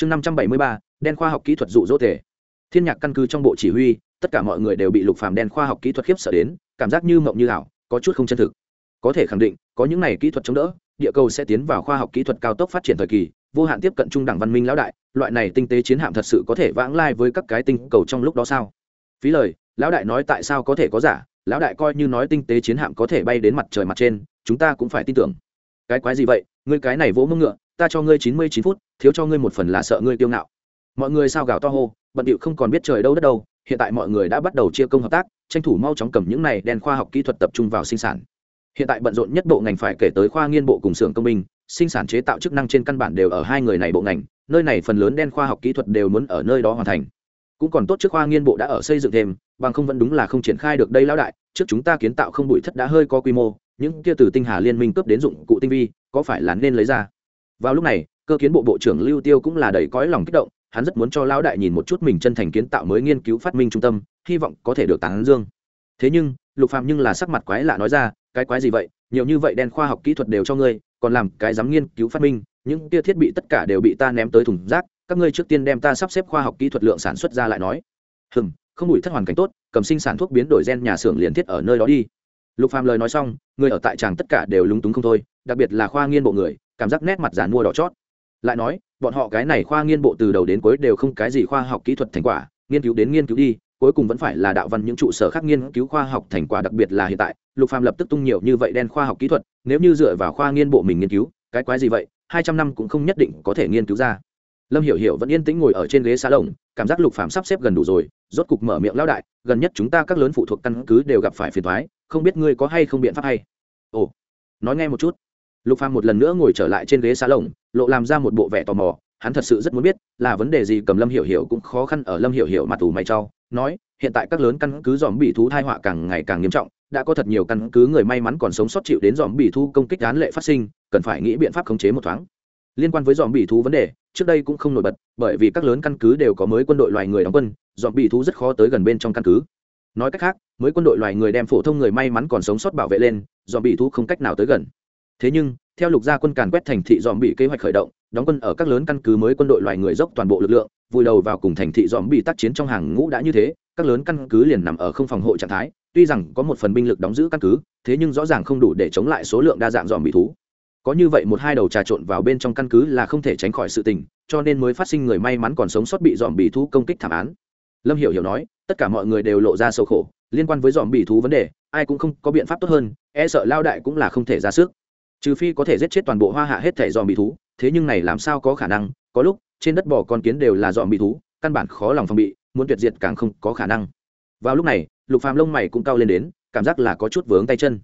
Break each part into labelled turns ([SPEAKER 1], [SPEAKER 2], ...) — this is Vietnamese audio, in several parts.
[SPEAKER 1] chương năm trăm bảy mươi ba, đen khoa học kỹ thuật dụ dỗ thể thiên nhạc căn cứ trong bộ chỉ huy, tất cả mọi người đều bị lục phàm đen khoa học kỹ thuật khiếp sợ đến, cảm giác như mộng như ảo, có chút không chân thực. Có thể khẳng định, có những này kỹ thuật chống đỡ, địa cầu sẽ tiến vào khoa học kỹ thuật cao tốc phát triển thời kỳ, vô hạn tiếp cận trung đẳng văn minh lão đại, loại này tinh tế chiến hạm thật sự có thể vãng lai với các cái tinh cầu trong lúc đó sao? Phí lời, lão đại nói tại sao có thể có giả, lão đại coi như nói tinh tế chiến hạm có thể bay đến mặt trời mặt trên, chúng ta cũng phải tin tưởng. Cái quái gì vậy? Ngươi cái này vỗ mông ngựa ta cho ngươi chín mươi chín phút, thiếu cho ngươi một phần là sợ ngươi kiêu ngạo. Mọi người sao gào to hô, bận điệu không còn biết trời đâu đất đâu, hiện tại mọi người đã bắt đầu chia công hợp tác, tranh thủ mau chóng cầm những này đèn khoa học kỹ thuật tập trung vào sinh sản. Hiện tại bận rộn nhất bộ ngành phải kể tới khoa nghiên bộ cùng xưởng công binh, sinh sản chế tạo chức năng trên căn bản đều ở hai người này bộ ngành, nơi này phần lớn đen khoa học kỹ thuật đều muốn ở nơi đó hoàn thành. Cũng còn tốt trước khoa nghiên bộ đã ở xây dựng thêm, bằng không vẫn đúng là không triển khai được đây lão đại, trước chúng ta kiến tạo không bụi thất đã hơi có quy mô, những kia từ tinh hà liên minh cướp đến dụng cụ tinh vi, có phải là nên lấy ra? Vào lúc này, cơ kiến bộ bộ trưởng lưu tiêu cũng là đầy cõi lòng kích động, hắn rất muốn cho lão đại nhìn một chút mình chân thành kiến tạo mới nghiên cứu phát minh trung tâm, hy vọng có thể được tán dương. Thế nhưng, lục phạm nhưng là sắc mặt quái lạ nói ra, cái quái gì vậy? Nhiều như vậy đen khoa học kỹ thuật đều cho ngươi, còn làm cái dám nghiên cứu phát minh, những kia thiết bị tất cả đều bị ta ném tới thùng rác, các ngươi trước tiên đem ta sắp xếp khoa học kỹ thuật lượng sản xuất ra lại nói. Hừng không đủi thất hoàn cảnh tốt, cầm sinh sản thuốc biến đổi gen nhà xưởng liền thiết ở nơi đó đi. Lục phàm lời nói xong, người ở tại tràng tất cả đều lúng túng không thôi, đặc biệt là khoa nghiên bộ người cảm giác nét mặt giàn mua đỏ chót. Lại nói bọn họ cái này khoa nghiên bộ từ đầu đến cuối đều không cái gì khoa học kỹ thuật thành quả nghiên cứu đến nghiên cứu đi cuối cùng vẫn phải là đạo văn những trụ sở khác nghiên cứu khoa học thành quả đặc biệt là hiện tại lục phàm lập tức tung nhiều như vậy đen khoa học kỹ thuật nếu như dựa vào khoa nghiên bộ mình nghiên cứu cái quái gì vậy hai trăm năm cũng không nhất định có thể nghiên cứu ra. Lâm hiểu hiểu vẫn yên tĩnh ngồi ở trên ghế xa lồng cảm giác lục phàm sắp xếp gần đủ rồi rốt cục mở miệng lao đại gần nhất chúng ta các lớn phụ thuộc căn cứ đều gặp phải phiền toái, không biết ngươi có hay không biện pháp hay. Ồ nói nghe một chút lục phàm một lần nữa ngồi trở lại trên ghế xá lồng, lộ làm ra một bộ vẻ tò mò, hắn thật sự rất muốn biết là vấn đề gì cầm lâm hiểu hiểu cũng khó khăn ở lâm hiểu hiểu mặt tù mày trao nói, hiện tại các lớn căn cứ dòm bị thú thai họa càng ngày càng nghiêm trọng, đã có thật nhiều căn cứ người may mắn còn sống sót chịu đến dòm bị thú công kích án lệ phát sinh, cần phải nghĩ biện pháp khống chế một thoáng. Liên quan với dòm bị thú vấn đề, trước đây cũng không nổi bật, bởi vì các lớn căn cứ đều có mới quân đội loài người đóng quân dòm bị thú rất khó tới gần bên trong căn cứ. Nói cách khác, mới quân đội loài người đem phổ thông người may mắn còn sống sót bảo vệ lên dòm bị thú không cách nào tới gần thế nhưng, theo lục gia quân càn quét thành thị dòm bị kế hoạch khởi động, đóng quân ở các lớn căn cứ mới quân đội loài người dốc toàn bộ lực lượng, vùi đầu vào cùng thành thị dòm bị tác chiến trong hàng ngũ đã như thế, các lớn căn cứ liền nằm ở không phòng hộ trạng thái, tuy rằng có một phần binh lực đóng giữ căn cứ, thế nhưng rõ ràng không đủ để chống lại số lượng đa dạng dòm bị thú. Có như vậy một hai đầu trà trộn vào bên trong căn cứ là không thể tránh khỏi sự tình, cho nên mới phát sinh người may mắn còn sống sót bị dòm bị thú công kích thảm án. Lâm hiểu hiểu nói, tất cả mọi người đều lộ ra sâu khổ, liên quan với dòm bị thú vấn đề, ai cũng không có biện pháp tốt hơn e sợ lao đại cũng là không thể ra sức trừ phi có thể giết chết toàn bộ hoa hạ hết thẻ dòm bị thú, thế nhưng này làm sao có khả năng? Có lúc, trên đất bò con kiến đều là dòm bị thú, căn bản khó lòng phòng bị, muốn tuyệt diệt càng không có khả năng. Vào lúc này, lục phàm lông mày cũng cao lên đến, cảm giác là có chút vướng tay chân.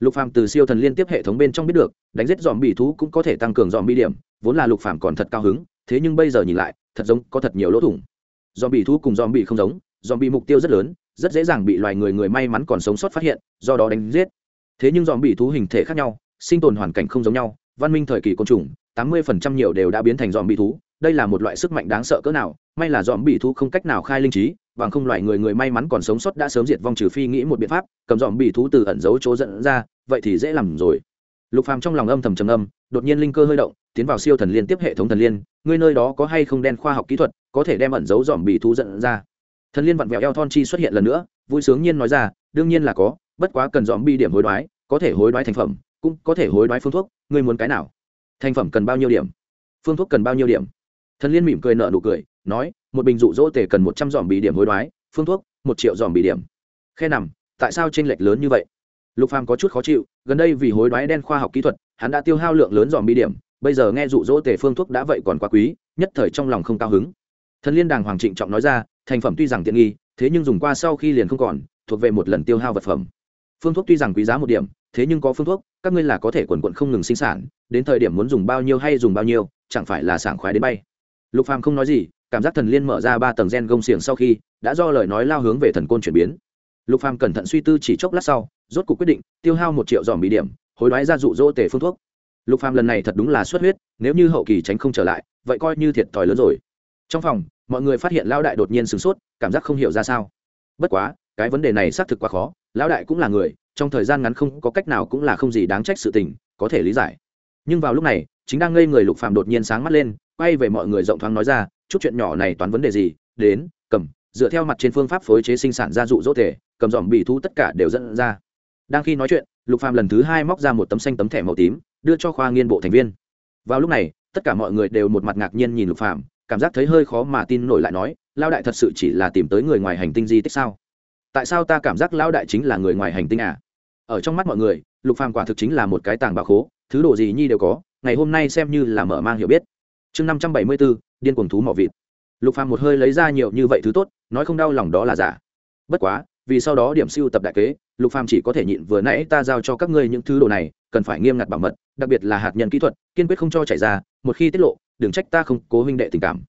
[SPEAKER 1] Lục phàm từ siêu thần liên tiếp hệ thống bên trong biết được, đánh giết dòm bị thú cũng có thể tăng cường dòm bị điểm, vốn là lục phàm còn thật cao hứng, thế nhưng bây giờ nhìn lại, thật giống có thật nhiều lỗ thủng. Dòm bị thú cùng dòm bị không giống, dòm bị mục tiêu rất lớn, rất dễ dàng bị loài người người may mắn còn sống sót phát hiện, do đó đánh giết. Thế nhưng dòm bị thú hình thể khác nhau sinh tồn hoàn cảnh không giống nhau, văn minh thời kỳ côn trùng, tám mươi phần trăm nhiều đều đã biến thành dòm bị thú, đây là một loại sức mạnh đáng sợ cỡ nào, may là dòm bị thú không cách nào khai linh trí, bằng không loại người người may mắn còn sống sót đã sớm diệt vong trừ phi nghĩ một biện pháp, cầm dòm bị thú từ ẩn giấu chỗ dẫn ra, vậy thì dễ làm rồi. Lục phàm trong lòng âm thầm trầm âm đột nhiên linh cơ hơi động, tiến vào siêu thần liên tiếp hệ thống thần liên, ngươi nơi đó có hay không đen khoa học kỹ thuật, có thể đem ẩn giấu dòm bị thú dẫn ra. Thần liên vặn vẹo eo thon chi xuất hiện lần nữa, vui sướng nhiên nói ra, đương nhiên là có, bất quá cần dòm bi điểm hối đoái, có thể hối đoái thành phẩm cũng có thể hối đoái phương thuốc, ngươi muốn cái nào? Thành phẩm cần bao nhiêu điểm? Phương thuốc cần bao nhiêu điểm? Thần liên mỉm cười nợ nụ cười, nói, một bình dụ dỗ tể cần một trăm dòm bị điểm hối đoái, phương thuốc, một triệu dòm bị điểm. Khe nằm, tại sao t r ê n lệch lớn như vậy? Lục phàm có chút khó chịu, gần đây vì hối đoái đen khoa học kỹ thuật, hắn đã tiêu hao lượng lớn dòm bị điểm, bây giờ nghe dụ dỗ tể phương thuốc đã vậy còn quá quý, nhất thời trong lòng không cao hứng. Thần liên đàng hoàng trịnh trọng nói ra, thành phẩm tuy rằng tiện nghi, thế nhưng dùng qua sau khi liền không còn, thuộc về một lần tiêu hao vật phẩm phương thuốc tuy rằng quý giá một điểm, thế nhưng có phương thuốc, các ngươi là có thể quần quận không ngừng sinh sản, đến thời điểm muốn dùng bao nhiêu hay dùng bao nhiêu, chẳng phải là sảng khoái đến bay. Lục phàm không nói gì, cảm giác thần liên mở ra ba tầng gen gông xiềng sau khi, đã do lời nói lao hướng về thần côn chuyển biến. Lục phàm cẩn thận suy tư chỉ chốc lát sau, rốt cuộc quyết định, tiêu hao một triệu dòm bị điểm, hối đoái ra dụ dỗ tể phương thuốc. Lục phàm lần này thật đúng là xuất huyết, nếu như hậu kỳ tránh không trở lại, vậy coi như thiệt thòi lớn rồi. Trong phòng, mọi người phát hiện lão đại đột nhiên sửng sốt, cảm giác không hiểu ra sao. Bất quá cái vấn đề này xác thực quá khó, lão đại cũng là người, trong thời gian ngắn không có cách nào cũng là không gì đáng trách sự tình, có thể lý giải. Nhưng vào lúc này, chính đang ngây người lục phàm đột nhiên sáng mắt lên, quay về mọi người rộng thoáng nói ra, chút chuyện nhỏ này toán vấn đề gì, đến, cầm, dựa theo mặt trên phương pháp phối chế sinh sản gia dụ dỗ thể, cầm dòm bị thu tất cả đều dẫn ra. Đang khi nói chuyện, lục phàm lần thứ hai móc ra một tấm xanh tấm thẻ màu tím, đưa cho khoa nghiên bộ thành viên. Vào lúc này, tất cả mọi người đều một mặt ngạc nhiên nhìn lục phàm, cảm giác thấy hơi khó mà tin nổi lại nói lao đại thật sự chỉ là tìm tới người ngoài hành tinh di tích sao? Tại sao ta cảm giác Lão đại chính là người ngoài hành tinh à? Ở trong mắt mọi người, lục phàm quả thực chính là một cái tàng bạc khố, thứ đồ gì nhi đều có, ngày hôm nay xem như là mở mang hiểu biết. Chương năm trăm bảy mươi bốn, điên cuồng thú mỏ vịt. Lục phàm một hơi lấy ra nhiều như vậy thứ tốt, nói không đau lòng đó là giả. Bất quá, vì sau đó điểm siêu tập đại kế, lục phàm chỉ có thể nhịn vừa nãy ta giao cho các ngươi những thứ đồ này, cần phải nghiêm ngặt bảo mật, đặc biệt là hạt nhân kỹ thuật, kiên quyết không cho chảy ra, một khi tiết lộ, đừng trách ta không cố huynh đệ tình cảm.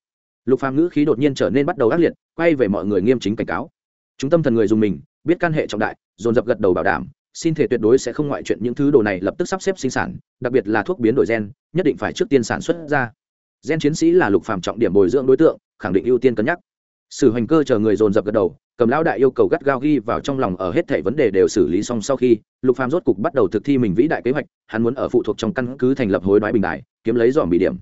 [SPEAKER 1] Lục phàm ngữ khí đột nhiên trở nên bắt đầu ác liệt, quay về mọi người nghiêm chính cảnh cáo chúng tâm thần người dùng mình, biết căn hệ trọng đại, dồn dập gật đầu bảo đảm, xin thể tuyệt đối sẽ không ngoại chuyện những thứ đồ này lập tức sắp xếp sinh sản, đặc biệt là thuốc biến đổi gen, nhất định phải trước tiên sản xuất ra. Gen chiến sĩ là lục phàm trọng điểm bồi dưỡng đối tượng, khẳng định ưu tiên cân nhắc. Sử hoành cơ chờ người dồn dập gật đầu, cầm lão đại yêu cầu gắt gao ghi vào trong lòng ở hết thảy vấn đề đều xử lý xong sau khi, lục phàm rốt cục bắt đầu thực thi mình vĩ đại kế hoạch, hắn muốn ở phụ thuộc trong căn cứ thành lập hối đoái bình đài, kiếm lấy dòm bị điểm.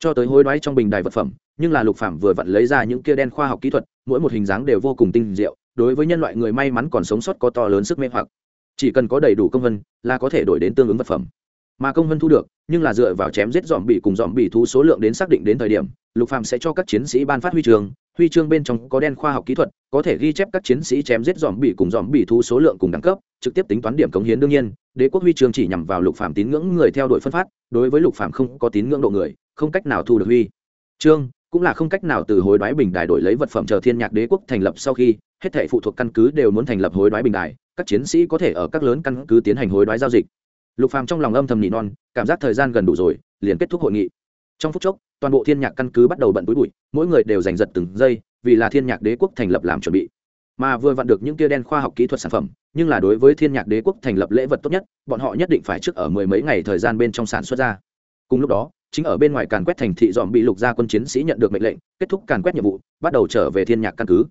[SPEAKER 1] Cho tới hối đoái trong bình đài vật phẩm, nhưng là lục phàm vừa vặn lấy ra những kia đen khoa học kỹ thuật, mỗi một hình dáng đều vô cùng tinh diệu đối với nhân loại người may mắn còn sống sót có to lớn sức mê hoặc. Chỉ cần có đầy đủ công vân là có thể đổi đến tương ứng vật phẩm. Mà công vân thu được, nhưng là dựa vào chém giết dòm bị cùng dòm bị thu số lượng đến xác định đến thời điểm, lục phàm sẽ cho các chiến sĩ ban phát huy trường huy chương bên trong có đen khoa học kỹ thuật, có thể ghi chép các chiến sĩ chém giết dòm bị cùng dòm bị thu số lượng cùng đẳng cấp, trực tiếp tính toán điểm cống hiến đương nhiên. Đế quốc huy chương chỉ nhằm vào lục phàm tín ngưỡng người theo đuổi phân phát, đối với lục phàm không có tín ngưỡng độ người, không cách nào thu được huy chương cũng là không cách nào từ hối đoái bình đài đổi lấy vật phẩm chờ thiên nhạc đế quốc thành lập sau khi, hết thể phụ thuộc căn cứ đều muốn thành lập hối đoái bình đài, các chiến sĩ có thể ở các lớn căn cứ tiến hành hối đoái giao dịch. Lục phàm trong lòng âm thầm nỉ non, cảm giác thời gian gần đủ rồi, liền kết thúc hội nghị. Trong phút chốc, toàn bộ thiên nhạc căn cứ bắt đầu bận túi bụi, mỗi người đều giành giật từng giây, vì là thiên nhạc đế quốc thành lập làm chuẩn bị. Mà vừa vặn được những kia đen khoa học kỹ thuật sản phẩm, nhưng là đối với thiên nhạc đế quốc thành lập lễ vật tốt nhất, bọn họ nhất định phải trước ở mười mấy ngày thời gian bên trong sản xuất ra. Cùng lúc đó chính ở bên ngoài càn quét thành thị dòm bị lục gia quân chiến sĩ nhận được mệnh lệnh, kết thúc càn quét nhiệm vụ, bắt đầu trở về thiên nhạc căn cứ.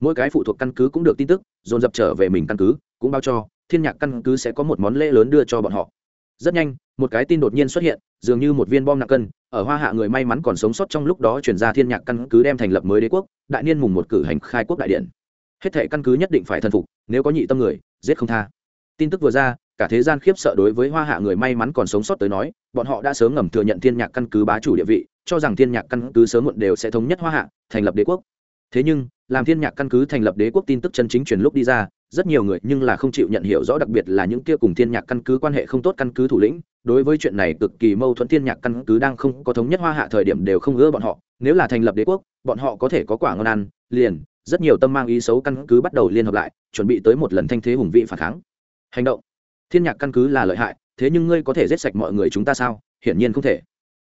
[SPEAKER 1] Mỗi cái phụ thuộc căn cứ cũng được tin tức, dồn dập trở về mình căn cứ, cũng báo cho, thiên nhạc căn cứ sẽ có một món lễ lớn đưa cho bọn họ. Rất nhanh, một cái tin đột nhiên xuất hiện, dường như một viên bom nặng cân, ở hoa hạ người may mắn còn sống sót trong lúc đó chuyển ra thiên nhạc căn cứ đem thành lập mới đế quốc, đại niên mùng một cử hành khai quốc đại điện. Hết thể căn cứ nhất định phải thần phục, nếu có nhị tâm người, giết không tha. Tin tức vừa ra cả thế gian khiếp sợ đối với hoa hạ người may mắn còn sống sót tới nói, bọn họ đã sớm ngầm thừa nhận thiên nhạc căn cứ bá chủ địa vị, cho rằng thiên nhạc căn cứ sớm muộn đều sẽ thống nhất hoa hạ, thành lập đế quốc. Thế nhưng, làm thiên nhạc căn cứ thành lập đế quốc tin tức chân chính truyền lúc đi ra, rất nhiều người nhưng là không chịu nhận hiểu rõ đặc biệt là những kia cùng thiên nhạc căn cứ quan hệ không tốt căn cứ thủ lĩnh, đối với chuyện này cực kỳ mâu thuẫn thiên nhạc căn cứ đang không có thống nhất hoa hạ thời điểm đều không ưa bọn họ, nếu là thành lập đế quốc, bọn họ có thể có quả ngon ăn, liền, rất nhiều tâm mang ý xấu căn cứ bắt đầu liên hợp lại, chuẩn bị tới một lần thanh thế hùng vị phản kháng. Hành động thiên nhạc căn cứ là lợi hại, thế nhưng ngươi có thể giết sạch mọi người chúng ta sao? Hiển nhiên không thể.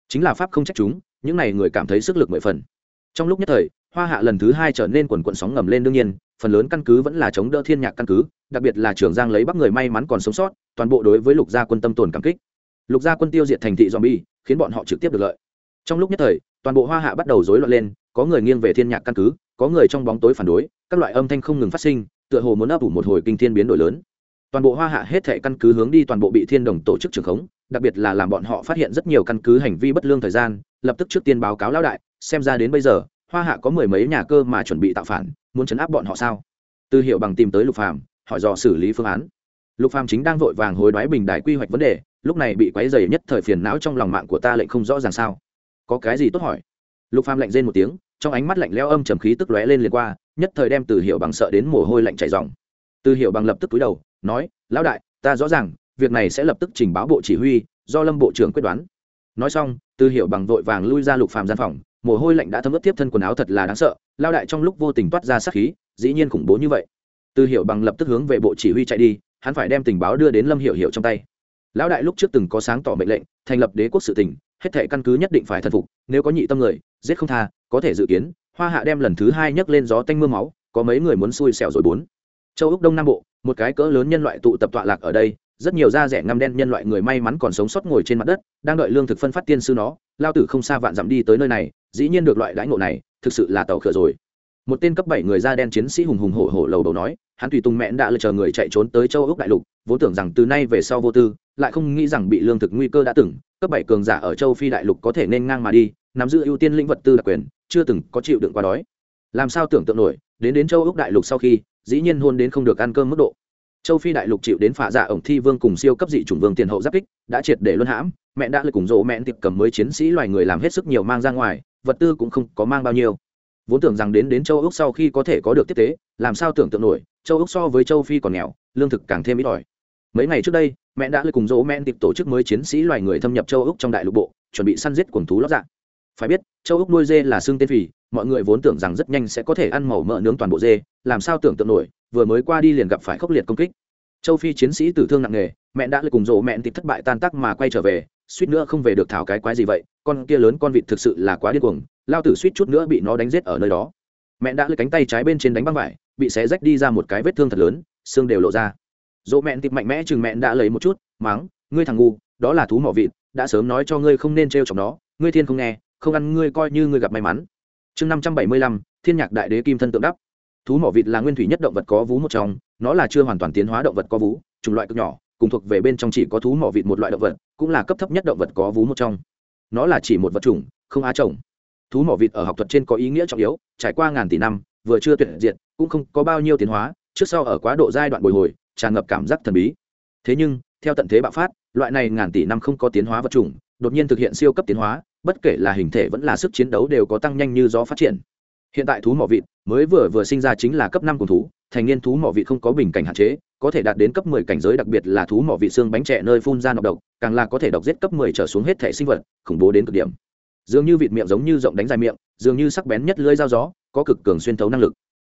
[SPEAKER 1] Chính là pháp không trách chúng, những này người cảm thấy sức lực mười phần. Trong lúc nhất thời, hoa hạ lần thứ hai trở nên quần quận sóng ngầm lên đương nhiên, phần lớn căn cứ vẫn là chống đỡ thiên nhạc căn cứ, đặc biệt là trường giang lấy bắc người may mắn còn sống sót, toàn bộ đối với lục gia quân tâm tồn cảm kích. Lục gia quân tiêu diệt thành thị zombie, khiến bọn họ trực tiếp được lợi. Trong lúc nhất thời, toàn bộ hoa hạ bắt đầu rối loạn lên, có người nghiêng về thiên nhạc căn cứ, có người trong bóng tối phản đối, các loại âm thanh không ngừng phát sinh, tựa hồ muốn ấp ủ một hồi kinh thiên biến đổi lớn toàn bộ hoa hạ hết thệ căn cứ hướng đi toàn bộ bị thiên đồng tổ chức trường khống, đặc biệt là làm bọn họ phát hiện rất nhiều căn cứ hành vi bất lương thời gian, lập tức trước tiên báo cáo lão đại, xem ra đến bây giờ, hoa hạ có mười mấy nhà cơ mà chuẩn bị tạo phản, muốn chấn áp bọn họ sao? Tư hiệu bằng tìm tới lục phàm, hỏi dò xử lý phương án. Lục phàm chính đang vội vàng hối đoái bình đài quy hoạch vấn đề, lúc này bị quấy dày nhất thời phiền não trong lòng mạng của ta lệnh không rõ ràng sao. Có cái gì tốt hỏi? Lục phàm lạnh rên một tiếng, trong ánh mắt lạnh lẽo âm trầm khí tức lóe lên liền qua, nhất thời đem từ hiệu bằng sợ đến mồ hôi lạnh chảy ròng từ hiệu bằng lập tức cúi đầu, nói, lão đại, ta rõ ràng, việc này sẽ lập tức trình báo bộ chỉ huy, do lâm bộ trưởng quyết đoán. Nói xong, từ hiệu bằng vội vàng lui ra lục phàm gian phòng, mồ hôi lạnh đã thấm ướt tiếp thân quần áo thật là đáng sợ lao đại trong lúc vô tình toát ra sát khí, dĩ nhiên khủng bố như vậy. Từ hiệu bằng lập tức hướng về bộ chỉ huy chạy đi, hắn phải đem tình báo đưa đến lâm hiệu hiệu trong tay. Lão đại lúc trước từng có sáng tỏ mệnh lệnh, thành lập đế quốc sự tỉnh, hết thể căn cứ nhất định phải thần phục, nếu có nhị tâm người, giết không tha, có thể dự kiến, hoa hạ đem lần thứ hai nhấc lên gió tanh mưa máu, có mấy người muốn xui xẻo rồi bốn châu úc đông nam bộ, một cái cỡ lớn nhân loại tụ tập tọa lạc ở đây, rất nhiều da rẻ ngăm đen nhân loại người may mắn còn sống sót ngồi trên mặt đất, đang đợi lương thực phân phát tiên sư nó. Lao tử không xa vạn dặm đi tới nơi này, dĩ nhiên được loại đãi ngộ này, thực sự là tàu khựa rồi. Một tên cấp bảy người da đen chiến sĩ hùng hùng hổ hổ lầu đầu nói, hắn tùy tùng mẹn đã lựa chờ người chạy trốn tới châu úc đại lục, vốn tưởng rằng từ nay về sau vô tư, lại không nghĩ rằng bị lương thực nguy cơ đã từng, cấp bảy cường giả ở châu phi đại lục có thể nên ngang mà đi, nắm giữ ưu tiên lĩnh vật tư đặc quyền, chưa từng có chịu đựng qua đói. Làm sao tưởng tượng nổi, đến đến châu úc đại lục sau khi dĩ nhiên hôn đến không được ăn cơm mức độ. Châu phi đại lục chịu đến phả dạ ổng thi vương cùng siêu cấp dị chủng vương tiền hậu giáp kích, đã triệt để luân hãm, mẹ đã lực cùng rỗ mẹn tiệp cầm mới chiến sĩ loài người làm hết sức nhiều mang ra ngoài, vật tư cũng không có mang bao nhiêu. Vốn tưởng rằng đến đến châu úc sau khi có thể có được tiếp tế, làm sao tưởng tượng nổi, châu úc so với châu phi còn nghèo, lương thực càng thêm ít ỏi. Mấy ngày trước đây, mẹ đã lực cùng rỗ mẹn tiệp tổ chức mới chiến sĩ loài người thâm nhập châu úc trong đại lục bộ, chuẩn bị săn giết quần thú lót dạng phải biết, châu úc nuôi dê là xương tên phì mọi người vốn tưởng rằng rất nhanh sẽ có thể ăn màu mỡ nướng toàn bộ dê làm sao tưởng tượng nổi vừa mới qua đi liền gặp phải khốc liệt công kích. Châu phi chiến sĩ tử thương nặng nề mẹ đã cùng rộ mẹ thịt thất bại tan tác mà quay trở về suýt nữa không về được thảo cái quái gì vậy con kia lớn con vịt thực sự là quá điên cuồng lao tử suýt chút nữa bị nó đánh giết ở nơi đó. Mẹ đã lấy cánh tay trái bên trên đánh băng vải bị xé rách đi ra một cái vết thương thật lớn xương đều lộ ra. Dỗ mẹ thịt mạnh mẽ chừng mẹ đã lấy một chút Máng, ngươi thằng ngu đó là thú mỏ vịt đã sớm nói cho ngươi không nên t r chọc nó ngươi thiên không nghe không ăn ngươi coi như ngươi gặp may mắn chương năm trăm bảy mươi lăm, thiên nhạc đại đế kim thân tượng đắp. Thú mỏ vịt là nguyên thủy nhất động vật có vú một trong, nó là chưa hoàn toàn tiến hóa động vật có vú, chủng loại cực nhỏ, cùng thuộc về bên trong chỉ có thú mỏ vịt một loại động vật, cũng là cấp thấp nhất động vật có vú một trong. Nó là chỉ một vật chủng, không á trồng thú mỏ vịt ở học thuật trên có ý nghĩa trọng yếu, trải qua ngàn tỷ năm, vừa chưa tuyệt diệt, cũng không có bao nhiêu tiến hóa, trước sau ở quá độ giai đoạn bồi hồi, tràn ngập cảm giác thần bí. Thế nhưng, theo tận thế bạo phát, loại này ngàn tỷ năm không có tiến hóa vật chủng, đột nhiên thực hiện siêu cấp tiến hóa bất kể là hình thể vẫn là sức chiến đấu đều có tăng nhanh như gió phát triển. Hiện tại thú mỏ vịt mới vừa vừa sinh ra chính là cấp năm cùng thú, thành niên thú mỏ vịt không có bình cảnh hạn chế, có thể đạt đến cấp 10 cảnh giới, đặc biệt là thú mỏ vịt xương bánh trẻ nơi phun ra nọc độc, càng là có thể độc giết cấp 10 trở xuống hết thể sinh vật, khủng bố đến cực điểm. Dường như vịt miệng giống như rộng đánh dài miệng, dường như sắc bén nhất lưỡi dao gió, có cực cường xuyên thấu năng lực.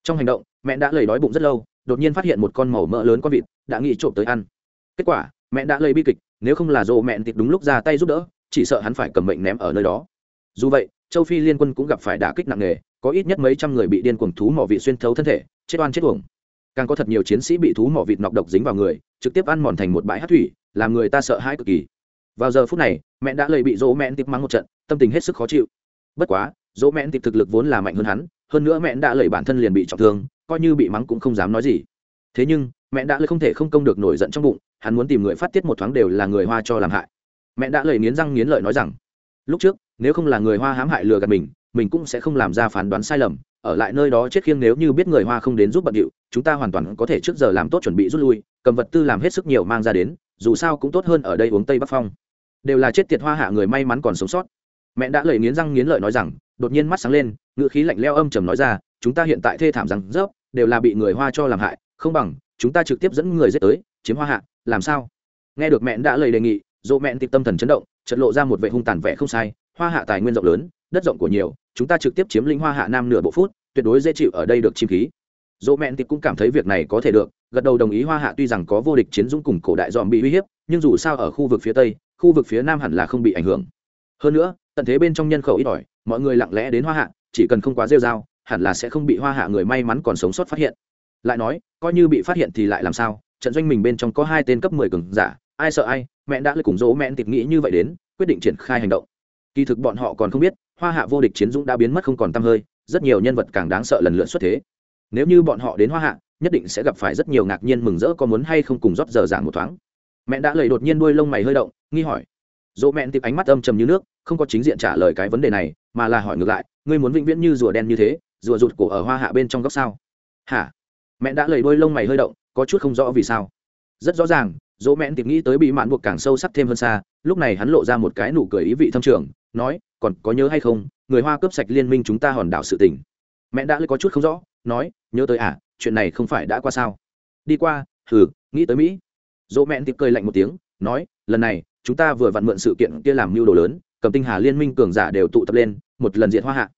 [SPEAKER 1] Trong hành động, mẹ đã lầy đói bụng rất lâu, đột nhiên phát hiện một con màu mỡ lớn con vịt, đã nghĩ trộm tới ăn. Kết quả, mẹ đã lây bi kịch, nếu không là dỗ mẹ tịt đúng lúc ra tay giúp đỡ chỉ sợ hắn phải cầm mệnh ném ở nơi đó. Dù vậy, châu phi liên quân cũng gặp phải đả kích nặng nề, có ít nhất mấy trăm người bị điên cuồng thú mỏ vị xuyên thấu thân thể, chết oan chết uổng. Càng có thật nhiều chiến sĩ bị thú mỏ vịt nọc độc dính vào người, trực tiếp ăn mòn thành một bãi hát thủy, làm người ta sợ hãi cực kỳ. Vào giờ phút này, mẹ đã lời bị dỗ mẹn tiếp mắng một trận, tâm tình hết sức khó chịu. Bất quá, dỗ mẹn tiếp thực lực vốn là mạnh hơn hắn, hơn nữa mẹ đã lời bản thân liền bị trọng thương, coi như bị mắng cũng không dám nói gì. Thế nhưng, mẹ đã lời không thể không công được nổi giận trong bụng, hắn muốn tìm người phát tiết một thoáng đều là người hoa cho làm hại mẹ đã lời nghiến răng nghiến lợi nói rằng, lúc trước, nếu không là người hoa hãm hại lừa gạt mình mình cũng sẽ không làm ra phán đoán sai lầm. Ở lại nơi đó chết khiêng nếu như biết người hoa không đến giúp bận điệu, chúng ta hoàn toàn có thể trước giờ làm tốt chuẩn bị rút lui, cầm vật tư làm hết sức nhiều mang ra đến, dù sao cũng tốt hơn ở đây uống tây bắc phong. Đều là chết tiệt hoa hạ người may mắn còn sống sót. Mẹ đã lời nghiến răng nghiến lợi nói rằng, đột nhiên mắt sáng lên, ngựa khí lạnh leo âm trầm nói ra, chúng ta hiện tại thê thảm rằng rớp, đều là bị người hoa cho làm hại, không bằng chúng ta trực tiếp dẫn người giết tới, chiếm hoa hạ, làm sao? Nghe được mẹ đã lời đề nghị dỗ Mẹn tịp tâm thần chấn động chật lộ ra một vệ hung tàn vẻ không sai, hoa hạ tài nguyên rộng lớn, đất rộng của nhiều, chúng ta trực tiếp chiếm lĩnh hoa hạ nam nửa bộ phút, tuyệt đối dễ chịu ở đây được chim khí. Dỗ mẹn tịp cũng cảm thấy việc này có thể được, gật đầu đồng ý hoa hạ tuy rằng có vô địch chiến dũng cùng cổ đại dòm bị uy hiếp, nhưng dù sao ở khu vực phía tây, khu vực phía nam hẳn là không bị ảnh hưởng. Hơn nữa, tận thế bên trong nhân khẩu ít ỏi, mọi người lặng lẽ đến hoa hạ, chỉ cần không quá rêu dao hẳn là sẽ không bị hoa hạ người may mắn còn sống sót phát hiện. Lại nói, coi như bị phát hiện thì lại làm sao? Trận doanh mình bên trong có hai tên cấp mười cường giả ai sợ ai, mẹ đã lấy cùng dỗ mẹn tịt nghĩ như vậy đến, quyết định triển khai hành động. Kỳ thực bọn họ còn không biết, hoa hạ vô địch chiến dũng đã biến mất không còn t hơi, rất nhiều nhân vật càng đáng sợ lần lượt xuất thế. Nếu như bọn họ đến hoa hạ, nhất định sẽ gặp phải rất nhiều ngạc nhiên mừng rỡ có muốn hay không cùng rót giờ giảng một thoáng. Mẹ đã lầy đột nhiên đuôi lông mày hơi động, nghi hỏi. Dỗ mẹn tiếp ánh mắt âm trầm như nước, không có chính diện trả lời cái vấn đề này, mà là hỏi ngược lại, ngươi muốn vĩnh viễn như rùa đen như thế, rùa rụt cổ ở hoa hạ bên trong góc sao? Hả? Mẹ đã lầy đuôi lông mày hơi động, có chút không rõ vì sao. Rất rõ ràng dỗ mẹn tìm nghĩ tới bị mạn buộc càng sâu sắc thêm hơn xa, lúc này hắn lộ ra một cái nụ cười ý vị thâm trường, nói, còn có nhớ hay không, người hoa cướp sạch liên minh chúng ta hòn đảo sự tình? Mẹ đã lấy có chút không rõ, nói, nhớ tới à chuyện này không phải đã qua sao? Đi qua, hừ, nghĩ tới mỹ. Dỗ mẹn tìm cười lạnh một tiếng, nói, lần này, chúng ta vừa vặn mượn sự kiện kia làm mưu đồ lớn, cầm tinh hà liên minh cường giả đều tụ tập lên, một lần diện hoa hạ.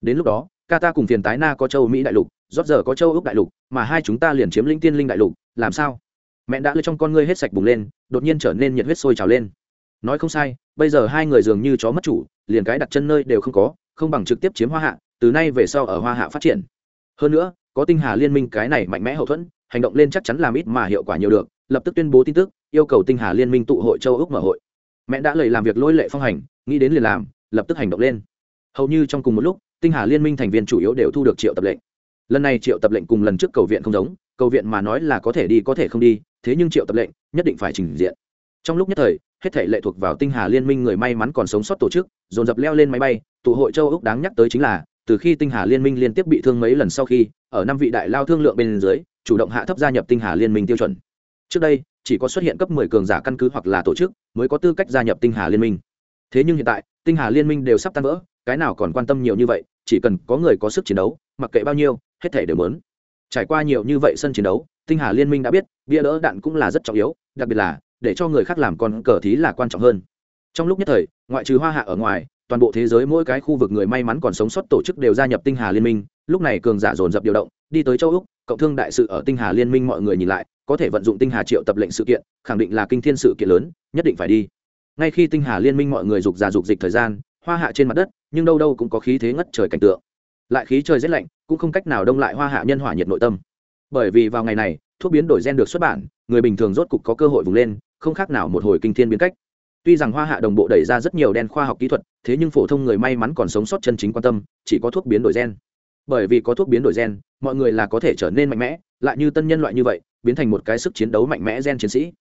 [SPEAKER 1] Đến lúc đó ta cùng phiền tái na có châu mỹ đại lục rót giờ có châu úc đại lục, mà hai chúng ta liền chiếm linh tiên linh đại lục, làm sao? Mẹ đã lấy trong con ngươi hết sạch bùng lên, đột nhiên trở nên nhiệt huyết sôi trào lên. Nói không sai, bây giờ hai người dường như chó mất chủ, liền cái đặt chân nơi đều không có, không bằng trực tiếp chiếm hoa hạ, từ nay về sau ở hoa hạ phát triển. Hơn nữa, có tinh hà liên minh cái này mạnh mẽ hậu thuẫn, hành động lên chắc chắn làm ít mà hiệu quả nhiều được, lập tức tuyên bố tin tức, yêu cầu tinh hà liên minh tụ hội châu úc mở hội. Mẹ đã lời làm việc lôi lệ phong hành, nghĩ đến liền làm, lập tức hành động lên. Hầu như trong cùng một lúc, tinh hà liên minh thành viên chủ yếu đều thu được triệu tập lệnh. Lần này triệu tập lệnh cùng lần trước cầu viện không giống, cầu viện mà nói là có thể đi có thể không đi thế nhưng triệu tập lệnh nhất định phải trình diện. Trong lúc nhất thời, hết thể lệ thuộc vào tinh hà liên minh người may mắn còn sống sót tổ chức, dồn dập leo lên máy bay, tụ hội châu úc đáng nhắc tới chính là, từ khi tinh hà liên minh liên tiếp bị thương mấy lần sau khi, ở năm vị đại lao thương lượng bên dưới, chủ động hạ thấp gia nhập tinh hà liên minh tiêu chuẩn. Trước đây, chỉ có xuất hiện cấp 10 cường giả căn cứ hoặc là tổ chức mới có tư cách gia nhập tinh hà liên minh. Thế nhưng hiện tại, tinh hà liên minh đều sắp tan vỡ, cái nào còn quan tâm nhiều như vậy, chỉ cần có người có sức chiến đấu, mặc kệ bao nhiêu, hết thể đều muốn. Trải qua nhiều như vậy sân chiến đấu tinh hà liên minh đã biết, bia đỡ đạn cũng là rất trọng yếu, đặc biệt là, để cho người khác làm con cờ thí là quan trọng hơn. Trong lúc nhất thời, ngoại trừ hoa hạ ở ngoài, toàn bộ thế giới mỗi cái khu vực người may mắn còn sống sót tổ chức đều gia nhập tinh hà liên minh. Lúc này cường giả dồn dập điều động, đi tới châu úc, cộng thương đại sự ở tinh hà liên minh mọi người nhìn lại, có thể vận dụng tinh hà triệu tập lệnh sự kiện, khẳng định là kinh thiên sự kiện lớn, nhất định phải đi. Ngay khi tinh hà liên minh mọi người dục già dục dịch thời gian, hoa hạ trên mặt đất, nhưng đâu đâu cũng có khí thế ngất trời cảnh tượng. Lại khí trời rét lạnh, cũng không cách nào đông lại hoa hạ nhân hỏa nhiệt nội tâm bởi vì vào ngày này, thuốc biến đổi gen được xuất bản, người bình thường rốt cục có cơ hội vùng lên, không khác nào một hồi kinh thiên biến cách. Tuy rằng hoa hạ đồng bộ đẩy ra rất nhiều đen khoa học kỹ thuật, thế nhưng phổ thông người may mắn còn sống sót chân chính quan tâm, chỉ có thuốc biến đổi gen. Bởi vì có thuốc biến đổi gen, mọi người là có thể trở nên mạnh mẽ, lại như tân nhân loại như vậy, biến thành một cái sức chiến đấu mạnh mẽ gen chiến sĩ.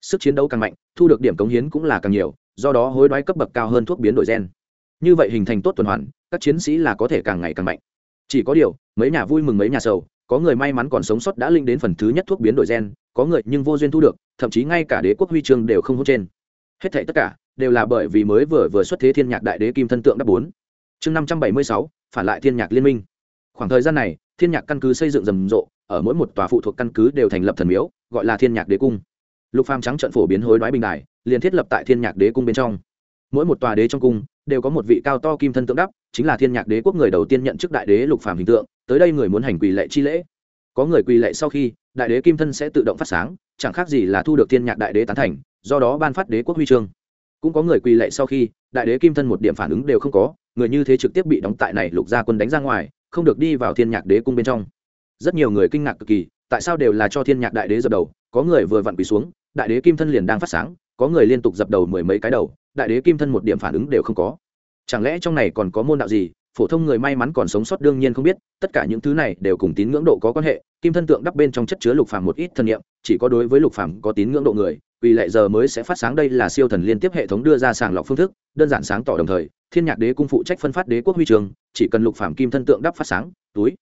[SPEAKER 1] Sức chiến đấu càng mạnh, thu được điểm cống hiến cũng là càng nhiều, do đó hối đoái cấp bậc cao hơn thuốc biến đổi gen. Như vậy hình thành tốt tuần hoàn, các chiến sĩ là có thể càng ngày càng mạnh. Chỉ có điều, mấy nhà vui mừng mấy nhà sầu có người may mắn còn sống sót đã linh đến phần thứ nhất thuốc biến đổi gen, có người nhưng vô duyên thu được, thậm chí ngay cả đế quốc huy chương đều không hốt trên. Hết thảy tất cả đều là bởi vì mới vừa vừa xuất thế thiên nhạc đại đế kim thân tượng đắp bốn. Chương năm trăm bảy mươi sáu, phản lại thiên nhạc liên minh. Khoảng thời gian này, thiên nhạc căn cứ xây dựng rầm rộ, ở mỗi một tòa phụ thuộc căn cứ đều thành lập thần miếu, gọi là thiên nhạc đế cung. Lục phàm trắng trận phổ biến hối đoái bình đài liền thiết lập tại thiên nhạc đế cung bên trong. Mỗi một tòa đế trong cung đều có một vị cao to kim thân tượng đắp, chính là thiên nhạc đế quốc người đầu tiên nhận chức đại đế lục phàm hình tượng tới đây người muốn hành quỳ lệ chi lễ. Có người quỳ lệ sau khi, đại đế kim thân sẽ tự động phát sáng, chẳng khác gì là thu được thiên nhạc đại đế tán thành, do đó ban phát đế quốc huy chương. Cũng có người quỳ lệ sau khi, đại đế kim thân một điểm phản ứng đều không có, người như thế trực tiếp bị đóng tại này lục gia quân đánh ra ngoài, không được đi vào thiên nhạc đế cung bên trong. Rất nhiều người kinh ngạc cực kỳ, tại sao đều là cho thiên nhạc đại đế dập đầu, có người vừa vặn quỳ xuống, đại đế kim thân liền đang phát sáng, có người liên tục dập đầu mười mấy cái đầu, đại đế kim thân một điểm phản ứng đều không có. Chẳng lẽ trong này còn có môn đạo gì phổ thông người may mắn còn sống sót đương nhiên không biết, tất cả những thứ này đều cùng tín ngưỡng độ có quan hệ, kim thân tượng đắp bên trong chất chứa lục phàm một ít thân nhiệm chỉ có đối với lục phàm có tín ngưỡng độ người, vì lệ giờ mới sẽ phát sáng đây là siêu thần liên tiếp hệ thống đưa ra sàng lọc phương thức, đơn giản sáng tỏ đồng thời, thiên nhạc đế cung phụ trách phân phát đế quốc huy trường, chỉ cần lục phàm kim thân tượng đắp phát sáng, túi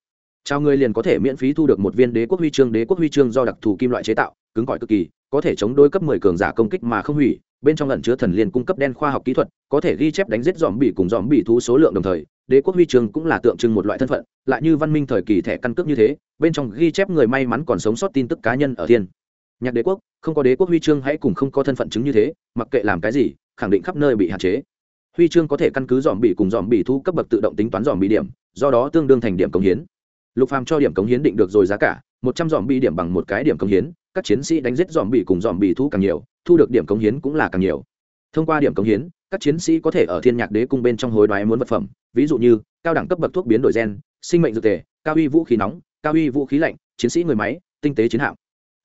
[SPEAKER 1] trao người liền có thể miễn phí thu được một viên đế quốc huy chương, đế quốc huy chương do đặc thù kim loại chế tạo, cứng cỏi cực kỳ, có thể chống đối cấp 10 cường giả công kích mà không hủy. Bên trong lẩn chứa thần liên cung cấp đen khoa học kỹ thuật, có thể ghi chép đánh giết dòm bị cùng dòm bị thú số lượng đồng thời, đế quốc huy chương cũng là tượng trưng một loại thân phận, lại như văn minh thời kỳ thẻ căn cước như thế, bên trong ghi chép người may mắn còn sống sót tin tức cá nhân ở thiên. Nhạc đế quốc, không có đế quốc huy chương hãy cùng không có thân phận chứng như thế, mặc kệ làm cái gì, khẳng định khắp nơi bị hạn chế. Huy chương có thể căn cứ dòm bị cùng dòm bị thu cấp bậc tự động tính toán dòm bị điểm, do đó tương đương thành điểm công hiến lục phàm cho điểm cống hiến định được rồi giá cả, một trăm dòm bị điểm bằng một cái điểm cống hiến, các chiến sĩ đánh giết dòm bị cùng dòm bị thu càng nhiều, thu được điểm cống hiến cũng là càng nhiều. Thông qua điểm cống hiến, các chiến sĩ có thể ở thiên nhạc đế cung bên trong hối đoái muốn vật phẩm, ví dụ như, cao đẳng cấp bậc thuốc biến đổi gen, sinh mệnh dược tề cao uy vũ khí nóng, cao uy vũ khí lạnh, chiến sĩ người máy, tinh tế chiến hạm.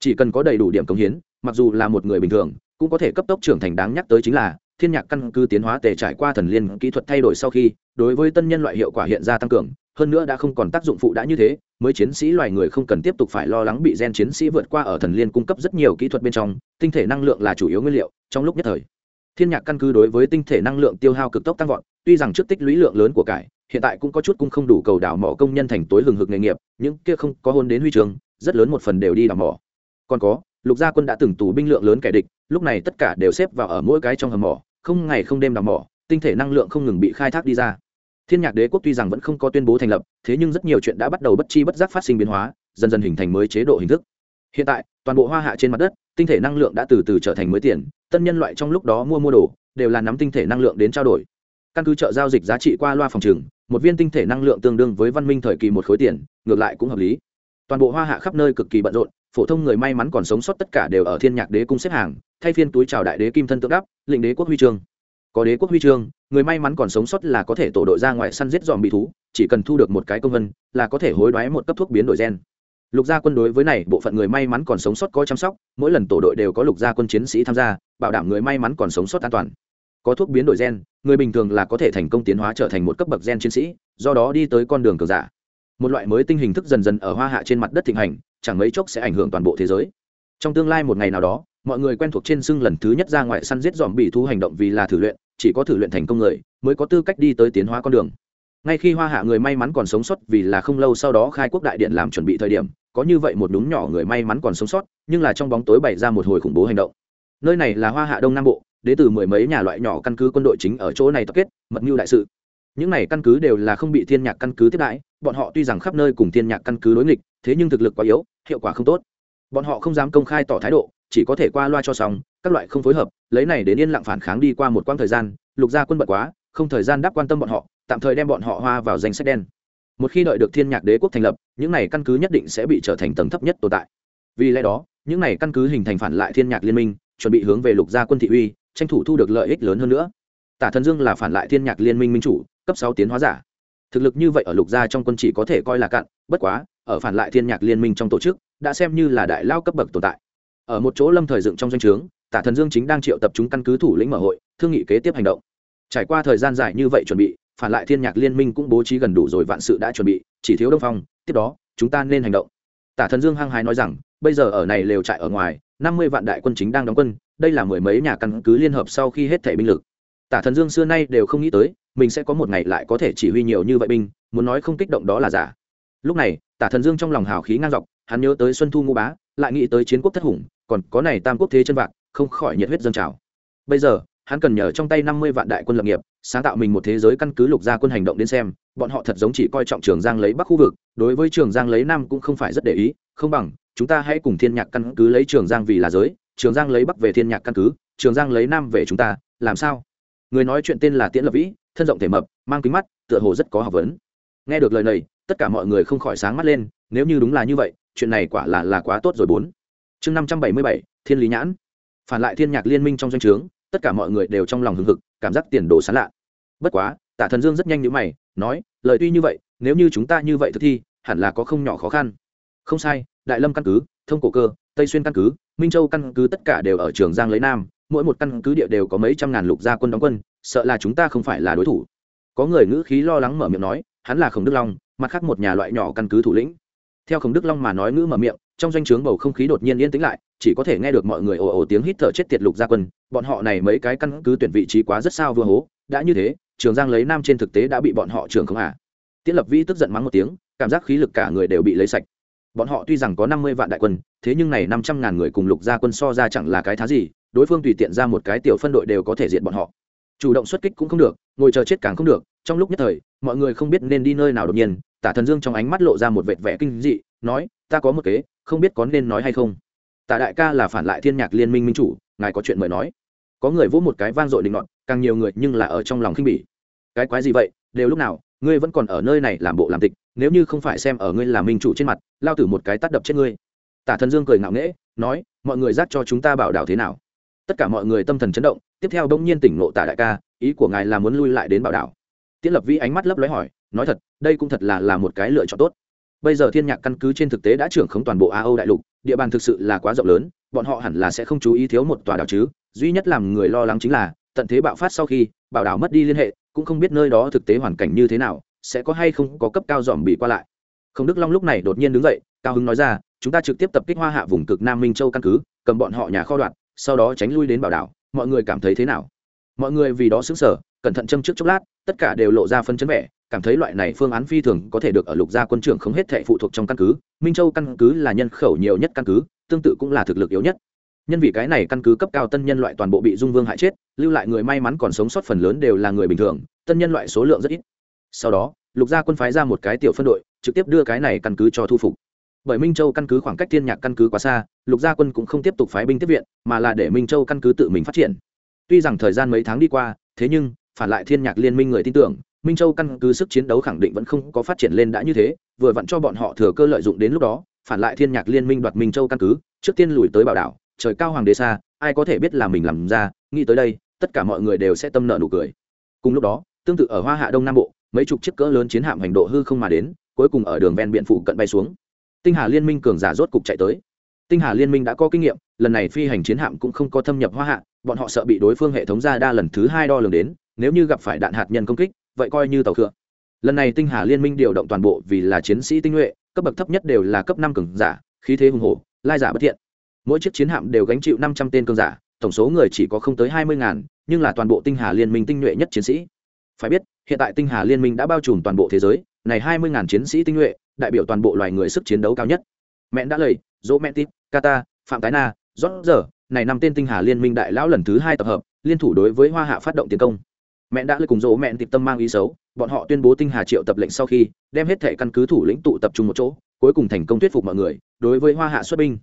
[SPEAKER 1] Chỉ cần có đầy đủ điểm cống hiến, mặc dù là một người bình thường, cũng có thể cấp tốc trưởng thành đáng nhắc tới chính là, thiên nhạc căn cứ tiến hóa tề trải qua thần liên kỹ thuật thay đổi sau khi, đối với tân nhân loại hiệu quả hiện ra tăng cường hơn nữa đã không còn tác dụng phụ đã như thế, mới chiến sĩ loài người không cần tiếp tục phải lo lắng bị gen chiến sĩ vượt qua ở thần liên cung cấp rất nhiều kỹ thuật bên trong, tinh thể năng lượng là chủ yếu nguyên liệu trong lúc nhất thời. Thiên nhạc căn cứ đối với tinh thể năng lượng tiêu hao cực tốc tăng vọt, tuy rằng trước tích lũy lượng lớn của cải, hiện tại cũng có chút cũng không đủ cầu đảo mỏ công nhân thành tối hừng hực nghề nghiệp, những kia không có hôn đến huy trường rất lớn một phần đều đi đảo mỏ. Còn có, lục gia quân đã từng tù binh lượng lớn kẻ địch, lúc này tất cả đều xếp vào ở mỗi cái trong hầm mỏ, không ngày không đêm đào mỏ, tinh thể năng lượng không ngừng bị khai thác đi ra thiên nhạc đế quốc tuy rằng vẫn không có tuyên bố thành lập, thế nhưng rất nhiều chuyện đã bắt đầu bất chi bất giác phát sinh biến hóa, dần dần hình thành mới chế độ hình thức. Hiện tại, toàn bộ hoa hạ trên mặt đất, tinh thể năng lượng đã từ từ trở thành mới tiền, tân nhân loại trong lúc đó mua mua đồ, đều là nắm tinh thể năng lượng đến trao đổi. Căn cứ chợ giao dịch giá trị qua loa phòng trừng, một viên tinh thể năng lượng tương đương với văn minh thời kỳ một khối tiền, ngược lại cũng hợp lý. Toàn bộ hoa hạ khắp nơi cực kỳ bận rộn, phổ thông người may mắn còn sống sót tất cả đều ở thiên nhạc đế cung xếp hàng, thay phiên túi chào đại đế kim thân tượng đắp lĩnh đế quốc huy chương. Có đế quốc huy chương người may mắn còn sống sót là có thể tổ đội ra ngoài săn giết dòm bị thú, chỉ cần thu được một cái công vân, là có thể hối đoái một cấp thuốc biến đổi gen. Lục gia quân đối với này, bộ phận người may mắn còn sống sót có chăm sóc, mỗi lần tổ đội đều có lục gia quân chiến sĩ tham gia, bảo đảm người may mắn còn sống sót an toàn. Có thuốc biến đổi gen, người bình thường là có thể thành công tiến hóa trở thành một cấp bậc gen chiến sĩ, do đó đi tới con đường cường giả. Một loại mới tinh hình thức dần dần ở hoa hạ trên mặt đất thịnh hành, chẳng mấy chốc sẽ ảnh hưởng toàn bộ thế giới. Trong tương lai một ngày nào đó, mọi người quen thuộc trên xưng lần thứ nhất ra ngoài săn giết dòm bị thu hành động vì là thử luyện chỉ có thử luyện thành công người mới có tư cách đi tới tiến hóa con đường. Ngay khi hoa hạ người may mắn còn sống sót vì là không lâu sau đó khai quốc đại điện làm chuẩn bị thời điểm, có như vậy một đúng nhỏ người may mắn còn sống sót, nhưng là trong bóng tối bày ra một hồi khủng bố hành động. Nơi này là hoa hạ đông nam bộ đến từ mười mấy nhà loại nhỏ căn cứ quân đội chính ở chỗ này tập kết, mật mưu đại sự. Những này căn cứ đều là không bị thiên nhạc căn cứ tiếp đãi, bọn họ tuy rằng khắp nơi cùng thiên nhạc căn cứ đối nghịch, thế nhưng thực lực quá yếu, hiệu quả không tốt. Bọn họ không dám công khai tỏ thái độ, chỉ có thể qua loa cho xong, các loại không phối hợp lấy này đến yên lặng phản kháng đi qua một quãng thời gian, lục gia quân bận quá, không thời gian đáp quan tâm bọn họ, tạm thời đem bọn họ hoa vào danh sách đen. Một khi đợi được thiên nhạc đế quốc thành lập, những này căn cứ nhất định sẽ bị trở thành tầng thấp nhất tồn tại. Vì lẽ đó, những này căn cứ hình thành phản lại thiên nhạc liên minh, chuẩn bị hướng về lục gia quân thị uy, tranh thủ thu được lợi ích lớn hơn nữa. Tả thần dương là phản lại thiên nhạc liên minh minh chủ, cấp sáu tiến hóa giả. Thực lực như vậy ở lục gia trong quân chỉ có thể coi là cạn, bất quá, ở phản lại thiên nhạc liên minh trong tổ chức, đã xem như là đại lao cấp bậc tồn tại. Ở một chỗ lâm thời dựng trong doanh trướng tả thần dương chính đang triệu tập chúng căn cứ thủ lĩnh mở hội, thương nghị kế tiếp hành động. Trải qua thời gian dài như vậy chuẩn bị, phản lại thiên nhạc liên minh cũng bố trí gần đủ rồi vạn sự đã chuẩn bị, chỉ thiếu đông phong, tiếp đó, chúng ta nên hành động. Tả thần dương hăng hái nói rằng, bây giờ ở này lều trại ở ngoài, năm mươi vạn đại quân chính đang đóng quân, đây là mười mấy nhà căn cứ liên hợp sau khi hết thể binh lực. Tả thần dương xưa nay đều không nghĩ tới, mình sẽ có một ngày lại có thể chỉ huy nhiều như vậy binh, muốn nói không kích động đó là giả. Lúc này, tả thần dương trong lòng hào khí ngang dọc, hắn nhớ tới xuân thu ngũ bá, lại nghĩ tới chiến quốc thất hùng, còn có này tam quốc thế chân vạc không khỏi nhiệt huyết dâng trào. Bây giờ, hắn cần nhờ trong tay năm mươi vạn đại quân lập nghiệp, sáng tạo mình một thế giới căn cứ lục gia quân hành động đến xem, bọn họ thật giống chỉ coi trọng trường giang lấy bắc khu vực, đối với trường giang lấy nam cũng không phải rất để ý, không bằng, chúng ta hãy cùng thiên nhạc căn cứ lấy trường giang vì là giới, trường giang lấy bắc về thiên nhạc căn cứ, trường giang lấy nam về chúng ta, làm sao? Người nói chuyện tên là tiễn lập vĩ, thân rộng thể mập, mang kính mắt, tựa hồ rất có học vấn. Nghe được lời này, tất cả mọi người không khỏi sáng mắt lên, nếu như đúng là như vậy, chuyện này quả là là quá tốt rồi bốn. Chương năm trăm bảy mươi bảy, thiên lý nhãn phản lại thiên nhạc liên minh trong doanh trướng, tất cả mọi người đều trong lòng hưng hực, cảm giác tiền đồ sán lạ. Bất quá, tả thần dương rất nhanh nhữ mày, nói, lời tuy như vậy, nếu như chúng ta như vậy thực thi, hẳn là có không nhỏ khó khăn. Không sai, đại lâm căn cứ, thông cổ cơ, tây xuyên căn cứ, minh châu căn cứ tất cả đều ở trường giang lấy nam, mỗi một căn cứ địa đều có mấy trăm ngàn lục gia quân đóng quân, sợ là chúng ta không phải là đối thủ. Có người ngữ khí lo lắng mở miệng nói, hắn là khổng đức long, mặt khác một nhà loại nhỏ căn cứ thủ lĩnh. Theo khổng đức long mà nói ngữ mở miệng, trong doanh trướng bầu không khí đột nhiên yên tĩnh lại chỉ có thể nghe được mọi người ồ ồ tiếng hít thở chết tiệt lục gia quân, bọn họ này mấy cái căn cứ tuyển vị trí quá rất sao vừa hố, đã như thế, trường giang lấy nam trên thực tế đã bị bọn họ trường không à. Tiễn lập vĩ tức giận mắng một tiếng, cảm giác khí lực cả người đều bị lấy sạch. Bọn họ tuy rằng có năm mươi vạn đại quân, thế nhưng này năm trăm ngàn người cùng lục gia quân so ra chẳng là cái thá gì, đối phương tùy tiện ra một cái tiểu phân đội đều có thể diệt bọn họ. Chủ động xuất kích cũng không được, ngồi chờ chết càng không được, trong lúc nhất thời, mọi người không biết nên đi nơi nào đột nhiên, tả thần dương trong ánh mắt lộ ra một vệt vẻ kinh dị, nói, ta có một kế, không biết có nên nói hay không tả đại ca là phản lại thiên nhạc liên minh minh chủ, ngài có chuyện mời nói. Có người vỗ một cái vang dội định luận càng nhiều người nhưng là ở trong lòng khinh bỉ. Cái quái gì vậy? Đều lúc nào, ngươi vẫn còn ở nơi này làm bộ làm tịch, nếu như không phải xem ở ngươi là minh chủ trên mặt, lao tử một cái tắt đập chết ngươi. Tả thần dương cười ngạo nghễ, nói, mọi người dắt cho chúng ta bảo đảo thế nào? Tất cả mọi người tâm thần chấn động, tiếp theo bỗng nhiên tỉnh ngộ tả đại ca, ý của ngài là muốn lui lại đến bảo đảo. Tiết lập vĩ ánh mắt lấp lóe hỏi, nói thật, đây cũng thật là là một cái lựa chọn tốt. Bây giờ thiên nhạc căn cứ trên thực tế đã trưởng khống toàn bộ a âu đại lục địa bàn thực sự là quá rộng lớn, bọn họ hẳn là sẽ không chú ý thiếu một tòa đảo chứ. Duy nhất làm người lo lắng chính là, tận thế bạo phát sau khi, bảo đảo mất đi liên hệ, cũng không biết nơi đó thực tế hoàn cảnh như thế nào, sẽ có hay không có cấp cao dòm bị qua lại. Không đức long lúc này đột nhiên đứng dậy, cao Hưng nói ra, chúng ta trực tiếp tập kích hoa hạ vùng cực nam minh châu căn cứ, cầm bọn họ nhà kho đoạn, sau đó tránh lui đến bảo đảo. Mọi người cảm thấy thế nào? Mọi người vì đó xứng sở cẩn thận châm trước chốc lát, tất cả đều lộ ra phân chấn vẻ cảm thấy loại này phương án phi thường có thể được ở lục gia quân trưởng không hết thệ phụ thuộc trong căn cứ. Minh châu căn cứ là nhân khẩu nhiều nhất căn cứ, tương tự cũng là thực lực yếu nhất. Nhân vì cái này căn cứ cấp cao tân nhân loại toàn bộ bị dung vương hại chết, lưu lại người may mắn còn sống sót phần lớn đều là người bình thường, tân nhân loại số lượng rất ít. Sau đó, lục gia quân phái ra một cái tiểu phân đội, trực tiếp đưa cái này căn cứ cho thu phục. Bởi minh châu căn cứ khoảng cách thiên nhạc căn cứ quá xa, lục gia quân cũng không tiếp tục phái binh tiếp viện, mà là để minh châu căn cứ tự mình phát triển. Tuy rằng thời gian mấy tháng đi qua, thế nhưng, phản lại thiên nhạc liên minh người tin tưởng minh châu căn cứ sức chiến đấu khẳng định vẫn không có phát triển lên đã như thế, vừa vặn cho bọn họ thừa cơ lợi dụng đến lúc đó, phản lại thiên nhạc liên minh đoạt minh châu căn cứ, trước tiên lùi tới bảo đảo, trời cao hoàng đế xa, ai có thể biết là mình làm ra, nghĩ tới đây, tất cả mọi người đều sẽ tâm nợ nụ cười. Cùng lúc đó, tương tự ở hoa hạ đông nam bộ, mấy chục chiếc cỡ lớn chiến hạm hành độ hư không mà đến, cuối cùng ở đường ven biển phụ cận bay xuống. Tinh hà liên minh cường giả rốt cục chạy tới. Tinh hà liên minh đã có kinh nghiệm, lần này phi hành chiến hạm cũng không có thâm nhập hoa hạ, bọn họ sợ bị đối phương hệ thống ra đa lần thứ hai đo lường đến, nếu như gặp phải đạn hạt nhân công kích vậy coi như tàu thượng lần này tinh hà liên minh điều động toàn bộ vì là chiến sĩ tinh nhuệ, cấp bậc thấp nhất đều là cấp năm cường giả, khí thế hùng hổ, lai giả bất thiện. Mỗi chiếc chiến hạm đều gánh chịu năm trăm tên cường giả, tổng số người chỉ có không tới hai mươi ngàn, nhưng là toàn bộ tinh hà liên minh tinh nhuệ nhất chiến sĩ. Phải biết, hiện tại tinh hà liên minh đã bao trùm toàn bộ thế giới, này hai mươi ngàn chiến sĩ tinh nhuệ, đại biểu toàn bộ loài người sức chiến đấu cao nhất. Mẹ đã lầy dỗ mẹ tít, kata, phạm tái na, rót giờ, này năm tên tinh hà liên minh đại lão lần thứ hai tập hợp, liên thủ đối với hoa hạ phát động tiến công mẹ đã lời cùng dỗ mẹ tịp tâm mang ý xấu, bọn họ tuyên bố tinh hà triệu tập lệnh sau khi, đem hết thẻ căn cứ thủ lĩnh tụ tập trung một chỗ, cuối cùng thành công thuyết phục mọi người, đối với hoa hạ xuất binh.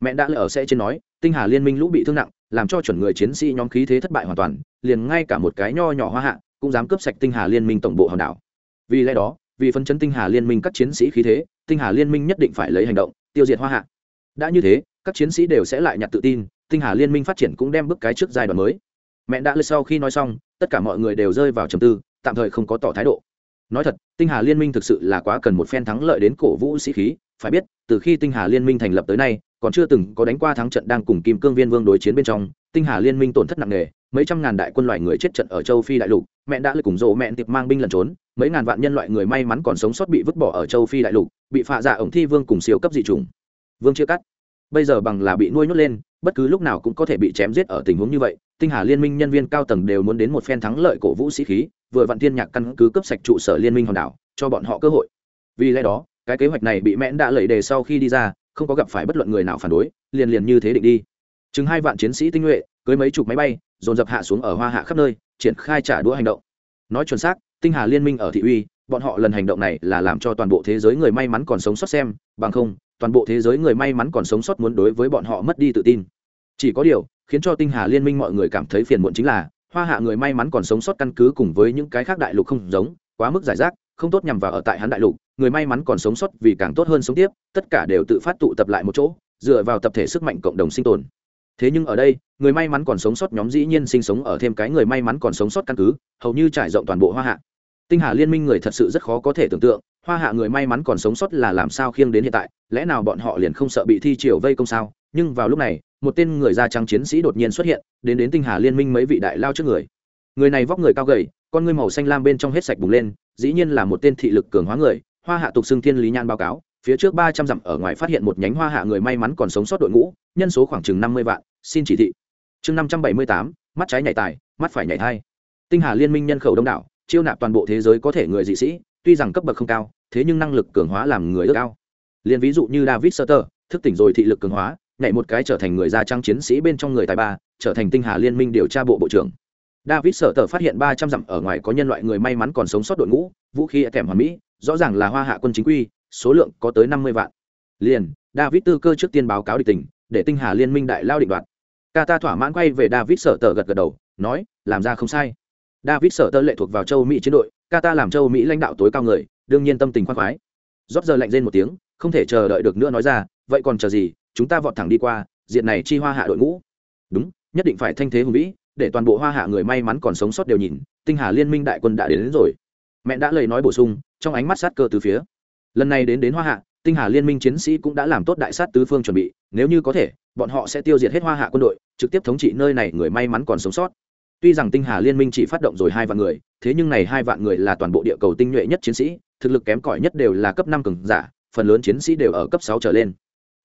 [SPEAKER 1] Mẹ đã lời ở sẽ trên nói, tinh hà liên minh lũ bị thương nặng, làm cho chuẩn người chiến sĩ nhóm khí thế thất bại hoàn toàn, liền ngay cả một cái nho nhỏ hoa hạ cũng dám cướp sạch tinh hà liên minh tổng bộ hòn đảo. Vì lẽ đó, vì phân chấn tinh hà liên minh các chiến sĩ khí thế, tinh hà liên minh nhất định phải lấy hành động, tiêu diệt hoa hạ. Đã như thế, các chiến sĩ đều sẽ lại nhặt tự tin, tinh hà liên minh phát triển cũng đem bước cái trước giai đoạn mới. Mẹ đã lời sau khi nói xong tất cả mọi người đều rơi vào trầm tư, tạm thời không có tỏ thái độ. Nói thật, tinh hà liên minh thực sự là quá cần một phen thắng lợi đến cổ vũ sĩ khí, phải biết, từ khi tinh hà liên minh thành lập tới nay, còn chưa từng có đánh qua thắng trận đang cùng kim cương viên vương đối chiến bên trong, tinh hà liên minh tổn thất nặng nề, mấy trăm ngàn đại quân loại người chết trận ở châu phi đại lục, mẹ đã lời cùng rộ mẹ tiệp mang binh lẩn trốn, mấy ngàn vạn nhân loại người may mắn còn sống sót bị vứt bỏ ở châu phi đại lục, bị phạ giả ổng thi vương cùng siêu cấp dị chủng. Vương chia cắt bây giờ bằng là bị nuôi nhốt lên, bất cứ lúc nào cũng có thể bị chém giết ở tình huống như vậy, tinh hà liên minh nhân viên cao tầng đều muốn đến một phen thắng lợi cổ vũ sĩ khí, vừa vạn thiên nhạc căn cứ cấp sạch trụ sở liên minh hòn đảo, cho bọn họ cơ hội. Vì lẽ đó, cái kế hoạch này bị mẽn đã lẩy đề sau khi đi ra, không có gặp phải bất luận người nào phản đối, liền liền như thế định đi. Chừng hai vạn chiến sĩ tinh nhuệ, cưới mấy chục máy bay, dồn dập hạ xuống ở hoa hạ khắp nơi, triển khai trả đũa hành động. Nói chuẩn xác, tinh hà liên minh ở thị uy, bọn họ lần hành động này là làm cho toàn bộ thế giới người may mắn còn sống sót xem, bằng không toàn bộ thế giới người may mắn còn sống sót muốn đối với bọn họ mất đi tự tin. Chỉ có điều, khiến cho tinh hà liên minh mọi người cảm thấy phiền muộn chính là, hoa hạ người may mắn còn sống sót căn cứ cùng với những cái khác đại lục không giống, quá mức giải rác, không tốt nhằm vào ở tại hắn đại lục, người may mắn còn sống sót vì càng tốt hơn sống tiếp, tất cả đều tự phát tụ tập lại một chỗ, dựa vào tập thể sức mạnh cộng đồng sinh tồn. Thế nhưng ở đây, người may mắn còn sống sót nhóm dĩ nhiên sinh sống ở thêm cái người may mắn còn sống sót căn cứ, hầu như trải rộng toàn bộ hoa hạ. Tinh hà liên minh người thật sự rất khó có thể tưởng tượng hoa hạ người may mắn còn sống sót là làm sao khiêng đến hiện tại, lẽ nào bọn họ liền không sợ bị thi triều vây công sao? Nhưng vào lúc này, một tên người da trắng chiến sĩ đột nhiên xuất hiện, đến đến tinh hà liên minh mấy vị đại lao trước người. Người này vóc người cao gầy, con ngươi màu xanh lam bên trong hết sạch bùng lên, dĩ nhiên là một tên thị lực cường hóa người, hoa hạ tục xưng thiên lý nhan báo cáo, phía trước ba trăm dặm ở ngoài phát hiện một nhánh hoa hạ người may mắn còn sống sót đội ngũ, nhân số khoảng chừng năm mươi vạn, xin chỉ thị. Chương năm trăm bảy mươi tám, mắt trái nhảy tài, mắt phải nhảy thai. Tinh hà liên minh nhân khẩu đông đảo, chiêu nạp toàn bộ thế giới có thể người dị sĩ, tuy rằng cấp bậc không cao thế nhưng năng lực cường hóa làm người ước cao liền ví dụ như david sutter, thức tỉnh rồi thị lực cường hóa, nhảy một cái trở thành người da trăng chiến sĩ bên trong người tài ba, trở thành tinh hà liên minh điều tra bộ bộ trưởng. David sợ tờ phát hiện ba trăm dặm ở ngoài có nhân loại người may mắn còn sống sót đội ngũ, vũ khí kèm hoàn mỹ, rõ ràng là hoa hạ quân chính quy, số lượng có tới năm mươi vạn. Liền, david tư cơ trước tiên báo cáo địch tình để tinh hà liên minh đại lao định đoạt. Ca ta thỏa mãn quay về david sợ tờ gật gật đầu, nói, làm ra không sai. David sợ tờ lệ thuộc vào châu mỹ chiến đội ca ta làm châu mỹ lãnh đạo tối cao người đương nhiên tâm tình khoan khoái. Rót giờ lạnh rên một tiếng không thể chờ đợi được nữa nói ra vậy còn chờ gì? Chúng ta vọt thẳng đi qua diện này chi hoa hạ đội ngũ. Đúng nhất định phải thanh thế hùng vĩ để toàn bộ hoa hạ người may mắn còn sống sót đều nhìn tinh hà liên minh đại quân đã đến, đến rồi. Mẹ đã lời nói bổ sung trong ánh mắt sát cơ từ phía. Lần này đến đến hoa hạ tinh hà liên minh chiến sĩ cũng đã làm tốt đại sát tứ phương chuẩn bị nếu như có thể bọn họ sẽ tiêu diệt hết hoa hạ quân đội trực tiếp thống trị nơi này người may mắn còn sống sót. Tuy rằng tinh hà liên minh chỉ phát động rồi hai vạn người thế nhưng này hai vạn người là toàn bộ địa cầu tinh nhuệ nhất chiến sĩ thực lực kém cỏi nhất đều là cấp năm cường giả, phần lớn chiến sĩ đều ở cấp sáu trở lên.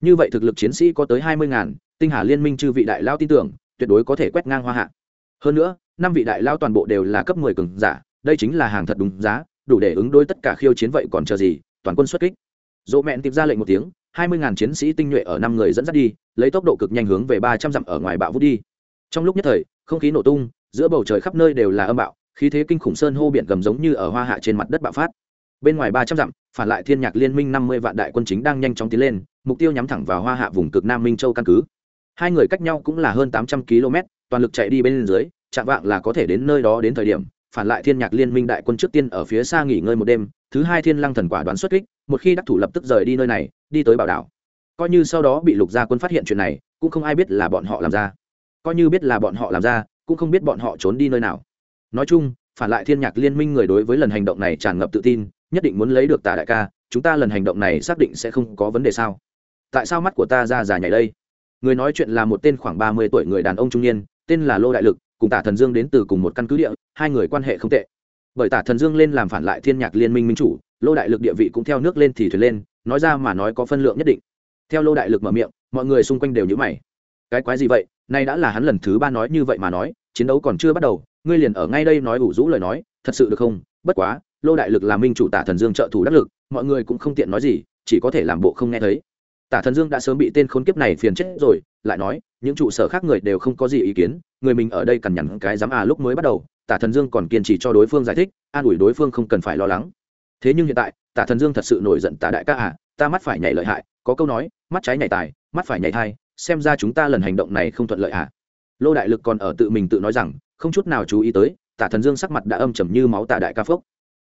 [SPEAKER 1] Như vậy thực lực chiến sĩ có tới hai mươi ngàn, tinh hà liên minh chư vị đại lao tin tưởng, tuyệt đối có thể quét ngang hoa hạ. Hơn nữa, năm vị đại lao toàn bộ đều là cấp mười cường giả, đây chính là hàng thật đúng giá, đủ để ứng đối tất cả khiêu chiến vậy còn chờ gì, toàn quân xuất kích. Dỗ mẹn tìm ra lệnh một tiếng, hai mươi ngàn chiến sĩ tinh nhuệ ở năm người dẫn dắt đi, lấy tốc độ cực nhanh hướng về ba trăm dặm ở ngoài bạo vút đi. Trong lúc nhất thời, không khí nổ tung, giữa bầu trời khắp nơi đều là âm bạo, khí thế kinh khủng sơn hô biển gầm giống như ở hoa hạ trên mặt đất bạo phát bên ngoài ba trăm dặm, phản lại thiên nhạc liên minh năm mươi vạn đại quân chính đang nhanh chóng tiến lên, mục tiêu nhắm thẳng vào hoa hạ vùng cực nam minh châu căn cứ. Hai người cách nhau cũng là hơn tám trăm km toàn lực chạy đi bên dưới, chạm vạng là có thể đến nơi đó đến thời điểm, phản lại thiên nhạc liên minh đại quân trước tiên ở phía xa nghỉ ngơi một đêm, thứ hai thiên lăng thần quả đoán xuất kích, một khi đắc thủ lập tức rời đi nơi này, đi tới bảo đảo. Coi như sau đó bị lục gia quân phát hiện chuyện này, cũng không ai biết là bọn họ làm ra. Coi như biết là bọn họ làm ra, cũng không biết bọn họ trốn đi nơi nào. Nói chung, phản lại thiên nhạc liên minh người đối với lần hành động này tràn ngập tự tin nhất định muốn lấy được tả đại ca, chúng ta lần hành động này xác định sẽ không có vấn đề sao? Tại sao mắt của ta ra già nhảy đây? Người nói chuyện là một tên khoảng ba mươi tuổi người đàn ông trung niên, tên là lô đại lực, cùng tả thần dương đến từ cùng một căn cứ địa, hai người quan hệ không tệ. Bởi tả thần dương lên làm phản lại thiên nhạc liên minh minh chủ, lô đại lực địa vị cũng theo nước lên thì thuyền lên, nói ra mà nói có phân lượng nhất định. Theo lô đại lực mở miệng, mọi người xung quanh đều nhữ mày. Cái quái gì vậy? Nay đã là hắn lần thứ ba nói như vậy mà nói, chiến đấu còn chưa bắt đầu, ngươi liền ở ngay đây nói ủ rũ lời nói, thật sự được không? Bất quá lô đại lực là minh chủ tả thần dương trợ thủ đắc lực, mọi người cũng không tiện nói gì, chỉ có thể làm bộ không nghe thấy. Tả thần dương đã sớm bị tên khốn kiếp này phiền chết rồi, lại nói, những trụ sở khác người đều không có gì ý kiến, người mình ở đây cần nhằn cái dám à lúc mới bắt đầu, tả thần dương còn kiên trì cho đối phương giải thích, an ủi đối phương không cần phải lo lắng. Thế nhưng hiện tại, tả thần dương thật sự nổi giận tả đại ca à ta mắt phải nhảy lợi hại, có câu nói, mắt trái nhảy tài, mắt phải nhảy thai, xem ra chúng ta lần hành động này không thuận lợi à. Lô đại lực còn ở tự mình tự nói rằng, không chút nào chú ý tới, tả thần dương sắc mặt đã âm trầm như máu tả đại ca phốc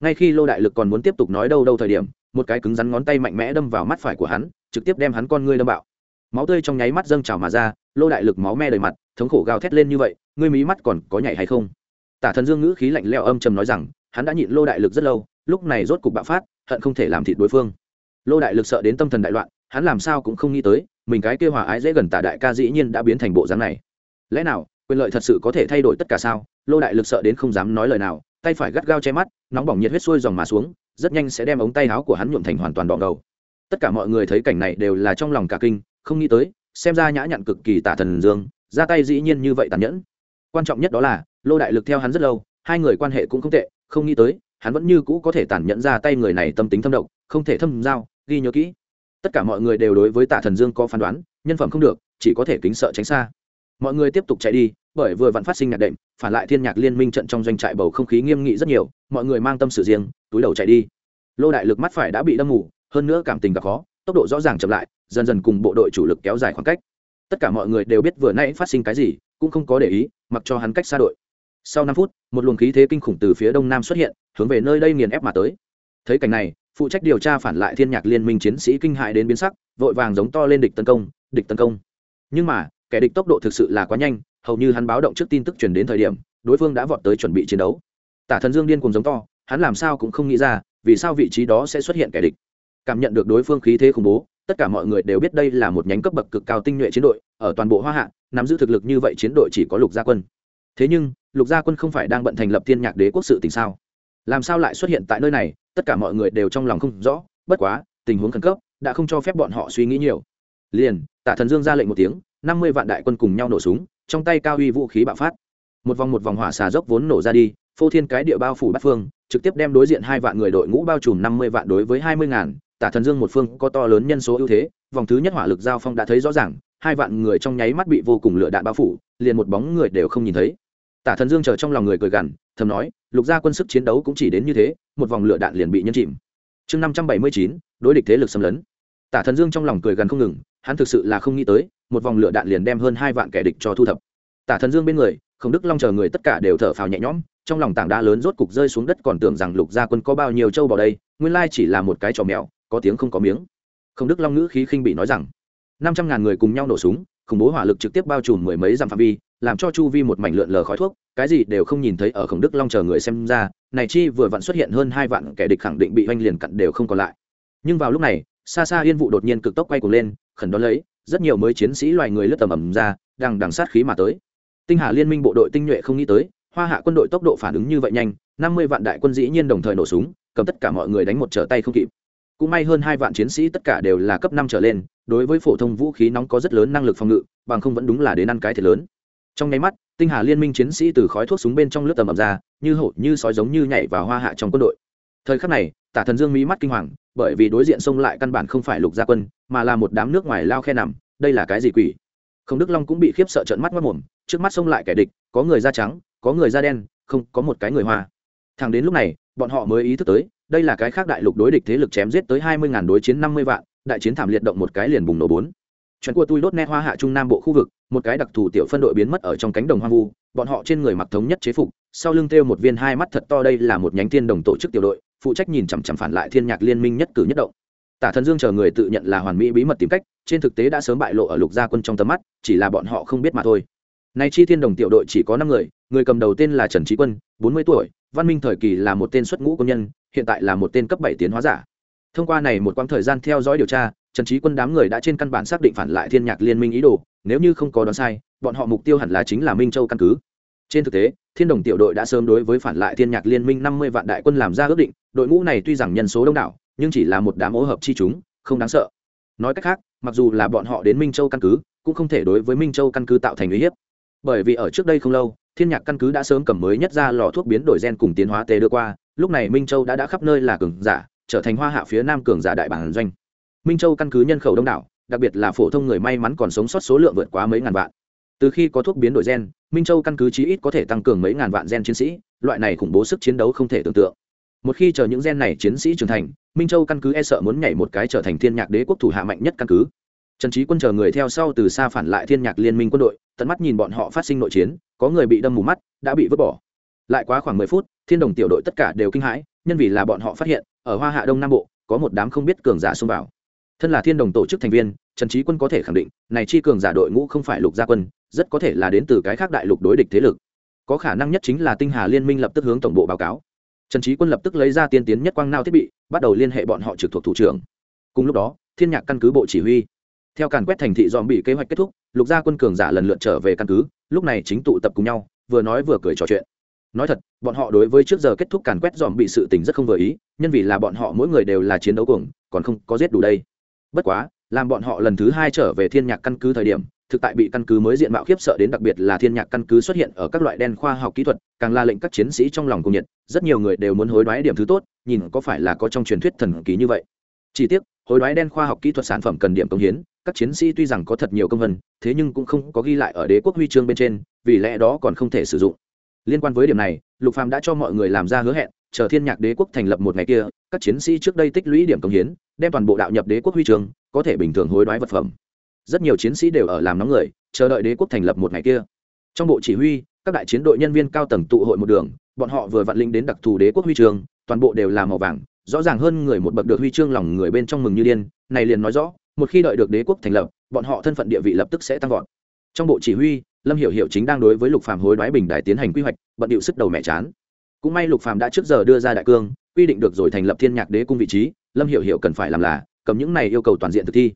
[SPEAKER 1] ngay khi lô đại lực còn muốn tiếp tục nói đâu đâu thời điểm, một cái cứng rắn ngón tay mạnh mẽ đâm vào mắt phải của hắn, trực tiếp đem hắn con ngươi đâm bạo. Máu tươi trong nháy mắt dâng trào mà ra, lô đại lực máu me đầy mặt, thống khổ gào thét lên như vậy, ngươi mí mắt còn có nhảy hay không? Tả thần dương ngữ khí lạnh leo âm trầm nói rằng, hắn đã nhịn lô đại lực rất lâu, lúc này rốt cục bạo phát, hận không thể làm thịt đối phương. Lô đại lực sợ đến tâm thần đại loạn, hắn làm sao cũng không nghĩ tới, mình cái kêu hòa ái dễ gần tả đại ca dĩ nhiên đã biến thành bộ dáng này. Lẽ nào, quyền lợi thật sự có thể thay đổi tất cả sao? Lô đại lực sợ đến không dám nói lời nào tay phải gắt gao che mắt, nóng bỏng nhiệt huyết sôi dòng mà xuống, rất nhanh sẽ đem ống tay áo của hắn nhuộm thành hoàn toàn đỏ ngầu. Tất cả mọi người thấy cảnh này đều là trong lòng cả kinh, không nghĩ tới, xem ra nhã nhặn cực kỳ tả thần dương, ra tay dĩ nhiên như vậy tàn nhẫn. Quan trọng nhất đó là, lô đại lực theo hắn rất lâu, hai người quan hệ cũng không tệ, không nghĩ tới, hắn vẫn như cũ có thể tàn nhẫn ra tay người này tâm tính thâm độc, không thể thâm giao, ghi nhớ kỹ. Tất cả mọi người đều đối với tả thần dương có phán đoán, nhân phẩm không được, chỉ có thể kính sợ tránh xa mọi người tiếp tục chạy đi, bởi vừa vặn phát sinh nhạc đệm, phản lại thiên nhạc liên minh trận trong doanh trại bầu không khí nghiêm nghị rất nhiều, mọi người mang tâm sự riêng, túi đầu chạy đi. Lô đại lực mắt phải đã bị đâm mù, hơn nữa cảm tình gặp khó, tốc độ rõ ràng chậm lại, dần dần cùng bộ đội chủ lực kéo dài khoảng cách. Tất cả mọi người đều biết vừa nãy phát sinh cái gì, cũng không có để ý, mặc cho hắn cách xa đội. Sau năm phút, một luồng khí thế kinh khủng từ phía đông nam xuất hiện, hướng về nơi đây nghiền ép mà tới. Thấy cảnh này, phụ trách điều tra phản lại thiên nhạc liên minh chiến sĩ kinh hại đến biến sắc, vội vàng giống to lên địch tấn công, địch tấn công. Nhưng mà kẻ địch tốc độ thực sự là quá nhanh, hầu như hắn báo động trước tin tức truyền đến thời điểm, đối phương đã vọt tới chuẩn bị chiến đấu. Tả thần dương điên cùng giống to, hắn làm sao cũng không nghĩ ra, vì sao vị trí đó sẽ xuất hiện kẻ địch. Cảm nhận được đối phương khí thế khủng bố, tất cả mọi người đều biết đây là một nhánh cấp bậc cực cao tinh nhuệ chiến đội, ở toàn bộ hoa hạ, nắm giữ thực lực như vậy chiến đội chỉ có lục gia quân. Thế nhưng, lục gia quân không phải đang bận thành lập thiên nhạc đế quốc sự tình sao? Làm sao lại xuất hiện tại nơi này, tất cả mọi người đều trong lòng không rõ, bất quá, tình huống khẩn cấp, đã không cho phép bọn họ suy nghĩ nhiều. Liền, tả thần dương ra lệnh một tiếng năm mươi vạn đại quân cùng nhau nổ súng, trong tay cao uy vũ khí bạo phát. Một vòng một vòng hỏa xà dốc vốn nổ ra đi, phô thiên cái địa bao phủ bát phương, trực tiếp đem đối diện hai vạn người đội ngũ bao trùm năm mươi vạn đối với hai mươi ngàn, tả thần dương một phương có to lớn nhân số ưu thế, vòng thứ nhất hỏa lực giao phong đã thấy rõ ràng, hai vạn người trong nháy mắt bị vô cùng lửa đạn bao phủ, liền một bóng người đều không nhìn thấy. Tả thần dương chờ trong lòng người cười gằn, thầm nói, lục gia quân sức chiến đấu cũng chỉ đến như thế, một vòng lửa đạn liền bị nhân chìm. Chương năm trăm bảy mươi chín, đối địch thế lực xâm lấn. Tả thần dương trong lòng cười gằn không ngừng, hắn thực sự là không nghĩ tới một vòng lửa đạn liền đem hơn hai vạn kẻ địch cho thu thập. Tả thần dương bên người không đức long chờ người tất cả đều thở phào nhẹ nhõm, trong lòng tảng đá lớn rốt cục rơi xuống đất còn tưởng rằng lục gia quân có bao nhiêu châu vào đây, nguyên lai chỉ là một cái trò mèo, có tiếng không có miếng. Không đức long ngữ khí khinh bị nói rằng, năm trăm ngàn người cùng nhau nổ súng, khủng bố hỏa lực trực tiếp bao trùm mười mấy dặm phạm vi, làm cho chu vi một mảnh lượn lờ khói thuốc, cái gì đều không nhìn thấy ở khổng đức long chờ người xem ra, này chi vừa vặn xuất hiện hơn hai vạn kẻ địch khẳng định bị oanh liền cặn đều không còn lại. Nhưng vào lúc này, xa xa yên vụ đột nhiên cực tốc quay cuồng lên, khẩn đón lấy rất nhiều mới chiến sĩ loài người lướt tầm ầm ra đang đằng sát khí mà tới. Tinh hà liên minh bộ đội tinh nhuệ không nghĩ tới, hoa hạ quân đội tốc độ phản ứng như vậy nhanh, năm mươi vạn đại quân dĩ nhiên đồng thời nổ súng, cầm tất cả mọi người đánh một trở tay không kịp. Cũng may hơn hai vạn chiến sĩ tất cả đều là cấp năm trở lên, đối với phổ thông vũ khí nóng có rất lớn năng lực phòng ngự, bằng không vẫn đúng là đến ăn cái thiệt lớn. Trong nháy mắt, tinh hà liên minh chiến sĩ từ khói thuốc súng bên trong lướt tầm ầm ra, như hổ, như sói giống như nhảy vào hoa hạ trong quân đội thời khắc này, tả thần dương mỹ mắt kinh hoàng, bởi vì đối diện xông lại căn bản không phải lục gia quân, mà là một đám nước ngoài lao khe nằm, đây là cái gì quỷ? Không, đức long cũng bị khiếp sợ trận mắt mất mồm trước mắt xông lại kẻ địch, có người da trắng, có người da đen, không, có một cái người hoa. Thằng đến lúc này, bọn họ mới ý thức tới, đây là cái khác đại lục đối địch thế lực chém giết tới hai mươi ngàn đối chiến năm mươi vạn, đại chiến thảm liệt động một cái liền bùng nổ bốn. Chuyện của tôi đốt nét hoa hạ trung nam bộ khu vực, một cái đặc thù tiểu phân đội biến mất ở trong cánh đồng hoang vu, bọn họ trên người mặc thống nhất chế phục, sau lưng thêu một viên hai mắt thật to, đây là một nhánh thiên đồng tổ chức tiểu đội phụ trách nhìn chằm chằm phản lại thiên nhạc liên minh nhất cử nhất động. Tả thần dương chờ người tự nhận là hoàn mỹ bí mật tìm cách, trên thực tế đã sớm bại lộ ở lục gia quân trong tầm mắt, chỉ là bọn họ không biết mà thôi. Nay chi thiên đồng tiểu đội chỉ có năm người người cầm đầu tên là trần trí quân, bốn mươi tuổi, văn minh thời kỳ là một tên xuất ngũ công nhân, hiện tại là một tên cấp bảy tiến hóa giả. Thông qua này một quãng thời gian theo dõi điều tra, trần trí quân đám người đã trên căn bản xác định phản lại thiên nhạc liên minh ý đồ, nếu như không có đoán sai, bọn họ mục tiêu hẳn là chính là minh châu căn cứ trên thực tế, thiên đồng tiểu đội đã sớm đối với phản lại thiên nhạc liên minh năm mươi vạn đại quân làm ra ước định, đội ngũ này tuy rằng nhân số đông đảo, nhưng chỉ là một đám ố hợp chi chúng, không đáng sợ. Nói cách khác, mặc dù là bọn họ đến minh châu căn cứ, cũng không thể đối với minh châu căn cứ tạo thành uy hiếp. Bởi vì ở trước đây không lâu, thiên nhạc căn cứ đã sớm cầm mới nhất ra lò thuốc biến đổi gen cùng tiến hóa tê đưa qua, lúc này minh châu đã đã khắp nơi là cường giả, trở thành hoa hạ phía nam cường giả đại bản doanh. Minh châu căn cứ nhân khẩu đông đảo, đặc biệt là phổ thông người may mắn còn sống sót số lượng vượt quá mấy ngàn vạn từ khi có thuốc biến đổi gen, minh châu căn cứ chí ít có thể tăng cường mấy ngàn vạn gen chiến sĩ, loại này khủng bố sức chiến đấu không thể tưởng tượng. Một khi chờ những gen này chiến sĩ trưởng thành, minh châu căn cứ e sợ muốn nhảy một cái trở thành thiên nhạc đế quốc thủ hạ mạnh nhất căn cứ. Trần trí quân chờ người theo sau từ xa phản lại thiên nhạc liên minh quân đội, tận mắt nhìn bọn họ phát sinh nội chiến, có người bị đâm mù mắt, đã bị vứt bỏ. Lại quá khoảng mười phút, thiên đồng tiểu đội tất cả đều kinh hãi, nhân vì là bọn họ phát hiện, ở hoa hạ đông nam bộ, có một đám không biết cường giả xông vào. Thân là thiên đồng tổ chức thành viên trần trí quân có thể khẳng định, này chi cường giả đội ngũ không phải lục gia quân, rất có thể là đến từ cái khác đại lục đối địch thế lực. Có khả năng nhất chính là tinh hà liên minh lập tức hướng tổng bộ báo cáo. Trần trí quân lập tức lấy ra tiên tiến nhất quang nao thiết bị, bắt đầu liên hệ bọn họ trực thuộc thủ trưởng. Cùng lúc đó, thiên nhạc căn cứ bộ chỉ huy. Theo càn quét thành thị dòm bị kế hoạch kết thúc, lục gia quân cường giả lần lượt trở về căn cứ, lúc này chính tụ tập cùng nhau, vừa nói vừa cười trò chuyện. Nói thật, bọn họ đối với trước giờ kết thúc càn quét dòm bị sự tình rất không vừa ý, nhân vì là bọn họ mỗi người đều là chiến đấu cuồng, còn không có giết đủ đây. Bất quá làm bọn họ lần thứ hai trở về thiên nhạc căn cứ thời điểm, thực tại bị căn cứ mới diện mạo khiếp sợ đến đặc biệt là thiên nhạc căn cứ xuất hiện ở các loại đen khoa học kỹ thuật, càng là lệnh các chiến sĩ trong lòng cùng nhiệt, rất nhiều người đều muốn hối đoái điểm thứ tốt, nhìn có phải là có trong truyền thuyết thần ký như vậy. Chỉ tiếc, hối đoái đen khoa học kỹ thuật sản phẩm cần điểm công hiến, các chiến sĩ tuy rằng có thật nhiều công vân thế nhưng cũng không có ghi lại ở đế quốc huy chương bên trên, vì lẽ đó còn không thể sử dụng. Liên quan với điểm này, lục phàm đã cho mọi người làm ra hứa hẹn, chờ thiên nhạc đế quốc thành lập một ngày kia các chiến sĩ trước đây tích lũy điểm công hiến, đem toàn bộ đạo nhập đế quốc huy chương có thể bình thường hối đoái vật phẩm. Rất nhiều chiến sĩ đều ở làm nóng người, chờ đợi đế quốc thành lập một ngày kia. Trong bộ chỉ huy, các đại chiến đội nhân viên cao tầng tụ hội một đường, bọn họ vừa vạn linh đến đặc thù đế quốc huy chương toàn bộ đều là màu vàng, rõ ràng hơn người một bậc được huy chương lòng người bên trong mừng như điên, này liền nói rõ, một khi đợi được đế quốc thành lập, bọn họ thân phận địa vị lập tức sẽ tăng vọt. Trong bộ chỉ huy, lâm hiểu hiểu chính đang đối với lục phàm hối đoái bình đài tiến hành quy hoạch, bận điệu sức đầu mẹ chán. Cũng may lục phàm đã trước giờ đưa ra đại cương quy định được rồi thành lập thiên nhạc đế cung vị trí, lâm hiệu hiệu cần phải làm là, cầm những này yêu cầu toàn diện thực thi.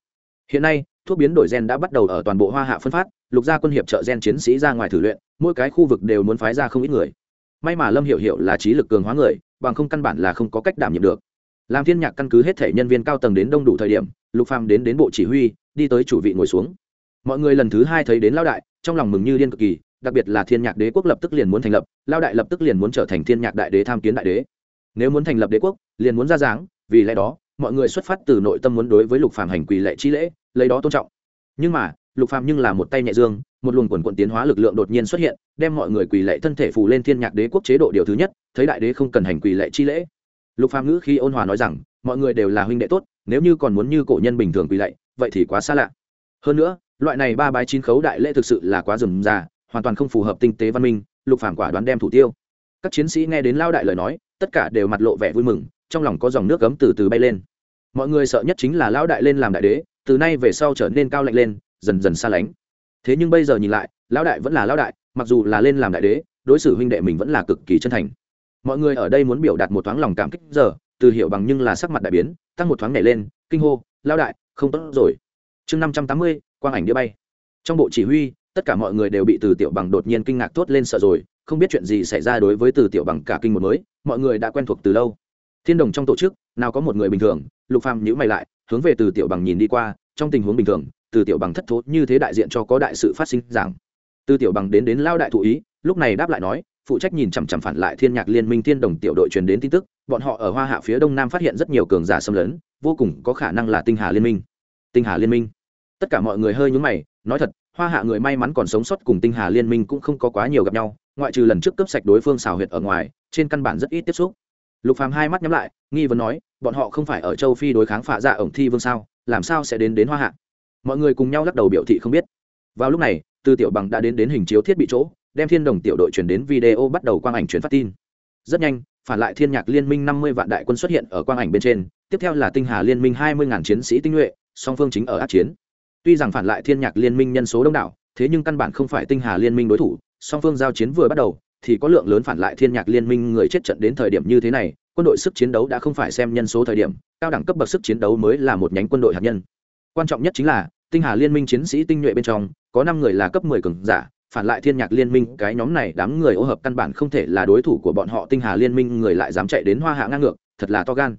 [SPEAKER 1] Hiện nay, thuốc biến đổi gen đã bắt đầu ở toàn bộ hoa hạ phân phát, lục gia quân hiệp trợ gen chiến sĩ ra ngoài thử luyện, mỗi cái khu vực đều muốn phái ra không ít người. May mà lâm hiệu hiệu là trí lực cường hóa người, bằng không căn bản là không có cách đảm nhiệm được. Làm thiên nhạc căn cứ hết thể nhân viên cao tầng đến đông đủ thời điểm, lục phàm đến đến bộ chỉ huy, đi tới chủ vị ngồi xuống. Mọi người lần thứ hai thấy đến lao đại, trong lòng mừng như điên cực kỳ, đặc biệt là thiên nhạc đế quốc lập tức liền muốn thành lập lao đại lập tức liền muốn trở thành thiên nhạc đại đế tham kiến đại đế nếu muốn thành lập đế quốc, liền muốn ra dáng, vì lẽ đó, mọi người xuất phát từ nội tâm muốn đối với lục phàm hành quỳ lệ chi lễ, lấy đó tôn trọng. Nhưng mà, lục phàm nhưng là một tay nhẹ dương, một luồng quần quận tiến hóa lực lượng đột nhiên xuất hiện, đem mọi người quỳ lệ thân thể phù lên thiên nhạc đế quốc chế độ điều thứ nhất, thấy đại đế không cần hành quỳ lệ chi lễ. Lục phàm ngữ khi ôn hòa nói rằng, mọi người đều là huynh đệ tốt, nếu như còn muốn như cổ nhân bình thường quỳ lệ vậy thì quá xa lạ. Hơn nữa, loại này ba bái chín khấu đại lễ thực sự là quá rườm rà, hoàn toàn không phù hợp tinh tế văn minh, lục phàm quả đoán đem thủ tiêu. Các chiến sĩ nghe đến lao đại lời nói tất cả đều mặt lộ vẻ vui mừng, trong lòng có dòng nước cấm từ từ bay lên. Mọi người sợ nhất chính là lão đại lên làm đại đế, từ nay về sau trở nên cao lạnh lên, dần dần xa lánh. Thế nhưng bây giờ nhìn lại, lão đại vẫn là lão đại, mặc dù là lên làm đại đế, đối xử huynh đệ mình vẫn là cực kỳ chân thành. Mọi người ở đây muốn biểu đạt một thoáng lòng cảm kích giờ, từ hiểu bằng nhưng là sắc mặt đại biến, tăng một thoáng nhảy lên, kinh hô, lão đại, không tốt rồi. Chương năm trăm tám mươi, quang ảnh đĩa bay. Trong bộ chỉ huy, tất cả mọi người đều bị từ tiểu bằng đột nhiên kinh ngạc thốt lên sợ rồi không biết chuyện gì xảy ra đối với từ tiểu bằng cả kinh một mới, mọi người đã quen thuộc từ lâu. Thiên đồng trong tổ chức, nào có một người bình thường, lục phàm nhíu mày lại, hướng về từ tiểu bằng nhìn đi qua, trong tình huống bình thường, từ tiểu bằng thất thố như thế đại diện cho có đại sự phát sinh giảng. Từ tiểu bằng đến đến lao đại thụ ý, lúc này đáp lại nói, phụ trách nhìn chằm chằm phản lại thiên nhạc liên minh thiên đồng tiểu đội truyền đến tin tức, bọn họ ở hoa hạ phía đông nam phát hiện rất nhiều cường giả xâm lấn, vô cùng có khả năng là tinh hà liên minh. Tinh hà liên minh. Tất cả mọi người hơi nhúng mày, nói thật, hoa hạ người may mắn còn sống sót cùng tinh hà liên minh cũng không có quá nhiều gặp nhau ngoại trừ lần trước cấp sạch đối phương xào huyệt ở ngoài, trên căn bản rất ít tiếp xúc. Lục phàm hai mắt nhắm lại, nghi vấn nói, bọn họ không phải ở châu phi đối kháng phạ dạ ổng thi vương sao? Làm sao sẽ đến đến hoa hạ? Mọi người cùng nhau lắc đầu biểu thị không biết. Vào lúc này tư tiểu bằng đã đến đến hình chiếu thiết bị chỗ, đem thiên đồng tiểu đội chuyển đến video bắt đầu quang ảnh chuyển phát tin. Rất nhanh, phản lại thiên nhạc liên minh năm mươi vạn đại quân xuất hiện ở quang ảnh bên trên, tiếp theo là tinh hà liên minh hai mươi ngàn chiến sĩ tinh nhuệ, song phương chính ở át chiến. Tuy rằng phản lại thiên nhạc liên minh nhân số đông đảo, thế nhưng căn bản không phải tinh hà liên minh đối thủ song phương giao chiến vừa bắt đầu, thì có lượng lớn phản lại thiên nhạc liên minh người chết trận đến thời điểm như thế này, quân đội sức chiến đấu đã không phải xem nhân số thời điểm, cao đẳng cấp bậc sức chiến đấu mới là một nhánh quân đội hạt nhân. Quan trọng nhất chính là, tinh hà liên minh chiến sĩ tinh nhuệ bên trong, có năm người là cấp 10 cường giả, phản lại thiên nhạc liên minh, cái nhóm này đám người ô hợp căn bản không thể là đối thủ của bọn họ, tinh hà liên minh người lại dám chạy đến hoa hạ ngang ngược, thật là to gan.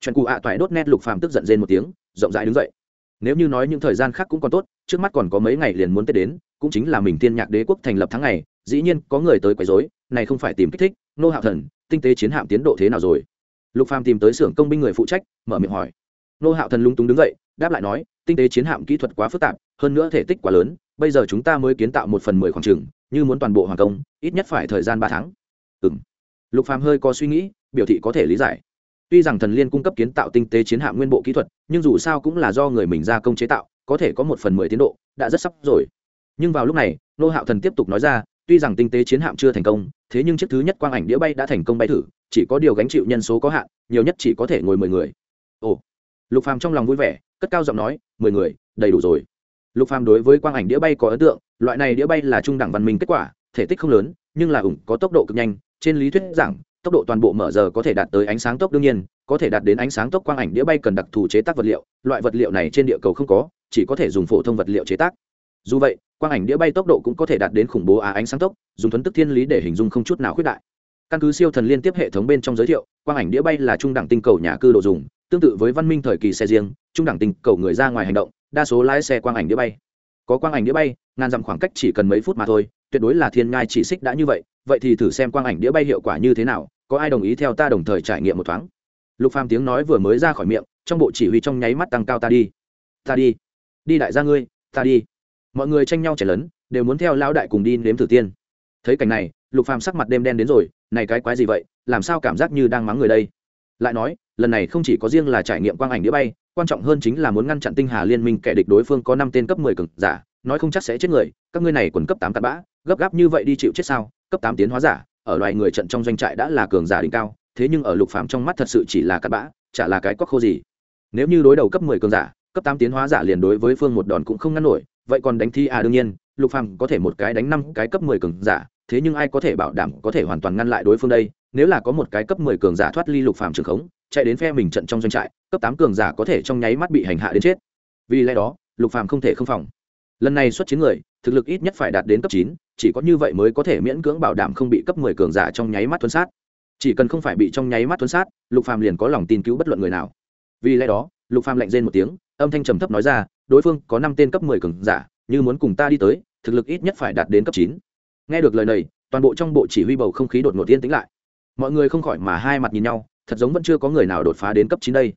[SPEAKER 1] Chuyện cụ ạ toại đốt nét lục phàm tức giận rên một tiếng, rộng rãi đứng dậy nếu như nói những thời gian khác cũng còn tốt, trước mắt còn có mấy ngày liền muốn tết đến, cũng chính là mình tiên nhạc đế quốc thành lập tháng ngày, dĩ nhiên có người tới quấy rối, này không phải tìm kích thích, nô hạo thần, tinh tế chiến hạm tiến độ thế nào rồi? Lục phàm tìm tới xưởng công binh người phụ trách, mở miệng hỏi. Nô hạo thần lung túng đứng dậy, đáp lại nói, tinh tế chiến hạm kỹ thuật quá phức tạp, hơn nữa thể tích quá lớn, bây giờ chúng ta mới kiến tạo một phần mười khoảng trường, như muốn toàn bộ hoàn công, ít nhất phải thời gian ba tháng. Ừ lục phàm hơi có suy nghĩ, biểu thị có thể lý giải tuy rằng thần liên cung cấp kiến tạo tinh tế chiến hạm nguyên bộ kỹ thuật, nhưng dù sao cũng là do người mình gia công chế tạo, có thể có một phần mười tiến độ, đã rất sắp rồi. Nhưng vào lúc này, nô hạo thần tiếp tục nói ra, tuy rằng tinh tế chiến hạm chưa thành công, thế nhưng chiếc thứ nhất quang ảnh đĩa bay đã thành công bay thử, chỉ có điều gánh chịu nhân số có hạn, nhiều nhất chỉ có thể ngồi mười người. Ồ. Lục phàm trong lòng vui vẻ, cất cao giọng nói, mười người, đầy đủ rồi. Lục phàm đối với quang ảnh đĩa bay có ấn tượng, loại này đĩa bay là trung đẳng văn minh kết quả, thể tích không lớn, nhưng là ủng có tốc độ cực nhanh, trên lý thuyết giảng tốc độ toàn bộ mở giờ có thể đạt tới ánh sáng tốc đương nhiên, có thể đạt đến ánh sáng tốc quang ảnh đĩa bay cần đặc thù chế tác vật liệu, loại vật liệu này trên địa cầu không có, chỉ có thể dùng phổ thông vật liệu chế tác. Dù vậy, quang ảnh đĩa bay tốc độ cũng có thể đạt đến khủng bố á ánh sáng tốc, dùng thuấn tức thiên lý để hình dung không chút nào khuyết đại. Căn cứ siêu thần liên tiếp hệ thống bên trong giới thiệu, quang ảnh đĩa bay là trung đẳng tinh cầu nhà cư đồ dùng, tương tự với văn minh thời kỳ xe riêng, trung đẳng tinh cầu người ra ngoài hành động, đa số lái xe quang ảnh đĩa bay. Có quang ảnh đĩa bay, ngàn dặm khoảng cách chỉ cần mấy phút mà thôi tuyệt đối là thiên ngai chỉ xích đã như vậy vậy thì thử xem quang ảnh đĩa bay hiệu quả như thế nào, có ai đồng ý theo ta đồng thời trải nghiệm một thoáng? Lục phàm tiếng nói vừa mới ra khỏi miệng, trong bộ chỉ huy trong nháy mắt tăng cao ta đi. Ta đi. Đi đại gia ngươi, ta đi. Mọi người tranh nhau chảy lớn đều muốn theo lão đại cùng đi nếm thử tiên. Thấy cảnh này, lục phàm sắc mặt đêm đen đến rồi, này cái quái gì vậy, làm sao cảm giác như đang mắng người đây? Lại nói, lần này không chỉ có riêng là trải nghiệm quang ảnh đĩa bay, quan trọng hơn chính là muốn ngăn chặn tinh hà liên minh kẻ địch đối phương có năm tên cấp mười cường giả nói không chắc sẽ chết người, các ngươi này quần cấp tám cặn bã, gấp gáp như vậy đi chịu chết sao? Cấp tám tiến hóa giả, ở loài người trận trong doanh trại đã là cường giả đỉnh cao, thế nhưng ở lục phàm trong mắt thật sự chỉ là cặn bã, chả là cái quắc khô gì. Nếu như đối đầu cấp mười cường giả, cấp tám tiến hóa giả liền đối với phương một đòn cũng không ngăn nổi, vậy còn đánh thi à đương nhiên, lục phàm có thể một cái đánh năm cái cấp mười cường giả, thế nhưng ai có thể bảo đảm có thể hoàn toàn ngăn lại đối phương đây? Nếu là có một cái cấp mười cường giả thoát ly lục phàm trường khống, chạy đến phe mình trận trong doanh trại, cấp tám cường giả có thể trong nháy mắt bị hành hạ đến chết. Vì lẽ đó, lục phàm không thể không phòng lần này xuất chiến người, thực lực ít nhất phải đạt đến cấp chín, chỉ có như vậy mới có thể miễn cưỡng bảo đảm không bị cấp mười cường giả trong nháy mắt tuân sát. Chỉ cần không phải bị trong nháy mắt tuân sát, lục phàm liền có lòng tin cứu bất luận người nào. Vì lẽ đó, lục phàm lạnh rên một tiếng, âm thanh trầm thấp nói ra, đối phương có năm tên cấp mười cường giả, như muốn cùng ta đi tới, thực lực ít nhất phải đạt đến cấp chín. Nghe được lời này, toàn bộ trong bộ chỉ huy bầu không khí đột ngột yên tĩnh lại. Mọi người không khỏi mà hai mặt nhìn nhau, thật giống vẫn chưa có người nào đột phá đến cấp chín đây.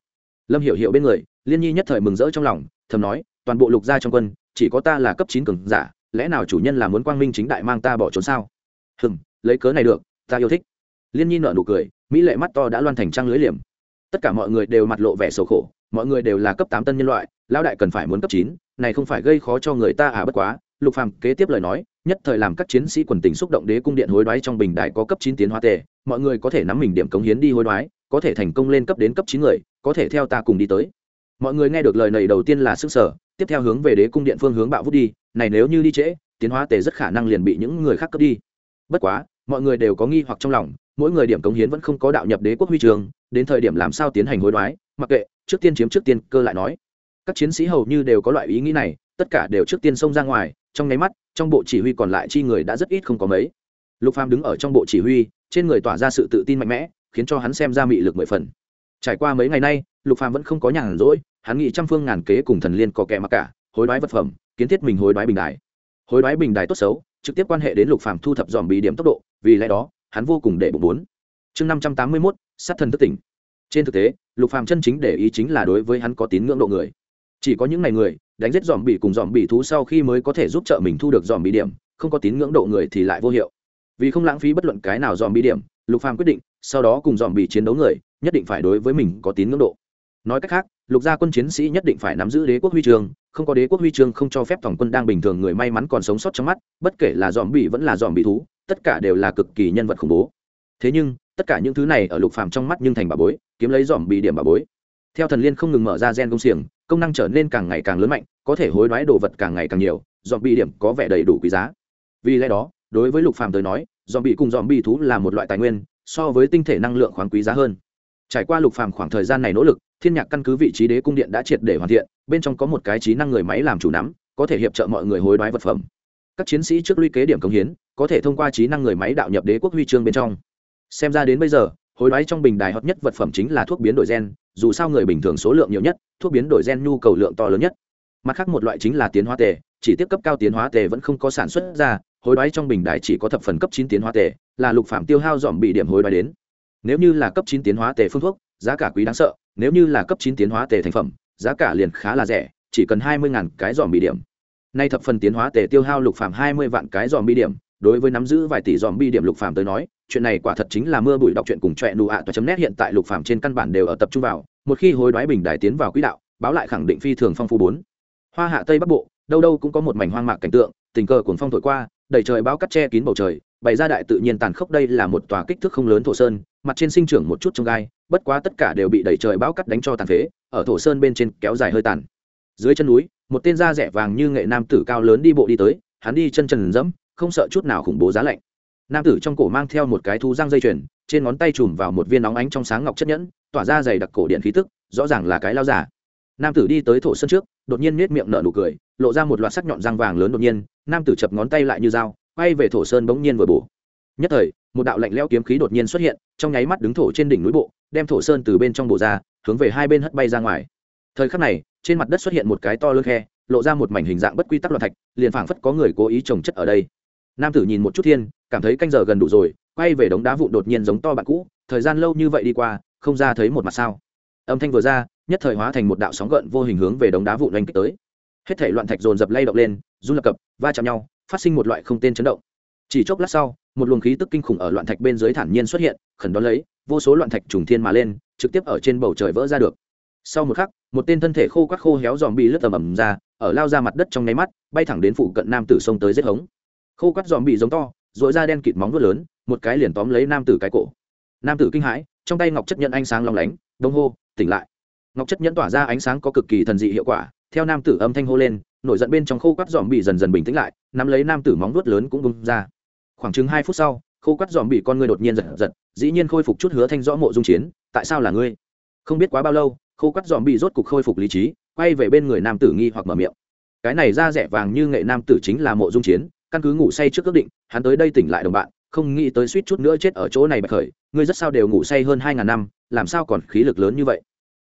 [SPEAKER 1] Lâm hiểu hiểu bên người, liên nhi nhất thời mừng rỡ trong lòng, thầm nói, toàn bộ lục gia trong quân chỉ có ta là cấp chín cường giả, lẽ nào chủ nhân là muốn quang minh chính đại mang ta bỏ trốn sao? Hừm, lấy cớ này được, ta yêu thích. Liên nhi nở nụ cười, mỹ lệ mắt to đã loan thành trăng lưới liềm. Tất cả mọi người đều mặt lộ vẻ sầu khổ, mọi người đều là cấp tám tân nhân loại, lão đại cần phải muốn cấp chín, này không phải gây khó cho người ta à bất quá, lục phàm kế tiếp lời nói, nhất thời làm các chiến sĩ quần tình xúc động đế cung điện hối đoái trong bình đại có cấp chín tiến hóa tề, mọi người có thể nắm mình điểm cống hiến đi hối đoái, có thể thành công lên cấp đến cấp chín người, có thể theo ta cùng đi tới mọi người nghe được lời này đầu tiên là sức sở tiếp theo hướng về đế cung điện phương hướng bạo vút đi, này nếu như đi trễ, tiến hóa tề rất khả năng liền bị những người khác cướp đi. Bất quá, mọi người đều có nghi hoặc trong lòng, mỗi người điểm cống hiến vẫn không có đạo nhập đế quốc huy trường, đến thời điểm làm sao tiến hành hối đoái, mặc kệ, trước tiên chiếm trước tiên cơ lại nói. Các chiến sĩ hầu như đều có loại ý nghĩ này, tất cả đều trước tiên xông ra ngoài, trong nháy mắt, trong bộ chỉ huy còn lại chi người đã rất ít không có mấy. Lục phàm đứng ở trong bộ chỉ huy, trên người tỏa ra sự tự tin mạnh mẽ, khiến cho hắn xem ra mị lực mười phần. Trải qua mấy ngày nay, lục phàm vẫn không có nhàn rỗi hắn nghĩ trăm phương ngàn kế cùng thần liên có kẻ mặc cả hối đoái vật phẩm kiến thiết mình hối đoái bình đài. Hối đoái bình đài tốt xấu trực tiếp quan hệ đến lục phàm thu thập dòm bị điểm tốc độ vì lẽ đó hắn vô cùng để bụng muốn. chương năm trăm tám mươi 581, sát thần thức tỉnh. Trên thực tế lục phàm chân chính để ý chính là đối với hắn có tín ngưỡng độ người. Chỉ có những ngày người đánh giết dòm bị cùng dòm bị thú sau khi mới có thể giúp trợ mình thu được dòm bị điểm không có tín ngưỡng độ người thì lại vô hiệu. Vì không lãng phí bất luận cái nào dòm bị điểm lục phàm quyết định sau đó cùng dòm bị chiến đấu người nhất định phải đối với mình có tín ngưỡng độ nói cách khác, lục gia quân chiến sĩ nhất định phải nắm giữ đế quốc huy chương, không có đế quốc huy chương không cho phép tổng quân đang bình thường người may mắn còn sống sót trong mắt, bất kể là dòm bị vẫn là dòm bị thú, tất cả đều là cực kỳ nhân vật khủng bố. Thế nhưng, tất cả những thứ này ở lục phàm trong mắt nhưng thành bà bối, kiếm lấy dòm bị điểm bà bối. Theo thần liên không ngừng mở ra gen công xiềng, công năng trở nên càng ngày càng lớn mạnh, có thể hối đoái đồ vật càng ngày càng nhiều dòm bị điểm có vẻ đầy đủ quý giá. Vì lẽ đó, đối với lục phàm tới nói dòm bị cùng dòm bị thú là một loại tài nguyên, so với tinh thể năng lượng khoáng quý giá hơn trải qua lục phàm khoảng thời gian này nỗ lực, thiên nhạc căn cứ vị trí đế cung điện đã triệt để hoàn thiện, bên trong có một cái trí năng người máy làm chủ nắm, có thể hiệp trợ mọi người hối đoái vật phẩm. Các chiến sĩ trước lũy kế điểm công hiến, có thể thông qua trí năng người máy đạo nhập đế quốc huy chương bên trong. Xem ra đến bây giờ, hối đoái trong bình đài hợp nhất vật phẩm chính là thuốc biến đổi gen, dù sao người bình thường số lượng nhiều nhất, thuốc biến đổi gen nhu cầu lượng to lớn nhất. Mặt khác một loại chính là tiến hóa tề, chỉ tiếp cấp cao tiến hóa tề vẫn không có sản xuất ra, hối đoái trong bình đài chỉ có thập phần cấp chín tiến hóa tề, là lục phạm tiêu hao dòm bị điểm hối đoái đến nếu như là cấp chín tiến hóa tề phương thuốc, giá cả quý đáng sợ, nếu như là cấp chín tiến hóa tề thành phẩm, giá cả liền khá là rẻ, chỉ cần hai mươi cái dòm bị điểm. Nay thập phần tiến hóa tề tiêu hao lục phàm hai mươi vạn cái dòm bi điểm, đối với nắm giữ vài tỷ dòm bi điểm lục phàm tới nói, chuyện này quả thật chính là mưa bụi đọc chuyện cùng trọe nụ ạ toa chấm nét hiện tại lục phàm trên căn bản đều ở tập trung vào, một khi hối đoái bình đài tiến vào quỹ đạo, báo lại khẳng định phi thường phong phú bốn. Hoa hạ tây bắc bộ, đâu đâu cũng có một mảnh hoang mạc cảnh tượng, tình cờ cuồng phong thổi qua, đầy trời báo cắt che kín bầu trời, bày ra đại tự nhiên tàn khốc đây là một tòa kích thước không lớn thổ sơn mặt trên sinh trưởng một chút trong gai, bất quá tất cả đều bị đẩy trời bão cắt đánh cho tàn phế, ở thổ sơn bên trên kéo dài hơi tàn. Dưới chân núi, một tên da rẻ vàng như nghệ nam tử cao lớn đi bộ đi tới, hắn đi chân trần dẫm, không sợ chút nào khủng bố giá lạnh. Nam tử trong cổ mang theo một cái thú răng dây chuyền, trên ngón tay chùm vào một viên nóng ánh trong sáng ngọc chất nhẫn, tỏa ra dày đặc cổ điện khí tức, rõ ràng là cái lao giả. Nam tử đi tới thổ sân trước, đột nhiên nết miệng nở nụ cười, lộ ra một loạt sắc nhọn răng vàng lớn đột nhiên, nam tử chập ngón tay lại như dao, quay về thổ sơn bỗng nhiên vừa bổ nhất thời, một đạo lạnh leo kiếm khí đột nhiên xuất hiện, trong nháy mắt đứng thổ trên đỉnh núi bộ, đem thổ sơn từ bên trong bộ ra, hướng về hai bên hất bay ra ngoài. Thời khắc này, trên mặt đất xuất hiện một cái to lơ khe, lộ ra một mảnh hình dạng bất quy tắc loạn thạch, liền phảng phất có người cố ý trồng chất ở đây. Nam tử nhìn một chút thiên, cảm thấy canh giờ gần đủ rồi, quay về đống đá vụn đột nhiên giống to bạn cũ, thời gian lâu như vậy đi qua, không ra thấy một mặt sao. Âm thanh vừa ra, nhất thời hóa thành một đạo sóng gợn vô hình hướng về đống đá vụn oanh kích tới. Hết thể loạn thạch dồn dập lay động lên run lập cập, va chạm nhau, phát sinh một loại không tên chấn động. Chỉ chốc lát sau một luồng khí tức kinh khủng ở loạn thạch bên dưới thản nhiên xuất hiện, khẩn đón lấy, vô số loạn thạch trùng thiên mà lên, trực tiếp ở trên bầu trời vỡ ra được. Sau một khắc, một tên thân thể khô quắc khô héo dòm bị lướt tầm ẩm ra, ở lao ra mặt đất trong nháy mắt, bay thẳng đến phụ cận nam tử sông tới giết hống. Khô quắc dòm bị giống to dội ra đen kịt móng vuốt lớn, một cái liền tóm lấy nam tử cái cổ. Nam tử kinh hãi, trong tay ngọc chất nhận ánh sáng long lánh, đông hô, tỉnh lại. Ngọc chất nhẫn tỏa ra ánh sáng có cực kỳ thần dị hiệu quả, theo nam tử âm thanh hô lên, nổi giận bên trong khô quắt dòm bị dần dần bình tĩnh lại, nắm lấy nam tử móng vuốt lớn cũng bung ra khoảng chừng hai phút sau, khô quắt dòm bị con ngươi đột nhiên giật giật, dĩ nhiên khôi phục chút hứa thanh rõ mộ dung chiến, tại sao là ngươi? Không biết quá bao lâu, khô quắt dòm bị rốt cục khôi phục lý trí, quay về bên người nam tử nghi hoặc mở miệng. Cái này da rẻ vàng như nghệ nam tử chính là mộ dung chiến, căn cứ ngủ say trước ước định, hắn tới đây tỉnh lại đồng bạn, không nghĩ tới suýt chút nữa chết ở chỗ này bạch khởi, ngươi rất sao đều ngủ say hơn hai ngàn năm, làm sao còn khí lực lớn như vậy?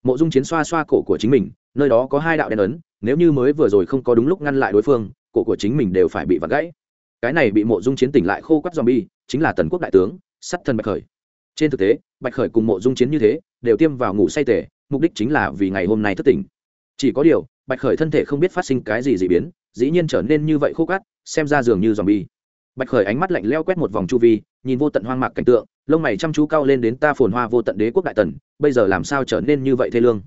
[SPEAKER 1] Mộ dung chiến xoa xoa cổ của chính mình, nơi đó có hai đạo đen ấn, nếu như mới vừa rồi không có đúng lúc ngăn lại đối phương, cổ của chính mình đều phải bị vặt gãy cái này bị mộ dung chiến tỉnh lại khô quắt zombie, chính là tần quốc đại tướng sắt thân bạch khởi. Trên thực tế, bạch khởi cùng mộ dung chiến như thế, đều tiêm vào ngủ say tể mục đích chính là vì ngày hôm nay thất tỉnh. Chỉ có điều, bạch khởi thân thể không biết phát sinh cái gì dị biến, dĩ nhiên trở nên như vậy khô cát xem ra dường như zombie. Bạch khởi ánh mắt lạnh leo quét một vòng chu vi, nhìn vô tận hoang mạc cảnh tượng, lông mày chăm chú cao lên đến ta phồn hoa vô tận đế quốc đại tần, bây giờ làm sao trở nên như vậy thê lương?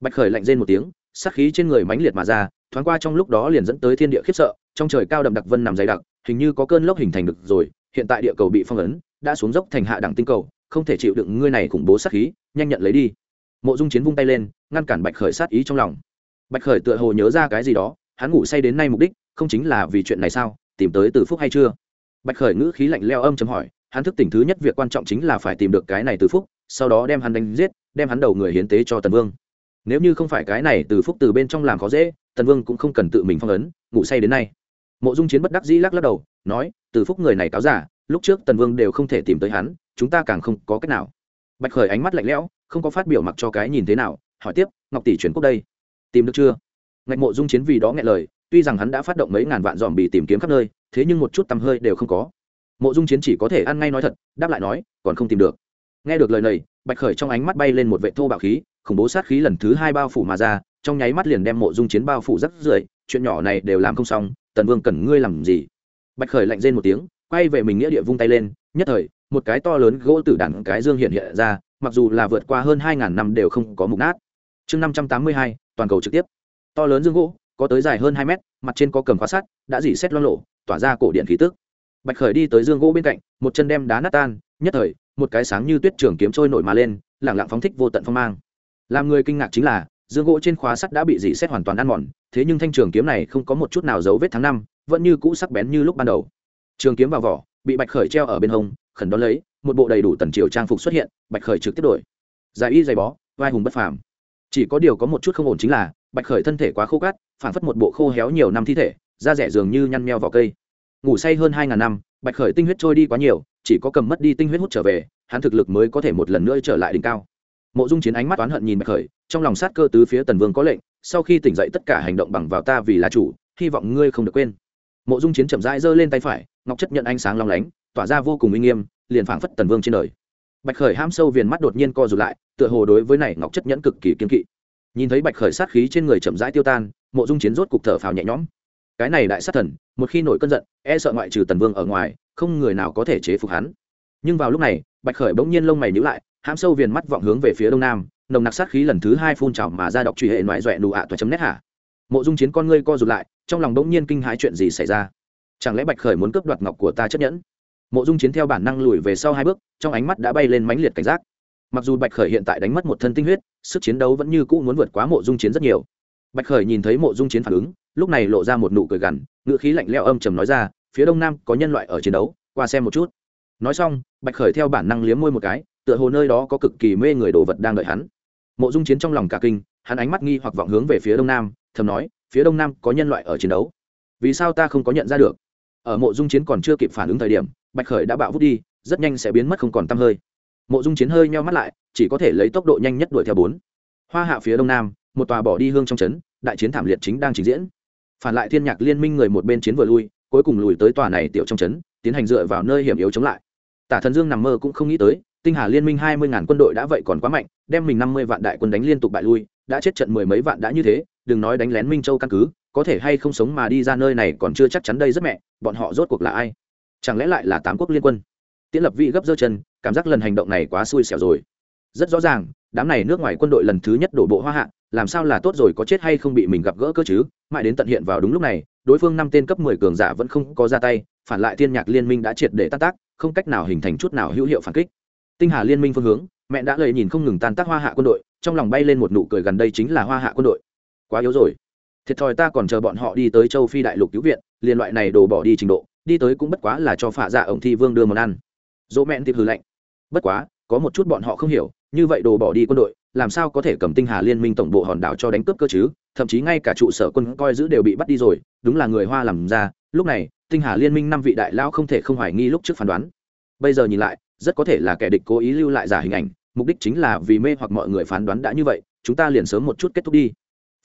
[SPEAKER 1] Bạch khởi lạnh rên một tiếng sắc khí trên người mãnh liệt mà ra, thoáng qua trong lúc đó liền dẫn tới thiên địa khiếp sợ, trong trời cao đậm đặc vân nằm dày đặc hình như có cơn lốc hình thành được rồi, hiện tại địa cầu bị phong ấn, đã xuống dốc thành hạ đẳng tinh cầu, không thể chịu đựng ngươi này khủng bố sát khí, nhanh nhận lấy đi. Mộ dung chiến vung tay lên, ngăn cản bạch khởi sát ý trong lòng. Bạch khởi tựa hồ nhớ ra cái gì đó, hắn ngủ say đến nay mục đích, không chính là vì chuyện này sao, tìm tới từ phúc hay chưa? Bạch khởi ngữ khí lạnh leo âm chấm hỏi, hắn thức tỉnh thứ nhất việc quan trọng chính là phải tìm được cái này từ phúc, sau đó đem hắn đánh giết, đem hắn đầu người hiến tế cho tần vương. Nếu như không phải cái này từ phúc từ bên trong làm khó dễ, tần vương cũng không cần tự mình phong ấn, ngủ say đến nay mộ dung chiến bất đắc dĩ lắc lắc đầu, nói, từ phúc người này cáo giả, lúc trước tần vương đều không thể tìm tới hắn, chúng ta càng không có cách nào. Bạch khởi ánh mắt lạnh lẽo, không có phát biểu mặc cho cái nhìn thế nào, hỏi tiếp, ngọc tỷ chuyển quốc đây, tìm được chưa? Ngạch mộ dung chiến vì đó nghe lời, tuy rằng hắn đã phát động mấy ngàn vạn dòm bị tìm kiếm khắp nơi, thế nhưng một chút tầm hơi đều không có. Mộ dung chiến chỉ có thể ăn ngay nói thật, đáp lại nói, còn không tìm được. Nghe được lời này, bạch khởi trong ánh mắt bay lên một vệ thô bạo khí, khủng bố sát khí lần thứ hai bao phủ mà ra, trong nháy mắt liền đem mộ dung chiến bao phủ rất rưởi chuyện nhỏ này đều làm không xong tần vương cần ngươi làm gì? Bạch khởi lạnh rên một tiếng, quay về mình nghĩa địa vung tay lên, nhất thời, một cái to lớn gỗ tử đàn cái dương hiện hiện ra, mặc dù là vượt qua hơn hai ngàn năm đều không có mục nát. Chương năm trăm tám mươi hai, toàn cầu trực tiếp. To lớn dương gỗ, có tới dài hơn hai mét, mặt trên có cầm khóa sắt, đã dỉ xét loang lộ tỏa ra cổ điện khí tức. Bạch khởi đi tới dương gỗ bên cạnh, một chân đem đá nát tan, nhất thời, một cái sáng như tuyết trường kiếm trôi nổi mà lên lẳng lặng phóng thích vô tận phong mang. Làm người kinh ngạc chính là dương gỗ trên khóa sắt đã bị dỉ xét hoàn toàn ăn mòn, thế nhưng thanh trường kiếm này không có một chút nào dấu vết tháng năm, vẫn như cũ sắc bén như lúc ban đầu. Trường kiếm vào vỏ, bị bạch khởi treo ở bên hông, khẩn đón lấy, một bộ đầy đủ tần triều trang phục xuất hiện, bạch khởi trực tiếp đổi. Dài y dày bó, vai hùng bất phàm. Chỉ có điều có một chút không ổn chính là, bạch khởi thân thể quá khô cát phản phất một bộ khô héo nhiều năm thi thể, da rẻ dường như nhăn meo vào cây. Ngủ say hơn hai ngàn năm, bạch khởi tinh huyết trôi đi quá nhiều, chỉ có cầm mất đi tinh huyết hút trở về, hắn thực lực mới có thể một lần nữa trở lại đỉnh cao mộ dung chiến ánh mắt oán hận nhìn bạch khởi, trong lòng sát cơ tứ phía tần vương có lệnh, sau khi tỉnh dậy tất cả hành động bằng vào ta vì là chủ, hy vọng ngươi không được quên. Mộ dung chiến chậm rãi giơ lên tay phải, ngọc chất nhận ánh sáng long lánh, tỏa ra vô cùng uy nghiêm, liền phảng phất tần vương trên đời. Bạch khởi ham sâu viền mắt đột nhiên co rụt lại, tựa hồ đối với này ngọc chất nhẫn cực kỳ kiên kỵ. Nhìn thấy bạch khởi sát khí trên người chậm rãi tiêu tan, mộ dung chiến rốt cục thở phào nhẹ nhõm. Cái này đại sát thần, một khi nổi cơn giận e sợ ngoại trừ tần vương ở ngoài, không người nào có thể chế phục hắn. Nhưng vào lúc này, bạch khởi bỗng nhiên lông mày nhíu lại hãm sâu viền mắt vọng hướng về phía đông nam, nồng nặc sát khí lần thứ hai phun trào mà ra đọc truy hệ ngoại doẹ nụ ạ toa chấm nét hả mộ dung chiến con ngươi co rụt lại, trong lòng bỗng nhiên kinh hãi chuyện gì xảy ra? Chẳng lẽ bạch khởi muốn cướp đoạt ngọc của ta chấp nhẫn? Mộ dung chiến theo bản năng lùi về sau hai bước, trong ánh mắt đã bay lên mãnh liệt cảnh giác. Mặc dù bạch khởi hiện tại đánh mất một thân tinh huyết, sức chiến đấu vẫn như cũ muốn vượt quá mộ dung chiến rất nhiều. Bạch khởi nhìn thấy mộ dung chiến phản ứng, lúc này lộ ra một nụ cười gằn, ngữ khí lạnh leo âm trầm nói ra, phía đông nam có nhân loại ở chiến đấu, qua xem một chút. Nói xong, bạch khởi theo bản năng liếm môi một cái tựa hồ nơi đó có cực kỳ mê người đồ vật đang đợi hắn. Mộ dung chiến trong lòng cả kinh, hắn ánh mắt nghi hoặc vọng hướng về phía đông nam, thầm nói, phía đông nam có nhân loại ở chiến đấu. Vì sao ta không có nhận ra được? Ở mộ dung chiến còn chưa kịp phản ứng thời điểm, bạch khởi đã bạo vút đi, rất nhanh sẽ biến mất không còn t hơi. Mộ dung chiến hơi nheo mắt lại, chỉ có thể lấy tốc độ nhanh nhất đuổi theo bốn. Hoa hạ phía đông nam, một tòa bỏ đi hương trong trấn, đại chiến thảm liệt chính đang trình diễn. Phản lại thiên nhạc liên minh người một bên chiến vừa lui, cuối cùng lùi tới tòa này tiểu trong trấn, tiến hành dựa vào nơi hiểm yếu chống lại. Tả thần dương nằm mơ cũng không nghĩ tới tinh hà liên minh hai mươi ngàn quân đội đã vậy còn quá mạnh, đem mình năm mươi vạn đại quân đánh liên tục bại lui, đã chết trận mười mấy vạn đã như thế, đừng nói đánh lén minh châu căn cứ, có thể hay không sống mà đi ra nơi này còn chưa chắc chắn đây rất mẹ, bọn họ rốt cuộc là ai? Chẳng lẽ lại là tám quốc liên quân? Tiễn lập vị gấp dơ chân, cảm giác lần hành động này quá xui xẻo rồi. Rất rõ ràng, đám này nước ngoài quân đội lần thứ nhất đổ bộ hoa hạ, làm sao là tốt rồi, có chết hay không bị mình gặp gỡ cơ chứ? Mãi đến tận hiện vào đúng lúc này, đối phương năm tên cấp mười cường giả vẫn không có ra tay, phản lại thiên nhạc liên minh đã triệt để tan tác, không cách nào hình thành chút nào hữu hiệu phản kích tinh hà liên minh phương hướng, mẹ đã lời nhìn không ngừng tan tác hoa hạ quân đội, trong lòng bay lên một nụ cười gần đây chính là hoa hạ quân đội. Quá yếu rồi. Thiệt thòi ta còn chờ bọn họ đi tới châu phi đại lục cứu viện liên loại này đổ bỏ đi trình độ, đi tới cũng bất quá là cho phạ dạ ổng thi vương đưa món ăn. Dỗ mẹn tiệp hư lạnh. Bất quá, có một chút bọn họ không hiểu, như vậy đồ bỏ đi quân đội, làm sao có thể cầm tinh hà liên minh tổng bộ hòn đảo cho đánh cướp cơ chứ? Thậm chí ngay cả trụ sở quân coi giữ đều bị bắt đi rồi, đúng là người hoa làm ra, lúc này, tinh hà liên minh năm vị đại lão không thể không hoài nghi lúc trước phán đoán. Bây giờ nhìn lại rất có thể là kẻ địch cố ý lưu lại giả hình ảnh, mục đích chính là vì mê hoặc mọi người phán đoán đã như vậy, chúng ta liền sớm một chút kết thúc đi.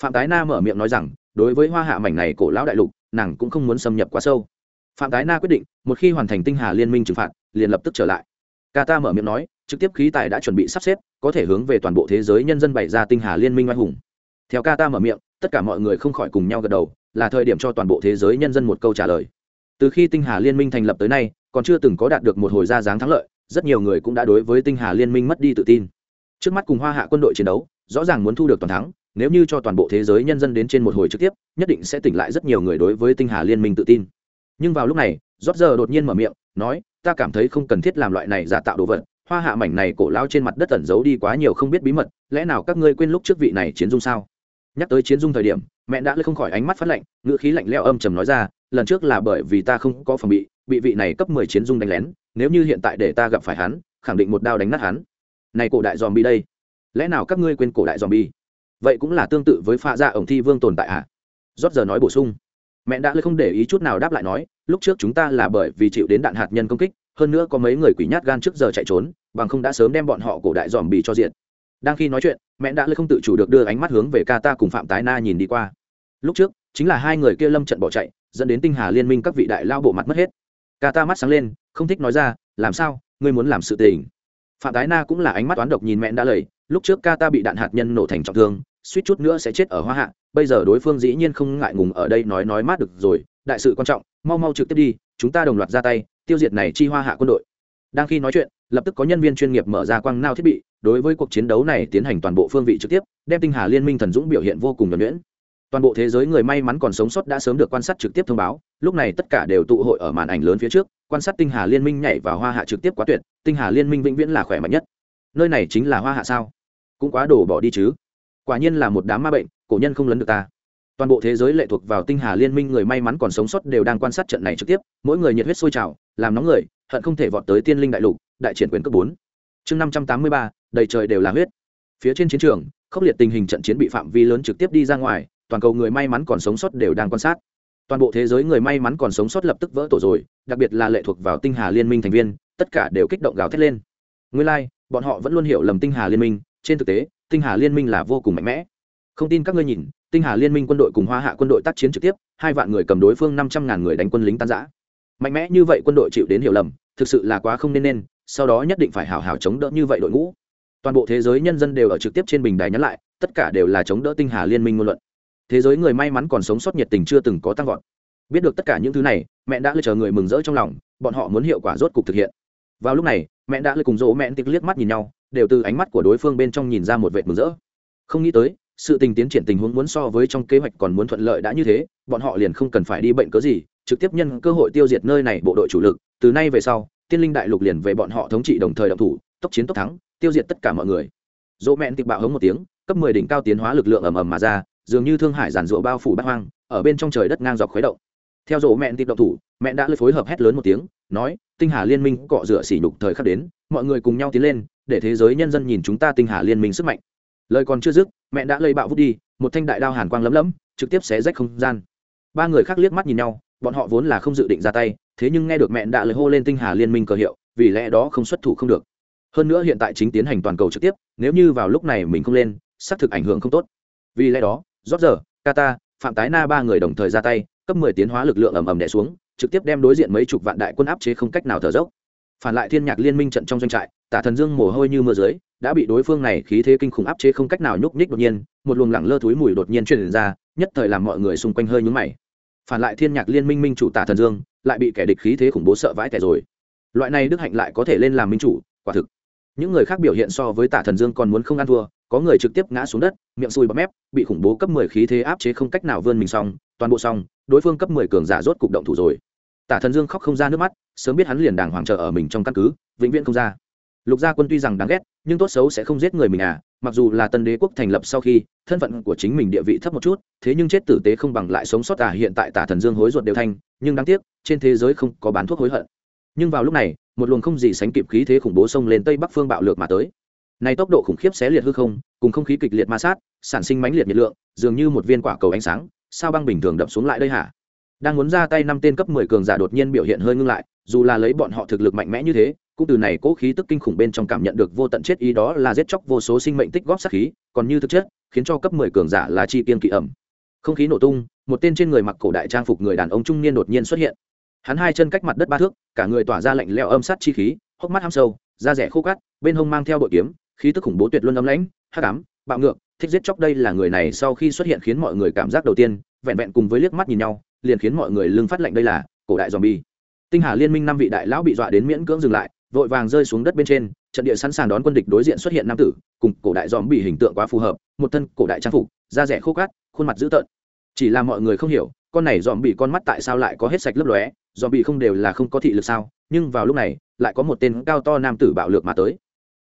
[SPEAKER 1] Phạm tái na mở miệng nói rằng, đối với hoa hạ mảnh này cổ lão đại lục, nàng cũng không muốn xâm nhập quá sâu. Phạm tái na quyết định, một khi hoàn thành tinh hà liên minh trừng phạt, liền lập tức trở lại. Ca ta mở miệng nói, trực tiếp khí tài đã chuẩn bị sắp xếp, có thể hướng về toàn bộ thế giới nhân dân bày ra tinh hà liên minh oai hùng. Theo ca ta mở miệng, tất cả mọi người không khỏi cùng nhau gật đầu, là thời điểm cho toàn bộ thế giới nhân dân một câu trả lời. Từ khi tinh hà liên minh thành lập tới nay, còn chưa từng có đạt được một hồi ra dáng thắng lợi rất nhiều người cũng đã đối với tinh hà liên minh mất đi tự tin. Trước mắt cùng hoa hạ quân đội chiến đấu, rõ ràng muốn thu được toàn thắng, nếu như cho toàn bộ thế giới nhân dân đến trên một hồi trực tiếp, nhất định sẽ tỉnh lại rất nhiều người đối với tinh hà liên minh tự tin. Nhưng vào lúc này rót giờ đột nhiên mở miệng, nói, ta cảm thấy không cần thiết làm loại này giả tạo đồ vật, hoa hạ mảnh này cổ lao trên mặt đất tẩn giấu đi quá nhiều không biết bí mật, lẽ nào các ngươi quên lúc trước vị này chiến dung sao? Nhắc tới chiến dung thời điểm, mẹ đã lấy không khỏi ánh mắt phát lạnh, ngữ khí lạnh leo âm trầm nói ra, lần trước là bởi vì ta không có phòng bị bị vị này cấp mười chiến dung đánh lén nếu như hiện tại để ta gặp phải hắn, khẳng định một đao đánh nát hắn. Này cổ đại dòm bi đây, lẽ nào các ngươi quên cổ đại dòm bi vậy cũng là tương tự với pha gia ổng thi vương tồn tại ạ à? rót giờ nói bổ sung. Mẹ đã lấy không để ý chút nào đáp lại nói, lúc trước chúng ta là bởi vì chịu đến đạn hạt nhân công kích, hơn nữa có mấy người quỷ nhát gan trước giờ chạy trốn, bằng không đã sớm đem bọn họ cổ đại dòm bì cho diện đang khi nói chuyện, mẹ đã lấy không tự chủ được đưa ánh mắt hướng về ca ta cùng phạm tái na nhìn đi qua. Lúc trước, chính là hai người kia lâm trận bỏ chạy, dẫn đến tinh hà liên minh các vị đại lao bộ mặt mất hết. Ca ta mắt sáng lên không thích nói ra, làm sao, ngươi muốn làm sự tình. Phạm tái na cũng là ánh mắt toán độc nhìn mẹ đã lầy lúc trước ca ta bị đạn hạt nhân nổ thành trọng thương, suýt chút nữa sẽ chết ở hoa hạ, bây giờ đối phương dĩ nhiên không ngại ngùng ở đây nói nói mát được rồi, đại sự quan trọng, mau mau trực tiếp đi, chúng ta đồng loạt ra tay, tiêu diệt này chi hoa hạ quân đội. Đang khi nói chuyện, lập tức có nhân viên chuyên nghiệp mở ra quang nao thiết bị, đối với cuộc chiến đấu này tiến hành toàn bộ phương vị trực tiếp, đem tinh hà liên minh thần dũng biểu hiện vô cùng nhuẩn nhuyễn toàn bộ thế giới người may mắn còn sống sót đã sớm được quan sát trực tiếp thông báo, lúc này tất cả đều tụ hội ở màn ảnh lớn phía trước, quan sát tinh hà liên minh nhảy vào hoa hạ trực tiếp quá tuyệt, tinh hà liên minh vĩnh viễn là khỏe mạnh nhất. Nơi này chính là hoa hạ sao? Cũng quá đổ bỏ đi chứ. Quả nhiên là một đám ma bệnh, cổ nhân không lấn được ta. Toàn bộ thế giới lệ thuộc vào tinh hà liên minh người may mắn còn sống sót đều đang quan sát trận này trực tiếp, mỗi người nhiệt huyết sôi trào, làm nóng người, hận không thể vọt tới tiên linh đại lục, đại triển quyền cấp bốn. Chương năm trăm tám mươi ba, đầy trời đều là huyết. Phía trên chiến trường, khốc liệt tình hình trận chiến bị phạm vi lớn trực tiếp đi ra ngoài toàn cầu người may mắn còn sống sót đều đang quan sát. Toàn bộ thế giới người may mắn còn sống sót lập tức vỡ tổ rồi đặc biệt là lệ thuộc vào tinh hà liên minh thành viên tất cả đều kích động gào thét lên. Nguyên lai、like, bọn họ vẫn luôn hiểu lầm tinh hà liên minh trên thực tế tinh hà liên minh là vô cùng mạnh mẽ. Không tin các ngươi nhìn tinh hà liên minh quân đội cùng hoa hạ quân đội tác chiến trực tiếp hai vạn người cầm đối phương năm trăm ngàn người đánh quân lính tan giã mạnh mẽ như vậy quân đội chịu đến hiểu lầm thực sự là quá không nên nên sau đó nhất định phải hào hào chống đỡ như vậy đội ngũ. Toàn bộ thế giới nhân dân đều ở trực tiếp trên bình đài nhắn lại tất cả đều là chống đỡ tinh hà liên minh ngôn luận thế giới người may mắn còn sống sót nhiệt tình chưa từng có tăng vọt. Biết được tất cả những thứ này, mẹ đã lựa chờ người mừng rỡ trong lòng, bọn họ muốn hiệu quả rốt cục thực hiện. Vào lúc này, mẹ đã lựa cùng dỗ mẹ tịch liếc mắt nhìn nhau, đều từ ánh mắt của đối phương bên trong nhìn ra một vệt mừng rỡ. Không nghĩ tới, sự tình tiến triển tình huống muốn so với trong kế hoạch còn muốn thuận lợi đã như thế, bọn họ liền không cần phải đi bệnh cớ gì, trực tiếp nhân cơ hội tiêu diệt nơi này bộ đội chủ lực. Từ nay về sau, tiên linh đại lục liền về bọn họ thống trị đồng thời động thủ, tốc chiến tốc thắng, tiêu diệt tất cả mọi người. Dỗ mẹn tịch bạo hống một tiếng, cấp mười đỉnh cao tiến hóa lực lượng ầm ầm mà ra dường như thương hải giản rụa bao phủ bát hoang, ở bên trong trời đất ngang dọc khuấy động. Theo dỗ mẹn tịch động thủ mẹ đã lơi phối hợp hét lớn một tiếng, nói, tinh hà liên minh cọ rửa sỉ nhục thời khắc đến, mọi người cùng nhau tiến lên, để thế giới nhân dân nhìn chúng ta tinh hà liên minh sức mạnh. Lời còn chưa dứt mẹ đã lây bạo vút đi, một thanh đại đao hàn quang lấm lấm, trực tiếp xé rách không gian. Ba người khác liếc mắt nhìn nhau, bọn họ vốn là không dự định ra tay, thế nhưng nghe được mẹ đã lời hô lên tinh hà liên minh cờ hiệu, vì lẽ đó không xuất thủ không được. Hơn nữa hiện tại chính tiến hành toàn cầu trực tiếp, nếu như vào lúc này mình không lên, xác thực ảnh hưởng không tốt. Vì lẽ đó rót giờ kata phạm tái na ba người đồng thời ra tay, cấp mười tiến hóa lực lượng ầm ầm đè xuống, trực tiếp đem đối diện mấy chục vạn đại quân áp chế không cách nào thở dốc. Phản lại thiên nhạc liên minh trận trong doanh trại, tả thần dương mồ hôi như mưa dưới, đã bị đối phương này khí thế kinh khủng áp chế không cách nào nhúc nhích đột nhiên, một luồng lẳng lơ thúi mùi đột nhiên truyền ra, nhất thời làm mọi người xung quanh hơi nhướng mày. Phản lại thiên nhạc liên minh minh chủ tả thần dương, lại bị kẻ địch khí thế khủng bố sợ vãi tẻ rồi. Loại này đức hạnh lại có thể lên làm minh chủ, quả thực. Những người khác biểu hiện so với tả thần dương còn muốn không ăn thua có người trực tiếp ngã xuống đất, miệng sùi bắp mép, bị khủng bố cấp mười khí thế áp chế không cách nào vươn mình xong, toàn bộ xong, đối phương cấp mười cường giả rốt cục động thủ rồi. Tả thần dương khóc không ra nước mắt, sớm biết hắn liền đàng hoàng trợ ở mình trong căn cứ, vĩnh viễn không ra. Lục gia quân tuy rằng đáng ghét, nhưng tốt xấu sẽ không giết người mình à mặc dù là tân đế quốc thành lập sau khi, thân phận của chính mình địa vị thấp một chút, thế nhưng chết tử tế không bằng lại sống sót à hiện tại tả thần dương hối ruột đều thanh nhưng đáng tiếc, trên thế giới không có bán thuốc hối hận. Nhưng vào lúc này, một luồng không gì sánh kịp khí thế khủng bố xông lên tây bắc phương bạo lược mà tới nay tốc độ khủng khiếp xé liệt hư không, cùng không khí kịch liệt ma sát, sản sinh mãnh liệt nhiệt lượng, dường như một viên quả cầu ánh sáng, sao băng bình thường đập xuống lại đây hả? Đang muốn ra tay năm tên cấp mười cường giả đột nhiên biểu hiện hơi ngưng lại, dù là lấy bọn họ thực lực mạnh mẽ như thế, cũng từ này cố khí tức kinh khủng bên trong cảm nhận được vô tận chết ý đó là giết chóc vô số sinh mệnh tích góp sát khí, còn như thực chất, khiến cho cấp mười cường giả là chi tiên kỵ ẩm. Không khí nổ tung, một tên trên người mặc cổ đại trang phục người đàn ông trung niên đột nhiên xuất hiện. Hắn hai chân cách mặt đất ba thước, cả người tỏa ra lạnh leo âm sát chi khí, hốc mắt ham sâu, da rẻ khô cắt bên hông mang theo bội kiếm khí tức khủng bố tuyệt luân âm lãnh, hắc ám, bạo ngược, thích giết chóc đây là người này sau khi xuất hiện khiến mọi người cảm giác đầu tiên, vẹn vẹn cùng với liếc mắt nhìn nhau, liền khiến mọi người lưng phát lệnh đây là cổ đại zombie. Tinh hà liên minh năm vị đại lão bị dọa đến miễn cưỡng dừng lại, vội vàng rơi xuống đất bên trên, trận địa sẵn sàng đón quân địch đối diện xuất hiện nam tử, cùng cổ đại dòm bị hình tượng quá phù hợp, một thân cổ đại trang phục, da rẻ khô cát, khuôn mặt dữ tợn. Chỉ là mọi người không hiểu, con này dòm bị con mắt tại sao lại có hết sạch lấp lóe dòm bị không đều là không có thị lực sao, nhưng vào lúc này, lại có một tên cao to nam tử bạo lược mà tới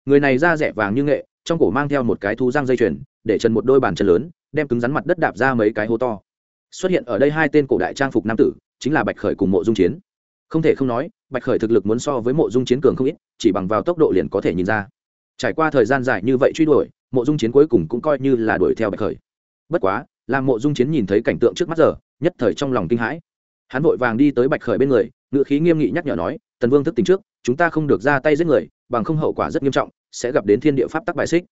[SPEAKER 1] người này da rẻ vàng như nghệ, trong cổ mang theo một cái thú răng dây chuyền, để chân một đôi bàn chân lớn, đem cứng rắn mặt đất đạp ra mấy cái hố to. Xuất hiện ở đây hai tên cổ đại trang phục nam tử, chính là bạch khởi cùng mộ dung chiến. Không thể không nói, bạch khởi thực lực muốn so với mộ dung chiến cường không ít, chỉ bằng vào tốc độ liền có thể nhìn ra. Trải qua thời gian dài như vậy truy đuổi, mộ dung chiến cuối cùng cũng coi như là đuổi theo bạch khởi. Bất quá, làm mộ dung chiến nhìn thấy cảnh tượng trước mắt giờ, nhất thời trong lòng kinh hãi. Hắn vội vàng đi tới bạch khởi bên người ngự khí nghiêm nghị nhắc nhở nói, tần vương thức tính trước, chúng ta không được ra tay giết người bằng không hậu quả rất nghiêm trọng, sẽ gặp đến thiên địa pháp tắc bài xích.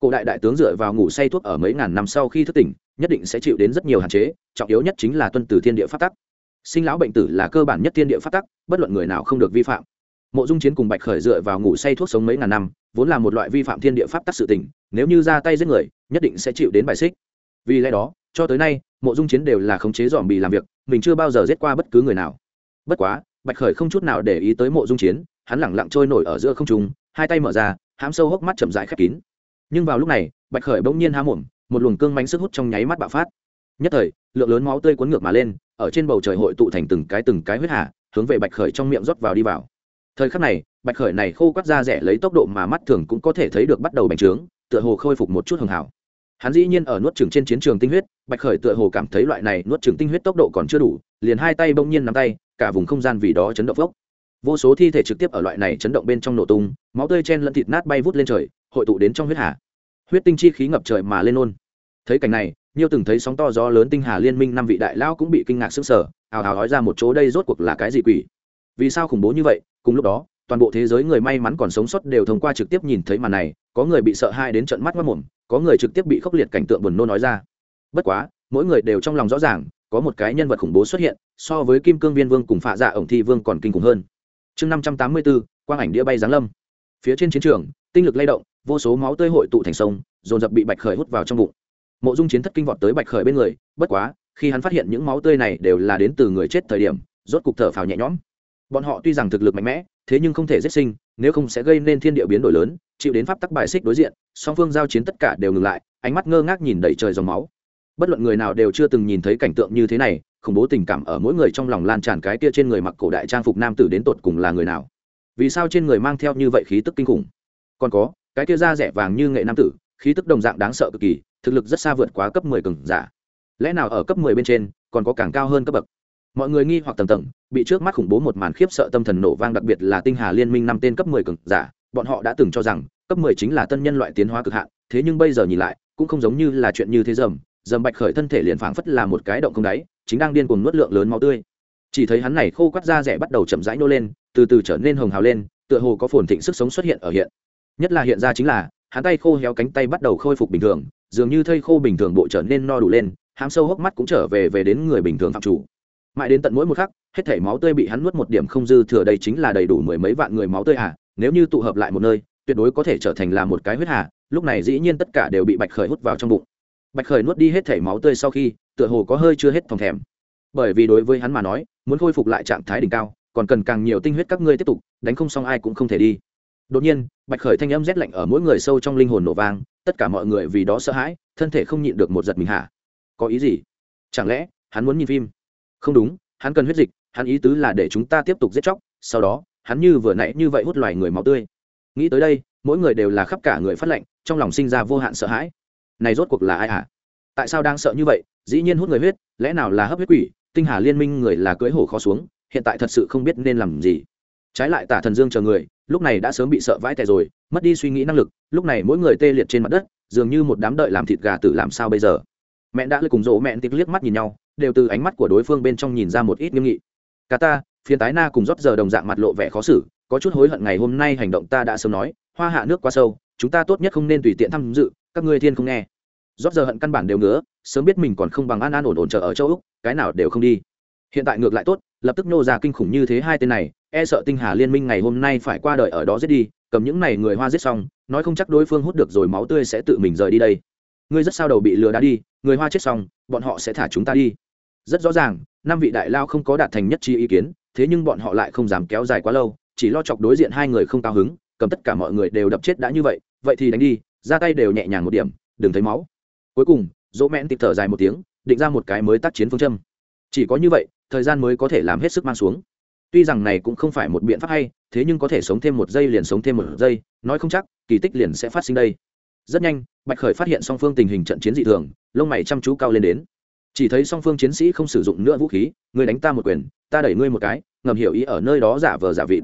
[SPEAKER 1] Cổ đại đại tướng dựa vào ngủ say thuốc ở mấy ngàn năm sau khi thức tỉnh, nhất định sẽ chịu đến rất nhiều hạn chế, trọng yếu nhất chính là tuân từ thiên địa pháp tắc. Sinh lão bệnh tử là cơ bản nhất thiên địa pháp tắc, bất luận người nào không được vi phạm. Mộ dung chiến cùng bạch khởi dựa vào ngủ say thuốc sống mấy ngàn năm, vốn là một loại vi phạm thiên địa pháp tắc sự tình, nếu như ra tay giết người, nhất định sẽ chịu đến bài xích. Vì lẽ đó, cho tới nay, mộ dung chiến đều là khống chế dòm bì làm việc, mình chưa bao giờ giết qua bất cứ người nào. Bất quá, bạch khởi không chút nào để ý tới mộ dung chiến hắn lẳng lặng trôi nổi ở giữa không trung, hai tay mở ra, hãm sâu hốc mắt chậm rãi khép kín. Nhưng vào lúc này, bạch khởi bỗng nhiên há mồm, một luồng cương mánh sức hút trong nháy mắt bạo phát. Nhất thời, lượng lớn máu tươi cuốn ngược mà lên, ở trên bầu trời hội tụ thành từng cái từng cái huyết hạ hướng về bạch khởi trong miệng rót vào đi vào. Thời khắc này, bạch khởi này khô quắt ra rẻ lấy tốc độ mà mắt thường cũng có thể thấy được bắt đầu bành trướng, tựa hồ khôi phục một chút hưởng hảo hắn dĩ nhiên ở nuốt trường trên chiến trường tinh huyết, bạch khởi tựa hồ cảm thấy loại này nuốt trường tinh huyết tốc độ còn chưa đủ, liền hai tay bỗng nhiên nắm tay, cả vùng không gian vì đó chấn động vốc vô số thi thể trực tiếp ở loại này chấn động bên trong nổ tung, máu tươi chen lẫn thịt nát bay vút lên trời, hội tụ đến trong huyết hà. Huyết tinh chi khí ngập trời mà lên ôn thấy cảnh này nhiều từng thấy sóng to gió lớn tinh hà liên minh năm vị đại lão cũng bị kinh ngạc sững sờ, ào ào nói ra một chỗ đây rốt cuộc là cái gì quỷ? Vì sao khủng bố như vậy? Cùng lúc đó, toàn bộ thế giới người may mắn còn sống sót đều thông qua trực tiếp nhìn thấy màn này, có người bị sợ hai đến trận mắt mất mồm, có người trực tiếp bị khốc liệt cảnh tượng buồn nôn nói ra. Bất quá, mỗi người đều trong lòng rõ ràng, có một cái nhân vật khủng bố xuất hiện, so với kim cương viên vương cùng phạ dạ ổng thi vương còn kinh khủng hơn chương năm trăm tám mươi bốn quang ảnh đĩa bay giáng lâm. Phía trên chiến trường, tinh lực lay động, vô số máu tươi hội tụ thành sông, dồn dập bị bạch khởi hút vào trong bụng. Mộ dung chiến thất kinh vọt tới bạch khởi bên người, bất quá, khi hắn phát hiện những máu tươi này đều là đến từ người chết thời điểm, rốt cục thở phào nhẹ nhõm. Bọn họ tuy rằng thực lực mạnh mẽ, thế nhưng không thể giết sinh, nếu không sẽ gây nên thiên địa biến đổi lớn, chịu đến pháp tắc bài xích đối diện, song phương giao chiến tất cả đều ngừng lại, ánh mắt ngơ ngác nhìn đầy trời dòng máu. Bất luận người nào đều chưa từng nhìn thấy cảnh tượng như thế này khủng bố tình cảm ở mỗi người trong lòng lan tràn cái tia trên người mặc cổ đại trang phục nam tử đến tột cùng là người nào. Vì sao trên người mang theo như vậy khí tức kinh khủng? Còn có, cái tia da rẻ vàng như nghệ nam tử, khí tức đồng dạng đáng sợ cực kỳ, thực lực rất xa vượt quá cấp mười cường giả. Lẽ nào ở cấp mười bên trên, còn có càng cao hơn cấp bậc? Mọi người nghi hoặc tầng tầng, bị trước mắt khủng bố một màn khiếp sợ tâm thần nổ vang đặc biệt là tinh hà liên minh năm tên cấp mười cường giả, bọn họ đã từng cho rằng, cấp mười chính là tân nhân loại tiến hóa cực hạn, thế nhưng bây giờ nhìn lại, cũng không giống như là chuyện như thế dầm dầm bạch khởi thân thể liền phảng phất là một cái động không đáy chính đang điên cuồng nuốt lượng lớn máu tươi. Chỉ thấy hắn này khô quắt da rẻ bắt đầu chậm rãi nô lên, từ từ trở nên hồng hào lên, tựa hồ có phồn thịnh sức sống xuất hiện ở hiện. Nhất là hiện ra chính là, hắn tay khô héo cánh tay bắt đầu khôi phục bình thường, dường như thây khô bình thường bộ trở nên no đủ lên, hám sâu hốc mắt cũng trở về về đến người bình thường phạm chủ. Mãi đến tận mỗi một khắc, hết thể máu tươi bị hắn nuốt một điểm không dư thừa đây chính là đầy đủ mười mấy vạn người máu tươi hà nếu như tụ hợp lại một nơi, tuyệt đối có thể trở thành là một cái huyết hà, lúc này dĩ nhiên tất cả đều bị bạch khởi hút vào trong bụng. Bạch khởi nuốt đi hết thể máu tươi sau khi tựa hồ có hơi chưa hết phòng thèm. Bởi vì đối với hắn mà nói, muốn khôi phục lại trạng thái đỉnh cao, còn cần càng nhiều tinh huyết các ngươi tiếp tục, đánh không xong ai cũng không thể đi. Đột nhiên, bạch khởi thanh âm rét lạnh ở mỗi người sâu trong linh hồn nổ vang, tất cả mọi người vì đó sợ hãi, thân thể không nhịn được một giật mình hả? Có ý gì? Chẳng lẽ, hắn muốn nhìn phim? Không đúng, hắn cần huyết dịch, hắn ý tứ là để chúng ta tiếp tục giết chóc, sau đó, hắn như vừa nãy như vậy hút loài người máu tươi. Nghĩ tới đây, mỗi người đều là khắp cả người phát lệnh, trong lòng sinh ra vô hạn sợ hãi. Này rốt cuộc là ai hả? Tại sao đang sợ như vậy? Dĩ nhiên hút người huyết, lẽ nào là hấp huyết quỷ, tinh hà liên minh người là cưỡi hổ khó xuống, hiện tại thật sự không biết nên làm gì. Trái lại tả thần dương chờ người, lúc này đã sớm bị sợ vãi tè rồi, mất đi suy nghĩ năng lực, lúc này mỗi người tê liệt trên mặt đất, dường như một đám đợi làm thịt gà tử làm sao bây giờ. Mẹ đã lấy cùng rỗ mẹ tịch liếc mắt nhìn nhau, đều từ ánh mắt của đối phương bên trong nhìn ra một ít nghiêm nghị. Cả ta phiến tái na cùng rót giờ đồng dạng mặt lộ vẻ khó xử, có chút hối hận ngày hôm nay hành động ta đã sớm nói, hoa hạ nước quá sâu, chúng ta tốt nhất không nên tùy tiện tham dự, các ngươi thiên không nghe. Rót giờ hận căn bản đều nữa sớm biết mình còn không bằng an an ổn ổn chờ ở châu úc, cái nào đều không đi. Hiện tại ngược lại tốt, lập tức nô ra kinh khủng như thế hai tên này e sợ tinh hà liên minh ngày hôm nay phải qua đời ở đó giết đi, cầm những này người hoa giết xong, nói không chắc đối phương hút được rồi máu tươi sẽ tự mình rời đi đây. Ngươi rất sao đầu bị lừa đá đi, người hoa chết xong, bọn họ sẽ thả chúng ta đi. Rất rõ ràng, năm vị đại lao không có đạt thành nhất trí ý kiến, thế nhưng bọn họ lại không dám kéo dài quá lâu, chỉ lo chọc đối diện hai người không cao hứng, cầm tất cả mọi người đều đập chết đã như vậy vậy thì đánh đi, ra tay đều nhẹ nhàng một điểm, đừng thấy máu. Cuối cùng dỗ mẹn tịp thở dài một tiếng, định ra một cái mới tác chiến phương châm. Chỉ có như vậy, thời gian mới có thể làm hết sức mang xuống. Tuy rằng này cũng không phải một biện pháp hay, thế nhưng có thể sống thêm một giây liền sống thêm một giây, nói không chắc, kỳ tích liền sẽ phát sinh đây. Rất nhanh, bạch khởi phát hiện song phương tình hình trận chiến dị thường, lông mày chăm chú cao lên đến. Chỉ thấy song phương chiến sĩ không sử dụng nữa vũ khí, người đánh ta một quyền, ta đẩy ngươi một cái, ngầm hiểu ý ở nơi đó giả vờ giả vịt.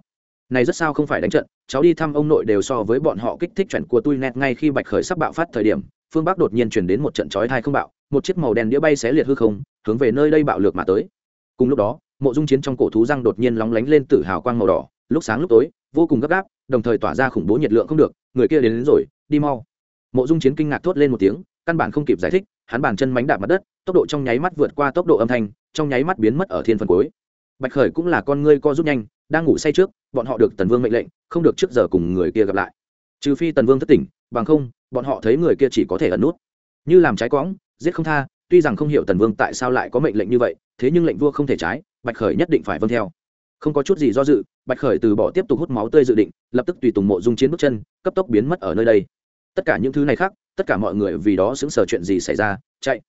[SPEAKER 1] Này rất sao không phải đánh trận, cháu đi thăm ông nội đều so với bọn họ kích thích chuẩn của tôi nét ngay khi bạch khởi sắp bạo phát thời điểm phương bắc đột nhiên chuyển đến một trận chói thai không bạo một chiếc màu đen đĩa bay xé liệt hư không hướng về nơi đây bạo lược mà tới. Cùng lúc đó mộ dung chiến trong cổ thú răng đột nhiên lóng lánh lên tự hào quang màu đỏ lúc sáng lúc tối vô cùng gấp gáp đồng thời tỏa ra khủng bố nhiệt lượng không được người kia đến, đến rồi đi mau. Mộ dung chiến kinh ngạc thốt lên một tiếng căn bản không kịp giải thích hắn bàn chân mánh đạp mặt đất tốc độ trong nháy mắt vượt qua tốc độ âm thanh trong nháy mắt biến mất ở thiên phần cuối. Bạch khởi cũng là con ngươi co rút nhanh đang ngủ say trước bọn họ được tần vương mệnh lệnh không được trước giờ cùng người kia gặp lại. Trừ phi tần vương thất tỉnh bằng không, bọn họ thấy người kia chỉ có thể ẩn nút. Như làm trái quõng, giết không tha, tuy rằng không hiểu tần vương tại sao lại có mệnh lệnh như vậy, thế nhưng lệnh vua không thể trái, bạch khởi nhất định phải vâng theo. Không có chút gì do dự, bạch khởi từ bỏ tiếp tục hút máu tươi dự định, lập tức tùy tùng mộ dung chiến bước chân, cấp tốc biến mất ở nơi đây. Tất cả những thứ này khác, tất cả mọi người vì đó xứng sở chuyện gì xảy ra, chạy.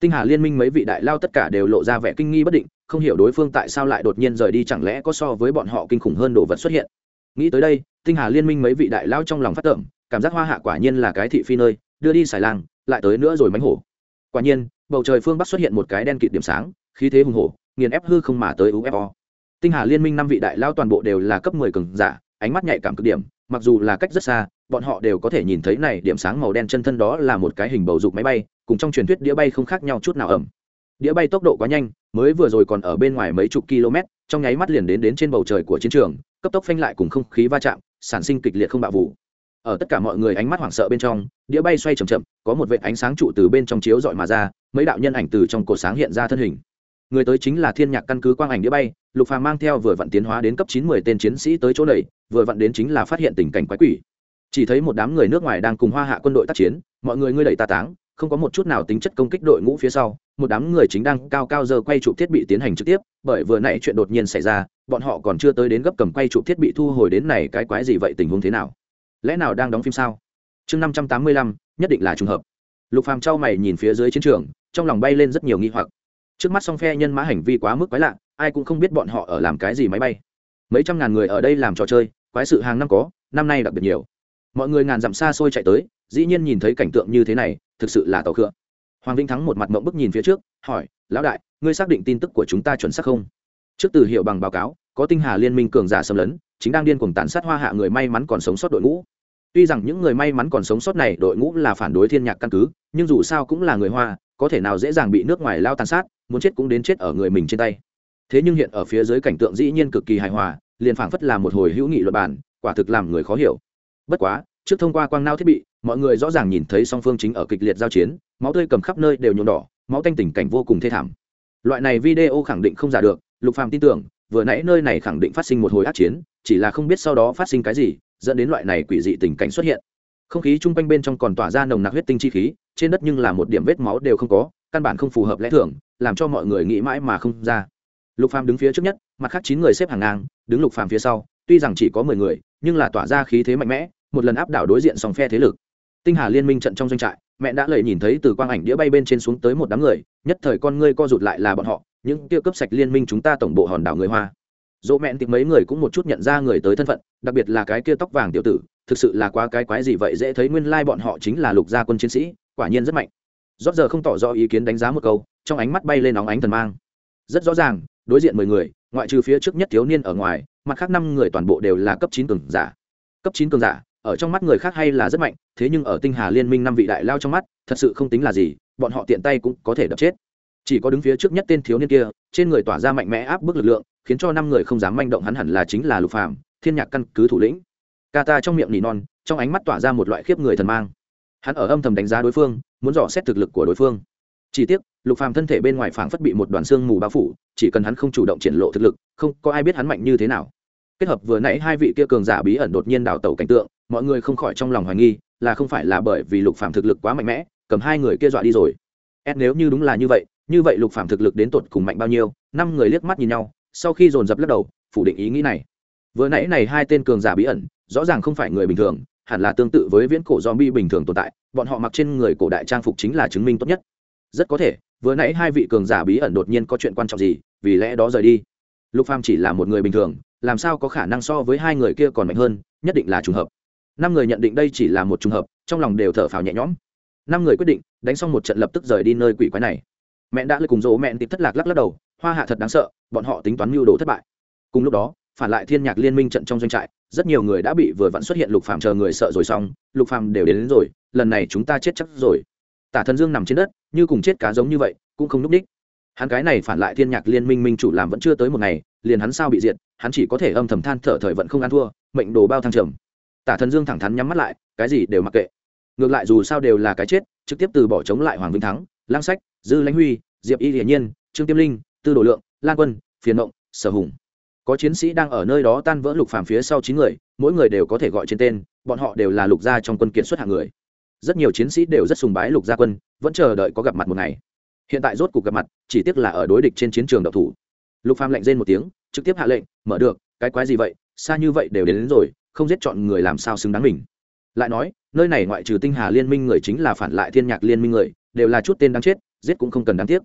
[SPEAKER 1] Tinh hà liên minh mấy vị đại lao tất cả đều lộ ra vẻ kinh nghi bất định, không hiểu đối phương tại sao lại đột nhiên rời đi, chẳng lẽ có so với bọn họ kinh khủng hơn đồ vật xuất hiện. Nghĩ tới đây, tinh hà liên minh mấy vị đại lao trong lòng phát tưởng cảm giác hoa hạ quả nhiên là cái thị phi nơi, đưa đi xài lang, lại tới nữa rồi mánh hổ. Quả nhiên, bầu trời phương bắc xuất hiện một cái đen kịt điểm sáng, khí thế hùng hổ, nghiền ép hư không mà tới ufo tinh hà liên minh năm vị đại lao toàn bộ đều là cấp mười cường giả, ánh mắt nhạy cảm cực điểm, mặc dù là cách rất xa, bọn họ đều có thể nhìn thấy này điểm sáng màu đen chân thân đó là một cái hình bầu dục máy bay, cùng trong truyền thuyết đĩa bay không khác nhau chút nào ẩm. Đĩa bay tốc độ quá nhanh, mới vừa rồi còn ở bên ngoài mấy chục km, trong nháy mắt liền đến đến trên bầu trời của chiến trường, cấp tốc phanh lại cùng không khí va chạm, sản sinh kịch liệt không bạo vụ ở tất cả mọi người ánh mắt hoảng sợ bên trong, đĩa bay xoay c h ậ m chậm, có một vệ ánh sáng trụ từ bên trong chiếu dọi mà ra, mấy đạo nhân ảnh từ trong cột sáng hiện ra thân hình. Người tới chính là thiên nhạc căn cứ quang ảnh đĩa bay, lục phàm mang theo vừa vặn tiến hóa đến cấp chín mươi tên chiến sĩ tới chỗ này, vừa vặn đến chính là phát hiện tình cảnh quái quỷ. Chỉ thấy một đám người nước ngoài đang cùng hoa hạ quân đội tác chiến, mọi người ngươi đẩy ta táng, không có một chút nào tính chất công kích đội ngũ phía sau, một đám người chính đang cao cao giờ quay chụp thiết bị tiến hành trực tiếp, bởi vừa nãy chuyện đột nhiên xảy ra, bọn họ còn chưa tới đến gấp cầm quay chụp thiết bị thu hồi đến này cái quái gì vậy, tình huống thế nào? Lẽ nào đang đóng phim sao? Chương năm trăm tám mươi lăm, nhất định là trùng hợp. Lục phàm trao mày nhìn phía dưới chiến trường, trong lòng bay lên rất nhiều nghi hoặc. Trước mắt song phe nhân mã hành vi quá mức quái lạ, ai cũng không biết bọn họ ở làm cái gì máy bay. Mấy trăm ngàn người ở đây làm trò chơi, quái sự hàng năm có, năm nay đặc biệt nhiều. Mọi người ngàn dặm xa xôi chạy tới, dĩ nhiên nhìn thấy cảnh tượng như thế này, thực sự là tàu khựa. Hoàng vinh thắng một mặt mộng bức nhìn phía trước, hỏi, lão đại, ngươi xác định tin tức của chúng ta chuẩn xác không? Trước từ hiệu bằng báo cáo, có tinh hà liên minh cường giả xâm lấn chính đang điên cuồng tàn sát hoa hạ người may mắn còn sống sót đội ngũ. Tuy rằng những người may mắn còn sống sót này đội ngũ là phản đối thiên nhạc căn cứ, nhưng dù sao cũng là người hoa, có thể nào dễ dàng bị nước ngoài lao tàn sát, muốn chết cũng đến chết ở người mình trên tay. Thế nhưng hiện ở phía dưới cảnh tượng dĩ nhiên cực kỳ hài hòa, liền phảng phất là một hồi hữu nghị luật bản quả thực làm người khó hiểu. Bất quá, trước thông qua quang nao thiết bị, mọi người rõ ràng nhìn thấy song phương chính ở kịch liệt giao chiến, máu tươi cầm khắp nơi đều nhuộm đỏ, máu tanh tình cảnh vô cùng thê thảm. Loại này video khẳng định không giả được, lục phàm tin tưởng vừa nãy nơi này khẳng định phát sinh một hồi ác chiến, chỉ là không biết sau đó phát sinh cái gì, dẫn đến loại này quỷ dị tình cảnh xuất hiện. Không khí chung quanh bên trong còn tỏa ra nồng nặc huyết tinh chi khí, trên đất nhưng là một điểm vết máu đều không có, căn bản không phù hợp lẽ thường, làm cho mọi người nghĩ mãi mà không ra. Lục phàm đứng phía trước nhất, mặt khác chín người xếp hàng ngang, đứng lục phàm phía sau, tuy rằng chỉ có mười người, nhưng là tỏa ra khí thế mạnh mẽ, một lần áp đảo đối diện song phe thế lực. Tinh hà liên minh trận trong doanh trại, mẹ đã lợi nhìn thấy từ quang ảnh đĩa bay bên trên xuống tới một đám người, nhất thời con ngươi co rụt lại là bọn họ những kia cấp sạch liên minh chúng ta tổng bộ hòn đảo người hoa. Dỗ mẹn thì mấy người cũng một chút nhận ra người tới thân phận, đặc biệt là cái kia tóc vàng tiểu tử, thực sự là quá cái quái gì vậy, dễ thấy nguyên lai bọn họ chính là lục gia quân chiến sĩ, quả nhiên rất mạnh. Rót giờ không tỏ rõ ý kiến đánh giá một câu, trong ánh mắt bay lên óng ánh thần mang. Rất rõ ràng, đối diện mười người, ngoại trừ phía trước nhất thiếu niên ở ngoài, mặt khác năm người toàn bộ đều là cấp chín cường giả. Cấp chín cường giả, ở trong mắt người khác hay là rất mạnh, thế nhưng ở tinh hà liên minh năm vị đại lao trong mắt, thật sự không tính là gì, bọn họ tiện tay cũng có thể đập chết chỉ có đứng phía trước nhất tên thiếu niên kia, trên người tỏa ra mạnh mẽ áp bức lực lượng, khiến cho năm người không dám manh động hắn hẳn là chính là lục phàm, thiên nhạc căn cứ thủ lĩnh. Kata trong miệng nỉ non, trong ánh mắt tỏa ra một loại khiếp người thần mang. Hắn ở âm thầm đánh giá đối phương, muốn dò xét thực lực của đối phương. Chỉ tiếc, lục phàm thân thể bên ngoài phảng phất bị một đoàn xương mù bao phủ, chỉ cần hắn không chủ động triển lộ thực lực, không có ai biết hắn mạnh như thế nào. Kết hợp vừa nãy hai vị kia cường giả bí ẩn đột nhiên đảo tẩu cảnh tượng, mọi người không khỏi trong lòng hoài nghi, là không phải là bởi vì lục phàm thực lực quá mạnh mẽ, cầm hai người kia dọa đi rồi. Ed nếu như đúng là như vậy như vậy lục phàm thực lực đến tột cùng mạnh bao nhiêu, năm người liếc mắt nhìn nhau, sau khi dồn dập lắc đầu, phủ định ý nghĩ này. Vừa nãy này hai tên cường giả bí ẩn, rõ ràng không phải người bình thường, hẳn là tương tự với viễn cổ zombie bình thường tồn tại, bọn họ mặc trên người cổ đại trang phục chính là chứng minh tốt nhất. Rất có thể, vừa nãy hai vị cường giả bí ẩn đột nhiên có chuyện quan trọng gì, vì lẽ đó rời đi. Lục phàm chỉ là một người bình thường, làm sao có khả năng so với hai người kia còn mạnh hơn, nhất định là trùng hợp. Năm người nhận định đây chỉ là một trùng hợp, trong lòng đều thở phào nhẹ nhõm. Năm người quyết định, đánh xong một trận lập tức rời đi nơi quỷ quái này mẹ đã lời cùng dỗ mẹ tìm thất lạc lắc lắc đầu hoa hạ thật đáng sợ bọn họ tính toán mưu đồ thất bại. Cùng lúc đó phản lại thiên nhạc liên minh trận trong doanh trại rất nhiều người đã bị vừa vặn xuất hiện lục phàm chờ người sợ rồi xong lục phàm đều đến, đến rồi lần này chúng ta chết chắc rồi. Tả thần dương nằm trên đất như cùng chết cá giống như vậy cũng không núp đích. Hắn cái này phản lại thiên nhạc liên minh minh chủ làm vẫn chưa tới một ngày liền hắn sao bị diệt hắn chỉ có thể âm thầm than thở thời vận không ăn thua mệnh đồ bao thăng trầm. Tả thần dương thẳng thắn nhắm mắt lại cái gì đều mặc kệ. Ngược lại dù sao đều là cái chết trực tiếp từ bỏ chống lại hoàng vinh thắng lang sách dư lãnh huy diệp y hiển nhiên trương tiêm linh tư đồ lượng lan quân phiền động sở hùng. Có chiến sĩ đang ở nơi đó tan vỡ lục phàm phía sau chín người mỗi người đều có thể gọi trên tên bọn họ đều là lục gia trong quân kiện xuất hạng người. Rất nhiều chiến sĩ đều rất sùng bái lục gia quân vẫn chờ đợi có gặp mặt một ngày. Hiện tại rốt cuộc gặp mặt chỉ tiếc là ở đối địch trên chiến trường độc thủ. Lục phàm lệnh rên một tiếng trực tiếp hạ lệnh mở được cái quái gì vậy? Xa như vậy đều đến, đến rồi không giết chọn người làm sao xứng đáng mình? Lại nói nơi này ngoại trừ tinh hà liên minh người chính là phản lại thiên nhạc liên minh người đều là chút tên đáng chết, giết cũng không cần đáng tiếc.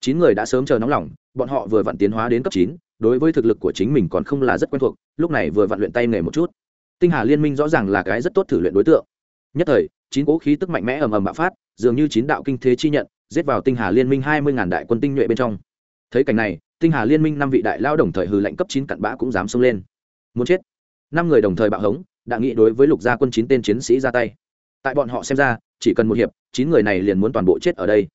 [SPEAKER 1] Chín người đã sớm chờ nóng lòng, bọn họ vừa vặn tiến hóa đến cấp chín, đối với thực lực của chính mình còn không là rất quen thuộc, lúc này vừa vặn luyện tay nghề một chút. Tinh hà liên minh rõ ràng là cái rất tốt thử luyện đối tượng. Nhất thời, chín cố khí tức mạnh mẽ ầm ầm bạo phát, dường như chín đạo kinh thế chi nhận, giết vào tinh hà liên minh hai mươi ngàn đại quân tinh nhuệ bên trong. Thấy cảnh này, tinh hà liên minh năm vị đại lao đồng thời hư lệnh cấp chín cặn bã cũng dám xông lên. Muốn chết. Năm người đồng thời bạo hống, đã nghĩ đối với lục gia quân chín tên chiến sĩ ra tay. Tại bọn họ xem ra chỉ cần một hiệp, chín người này liền muốn toàn bộ chết ở đây.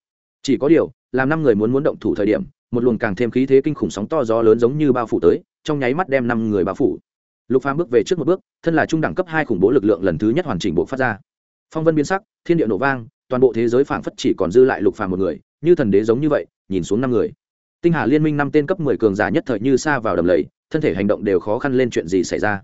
[SPEAKER 1] Chỉ có điều, làm năm người muốn muốn động thủ thời điểm, một luồng càng thêm khí thế kinh khủng sóng to gió lớn giống như bao phủ tới, trong nháy mắt đem năm người bao phủ. Lục phàm bước về trước một bước, thân là trung đẳng cấp hai khủng bố lực lượng lần thứ nhất hoàn chỉnh bộ phát ra. Phong vân biến sắc, thiên địa nổ vang, toàn bộ thế giới phảng phất chỉ còn dư lại lục phàm một người, như thần đế giống như vậy, nhìn xuống năm người. Tinh hà liên minh năm tên cấp mười cường giả nhất thời như xa vào đầm lầy, thân thể hành động đều khó khăn lên chuyện gì xảy ra.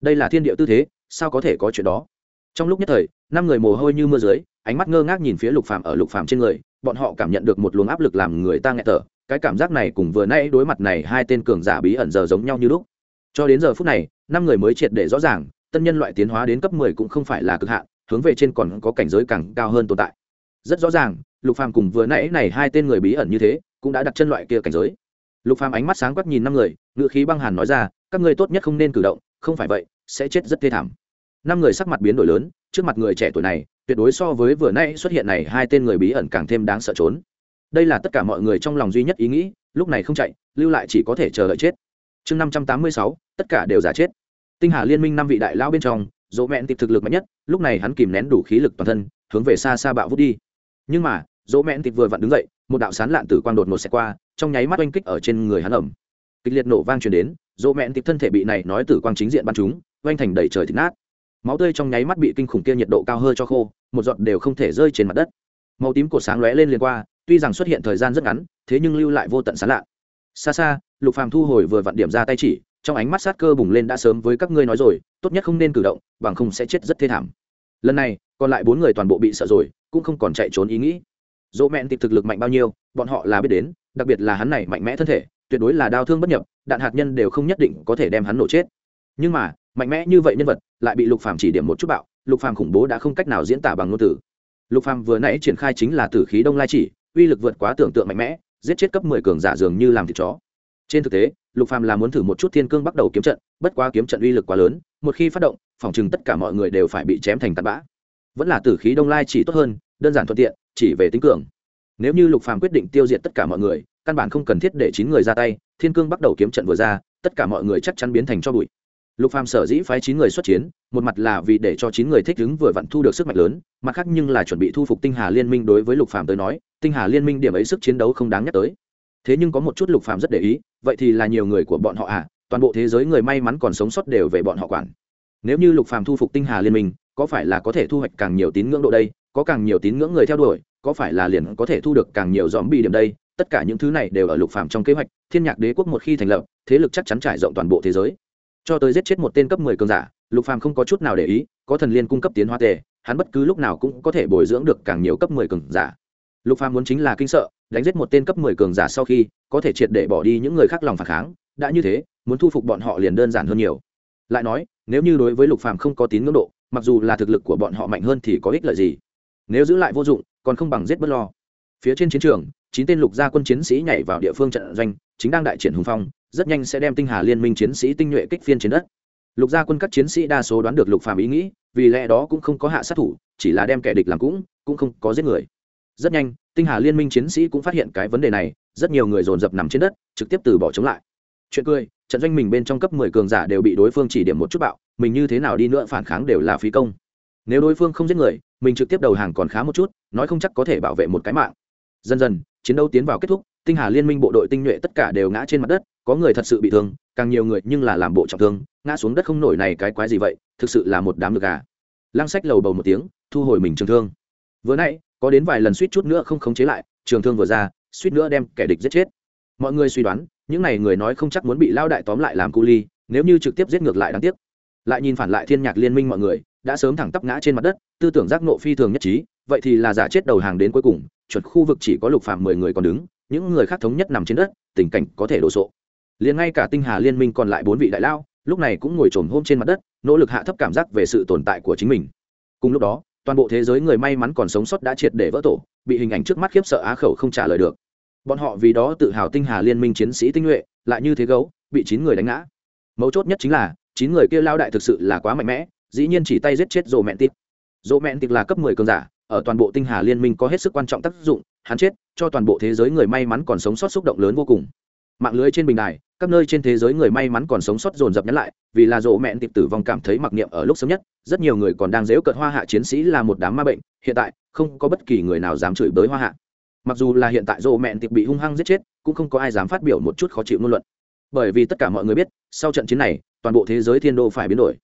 [SPEAKER 1] Đây là thiên địa tư thế, sao có thể có chuyện đó? Trong lúc nhất thời, năm người mồ hôi như mưa dưới, ánh mắt ngơ ngác nhìn phía lục phàm ở lục phàm trên người, bọn họ cảm nhận được một luồng áp lực làm người ta nghẹt thở, cái cảm giác này cùng vừa nãy đối mặt này hai tên cường giả bí ẩn giờ giống nhau như lúc. Cho đến giờ phút này, năm người mới triệt để rõ ràng, tân nhân loại tiến hóa đến cấp mười cũng không phải là cực hạn, hướng về trên còn có cảnh giới càng cao hơn tồn tại. Rất rõ ràng, lục phàm cùng vừa nãy này hai tên người bí ẩn như thế, cũng đã đặt chân loại kia cảnh giới. Lục phàm ánh mắt sáng quắc nhìn năm người ngựa khí băng hàn nói ra, các ngươi tốt nhất không nên cử động, không phải vậy, sẽ chết rất thê thảm năm người sắc mặt biến đổi lớn, trước mặt người trẻ tuổi này, tuyệt đối so với vừa nãy xuất hiện này hai tên người bí ẩn càng thêm đáng sợ trốn. Đây là tất cả mọi người trong lòng duy nhất ý nghĩ, lúc này không chạy, lưu lại chỉ có thể chờ đợi chết. Chương năm trăm tám mươi sáu, tất cả đều giả chết. Tinh hà liên minh năm vị đại lao bên trong, dỗ mẹn tịp thực lực mạnh nhất, lúc này hắn kìm nén đủ khí lực toàn thân, hướng về xa xa bạo vút đi. Nhưng mà, dỗ mẹn tịp vừa vặn đứng dậy, một đạo sán lạn tử quang đột một xẹt qua, trong nháy mắt oanh kích ở trên người hắn ẩm. Kịch liệt nổ vang truyền đến, dỗ mẹn tịp thân thể bị này nói tử quang chính diện bắn chúng oanh thành đầy trời thịt nát máu tươi trong nháy mắt bị kinh khủng kia nhiệt độ cao hơi cho khô, một giọt đều không thể rơi trên mặt đất. Màu tím cổ sáng lóe lên liền qua, tuy rằng xuất hiện thời gian rất ngắn, thế nhưng lưu lại vô tận sán lạ. Xa xa, lục phàm thu hồi vừa vặn điểm ra tay chỉ, trong ánh mắt sát cơ bùng lên đã sớm với các ngươi nói rồi, tốt nhất không nên cử động, bằng không sẽ chết rất thê thảm. Lần này, còn lại bốn người toàn bộ bị sợ rồi, cũng không còn chạy trốn ý nghĩ. Dỗ mẹn tịp thực lực mạnh bao nhiêu, bọn họ là biết đến, đặc biệt là hắn này mạnh mẽ thân thể, tuyệt đối là đau thương bất nhập, đạn hạt nhân đều không nhất định có thể đem hắn nổ chết. Nhưng mà mạnh mẽ như vậy nhân vật, lại bị lục phàm chỉ điểm một chút bạo, lục phàm khủng bố đã không cách nào diễn tả bằng ngôn từ. Lục phàm vừa nãy triển khai chính là tử khí đông lai chỉ, uy lực vượt quá tưởng tượng mạnh mẽ, giết chết cấp mười cường giả dường như làm thịt chó. Trên thực tế, lục phàm là muốn thử một chút thiên cương bắt đầu kiếm trận, bất quá kiếm trận uy lực quá lớn, một khi phát động, phòng chừng tất cả mọi người đều phải bị chém thành tạt bã. Vẫn là tử khí đông lai chỉ tốt hơn, đơn giản thuận tiện, chỉ về tính cường. Nếu như lục phàm quyết định tiêu diệt tất cả mọi người, căn bản không cần thiết để chín người ra tay, thiên cương bắt đầu kiếm trận vừa ra, tất cả mọi người chắc chắn biến thành cho bụi lục phàm sở dĩ phái chín người xuất chiến, một mặt là vì để cho chín người thích ứng vừa vặn thu được sức mạnh lớn, mặt khác nhưng là chuẩn bị thu phục tinh hà liên minh đối với lục phàm tới nói, tinh hà liên minh điểm ấy sức chiến đấu không đáng nhắc tới. Thế nhưng có một chút lục phàm rất để ý, vậy thì là nhiều người của bọn họ à toàn bộ thế giới người may mắn còn sống sót đều về bọn họ quản. Nếu như lục phàm thu phục tinh hà liên minh, có phải là có thể thu hoạch càng nhiều tín ngưỡng độ đây, có càng nhiều tín ngưỡng người theo đuổi, có phải là liền có thể thu được càng nhiều dòm bì điểm đây, tất cả những thứ này đều ở lục phàm trong kế hoạch, thiên nhạc đế quốc một khi thành lập, thế lực chắc chắn trải rộng toàn bộ thế giới cho tới giết chết một tên cấp mười cường giả, lục phàm không có chút nào để ý, có thần liên cung cấp tiến hóa tề, hắn bất cứ lúc nào cũng có thể bồi dưỡng được càng nhiều cấp mười cường giả. Lục phàm muốn chính là kinh sợ, đánh giết một tên cấp mười cường giả sau khi, có thể triệt để bỏ đi những người khác lòng phản kháng, đã như thế, muốn thu phục bọn họ liền đơn giản hơn nhiều. Lại nói, nếu như đối với lục phàm không có tín ngưỡng độ, mặc dù là thực lực của bọn họ mạnh hơn thì có ích lợi gì? Nếu giữ lại vô dụng, còn không bằng giết bất lo phía trên chiến trường, chín tên lục gia quân chiến sĩ nhảy vào địa phương trận doanh, chính đang đại triển hùng phong, rất nhanh sẽ đem tinh hà liên minh chiến sĩ tinh nhuệ kích phiên chiến đất. Lục gia quân các chiến sĩ đa số đoán được lục phàm ý nghĩ, vì lẽ đó cũng không có hạ sát thủ, chỉ là đem kẻ địch làm cũng cũng không có giết người. Rất nhanh, tinh hà liên minh chiến sĩ cũng phát hiện cái vấn đề này, rất nhiều người dồn dập nằm trên đất, trực tiếp từ bỏ chống lại. Chuyện cười, trận doanh mình bên trong cấp mười cường giả đều bị đối phương chỉ điểm một chút bạo, mình như thế nào đi nữa phản kháng đều là phí công. Nếu đối phương không giết người, mình trực tiếp đầu hàng còn khá một chút, nói không chắc có thể bảo vệ một cái mạng dần dần, chiến đấu tiến vào kết thúc, tinh hà liên minh bộ đội tinh nhuệ tất cả đều ngã trên mặt đất, có người thật sự bị thương, càng nhiều người nhưng là làm bộ trọng thương, ngã xuống đất không nổi này cái quái gì vậy, thực sự là một đám được gà. Lăng sách lầu bầu một tiếng, thu hồi mình trường thương. Vừa nãy, có đến vài lần suýt chút nữa không khống chế lại, trường thương vừa ra, suýt nữa đem kẻ địch giết chết. Mọi người suy đoán, những n à y người nói không chắc muốn bị lao đại tóm lại làm cu ly, nếu như trực tiếp giết ngược lại đáng tiếc. Lại nhìn phản lại thiên nhạc liên minh mọi người, đã sớm thẳng tắp ngã trên mặt đất, tư tưởng giác nộ phi thường nhất trí, vậy thì là giả chết đầu hàng đến cuối cùng chuẩn khu vực chỉ có lục phạm mười người còn đứng những người khác thống nhất nằm trên đất tình cảnh có thể đổ sộ. Liền ngay cả tinh hà liên minh còn lại bốn vị đại lao lúc này cũng ngồi trồm hôm trên mặt đất nỗ lực hạ thấp cảm giác về sự tồn tại của chính mình. Cùng lúc đó toàn bộ thế giới người may mắn còn sống sót đã triệt để vỡ tổ bị hình ảnh trước mắt khiếp sợ á khẩu không trả lời được. Bọn họ vì đó tự hào tinh hà liên minh chiến sĩ tinh nhuệ lại như thế gấu bị chín người đánh ngã. Mấu chốt nhất chính là chín người kia lao đại thực sự là quá mạnh mẽ dĩ nhiên chỉ tay giết chết rộ mẹn tịt, rộ mẹn tịt là cấp mười cường giả ở toàn bộ tinh hà liên minh có hết sức quan trọng tác dụng, hắn chết, cho toàn bộ thế giới người may mắn còn sống sót xúc động lớn vô cùng. Mạng lưới trên bình đài, các nơi trên thế giới người may mắn còn sống sót dồn dập nhắn lại, vì là rộ mẹn tiệp tử vong cảm thấy mặc niệm ở lúc sớm nhất, rất nhiều người còn đang dễu cợt hoa hạ chiến sĩ là một đám ma bệnh, hiện tại, không có bất kỳ người nào dám chửi bới hoa hạ. Mặc dù là hiện tại rộ mẹn tiệp bị hung hăng giết chết, cũng không có ai dám phát biểu một chút khó chịu ngôn luận. Bởi vì tất cả mọi người biết, sau trận chiến này, toàn bộ thế giới thiên đô phải biến đổi.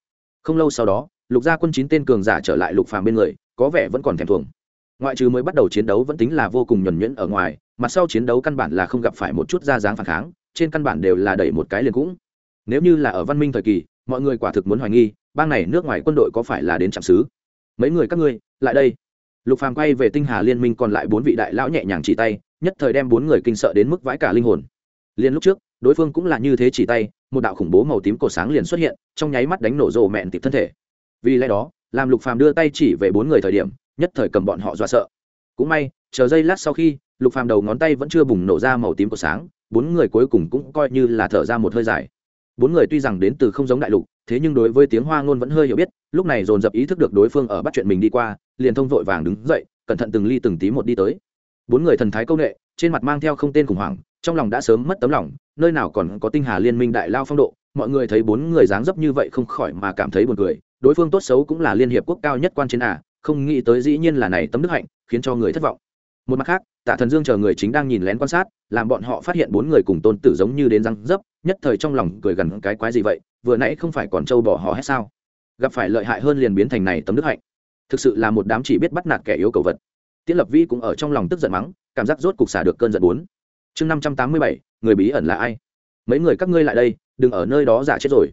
[SPEAKER 1] Không lâu sau đó, lục gia quân chín tên cường giả trở lại lục phàm bên người có vẻ vẫn còn thèm thuồng. Ngoại trừ mới bắt đầu chiến đấu vẫn tính là vô cùng nhuẩn nhuyễn ở ngoài mặt sau chiến đấu căn bản là không gặp phải một chút ra dáng phản kháng, trên căn bản đều là đẩy một cái liền cũng. Nếu như là ở văn minh thời kỳ, mọi người quả thực muốn hoài nghi, bang này nước ngoài quân đội có phải là đến trạm xứ? Mấy người các ngươi, lại đây. Lục phàm quay về tinh hà liên minh còn lại bốn vị đại lão nhẹ nhàng chỉ tay, nhất thời đem bốn người kinh sợ đến mức vãi cả linh hồn. Liên lúc trước, đối phương cũng là như thế chỉ tay, một đạo khủng bố màu tím cổ sáng liền xuất hiện, trong nháy mắt đánh nổ rồ mẹn tịp thân thể. Vì lẽ đó làm lục phàm đưa tay chỉ về bốn người thời điểm, nhất thời cầm bọn họ dọa sợ. Cũng may, chờ giây lát sau khi, lục phàm đầu ngón tay vẫn chưa bùng nổ ra màu tím của sáng, bốn người cuối cùng cũng coi như là thở ra một hơi dài. Bốn người tuy rằng đến từ không giống đại lục, thế nhưng đối với tiếng hoa ngôn vẫn hơi hiểu biết, lúc này dồn dập ý thức được đối phương ở bắt chuyện mình đi qua, liền thông vội vàng đứng dậy, cẩn thận từng ly từng tí một đi tới. Bốn người thần thái công nghệ trên mặt mang theo không tên khủng hoảng, trong lòng đã sớm mất tấm lòng, nơi nào còn có tinh hà liên minh đại lao phong độ, mọi người thấy bốn người dáng dấp như vậy không khỏi mà cảm thấy buồn cười đối phương tốt xấu cũng là liên hiệp quốc cao nhất quan chiến à không nghĩ tới dĩ nhiên là này tấm đức hạnh, khiến cho người thất vọng. Một mặt khác, tạ thần dương chờ người chính đang nhìn lén quan sát, làm bọn họ phát hiện bốn người cùng tôn tử giống như đến răng dấp, nhất thời trong lòng cười gần cái quái gì vậy, vừa nãy không phải còn trâu bỏ họ hết sao? Gặp phải lợi hại hơn liền biến thành này tấm đức hạnh. Thực sự là một đám chỉ biết bắt nạt kẻ yếu cầu vật. Tiết lập vi cũng ở trong lòng tức giận mắng, cảm giác rốt cục xả được cơn giận bốn. Chương năm trăm tám mươi bảy, người bí ẩn là ai? Mấy người các ngươi lại đây, đừng ở nơi đó giả chết rồi.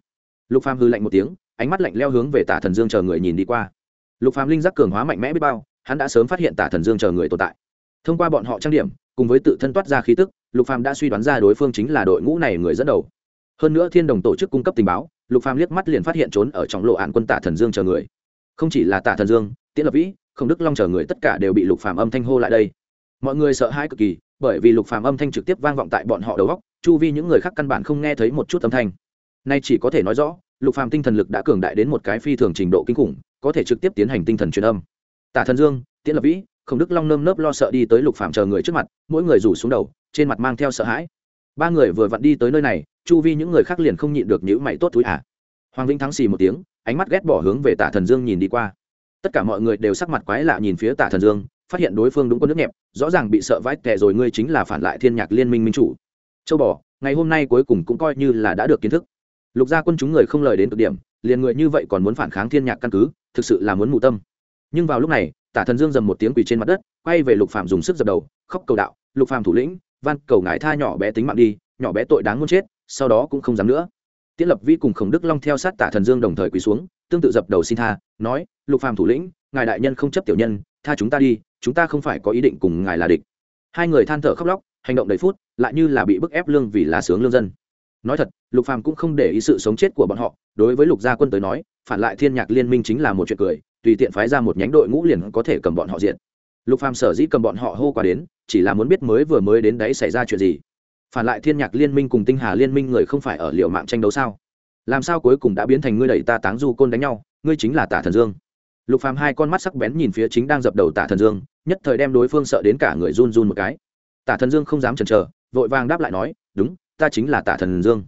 [SPEAKER 1] Lục phàm hư lạnh một tiếng ánh mắt lạnh leo hướng về tả thần dương chờ người nhìn đi qua. Lục phàm linh giác cường hóa mạnh mẽ biết bao, hắn đã sớm phát hiện tả thần dương chờ người tồn tại. Thông qua bọn họ trang điểm, cùng với tự thân toát ra khí tức, lục phàm đã suy đoán ra đối phương chính là đội ngũ này người dẫn đầu. Hơn nữa thiên đồng tổ chức cung cấp tình báo, lục phàm liếc mắt liền phát hiện trốn ở trong lộ hạn quân tả thần dương chờ người. Không chỉ là tả thần dương, tiễn lập vĩ không đức long chờ người tất cả đều bị lục phàm âm thanh hô lại đây. Mọi người sợ hãi cực kỳ, bởi vì lục phàm âm thanh trực tiếp vang vọng tại bọn họ đầu góc chu vi những người khác căn bản không nghe thấy một chút âm thanh. Nay chỉ có thể nói rõ lục phàm tinh thần lực đã cường đại đến một cái phi thường trình độ kinh khủng, có thể trực tiếp tiến hành tinh thần truyền âm. Tả thần dương, tiễn lập vĩ không đức long nơm nớp lo sợ đi tới lục phàm chờ người trước mặt, mỗi người rủ xuống đầu, trên mặt mang theo sợ hãi. Ba người vừa vặn đi tới nơi này, chu vi những người khác liền không nhịn được nhữ mày tốt túi à. Hoàng vĩnh thắng xì một tiếng, ánh mắt ghét bỏ hướng về tả thần dương nhìn đi qua. Tất cả mọi người đều sắc mặt quái lạ nhìn phía tả thần dương, phát hiện đối phương đúng có nước nhẹp, rõ ràng bị sợ vãi tè rồi ngươi chính là phản lại thiên nhạc liên minh minh chủ. Châu bò, ngày hôm nay cuối cùng cũng coi như là đã được kiến thức lục gia quân chúng người không lời đến cực điểm, liền người như vậy còn muốn phản kháng thiên nhạc căn cứ, thực sự là muốn mù tâm. Nhưng vào lúc này, tả thần dương dầm một tiếng quỳ trên mặt đất, quay về lục phạm dùng sức dập đầu, khóc cầu đạo, lục phạm thủ lĩnh, van cầu ngài tha nhỏ bé tính mạng đi, nhỏ bé tội đáng muốn chết, sau đó cũng không dám nữa. Tiễn lập vi cùng khổng đức long theo sát tả thần dương đồng thời quỳ xuống, tương tự dập đầu xin tha, nói, lục phạm thủ lĩnh, ngài đại nhân không chấp tiểu nhân, tha chúng ta đi, chúng ta không phải có ý định cùng ngài là địch. Hai người than thở khóc lóc, hành động đầy phút, lại như là bị bức ép lương vì là sướng lương dân nói thật, lục phàm cũng không để ý sự sống chết của bọn họ, đối với lục gia quân tới nói, phản lại thiên nhạc liên minh chính là một chuyện cười, tùy tiện phái ra một nhánh đội ngũ liền có thể cầm bọn họ diện. Lục phàm sở dĩ cầm bọn họ hô qua đến, chỉ là muốn biết mới vừa mới đến đấy xảy ra chuyện gì. Phản lại thiên nhạc liên minh cùng tinh hà liên minh người không phải ở liệu mạng tranh đấu sao? Làm sao cuối cùng đã biến thành ngươi đẩy ta táng du côn đánh nhau, ngươi chính là tả thần dương. Lục phàm hai con mắt sắc bén nhìn phía chính đang dập đầu tả thần dương, nhất thời đem đối phương sợ đến cả người run run một cái. Tả thần dương không dám chần chờ, vội vàng đáp lại nói, đúng ta chính là tả thần dương.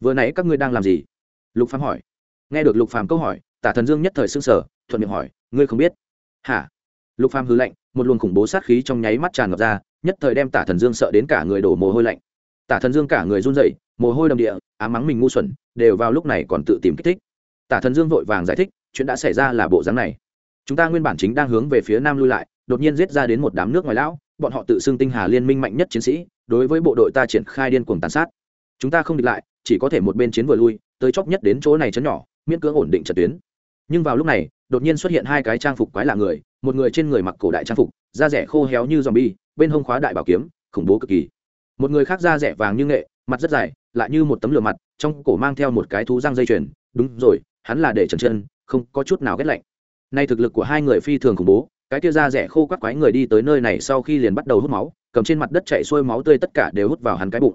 [SPEAKER 1] Vừa nãy các ngươi đang làm gì? Lục phàm hỏi. Nghe được lục phàm câu hỏi, tả thần dương nhất thời sưng sở thuận miệng hỏi, ngươi không biết? Hả? Lục phàm hư lạnh, một luồng khủng bố sát khí trong nháy mắt tràn ngập ra, nhất thời đem tả thần dương sợ đến cả người đổ mồ hôi lạnh. Tả thần dương cả người run rẩy, mồ hôi đầm địa, ám mắng mình ngu xuẩn, đều vào lúc này còn tự tìm kích thích. Tả thần dương vội vàng giải thích, chuyện đã xảy ra là bộ dáng này. Chúng ta nguyên bản chính đang hướng về phía nam lui lại, đột nhiên giết ra đến một đám nước ngoài lão, bọn họ tự xưng tinh hà liên minh mạnh nhất chiến sĩ đối với bộ đội ta triển khai điên cuồng tàn sát. Chúng ta không địch lại, chỉ có thể một bên chiến vừa lui, tới chốc nhất đến chỗ này chấn nhỏ, miễn cưỡng ổn định trận tuyến. Nhưng vào lúc này, đột nhiên xuất hiện hai cái trang phục quái lạ người, một người trên người mặc cổ đại trang phục, da rẻ khô héo như dòm bi bên hông khóa đại bảo kiếm, khủng bố cực kỳ. Một người khác da rẻ vàng như nghệ, mặt rất dài, lại như một tấm lửa mặt, trong cổ mang theo một cái thú răng dây chuyền. Đúng rồi, hắn là để trần chân, không có chút nào ghét lạnh. Nay thực lực của hai người phi thường khủng bố, cái kia da rẻ khô quắc quái người đi tới nơi này sau khi liền bắt đầu hút máu cầm trên mặt đất chạy xuôi máu tươi tất cả đều hút vào hắn cái bụng.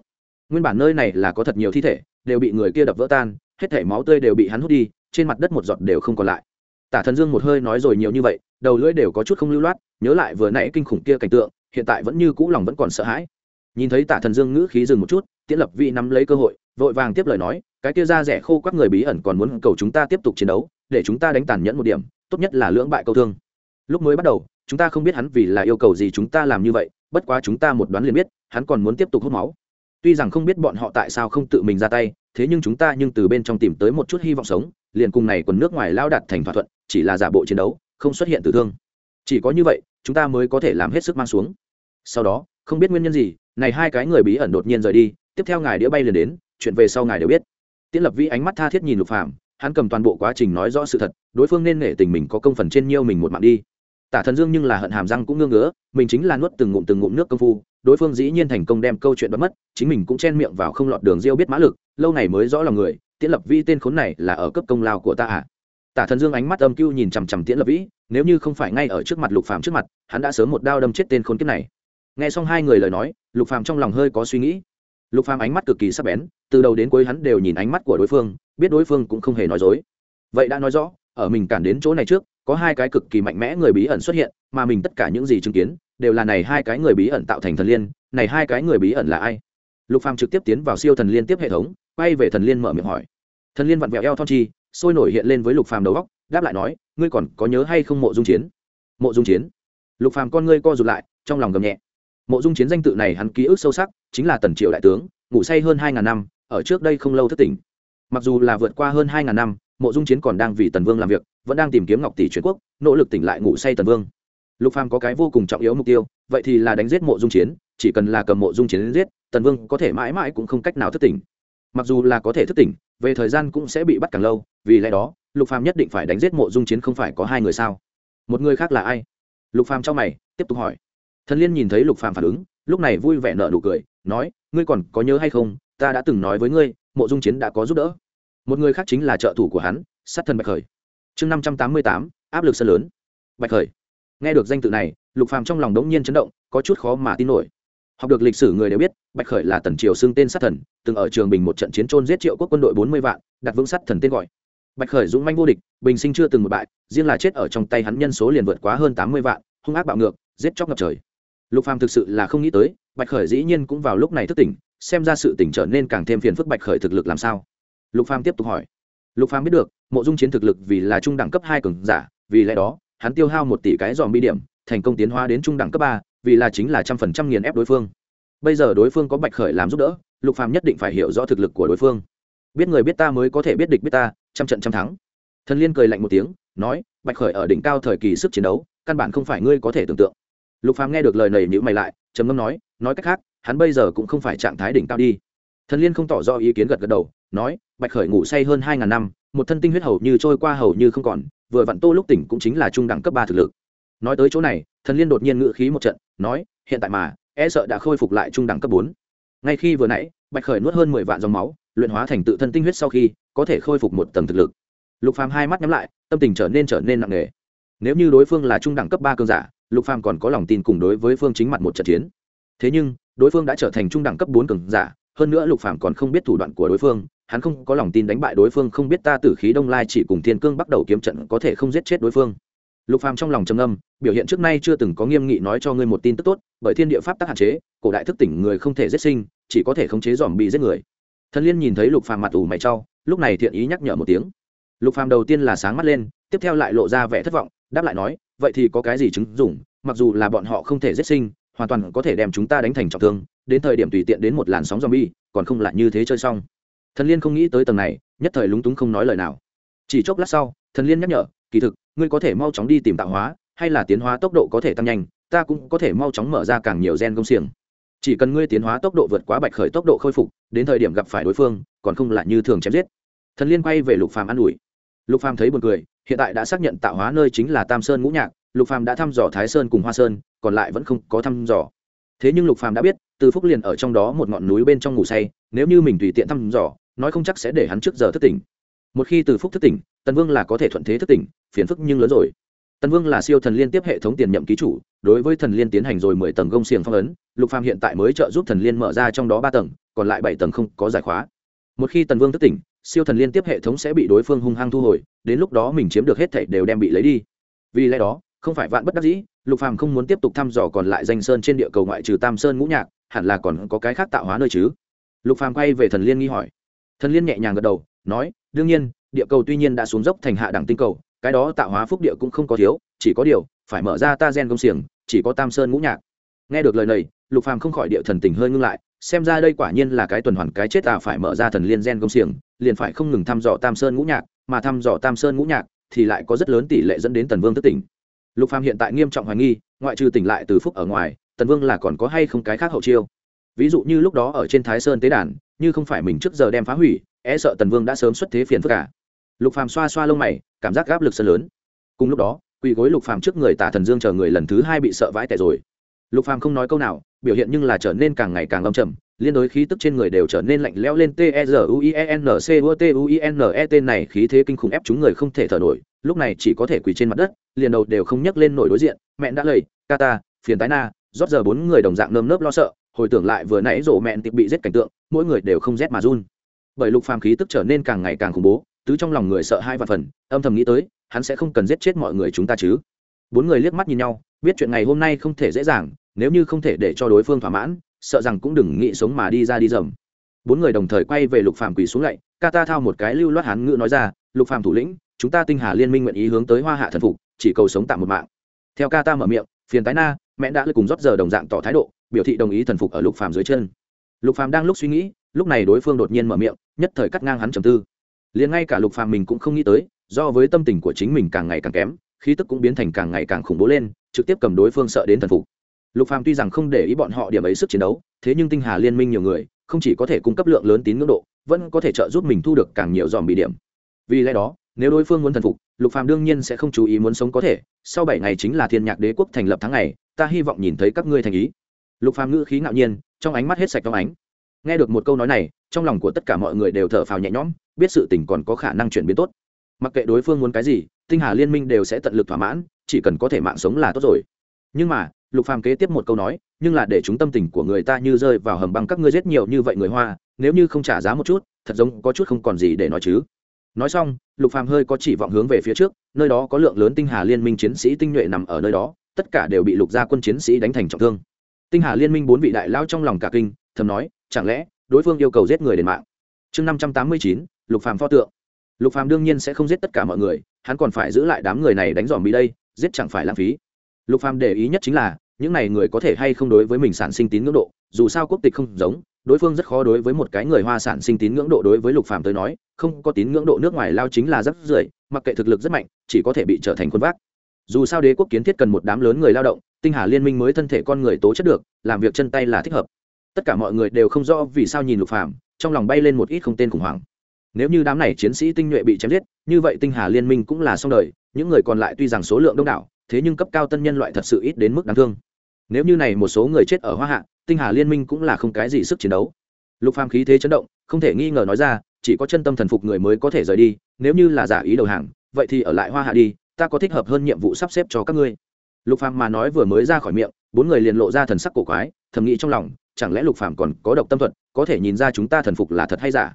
[SPEAKER 1] Nguyên bản nơi này là có thật nhiều thi thể, đều bị người kia đập vỡ tan, hết thể máu tươi đều bị hắn hút đi, trên mặt đất một giọt đều không còn lại. Tả thần dương một hơi nói rồi nhiều như vậy, đầu lưỡi đều có chút không lưu loát, nhớ lại vừa nãy kinh khủng kia cảnh tượng, hiện tại vẫn như cũ lòng vẫn còn sợ hãi. Nhìn thấy tả thần dương ngữ khí dừng một chút, tiễn lập vị nắm lấy cơ hội, vội vàng tiếp lời nói, cái kia ra rẻ khô các người bí ẩn còn muốn cầu chúng ta tiếp tục chiến đấu, để chúng ta đánh tàn nhẫn một điểm, tốt nhất là lưỡng bại câu thương. Lúc mới bắt đầu, chúng ta không biết hắn vì là yêu cầu gì chúng ta làm như vậy bất quá chúng ta một đoán liền biết hắn còn muốn tiếp tục hút máu. Tuy rằng không biết bọn họ tại sao không tự mình ra tay thế nhưng chúng ta nhưng từ bên trong tìm tới một chút hy vọng sống liền cùng này quần nước ngoài lao đặt thành thỏa thuận chỉ là giả bộ chiến đấu không xuất hiện tử thương. Chỉ có như vậy chúng ta mới có thể làm hết sức mang xuống. Sau đó không biết nguyên nhân gì này hai cái người bí ẩn đột nhiên rời đi tiếp theo ngài đĩa bay liền đến chuyện về sau ngài đều biết. Tiễn lập vĩ ánh mắt tha thiết nhìn lục phàm, hắn cầm toàn bộ quá trình nói rõ sự thật đối phương nên nể tình mình có công phần trên nhiêu mình một mạng đi tả thần dương nhưng là hận hàm răng cũng ngưng ngứa, mình chính là nuốt từng ngụm từng ngụm nước công phu, đối phương dĩ nhiên thành công đem câu chuyện bắt mất, chính mình cũng chen miệng vào không lọt đường diêu biết mã lực, lâu này mới rõ lòng người, tiễn lập vi tên khốn này là ở cấp công lao của ta à? Tả thần dương ánh mắt âm cưu nhìn chằm chằm tiễn lập vĩ, nếu như không phải ngay ở trước mặt lục phàm trước mặt, hắn đã sớm một đao đâm chết tên khốn kiếp này. Nghe xong hai người lời nói, lục phàm trong lòng hơi có suy nghĩ. Lục phàm ánh mắt cực kỳ sắc bén, từ đầu đến cuối hắn đều nhìn ánh mắt của đối phương, biết đối phương cũng không hề nói dối. Vậy đã nói rõ, ở mình cản đến chỗ này trước có hai cái cực kỳ mạnh mẽ người bí ẩn xuất hiện, mà mình tất cả những gì chứng kiến, đều là này hai cái người bí ẩn tạo thành thần liên, này hai cái người bí ẩn là ai? Lục phàm trực tiếp tiến vào siêu thần liên tiếp hệ thống, quay về thần liên mở miệng hỏi. Thần liên vặn vẹo eo thon chi, sôi nổi hiện lên với lục phàm đầu góc, đáp lại nói, ngươi còn có nhớ hay không mộ dung chiến? Mộ dung chiến? Lục phàm con ngươi co rụt lại, trong lòng gầm nhẹ. Mộ dung chiến danh tự này hắn ký ức sâu sắc, chính là tần triệu đại tướng, ngủ say hơn hai ngàn năm, ở trước đây không lâu thất tỉnh. Mặc dù là vượt qua hơn hai ngàn năm, mộ dung chiến còn đang vì tần vương làm việc vẫn đang tìm kiếm ngọc tỷ truyền quốc, nỗ lực tỉnh lại ngủ say tần vương. Lục phàm có cái vô cùng trọng yếu mục tiêu, vậy thì là đánh giết mộ dung chiến, chỉ cần là cầm mộ dung chiến giết, tần vương có thể mãi mãi cũng không cách nào thức tỉnh. Mặc dù là có thể thức tỉnh, về thời gian cũng sẽ bị bắt càng lâu, vì lẽ đó, lục phàm nhất định phải đánh giết mộ dung chiến không phải có hai người sao? Một người khác là ai? Lục phàm cho mày, tiếp tục hỏi. Thần liên nhìn thấy lục phàm phản ứng, lúc này vui vẻ nở nụ cười, nói, ngươi còn có nhớ hay không, ta đã từng nói với ngươi, mộ dung chiến đã có giúp đỡ. Một người khác chính là trợ thủ của hắn, sát thần bạch khởi chương năm trăm tám mươi tám, áp lực sân lớn. Bạch khởi. Nghe được danh tự này, lục phàm trong lòng đống nhiên chấn động, có chút khó mà tin nổi. Học được lịch sử người đều biết, bạch khởi là tần triều xưng tên sát thần, từng ở trường bình một trận chiến trôn giết triệu quốc quân đội bốn mươi vạn, đặt vững sát thần tên gọi. Bạch khởi dũng manh vô địch, bình sinh chưa từng một bại, riêng là chết ở trong tay hắn nhân số liền vượt quá hơn tám mươi vạn, hung ác bạo ngược, giết chóc ngập trời. Lục phàm thực sự là không nghĩ tới, bạch khởi dĩ nhiên cũng vào lúc này thức tỉnh, xem ra sự tỉnh trở nên càng thêm phiền phức bạch khởi thực lực làm sao. Lục phàm tiếp tục hỏi lục phàm biết được, mộ dung chiến thực lực vì là trung đẳng cấp hai cường giả, vì lẽ đó, hắn tiêu hao một tỷ cái dòm bi điểm, thành công tiến hóa đến trung đẳng cấp ba, vì là chính là trăm phần trăm nghiền ép đối phương. Bây giờ đối phương có bạch khởi làm giúp đỡ, lục phàm nhất định phải hiểu rõ thực lực của đối phương. Biết người biết ta mới có thể biết địch biết ta, trăm trận trăm thắng. Thần liên cười lạnh một tiếng, nói, bạch khởi ở đỉnh cao thời kỳ sức chiến đấu, căn bản không phải ngươi có thể tưởng tượng. Lục phàm nghe được lời này nhữ mày lại, trầm ngâm nói nói cách khác, hắn bây giờ cũng không phải trạng thái đỉnh cao đi. Thần liên không tỏ rõ ý kiến gật gật đầu, nói bạch khởi ngủ say hơn hai ngàn năm, một thân tinh huyết hầu như trôi qua hầu như không còn, vừa vặn tô lúc tỉnh cũng chính là trung đẳng cấp ba thực lực. Nói tới chỗ này, thần liên đột nhiên ngự khí một trận, nói, hiện tại mà e sợ đã khôi phục lại trung đẳng cấp bốn. Ngay khi vừa nãy, bạch khởi nuốt hơn mười vạn dòng máu, luyện hóa thành tự thân tinh huyết sau khi, có thể khôi phục một tầng thực lực. Lục phàm hai mắt nhắm lại, tâm tình trở nên trở nên nặng nề. Nếu như đối phương là trung đẳng cấp ba cơn giả, lục phàm còn có lòng tin cùng đối với phương chính mặt một trận chiến. Thế nhưng, đối phương đã trở thành trung đẳng cấp bốn cường giả, hơn nữa lục phàm còn không biết thủ đoạn của đối phương hắn không có lòng tin đánh bại đối phương, không biết ta tử khí đông lai chỉ cùng thiên cương bắt đầu kiếm trận có thể không giết chết đối phương. Lục phàm trong lòng trầm âm biểu hiện trước nay chưa từng có nghiêm nghị nói cho ngươi một tin tức tốt, bởi thiên địa pháp tắc hạn chế, cổ đại thức tỉnh người không thể giết sinh, chỉ có thể khống chế dòm bị giết người. Thần liên nhìn thấy lục phàm mặt ủ mày trao, lúc này thiện ý nhắc nhở một tiếng. Lục phàm đầu tiên là sáng mắt lên, tiếp theo lại lộ ra vẻ thất vọng, đáp lại nói, vậy thì có cái gì chứng dụng, mặc dù là bọn họ không thể giết sinh, hoàn toàn có thể đem chúng ta đánh thành trọng thương, đến thời điểm tùy tiện đến một làn sóng zombie, còn không lại như thế chơi xong thần liên không nghĩ tới tầng này, nhất thời lúng túng không nói lời nào. Chỉ chốc lát sau, thần liên nhắc nhở, kỳ thực, ngươi có thể mau chóng đi tìm tạo hóa, hay là tiến hóa tốc độ có thể tăng nhanh, ta cũng có thể mau chóng mở ra càng nhiều gen công xiềng. Chỉ cần ngươi tiến hóa tốc độ vượt quá bạch khởi tốc độ khôi phục, đến thời điểm gặp phải đối phương, còn không lại như thường chém giết. Thần liên quay về lục phàm an ủi. Lục phàm thấy buồn cười, hiện tại đã xác nhận tạo hóa nơi chính là tam sơn ngũ nhạc, lục phàm đã thăm dò thái sơn cùng hoa sơn, còn lại vẫn không có thăm dò. Thế nhưng lục phàm đã biết, từ phúc liền ở trong đó một ngọn núi bên trong ngủ say, nếu như mình tùy tiện thăm dò nói không chắc sẽ để hắn trước giờ thức tỉnh. Một khi từ phúc thức tỉnh, tần vương là có thể thuận thế thức tỉnh, phiền phức nhưng lớn rồi. Tần vương là siêu thần liên tiếp hệ thống tiền nhậm ký chủ, đối với thần liên tiến hành rồi mười tầng gông xiềng phong ấn, lục phàm hiện tại mới trợ giúp thần liên mở ra trong đó ba tầng, còn lại bảy tầng không có giải khóa. Một khi tần vương thức tỉnh, siêu thần liên tiếp hệ thống sẽ bị đối phương hung hăng thu hồi, đến lúc đó mình chiếm được hết thảy đều đem bị lấy đi. Vì lẽ đó, không phải vạn bất đắc dĩ, lục phàm không muốn tiếp tục thăm dò còn lại danh sơn trên địa cầu ngoại trừ tam sơn ngũ nhạc, hẳn là còn có cái khác tạo hóa nơi chứ? Lục phàm quay về thần liên nghi hỏi thần liên nhẹ nhàng gật đầu, nói, đương nhiên, địa cầu tuy nhiên đã xuống dốc thành hạ đẳng tinh cầu, cái đó tạo hóa phúc địa cũng không có thiếu, chỉ có điều, phải mở ra ta gen công xiềng, chỉ có tam sơn ngũ nhạc. Nghe được lời này, lục phàm không khỏi địa thần tình hơi ngưng lại, xem ra đây quả nhiên là cái tuần hoàn cái chết à phải mở ra thần liên gen công xiềng, liền phải không ngừng thăm dò tam sơn ngũ nhạc, mà thăm dò tam sơn ngũ nhạc thì lại có rất lớn tỷ lệ dẫn đến tần vương thất tỉnh. Lục phàm hiện tại nghiêm trọng hoài nghi, ngoại trừ tỉnh lại từ phúc ở ngoài, tần vương là còn có hay không cái khác hậu chiêu? Ví dụ như lúc đó ở trên thái sơn tế đàn, như không phải mình trước giờ đem phá hủy e sợ tần vương đã sớm xuất thế phiền phức cả lục phàm xoa xoa lông mày, cảm giác gáp lực sân lớn. Cùng lúc đó, quỳ gối lục phàm trước người tả thần dương chờ người lần thứ hai bị sợ vãi tẻ rồi. Lục phàm không nói câu nào, biểu hiện nhưng là trở nên càng ngày càng âm trầm, liên đối khí tức trên người đều trở nên lạnh lẽo lên, t e r u i e n c u t u i n e tên này khí thế kinh khủng ép chúng người không thể thở nổi, lúc này chỉ có thể quỳ trên mặt đất, liền đầu đều không nhấc lên nổi đối diện, mẹ đã lầy kata phiền tái na, rót giờ bốn người đồng dạng nơm nớp lo sợ hồi tưởng lại vừa nãy rổ mẹn tịp bị giết cảnh tượng, mỗi người đều không rét mà run. Bởi lục phàm khí tức trở nên càng ngày càng khủng bố, tứ trong lòng người sợ hai vạn phần, âm thầm nghĩ tới, hắn sẽ không cần giết chết mọi người chúng ta chứ. Bốn người liếc mắt nhìn nhau, biết chuyện ngày hôm nay không thể dễ dàng, nếu như không thể để cho đối phương thỏa mãn, sợ rằng cũng đừng nghĩ sống mà đi ra đi dầm. Bốn người đồng thời quay về lục phàm quỳ xuống lạy ca ta thao một cái lưu loát hán ngữ nói ra, lục phàm thủ lĩnh, chúng ta tinh hà liên minh nguyện ý hướng tới hoa hạ thần phục, chỉ cầu sống tạm một mạng. Theo ca ta mở miệng, phiền tái na, mẹ đã cùng rót giờ đồng dạng tỏ thái độ biểu thị đồng ý thần phục ở lục phàm dưới chân. Lục phàm đang lúc suy nghĩ, lúc này đối phương đột nhiên mở miệng, nhất thời cắt ngang hắn trầm tư. Liền ngay cả lục phàm mình cũng không nghĩ tới, do với tâm tình của chính mình càng ngày càng kém, khí tức cũng biến thành càng ngày càng khủng bố lên, trực tiếp cầm đối phương sợ đến thần phục. Lục phàm tuy rằng không để ý bọn họ điểm ấy sức chiến đấu, thế nhưng tinh hà liên minh nhiều người, không chỉ có thể cung cấp lượng lớn tín ngưỡng độ, vẫn có thể trợ giúp mình thu được càng nhiều dòm bị điểm. Vì lẽ đó, nếu đối phương muốn thần phục, lục phàm đương nhiên sẽ không chú ý muốn sống có thể, sau bảy ngày chính là thiên nhạc đế quốc thành lập tháng ngày, ta hy vọng nhìn thấy các ngươi thành ý lục phàm ngữ khí ngạo nhiên, trong ánh mắt hết sạch trong ánh. Nghe được một câu nói này, trong lòng của tất cả mọi người đều thở phào nhẹ nhõm, biết sự tình còn có khả năng chuyển biến tốt. Mặc kệ đối phương muốn cái gì, tinh hà liên minh đều sẽ tận lực thỏa mãn, chỉ cần có thể mạng sống là tốt rồi. Nhưng mà, lục phàm kế tiếp một câu nói, nhưng là để chúng tâm tình của người ta như rơi vào hầm băng các ngươi giết nhiều như vậy người hoa, nếu như không trả giá một chút, thật giống có chút không còn gì để nói chứ. Nói xong, lục phàm hơi có chỉ vọng hướng về phía trước, nơi đó có lượng lớn tinh hà liên minh chiến sĩ tinh nhuệ nằm ở nơi đó, tất cả đều bị lục gia quân chiến sĩ đánh thành trọng thương tinh hà liên minh bốn vị đại lao trong lòng cả kinh, thầm nói, chẳng lẽ đối phương yêu cầu giết người đền mạng? Chương năm trăm tám mươi chín, lục phàm pho tượng. Lục phàm đương nhiên sẽ không giết tất cả mọi người, hắn còn phải giữ lại đám người này đánh dòm bị đây, giết chẳng phải lãng phí. Lục phàm để ý nhất chính là, những này người có thể hay không đối với mình sản sinh tín ngưỡng độ, dù sao quốc tịch không giống, đối phương rất khó đối với một cái người hoa sản sinh tín ngưỡng độ đối với lục phàm tới nói, không có tín ngưỡng độ nước ngoài lao chính là rất rưởi mặc kệ thực lực rất mạnh, chỉ có thể bị trở thành quân vác. Dù sao đế quốc kiến thiết cần một đám lớn người lao động tinh hà liên minh mới thân thể con người tố chất được, làm việc chân tay là thích hợp. Tất cả mọi người đều không rõ vì sao nhìn lục phàm, trong lòng bay lên một ít không tên khủng hoảng. Nếu như đám này chiến sĩ tinh nhuệ bị chém giết, như vậy tinh hà liên minh cũng là xong đời, những người còn lại tuy rằng số lượng đông đảo, thế nhưng cấp cao tân nhân loại thật sự ít đến mức đáng thương. Nếu như này một số người chết ở hoa hạ, tinh hà liên minh cũng là không cái gì sức chiến đấu. Lục phàm khí thế chấn động, không thể nghi ngờ nói ra, chỉ có chân tâm thần phục người mới có thể rời đi, nếu như là giả ý đầu hàng, vậy thì ở lại hoa hạ đi, ta có thích hợp hơn nhiệm vụ sắp xếp cho các ngươi lục phàm mà nói vừa mới ra khỏi miệng, bốn người liền lộ ra thần sắc cổ quái, thầm nghĩ trong lòng, chẳng lẽ lục phàm còn có độc tâm thuật, có thể nhìn ra chúng ta thần phục là thật hay giả?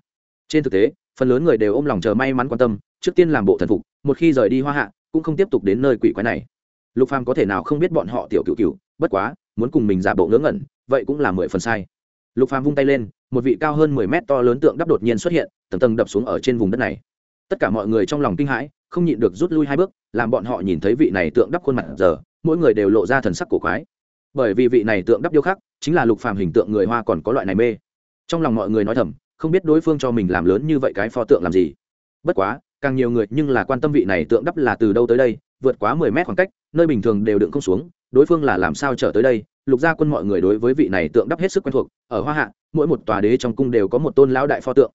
[SPEAKER 1] Trên thực tế, phần lớn người đều ôm lòng chờ may mắn quan tâm, trước tiên làm bộ thần phục, một khi rời đi hoa hạ, cũng không tiếp tục đến nơi quỷ quái này. Lục phàm có thể nào không biết bọn họ tiểu cựu cựu bất quá, muốn cùng mình giả bộ ngớ ngẩn, vậy cũng là mười phần sai. Lục phàm vung tay lên, một vị cao hơn mười mét to lớn tượng đắp đột nhiên xuất hiện, tầng tầng đập xuống ở trên vùng đất này. Tất cả mọi người trong lòng kinh hãi, không nhịn được rút lui hai bước, làm bọn họ nhìn thấy vị này tượng đắp khuôn mặt giờ mỗi người đều lộ ra thần sắc cổ quái. Bởi vì vị này tượng đắp điêu khắc chính là lục phàm hình tượng người hoa còn có loại này mê. Trong lòng mọi người nói thầm, không biết đối phương cho mình làm lớn như vậy cái pho tượng làm gì. Bất quá, càng nhiều người nhưng là quan tâm vị này tượng đắp là từ đâu tới đây, vượt quá mười mét khoảng cách, nơi bình thường đều đựng không xuống, đối phương là làm sao trở tới đây? Lục gia quân mọi người đối với vị này tượng đắp hết sức quen thuộc, ở hoa hạ, mỗi một tòa đế trong cung đều có một tôn lão đại pho tượng.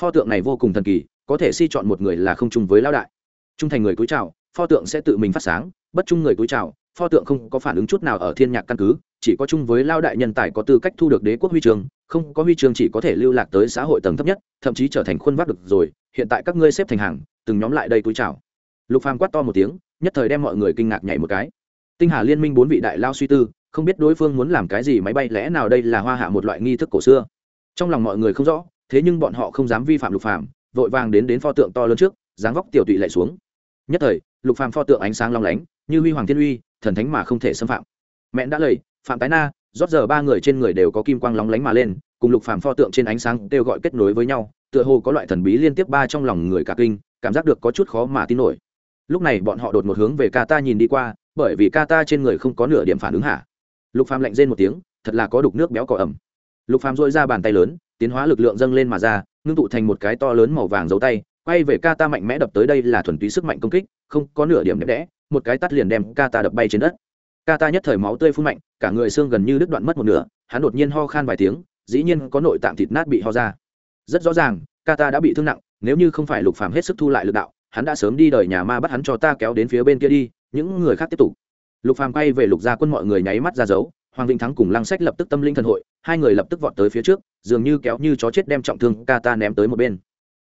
[SPEAKER 1] Pho tượng này vô cùng thần kỳ, có thể si chọn một người là không chung với lão đại. Trung thành người cúi chào pho tượng sẽ tự mình phát sáng, bất chung người cúi chào, pho tượng không có phản ứng chút nào ở thiên nhạc căn cứ, chỉ có chung với lao đại nhân tài có tư cách thu được đế quốc huy trường không có huy trường chỉ có thể lưu lạc tới xã hội tầng thấp nhất, thậm chí trở thành khuôn vác được rồi, hiện tại các ngươi xếp thành hàng, từng nhóm lại đây túi chào. Lục phàm quát to một tiếng, nhất thời đem mọi người kinh ngạc nhảy một cái. Tinh hà liên minh bốn vị đại lao suy tư, không biết đối phương muốn làm cái gì máy bay lẽ nào đây là hoa hạ một loại nghi thức cổ xưa. Trong lòng mọi người không rõ, thế nhưng bọn họ không dám vi phạm lục phàm, vội vàng đến đến pho tượng to lớn trước, dáng vóc tiểu tụy lại xuống. Nhất thời lục phàm pho tượng ánh sáng long lánh, như huy hoàng thiên uy, thần thánh mà không thể xâm phạm. Mẹ đã lầy phạm tái na, rót giờ ba người trên người đều có kim quang lóng lánh mà lên, cùng lục phàm pho tượng trên ánh sáng kêu gọi kết nối với nhau, tựa hồ có loại thần bí liên tiếp ba trong lòng người cả kinh, cảm giác được có chút khó mà tin nổi. Lúc này bọn họ đột một hướng về ca ta nhìn đi qua, bởi vì ca ta trên người không có nửa điểm phản ứng hả? Lục phàm lạnh rên một tiếng, thật là có đục nước béo cỏ ẩm. Lục phàm dội ra bàn tay lớn, tiến hóa lực lượng dâng lên mà ra, ngưng tụ thành một cái to lớn màu vàng dấu tay quay về ca ta mạnh mẽ đập tới đây là thuần túy sức mạnh công kích, không có nửa điểm đẹp đẽ, một cái tắt liền đem ca ta đập bay trên đất. Ca ta nhất thời máu tươi phun mạnh, cả người xương gần như đứt đoạn mất một nửa, hắn đột nhiên ho khan vài tiếng, dĩ nhiên có nội tạng thịt nát bị ho ra. Rất rõ ràng ca ta đã bị thương nặng, nếu như không phải lục phàm hết sức thu lại lực đạo, hắn đã sớm đi đời nhà ma bắt hắn cho ta kéo đến phía bên kia đi, những người khác tiếp tục. Lục phàm quay về lục gia quân mọi người nháy mắt ra dấu, hoàng vĩnh thắng cùng lăng sách lập tức tâm linh thần hội, hai người lập tức vọt tới phía trước, dường như kéo như chó chết đem trọng thương ca ta ném tới một bên.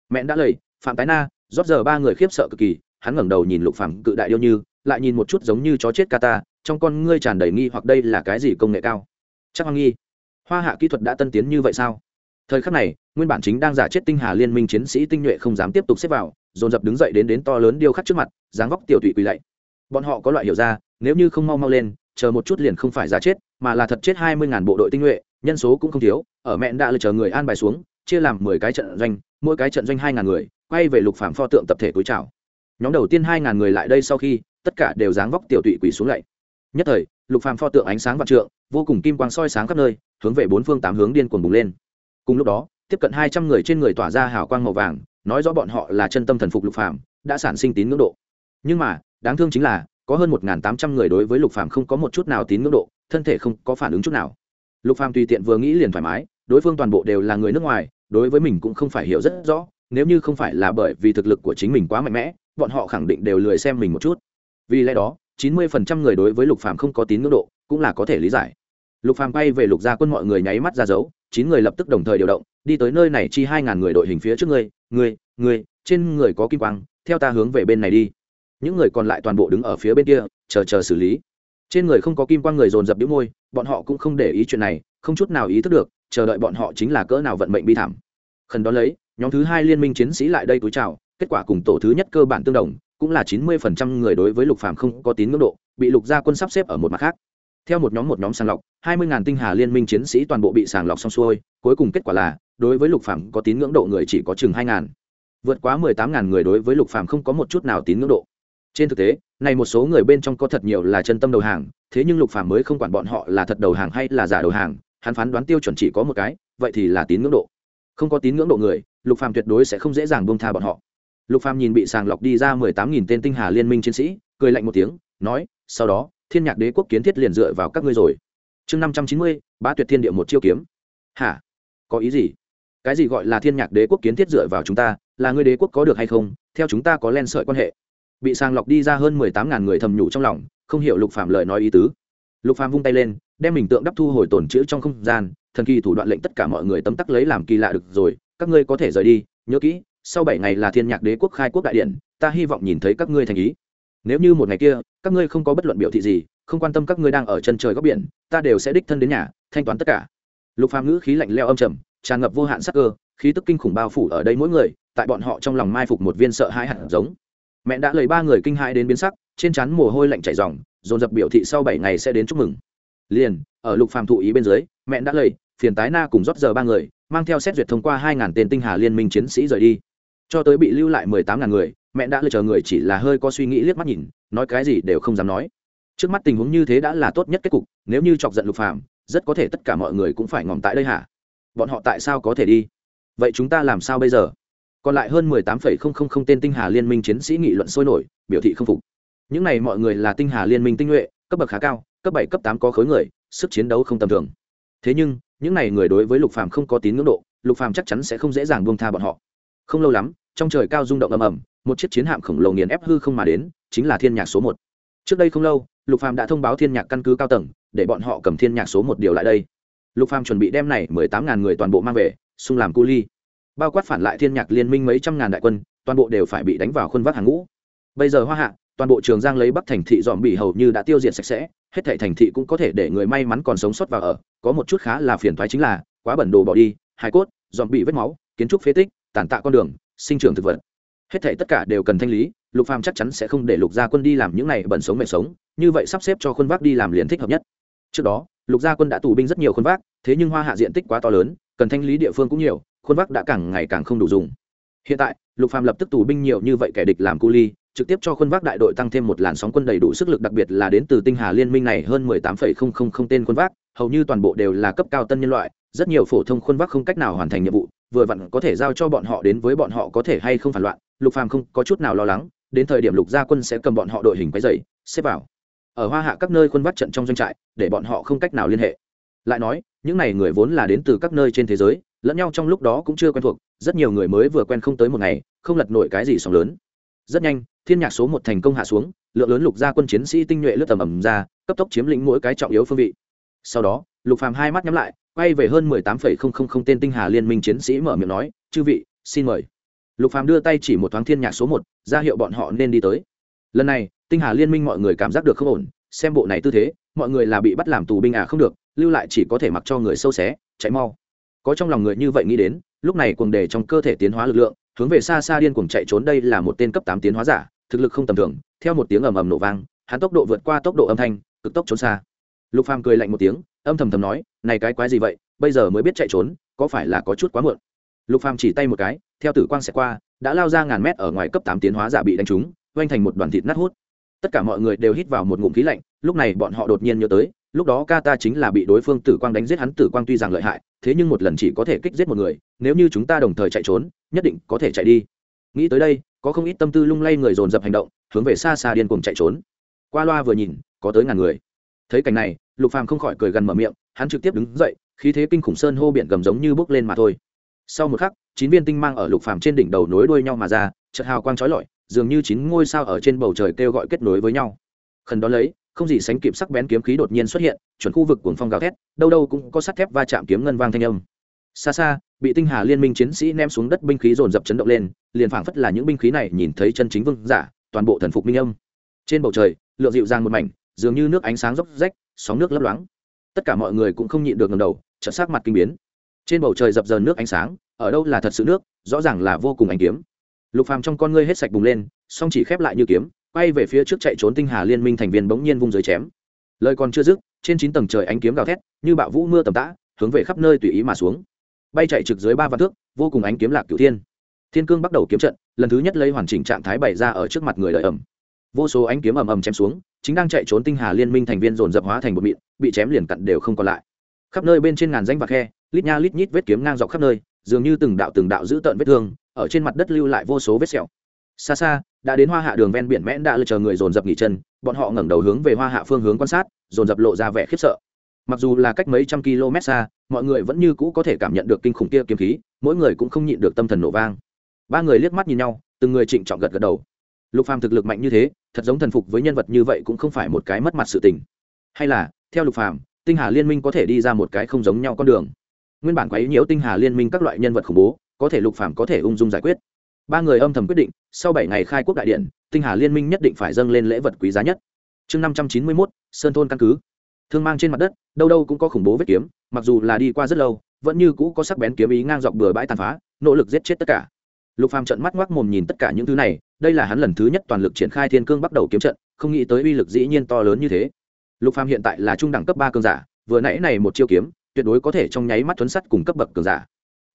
[SPEAKER 1] Mẹ đã lầy phạm tái na rót giờ ba người khiếp sợ cực kỳ hắn ngẩng đầu nhìn lục phàm cự đại yêu như lại nhìn một chút giống như chó chết kata, trong con ngươi tràn đầy nghi hoặc đây là cái gì công nghệ cao. Chắc hoang nghi. Hoa hạ kỹ thuật đã tân tiến như vậy sao? Thời khắc này nguyên bản chính đang giả chết tinh hà liên minh chiến sĩ tinh nhuệ không dám tiếp tục xếp vào dồn dập đứng dậy đến đến to lớn điêu khắc trước mặt dáng vóc tiểu tụy quỳ lạy. Bọn họ có loại hiểu ra nếu như không mau mau lên chờ một chút liền không phải giả chết mà là thật chết hai mươi ngàn bộ đội tinh nhuệ nhân số cũng không thiếu ở mẹn đã lựa chờ người an bài xuống chia làm mười cái trận doanh mỗi cái trận doanh hai ngàn người quay về lục phàm pho tượng tập thể cúi chào. Nhóm đầu tiên hai ngàn người lại đây sau khi, tất cả đều dáng vóc tiểu tụy quỳ xuống lạy. Nhất thời, lục phàm pho tượng ánh sáng vạn trượng, vô cùng kim quang soi sáng khắp nơi, hướng về bốn phương tám hướng điên cuồng bùng lên. Cùng lúc đó, tiếp cận hai trăm người trên người tỏa ra hào quang màu vàng, nói rõ bọn họ là chân tâm thần phục lục phàm, đã sản sinh tín ngưỡng độ. Nhưng mà, đáng thương chính là, có hơn một tám trăm người đối với lục phàm không có một chút nào tín ngưỡng độ, thân thể không có phản ứng chút nào. Lục phàm tùy tiện vừa nghĩ liền thoải mái, đối phương toàn bộ đều là người nước ngoài, đối với mình cũng không phải hiểu rất rõ nếu như không phải là bởi vì thực lực của chính mình quá mạnh mẽ, bọn họ khẳng định đều lười xem mình một chút. Vì lẽ đó, chín mươi phần trăm người đối với lục phàm không có tín ngưỡng độ, cũng là có thể lý giải. Lục phàm bay về lục gia quân mọi người nháy mắt ra dấu, chín người lập tức đồng thời điều động, đi tới nơi này chi hai ngàn người đội hình phía trước ngươi ngươi ngươi, trên người có kim quang, theo ta hướng về bên này đi. Những người còn lại toàn bộ đứng ở phía bên kia, chờ chờ xử lý. Trên người không có kim quang người dồn dập đĩu môi, bọn họ cũng không để ý chuyện này, không chút nào ý thức được, chờ đợi bọn họ chính là cỡ nào vận mệnh bi thảm. Khẩn đó lấy nhóm thứ hai liên minh chiến sĩ lại đây túi chào, kết quả cùng tổ thứ nhất cơ bản tương đồng, cũng là chín mươi phần trăm người đối với lục phàm không có tín ngưỡng độ, bị lục gia quân sắp xếp ở một mặt khác. Theo một nhóm một nhóm sàng lọc, hai mươi ngàn tinh hà liên minh chiến sĩ toàn bộ bị sàng lọc xong xuôi, cuối cùng kết quả là, đối với lục phàm có tín ngưỡng độ người chỉ có chừng hai ngàn. Vượt quá mười tám ngàn người đối với lục phàm không có một chút nào tín ngưỡng độ. Trên thực tế, này một số người bên trong có thật nhiều là chân tâm đầu hàng, thế nhưng lục phàm mới không quản bọn họ là thật đầu hàng hay là giả đầu hàng, hắn phán đoán tiêu chuẩn chỉ có một cái, vậy thì là tín ngưỡng độ không có tín ngưỡng độ người, lục phàm tuyệt đối sẽ không dễ dàng buông tha bọn họ. Lục phàm nhìn bị sàng lọc đi ra mười tám nghìn tên tinh hà liên minh chiến sĩ, cười lạnh một tiếng, nói, sau đó, thiên nhạc đế quốc kiến thiết liền dựa vào các ngươi rồi. Chương năm trăm chín mươi, bá tuyệt thiên địa một chiêu kiếm. Hả? Có ý gì? Cái gì gọi là thiên nhạc đế quốc kiến thiết dựa vào chúng ta, là ngươi đế quốc có được hay không? Theo chúng ta có len sợi quan hệ. Bị sàng lọc đi ra hơn mười tám ngàn người thầm nhủ trong lòng, không hiểu lục phạm lời nói ý tứ. Lục phạm vung tay lên, đem mình tượng đắp thu hồi tổn chữ trong không gian thần kỳ thủ đoạn lệnh tất cả mọi người tấm tắc lấy làm kỳ lạ được rồi, các ngươi có thể rời đi, nhớ kỹ, sau bảy ngày là thiên nhạc đế quốc khai quốc đại điện, ta hy vọng nhìn thấy các ngươi thành ý. Nếu như một ngày kia, các ngươi không có bất luận biểu thị gì, không quan tâm các ngươi đang ở chân trời góc biển, ta đều sẽ đích thân đến nhà, thanh toán tất cả. Lục phàm ngữ khí lạnh leo âm trầm, tràn ngập vô hạn sắc cơ, khí tức kinh khủng bao phủ ở đây mỗi người, tại bọn họ trong lòng mai phục một viên sợ hãi hẳn giống. Mẹ đã lấy ba người kinh hãi đến biến sắc, trên trán mồ hôi lạnh chảy ròng, dồn dập biểu thị sau bảy ngày sẽ đến chúc mừng. Liền, ở lục phàm thụ ý bên dưới, mẹ đã lấy phiền tái na cùng rót giờ ba người, mang theo xét duyệt thông qua hai ngàn tên tinh hà liên minh chiến sĩ rời đi. Cho tới bị lưu lại mười tám ngàn người, mẹ đã lựa chờ người chỉ là hơi có suy nghĩ liếc mắt nhìn, nói cái gì đều không dám nói. Trước mắt tình huống như thế đã là tốt nhất kết cục, nếu như chọc giận lục phàm, rất có thể tất cả mọi người cũng phải ngỏm tại đây hả? Bọn họ tại sao có thể đi? Vậy chúng ta làm sao bây giờ? Còn lại hơn mười tám phẩy không không không tên tinh hà liên minh chiến sĩ nghị luận sôi nổi, biểu thị không phục. Những này mọi người là tinh hà liên minh tinh nhuệ, cấp bậc khá cao, cấp bảy, cấp tám có khối người, sức chiến đấu không tầm thường. Thế nhưng những này người đối với lục phàm không có tín ngưỡng độ, lục phàm chắc chắn sẽ không dễ dàng buông tha bọn họ. Không lâu lắm, trong trời cao rung động ầm ầm, một chiếc chiến hạm khổng lồ nghiền ép hư không mà đến, chính là thiên nhạc số một. Trước đây không lâu, lục phàm đã thông báo thiên nhạc căn cứ cao tầng, để bọn họ cầm thiên nhạc số một điều lại đây. Lục phàm chuẩn bị đem này mười tám ngàn người toàn bộ mang về, xung làm cu ly. Bao quát phản lại thiên nhạc liên minh mấy trăm ngàn đại quân, toàn bộ đều phải bị đánh vào khuôn vác hàng ngũ. Bây giờ hoa hạ, toàn bộ trường giang lấy bắc thành thị dòm bị hầu như đã tiêu diệt sạch sẽ hết thảy thành thị cũng có thể để người may mắn còn sống sót vào ở. Có một chút khá là phiền toái chính là, quá bẩn đồ bỏ đi, hài cốt dòm bị vết máu, kiến trúc phế tích, tàn tạ con đường, sinh trưởng thực vật. Hết thảy tất cả đều cần thanh lý, lục phàm chắc chắn sẽ không để lục gia quân đi làm những này bẩn sống mệt sống, như vậy sắp xếp cho khuôn vác đi làm liền thích hợp nhất. Trước đó, lục gia quân đã tù binh rất nhiều khuôn vác, thế nhưng hoa hạ diện tích quá to lớn, cần thanh lý địa phương cũng nhiều, khuôn vác đã càng ngày càng không đủ dùng. Hiện tại, lục phàm lập tức tù binh nhiều như vậy kẻ địch làm cu ly trực tiếp cho khuôn vác đại đội tăng thêm một làn sóng quân đầy đủ sức lực, đặc biệt là đến từ tinh hà liên minh này, hơn mười tám phẩy không không không tên khuôn vác, hầu như toàn bộ đều là cấp cao tân nhân loại, rất nhiều phổ thông khuôn vác không cách nào hoàn thành nhiệm vụ, vừa vặn có thể giao cho bọn họ đến với bọn họ có thể hay không phản loạn, lục phàm không có chút nào lo lắng, đến thời điểm lục gia quân sẽ cầm bọn họ đội hình quấy dậy xếp vào. Ở hoa hạ các nơi khuôn vác trận trong doanh trại, để bọn họ không cách nào liên hệ. Lại nói, những này người vốn là đến từ các nơi trên thế giới, lẫn nhau trong lúc đó cũng chưa quen thuộc, rất nhiều người mới vừa quen không tới một ngày, không lật nổi cái gì sóng lớn. Rất nhanh thiên nhạc số một thành công hạ xuống, lượng lớn lục gia quân chiến sĩ tinh nhuệ lướt tầm ầm ra, cấp tốc chiếm lĩnh mỗi cái trọng yếu phương vị. Sau đó, lục phàm hai mắt nhắm lại, quay về hơn mười tám phẩy không không không tên tinh hà liên minh chiến sĩ mở miệng nói, chư vị, xin mời. Lục phàm đưa tay chỉ một thoáng thiên nhạc số một, ra hiệu bọn họ nên đi tới. Lần này, tinh hà liên minh mọi người cảm giác được không ổn, xem bộ này tư thế, mọi người là bị bắt làm tù binh à không được, lưu lại chỉ có thể mặc cho người sâu xé, chạy mau. Có trong lòng người như vậy nghĩ đến, lúc này cuồng đề trong cơ thể tiến hóa lực lượng, hướng về xa xa điên cuồng chạy trốn đây là một tên cấp tám tiến hóa giả thực lực không tầm thường, theo một tiếng ầm ầm nổ vang, hắn tốc độ vượt qua tốc độ âm thanh, cực tốc trốn xa. Lục phàm cười lạnh một tiếng, âm thầm thầm nói, này cái quái gì vậy, bây giờ mới biết chạy trốn, có phải là có chút quá muộn? Lục phàm chỉ tay một cái, theo tử quang sẽ qua, đã lao ra ngàn mét ở ngoài cấp tám tiến hóa giả bị đánh trúng oanh thành một đoàn thịt nát hút. Tất cả mọi người đều hít vào một ngụm khí lạnh, lúc này bọn họ đột nhiên nhớ tới, lúc đó ca ta chính là bị đối phương tử quang đánh giết hắn tử quang tuy rằng lợi hại, thế nhưng một lần chỉ có thể kích giết một người, nếu như chúng ta đồng thời chạy trốn, nhất định có thể chạy đi. Nghĩ tới đây có không ít tâm tư lung lay người dồn dập hành động, hướng về xa xa điên cuồng chạy trốn. Qua loa vừa nhìn, có tới ngàn người. Thấy cảnh này, lục phàm không khỏi cười gần mở miệng, hắn trực tiếp đứng dậy, khí thế kinh khủng sơn hô biển gầm giống như bước lên mà thôi. Sau một khắc, chín viên tinh mang ở lục phàm trên đỉnh đầu nối đuôi nhau mà ra, chợt hào quang chói lọi, dường như chín ngôi sao ở trên bầu trời kêu gọi kết nối với nhau. Khẩn đó lấy, không gì sánh kịp sắc bén kiếm khí đột nhiên xuất hiện, chuẩn khu vực cuồng phong gào thét, đâu đâu cũng có sắt thép va chạm kiếm ngân vang thanh âm. Xa xa bị tinh hà liên minh chiến sĩ ném xuống đất binh khí dồn dập chấn động lên, liền phảng phất là những binh khí này nhìn thấy chân chính vương giả, toàn bộ thần phục minh âm. Trên bầu trời lựa dịu dàng một mảnh, dường như nước ánh sáng róc rách, sóng nước lấp loáng. Tất cả mọi người cũng không nhịn được ngầm đầu, chợt sắc mặt kinh biến. Trên bầu trời dập dờn nước ánh sáng, ở đâu là thật sự nước, rõ ràng là vô cùng ánh kiếm. Lục phàm trong con ngươi hết sạch bùng lên, song chỉ khép lại như kiếm, quay về phía trước chạy trốn tinh hà liên minh thành viên bỗng nhiên vung dưới chém. Lời còn chưa dứt, trên chín tầng trời ánh kiếm gào thét, như bạo vũ mưa tầm tã, hướng về khắp nơi tùy ý mà xuống bay chạy trực dưới ba vạn thước, vô cùng ánh kiếm lạc cửu thiên. Thiên cương bắt đầu kiếm trận, lần thứ nhất lấy hoàn chỉnh trạng thái bày ra ở trước mặt người đợi ẩm. Vô số ánh kiếm ầm ầm chém xuống, chính đang chạy trốn tinh hà liên minh thành viên dồn dập hóa thành một mịn, bị chém liền cặn đều không còn lại. Khắp nơi bên trên ngàn danh vạc khe, lít nha lít nhít vết kiếm ngang dọc khắp nơi, dường như từng đạo từng đạo giữ tợn vết thương, ở trên mặt đất lưu lại vô số vết sẹo. Xa xa, đã đến hoa hạ đường ven biển mẽn đã lựa chờ người dồn dập nghỉ chân, bọn họ ngẩng đầu hướng về hoa hạ phương hướng quan sát, dồn dập lộ ra vẻ khiếp sợ mặc dù là cách mấy trăm km xa mọi người vẫn như cũ có thể cảm nhận được kinh khủng kia kiếm khí mỗi người cũng không nhịn được tâm thần nổ vang. Ba người liếc mắt nhìn nhau từng người trịnh trọng gật gật đầu. Lục phàm thực lực mạnh như thế thật giống thần phục với nhân vật như vậy cũng không phải một cái mất mặt sự tình. Hay là theo lục phàm tinh hà liên minh có thể đi ra một cái không giống nhau con đường. Nguyên bản quấy nhiễu tinh hà liên minh các loại nhân vật khủng bố có thể lục phàm có thể ung dung giải quyết. Ba người âm thầm quyết định sau bảy ngày khai quốc đại điện tinh hà liên minh nhất định phải dâng lên lễ vật quý giá nhất. Chương năm trăm chín mươi 591, sơn thôn căn cứ thương mang trên mặt đất, đâu đâu cũng có khủng bố vết kiếm, mặc dù là đi qua rất lâu, vẫn như cũ có sắc bén kiếm ý ngang dọc bừa bãi tàn phá, nỗ lực giết chết tất cả. Lục phàm trận mắt ngoác mồm nhìn tất cả những thứ này, đây là hắn lần thứ nhất toàn lực triển khai thiên cương bắt đầu kiếm trận, không nghĩ tới uy lực dĩ nhiên to lớn như thế. Lục phàm hiện tại là trung đẳng cấp ba cường giả, vừa nãy này một chiêu kiếm, tuyệt đối có thể trong nháy mắt thuấn sắt cùng cấp bậc cường giả.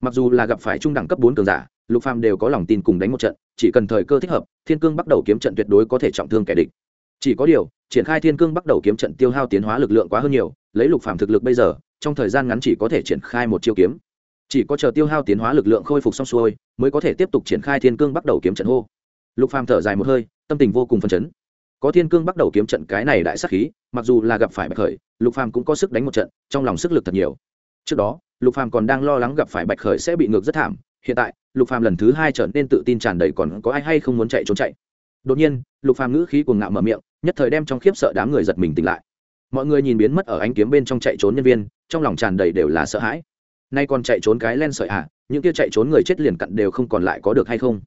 [SPEAKER 1] Mặc dù là gặp phải trung đẳng cấp bốn cường giả, lục phàm đều có lòng tin cùng đánh một trận, chỉ cần thời cơ thích hợp, thiên cương bắt đầu kiếm trận tuyệt đối có thể trọng thương kẻ địch chỉ có điều, triển khai thiên cương bắt đầu kiếm trận tiêu hao tiến hóa lực lượng quá hơn nhiều, lấy lục phàm thực lực bây giờ, trong thời gian ngắn chỉ có thể triển khai một chiêu kiếm. Chỉ có chờ tiêu hao tiến hóa lực lượng khôi phục xong xuôi, mới có thể tiếp tục triển khai thiên cương bắt đầu kiếm trận hô. Lục phàm thở dài một hơi, tâm tình vô cùng phấn chấn. Có thiên cương bắt đầu kiếm trận cái này đại sắc khí, mặc dù là gặp phải bạch khởi, lục phàm cũng có sức đánh một trận, trong lòng sức lực thật nhiều. Trước đó, lục phàm còn đang lo lắng gặp phải bạch khởi sẽ bị ngược rất thảm, hiện tại, lục phàm lần thứ hai trở nên tự tin tràn đầy còn có ai hay không muốn chạy trốn chạy đột nhiên, lục phàm ngữ khí cuồng ngạo mở miệng, nhất thời đem trong khiếp sợ đám người giật mình tỉnh lại. Mọi người nhìn biến mất ở ánh kiếm bên trong chạy trốn nhân viên, trong lòng tràn đầy đều là sợ hãi. Nay còn chạy trốn cái len sợi à những kia chạy trốn người chết liền cặn đều không còn lại có được hay không?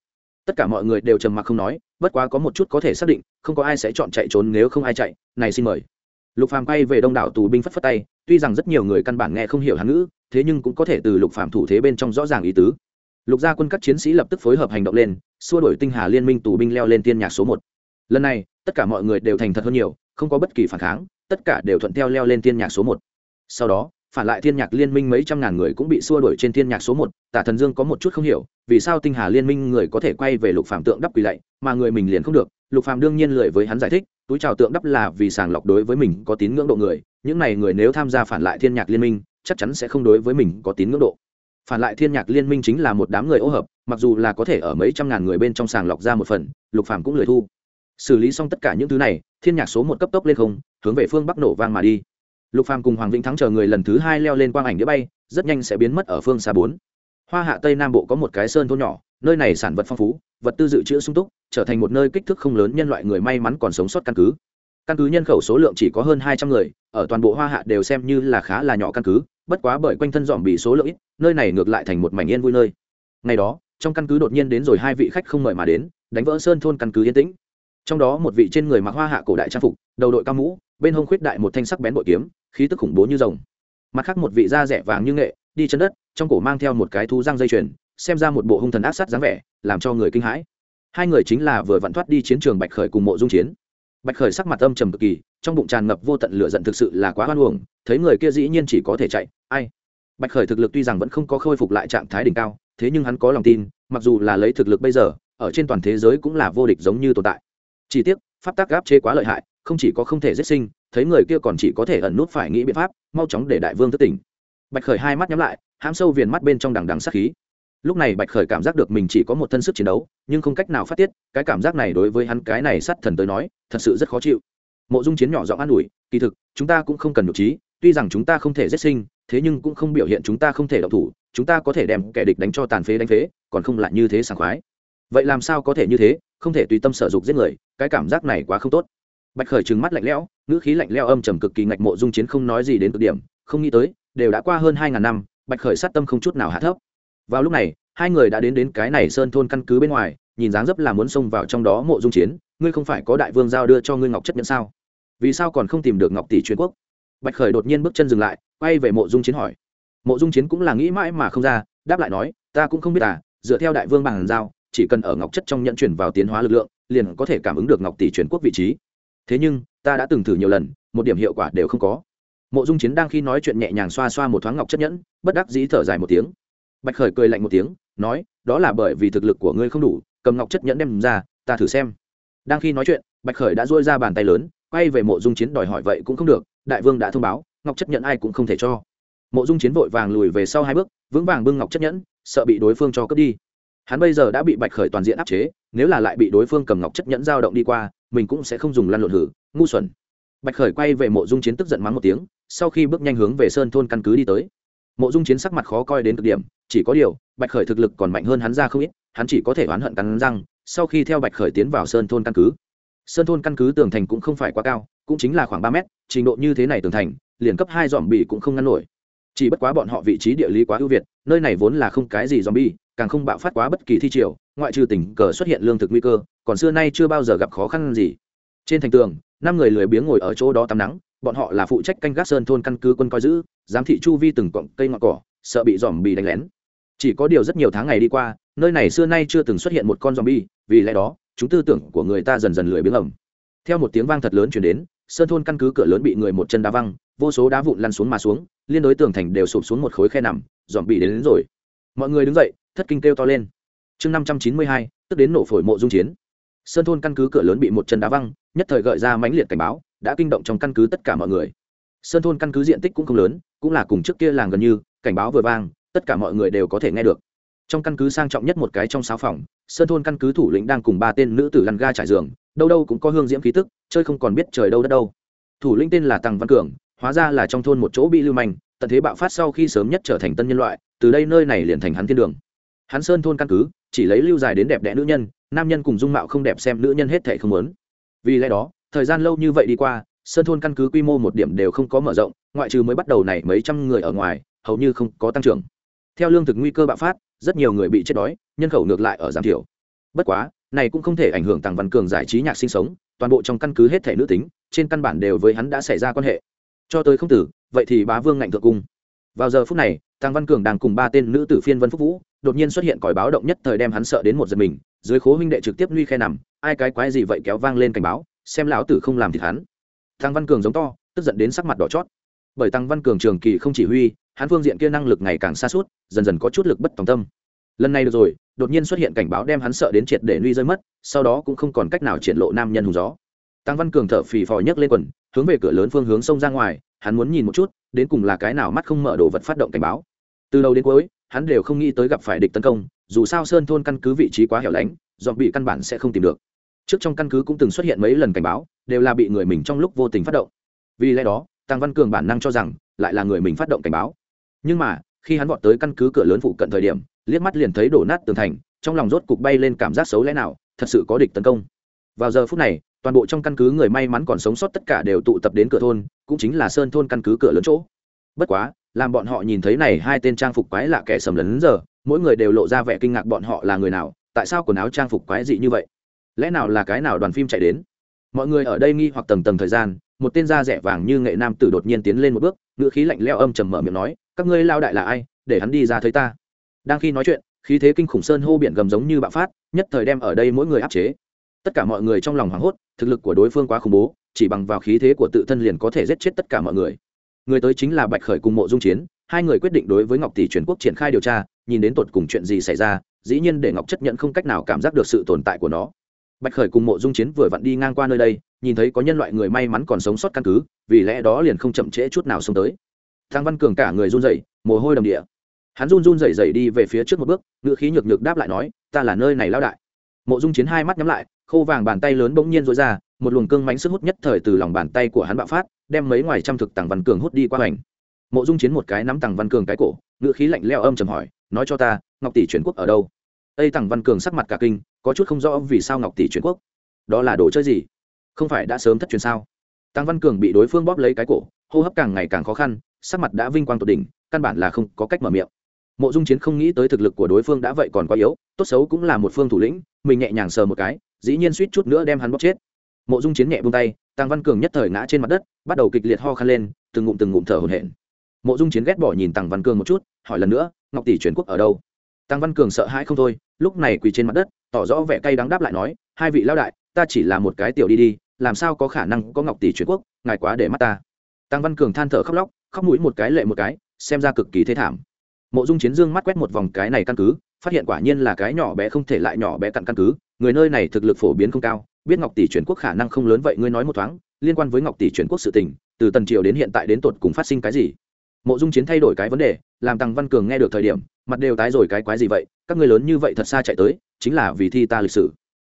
[SPEAKER 1] Tất cả mọi người đều trầm mặc không nói, bất quá có một chút có thể xác định, không có ai sẽ chọn chạy trốn nếu không ai chạy, này xin mời. Lục phàm quay về đông đảo tù binh phất phất tay, tuy rằng rất nhiều người căn bản nghe không hiểu hán ngữ, thế nhưng cũng có thể từ lục phàm thủ thế bên trong rõ ràng ý tứ lục gia quân các chiến sĩ lập tức phối hợp hành động lên, xua đuổi tinh hà liên minh tù binh leo lên tiên nhạc số một. Lần này, tất cả mọi người đều thành thật hơn nhiều, không có bất kỳ phản kháng, tất cả đều thuận theo leo lên tiên nhạc số một. Sau đó, phản lại thiên nhạc liên minh mấy trăm ngàn người cũng bị xua đuổi trên thiên nhạc số một, tả thần dương có một chút không hiểu, vì sao tinh hà liên minh người có thể quay về lục phạm tượng đắp quỳ lạy, mà người mình liền không được. Lục phạm đương nhiên lười với hắn giải thích, túi trào tượng đắp là vì sàng lọc đối với mình có tín ngưỡng độ người, những này người nếu tham gia phản lại thiên nhạc liên minh, chắc chắn sẽ không đối với mình có tín ngưỡng độ phản lại thiên nhạc liên minh chính là một đám người ô hợp, mặc dù là có thể ở mấy trăm ngàn người bên trong sàng lọc ra một phần, lục phàm cũng lười thu. Xử lý xong tất cả những thứ này, thiên nhạc số một cấp tốc lên không, hướng về phương bắc nổ vang mà đi. Lục phàm cùng hoàng vĩnh thắng chờ người lần thứ hai leo lên quang ảnh đĩa bay, rất nhanh sẽ biến mất ở phương xa bốn. Hoa hạ tây nam bộ có một cái sơn thôn nhỏ, nơi này sản vật phong phú, vật tư dự trữ sung túc, trở thành một nơi kích thước không lớn nhân loại người may mắn còn sống sót căn cứ. Căn cứ nhân khẩu số lượng chỉ có hơn hai trăm người, ở toàn bộ hoa hạ đều xem như là khá là nhỏ căn cứ bất quá bởi quanh thân dòm bị số lượng ít, nơi này ngược lại thành một mảnh yên vui nơi. Ngày đó, trong căn cứ đột nhiên đến rồi hai vị khách không mời mà đến, đánh vỡ sơn thôn căn cứ yên tĩnh. Trong đó một vị trên người mặc hoa hạ cổ đại trang phục, đầu đội cao mũ, bên hông khuyết đại một thanh sắc bén bội kiếm, khí tức khủng bố như rồng. Mặt khác một vị da rẻ vàng như nghệ, đi chân đất, trong cổ mang theo một cái thú răng dây chuyền, xem ra một bộ hung thần ác sát dáng vẻ, làm cho người kinh hãi. Hai người chính là vừa vặn thoát đi chiến trường bạch khởi cùng mộ dung chiến. Bạch khởi sắc mặt âm trầm cực kỳ trong bụng tràn ngập vô tận lửa giận thực sự là quá hoan uổng, thấy người kia dĩ nhiên chỉ có thể chạy. Ai? Bạch khởi thực lực tuy rằng vẫn không có khôi phục lại trạng thái đỉnh cao, thế nhưng hắn có lòng tin, mặc dù là lấy thực lực bây giờ, ở trên toàn thế giới cũng là vô địch giống như tồn tại. Chỉ tiếc, pháp tác gáp chế quá lợi hại, không chỉ có không thể giết sinh, thấy người kia còn chỉ có thể ẩn nút phải nghĩ biện pháp, mau chóng để đại vương thất tỉnh. Bạch khởi hai mắt nhắm lại, hãm sâu viền mắt bên trong đằng đằng sát khí. Lúc này bạch khởi cảm giác được mình chỉ có một thân sức chiến đấu, nhưng không cách nào phát tiết, cái cảm giác này đối với hắn cái này sát thần tới nói, thật sự rất khó chịu mộ dung chiến nhỏ giọng an ủi, kỳ thực, chúng ta cũng không cần nhục trí, tuy rằng chúng ta không thể giết sinh, thế nhưng cũng không biểu hiện chúng ta không thể động thủ, chúng ta có thể đem kẻ địch đánh cho tàn phế đánh phế, còn không lại như thế sảng khoái. Vậy làm sao có thể như thế, không thể tùy tâm sở dục giết người, cái cảm giác này quá không tốt. Bạch khởi trừng mắt lạnh lẽo, ngữ khí lạnh lẽo âm trầm cực kỳ ngạch mộ dung chiến không nói gì đến cực điểm, không nghĩ tới, đều đã qua hơn hai ngàn năm, bạch khởi sát tâm không chút nào hạ thấp. Vào lúc này, hai người đã đến đến cái này sơn thôn căn cứ bên ngoài, nhìn dáng dấp là muốn xông vào trong đó mộ dung chiến ngươi không phải có đại vương giao đưa cho ngươi ngọc chất nhẫn sao? Vì sao còn không tìm được ngọc tỷ truyền quốc? Bạch khởi đột nhiên bước chân dừng lại, quay về mộ dung chiến hỏi. Mộ dung chiến cũng là nghĩ mãi mà không ra, đáp lại nói, ta cũng không biết à dựa theo đại vương bằng giao, chỉ cần ở ngọc chất trong nhận chuyển vào tiến hóa lực lượng, liền có thể cảm ứng được ngọc tỷ truyền quốc vị trí. Thế nhưng, ta đã từng thử nhiều lần, một điểm hiệu quả đều không có. Mộ dung chiến đang khi nói chuyện nhẹ nhàng xoa xoa một thoáng ngọc chất nhẫn, bất đắc dĩ thở dài một tiếng. Bạch khởi cười lạnh một tiếng, nói, đó là bởi vì thực lực của ngươi không đủ, cầm ngọc chất nhẫn đem ra, ta thử xem đang khi nói chuyện, bạch khởi đã dôi ra bàn tay lớn, quay về mộ dung chiến đòi hỏi vậy cũng không được, đại vương đã thông báo, ngọc chấp nhận ai cũng không thể cho. Mộ dung chiến vội vàng lùi về sau hai bước, vững vàng bưng ngọc chấp nhẫn, sợ bị đối phương cho cướp đi. Hắn bây giờ đã bị bạch khởi toàn diện áp chế, nếu là lại bị đối phương cầm ngọc chấp nhẫn dao động đi qua, mình cũng sẽ không dùng lăn lộn hử, ngu xuẩn. Bạch khởi quay về mộ dung chiến tức giận mắng một tiếng, sau khi bước nhanh hướng về sơn thôn căn cứ đi tới. Mộ dung chiến sắc mặt khó coi đến cực điểm, chỉ có điều, bạch khởi thực lực còn mạnh hơn hắn ra không ít, hắn chỉ có thể oán hận cắn răng sau khi theo bạch khởi tiến vào sơn thôn căn cứ. Sơn thôn căn cứ tường thành cũng không phải quá cao, cũng chính là khoảng ba mét, trình độ như thế này tường thành, liền cấp hai dòm bị cũng không ngăn nổi. Chỉ bất quá bọn họ vị trí địa lý quá ưu việt, nơi này vốn là không cái gì dòm bi càng không bạo phát quá bất kỳ thi triều, ngoại trừ tình cờ xuất hiện lương thực nguy cơ, còn xưa nay chưa bao giờ gặp khó khăn gì. Trên thành tường, năm người lười biếng ngồi ở chỗ đó tắm nắng, bọn họ là phụ trách canh gác sơn thôn căn cứ quân coi giữ, giám thị chu vi từng cọng cây ngọn cỏ, sợ bị dòm bị đánh lén chỉ có điều rất nhiều tháng ngày đi qua nơi này xưa nay chưa từng xuất hiện một con zombie. bi vì lẽ đó chúng tư tưởng của người ta dần dần lười biếng ẩm. Theo một tiếng vang thật lớn chuyển đến sơn thôn căn cứ cửa lớn bị người một chân đá văng vô số đá vụn lăn xuống mà xuống liên đối tường thành đều sụp xuống một khối khe nằm dòm bị đến, đến rồi. Mọi người đứng dậy thất kinh kêu to lên. Chương năm trăm chín mươi hai tức đến nổ phổi mộ dung chiến. Sơn thôn căn cứ cửa lớn bị một chân đá văng nhất thời gợi ra mãnh liệt cảnh báo đã kinh động trong căn cứ tất cả mọi người. Sơn thôn căn cứ diện tích cũng không lớn cũng là cùng trước kia làng gần như cảnh báo vừa vang tất cả mọi người đều có thể nghe được. Trong căn cứ sang trọng nhất một cái trong sáu phòng, sơn thôn căn cứ thủ lĩnh đang cùng ba tên nữ tử lăn ga trải giường, đâu đâu cũng có hương diễm khí tức, chơi không còn biết trời đâu đất đâu. Thủ lĩnh tên là tăng văn cường, hóa ra là trong thôn một chỗ bị lưu manh, tận thế bạo phát sau khi sớm nhất trở thành tân nhân loại, từ đây nơi này liền thành hắn thiên đường. Hắn sơn thôn căn cứ, chỉ lấy lưu dài đến đẹp đẽ nữ nhân, nam nhân cùng dung mạo không đẹp xem nữ nhân hết thệ không lớn vì lẽ đó, thời gian lâu như vậy đi qua, sơn thôn căn cứ quy mô một điểm đều không có mở rộng, ngoại trừ mới bắt đầu này mấy trăm người ở ngoài, hầu như không có tăng trưởng theo lương thực nguy cơ bạo phát, rất nhiều người bị chết đói, nhân khẩu ngược lại ở giảm thiểu. Bất quá, này cũng không thể ảnh hưởng tàng văn cường giải trí nhạc sinh sống, toàn bộ trong căn cứ hết thể nữ tính, trên căn bản đều với hắn đã xảy ra quan hệ. Cho tới không tử, vậy thì bá vương ngạnh thượng cung. Vào giờ phút này tàng văn cường đang cùng ba tên nữ tử phiên vân phúc vũ, đột nhiên xuất hiện còi báo động nhất thời đem hắn sợ đến một giật mình, dưới khố huynh đệ trực tiếp nuy khe nằm, ai cái quái gì vậy kéo vang lên cảnh báo, xem lão tử không làm thì hắn. Tăng văn cường giống to, tức giận đến sắc mặt đỏ chót bởi tăng văn cường trường kỳ không chỉ huy, hắn phương diện kia năng lực ngày càng xa suốt, dần dần có chút lực bất tòng tâm. Lần này được rồi, đột nhiên xuất hiện cảnh báo đem hắn sợ đến triệt để nuy rơi mất, sau đó cũng không còn cách nào triển lộ nam nhân hùng gió. Tăng văn cường thở phì phò nhấc lên quần, hướng về cửa lớn phương hướng sông ra ngoài, hắn muốn nhìn một chút, đến cùng là cái nào mắt không mở đồ vật phát động cảnh báo. Từ đầu đến cuối, hắn đều không nghĩ tới gặp phải địch tấn công, dù sao sơn thôn căn cứ vị trí quá hẻo lánh, dọn bị căn bản sẽ không tìm được. Trước trong căn cứ cũng từng xuất hiện mấy lần cảnh báo, đều là bị người mình trong lúc vô tình phát động. Vì lẽ đó tăng văn cường bản năng cho rằng lại là người mình phát động cảnh báo. Nhưng mà, khi hắn vọt tới căn cứ cửa lớn phụ cận thời điểm, liếc mắt liền thấy đổ nát tường thành, trong lòng rốt cục bay lên cảm giác xấu lẽ nào, thật sự có địch tấn công. Vào giờ phút này, toàn bộ trong căn cứ người may mắn còn sống sót tất cả đều tụ tập đến cửa thôn, cũng chính là sơn thôn căn cứ cửa lớn chỗ. Bất quá, làm bọn họ nhìn thấy này hai tên trang phục quái lạ kẻ sầm lấn giờ, mỗi người đều lộ ra vẻ kinh ngạc bọn họ là người nào, tại sao quần áo trang phục quái dị như vậy? Lẽ nào là cái nào đoàn phim chạy đến? Mọi người ở đây nghi hoặc tầng tầng thời gian một tên da rẻ vàng như nghệ nam tử đột nhiên tiến lên một bước ngựa khí lạnh leo âm trầm mở miệng nói, các ngươi lao đại là ai, để hắn đi ra thấy ta? Đang khi nói chuyện, khí thế kinh khủng sơn hô biển gầm giống như bạo phát, nhất thời đem ở đây mỗi người áp chế. Tất cả mọi người trong lòng hoảng hốt, thực lực của đối phương quá khủng bố, chỉ bằng vào khí thế của tự thân liền có thể giết chết tất cả mọi người. Người tới chính là bạch khởi cùng mộ dung chiến, hai người quyết định đối với ngọc tỷ truyền quốc triển khai điều tra, nhìn đến tột cùng chuyện gì xảy ra, dĩ nhiên để ngọc chất nhận không cách nào cảm giác được sự tồn tại của nó bạch khởi cùng mộ dung chiến vừa vặn đi ngang qua nơi đây, nhìn thấy có nhân loại người may mắn còn sống sót căn cứ, vì lẽ đó liền không chậm trễ chút nào xông tới. Thang văn cường cả người run rẩy, mồ hôi đầm địa. Hắn run run rẩy rẩy đi về phía trước một bước, ngữ khí nhược nhược đáp lại nói, ta là nơi này lao đại. Mộ dung chiến hai mắt nhắm lại, khô vàng bàn tay lớn bỗng nhiên rối ra, một luồng cương mánh sức hút nhất thời từ lòng bàn tay của hắn bạo phát, đem mấy ngoài trăm thực tàng văn cường hút đi qua hành mộ dung chiến một cái nắm tàng văn cường cái cổ, ngữ khí lạnh leo âm trầm hỏi, nói cho ta, ngọc tỷ chuyển quốc ở đâu? Tây Tằng văn cường sắc mặt cả kinh, có chút không rõ vì sao ngọc tỷ chuyển quốc. Đó là đồ chơi gì? Không phải đã sớm thất truyền sao? Tăng văn cường bị đối phương bóp lấy cái cổ, hô hấp càng ngày càng khó khăn, sắc mặt đã vinh quang tột đỉnh, căn bản là không có cách mở miệng. Mộ dung chiến không nghĩ tới thực lực của đối phương đã vậy còn quá yếu, tốt xấu cũng là một phương thủ lĩnh, mình nhẹ nhàng sờ một cái, dĩ nhiên suýt chút nữa đem hắn bóp chết. Mộ dung chiến nhẹ buông tay tăng văn cường nhất thời ngã trên mặt đất, bắt đầu kịch liệt ho khan lên, từng ngụm từng ngụm thở hổn hển. Mộ dung chiến ghét bỏ nhìn tăng văn cường một chút, hỏi lần nữa, ngọc tỷ chuyển quốc ở đâu? Tăng văn cường sợ hãi không thôi, lúc này quỳ trên mặt đất, tỏ rõ vẻ cay đắng đáp lại nói, hai vị lao đại, ta chỉ là một cái tiểu đi đi, làm sao có khả năng có ngọc tỷ truyền quốc, ngài quá để mắt ta. Tăng văn cường than thở khóc lóc, khóc mũi một cái lệ một cái, xem ra cực kỳ thế thảm. Mộ dung chiến dương mắt quét một vòng cái này căn cứ, phát hiện quả nhiên là cái nhỏ bé không thể lại nhỏ bé cặn căn cứ, người nơi này thực lực phổ biến không cao, biết ngọc tỷ chuyển quốc khả năng không lớn vậy ngươi nói một thoáng, liên quan với ngọc tỷ chuyển quốc sự tình, từ tần triều đến hiện tại đến tột cùng phát sinh cái gì? Mộ dung chiến thay đổi cái vấn đề, làm tăng văn cường nghe được thời điểm mặt đều tái rồi cái quái gì vậy? Các ngươi lớn như vậy thật xa chạy tới, chính là vì thi ta lịch sử.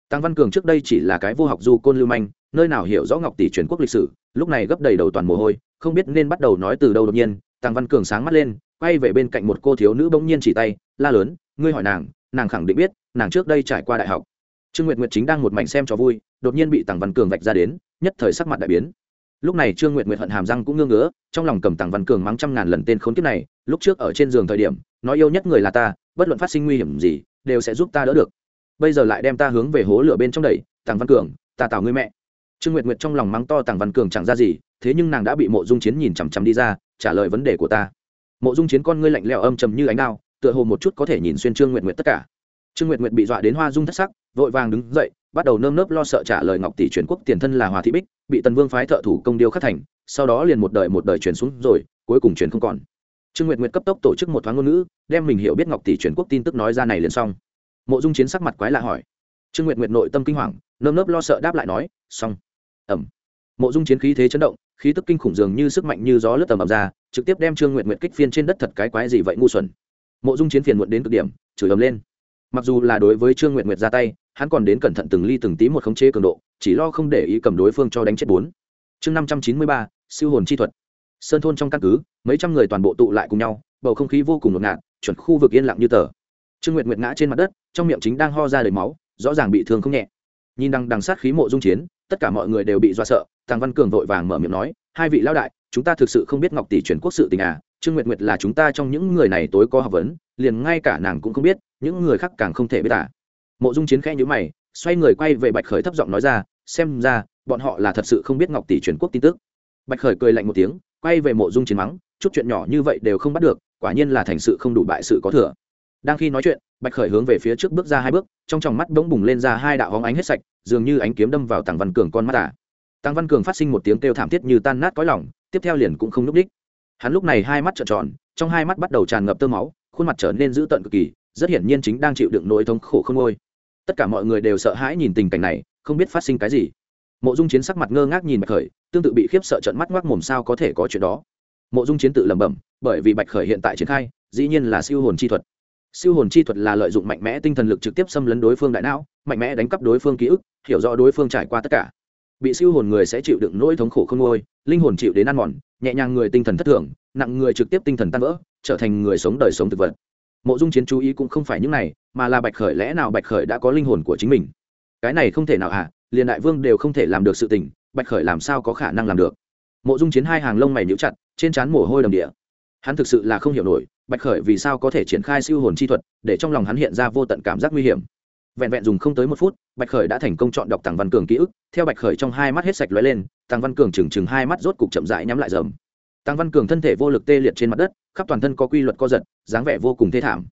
[SPEAKER 1] Tăng văn cường trước đây chỉ là cái vô học du côn lưu manh, nơi nào hiểu rõ ngọc tỷ truyền quốc lịch sử, lúc này gấp đầy đầu toàn mồ hôi, không biết nên bắt đầu nói từ đâu đột nhiên, tăng văn cường sáng mắt lên, quay về bên cạnh một cô thiếu nữ bỗng nhiên chỉ tay, la lớn, ngươi hỏi nàng nàng khẳng định biết, nàng trước đây trải qua đại học. Trương nguyệt nguyệt chính đang một mảnh xem cho vui, đột nhiên bị tăng văn cường vạch ra đến, nhất thời sắc mặt đại biến. Lúc này trương nguyệt nguyệt hận hàm răng cũng ngưng ngứa, trong lòng cầm tăng văn cường mắng trăm ngàn lần tên khốn kiếp này, lúc trước ở trên giường thời điểm nói yêu nhất người là ta, bất luận phát sinh nguy hiểm gì, đều sẽ giúp ta đỡ được. Bây giờ lại đem ta hướng về hố lửa bên trong đẩy tàng văn cường, ta tào ngươi mẹ. Trương nguyệt nguyệt trong lòng mắng to tàng văn cường chẳng ra gì, thế nhưng nàng đã bị mộ dung chiến nhìn chằm chằm đi ra, trả lời vấn đề của ta. Mộ dung chiến con ngươi lạnh lẽo âm trầm như ánh đao, tựa hồ một chút có thể nhìn xuyên trương nguyệt nguyệt tất cả. Trương nguyệt nguyệt bị dọa đến hoa dung thất sắc, vội vàng đứng dậy, bắt đầu nơm nớp lo sợ trả lời ngọc tỷ truyền quốc tiền thân là hòa thị bích, bị tần vương phái thợ thủ công điêu khắc thành, sau đó liền một đời một đời truyền xuống rồi, cuối cùng truyền không còn trương nguyệt nguyệt cấp tốc tổ chức một thoáng ngôn ngữ, đem mình hiểu biết ngọc tỷ truyền quốc tin tức nói ra này liền xong. Mộ dung chiến sắc mặt quái lạ hỏi. Trương nguyệt nguyệt nội tâm kinh hoàng, nơm nớp lo sợ đáp lại nói, xong. Ẩm mộ dung chiến khí thế chấn động, khí tức kinh khủng dường như sức mạnh như gió lướt tầm ập ra, trực tiếp đem trương nguyệt nguyệt kích phiên trên đất thật cái quái gì vậy ngu xuẩn. Mộ dung chiến phiền muộn đến cực điểm, chửi ầm lên. Mặc dù là đối với trương nguyệt nguyệt ra tay, hắn còn đến cẩn thận từng ly từng tí một khống chế cường độ, chỉ lo không để ý cầm đối phương cho đánh chết bốn. Chương năm trăm chín mươi ba, siêu hồn chi thuật. Sơn thôn trong căn cứ mấy trăm người toàn bộ tụ lại cùng nhau, bầu không khí vô cùng ngột ngạt, chuẩn khu vực yên lặng như tờ. Trương nguyệt nguyệt ngã trên mặt đất, trong miệng chính đang ho ra đầy máu, rõ ràng bị thương không nhẹ. Nhìn đằng đằng sát khí mộ dung chiến, tất cả mọi người đều bị do sợ thằng văn cường vội vàng mở miệng nói, hai vị lão đại, chúng ta thực sự không biết ngọc tỷ chuyển quốc sự tình à trương nguyệt nguyệt là chúng ta trong những người này tối có học vấn, liền ngay cả nàng cũng không biết, những người khác càng không thể biết à. Mộ dung chiến khẽ nhíu mày, xoay người quay về bạch khởi thấp giọng nói ra, xem ra, bọn họ là thật sự không biết ngọc tỷ chuyển quốc tin tức. Bạch khởi cười lạnh một tiếng, quay về mộ dung chiến mắng chút chuyện nhỏ như vậy đều không bắt được, quả nhiên là thành sự không đủ bại sự có thừa. Đang khi nói chuyện, bạch khởi hướng về phía trước bước ra hai bước, trong tròng mắt bỗng bùng lên ra hai đạo hóng ánh hết sạch, dường như ánh kiếm đâm vào tàng văn cường con mắt à. tàng văn cường phát sinh một tiếng kêu thảm thiết như tan nát cõi lỏng tiếp theo liền cũng không n đích hắn lúc này hai mắt trợn tròn, trong hai mắt bắt đầu tràn ngập tơ máu, khuôn mặt trở nên dữ tợn cực kỳ, rất hiển nhiên chính đang chịu đựng nỗi thống khổ không ngôi. Tất cả mọi người đều sợ hãi nhìn tình cảnh này, không biết phát sinh cái gì. Mộ dung chiến sắc mặt ngơ ngác nhìn bạch khởi, tương tự bị khiếp sợ trận mắt ngoác mồm sao có thể có chuyện đó mộ dung chiến tự lẩm bẩm, bởi vì bạch khởi hiện tại triển khai, dĩ nhiên là siêu hồn chi thuật. Siêu hồn chi thuật là lợi dụng mạnh mẽ tinh thần lực trực tiếp xâm lấn đối phương đại não, mạnh mẽ đánh cắp đối phương ký ức, hiểu rõ đối phương trải qua tất cả. Bị siêu hồn người sẽ chịu đựng nỗi thống khổ không ngôi, linh hồn chịu đến ăn mòn, nhẹ nhàng người tinh thần thất thường, nặng người trực tiếp tinh thần tan vỡ, trở thành người sống đời sống thực vật. Mộ dung chiến chú ý cũng không phải những này, mà là bạch khởi lẽ nào bạch khởi đã có linh hồn của chính mình. Cái này không thể nào à liền đại vương đều không thể làm được sự tình, bạch khởi làm sao có khả năng làm được? Mộ dung chiến hai hàng lông mày nhíu chặt trên trán mồ hôi đầm địa. Hắn thực sự là không hiểu nổi, bạch khởi vì sao có thể triển khai siêu hồn chi thuật, để trong lòng hắn hiện ra vô tận cảm giác nguy hiểm. Vẹn vẹn dùng không tới một phút, bạch khởi đã thành công chọn đọc tàng văn cường ký ức, theo bạch khởi trong hai mắt hết sạch lóe lên tàng văn cường chừng chừng hai mắt rốt cục chậm rãi nhắm lại dầm. Tàng văn cường thân thể vô lực tê liệt trên mặt đất, khắp toàn thân có quy luật co giật, dáng vẻ vô cùng thê thảm.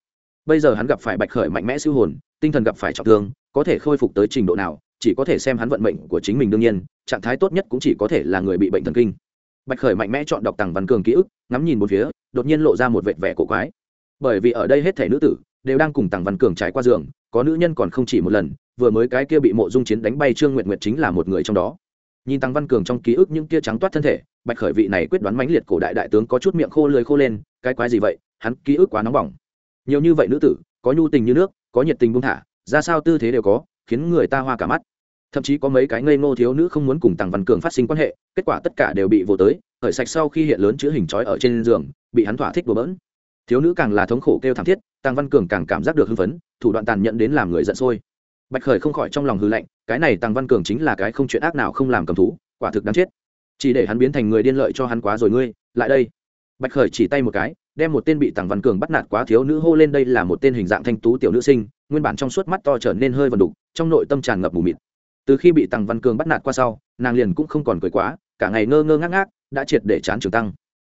[SPEAKER 1] Bây giờ hắn gặp phải bạch khởi mạnh mẽ siêu hồn, tinh thần gặp phải trọng thương, có thể khôi phục tới trình độ nào, chỉ có thể xem hắn vận mệnh của chính mình đương nhiên, trạng thái tốt nhất cũng chỉ có thể là người bị bệnh thần kinh bạch khởi mạnh mẽ chọn đọc tằng văn cường ký ức, ngắm nhìn một phía, đột nhiên lộ ra một vệt vẻ cổ quái. Bởi vì ở đây hết thể nữ tử đều đang cùng tằng văn cường trải qua giường, có nữ nhân còn không chỉ một lần, vừa mới cái kia bị mộ dung chiến đánh bay trương nguyện nguyện chính là một người trong đó. Nhìn tăng văn cường trong ký ức những kia trắng toát thân thể, bạch khởi vị này quyết đoán mãnh liệt cổ đại đại tướng có chút miệng khô lười khô lên, cái quái gì vậy? Hắn ký ức quá nóng bỏng. Nhiều như vậy nữ tử, có nhu tình như nước, có nhiệt tình buông thả, ra sao tư thế đều có, khiến người ta hoa cả mắt thậm chí có mấy cái ngây ngô thiếu nữ không muốn cùng tăng văn cường phát sinh quan hệ, kết quả tất cả đều bị vô tới, khởi sạch sau khi hiện lớn chữ hình trói ở trên giường, bị hắn thỏa thích đùa bỡn. Thiếu nữ càng là thống khổ kêu thảm thiết tăng văn cường càng cảm giác được hưng phấn, thủ đoạn tàn nhẫn đến làm người giận sôi. Bạch khởi không khỏi trong lòng hư lạnh, cái này tăng văn cường chính là cái không chuyện ác nào không làm cầm thú, quả thực đáng chết. Chỉ để hắn biến thành người điên lợi cho hắn quá rồi ngươi, lại đây. Bạch khởi chỉ tay một cái, đem một tên bị tăng văn cường bắt nạt quá thiếu nữ hô lên đây là một tên hình dạng thanh tú tiểu nữ sinh, nguyên bản trong suốt mắt to trở nên hơi vần đục, trong nội tâm tràn ngập mù mịt từ khi bị tăng văn cường bắt nạt qua sau, nàng liền cũng không còn cười quá, cả ngày ngơ ngơ ngác ngác, đã triệt để chán trường tăng.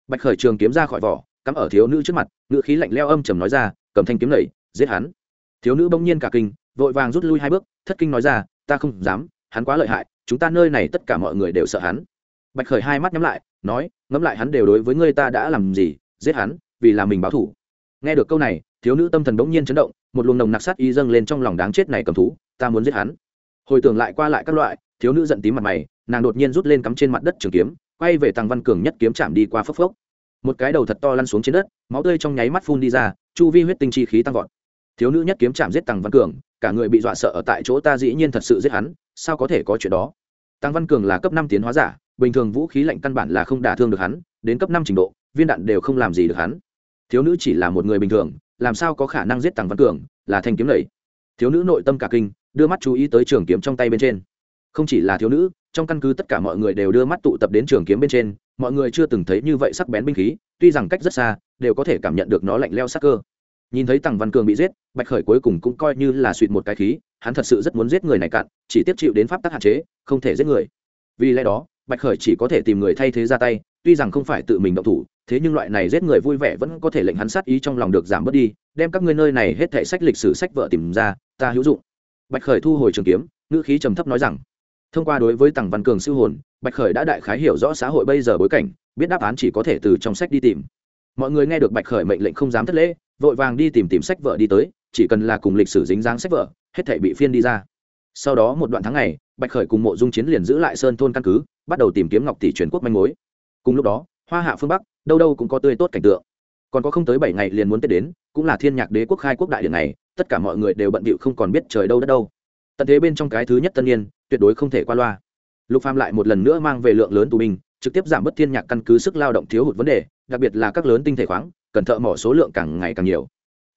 [SPEAKER 1] Bạch khởi trường kiếm ra khỏi vỏ, cắm ở thiếu nữ trước mặt, ngữ khí lạnh leo âm trầm nói ra, cầm thanh kiếm lầy giết hắn. Thiếu nữ bỗng nhiên cả kinh, vội vàng rút lui hai bước, thất kinh nói ra, ta không dám, hắn quá lợi hại, chúng ta nơi này tất cả mọi người đều sợ hắn. Bạch khởi hai mắt nhắm lại, nói, ngẫm lại hắn đều đối với ngươi ta đã làm gì, giết hắn, vì là mình báo thủ. Nghe được câu này, thiếu nữ tâm thần bỗng nhiên chấn động, một luồng nồng nặc sát y dâng lên trong lòng đáng chết này cầm thú, ta muốn giết hắn hồi tưởng lại qua lại các loại, thiếu nữ giận tím mặt mày, nàng đột nhiên rút lên cắm trên mặt đất trường kiếm, quay về tàng văn cường nhất kiếm chạm đi qua phốc phốc. Một cái đầu thật to lăn xuống trên đất, máu tươi trong nháy mắt phun đi ra, chu vi huyết tinh chi khí tăng vọt. Thiếu nữ nhất kiếm chạm giết tàng văn cường, cả người bị dọa sợ ở tại chỗ ta dĩ nhiên thật sự giết hắn, sao có thể có chuyện đó? Tăng văn cường là cấp năm tiến hóa giả, bình thường vũ khí lạnh căn bản là không đả thương được hắn, đến cấp năm trình độ, viên đạn đều không làm gì được hắn. Thiếu nữ chỉ là một người bình thường, làm sao có khả năng giết tăng văn cường, là thanh kiếm lầy. Thiếu nữ nội tâm cả kinh đưa mắt chú ý tới trường kiếm trong tay bên trên. Không chỉ là thiếu nữ, trong căn cứ tất cả mọi người đều đưa mắt tụ tập đến trường kiếm bên trên, mọi người chưa từng thấy như vậy sắc bén binh khí, tuy rằng cách rất xa, đều có thể cảm nhận được nó lạnh leo sắc cơ. Nhìn thấy tằng văn cường bị giết, bạch khởi cuối cùng cũng coi như là suỵt một cái khí, hắn thật sự rất muốn giết người này cạn, chỉ tiếp chịu đến pháp tắc hạn chế, không thể giết người. Vì lẽ đó, bạch khởi chỉ có thể tìm người thay thế ra tay, tuy rằng không phải tự mình động thủ, thế nhưng loại này giết người vui vẻ vẫn có thể lệnh hắn sát ý trong lòng được giảm bớt đi, đem các ngươi nơi này hết thể sách lịch sử sách vợ tìm ra, ta hữu dụng bạch khởi thu hồi trường kiếm, ngữ khí trầm thấp nói rằng, thông qua đối với tằng văn cường siêu hồn, bạch khởi đã đại khái hiểu rõ xã hội bây giờ bối cảnh, biết đáp án chỉ có thể từ trong sách đi tìm. Mọi người nghe được bạch khởi mệnh lệnh không dám thất lễ, vội vàng đi tìm tìm sách vợ đi tới, chỉ cần là cùng lịch sử dính dáng sách vợ hết thể bị phiên đi ra. Sau đó một đoạn tháng ngày, bạch khởi cùng mộ dung chiến liền giữ lại sơn thôn căn cứ, bắt đầu tìm kiếm ngọc tỷ truyền quốc manh mối. Cùng lúc đó, hoa hạ phương bắc, đâu đâu cũng có tươi tốt cảnh tượng. Còn có không tới bảy ngày liền muốn tết đến, cũng là thiên nhạc đế quốc khai quốc đại điện này tất cả mọi người đều bận bịu không còn biết trời đâu đất đâu. Tận thế bên trong cái thứ nhất tân niên, tuyệt đối không thể qua loa. Lục phàm lại một lần nữa mang về lượng lớn tù binh, trực tiếp giảm bớt thiên nhạc căn cứ sức lao động thiếu hụt vấn đề, đặc biệt là các lớn tinh thể khoáng cần thợ mỏ số lượng càng ngày càng nhiều.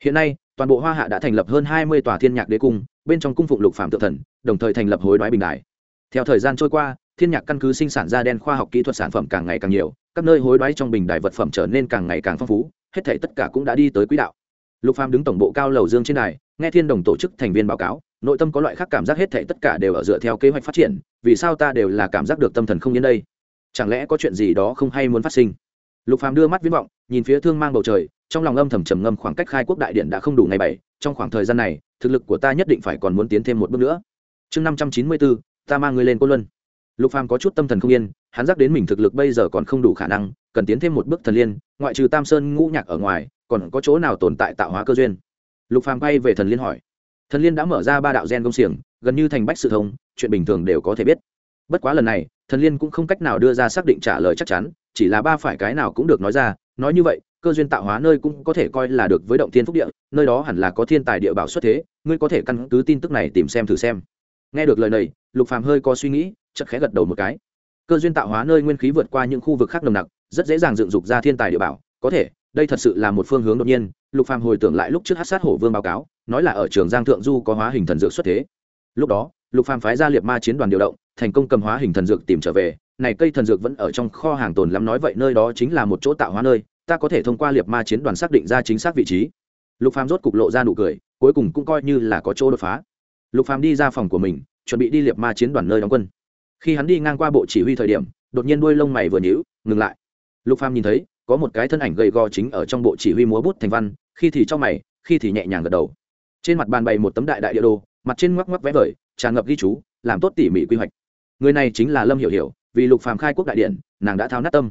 [SPEAKER 1] Hiện nay, toàn bộ hoa hạ đã thành lập hơn hai mươi tòa thiên nhạc đế cung, bên trong cung phụng lục phàm tự thần, đồng thời thành lập hối đoái bình đại theo thời gian trôi qua, thiên nhạc căn cứ sinh sản ra đen khoa học kỹ thuật sản phẩm càng ngày càng nhiều, các nơi hối đoái trong bình đài vật phẩm trở nên càng ngày càng phong phú, hết thảy tất cả cũng đã đi tới quỹ đạo lục phàm đứng tổng bộ cao lầu dương trên đài, nghe thiên đồng tổ chức thành viên báo cáo, nội tâm có loại khác cảm giác hết thảy tất cả đều ở dựa theo kế hoạch phát triển, vì sao ta đều là cảm giác được tâm thần không yên đây? Chẳng lẽ có chuyện gì đó không hay muốn phát sinh? Lục phàm đưa mắt viễn vọng, nhìn phía thương mang bầu trời, trong lòng âm thầm trầm ngâm khoảng cách khai quốc đại điện đã không đủ ngày bảy, trong khoảng thời gian này, thực lực của ta nhất định phải còn muốn tiến thêm một bước nữa. Chương năm trăm chín mươi bốn ta mang ngươi lên côn luân. Lục phàm có chút tâm thần không yên, hắn giác đến mình thực lực bây giờ còn không đủ khả năng, cần tiến thêm một bước thần liên, ngoại trừ tam sơn ngũ nhạc ở ngoài còn có chỗ nào tồn tại tạo hóa cơ duyên? Lục phàm bay về thần liên hỏi. Thần liên đã mở ra ba đạo gen công xiềng, gần như thành bách sự thông, chuyện bình thường đều có thể biết. Bất quá lần này, thần liên cũng không cách nào đưa ra xác định trả lời chắc chắn, chỉ là ba phải cái nào cũng được nói ra, nói như vậy, cơ duyên tạo hóa nơi cũng có thể coi là được với động thiên phúc địa, nơi đó hẳn là có thiên tài địa bảo xuất thế, ngươi có thể căn cứ tin tức này tìm xem thử xem. Nghe được lời này, lục phàm hơi có suy nghĩ, chợt khẽ gật đầu một cái. Cơ duyên tạo hóa nơi nguyên khí vượt qua những khu vực khác nồng nặc, rất dễ dàng dựng dục ra thiên tài địa bảo, có thể đây thật sự là một phương hướng đột nhiên, lục phàm hồi tưởng lại lúc trước hát sát hổ vương báo cáo, nói là ở trường giang thượng du có hóa hình thần dược xuất thế. Lúc đó, lục phàm phái ra liệt ma chiến đoàn điều động, thành công cầm hóa hình thần dược tìm trở về. Này cây thần dược vẫn ở trong kho hàng tồn lắm nói vậy, nơi đó chính là một chỗ tạo hóa nơi, ta có thể thông qua liệt ma chiến đoàn xác định ra chính xác vị trí. Lục phàm rốt cục lộ ra nụ cười, cuối cùng cũng coi như là có chỗ đột phá. Lục phàm đi ra phòng của mình, chuẩn bị đi liệt ma chiến đoàn nơi đóng quân. Khi hắn đi ngang qua bộ chỉ huy thời điểm, đột nhiên đuôi lông mày vừa nhíu, ngừng lại. Lục phàm nhìn thấy có một cái thân ảnh gầy gò chính ở trong bộ chỉ huy múa bút thành văn, khi thì cho mày, khi thì nhẹ nhàng gật đầu. Trên mặt bàn bày một tấm đại đại địa đồ, mặt trên ngoắc ngoắc vẽ vời, tràn ngập ghi chú, làm tốt tỉ mỉ quy hoạch. Người này chính là lâm hiểu hiểu, vì lục phàm khai quốc đại điện, nàng đã thao nát tâm.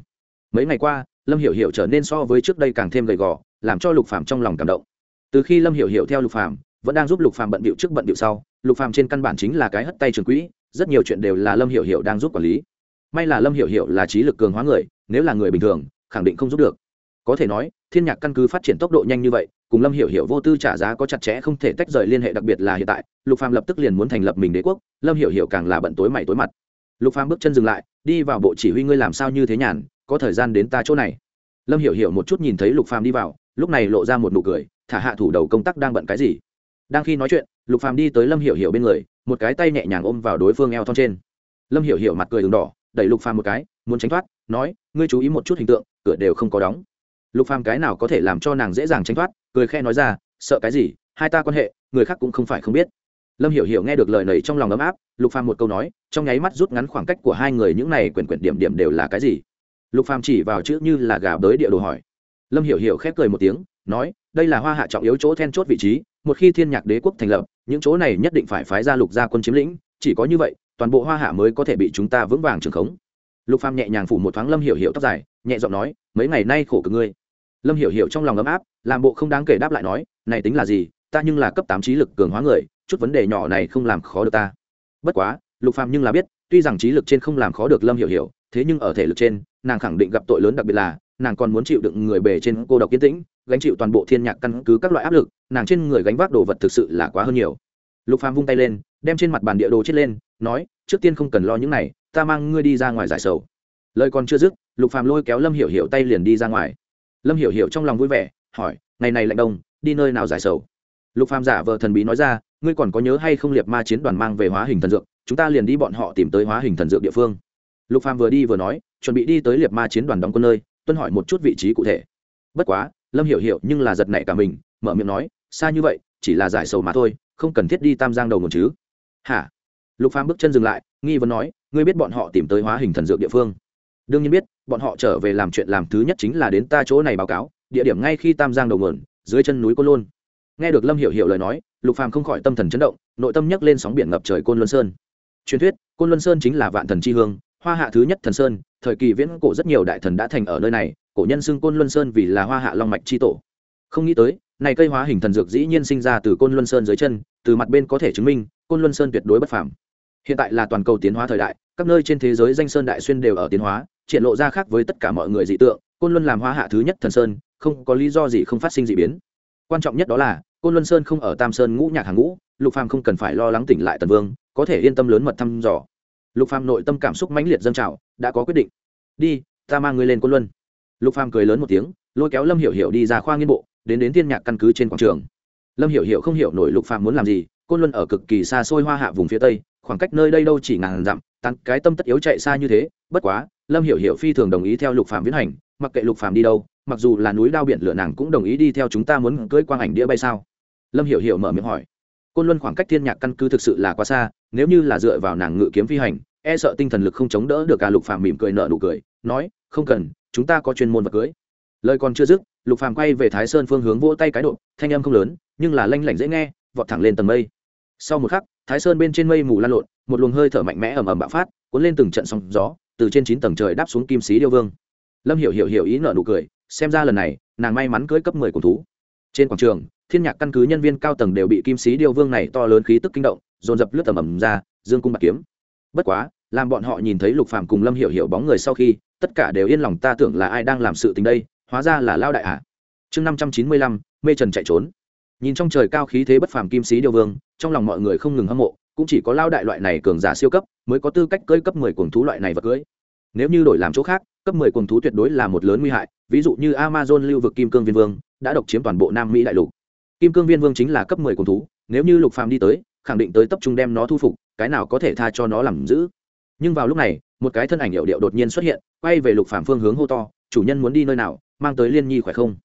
[SPEAKER 1] Mấy ngày qua, lâm hiểu hiểu trở nên so với trước đây càng thêm gầy gò, làm cho lục phàm trong lòng cảm động. Từ khi lâm hiểu hiểu theo lục phàm, vẫn đang giúp lục phàm bận bịu trước bận bịu sau, lục phàm trên căn bản chính là cái hất tay trường quỹ, rất nhiều chuyện đều là lâm hiểu hiểu đang giúp quản lý. May là lâm hiểu hiểu là trí lực cường hóa người, nếu là người bình thường khẳng định không giúp được. Có thể nói, thiên nhạc căn cứ phát triển tốc độ nhanh như vậy, cùng lâm hiểu hiểu vô tư trả giá có chặt chẽ không thể tách rời liên hệ đặc biệt là hiện tại, lục phàm lập tức liền muốn thành lập mình đế quốc, lâm hiểu hiểu càng là bận tối mày tối mặt. Lục phàm bước chân dừng lại, đi vào bộ chỉ huy ngươi làm sao như thế nhàn, có thời gian đến ta chỗ này. Lâm hiểu hiểu một chút nhìn thấy lục phàm đi vào, lúc này lộ ra một nụ cười, thả hạ thủ đầu công tác đang bận cái gì? Đang khi nói chuyện, lục phàm đi tới lâm hiểu hiểu bên người, một cái tay nhẹ nhàng ôm vào đối phương eo thon trên. Lâm hiểu hiểu mặt cười đường đỏ, đẩy lục phàm một cái, muốn tránh thoát nói, ngươi chú ý một chút hình tượng, cửa đều không có đóng. Lục phàm cái nào có thể làm cho nàng dễ dàng tránh thoát, cười khẽ nói ra, sợ cái gì, hai ta quan hệ, người khác cũng không phải không biết. Lâm hiểu hiểu nghe được lời này trong lòng ấm áp, lục phàm một câu nói, trong nháy mắt rút ngắn khoảng cách của hai người những này quyển quyển điểm điểm đều là cái gì? Lục phàm chỉ vào chữ như là gà bới địa đồ hỏi. Lâm hiểu hiểu khép cười một tiếng, nói, đây là hoa hạ trọng yếu chỗ then chốt vị trí, một khi thiên nhạc đế quốc thành lập, những chỗ này nhất định phải phái ra lục gia quân chiếm lĩnh, chỉ có như vậy, toàn bộ hoa hạ mới có thể bị chúng ta vững vàng trường khống lục phàm nhẹ nhàng phủ một thoáng lâm hiểu hiểu tóc dài, nhẹ giọng nói, mấy ngày nay khổ cực ngươi. Lâm hiểu hiểu trong lòng ấm áp, làm bộ không đáng kể đáp lại nói, này tính là gì? Ta nhưng là cấp tám trí lực cường hóa người, chút vấn đề nhỏ này không làm khó được ta. Bất quá, lục phàm nhưng là biết, tuy rằng trí lực trên không làm khó được lâm hiểu hiểu, thế nhưng ở thể lực trên, nàng khẳng định gặp tội lớn đặc biệt là, nàng còn muốn chịu đựng người bề trên cô độc kiên tĩnh, gánh chịu toàn bộ thiên nhạc căn cứ các loại áp lực, nàng trên người gánh vác đồ vật thực sự là quá hơn nhiều. Lục phàm vung tay lên, đem trên mặt bàn địa đồ chết lên, nói, trước tiên không cần lo những này ta mang ngươi đi ra ngoài giải sầu. Lời còn chưa dứt, lục phàm lôi kéo lâm hiểu hiểu tay liền đi ra ngoài. Lâm hiểu hiểu trong lòng vui vẻ, hỏi, ngày này lạnh đông, đi nơi nào giải sầu? Lục phàm giả vờ thần bí nói ra, ngươi còn có nhớ hay không liệt ma chiến đoàn mang về hóa hình thần dược? Chúng ta liền đi bọn họ tìm tới hóa hình thần dược địa phương. Lục phàm vừa đi vừa nói, chuẩn bị đi tới liệt ma chiến đoàn đóng quân nơi, tuân hỏi một chút vị trí cụ thể. Bất quá, lâm hiểu hiểu nhưng là giật nảy cả mình, mở miệng nói, xa như vậy, chỉ là giải sầu mà thôi, không cần thiết đi tam giang đầu một chứ. Hả? Lục phàm bước chân dừng lại, nghi vấn nói, ngươi biết bọn họ tìm tới hóa hình thần dược địa phương? Đương nhiên biết, bọn họ trở về làm chuyện làm thứ nhất chính là đến ta chỗ này báo cáo, địa điểm ngay khi tam giang đầu nguồn, dưới chân núi côn lôn. Nghe được lâm hiểu hiểu lời nói, lục phàm không khỏi tâm thần chấn động, nội tâm nhấc lên sóng biển ngập trời côn luân sơn. Truyền thuyết, côn luân sơn chính là vạn thần chi hương, hoa hạ thứ nhất thần sơn, thời kỳ viễn cổ rất nhiều đại thần đã thành ở nơi này, cổ nhân xưng côn luân sơn vì là hoa hạ long mạch chi tổ. Không nghĩ tới, này cây hóa hình thần dược dĩ nhiên sinh ra từ côn luân sơn dưới chân, từ mặt bên có thể chứng minh côn luân sơn tuyệt đối bất phàm. Hiện tại là toàn cầu tiến hóa thời đại, các nơi trên thế giới danh sơn đại xuyên đều ở tiến hóa, triển lộ ra khác với tất cả mọi người dị tượng, côn luân làm hoa hạ thứ nhất thần sơn, không có lý do gì không phát sinh dị biến. Quan trọng nhất đó là, côn luân sơn không ở tam sơn ngũ nhạc hàng ngũ, lục phàm không cần phải lo lắng tỉnh lại tần vương, có thể yên tâm lớn mật thăm dò. Lục phàm nội tâm cảm xúc mãnh liệt dâng trào, đã có quyết định. Đi, ta mang ngươi lên côn luân. Lục phàm cười lớn một tiếng, lôi kéo lâm hiểu hiểu đi ra khoa nghiên bộ, đến đến thiên nhạc căn cứ trên quảng trường. Lâm hiểu hiểu không hiểu nổi lục phàm muốn làm gì côn luân ở cực kỳ xa xôi hoa hạ vùng phía tây, khoảng cách nơi đây đâu chỉ ngàn dặm tăng cái tâm tất yếu chạy xa như thế, bất quá, lâm hiểu hiểu phi thường đồng ý theo lục Phạm viễn hành, mặc kệ lục Phạm đi đâu, mặc dù là núi đao biển lửa nàng cũng đồng ý đi theo chúng ta muốn cưỡi quang ảnh đĩa bay sao? Lâm hiểu hiểu mở miệng hỏi. Côn luân khoảng cách thiên nhạc căn cứ thực sự là quá xa, nếu như là dựa vào nàng ngự kiếm phi hành e sợ tinh thần lực không chống đỡ được cả lục Phạm mỉm cười nở nụ cười, nói, không cần, chúng ta có chuyên môn vật cưới. Lời còn chưa dứt, lục phàm quay về thái sơn phương hướng vỗ tay cái độ, thanh âm không lớn, nhưng là lanh lảnh dễ nghe, vọt thẳng lên tầng mây sau một khắc, thái sơn bên trên mây mù lan lộn, một luồng hơi thở mạnh mẽ ầm ầm bạo phát, cuốn lên từng trận sóng gió, từ trên chín tầng trời đáp xuống kim sĩ điêu vương. Lâm hiểu hiểu hiểu ý nở nụ cười, xem ra lần này, nàng may mắn cưới cấp mười của thú. Trên quảng trường, thiên nhạc căn cứ nhân viên cao tầng đều bị kim sĩ điêu vương này to lớn khí tức kinh động, dồn dập lướt tầm ầm ra, dương cung bạc kiếm. Bất quá, làm bọn họ nhìn thấy lục phàm cùng lâm hiểu hiểu bóng người sau khi, tất cả đều yên lòng ta tưởng là ai đang làm sự tình đây, hóa ra là lao đại à. chương năm trăm chín mươi lăm, mê trần chạy trốn nhìn trong trời cao khí thế bất phàm kim sĩ điêu vương, trong lòng mọi người không ngừng hâm mộ, cũng chỉ có lao đại loại này cường giả siêu cấp mới có tư cách cơi cấp mười cuồng thú loại này vật cưới nếu như đổi làm chỗ khác, cấp mười cuồng thú tuyệt đối là một lớn nguy hại, ví dụ như amazon lưu vực kim cương viên vương đã độc chiếm toàn bộ nam mỹ đại lục. Kim cương viên vương chính là cấp mười cuồng thú, nếu như lục phàm đi tới, khẳng định tới tập trung đem nó thu phục, cái nào có thể tha cho nó làm giữ. Nhưng vào lúc này, một cái thân ảnh hiệu điệu đột nhiên xuất hiện, quay về lục phàm phương hướng hô to, chủ nhân muốn đi nơi nào, mang tới liên nhi khỏe không?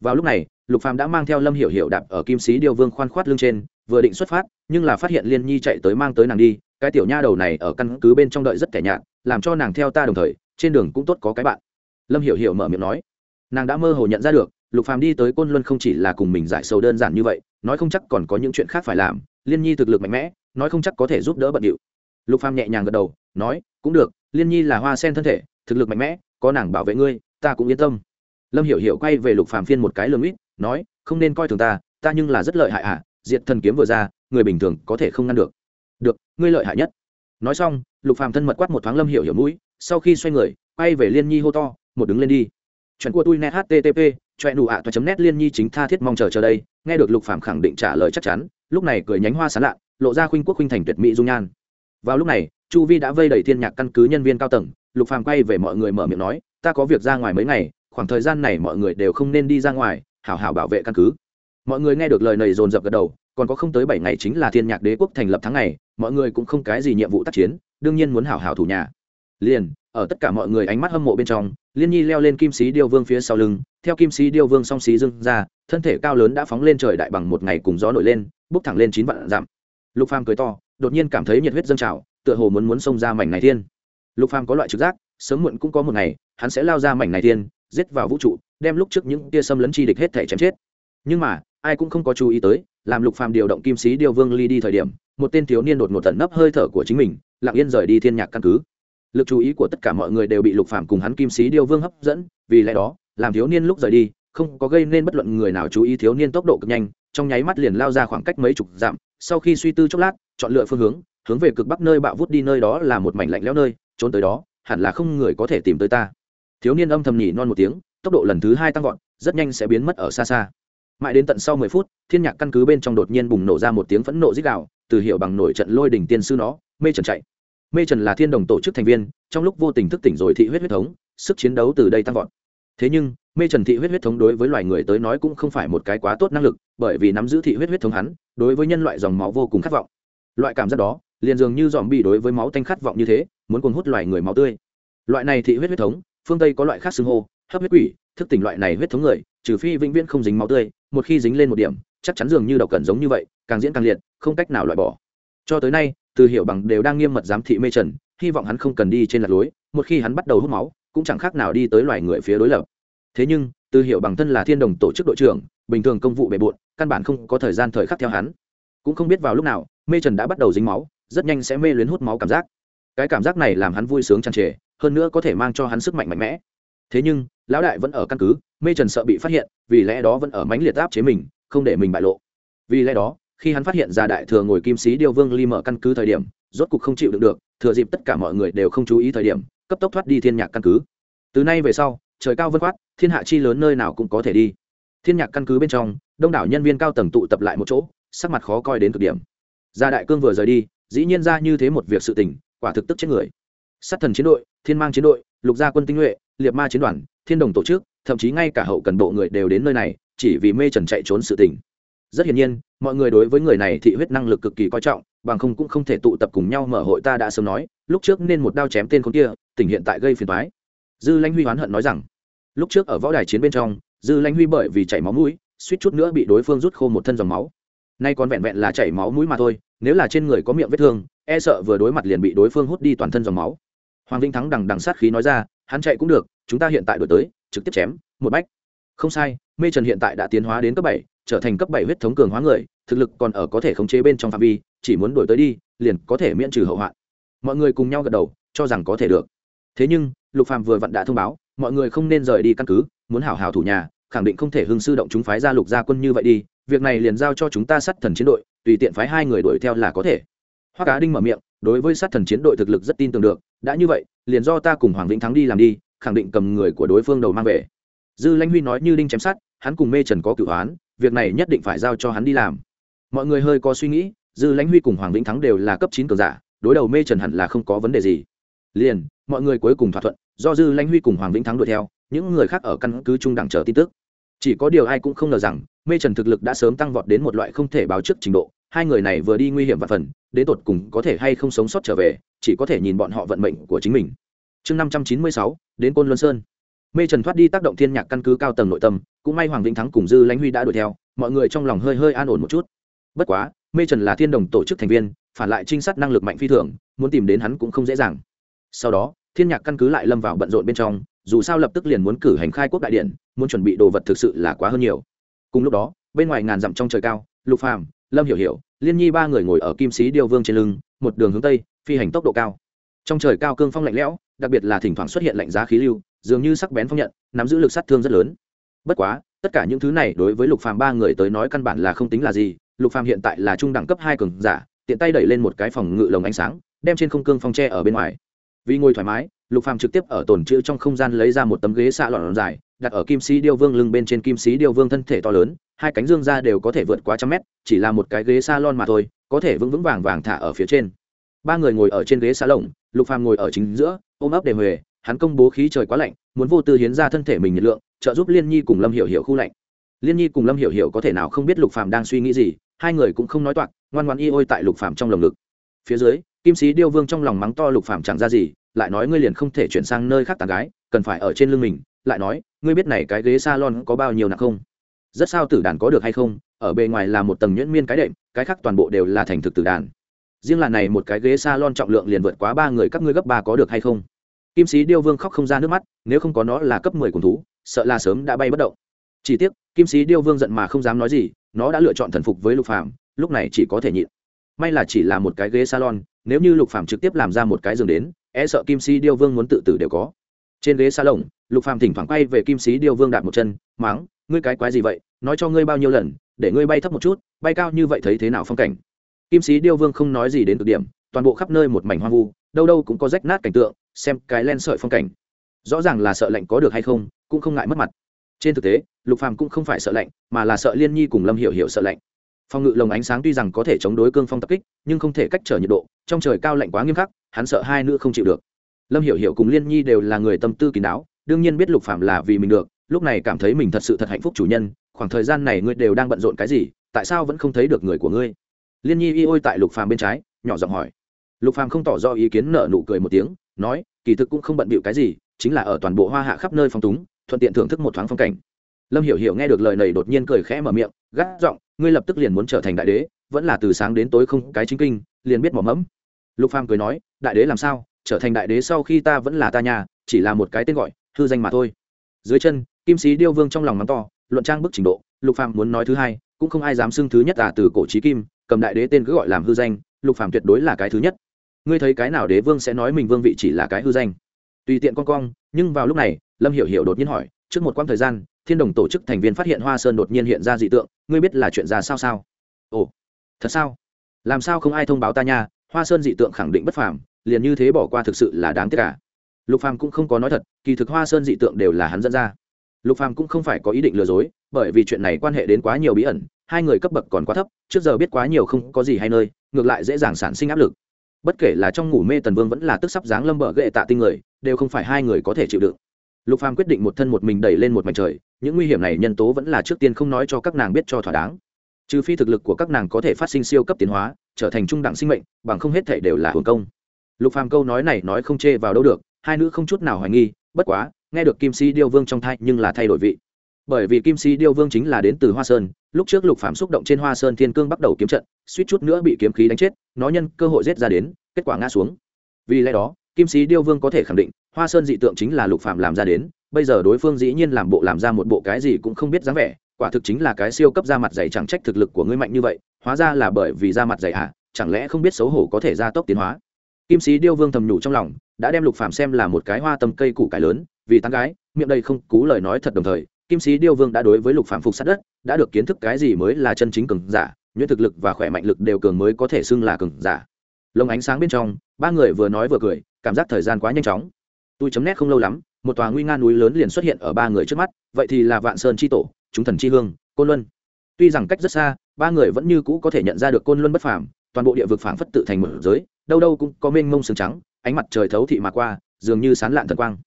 [SPEAKER 1] Vào lúc này, lục phàm đã mang theo lâm hiểu hiểu đạp ở kim sĩ điêu vương khoan khoát lưng trên, vừa định xuất phát, nhưng là phát hiện liên nhi chạy tới mang tới nàng đi, cái tiểu nha đầu này ở căn cứ bên trong đợi rất kẻ nhạt, làm cho nàng theo ta đồng thời, trên đường cũng tốt có cái bạn. Lâm hiểu hiểu mở miệng nói. Nàng đã mơ hồ nhận ra được, lục phàm đi tới côn luân không chỉ là cùng mình giải sầu đơn giản như vậy, nói không chắc còn có những chuyện khác phải làm, liên nhi thực lực mạnh mẽ, nói không chắc có thể giúp đỡ bận điệu. Lục phàm nhẹ nhàng gật đầu, nói, cũng được, liên nhi là hoa sen thân thể, thực lực mạnh mẽ, có nàng bảo vệ ngươi, ta cũng yên tâm lâm hiểu hiểu quay về lục phàm phiên một cái lườm ít nói, không nên coi thường ta ta nhưng là rất lợi hại à diệt thần kiếm vừa ra, người bình thường có thể không ngăn được. Được, ngươi lợi hại nhất. Nói xong, lục phàm thân mật quát một thoáng lâm hiểu hiểu mũi, sau khi xoay người, quay về liên nhi hô to, một đứng lên đi. Chuyện của tôi net http chuyện đủ ạ toa chấm net liên nhi chính tha thiết mong chờ chờ đây, nghe được lục phàm khẳng định trả lời chắc chắn, lúc này cười nhánh hoa sán lạ lộ ra khuynh quốc khuynh thành tuyệt mỹ dung nhan. Vào lúc này, chu vi đã vây đầy thiên nhạc căn cứ nhân viên cao tầng, lục phàm quay về mọi người mở miệng nói, ta có việc ra ngoài mấy ngày khoảng thời gian này mọi người đều không nên đi ra ngoài, hảo hảo bảo vệ căn cứ. Mọi người nghe được lời này dồn dập gật đầu, còn có không tới bảy ngày chính là thiên nhạc đế quốc thành lập tháng ngày, mọi người cũng không cái gì nhiệm vụ tác chiến, đương nhiên muốn hảo hảo thủ nhà. Liền, ở tất cả mọi người ánh mắt hâm mộ bên trong, liên nhi leo lên kim sĩ điêu vương phía sau lưng. Theo kim sĩ điêu vương song xí dưng ra, thân thể cao lớn đã phóng lên trời đại bằng một ngày cùng gió nổi lên bốc thẳng lên chín vạn dặm. Lục phàm cười to, đột nhiên cảm thấy nhiệt huyết dâng trào, tựa hồ muốn muốn xông ra mảnh này thiên. Lục phàm có loại trực giác, sớm muộn cũng có một ngày, hắn sẽ lao ra mảnh này thiên giết vào vũ trụ, đem lúc trước những tia xâm lấn chi địch hết thể chém chết. Nhưng mà, ai cũng không có chú ý tới, làm lục phàm điều động kim sĩ điều vương ly đi thời điểm, một tên thiếu niên đột ngột tận nấp hơi thở của chính mình, lặng yên rời đi thiên nhạc căn cứ. Lực chú ý của tất cả mọi người đều bị lục phàm cùng hắn kim sĩ điều vương hấp dẫn, vì lẽ đó, làm thiếu niên lúc rời đi, không có gây nên bất luận người nào chú ý thiếu niên tốc độ cực nhanh, trong nháy mắt liền lao ra khoảng cách mấy chục dặm, sau khi suy tư chốc lát, chọn lựa phương hướng hướng về cực bắc nơi bạo vút đi nơi đó là một mảnh lạnh lẽo nơi, trốn tới đó, hẳn là không người có thể tìm tới ta thiếu niên âm thầm nhỉ non một tiếng, tốc độ lần thứ hai tăng vọt, rất nhanh sẽ biến mất ở xa xa. Mãi đến tận sau mười phút, thiên nhạc căn cứ bên trong đột nhiên bùng nổ ra một tiếng phẫn nộ dích đạo từ hiệu bằng nổi trận lôi đỉnh tiên sư nó, mê trần chạy. Mê trần là thiên đồng tổ chức thành viên, trong lúc vô tình thức tỉnh rồi thị huyết huyết thống, sức chiến đấu từ đây tăng vọt. Thế nhưng, mê trần thị huyết huyết thống đối với loài người tới nói cũng không phải một cái quá tốt năng lực, bởi vì nắm giữ thị huyết huyết thống hắn, đối với nhân loại dòng máu vô cùng khát vọng. Loại cảm giác đó, liền dường như dòm bị đối với máu tanh khát vọng như thế, muốn cuồng hút loài người máu tươi. Loại này thị huyết huyết thống phương tây có loại khác xưng hô, hấp huyết quỷ, thức tỉnh loại này huyết thống người, trừ phi vĩnh viễn không dính máu tươi, một khi dính lên một điểm, chắc chắn dường như độc cẩn giống như vậy, càng diễn càng liệt, không cách nào loại bỏ. Cho tới nay, từ hiểu bằng đều đang nghiêm mật giám thị mê trần, hy vọng hắn không cần đi trên lạc lối, một khi hắn bắt đầu hút máu, cũng chẳng khác nào đi tới loài người phía đối lập. Thế nhưng, từ hiểu bằng thân là thiên đồng tổ chức đội trưởng, bình thường công vụ bề bộn, căn bản không có thời gian thời khắc theo hắn. Cũng không biết vào lúc nào, mê trần đã bắt đầu dính máu, rất nhanh sẽ mê luyến hút máu cảm giác cái cảm giác này làm hắn vui sướng tràn trề, hơn nữa có thể mang cho hắn sức mạnh mạnh mẽ. Thế nhưng, lão đại vẫn ở căn cứ, mê trần sợ bị phát hiện, vì lẽ đó vẫn ở mánh liệt áp chế mình, không để mình bại lộ. Vì lẽ đó, khi hắn phát hiện ra đại thừa ngồi kim sĩ điêu vương ly mở căn cứ thời điểm, rốt cục không chịu được được, thừa dịp tất cả mọi người đều không chú ý thời điểm, cấp tốc thoát đi thiên nhạc căn cứ. Từ nay về sau, trời cao vân khoát thiên hạ chi lớn nơi nào cũng có thể đi. Thiên nhạc căn cứ bên trong, đông đảo nhân viên cao tầng tụ tập lại một chỗ, sắc mặt khó coi đến cực điểm. Gia đại cương vừa rời đi, dĩ nhiên ra như thế một việc sự tình quả thực tức chết người. Sát thần chiến đội, thiên mang chiến đội, lục gia quân tinh nhuệ, liệt ma chiến đoàn, thiên đồng tổ chức, thậm chí ngay cả hậu cần bộ người đều đến nơi này, chỉ vì mê trần chạy trốn sự tình. Rất hiển nhiên, mọi người đối với người này thị huyết năng lực cực kỳ coi trọng, bằng không cũng không thể tụ tập cùng nhau mở hội ta đã sớm nói, lúc trước nên một đao chém tên con kia tỉnh hiện tại gây phiền toái. Dư lãnh huy oán hận nói rằng, lúc trước ở võ đài chiến bên trong, dư lãnh huy bởi vì chảy máu mũi, suýt chút nữa bị đối phương rút khô một thân dòng máu nay còn vẹn vẹn là chảy máu mũi mà thôi, nếu là trên người có miệng vết thương e sợ vừa đối mặt liền bị đối phương hút đi toàn thân dòng máu. Hoàng vĩnh thắng đằng đằng sát khí nói ra, hắn chạy cũng được, chúng ta hiện tại đổi tới, trực tiếp chém, một bách. Không sai, mê trần hiện tại đã tiến hóa đến cấp bảy, trở thành cấp bảy huyết thống cường hóa người, thực lực còn ở có thể khống chế bên trong phạm vi, chỉ muốn đổi tới đi, liền có thể miễn trừ hậu hoạn. Mọi người cùng nhau gật đầu, cho rằng có thể được. Thế nhưng, lục phàm vừa vặn đã thông báo, mọi người không nên rời đi căn cứ, muốn hảo hảo thủ nhà, khẳng định không thể hưng sư động chúng phái ra lục gia quân như vậy đi việc này liền giao cho chúng ta sát thần chiến đội, tùy tiện phái hai người đuổi theo là có thể. Hoa cá đinh mở miệng, đối với sát thần chiến đội thực lực rất tin tưởng được, đã như vậy, liền do ta cùng hoàng vĩnh thắng đi làm đi, khẳng định cầm người của đối phương đầu mang về. Dư lãnh huy nói như đinh chém sát hắn cùng mê trần có cửu hoán việc này nhất định phải giao cho hắn đi làm. Mọi người hơi có suy nghĩ, dư lãnh huy cùng hoàng vĩnh thắng đều là cấp chín cường giả, đối đầu mê trần hẳn là không có vấn đề gì. Liền, mọi người cuối cùng thỏa thuận, do dư lãnh huy cùng hoàng vĩnh thắng đuổi theo, những người khác ở căn cứ trung đẳng chờ tin tức chỉ có điều ai cũng không ngờ rằng, mê trần thực lực đã sớm tăng vọt đến một loại không thể báo trước trình độ. Hai người này vừa đi nguy hiểm và phần, đến tột cùng có thể hay không sống sót trở về, chỉ có thể nhìn bọn họ vận mệnh của chính mình. Chương năm trăm chín mươi sáu, đến côn luân sơn. Mê trần thoát đi tác động thiên nhạc căn cứ cao tầng nội tâm, cũng may hoàng vĩnh thắng cùng dư lãnh huy đã đuổi theo, mọi người trong lòng hơi hơi an ổn một chút. Bất quá, mê trần là thiên đồng tổ chức thành viên, phản lại trinh sát năng lực mạnh phi thường, muốn tìm đến hắn cũng không dễ dàng. Sau đó, thiên nhạc căn cứ lại lâm vào bận rộn bên trong dù sao lập tức liền muốn cử hành khai quốc đại điện, muốn chuẩn bị đồ vật thực sự là quá hơn nhiều. Cùng lúc đó, bên ngoài ngàn dặm trong trời cao, lục phàm, lâm hiểu hiểu, liên nhi ba người ngồi ở kim sĩ điêu vương trên lưng, một đường hướng tây, phi hành tốc độ cao. Trong trời cao cương phong lạnh lẽo, đặc biệt là thỉnh thoảng xuất hiện lạnh giá khí lưu, dường như sắc bén phong nhận, nắm giữ lực sát thương rất lớn. Bất quá, tất cả những thứ này đối với lục phàm ba người tới nói căn bản là không tính là gì, lục phàm hiện tại là trung đẳng cấp hai cường giả, tiện tay đẩy lên một cái phòng ngự lồng ánh sáng, đem trên không cương phong tre ở bên ngoài vì ngồi thoải mái, lục phàm trực tiếp ở tồn trữ trong không gian lấy ra một tấm ghế xạ lọn dài, đặt ở kim sĩ điêu vương lưng bên trên. Kim sĩ điêu vương thân thể to lớn, hai cánh dương ra đều có thể vượt qua trăm mét, chỉ là một cái ghế salon mà thôi, có thể vững vững vàng vàng thả ở phía trên. Ba người ngồi ở trên ghế xa lồng, lục phàm ngồi ở chính giữa, ôm ấp đề huề, hắn công bố khí trời quá lạnh, muốn vô tư hiến ra thân thể mình nhiệt lượng, trợ giúp liên nhi cùng lâm hiểu hiểu khu lạnh. Liên nhi cùng lâm hiểu hiểu có thể nào không biết lục phàm đang suy nghĩ gì, hai người cũng không nói toạc, ngoan ngoan y ôi tại lục phàm trong lồng ngực. Phía dưới kim sĩ điêu vương trong lòng mắng to lục phàm chẳng ra gì, lại nói ngươi liền không thể chuyển sang nơi khác tàn gái, cần phải ở trên lưng mình, lại nói, ngươi biết này cái ghế salon có bao nhiêu nặng không? Rất sao tử đàn có được hay không? Ở bề ngoài là một tầng nhuyễn miên cái đệm, cái khác toàn bộ đều là thành thực tử đàn. Riêng là này một cái ghế salon trọng lượng liền vượt quá ba người các ngươi gấp ba có được hay không? Kim sĩ điêu vương khóc không ra nước mắt, nếu không có nó là cấp mười cùng thú, sợ là sớm đã bay bất động. Chỉ tiếc, kim sĩ điêu vương giận mà không dám nói gì, nó đã lựa chọn thần phục với lục phạm lúc này chỉ có thể nhịn. May là chỉ là một cái ghế salon nếu như lục phàm trực tiếp làm ra một cái giường đến e sợ kim sĩ điêu vương muốn tự tử đều có. Trên ghế xa lồng lục phàm thỉnh thoảng quay về kim sĩ điêu vương đạp một chân, máng, ngươi cái quái gì vậy? Nói cho ngươi bao nhiêu lần, để ngươi bay thấp một chút, bay cao như vậy thấy thế nào phong cảnh? Kim sĩ điêu vương không nói gì đến cực điểm, toàn bộ khắp nơi một mảnh hoang vu, đâu đâu cũng có rách nát cảnh tượng, xem cái len sợi phong cảnh. Rõ ràng là sợ lạnh có được hay không, cũng không ngại mất mặt. Trên thực tế, lục phàm cũng không phải sợ lạnh, mà là sợ liên nhi cùng lâm hiểu hiểu sợ lạnh phong ngự lồng ánh sáng tuy rằng có thể chống đối cương phong tập kích, nhưng không thể cách trở nhiệt độ, trong trời cao lạnh quá nghiêm khắc, hắn sợ hai nữ không chịu được. Lâm hiểu hiểu cùng liên nhi đều là người tâm tư kín đáo, đương nhiên biết lục phạm là vì mình được, lúc này cảm thấy mình thật sự thật hạnh phúc chủ nhân, khoảng thời gian này ngươi đều đang bận rộn cái gì, tại sao vẫn không thấy được người của ngươi? Liên nhi y ôi tại lục phàm bên trái, nhỏ giọng hỏi. Lục phàm không tỏ ra ý kiến nở nụ cười một tiếng, nói, kỳ thực cũng không bận bịu cái gì, chính là ở toàn bộ hoa hạ khắp nơi phong túng, thuận tiện thưởng thức một thoáng phong cảnh lâm hiểu hiểu nghe được lời này đột nhiên cười khẽ mở miệng, gắt giọng, ngươi lập tức liền muốn trở thành đại đế, vẫn là từ sáng đến tối không cái chính kinh, liền biết mỏ mẫm. Lục phàm cười nói, đại đế làm sao? Trở thành đại đế sau khi ta vẫn là ta nhà, chỉ là một cái tên gọi, hư danh mà thôi. Dưới chân, kim sĩ điêu vương trong lòng mắng to, luận trang bức trình độ, lục phàm muốn nói thứ hai, cũng không ai dám xưng thứ nhất à từ cổ trí kim, cầm đại đế tên cứ gọi làm hư danh, lục phàm tuyệt đối là cái thứ nhất. Ngươi thấy cái nào đế vương sẽ nói mình vương vị chỉ là cái hư danh? Tùy tiện con cong nhưng vào lúc này, lâm hiểu hiểu đột nhiên hỏi, trước một quãng thời gian thiên đồng tổ chức thành viên phát hiện hoa sơn đột nhiên hiện ra dị tượng, ngươi biết là chuyện ra sao sao? Ồ, thật sao? Làm sao không ai thông báo ta nha? Hoa sơn dị tượng khẳng định bất phàm, liền như thế bỏ qua thực sự là đáng tiếc cả. Lục phàm cũng không có nói thật, kỳ thực hoa sơn dị tượng đều là hắn dẫn ra. Lục phàm cũng không phải có ý định lừa dối, bởi vì chuyện này quan hệ đến quá nhiều bí ẩn, hai người cấp bậc còn quá thấp, trước giờ biết quá nhiều không có gì hay nơi, ngược lại dễ dàng sản sinh áp lực. Bất kể là trong ngủ mê tần vương vẫn là tức sắp dáng lâm bờ ghệ tạ tinh người, đều không phải hai người có thể chịu đựng. Lục phàm quyết định một thân một mình đẩy lên một mảnh trời những nguy hiểm này nhân tố vẫn là trước tiên không nói cho các nàng biết cho thỏa đáng. Trừ phi thực lực của các nàng có thể phát sinh siêu cấp tiến hóa, trở thành trung đẳng sinh mệnh, bằng không hết thể đều là hồn công. Lục phàm câu nói này nói không chê vào đâu được, hai nữ không chút nào hoài nghi, bất quá, nghe được kim si điêu vương trong thai nhưng là thay đổi vị. Bởi vì kim si điêu vương chính là đến từ hoa sơn, lúc trước lục phàm xúc động trên hoa sơn thiên cương bắt đầu kiếm trận, suýt chút nữa bị kiếm khí đánh chết, nó nhân cơ hội giết ra đến, kết quả ngã xuống. Vì lẽ đó, kim sĩ điêu vương có thể khẳng định, hoa sơn dị tượng chính là lục phàm làm ra đến bây giờ đối phương dĩ nhiên làm bộ làm ra một bộ cái gì cũng không biết dáng vẻ, quả thực chính là cái siêu cấp da mặt dày chẳng trách thực lực của ngươi mạnh như vậy, hóa ra là bởi vì da mặt dày à chẳng lẽ không biết xấu hổ có thể gia tốc tiến hóa? Kim sĩ điêu vương thầm nhủ trong lòng, đã đem lục phàm xem là một cái hoa tâm cây củ cải lớn, vì tán gái, miệng đây không cú lời nói thật đồng thời, kim sĩ điêu vương đã đối với lục phàm phục sát đất, đã được kiến thức cái gì mới là chân chính cường giả nhuyễn thực lực và khỏe mạnh lực đều cường mới có thể xưng là cường giả. Lồng ánh sáng bên trong, ba người vừa nói vừa cười, cảm giác thời gian quá nhanh chóng. Tôi chấm nét không lâu lắm một tòa nguy nga núi lớn liền xuất hiện ở ba người trước mắt, vậy thì là vạn sơn tri tổ, chúng thần tri hương, côn luân. Tuy rằng cách rất xa, ba người vẫn như cũ có thể nhận ra được côn luân bất phàm, toàn bộ địa vực phảng phất tự thành một giới, đâu đâu cũng có mênh mông sương trắng, ánh mặt trời thấu thị mà qua, dường như sán lạn thần quang.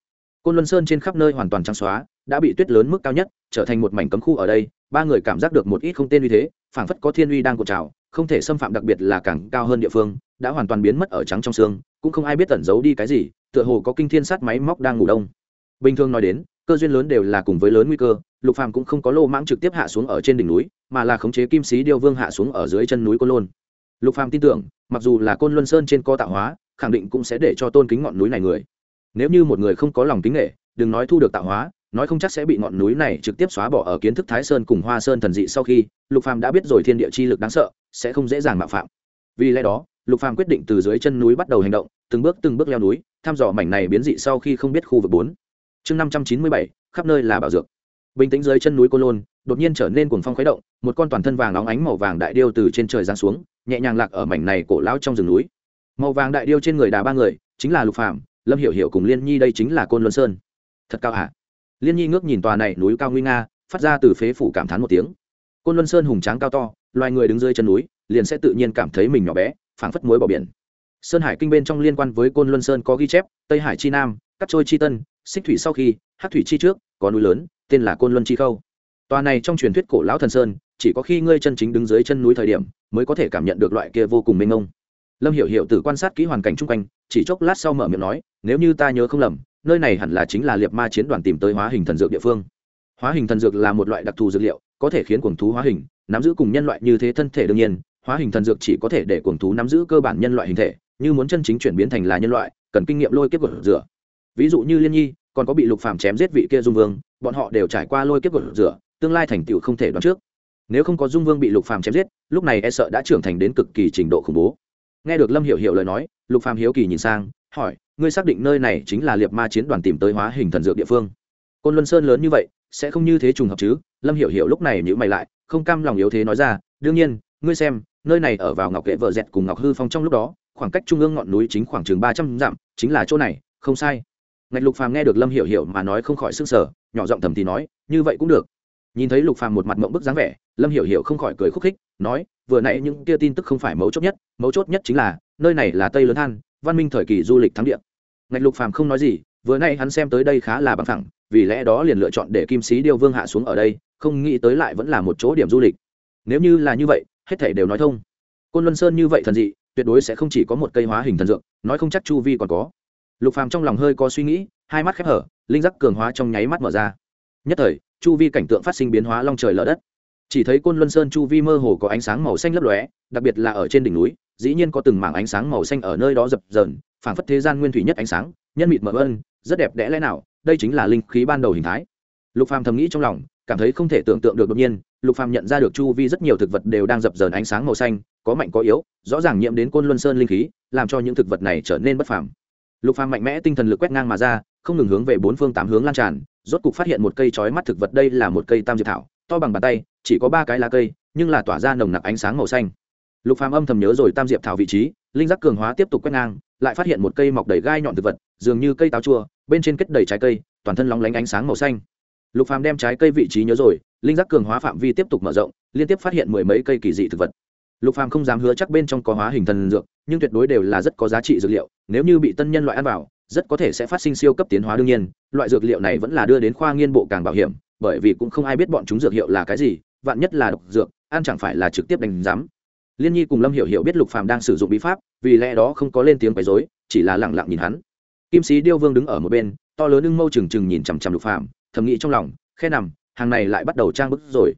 [SPEAKER 1] Côn luân sơn trên khắp nơi hoàn toàn trắng xóa, đã bị tuyết lớn mức cao nhất, trở thành một mảnh cấm khu ở đây, ba người cảm giác được một ít không tên uy thế, phảng phất có thiên uy đang cột trào, không thể xâm phạm đặc biệt là càng cao hơn địa phương, đã hoàn toàn biến mất ở trắng trong xương cũng không ai biết tẩn giấu đi cái gì, tựa hồ có kinh thiên sát máy móc đang ngủ đông bình thường nói đến, cơ duyên lớn đều là cùng với lớn nguy cơ, lục phàm cũng không có lô mãng trực tiếp hạ xuống ở trên đỉnh núi, mà là khống chế kim sĩ điêu vương hạ xuống ở dưới chân núi côn lôn. Lục phàm tin tưởng, mặc dù là côn luân sơn trên co tạo hóa, khẳng định cũng sẽ để cho tôn kính ngọn núi này người. Nếu như một người không có lòng kính nghệ, đừng nói thu được tạo hóa, nói không chắc sẽ bị ngọn núi này trực tiếp xóa bỏ ở kiến thức thái sơn cùng hoa sơn thần dị sau khi, lục phàm đã biết rồi thiên địa chi lực đáng sợ, sẽ không dễ dàng mạo phạm. Vì lẽ đó, lục phàm quyết định từ dưới chân núi bắt đầu hành động, từng bước từng bước leo núi, thăm dò mảnh này biến dị sau khi không biết khu vực bốn chương năm trăm chín mươi bảy, khắp nơi là bảo dược. Bình tĩnh dưới chân núi cô lôn, đột nhiên trở nên cuồng phong khuấy động, một con toàn thân vàng óng ánh màu vàng đại điêu từ trên trời giáng xuống, nhẹ nhàng lạc ở mảnh này cổ lão trong rừng núi. Màu vàng đại điêu trên người đà ba người, chính là lục phàm, lâm hiểu hiểu cùng liên nhi đây chính là côn luân sơn. Thật cao hả? Liên nhi ngước nhìn tòa này núi cao nguy nga, phát ra từ phế phủ cảm thán một tiếng. Côn luân sơn hùng tráng cao to, loài người đứng dưới chân núi, liền sẽ tự nhiên cảm thấy mình nhỏ bé, phảng phất muối bỏ biển. Sơn hải kinh bên trong liên quan với côn luân sơn có ghi chép, tây hải chi nam cắt trôi chi tân xích thủy sau khi hát thủy chi trước, có núi lớn, tên là côn luân chi khâu. Tòa này trong truyền thuyết cổ lão thần sơn, chỉ có khi ngươi chân chính đứng dưới chân núi thời điểm, mới có thể cảm nhận được loại kia vô cùng mênh mông. Lâm hiểu hiểu từ quan sát kỹ hoàn cảnh chung quanh, chỉ chốc lát sau mở miệng nói, nếu như ta nhớ không lầm, nơi này hẳn là chính là liệt ma chiến đoàn tìm tới hóa hình thần dược địa phương. Hóa hình thần dược là một loại đặc thù dược liệu, có thể khiến cuồng thú hóa hình, nắm giữ cùng nhân loại như thế thân thể đương nhiên, hóa hình thần dược chỉ có thể để cuồng thú nắm giữ cơ bản nhân loại hình thể, như muốn chân chính chuyển biến thành là nhân loại, cần kinh nghiệm lôi kiếp của rửa. Ví dụ như liên nhi còn có bị lục phàm chém giết vị kia dung vương, bọn họ đều trải qua lôi kiếp gột rửa, tương lai thành tựu không thể đoán trước. Nếu không có dung vương bị lục phàm chém giết, lúc này e sợ đã trưởng thành đến cực kỳ trình độ khủng bố. Nghe được lâm hiểu hiểu lời nói, lục phàm hiếu kỳ nhìn sang, hỏi, ngươi xác định nơi này chính là liệt ma chiến đoàn tìm tới hóa hình thần dược địa phương? Côn luân sơn lớn như vậy, sẽ không như thế trùng hợp chứ? Lâm hiểu hiểu lúc này nhữ mày lại, không cam lòng yếu thế nói ra, đương nhiên, ngươi xem, nơi này ở vào ngọc kệ vợ dẹt cùng ngọc hư phong trong lúc đó, khoảng cách trung ương ngọn núi chính khoảng chừng ba trăm dặm, chính là chỗ này, không sai ngạch lục phàm nghe được lâm hiểu hiểu mà nói không khỏi sức sở nhỏ giọng thầm thì nói, như vậy cũng được. Nhìn thấy lục phàm một mặt mộng bức dáng vẻ, lâm hiểu hiểu không khỏi cười khúc khích, nói, vừa nãy những kia tin tức không phải mấu chốt nhất, mấu chốt nhất chính là, nơi này là tây lớn than, văn minh thời kỳ du lịch thắng địa. Ngạch lục phàm không nói gì, vừa nãy hắn xem tới đây khá là bằng thẳng vì lẽ đó liền lựa chọn để kim sĩ điêu vương hạ xuống ở đây, không nghĩ tới lại vẫn là một chỗ điểm du lịch. Nếu như là như vậy, hết thảy đều nói thông. Côn luân sơn như vậy thần dị, tuyệt đối sẽ không chỉ có một cây hóa hình thần dược, nói không chắc chu vi còn có lục phàm trong lòng hơi có suy nghĩ, hai mắt khép hở, linh giác cường hóa trong nháy mắt mở ra. Nhất thời, chu vi cảnh tượng phát sinh biến hóa long trời lở đất. Chỉ thấy côn luân sơn chu vi mơ hồ có ánh sáng màu xanh lấp lóe, đặc biệt là ở trên đỉnh núi, dĩ nhiên có từng mảng ánh sáng màu xanh ở nơi đó dập dờn, phảng phất thế gian nguyên thủy nhất ánh sáng, nhân mịt mở ân, rất đẹp đẽ lẽ nào, đây chính là linh khí ban đầu hình thái. Lục phàm thầm nghĩ trong lòng, cảm thấy không thể tưởng tượng được đột nhiên, lục phàm nhận ra được chu vi rất nhiều thực vật đều đang dập dờn ánh sáng màu xanh, có mạnh có yếu, rõ ràng nhiễm đến côn luân sơn linh khí, làm cho những thực vật này trở nên bất phàm lục phàm mạnh mẽ tinh thần lực quét ngang mà ra, không ngừng hướng về bốn phương tám hướng lan tràn, rốt cục phát hiện một cây chói mắt thực vật đây là một cây tam diệp thảo, to bằng bàn tay, chỉ có ba cái lá cây, nhưng là tỏa ra nồng nặc ánh sáng màu xanh. Lục phàm âm thầm nhớ rồi tam diệp thảo vị trí, linh giác cường hóa tiếp tục quét ngang, lại phát hiện một cây mọc đầy gai nhọn thực vật, dường như cây táo chua, bên trên kết đầy trái cây, toàn thân lóng lánh ánh sáng màu xanh. Lục phàm đem trái cây vị trí nhớ rồi, linh giác cường hóa phạm vi tiếp tục mở rộng, liên tiếp phát hiện mười mấy cây kỳ dị thực vật lục phàm không dám hứa chắc bên trong có hóa hình thần dược, nhưng tuyệt đối đều là rất có giá trị dược liệu, nếu như bị tân nhân loại ăn vào, rất có thể sẽ phát sinh siêu cấp tiến hóa đương nhiên, loại dược liệu này vẫn là đưa đến khoa nghiên bộ càng bảo hiểm, bởi vì cũng không ai biết bọn chúng dược hiệu là cái gì, vạn nhất là độc dược, ăn chẳng phải là trực tiếp đánh giám. Liên nhi cùng lâm hiểu hiểu biết lục phàm đang sử dụng bí pháp, vì lẽ đó không có lên tiếng quấy rối, chỉ là lặng lặng nhìn hắn. Kim sĩ điêu vương đứng ở một bên, to lớn ưng mâu trừng trừng nhìn chằm chằm lục phàm, thầm nghĩ trong lòng, khe nằm, hàng này lại bắt đầu trang bức rồi.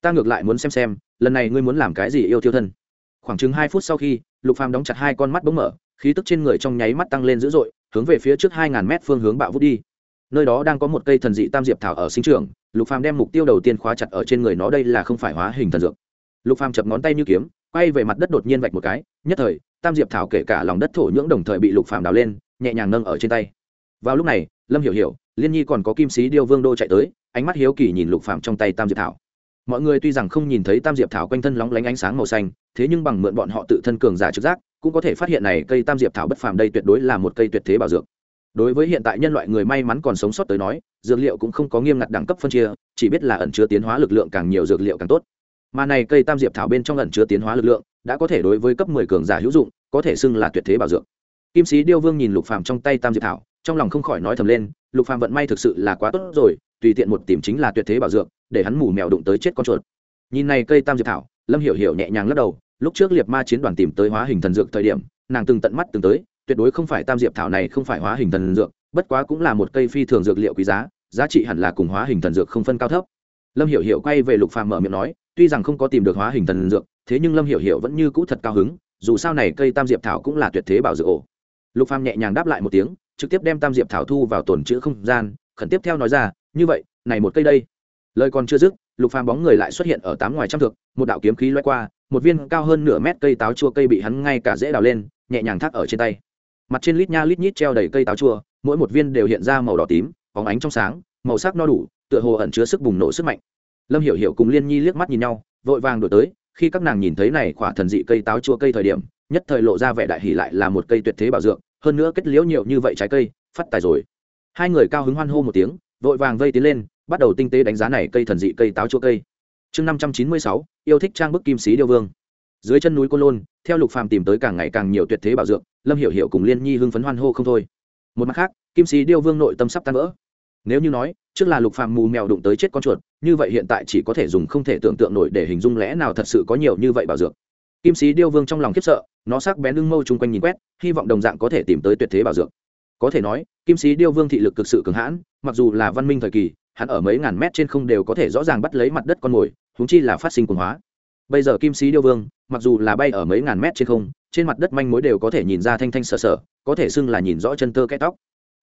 [SPEAKER 1] Ta ngược lại muốn xem xem lần này ngươi muốn làm cái gì yêu tiêu thân? Khoảng chừng hai phút sau khi, lục phàm đóng chặt hai con mắt bỗng mở, khí tức trên người trong nháy mắt tăng lên dữ dội, hướng về phía trước hai ngàn mét phương hướng bạo vút đi. Nơi đó đang có một cây thần dị tam diệp thảo ở sinh trường lục phàm đem mục tiêu đầu tiên khóa chặt ở trên người nó đây là không phải hóa hình thần dược. Lục phàm chập ngón tay như kiếm, quay về mặt đất đột nhiên vạch một cái, nhất thời, tam diệp thảo kể cả lòng đất thổ nhưỡng đồng thời bị lục phàm đào lên, nhẹ nhàng nâng ở trên tay. Vào lúc này, lâm hiểu hiểu, liên nhi còn có kim sĩ điêu vương đô chạy tới, ánh mắt hiếu kỳ nhìn lục phàm trong tay tam diệp thảo mọi người tuy rằng không nhìn thấy tam diệp thảo quanh thân lóng lánh ánh sáng màu xanh, thế nhưng bằng mượn bọn họ tự thân cường giả trực giác, cũng có thể phát hiện này cây tam diệp thảo bất phàm đây tuyệt đối là một cây tuyệt thế bảo dược. Đối với hiện tại nhân loại người may mắn còn sống sót tới nói, dược liệu cũng không có nghiêm ngặt đẳng cấp phân chia, chỉ biết là ẩn chứa tiến hóa lực lượng càng nhiều dược liệu càng tốt. Mà này cây tam diệp thảo bên trong ẩn chứa tiến hóa lực lượng, đã có thể đối với cấp mười cường giả hữu dụng, có thể xưng là tuyệt thế bảo dược. Kim sĩ điêu vương nhìn lục phàm trong tay tam diệp thảo, trong lòng không khỏi nói thầm lên, lục phàm vận may thực sự là quá tốt rồi tùy tiện một tìm chính là tuyệt thế bảo dược, để hắn mù mèo đụng tới chết con chuột. Nhìn này cây tam diệp thảo, lâm hiểu hiểu nhẹ nhàng lắc đầu, lúc trước liệt ma chiến đoàn tìm tới hóa hình thần dược thời điểm, nàng từng tận mắt từng tới, tuyệt đối không phải tam diệp thảo này không phải hóa hình thần dược, bất quá cũng là một cây phi thường dược liệu quý giá giá trị hẳn là cùng hóa hình thần dược không phân cao thấp. Lâm hiểu hiểu quay về lục phàm mở miệng nói, tuy rằng không có tìm được hóa hình thần dược, thế nhưng lâm hiểu hiểu vẫn như cũ thật cao hứng, dù sao này cây tam diệp thảo cũng là tuyệt thế bảo dược ổ. Lục phàm nhẹ nhàng đáp lại một tiếng, trực tiếp đem tam diệp thảo thu vào tồn chữ không gian, khẩn tiếp theo nói ra như vậy, này một cây đây. Lời còn chưa dứt, lục phàm bóng người lại xuất hiện ở tám ngoài trăm thước, một đạo kiếm khí loay qua, một viên cao hơn nửa mét cây táo chua cây bị hắn ngay cả dễ đào lên, nhẹ nhàng thác ở trên tay. Mặt trên lít nha lít nhít treo đầy cây táo chua, mỗi một viên đều hiện ra màu đỏ tím, bóng ánh trong sáng, màu sắc no đủ, tựa hồ ẩn chứa sức bùng nổ sức mạnh. Lâm hiểu hiểu cùng liên nhi liếc mắt nhìn nhau, vội vàng đổi tới, khi các nàng nhìn thấy này quả thần dị cây táo chua cây thời điểm, nhất thời lộ ra vẻ đại hỉ lại là một cây tuyệt thế bảo dược, hơn nữa kết liễu nhiều như vậy trái cây, phát tài rồi. Hai người cao hứng hoan hô một tiếng vội vàng vây tiến lên, bắt đầu tinh tế đánh giá này cây thần dị cây táo chua cây. Chương năm trăm chín mươi sáu, yêu thích trang bức kim sĩ điêu vương. Dưới chân núi côn lôn, theo lục phàm tìm tới càng ngày càng nhiều tuyệt thế bảo dược, lâm hiểu hiểu cùng liên nhi hưng phấn hoan hô không thôi. Một mặt khác, kim sĩ điêu vương nội tâm sắp tan vỡ. Nếu như nói, trước là lục phàm mù mèo đụng tới chết con chuột, như vậy hiện tại chỉ có thể dùng không thể tưởng tượng nổi để hình dung lẽ nào thật sự có nhiều như vậy bảo dược. Kim sĩ điêu vương trong lòng khiếp sợ, nó sắc bén lưng mâu chung quanh nhìn quét, hy vọng đồng dạng có thể tìm tới tuyệt thế bảo dược có thể nói, kim sĩ điêu vương thị lực cực sự cường hãn, mặc dù là văn minh thời kỳ, hắn ở mấy ngàn mét trên không đều có thể rõ ràng bắt lấy mặt đất con mồi húng chi là phát sinh quần hóa. Bây giờ kim sĩ điêu vương, mặc dù là bay ở mấy ngàn mét trên không, trên mặt đất manh mối đều có thể nhìn ra thanh thanh sờ sờ có thể xưng là nhìn rõ chân tơ cái tóc.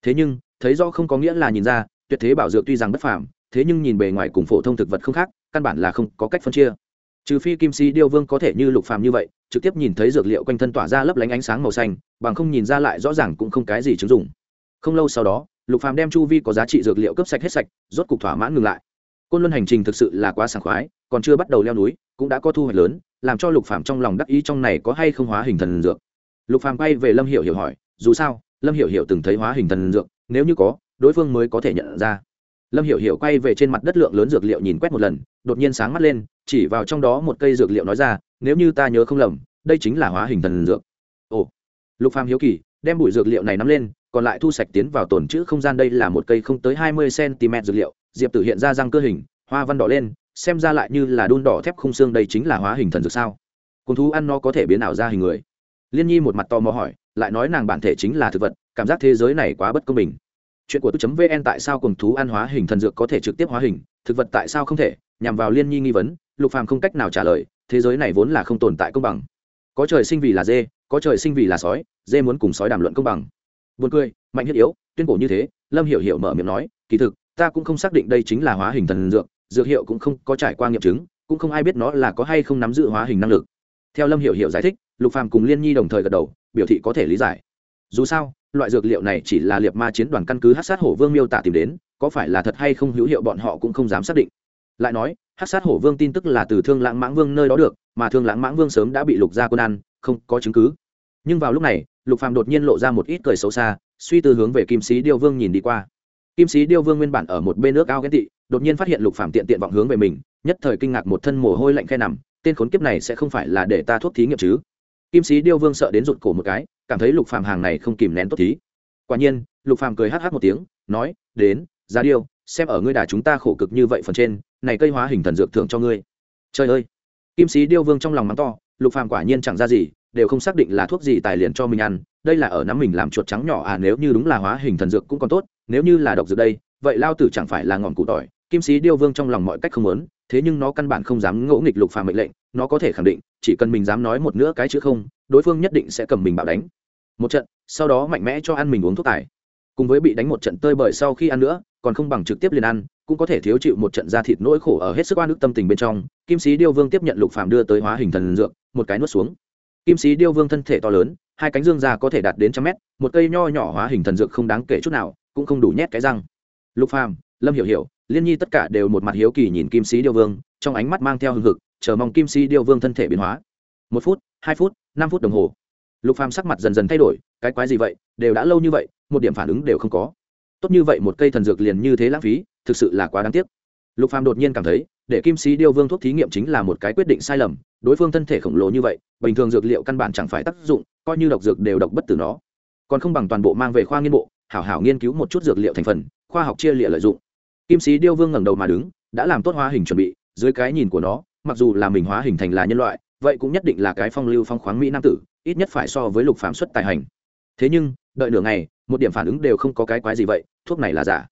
[SPEAKER 1] Thế nhưng, thấy rõ không có nghĩa là nhìn ra, tuyệt thế bảo dược tuy rằng bất phàm, thế nhưng nhìn bề ngoài cùng phổ thông thực vật không khác, căn bản là không có cách phân chia trừ phi kim Si điêu vương có thể như lục phàm như vậy, trực tiếp nhìn thấy dược liệu quanh thân tỏa ra lấp lánh ánh sáng màu xanh, bằng không nhìn ra lại rõ ràng cũng không cái gì chứng dụng. Không lâu sau đó, lục phàm đem chu vi có giá trị dược liệu cấp sạch hết sạch, rốt cục thỏa mãn ngừng lại. Côn luân hành trình thực sự là quá sảng khoái, còn chưa bắt đầu leo núi, cũng đã có thu hoạch lớn, làm cho lục phàm trong lòng đắc ý trong này có hay không hóa hình thần dược. Lục phàm quay về lâm hiểu hiểu hỏi, dù sao, lâm hiểu hiểu từng thấy hóa hình thần dược, nếu như có, đối phương mới có thể nhận ra lâm hiểu hiểu quay về trên mặt đất lượng lớn dược liệu nhìn quét một lần, đột nhiên sáng mắt lên, chỉ vào trong đó một cây dược liệu nói ra, nếu như ta nhớ không lầm, đây chính là hóa hình thần dược. Ồ. Lục phàm hiếu kỳ, đem bụi dược liệu này nắm lên, còn lại thu sạch tiến vào tổn chữ không gian đây là một cây không tới hai mươi cm dược liệu. Diệp tử hiện ra răng cơ hình, hoa văn đỏ lên, xem ra lại như là đun đỏ thép khung xương đây chính là hóa hình thần dược sao? Cùng thú ăn nó có thể biến ảo ra hình người. Liên nhi một mặt to mò hỏi, lại nói nàng bản thể chính là thực vật, cảm giác thế giới này quá bất công bình chuyện của tôi vn tại sao cùng thú ăn hóa hình thần dược có thể trực tiếp hóa hình, thực vật tại sao không thể, nhằm vào liên nhi nghi vấn, lục phàm không cách nào trả lời, thế giới này vốn là không tồn tại công bằng. Có trời sinh vì là dê, có trời sinh vì là sói, dê muốn cùng sói đàm luận công bằng. Buồn cười, mạnh thiết yếu, tuyên cổ như thế, lâm hiểu hiểu mở miệng nói, kỳ thực, ta cũng không xác định đây chính là hóa hình thần dược dược hiệu cũng không có trải qua nghiệm chứng, cũng không ai biết nó là có hay không nắm giữ hóa hình năng lực. Theo lâm hiểu hiểu giải thích, lục phàm cùng liên nhi đồng thời gật đầu, biểu thị có thể lý giải. Dù sao loại dược liệu này chỉ là liệt ma chiến đoàn căn cứ hát sát hổ vương miêu tả tìm đến, có phải là thật hay không hữu hiệu bọn họ cũng không dám xác định. Lại nói hát sát hổ vương tin tức là từ thương lãng mãng vương nơi đó được, mà thương lãng mãng vương sớm đã bị lục gia quân ăn, không có chứng cứ. Nhưng vào lúc này, lục phàm đột nhiên lộ ra một ít cười xấu xa, suy tư hướng về kim sĩ điêu vương nhìn đi qua. Kim sĩ điêu vương nguyên bản ở một bên nước ao ghen tị, đột nhiên phát hiện lục phàm tiện tiện vọng hướng về mình, nhất thời kinh ngạc một thân mồ hôi lạnh khe nằm, tên khốn kiếp này sẽ không phải là để ta thuốc thí nghiệm chứ. Kim sĩ điêu vương sợ đến rụt cổ một cái cảm thấy lục phàm hàng này không kìm nén tốt thí. Quả nhiên, lục phàm cười hắc hắc một tiếng, nói, đến giá điêu xem ở ngươi đà chúng ta khổ cực như vậy phần trên, này cây hóa hình thần dược thưởng cho ngươi. Trời ơi! Kim sĩ điêu vương trong lòng mắng to, lục phàm quả nhiên chẳng ra gì, đều không xác định là thuốc gì tài liền cho mình ăn, đây là ở nắm mình làm chuột trắng nhỏ à nếu như đúng là hóa hình thần dược cũng còn tốt, nếu như là độc dược đây, vậy lao tử chẳng phải là ngọn cụ tỏi. Kim sĩ điêu vương trong lòng mọi cách không muốn, thế nhưng nó căn bản không dám ngỗ nghịch lục phàm mệnh lệnh, nó có thể khẳng định, chỉ cần mình dám nói một nữa cái chữ không đối phương nhất định sẽ cầm mình bạo đánh. Một trận, sau đó mạnh mẽ cho ăn mình uống thuốc tải. Cùng với bị đánh một trận tơi bời sau khi ăn nữa, còn không bằng trực tiếp liền ăn, cũng có thể thiếu chịu một trận da thịt nỗi khổ ở hết sức oan ức tâm tình bên trong. Kim sĩ điêu vương tiếp nhận lục phàm đưa tới hóa hình thần dược, một cái nuốt xuống. Kim sĩ điêu vương thân thể to lớn, hai cánh dương ra có thể đạt đến trăm mét, một cây nho nhỏ hóa hình thần dược không đáng kể chút nào, cũng không đủ nhét cái răng. Lục phàm, lâm hiểu hiểu, liên nhi tất cả đều một mặt hiếu kỳ nhìn kim sĩ điêu vương, trong ánh mắt mang theo hưng hực, chờ mong kim sĩ điêu vương thân thể biến hóa. Một phút, hai phút năm phút đồng hồ. Lục phàm sắc mặt dần dần thay đổi, cái quái gì vậy, đều đã lâu như vậy, một điểm phản ứng đều không có. Tốt như vậy một cây thần dược liền như thế lãng phí, thực sự là quá đáng tiếc. Lục phàm đột nhiên cảm thấy, để kim sĩ điêu vương thuốc thí nghiệm chính là một cái quyết định sai lầm, đối phương thân thể khổng lồ như vậy, bình thường dược liệu căn bản chẳng phải tác dụng, coi như độc dược đều độc bất tử nó. Còn không bằng toàn bộ mang về khoa nghiên bộ, hảo hảo nghiên cứu một chút dược liệu thành phần, khoa học chia lịa lợi dụng. Kim sĩ điêu vương ngẩng đầu mà đứng, đã làm tốt hóa hình chuẩn bị, dưới cái nhìn của nó, mặc dù là mình hóa hình thành là nhân loại vậy cũng nhất định là cái phong lưu phong khoáng mỹ nam tử, ít nhất phải so với lục phạm xuất tài hành. Thế nhưng, đợi nửa ngày, một điểm phản ứng đều không có cái quái gì vậy, thuốc này là giả.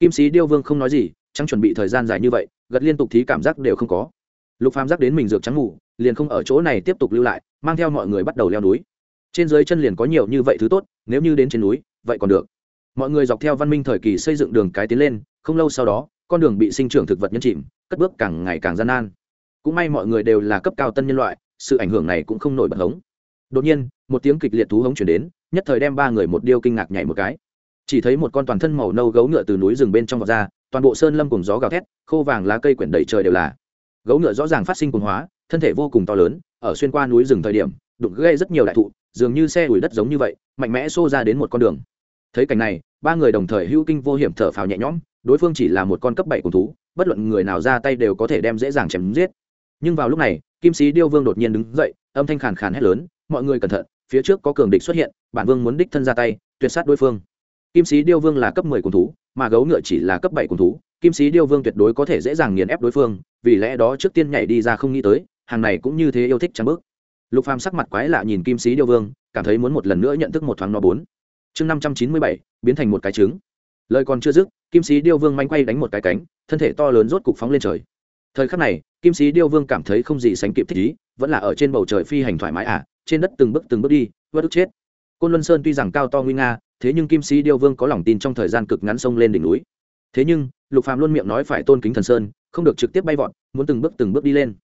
[SPEAKER 1] Kim sĩ điêu vương không nói gì chẳng chuẩn bị thời gian dài như vậy, gật liên tục thí cảm giác đều không có. Lục phàm giác đến mình dược trắng ngủ, liền không ở chỗ này tiếp tục lưu lại, mang theo mọi người bắt đầu leo núi. Trên dưới chân liền có nhiều như vậy thứ tốt, nếu như đến trên núi, vậy còn được. Mọi người dọc theo văn minh thời kỳ xây dựng đường cái tiến lên, không lâu sau đó, con đường bị sinh trưởng thực vật nhân chìm, cất bước càng ngày càng gian nan cũng may mọi người đều là cấp cao tân nhân loại, sự ảnh hưởng này cũng không nổi bật hống. Đột nhiên, một tiếng kịch liệt thú hống chuyển đến, nhất thời đem ba người một điêu kinh ngạc nhảy một cái. Chỉ thấy một con toàn thân màu nâu gấu ngựa từ núi rừng bên trong vọt ra, toàn bộ sơn lâm cùng gió gào thét, khô vàng lá cây quyển đầy trời đều là. Gấu ngựa rõ ràng phát sinh cuồng hóa, thân thể vô cùng to lớn, ở xuyên qua núi rừng thời điểm, đụng gây rất nhiều đại thụ, dường như xe đuổi đất giống như vậy, mạnh mẽ xô ra đến một con đường. Thấy cảnh này, ba người đồng thời hữu kinh vô hiểm thở phào nhẹ nhõm, đối phương chỉ là một con cấp bảy cùng thú, bất luận người nào ra tay đều có thể đem dễ dàng chém giết nhưng vào lúc này, kim sĩ điêu vương đột nhiên đứng dậy, âm thanh khàn khàn hét lớn, mọi người cẩn thận, phía trước có cường địch xuất hiện, bản vương muốn đích thân ra tay, tuyệt sát đối phương. Kim sĩ điêu vương là cấp mười cùng thú, mà gấu ngựa chỉ là cấp bảy cùng thú, kim sĩ điêu vương tuyệt đối có thể dễ dàng nghiền ép đối phương, vì lẽ đó trước tiên nhảy đi ra không nghĩ tới, hàng này cũng như thế yêu thích trắng bước. Lục phàm sắc mặt quái lạ nhìn kim sĩ điêu vương, cảm thấy muốn một lần nữa nhận thức một thoáng nó bốn. Chương năm trăm chín mươi bảy, biến thành một cái trứng. Lời còn chưa dứt, kim sĩ điêu vương manh quay đánh một cái cánh, thân thể to lớn rốt cục phóng lên trời. Thời khắc này kim sĩ điêu vương cảm thấy không gì sánh kịp thích ý, vẫn là ở trên bầu trời phi hành thoải mái à trên đất từng bước từng bước đi, vớt đức chết. Côn luân sơn tuy rằng cao to nguy nga, thế nhưng kim sĩ điêu vương có lòng tin trong thời gian cực ngắn sông lên đỉnh núi. Thế nhưng, lục phàm luôn miệng nói phải tôn kính thần sơn, không được trực tiếp bay vọt, muốn từng bước từng bước đi lên.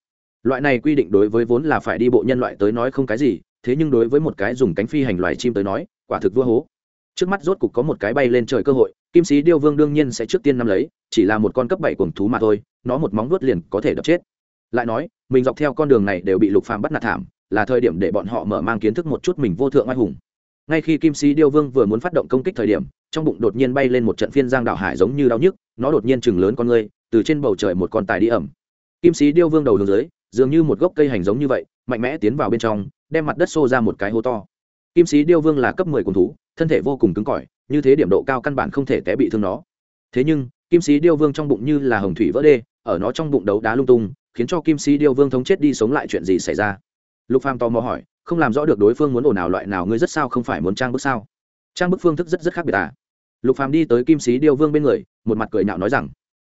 [SPEAKER 1] Loại này quy định đối với vốn là phải đi bộ nhân loại tới nói không cái gì, thế nhưng đối với một cái dùng cánh phi hành loài chim tới nói, quả thực vua hố. Trước mắt rốt cục có một cái bay lên trời cơ hội, kim sĩ điêu vương đương nhiên sẽ trước tiên nắm lấy, chỉ là một con cấp bảy cuồng thú mà thôi, nó một móng vuốt liền có thể đập chết lại nói, mình dọc theo con đường này đều bị lục phàm bắt nạt thảm, là thời điểm để bọn họ mở mang kiến thức một chút mình vô thượng oai hùng. Ngay khi kim sĩ điêu vương vừa muốn phát động công kích thời điểm, trong bụng đột nhiên bay lên một trận phiên giang đạo hải giống như đau nhức, nó đột nhiên chừng lớn con ngươi từ trên bầu trời một con tài đi ẩm. Kim sĩ điêu vương đầu hướng dưới, dường như một gốc cây hành giống như vậy, mạnh mẽ tiến vào bên trong, đem mặt đất xô ra một cái hố to. Kim sĩ điêu vương là cấp mười cùng thú, thân thể vô cùng cứng cỏi, như thế điểm độ cao căn bản không thể té bị thương nó. Thế nhưng, kim sĩ điêu vương trong bụng như là hồng thủy vỡ đê, ở nó trong bụng đấu đá lung tung khiến cho kim sĩ điêu vương thống chết đi sống lại chuyện gì xảy ra? Lục phàm tò mò hỏi, không làm rõ được đối phương muốn ồn nào loại nào, ngươi rất sao không phải muốn trang bức sao? Trang bức phương thức rất rất khác biệt à? Lục phàm đi tới kim sĩ điêu vương bên người, một mặt cười nhạo nói rằng,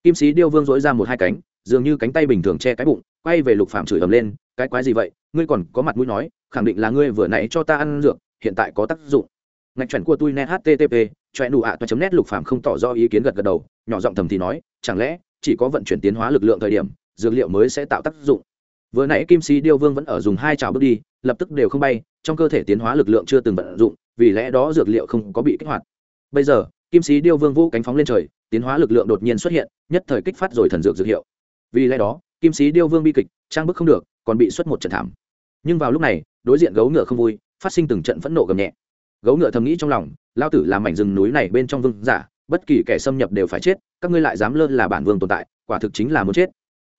[SPEAKER 1] kim sĩ điêu vương dỗi ra một hai cánh, dường như cánh tay bình thường che cái bụng, quay về lục phàm chửi ầm lên, cái quái gì vậy? Ngươi còn có mặt mũi nói, khẳng định là ngươi vừa nãy cho ta ăn dược, hiện tại có tác dụng. Ngạch chuẩn của tôi net http choe nụ ạ chấm nét lục phàm không tỏ rõ ý kiến gật gật đầu, nhỏ giọng thầm thì nói, chẳng lẽ chỉ có vận chuyển tiến hóa lực lượng thời điểm dược liệu mới sẽ tạo tác dụng. Vừa nãy kim sĩ điêu vương vẫn ở dùng hai trào bước đi, lập tức đều không bay, trong cơ thể tiến hóa lực lượng chưa từng vận dụng, vì lẽ đó dược liệu không có bị kích hoạt. Bây giờ, kim sĩ điêu vương vũ cánh phóng lên trời, tiến hóa lực lượng đột nhiên xuất hiện, nhất thời kích phát rồi thần dược dược hiệu. Vì lẽ đó, kim sĩ điêu vương bi kịch, trang bức không được, còn bị xuất một trận thảm. Nhưng vào lúc này, đối diện gấu ngựa không vui, phát sinh từng trận phẫn nộ gầm nhẹ. Gấu ngựa thầm nghĩ trong lòng, lao tử làm mảnh rừng núi này bên trong vương giả, bất kỳ kẻ xâm nhập đều phải chết, các ngươi lại dám lơ là bản vương tồn tại, quả thực chính là muốn chết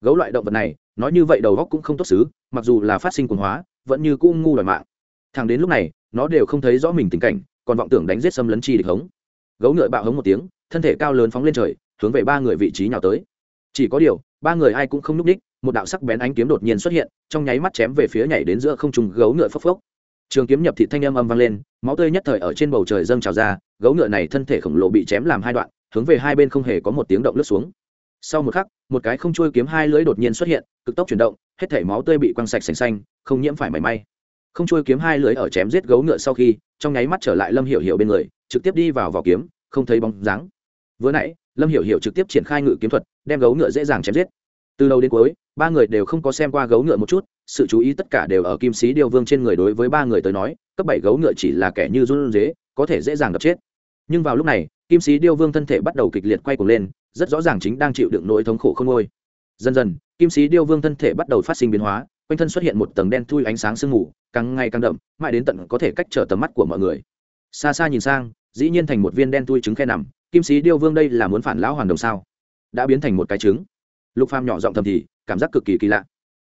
[SPEAKER 1] gấu loại động vật này, nói như vậy đầu góc cũng không tốt xứ, mặc dù là phát sinh quần hóa, vẫn như cũ ngu đòi mạng. Thằng đến lúc này, nó đều không thấy rõ mình tình cảnh, còn vọng tưởng đánh giết xâm lấn chi địch hống. Gấu ngựa bạo hống một tiếng, thân thể cao lớn phóng lên trời, hướng về ba người vị trí nhào tới. Chỉ có điều, ba người ai cũng không núp đích, một đạo sắc bén ánh kiếm đột nhiên xuất hiện, trong nháy mắt chém về phía nhảy đến giữa không trung gấu ngựa phốc phốc. Trường kiếm nhập thị thanh âm âm vang lên, máu tươi nhất thời ở trên bầu trời dâng trào ra, gấu ngựa này thân thể khổng lồ bị chém làm hai đoạn, hướng về hai bên không hề có một tiếng động lướt xuống sau một khắc, một cái không trôi kiếm hai lưỡi đột nhiên xuất hiện, cực tốc chuyển động, hết thể máu tươi bị quăng sạch sành xanh, không nhiễm phải mảy may. Không trôi kiếm hai lưỡi ở chém giết gấu ngựa sau khi, trong nháy mắt trở lại lâm hiểu hiểu bên người, trực tiếp đi vào vỏ kiếm, không thấy bóng dáng. Vừa nãy, lâm hiểu hiểu trực tiếp triển khai ngự kiếm thuật, đem gấu ngựa dễ dàng chém giết. Từ đầu đến cuối, ba người đều không có xem qua gấu ngựa một chút, sự chú ý tất cả đều ở kim sĩ điêu vương trên người đối với ba người tới nói, cấp bảy gấu ngựa chỉ là kẻ như run dế, có thể dễ dàng đập chết. Nhưng vào lúc này, kim sĩ điêu vương thân thể bắt đầu kịch liệt quay cuồng lên rất rõ ràng chính đang chịu đựng nỗi thống khổ không ngôi. Dần dần, kim sĩ điêu vương thân thể bắt đầu phát sinh biến hóa, quanh thân xuất hiện một tầng đen thui ánh sáng sương mù, càng ngày càng đậm, mãi đến tận có thể cách trở tầm mắt của mọi người. Xa xa nhìn sang, dĩ nhiên thành một viên đen thui trứng khe nằm, kim sĩ điêu vương đây là muốn phản lão hoàn đồng sao? Đã biến thành một cái trứng. Lục phàm nhỏ giọng thầm thì, cảm giác cực kỳ kỳ lạ.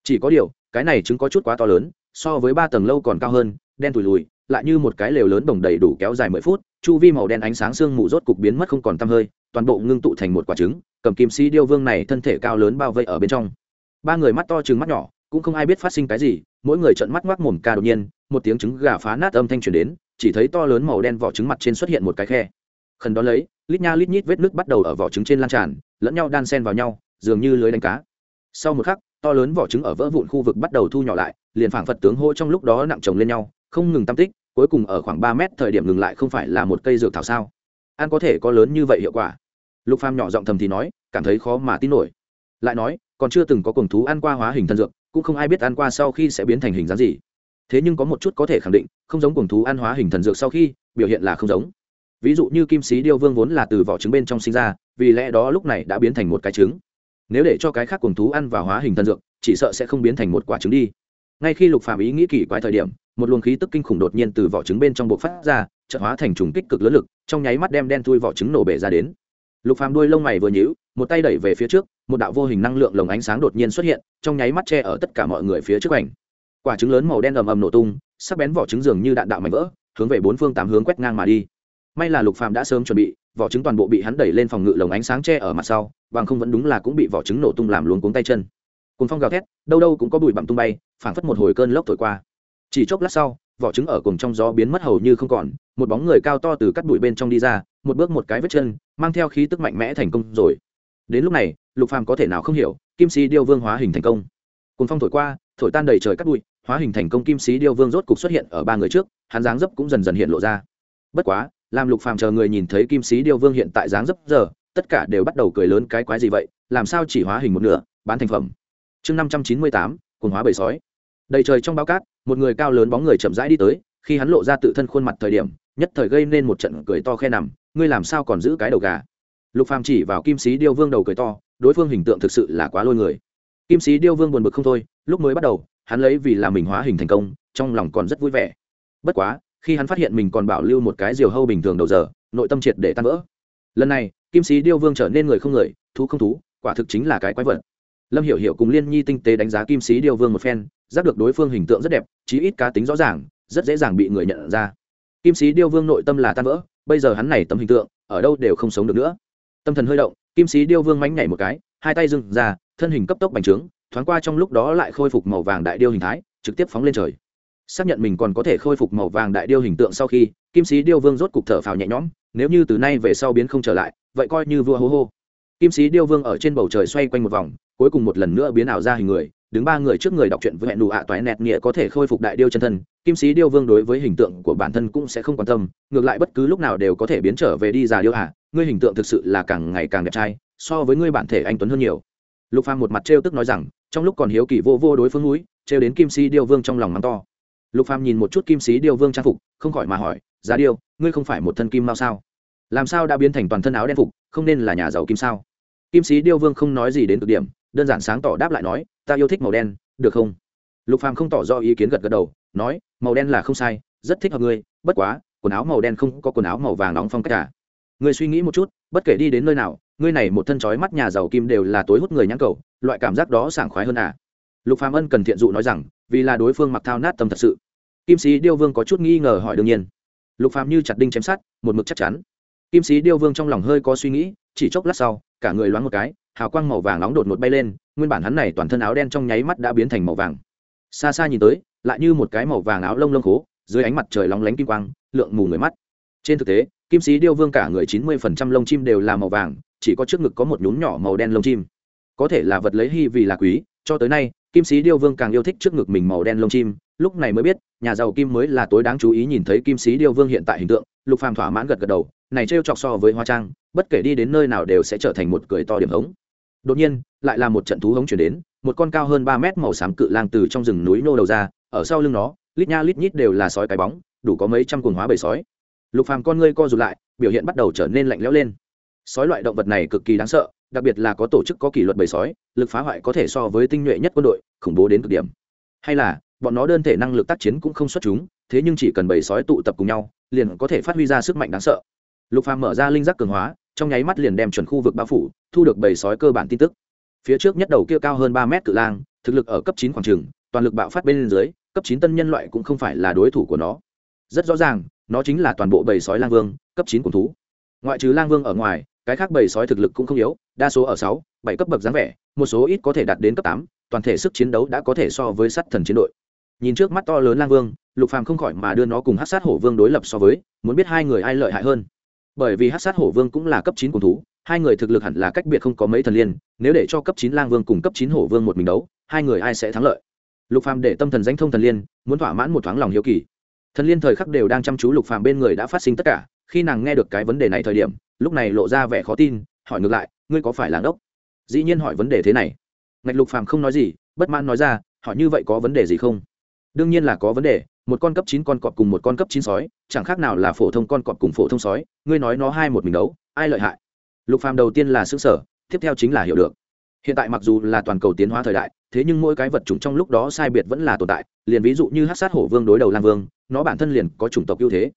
[SPEAKER 1] Chỉ có điều, cái này trứng có chút quá to lớn, so với ba tầng lâu còn cao hơn, đen tủi lùi, lại như một cái lều lớn đồng đầy đủ kéo dài mười phút, chu vi màu đen ánh sáng sương mù rốt cục biến mất không còn tăm hơi toàn bộ ngưng tụ thành một quả trứng, cầm kim sĩ điêu vương này thân thể cao lớn bao vây ở bên trong. Ba người mắt to trừng mắt nhỏ, cũng không ai biết phát sinh cái gì, mỗi người trợn mắt ngoác mồm ca đột nhiên, một tiếng trứng gà phá nát âm thanh truyền đến, chỉ thấy to lớn màu đen vỏ trứng mặt trên xuất hiện một cái khe. Khẩn đó lấy, lít nha lít nhít vết nước bắt đầu ở vỏ trứng trên lan tràn, lẫn nhau đan sen vào nhau, dường như lưới đánh cá. Sau một khắc, to lớn vỏ trứng ở vỡ vụn khu vực bắt đầu thu nhỏ lại, liền phảng phật tướng hô trong lúc đó nặng chồng lên nhau, không ngừng tam tích, cuối cùng ở khoảng ba mét thời điểm ngừng lại không phải là một cây dược thảo sao? Ăn có thể có lớn như vậy hiệu quả? Lục phàm nhỏ giọng thầm thì nói, cảm thấy khó mà tin nổi. Lại nói, còn chưa từng có cuồng thú ăn qua hóa hình thần dược, cũng không ai biết ăn qua sau khi sẽ biến thành hình dáng gì. Thế nhưng có một chút có thể khẳng định, không giống cuồng thú ăn hóa hình thần dược sau khi, biểu hiện là không giống. Ví dụ như kim sĩ điêu vương vốn là từ vỏ trứng bên trong sinh ra, vì lẽ đó lúc này đã biến thành một cái trứng. Nếu để cho cái khác cuồng thú ăn vào hóa hình thần dược, chỉ sợ sẽ không biến thành một quả trứng đi. Ngay khi lục phàm ý nghĩ kỳ quái thời điểm, một luồng khí tức kinh khủng đột nhiên từ vỏ trứng bên trong bộc phát ra chợt hóa thành trùng kích cực lớn lực, trong nháy mắt đem đen thui vỏ trứng nổ bể ra đến. Lục phàm đuôi lông mày vừa nhíu, một tay đẩy về phía trước, một đạo vô hình năng lượng lồng ánh sáng đột nhiên xuất hiện, trong nháy mắt che ở tất cả mọi người phía trước ảnh. Quả trứng lớn màu đen ầm ầm nổ tung, sắc bén vỏ trứng dường như đạn đạo mảnh vỡ, hướng về bốn phương tám hướng quét ngang mà đi. May là lục phàm đã sớm chuẩn bị, vỏ trứng toàn bộ bị hắn đẩy lên phòng ngự lồng ánh sáng che ở mặt sau, bằng không vẫn đúng là cũng bị vỏ trứng nổ tung làm luống cuống tay chân. Cùng phong gào thét, đâu đâu cũng có bụi bặm tung bay, phảng phất một hồi cơn lốc thổi qua. Chỉ chốc lát sau vỏ trứng ở cùng trong gió biến mất hầu như không còn, một bóng người cao to từ cắt bụi bên trong đi ra, một bước một cái vết chân, mang theo khí tức mạnh mẽ thành công rồi. Đến lúc này, lục phàm có thể nào không hiểu, kim sĩ điêu vương hóa hình thành công. Cùng phong thổi qua, thổi tan đầy trời cắt bụi, hóa hình thành công kim sĩ điêu vương rốt cục xuất hiện ở ba người trước, hắn dáng dấp cũng dần dần hiện lộ ra. Bất quá, làm lục phàm chờ người nhìn thấy kim sĩ điêu vương hiện tại dáng dấp giờ, tất cả đều bắt đầu cười lớn cái quái gì vậy, làm sao chỉ hóa hình một nửa, bán thành phẩm. Chương năm trăm chín mươi tám cùng hóa bầy sói đầy trời trong bao cát, một người cao lớn bóng người chậm rãi đi tới, khi hắn lộ ra tự thân khuôn mặt thời điểm, nhất thời gây nên một trận cười to khe nằm, ngươi làm sao còn giữ cái đầu gà? Lục phàm chỉ vào kim sĩ điêu vương đầu cười to, đối phương hình tượng thực sự là quá lôi người. Kim sĩ điêu vương buồn bực không thôi, lúc mới bắt đầu, hắn lấy vì là mình hóa hình thành công, trong lòng còn rất vui vẻ. Bất quá, khi hắn phát hiện mình còn bảo lưu một cái diều hâu bình thường đầu giờ, nội tâm triệt để tan vỡ. Lần này, kim sĩ điêu vương trở nên người không người, thú không thú, quả thực chính là cái quái vật. Lâm hiểu hiểu cùng liên nhi tinh tế đánh giá kim sĩ điêu vương một phen giác được đối phương hình tượng rất đẹp, chí ít cá tính rõ ràng, rất dễ dàng bị người nhận ra. Kim sĩ điêu vương nội tâm là tan vỡ, bây giờ hắn này tấm hình tượng, ở đâu đều không sống được nữa. Tâm thần hơi động, kim sĩ điêu vương mánh nhảy một cái, hai tay dừng ra, thân hình cấp tốc bành trướng, thoáng qua trong lúc đó lại khôi phục màu vàng đại điêu hình thái, trực tiếp phóng lên trời. Xác nhận mình còn có thể khôi phục màu vàng đại điêu hình tượng sau khi, kim sĩ điêu vương rốt cục thở phào nhẹ nhõm, nếu như từ nay về sau biến không trở lại, vậy coi như vua hô hô. Kim sĩ điêu vương ở trên bầu trời xoay quanh một vòng, cuối cùng một lần nữa biến ảo ra hình người đứng ba người trước người đọc truyện với hẹn nụ ạ toái nẹt nghĩa có thể khôi phục đại điêu chân thân, kim sĩ điêu vương đối với hình tượng của bản thân cũng sẽ không quan tâm, ngược lại bất cứ lúc nào đều có thể biến trở về đi già điêu à ngươi hình tượng thực sự là càng ngày càng đẹp trai, so với ngươi bản thể anh tuấn hơn nhiều. Lục phàm một mặt trêu tức nói rằng, trong lúc còn hiếu kỳ vô vô đối phương núi, trêu đến kim sĩ điêu vương trong lòng mắng to. Lục phàm nhìn một chút kim sĩ điêu vương trang phục, không khỏi mà hỏi giá điêu, ngươi không phải một thân kim mao sao? Làm sao đã biến thành toàn thân áo đen phục, không nên là nhà giàu kim sao? Kim sĩ điêu vương không nói gì đến cực điểm đơn giản sáng tỏ đáp lại nói, ta yêu thích màu đen, được không? Lục phàm không tỏ rõ ý kiến gật gật đầu, nói, màu đen là không sai, rất thích hợp ngươi, bất quá, quần áo màu đen không có quần áo màu vàng nóng phong cách cả. Ngươi suy nghĩ một chút, bất kể đi đến nơi nào, ngươi này một thân chói mắt nhà giàu kim đều là tối hút người nhãn cầu, loại cảm giác đó sảng khoái hơn à? Lục phàm ân cần thiện dụ nói rằng, vì là đối phương mặc thao nát tâm thật sự. Kim sĩ điêu vương có chút nghi ngờ hỏi đương nhiên. Lục phàm như chặt đinh chém sát một mực chắc chắn. Kim sĩ điêu vương trong lòng hơi có suy nghĩ chỉ chốc lát sau, cả người loáng một cái, hào quang màu vàng nóng đột ngột bay lên, nguyên bản hắn này toàn thân áo đen trong nháy mắt đã biến thành màu vàng. Xa xa nhìn tới, lại như một cái màu vàng áo lông lông khố, dưới ánh mặt trời lóng lánh kim quang, lượng mù người mắt. Trên thực tế, kim sĩ điêu vương cả người chín mươi phần trăm lông chim đều là màu vàng, chỉ có trước ngực có một nhún nhỏ màu đen lông chim. Có thể là vật lấy hy vì là quý, cho tới nay, kim sĩ điêu vương càng yêu thích trước ngực mình màu đen lông chim, lúc này mới biết, nhà giàu kim mới là tối đáng chú ý nhìn thấy kim sĩ điêu vương hiện tại hình tượng, lục phàm thỏa mãn gật gật đầu này trêu chọc so với hoa trang, bất kể đi đến nơi nào đều sẽ trở thành một cười to điểm hống. Đột nhiên, lại là một trận thú hống chuyển đến, một con cao hơn ba mét màu xám cự lang từ trong rừng núi nô đầu ra, ở sau lưng nó, lít nha lít nhít đều là sói cái bóng, đủ có mấy trăm cuồng hóa bầy sói. Lục phàm con ngươi co rụt lại, biểu hiện bắt đầu trở nên lạnh lẽo lên. Sói loại động vật này cực kỳ đáng sợ, đặc biệt là có tổ chức có kỷ luật bầy sói, lực phá hoại có thể so với tinh nhuệ nhất quân đội, khủng bố đến cực điểm. Hay là, bọn nó đơn thể năng lực tác chiến cũng không xuất chúng, thế nhưng chỉ cần bầy sói tụ tập cùng nhau, liền có thể phát huy ra sức mạnh đáng sợ lục phàm mở ra linh giác cường hóa, trong nháy mắt liền đem chuẩn khu vực bao phủ, thu được bầy sói cơ bản tin tức. Phía trước nhất đầu kia cao hơn ba mét cự lang, thực lực ở cấp chín khoảng trường toàn lực bạo phát bên dưới, cấp chín tân nhân loại cũng không phải là đối thủ của nó. Rất rõ ràng, nó chính là toàn bộ bầy sói lang vương, cấp chín cùng thú. Ngoại trừ lang vương ở ngoài, cái khác bầy sói thực lực cũng không yếu, đa số ở sáu, bảy cấp bậc dáng vẻ, một số ít có thể đạt đến cấp tám, toàn thể sức chiến đấu đã có thể so với sắt thần chiến đội. Nhìn trước mắt to lớn lang vương, lục phàm không khỏi mà đưa nó cùng hát sát hổ vương đối lập so với, muốn biết hai người ai lợi hại hơn bởi vì hát sát hổ vương cũng là cấp chín cùng thú, hai người thực lực hẳn là cách biệt không có mấy thần liên, nếu để cho cấp chín lang vương cùng cấp chín hổ vương một mình đấu, hai người ai sẽ thắng lợi? Lục phàm để tâm thần danh thông thần liên, muốn thỏa mãn một thoáng lòng hiếu kỳ. Thần liên thời khắc đều đang chăm chú lục phàm bên người đã phát sinh tất cả, khi nàng nghe được cái vấn đề này thời điểm, lúc này lộ ra vẻ khó tin, hỏi ngược lại, ngươi có phải là ngốc? Dĩ nhiên hỏi vấn đề thế này. Ngạch lục phàm không nói gì, bất mãn nói ra, hỏi như vậy có vấn đề gì không? Đương nhiên là có vấn đề một con cấp chín con cọp cùng một con cấp chín sói, chẳng khác nào là phổ thông con cọp cùng phổ thông sói, ngươi nói nó hai một mình đấu, ai lợi hại? Lục phàm đầu tiên là xứ sở tiếp theo chính là hiểu được. Hiện tại mặc dù là toàn cầu tiến hóa thời đại, thế nhưng mỗi cái vật chủng trong lúc đó sai biệt vẫn là tồn tại, liền ví dụ như hát sát hổ vương đối đầu lang vương, nó bản thân liền có chủng tộc ưu thế.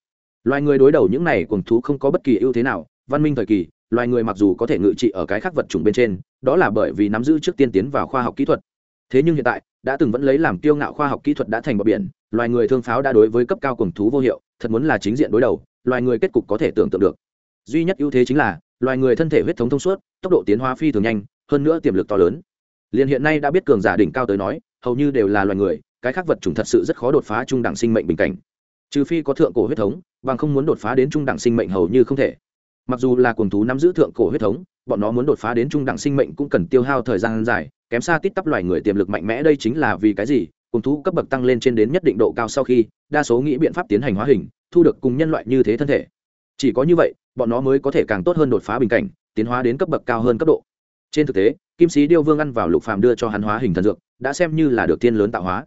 [SPEAKER 1] Loài người đối đầu những này cùng thú không có bất kỳ ưu thế nào, văn minh thời kỳ, loài người mặc dù có thể ngự trị ở cái khác vật chủng bên trên, đó là bởi vì nắm giữ trước tiên tiến vào khoa học kỹ thuật. Thế nhưng hiện tại đã từng vẫn lấy làm kiêu ngạo khoa học kỹ thuật đã thành bờ biển, loài người thương pháo đã đối với cấp cao cùng thú vô hiệu, thật muốn là chính diện đối đầu, loài người kết cục có thể tưởng tượng được. Duy nhất ưu thế chính là, loài người thân thể huyết thống thông suốt, tốc độ tiến hóa phi thường nhanh, hơn nữa tiềm lực to lớn. Liền hiện nay đã biết cường giả đỉnh cao tới nói, hầu như đều là loài người, cái khác vật chủng thật sự rất khó đột phá trung đẳng sinh mệnh bình cảnh. Trừ phi có thượng cổ huyết thống, bằng không muốn đột phá đến trung đẳng sinh mệnh hầu như không thể. Mặc dù là cuồng thú nắm giữ thượng cổ huyết thống, bọn nó muốn đột phá đến trung đẳng sinh mệnh cũng cần tiêu hao thời gian dài kém xa tít tắp loài người tiềm lực mạnh mẽ đây chính là vì cái gì? Cùng thú cấp bậc tăng lên trên đến nhất định độ cao sau khi, đa số nghĩ biện pháp tiến hành hóa hình, thu được cùng nhân loại như thế thân thể. Chỉ có như vậy, bọn nó mới có thể càng tốt hơn đột phá bình cảnh, tiến hóa đến cấp bậc cao hơn cấp độ. Trên thực tế, kim sĩ điêu vương ăn vào lục phàm đưa cho hắn hóa hình thần dược, đã xem như là được tiên lớn tạo hóa.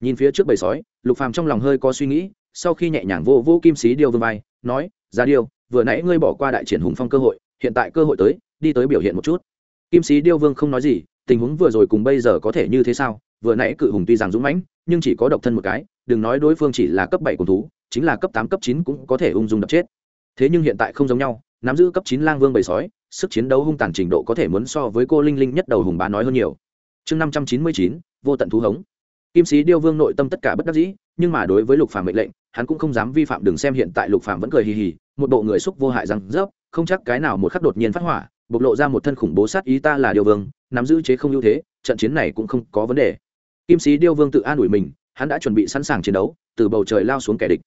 [SPEAKER 1] Nhìn phía trước bầy sói, lục phàm trong lòng hơi có suy nghĩ, sau khi nhẹ nhàng vô vô kim sĩ điêu vương vai, nói ra điêu, vừa nãy ngươi bỏ qua đại triển hùng phong cơ hội, hiện tại cơ hội tới, đi tới biểu hiện một chút. Kim sĩ điêu vương không nói gì tình huống vừa rồi cùng bây giờ có thể như thế sao? Vừa nãy cự hùng tuy rằng dũng mãnh nhưng chỉ có độc thân một cái đừng nói đối phương chỉ là cấp bảy cùng thú chính là cấp tám cấp chín cũng có thể ung dung đập chết. Thế nhưng hiện tại không giống nhau nắm giữ cấp chín lang vương bầy sói sức chiến đấu hung tàn trình độ có thể muốn so với cô linh linh nhất đầu hùng bá nói hơn nhiều. Chương năm trăm chín mươi chín vô tận thú hống. Kim sĩ điêu vương nội tâm tất cả bất đắc dĩ nhưng mà đối với lục phàm mệnh lệnh hắn cũng không dám vi phạm đừng xem hiện tại lục phàm vẫn cười hì hì một bộ người xúc vô hại rằng, rớp không chắc cái nào một khắc đột nhiên phát hỏa bộc lộ ra một thân khủng bố sát ý ta là điêu vương, nắm giữ chế không ưu thế, trận chiến này cũng không có vấn đề. Kim sĩ điêu vương tự an ủi mình, hắn đã chuẩn bị sẵn sàng chiến đấu, từ bầu trời lao xuống kẻ địch.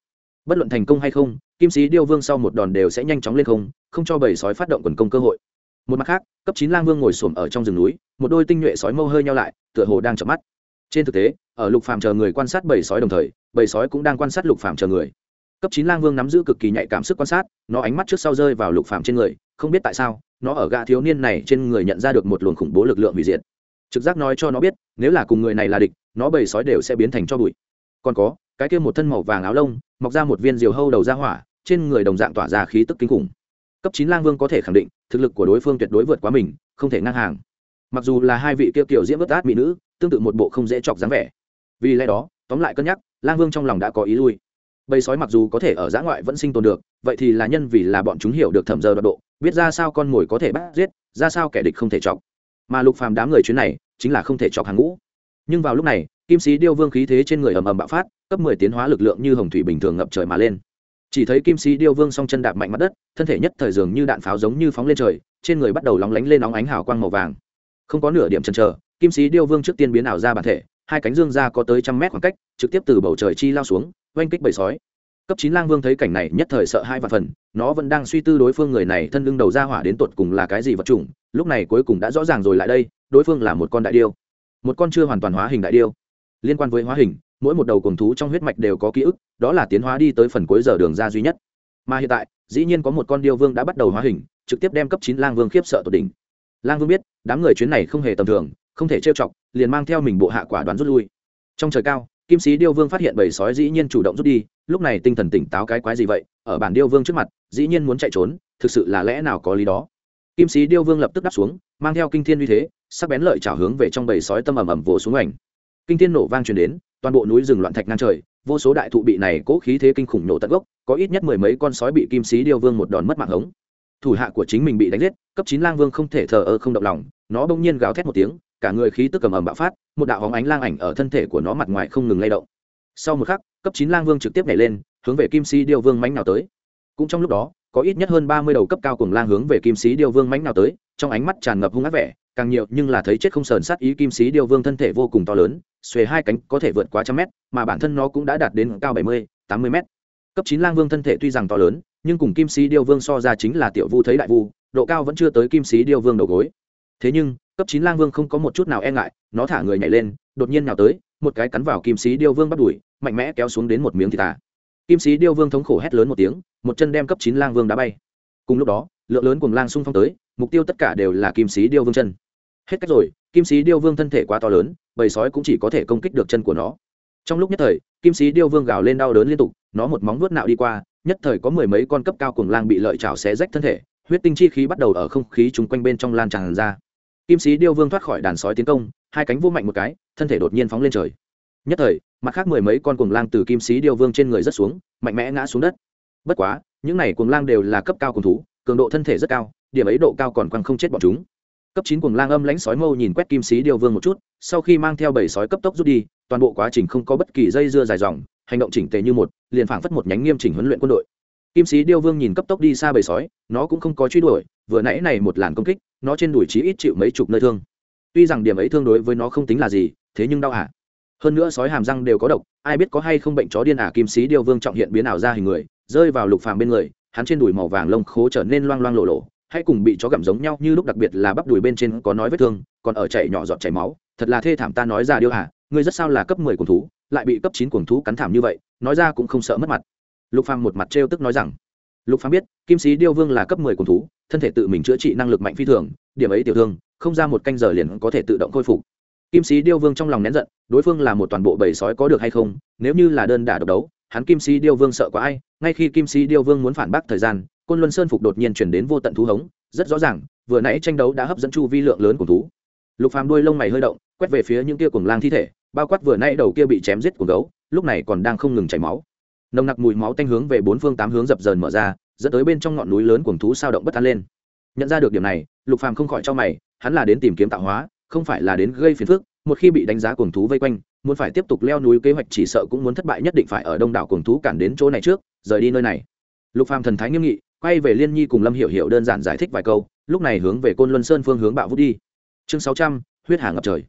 [SPEAKER 1] Bất luận thành công hay không, kim sĩ điêu vương sau một đòn đều sẽ nhanh chóng lên không không cho bầy sói phát động quần công cơ hội. Một mặt khác, cấp chín lang vương ngồi xổm ở trong rừng núi, một đôi tinh nhuệ sói mâu hơi nhau lại, tựa hồ đang chợp mắt. Trên thực tế, ở lục phàm chờ người quan sát bầy sói đồng thời, bầy sói cũng đang quan sát lục phàm chờ người. Cấp chín lang vương nắm giữ cực kỳ nhạy cảm sức quan sát, nó ánh mắt trước sau rơi vào lục phàm trên người, không biết tại sao nó ở gã thiếu niên này trên người nhận ra được một luồng khủng bố lực lượng hủy diệt. Trực giác nói cho nó biết, nếu là cùng người này là địch, nó bầy sói đều sẽ biến thành cho bụi. Còn có, cái kia một thân màu vàng áo lông, mọc ra một viên diều hâu đầu ra hỏa, trên người đồng dạng tỏa ra khí tức kinh khủng. Cấp chín lang vương có thể khẳng định, thực lực của đối phương tuyệt đối vượt quá mình, không thể ngang hàng. Mặc dù là hai vị kia kiểu diễm bất át mỹ nữ, tương tự một bộ không dễ chọc dáng vẻ. Vì lẽ đó, tóm lại cân nhắc, lang vương trong lòng đã có ý lui. Bầy sói mặc dù có thể ở giã ngoại vẫn sinh tồn được, vậy thì là nhân vì là bọn chúng hiểu được thẩm giờ đoạn độ biết ra sao con mồi có thể bắt giết, ra sao kẻ địch không thể chọc. Mà lục phàm đám người chuyến này, chính là không thể chọc hàng ngũ. Nhưng vào lúc này, kim sĩ điêu vương khí thế trên người ầm ầm bạo phát, cấp mười tiến hóa lực lượng như hồng thủy bình thường ngập trời mà lên. Chỉ thấy kim sĩ điêu vương song chân đạp mạnh mặt đất, thân thể nhất thời dường như đạn pháo giống như phóng lên trời, trên người bắt đầu lóng lánh lên nóng ánh hào quang màu vàng. Không có nửa điểm chần chờ, kim sĩ điêu vương trước tiên biến ảo ra bản thể, hai cánh dương ra có tới trăm mét khoảng cách, trực tiếp từ bầu trời chi lao xuống, oanh kích bầy sói cấp chín lang vương thấy cảnh này nhất thời sợ hai và phần, nó vẫn đang suy tư đối phương người này thân lưng đầu ra hỏa đến tột cùng là cái gì vật chủng, lúc này cuối cùng đã rõ ràng rồi lại đây, đối phương là một con đại điêu. Một con chưa hoàn toàn hóa hình đại điêu. Liên quan với hóa hình, mỗi một đầu cùng thú trong huyết mạch đều có ký ức, đó là tiến hóa đi tới phần cuối giờ đường ra duy nhất. Mà hiện tại, dĩ nhiên có một con điêu vương đã bắt đầu hóa hình, trực tiếp đem cấp chín lang vương khiếp sợ tột đỉnh. Lang vương biết, đám người chuyến này không hề tầm thường, không thể trêu chọc, liền mang theo mình bộ hạ quả đoán rút lui. Trong trời cao kim sĩ điêu vương phát hiện bầy sói dĩ nhiên chủ động rút đi, lúc này tinh thần tỉnh táo cái quái gì vậy? Ở bản điêu vương trước mặt, dĩ nhiên muốn chạy trốn, thực sự là lẽ nào có lý đó? Kim sĩ điêu vương lập tức đáp xuống, mang theo kinh thiên uy thế, sắc bén lợi trào hướng về trong bầy sói tâm ầm ầm vồ xuống ảnh. Kinh thiên nổ vang truyền đến, toàn bộ núi rừng loạn thạch ngang trời, vô số đại thụ bị này cố khí thế kinh khủng nổ tận gốc, có ít nhất mười mấy con sói bị kim sĩ điêu vương một đòn mất mạng hống. Thủ hạ của chính mình bị đánh giết, cấp chín lang vương không thể thờ ơ không động lòng, nó bỗng nhiên gào thét một tiếng cả người khí tức cầm ầm bạo phát, một đạo hóng ánh lang ảnh ở thân thể của nó mặt ngoài không ngừng lay động. Sau một khắc, cấp chín lang vương trực tiếp nhảy lên, hướng về kim sĩ điêu vương mánh nào tới. Cũng trong lúc đó, có ít nhất hơn ba mươi đầu cấp cao cùng lang hướng về kim sĩ điêu vương mánh nào tới, trong ánh mắt tràn ngập hung ác vẻ, càng nhiều nhưng là thấy chết không sờn sát ý kim sĩ điêu vương thân thể vô cùng to lớn, xuề hai cánh có thể vượt quá trăm mét, mà bản thân nó cũng đã đạt đến cao bảy mươi, tám mươi mét. Cấp chín lang vương thân thể tuy rằng to lớn, nhưng cùng kim sĩ điêu vương so ra chính là tiểu vu thấy đại vu, độ cao vẫn chưa tới kim sĩ điêu vương đầu gối. Thế nhưng cấp chín lang vương không có một chút nào e ngại, nó thả người nhảy lên, đột nhiên nào tới, một cái cắn vào kim sĩ điêu vương bắt đuổi mạnh mẽ kéo xuống đến một miếng thịt tà. Kim sĩ điêu vương thống khổ hét lớn một tiếng, một chân đem cấp chín lang vương đá bay. Cùng lúc đó, lượng lớn cùng lang xung phong tới, mục tiêu tất cả đều là kim sĩ điêu vương chân. Hết cách rồi, kim sĩ điêu vương thân thể quá to lớn, bầy sói cũng chỉ có thể công kích được chân của nó. Trong lúc nhất thời, kim sĩ điêu vương gào lên đau đớn liên tục, nó một móng vuốt nạo đi qua, nhất thời có mười mấy con cấp cao cùng lang bị lợi chảo xé rách thân thể, huyết tinh chi khí bắt đầu ở không khí chung quanh bên trong lan tràn ra kim sĩ điêu vương thoát khỏi đàn sói tiến công, hai cánh vô mạnh một cái, thân thể đột nhiên phóng lên trời. Nhất thời, mặt khác mười mấy con cuồng lang từ kim sĩ điêu vương trên người rất xuống, mạnh mẽ ngã xuống đất. Bất quá, những này cuồng lang đều là cấp cao cùng thú, cường độ thân thể rất cao, điểm ấy độ cao còn quăng không chết bọn chúng. Cấp chín cuồng lang âm lãnh sói mâu nhìn quét kim sĩ điêu vương một chút, sau khi mang theo bảy sói cấp tốc rút đi, toàn bộ quá trình không có bất kỳ dây dưa dài dòng, hành động chỉnh tề như một, liền phảng phất một nhánh nghiêm chỉnh huấn luyện quân đội. Kim sĩ điêu vương nhìn cấp tốc đi xa bầy sói, nó cũng không có truy đuổi, vừa nãy này một làn công kích nó trên đùi chí ít chịu mấy chục nơi thương. Tuy rằng điểm ấy thương đối với nó không tính là gì, thế nhưng đau hả hơn nữa sói hàm răng đều có độc, ai biết có hay không bệnh chó điên ả kim sĩ điêu vương trọng hiện biến ảo ra hình người, rơi vào lục phàm bên người, hắn trên đùi màu vàng lông khố trở nên loang loang lộ lộ hay cùng bị chó gặm giống nhau như lúc đặc biệt là bắp đùi bên trên có nói vết thương, còn ở chảy nhỏ giọt chảy máu, thật là thê thảm ta nói ra điêu hả ngươi rất sao là cấp mười cuồng thú, lại bị cấp chín cuồng thú cắn thảm như vậy, nói ra cũng không sợ mất mặt. Lục phàm một mặt trêu tức nói rằng lục Phán biết, kim sĩ điêu vương là cấp mười cuồng thú, thân thể tự mình chữa trị năng lực mạnh phi thường, điểm ấy tiểu thương, không ra một canh giờ liền có thể tự động khôi phục. Kim sĩ điêu vương trong lòng nén giận, đối phương là một toàn bộ bầy sói có được hay không, nếu như là đơn đả độc đấu, hắn kim sĩ điêu vương sợ quá ai, ngay khi kim sĩ điêu vương muốn phản bác thời gian, côn luân sơn phục đột nhiên chuyển đến vô tận thú hống, rất rõ ràng, vừa nãy tranh đấu đã hấp dẫn chu vi lượng lớn của thú. Lục phàm đuôi lông mày hơi động, quét về phía những kia cuồng lang thi thể, bao quát vừa nãy đầu kia bị chém giết của gấu, lúc này còn đang không ngừng chảy máu nồng nặc mùi máu tanh hướng về bốn phương tám hướng dập dờn mở ra, dẫn tới bên trong ngọn núi lớn cuồng thú sao động bất an lên. Nhận ra được điểm này, lục phàm không khỏi cho mày, hắn là đến tìm kiếm tạo hóa, không phải là đến gây phiền phức, một khi bị đánh giá cuồng thú vây quanh, muốn phải tiếp tục leo núi kế hoạch chỉ sợ cũng muốn thất bại nhất định phải ở đông đảo cuồng thú cản đến chỗ này trước, rời đi nơi này. Lục phàm thần thái nghiêm nghị, quay về liên nhi cùng lâm hiểu hiểu đơn giản giải thích vài câu, lúc này hướng về côn luân sơn phương hướng bạo vút đi. Chương sáu trăm, huyết hà ngập trời.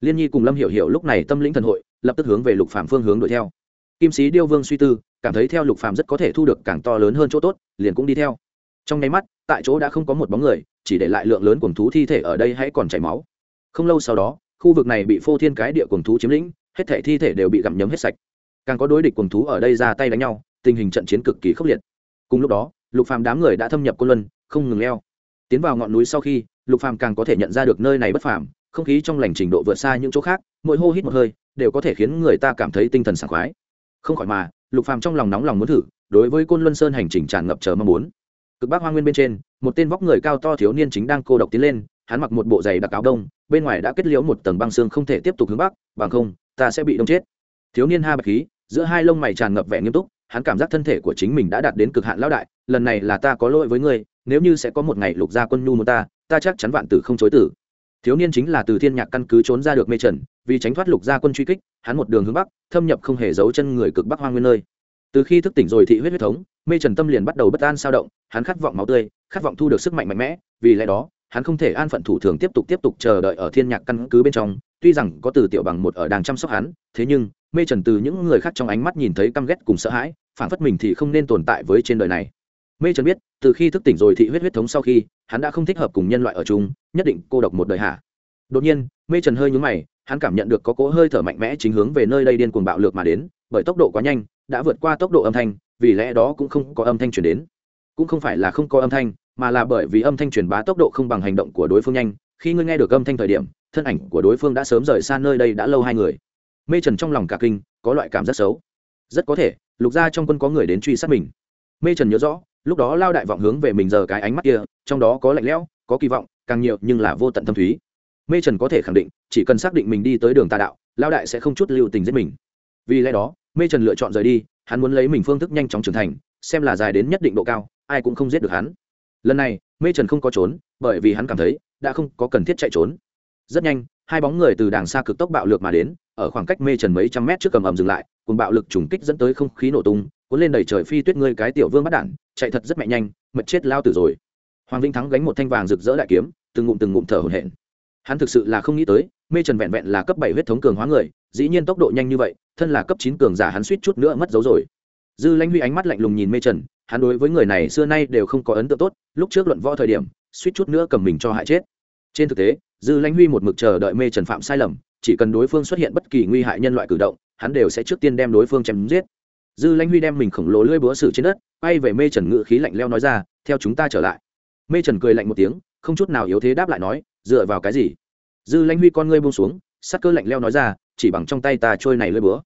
[SPEAKER 1] Liên nhi cùng lâm hiểu hiểu lúc này tâm lĩnh thần hội, lập tức hướng về lục phàm phương hướng đuổi theo kim sĩ điêu vương suy tư, cảm thấy theo lục phàm rất có thể thu được càng to lớn hơn chỗ tốt, liền cũng đi theo. Trong nháy mắt, tại chỗ đã không có một bóng người, chỉ để lại lượng lớn cuồng thú thi thể ở đây hãy còn chảy máu. Không lâu sau đó, khu vực này bị phô thiên cái địa cuồng thú chiếm lĩnh, hết thể thi thể đều bị gặm nhấm hết sạch. Càng có đối địch cuồng thú ở đây ra tay đánh nhau, tình hình trận chiến cực kỳ khốc liệt. Cùng lúc đó, lục phàm đám người đã thâm nhập quân luân, không ngừng leo. Tiến vào ngọn núi sau khi, lục phàm càng có thể nhận ra được nơi này bất phàm, không khí trong lành trình độ vượt xa những chỗ khác, mỗi hô hít một hơi, đều có thể khiến người ta cảm thấy tinh thần sảng khoái không khỏi mà, lục phàm trong lòng nóng lòng muốn thử, đối với côn luân sơn hành trình tràn ngập chờ mong muốn. Cực bắc hoa nguyên bên trên, một tên vóc người cao to thiếu niên chính đang cô độc tiến lên, hắn mặc một bộ giày đặc áo đông, bên ngoài đã kết liễu một tầng băng xương không thể tiếp tục hướng bắc, bằng không, ta sẽ bị đông chết. Thiếu niên ha bạch khí, giữa hai lông mày tràn ngập vẻ nghiêm túc, hắn cảm giác thân thể của chính mình đã đạt đến cực hạn lão đại, lần này là ta có lỗi với ngươi, nếu như sẽ có một ngày lục gia quân nhu muốn ta ta chắc chắn vạn tử không chối tử. Thiếu niên chính là từ thiên nhạc căn cứ trốn ra được mê trần vì tránh thoát lục gia quân truy kích, hắn một đường hướng bắc, thâm nhập không hề giấu chân người cực bắc hoang nguyên nơi. Từ khi thức tỉnh rồi thị huyết huyết thống, mê trần tâm liền bắt đầu bất an sao động, hắn khát vọng máu tươi, khát vọng thu được sức mạnh mạnh mẽ, vì lẽ đó, hắn không thể an phận thủ thường tiếp tục tiếp tục chờ đợi ở thiên nhạc căn cứ bên trong, tuy rằng có từ tiểu bằng một ở đang chăm sóc hắn, thế nhưng, mê trần từ những người khác trong ánh mắt nhìn thấy căm ghét cùng sợ hãi, phản phất mình thì không nên tồn tại với trên đời này. Mê trần biết, từ khi thức tỉnh rồi thị huyết huyết thống sau khi, hắn đã không thích hợp cùng nhân loại ở chung, nhất định cô độc một đời hạ. Đột nhiên, mê trần hơi nhúng mày hắn cảm nhận được có cỗ hơi thở mạnh mẽ chính hướng về nơi đây điên cuồng bạo lược mà đến, bởi tốc độ quá nhanh, đã vượt qua tốc độ âm thanh, vì lẽ đó cũng không có âm thanh chuyển đến. Cũng không phải là không có âm thanh, mà là bởi vì âm thanh truyền bá tốc độ không bằng hành động của đối phương nhanh, khi ngươi nghe được âm thanh thời điểm, thân ảnh của đối phương đã sớm rời xa nơi đây đã lâu hai người. Mê trần trong lòng cả kinh, có loại cảm giác xấu. Rất có thể, lục gia trong quân có người đến truy sát mình. Mê trần nhớ rõ, lúc đó lao đại vọng hướng về mình giờ cái ánh mắt kia, trong đó có lạnh lẽo, có kỳ vọng, càng nhiều nhưng là vô tận thâm thúy mê trần có thể khẳng định, chỉ cần xác định mình đi tới đường tà đạo lao đại sẽ không chút lưu tình giết mình. Vì lẽ đó, mê trần lựa chọn rời đi, hắn muốn lấy mình phương thức nhanh chóng trưởng thành, xem là dài đến nhất định độ cao, ai cũng không giết được hắn. Lần này, mê trần không có trốn, bởi vì hắn cảm thấy đã không có cần thiết chạy trốn. Rất nhanh, hai bóng người từ đàng xa cực tốc bạo lược mà đến, ở khoảng cách mê trần mấy trăm mét trước cầm ầm dừng lại, cùng bạo lực trùng kích dẫn tới không khí nổ tung, cuốn lên đầy trời phi tuyết ngươi cái tiểu vương bắt đản chạy thật rất mẹ nhanh mật chết lao tử rồi. Hoàng vinh thắng gánh một thanh vàng rực rỡ đại kiếm, từng ngụm từng ngụm thở hổn hển hắn thực sự là không nghĩ tới, mê trần vẹn vẹn là cấp bảy huyết thống cường hóa người, dĩ nhiên tốc độ nhanh như vậy, thân là cấp chín cường giả hắn suýt chút nữa mất dấu rồi. Dư lãnh huy ánh mắt lạnh lùng nhìn mê trần, hắn đối với người này xưa nay đều không có ấn tượng tốt, lúc trước luận võ thời điểm, suýt chút nữa cầm mình cho hại chết. Trên thực tế, dư lãnh huy một mực chờ đợi mê trần phạm sai lầm, chỉ cần đối phương xuất hiện bất kỳ nguy hại nhân loại cử động, hắn đều sẽ trước tiên đem đối phương chém giết. Dư lãnh huy đem mình khổng lồ lưỡi búa sử trên đất bay về mê trần ngự khí lạnh leo nói ra, theo chúng ta trở lại. Mê trần cười lạnh một tiếng, không chút nào yếu thế đáp lại nói dựa vào cái gì? Dư lãnh huy con ngươi buông xuống, sắc cơ lạnh leo nói ra, chỉ bằng trong tay ta trôi này lưỡi búa.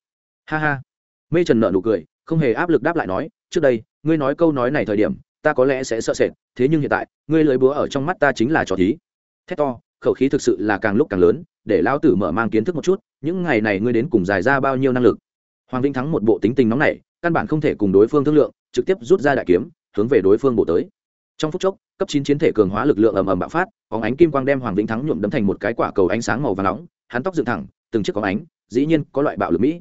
[SPEAKER 1] Ha ha. Mê trần nợ nụ cười, không hề áp lực đáp lại nói, trước đây, ngươi nói câu nói này thời điểm, ta có lẽ sẽ sợ sệt, thế nhưng hiện tại, ngươi lưỡi búa ở trong mắt ta chính là trò thí. Thét to, khẩu khí thực sự là càng lúc càng lớn, để lão tử mở mang kiến thức một chút, những ngày này ngươi đến cùng dài ra bao nhiêu năng lực? Hoàng vĩnh thắng một bộ tính tình nóng này căn bản không thể cùng đối phương thương lượng, trực tiếp rút ra đại kiếm, hướng về đối phương bổ tới. Trong phút chốc cấp chín chiến thể cường hóa lực lượng ầm ầm bạo phát có ánh kim quang đem hoàng vĩnh thắng nhuộm đấm thành một cái quả cầu ánh sáng màu và nóng, hắn tóc dựng thẳng, từng chiếc có ánh, dĩ nhiên có loại bạo lực mỹ.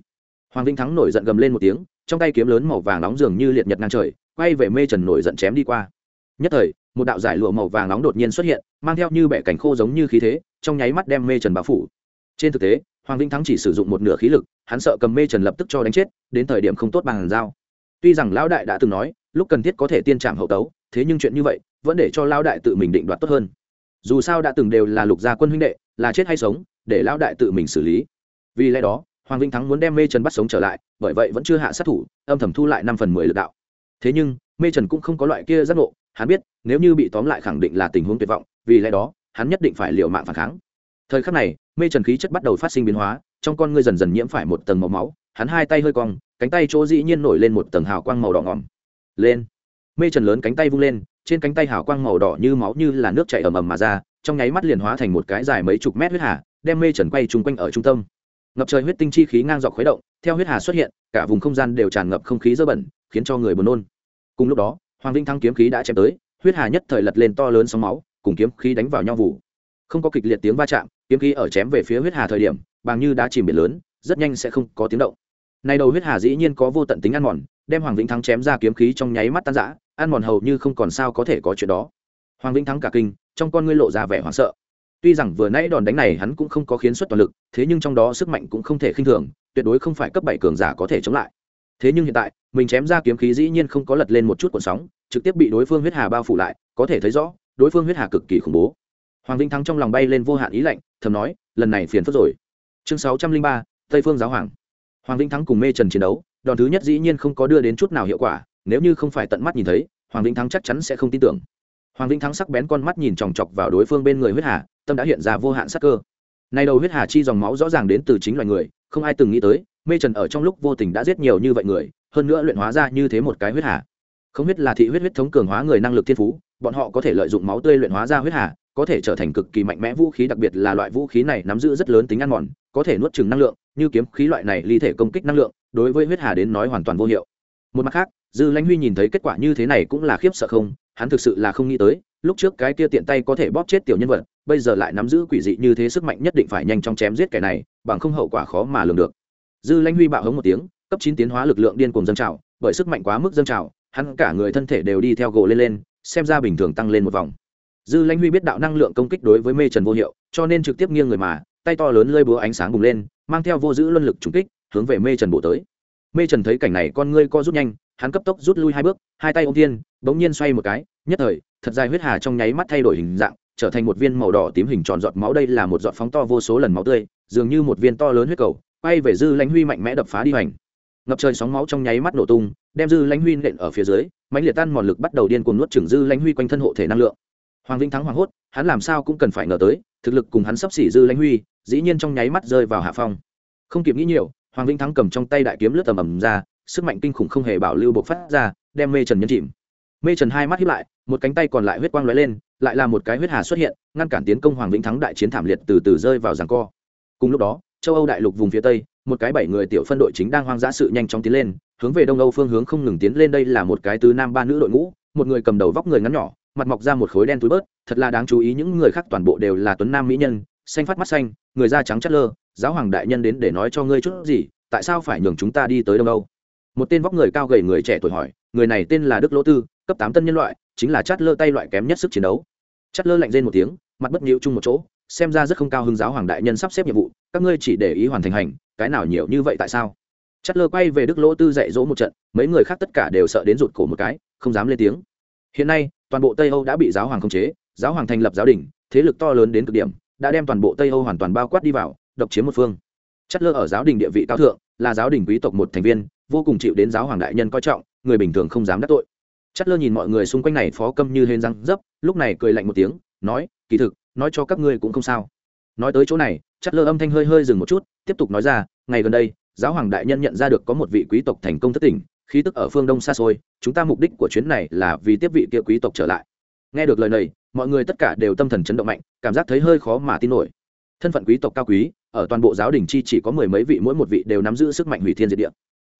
[SPEAKER 1] Hoàng vĩnh thắng nổi giận gầm lên một tiếng, trong tay kiếm lớn màu vàng nóng dường như liệt nhật ngang trời, quay về mê trần nổi giận chém đi qua. Nhất thời, một đạo giải lụa màu vàng nóng đột nhiên xuất hiện, mang theo như bẻ cảnh khô giống như khí thế, trong nháy mắt đem mê trần bao phủ. Trên thực tế, hoàng vĩnh thắng chỉ sử dụng một nửa khí lực, hắn sợ cầm mê trần lập tức cho đánh chết, đến thời điểm không tốt bằng hàn giao tuy rằng lão đại đã từng nói, lúc cần thiết có thể tiên trảm hậu tấu, thế nhưng chuyện như vậy vẫn để cho lão đại tự mình định đoạt tốt hơn. Dù sao đã từng đều là lục gia quân huynh đệ, là chết hay sống, để lão đại tự mình xử lý. Vì lẽ đó, hoàng vĩnh thắng muốn đem mê trần bắt sống trở lại, bởi vậy vẫn chưa hạ sát thủ, âm thầm thu lại năm phần mười lực đạo. Thế nhưng, mê trần cũng không có loại kia giác ngộ, hắn biết, nếu như bị tóm lại khẳng định là tình huống tuyệt vọng, vì lẽ đó, hắn nhất định phải liều mạng phản kháng. Thời khắc này, mê trần khí chất bắt đầu phát sinh biến hóa, trong con ngươi dần dần nhiễm phải một tầng màu máu, hắn hai tay hơi cong, cánh tay chỗ dĩ nhiên nổi lên một tầng hào quang màu đỏ ngỏm. Lên! Mê trần lớn cánh tay vung lên, trên cánh tay hào quang màu đỏ như máu như là nước chảy ầm ầm mà ra, trong nháy mắt liền hóa thành một cái dài mấy chục mét huyết hà, đem mê trần quay chung quanh ở trung tâm. Ngập trời huyết tinh chi khí ngang dọc khuấy động, theo huyết hà xuất hiện, cả vùng không gian đều tràn ngập không khí dơ bẩn, khiến cho người buồn nôn. Cùng lúc đó, hoàng vinh thăng kiếm khí đã chém tới, huyết hà nhất thời lật lên to lớn sóng máu, cùng kiếm khí đánh vào nhau vụ. Không có kịch liệt tiếng va chạm, kiếm khí ở chém về phía huyết hà thời điểm bằng như đã chìm biển lớn, rất nhanh sẽ không có tiếng động. Này đầu huyết hà dĩ nhiên có vô tận tính ăn mòn, đem hoàng vĩnh thắng chém ra kiếm khí trong nháy mắt tan rã ăn mòn hầu như không còn sao có thể có chuyện đó. Hoàng vĩnh thắng cả kinh, trong con ngươi lộ ra vẻ hoảng sợ. Tuy rằng vừa nãy đòn đánh này hắn cũng không có khiến xuất toàn lực, thế nhưng trong đó sức mạnh cũng không thể khinh thường, tuyệt đối không phải cấp bảy cường giả có thể chống lại. Thế nhưng hiện tại, mình chém ra kiếm khí dĩ nhiên không có lật lên một chút cuộn sóng, trực tiếp bị đối phương huyết hà bao phủ lại, có thể thấy rõ, đối phương huyết hà cực kỳ khủng bố. Hoàng vĩnh thắng trong lòng bay lên vô hạn ý lạnh, thầm nói, lần này phiền phức rồi. Chương sáu trăm linh ba, tây phương giáo hoàng. Hoàng vĩnh thắng cùng mê trần chiến đấu, đòn thứ nhất dĩ nhiên không có đưa đến chút nào hiệu quả nếu như không phải tận mắt nhìn thấy, hoàng vĩnh thắng chắc chắn sẽ không tin tưởng. Hoàng vĩnh thắng sắc bén con mắt nhìn chòng chọc vào đối phương bên người huyết hà, tâm đã hiện ra vô hạn sắc cơ. Nay đầu huyết hà chi dòng máu rõ ràng đến từ chính loài người, không ai từng nghĩ tới, mê trần ở trong lúc vô tình đã giết nhiều như vậy người, hơn nữa luyện hóa ra như thế một cái huyết hà. Không biết là thị huyết huyết thống cường hóa người năng lực thiên phú, bọn họ có thể lợi dụng máu tươi luyện hóa ra huyết hà, có thể trở thành cực kỳ mạnh mẽ vũ khí, đặc biệt là loại vũ khí này nắm giữ rất lớn tính ăn mòn, có thể nuốt chừng năng lượng, như kiếm khí loại này ly thể công kích năng lượng, đối với huyết hà đến nói hoàn toàn vô hiệu. Một mặt khác dư lãnh huy nhìn thấy kết quả như thế này cũng là khiếp sợ không, hắn thực sự là không nghĩ tới, lúc trước cái kia tiện tay có thể bóp chết tiểu nhân vật, bây giờ lại nắm giữ quỷ dị như thế sức mạnh nhất định phải nhanh chóng chém giết kẻ này, bằng không hậu quả khó mà lường được. Dư lãnh huy bạo hống một tiếng, cấp chín tiến hóa lực lượng điên cuồng dâng trào, bởi sức mạnh quá mức dâng trào, hắn cả người thân thể đều đi theo gỗ lên lên, xem ra bình thường tăng lên một vòng. Dư lãnh huy biết đạo năng lượng công kích đối với mê trần vô hiệu, cho nên trực tiếp nghiêng người mà, tay to lớn lơi búa ánh sáng bùng lên, mang theo vô giữ luân lực trúng kích, hướng về mê trần bổ tới. Mê trần thấy cảnh này con ngươi co rút nhanh hắn cấp tốc rút lui hai bước, hai tay ô m thiên, bỗng nhiên xoay một cái, nhất thời, thật dài huyết hà trong nháy mắt thay đổi hình dạng, trở thành một viên màu đỏ tím hình tròn giọt máu. Đây là một giọt phóng to vô số lần máu tươi, dường như một viên to lớn huyết cầu, quay về dư lãnh huy mạnh mẽ đập phá đi hoành. Ngập trời sóng máu trong nháy mắt nổ tung, đem dư lãnh huy nện ở phía dưới mạnh liệt tan mòn lực bắt đầu điên cuồng nuốt chửng dư lãnh huy quanh thân hộ thể năng lượng. Hoàng vĩnh thắng hoảng hốt, hắn làm sao cũng cần phải ngờ tới, thực lực cùng hắn sắp xỉ dư lãnh huy, dĩ nhiên trong nháy mắt rơi vào hạ phong. Không kịp nghĩ nhiều, hoàng vĩnh thắng cầm trong tay đại kiếm lướt tầm ầm ra sức mạnh kinh khủng không hề bảo lưu bộc phát ra, đem mê trần nhân chìm. Mê trần hai mắt hiếp lại, một cánh tay còn lại huyết quang lóe lên, lại là một cái huyết hà xuất hiện, ngăn cản tiến công hoàng vĩnh thắng đại chiến thảm liệt từ từ rơi vào giằng co. Cùng lúc đó, châu âu đại lục vùng phía tây, một cái bảy người tiểu phân đội chính đang hoang dã sự nhanh chóng tiến lên, hướng về đông âu phương hướng không ngừng tiến lên đây là một cái tứ nam ba nữ đội ngũ, một người cầm đầu vóc người ngắn nhỏ, mặt mọc ra một khối đen túi bớt, thật là đáng chú ý những người khác toàn bộ đều là tuấn nam mỹ nhân, xanh phát mắt xanh, người da trắng chất lơ, giáo hoàng đại nhân đến để nói cho ngươi chút gì, tại sao phải nhường chúng ta đi tới đông âu? Một tên vóc người cao gầy người trẻ tuổi hỏi, người này tên là đức lỗ tư, cấp tám tân nhân loại, chính là chát lơ tay loại kém nhất sức chiến đấu. Chát lơ lạnh rên một tiếng, mặt bất nhiễu chung một chỗ, xem ra rất không cao hứng giáo hoàng đại nhân sắp xếp nhiệm vụ, các ngươi chỉ để ý hoàn thành hành, cái nào nhiều như vậy tại sao? Chát lơ quay về đức lỗ tư dạy dỗ một trận, mấy người khác tất cả đều sợ đến rụt cổ một cái, không dám lên tiếng. Hiện nay, toàn bộ tây âu đã bị giáo hoàng khống chế, giáo hoàng thành lập giáo đình, thế lực to lớn đến cực điểm, đã đem toàn bộ tây âu hoàn toàn bao quát đi vào, độc chiếm một phương. Chất lơ ở giáo đình địa vị cao thượng, là giáo đình quý tộc một thành viên vô cùng chịu đến giáo hoàng đại nhân coi trọng, người bình thường không dám đắc tội. Chất lơ nhìn mọi người xung quanh này phó câm như hên răng dấp, lúc này cười lạnh một tiếng, nói, kỳ thực, nói cho các ngươi cũng không sao. Nói tới chỗ này chất lơ âm thanh hơi hơi dừng một chút, tiếp tục nói ra, ngày gần đây, giáo hoàng đại nhân nhận ra được có một vị quý tộc thành công thất tỉnh, khí tức ở phương đông xa xôi, chúng ta mục đích của chuyến này là vì tiếp vị kia quý tộc trở lại. Nghe được lời này, mọi người tất cả đều tâm thần chấn động mạnh, cảm giác thấy hơi khó mà tin nổi. Thân phận quý tộc cao quý, ở toàn bộ giáo đình chi chỉ có mười mấy vị, mỗi một vị đều nắm giữ sức mạnh hủy thiên diệt địa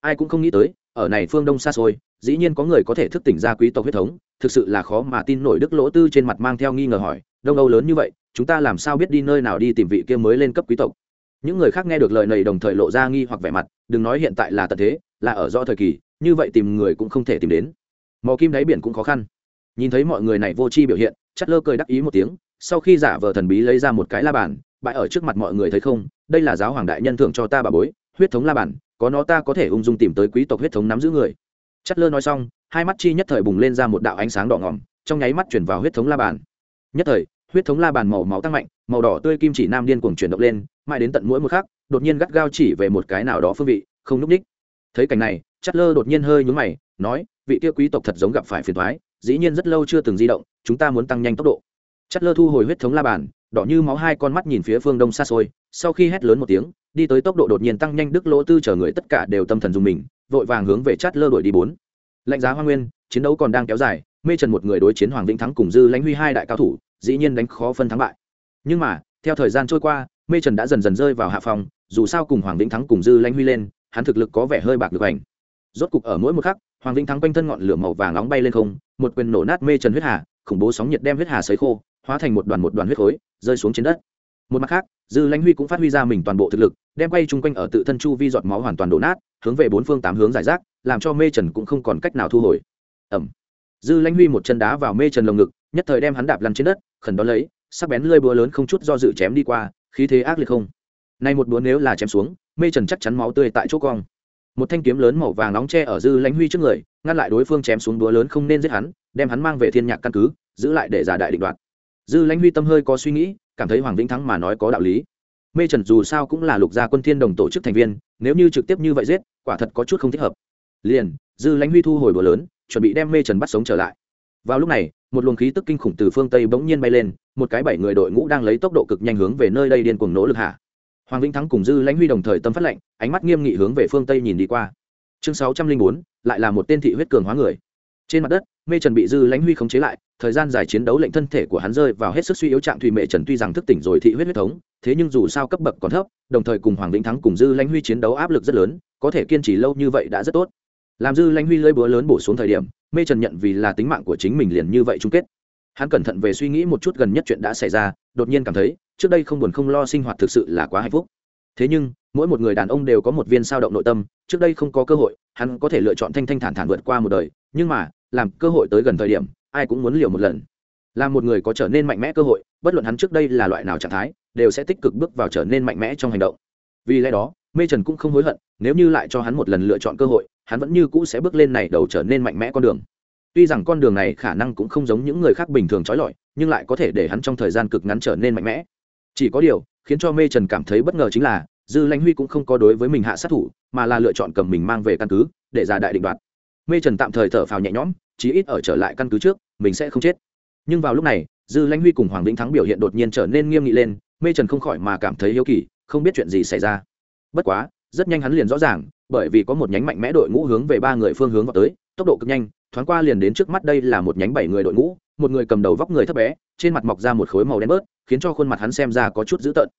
[SPEAKER 1] ai cũng không nghĩ tới, ở này phương đông xa xôi, dĩ nhiên có người có thể thức tỉnh ra quý tộc huyết thống, thực sự là khó mà tin nổi đức lỗ tư trên mặt mang theo nghi ngờ hỏi, đông âu lớn như vậy, chúng ta làm sao biết đi nơi nào đi tìm vị kia mới lên cấp quý tộc? Những người khác nghe được lời này đồng thời lộ ra nghi hoặc vẻ mặt, đừng nói hiện tại là tận thế, là ở do thời kỳ, như vậy tìm người cũng không thể tìm đến. Mò kim đáy biển cũng khó khăn. Nhìn thấy mọi người này vô tri biểu hiện chất lơ cười đắc ý một tiếng, sau khi giả vờ thần bí lấy ra một cái la bàn bại ở trước mặt mọi người thấy không, đây là giáo hoàng đại nhân thưởng cho ta bà bối, huyết thống la bàn có nó ta có thể ung dung tìm tới quý tộc huyết thống nắm giữ người. Chất lơ nói xong, hai mắt chi nhất thời bùng lên ra một đạo ánh sáng đỏ ngỏm trong nháy mắt chuyển vào huyết thống la bàn. Nhất thời, huyết thống la bàn màu máu tăng mạnh, màu đỏ tươi kim chỉ nam điên cuồng chuyển động lên, mãi đến tận mỗi một khắc, đột nhiên gắt gao chỉ về một cái nào đó phương vị, không núp ních. Thấy cảnh này, chất lơ đột nhiên hơi nhúng mày, nói, vị kia quý tộc thật giống gặp phải phiền thoái dĩ nhiên rất lâu chưa từng di động, chúng ta muốn tăng nhanh tốc độ. Chất lơ thu hồi huyết thống la bàn đỏ như máu hai con mắt nhìn phía phương đông xa xôi, sau khi hét lớn một tiếng, đi tới tốc độ đột nhiên tăng nhanh đức lỗ tư chở người tất cả đều tâm thần dùng mình, vội vàng hướng về chát lơ đuổi đi bốn. Lạnh giá hoa nguyên, chiến đấu còn đang kéo dài, mê trần một người đối chiến hoàng vĩnh thắng cùng dư lãnh huy hai đại cao thủ, dĩ nhiên đánh khó phân thắng bại. Nhưng mà, theo thời gian trôi qua, mê trần đã dần dần rơi vào hạ phòng, dù sao cùng hoàng vĩnh thắng cùng dư lãnh huy lên, hắn thực lực có vẻ hơi bạc được ảnh rốt cục ở mỗi một khắc, hoàng vĩnh thắng quanh thân ngọn lửa màu vàng nóng bay lên không, một quyền nổ nát mê trần huyết hà, khủng bố sóng nhiệt đem huyết hà sấy khô, hóa thành một đoàn một đoàn huyết khối rơi xuống trên đất. Một mặt khác, dư lãnh huy cũng phát huy ra mình toàn bộ thực lực, đem quay chung quanh ở tự thân chu vi giọt máu hoàn toàn đổ nát, hướng về bốn phương tám hướng giải rác, làm cho mê trần cũng không còn cách nào thu hồi. Ẩm dư lãnh huy một chân đá vào mê trần lồng ngực, nhất thời đem hắn đạp lăn trên đất, khẩn đón lấy, sắc bén lơi búa lớn không chút do dự chém đi qua, khí thế ác liệt không. Nay một búa nếu là chém xuống, mê trần chắc chắn máu tươi tại chỗ cong. Một thanh kiếm lớn màu vàng nóng tre ở dư lãnh huy trước người, ngăn lại đối phương chém xuống búa lớn không nên giết hắn, đem hắn mang về thiên nhạc căn cứ, giữ lại để giả đại định đoạt dư lãnh huy tâm hơi có suy nghĩ, cảm thấy hoàng vĩnh thắng mà nói có đạo lý. Mê trần dù sao cũng là lục gia quân thiên đồng tổ chức thành viên, nếu như trực tiếp như vậy giết, quả thật có chút không thích hợp. Liền, dư lãnh huy thu hồi bờ lớn, chuẩn bị đem mê trần bắt sống trở lại. Vào lúc này, một luồng khí tức kinh khủng từ phương tây bỗng nhiên bay lên, một cái bảy người đội ngũ đang lấy tốc độ cực nhanh hướng về nơi đây điên cuồng nỗ lực hạ. Hoàng vĩnh thắng cùng dư lãnh huy đồng thời tâm phát lệnh, ánh mắt nghiêm nghị hướng về phương tây nhìn đi qua. Chương sáu trăm linh bốn, lại là một tên thị huyết cường hóa người. Trên mặt đất, mê trần bị dư lãnh huy khống chế lại thời gian dài chiến đấu lệnh thân thể của hắn rơi vào hết sức suy yếu trạng Thủy mệ trần tuy rằng thức tỉnh rồi thị huyết huyết thống, thế nhưng dù sao cấp bậc còn thấp, đồng thời cùng hoàng vĩnh thắng cùng dư lãnh huy chiến đấu áp lực rất lớn, có thể kiên trì lâu như vậy đã rất tốt. Làm dư lãnh huy lơi búa lớn bổ xuống thời điểm, mê trần nhận vì là tính mạng của chính mình liền như vậy chung kết. Hắn cẩn thận về suy nghĩ một chút gần nhất chuyện đã xảy ra, đột nhiên cảm thấy, trước đây không buồn không lo sinh hoạt thực sự là quá hạnh phúc. Thế nhưng, mỗi một người đàn ông đều có một viên sao động nội tâm, trước đây không có cơ hội, hắn có thể lựa chọn thanh thanh thản thản vượt qua một đời, nhưng mà, làm cơ hội tới gần thời điểm ai cũng muốn liều một lần. Là một người có trở nên mạnh mẽ cơ hội, bất luận hắn trước đây là loại nào trạng thái, đều sẽ tích cực bước vào trở nên mạnh mẽ trong hành động. Vì lẽ đó, mê trần cũng không hối hận, nếu như lại cho hắn một lần lựa chọn cơ hội, hắn vẫn như cũ sẽ bước lên này đầu trở nên mạnh mẽ con đường. Tuy rằng con đường này khả năng cũng không giống những người khác bình thường trói lọi, nhưng lại có thể để hắn trong thời gian cực ngắn trở nên mạnh mẽ. Chỉ có điều, khiến cho mê trần cảm thấy bất ngờ chính là, dư lãnh huy cũng không có đối với mình hạ sát thủ, mà là lựa chọn cầm mình mang về căn cứ, để ra đại định đoạt mê trần tạm thời thở phào nhẹ nhõm, chí ít ở trở lại căn cứ trước, mình sẽ không chết. Nhưng vào lúc này, dư lãnh huy cùng hoàng vĩnh thắng biểu hiện đột nhiên trở nên nghiêm nghị lên, mê trần không khỏi mà cảm thấy hiếu kỳ, không biết chuyện gì xảy ra. Bất quá, rất nhanh hắn liền rõ ràng, bởi vì có một nhánh mạnh mẽ đội ngũ hướng về ba người phương hướng vào tới, tốc độ cực nhanh, thoáng qua liền đến trước mắt đây là một nhánh bảy người đội ngũ, một người cầm đầu vóc người thấp bé, trên mặt mọc ra một khối màu đen bớt, khiến cho khuôn mặt hắn xem ra có chút dữ tợn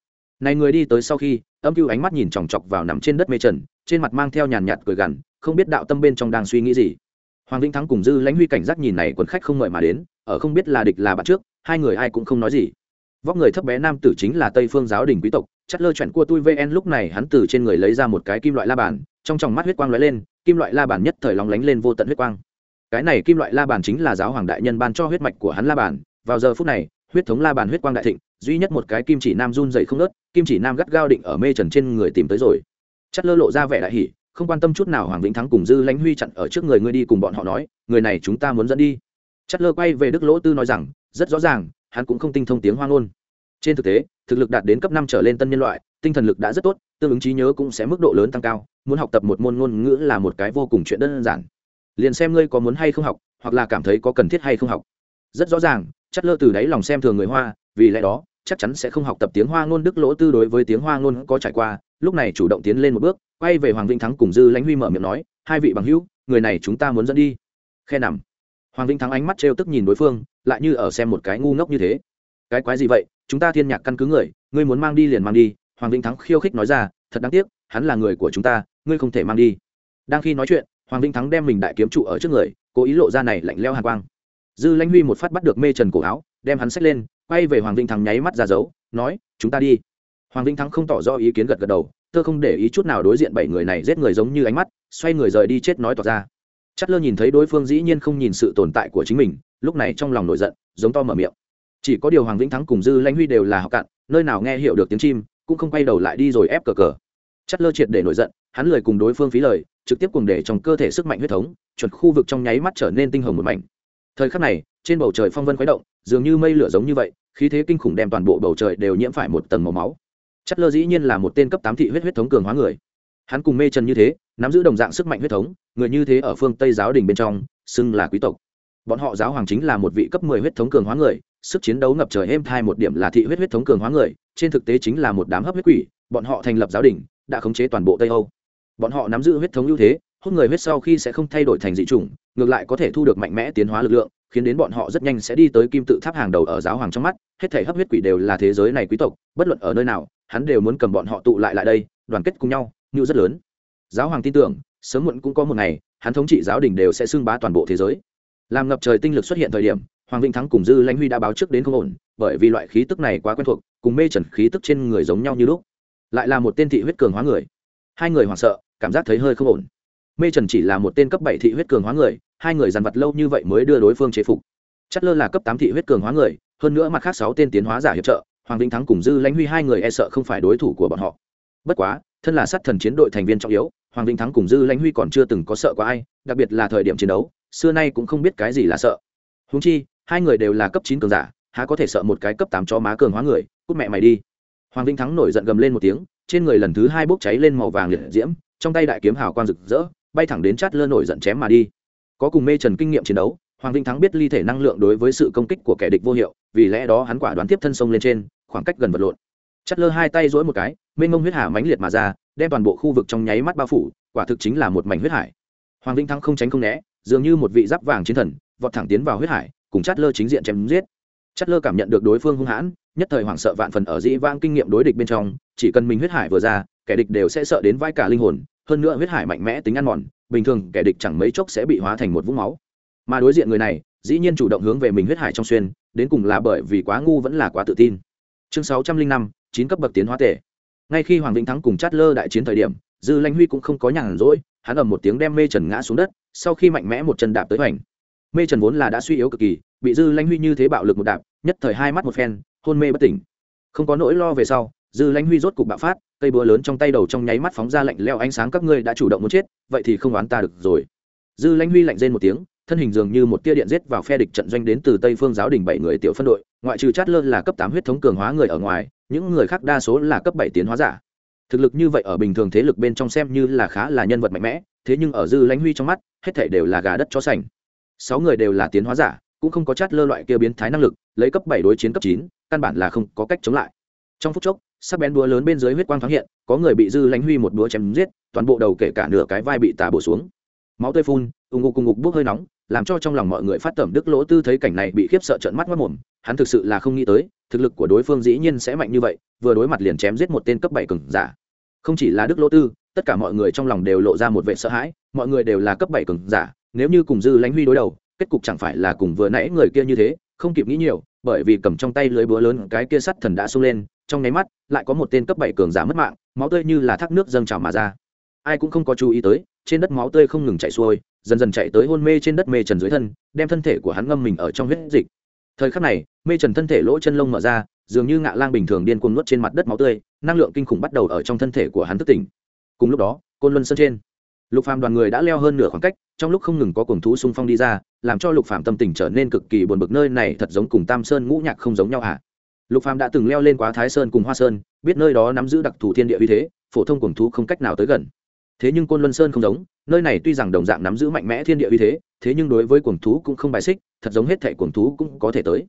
[SPEAKER 1] này người đi tới sau khi, âm cưu ánh mắt nhìn chòng chọc vào nằm trên đất mê trần, trên mặt mang theo nhàn nhạt cười gằn, không biết đạo tâm bên trong đang suy nghĩ gì. Hoàng vĩnh thắng cùng dư lãnh huy cảnh giác nhìn này quần khách không mời mà đến, ở không biết là địch là bạn trước, hai người ai cũng không nói gì. Vóc người thấp bé nam tử chính là tây phương giáo đình quý tộc, chất lơ chuẩn cua tôi vn lúc này hắn từ trên người lấy ra một cái kim loại la bàn, trong tròng mắt huyết quang lóe lên, kim loại la bàn nhất thời lóng lánh lên vô tận huyết quang. Cái này kim loại la bàn chính là giáo hoàng đại nhân ban cho huyết mạch của hắn la bàn, vào giờ phút này, huyết thống la bàn huyết quang đại thịnh duy nhất một cái kim chỉ nam run dậy không nớt kim chỉ nam gắt gao định ở mê trần trên người tìm tới rồi. Chất lơ lộ ra vẻ đại hỉ, không quan tâm chút nào hoàng vĩnh thắng cùng dư lãnh huy chặn ở trước người ngươi đi cùng bọn họ nói, người này chúng ta muốn dẫn đi. Chất lơ quay về đức lỗ tư nói rằng, rất rõ ràng, hắn cũng không tinh thông tiếng hoang ngôn. Trên thực tế, thực lực đạt đến cấp năm trở lên tân nhân loại, tinh thần lực đã rất tốt, tương ứng trí nhớ cũng sẽ mức độ lớn tăng cao, muốn học tập một môn ngôn ngữ là một cái vô cùng chuyện đơn giản. Liền xem ngươi có muốn hay không học, hoặc là cảm thấy có cần thiết hay không học. Rất rõ ràng, chất lơ từ đáy lòng xem thường người hoa, vì lẽ đó chắc chắn sẽ không học tập tiếng hoa ngôn đức lỗ tư đối với tiếng hoa ngôn có trải qua. Lúc này chủ động tiến lên một bước, quay về hoàng vĩnh thắng cùng dư lãnh huy mở miệng nói, hai vị bằng hữu, người này chúng ta muốn dẫn đi. Khe nằm. Hoàng vĩnh thắng ánh mắt trêu tức nhìn đối phương, lại như ở xem một cái ngu ngốc như thế. Cái quái gì vậy? Chúng ta thiên nhạc căn cứ người, ngươi muốn mang đi liền mang đi. Hoàng vĩnh thắng khiêu khích nói ra, thật đáng tiếc, hắn là người của chúng ta, ngươi không thể mang đi. Đang khi nói chuyện, hoàng vĩnh thắng đem mình đại kiếm trụ ở trước người, cố ý lộ ra này lạnh leo hàn quang. Dư lãnh huy một phát bắt được mê trần cổ áo, đem hắn xách lên quay về hoàng Vinh thắng nháy mắt ra dấu, nói, chúng ta đi. Hoàng Vinh thắng không tỏ rõ ý kiến gật gật đầu, tơ không để ý chút nào đối diện bảy người này giết người giống như ánh mắt, xoay người rời đi chết nói tỏ ra. Chất lơ nhìn thấy đối phương dĩ nhiên không nhìn sự tồn tại của chính mình, lúc này trong lòng nổi giận, giống to mở miệng. Chỉ có điều hoàng vĩnh thắng cùng dư lãnh huy đều là học cạn, nơi nào nghe hiểu được tiếng chim, cũng không quay đầu lại đi rồi ép cờ cờ. Chất lơ triệt để nổi giận, hắn lời cùng đối phương phí lời, trực tiếp cùng để trong cơ thể sức mạnh huyết thống, chuẩn khu vực trong nháy mắt trở nên tinh hồng một mảnh. Thời khắc này, trên bầu trời phong vân khuấy động, dường như mây lửa giống như vậy khí thế kinh khủng đem toàn bộ bầu trời đều nhiễm phải một tầng màu máu. Chất lơ dĩ nhiên là một tên cấp tám thị huyết huyết thống cường hóa người. Hắn cùng mê trần như thế, nắm giữ đồng dạng sức mạnh huyết thống, người như thế ở phương tây giáo đình bên trong, xưng là quý tộc. Bọn họ giáo hoàng chính là một vị cấp mười huyết thống cường hóa người, sức chiến đấu ngập trời êm thai một điểm là thị huyết huyết thống cường hóa người, trên thực tế chính là một đám hấp huyết quỷ, bọn họ thành lập giáo đình, đã khống chế toàn bộ tây âu. Bọn họ nắm giữ huyết thống ưu thế, hút người huyết sau khi sẽ không thay đổi thành dị chủng, ngược lại có thể thu được mạnh mẽ tiến hóa lực lượng khiến đến bọn họ rất nhanh sẽ đi tới kim tự tháp hàng đầu ở giáo hoàng trong mắt, hết thể hấp huyết quỷ đều là thế giới này quý tộc, bất luận ở nơi nào, hắn đều muốn cầm bọn họ tụ lại lại đây, đoàn kết cùng nhau, như rất lớn. Giáo hoàng tin tưởng, sớm muộn cũng có một ngày, hắn thống trị giáo đình đều sẽ xưng bá toàn bộ thế giới. Làm ngập trời tinh lực xuất hiện thời điểm, hoàng vĩnh thắng cùng dư lãnh huy đã báo trước đến không ổn, bởi vì loại khí tức này quá quen thuộc, cùng mê trần khí tức trên người giống nhau như lúc. Lại là một tên thị huyết cường hóa người. Hai người hoảng sợ, cảm giác thấy hơi không ổn mê trần chỉ là một tên cấp bảy thị huyết cường hóa người, hai người dàn vật lâu như vậy mới đưa đối phương chế phục. Chất lơ là cấp tám thị huyết cường hóa người, hơn nữa mặt khác sáu tên tiến hóa giả hiệp trợ, hoàng vĩnh thắng cùng dư lãnh huy hai người e sợ không phải đối thủ của bọn họ. Bất quá, thân là sát thần chiến đội thành viên trọng yếu, hoàng vĩnh thắng cùng dư lãnh huy còn chưa từng có sợ có ai, đặc biệt là thời điểm chiến đấu, xưa nay cũng không biết cái gì là sợ. Húng chi, hai người đều là cấp chín cường giả, há có thể sợ một cái cấp tám cho má cường hóa người, cút mẹ mày đi. Hoàng vĩnh thắng nổi giận gầm lên một tiếng, trên người lần thứ hai bốc cháy lên màu vàng liệt diễm, trong tay đại kiếm hào quang rực rỡ bay thẳng đến chát lơ nổi giận chém mà đi. Có cùng mê trần kinh nghiệm chiến đấu, hoàng Vinh thắng biết ly thể năng lượng đối với sự công kích của kẻ địch vô hiệu, vì lẽ đó hắn quả đoán tiếp thân sông lên trên, khoảng cách gần vật lộn. Chát lơ hai tay dỗi một cái, mênh mông huyết hà mãnh liệt mà ra, đem toàn bộ khu vực trong nháy mắt bao phủ, quả thực chính là một mảnh huyết hải. Hoàng Vinh thắng không tránh không né, dường như một vị giáp vàng chiến thần, vọt thẳng tiến vào huyết hải, cùng chát lơ chính diện chém giết. Chát lơ cảm nhận được đối phương hung hãn, nhất thời hoảng sợ vạn phần ở dĩ vang kinh nghiệm đối địch bên trong, chỉ cần mình huyết hải vừa ra, kẻ địch đều sẽ sợ đến vai cả linh hồn hơn nữa huyết hải mạnh mẽ tính ăn mòn, bình thường kẻ địch chẳng mấy chốc sẽ bị hóa thành một vũng máu. Mà đối diện người này, dĩ nhiên chủ động hướng về mình huyết hải trong xuyên, đến cùng là bởi vì quá ngu vẫn là quá tự tin. Chương sáu trăm linh năm, chín cấp bậc tiến hóa tể. Ngay khi hoàng vĩnh thắng cùng chát lơ đại chiến thời điểm, dư lanh huy cũng không có nhàn rỗi, hắn ầm một tiếng đem mê trần ngã xuống đất, sau khi mạnh mẽ một chân đạp tới hoành. Mê trần vốn là đã suy yếu cực kỳ, bị dư lanh huy như thế bạo lực một đạp, nhất thời hai mắt một phen, hôn mê bất tỉnh. Không có nỗi lo về sau, dư lanh huy rốt cục bạo phát cây búa lớn trong tay đầu trong nháy mắt phóng ra lạnh leo ánh sáng, các ngươi đã chủ động muốn chết, vậy thì không oán ta được rồi. Dư lãnh huy lạnh rên một tiếng, thân hình dường như một tia điện giết vào phe địch trận doanh đến từ tây phương giáo đình bảy người tiểu phân đội, ngoại trừ chát lơ là cấp tám huyết thống cường hóa người ở ngoài, những người khác đa số là cấp bảy tiến hóa giả. Thực lực như vậy ở bình thường thế lực bên trong xem như là khá là nhân vật mạnh mẽ, thế nhưng ở dư lãnh huy trong mắt, hết thảy đều là gà đất chó sành. Sáu người đều là tiến hóa giả, cũng không có chát lơ loại kia biến thái năng lực, lấy cấp bảy đối chiến cấp chín, căn bản là không có cách chống lại. Trong phút chốc sắc bén đũa lớn bên dưới huyết quang thoáng hiện, có người bị dư lãnh huy một đũa chém giết, toàn bộ đầu kể cả nửa cái vai bị tà bổ xuống. Máu tươi phun ùng ngục cùng ngục bốc hơi nóng, làm cho trong lòng mọi người phát tẩm đức lỗ tư thấy cảnh này bị khiếp sợ trợn mắt mất mồm, hắn thực sự là không nghĩ tới, thực lực của đối phương dĩ nhiên sẽ mạnh như vậy, vừa đối mặt liền chém giết một tên cấp bảy cường giả. Không chỉ là đức lỗ tư, tất cả mọi người trong lòng đều lộ ra một vẻ sợ hãi, mọi người đều là cấp bảy cường giả, nếu như cùng dư lãnh huy đối đầu, kết cục chẳng phải là cùng vừa nãy người kia như thế, không kịp nghĩ nhiều, bởi vì cầm trong tay lưới búa lớn cái kia sắt thần đã sung lên trong nháy mắt, lại có một tên cấp bảy cường giả mất mạng, máu tươi như là thác nước dâng trào mà ra. Ai cũng không có chú ý tới, trên đất máu tươi không ngừng chảy xuôi, dần dần chạy tới hôn mê trên đất mê trần dưới thân, đem thân thể của hắn ngâm mình ở trong huyết dịch. Thời khắc này, mê trần thân thể lỗ chân lông mở ra, dường như ngạ lang bình thường điên cuồng nuốt trên mặt đất máu tươi, năng lượng kinh khủng bắt đầu ở trong thân thể của hắn thức tỉnh. Cùng lúc đó, côn luân sơn trên, lục phàm đoàn người đã leo hơn nửa khoảng cách, trong lúc không ngừng có cuồng thú xung phong đi ra, làm cho lục phàm tâm tình trở nên cực kỳ buồn bực, nơi này thật giống cùng tam sơn ngũ nhạc không giống nhau hả? à? Lục phàm đã từng leo lên quá thái sơn cùng hoa sơn, biết nơi đó nắm giữ đặc thù thiên địa uy thế, phổ thông cuồng thú không cách nào tới gần. Thế nhưng côn luân sơn không giống, nơi này tuy rằng đồng dạng nắm giữ mạnh mẽ thiên địa uy thế thế nhưng đối với cuồng thú cũng không bài xích, thật giống hết thảy cuồng thú cũng có thể tới.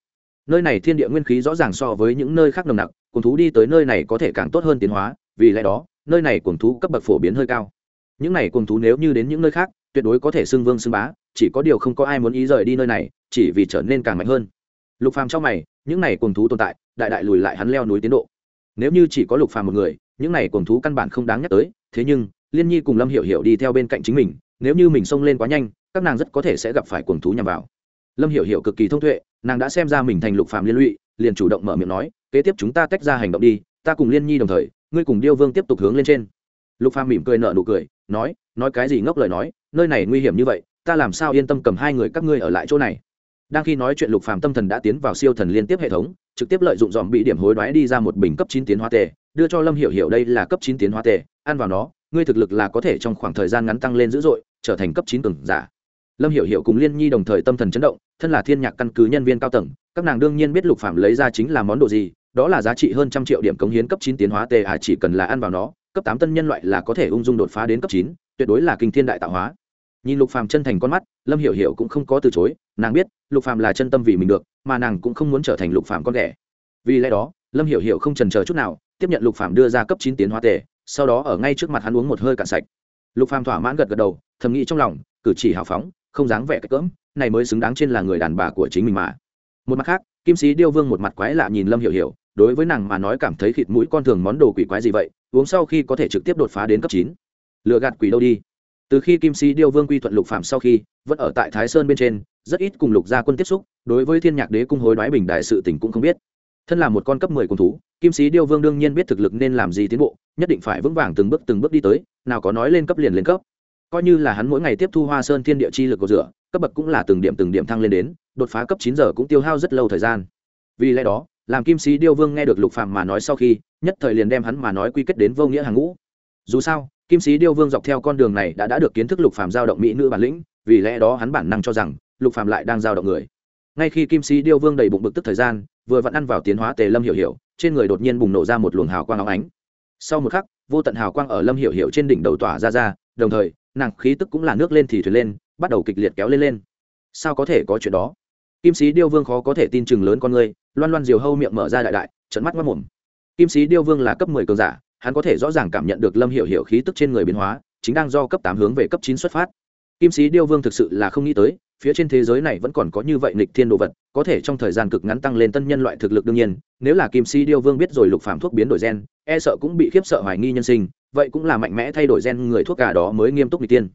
[SPEAKER 1] Nơi này thiên địa nguyên khí rõ ràng so với những nơi khác nồng nặc cuồng thú đi tới nơi này có thể càng tốt hơn tiến hóa, vì lẽ đó, nơi này cuồng thú cấp bậc phổ biến hơi cao. Những này cuồng thú nếu như đến những nơi khác, tuyệt đối có thể xưng vương xưng bá, chỉ có điều không có ai muốn ý rời đi nơi này, chỉ vì trở nên càng mạnh hơn. Lục phàm trong mày, những này cuồng thú tồn tại đại đại lùi lại hắn leo núi tiến độ. Nếu như chỉ có lục phàm một người, những này cuồng thú căn bản không đáng nhắc tới, thế nhưng, liên nhi cùng lâm hiểu hiểu đi theo bên cạnh chính mình, nếu như mình xông lên quá nhanh, các nàng rất có thể sẽ gặp phải cuồng thú nhằm vào. Lâm hiểu hiểu cực kỳ thông tuệ, nàng đã xem ra mình thành lục phàm liên lụy, liền chủ động mở miệng nói, kế tiếp chúng ta tách ra hành động đi, ta cùng liên nhi đồng thời, ngươi cùng điêu vương tiếp tục hướng lên trên. Lục phàm mỉm cười nở nụ cười, nói nói cái gì ngốc lời nói, nơi này nguy hiểm như vậy, ta làm sao yên tâm cầm hai người các ngươi ở lại chỗ này? Đang khi nói chuyện lục phàm tâm thần đã tiến vào siêu thần liên tiếp hệ thống, trực tiếp lợi dụng dòm bị điểm hối đoái đi ra một bình cấp chín tiến hóa tề, đưa cho lâm hiểu hiểu đây là cấp chín tiến hóa tề, ăn vào nó, ngươi thực lực là có thể trong khoảng thời gian ngắn tăng lên dữ dội, trở thành cấp chín cường giả. Lâm hiểu hiểu cùng liên nhi đồng thời tâm thần chấn động, thân là thiên nhạc căn cứ nhân viên cao tầng, các nàng đương nhiên biết lục phạm lấy ra chính là món đồ gì, đó là giá trị hơn trăm triệu điểm cống hiến cấp chín tiến hóa tề à chỉ cần là ăn vào nó, cấp tám tân nhân loại là có thể ung dung đột phá đến cấp chín, tuyệt đối là kinh thiên đại tạo hóa nhìn lục phàm chân thành con mắt, lâm hiểu hiểu cũng không có từ chối, nàng biết, lục phàm là chân tâm vì mình được, mà nàng cũng không muốn trở thành lục phàm con ghẻ. Vì lẽ đó, lâm hiểu hiểu không chần chờ chút nào, tiếp nhận lục phàm đưa ra cấp chín tiến hóa tề, sau đó ở ngay trước mặt hắn uống một hơi cạn sạch. Lục phàm thỏa mãn gật gật đầu, thầm nghĩ trong lòng, cử chỉ hào phóng, không dáng vẻ cỡm này mới xứng đáng trên là người đàn bà của chính mình mà. Một mặt khác, kim sĩ điêu vương một mặt quái lạ nhìn lâm hiểu hiểu, đối với nàng mà nói cảm thấy khịt mũi con thường món đồ quỷ quái gì vậy, uống sau khi có thể trực tiếp đột phá đến cấp chín. Lựa gạt quỷ đâu đi từ khi kim sĩ điêu vương quy thuận lục phạm sau khi, vẫn ở tại thái sơn bên trên, rất ít cùng lục gia quân tiếp xúc, đối với thiên nhạc đế cung hối đoái bình đại sự tình cũng không biết. Thân là một con cấp mười cung thú, kim sĩ điêu vương đương nhiên biết thực lực nên làm gì tiến bộ, nhất định phải vững vàng từng bước từng bước đi tới, nào có nói lên cấp liền lên cấp. Coi như là hắn mỗi ngày tiếp thu hoa sơn thiên địa chi lực của rửa, cấp bậc cũng là từng điểm từng điểm thăng lên đến, đột phá cấp chín giờ cũng tiêu hao rất lâu thời gian. Vì lẽ đó, làm kim sĩ điêu vương nghe được lục phạm mà nói sau khi, nhất thời liền đem hắn mà nói quy kết đến vô nghĩa hàng ngũ dù sao, kim sĩ điêu vương dọc theo con đường này đã đã được kiến thức lục phàm giao động mỹ nữ bản lĩnh, vì lẽ đó hắn bản năng cho rằng, lục phàm lại đang giao động người. Ngay khi kim sĩ điêu vương đầy bụng bực tức thời gian, vừa vẫn ăn vào tiến hóa tề lâm hiểu hiểu, trên người đột nhiên bùng nổ ra một luồng hào quang óng ánh. Sau một khắc, vô tận hào quang ở lâm hiểu hiểu trên đỉnh đầu tỏa ra ra, đồng thời, nàng khí tức cũng là nước lên thì thuyền lên, bắt đầu kịch liệt kéo lên lên. Sao có thể có chuyện đó? Kim sĩ điêu vương khó có thể tin chừng lớn con người, loan loan diều hâu miệng mở ra đại đại trận mắt mất mồm kim sĩ điêu vương là cấp mười cường giả hắn có thể rõ ràng cảm nhận được lâm hiểu hiểu khí tức trên người biến hóa, chính đang do cấp tám hướng về cấp chín xuất phát. Kim sĩ điêu vương thực sự là không nghĩ tới, phía trên thế giới này vẫn còn có như vậy nịch thiên đồ vật, có thể trong thời gian cực ngắn tăng lên tân nhân loại thực lực đương nhiên, nếu là kim sĩ điêu vương biết rồi lục phạm thuốc biến đổi gen e sợ cũng bị khiếp sợ hoài nghi nhân sinh, vậy cũng là mạnh mẽ thay đổi gen người thuốc cả đó mới nghiêm túc n tiên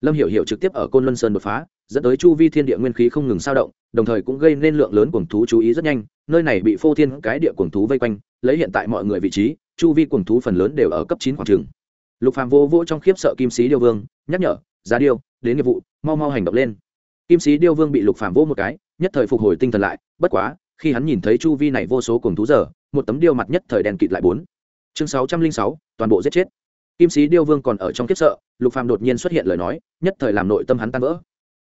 [SPEAKER 1] lâm hiểu hiểu trực tiếp ở côn luân sơn đột phá, dẫn tới chu vi thiên địa nguyên khí không ngừng sao động, đồng thời cũng gây nên lượng lớn cuồng thú chú ý rất nhanh, nơi này bị phô thiên cái địa cuồng thú vây quanh, lấy hiện tại mọi người vị trí chu vi cuồng thú phần lớn đều ở cấp chín khoảng trường. Lục phàm vô vô trong khiếp sợ kim sĩ điêu vương, nhắc nhở, giá điêu, đến nghiệp vụ, mau mau hành động lên. Kim sĩ điêu vương bị lục phàm vô một cái, nhất thời phục hồi tinh thần lại, bất quá, khi hắn nhìn thấy chu vi này vô số cuồng thú giờ, một tấm điêu mặt nhất thời đèn kịt lại bốn. Chương sáu trăm linh sáu, toàn bộ giết chết. Kim sĩ điêu vương còn ở trong kiếp sợ, lục phàm đột nhiên xuất hiện lời nói, nhất thời làm nội tâm hắn tan vỡ.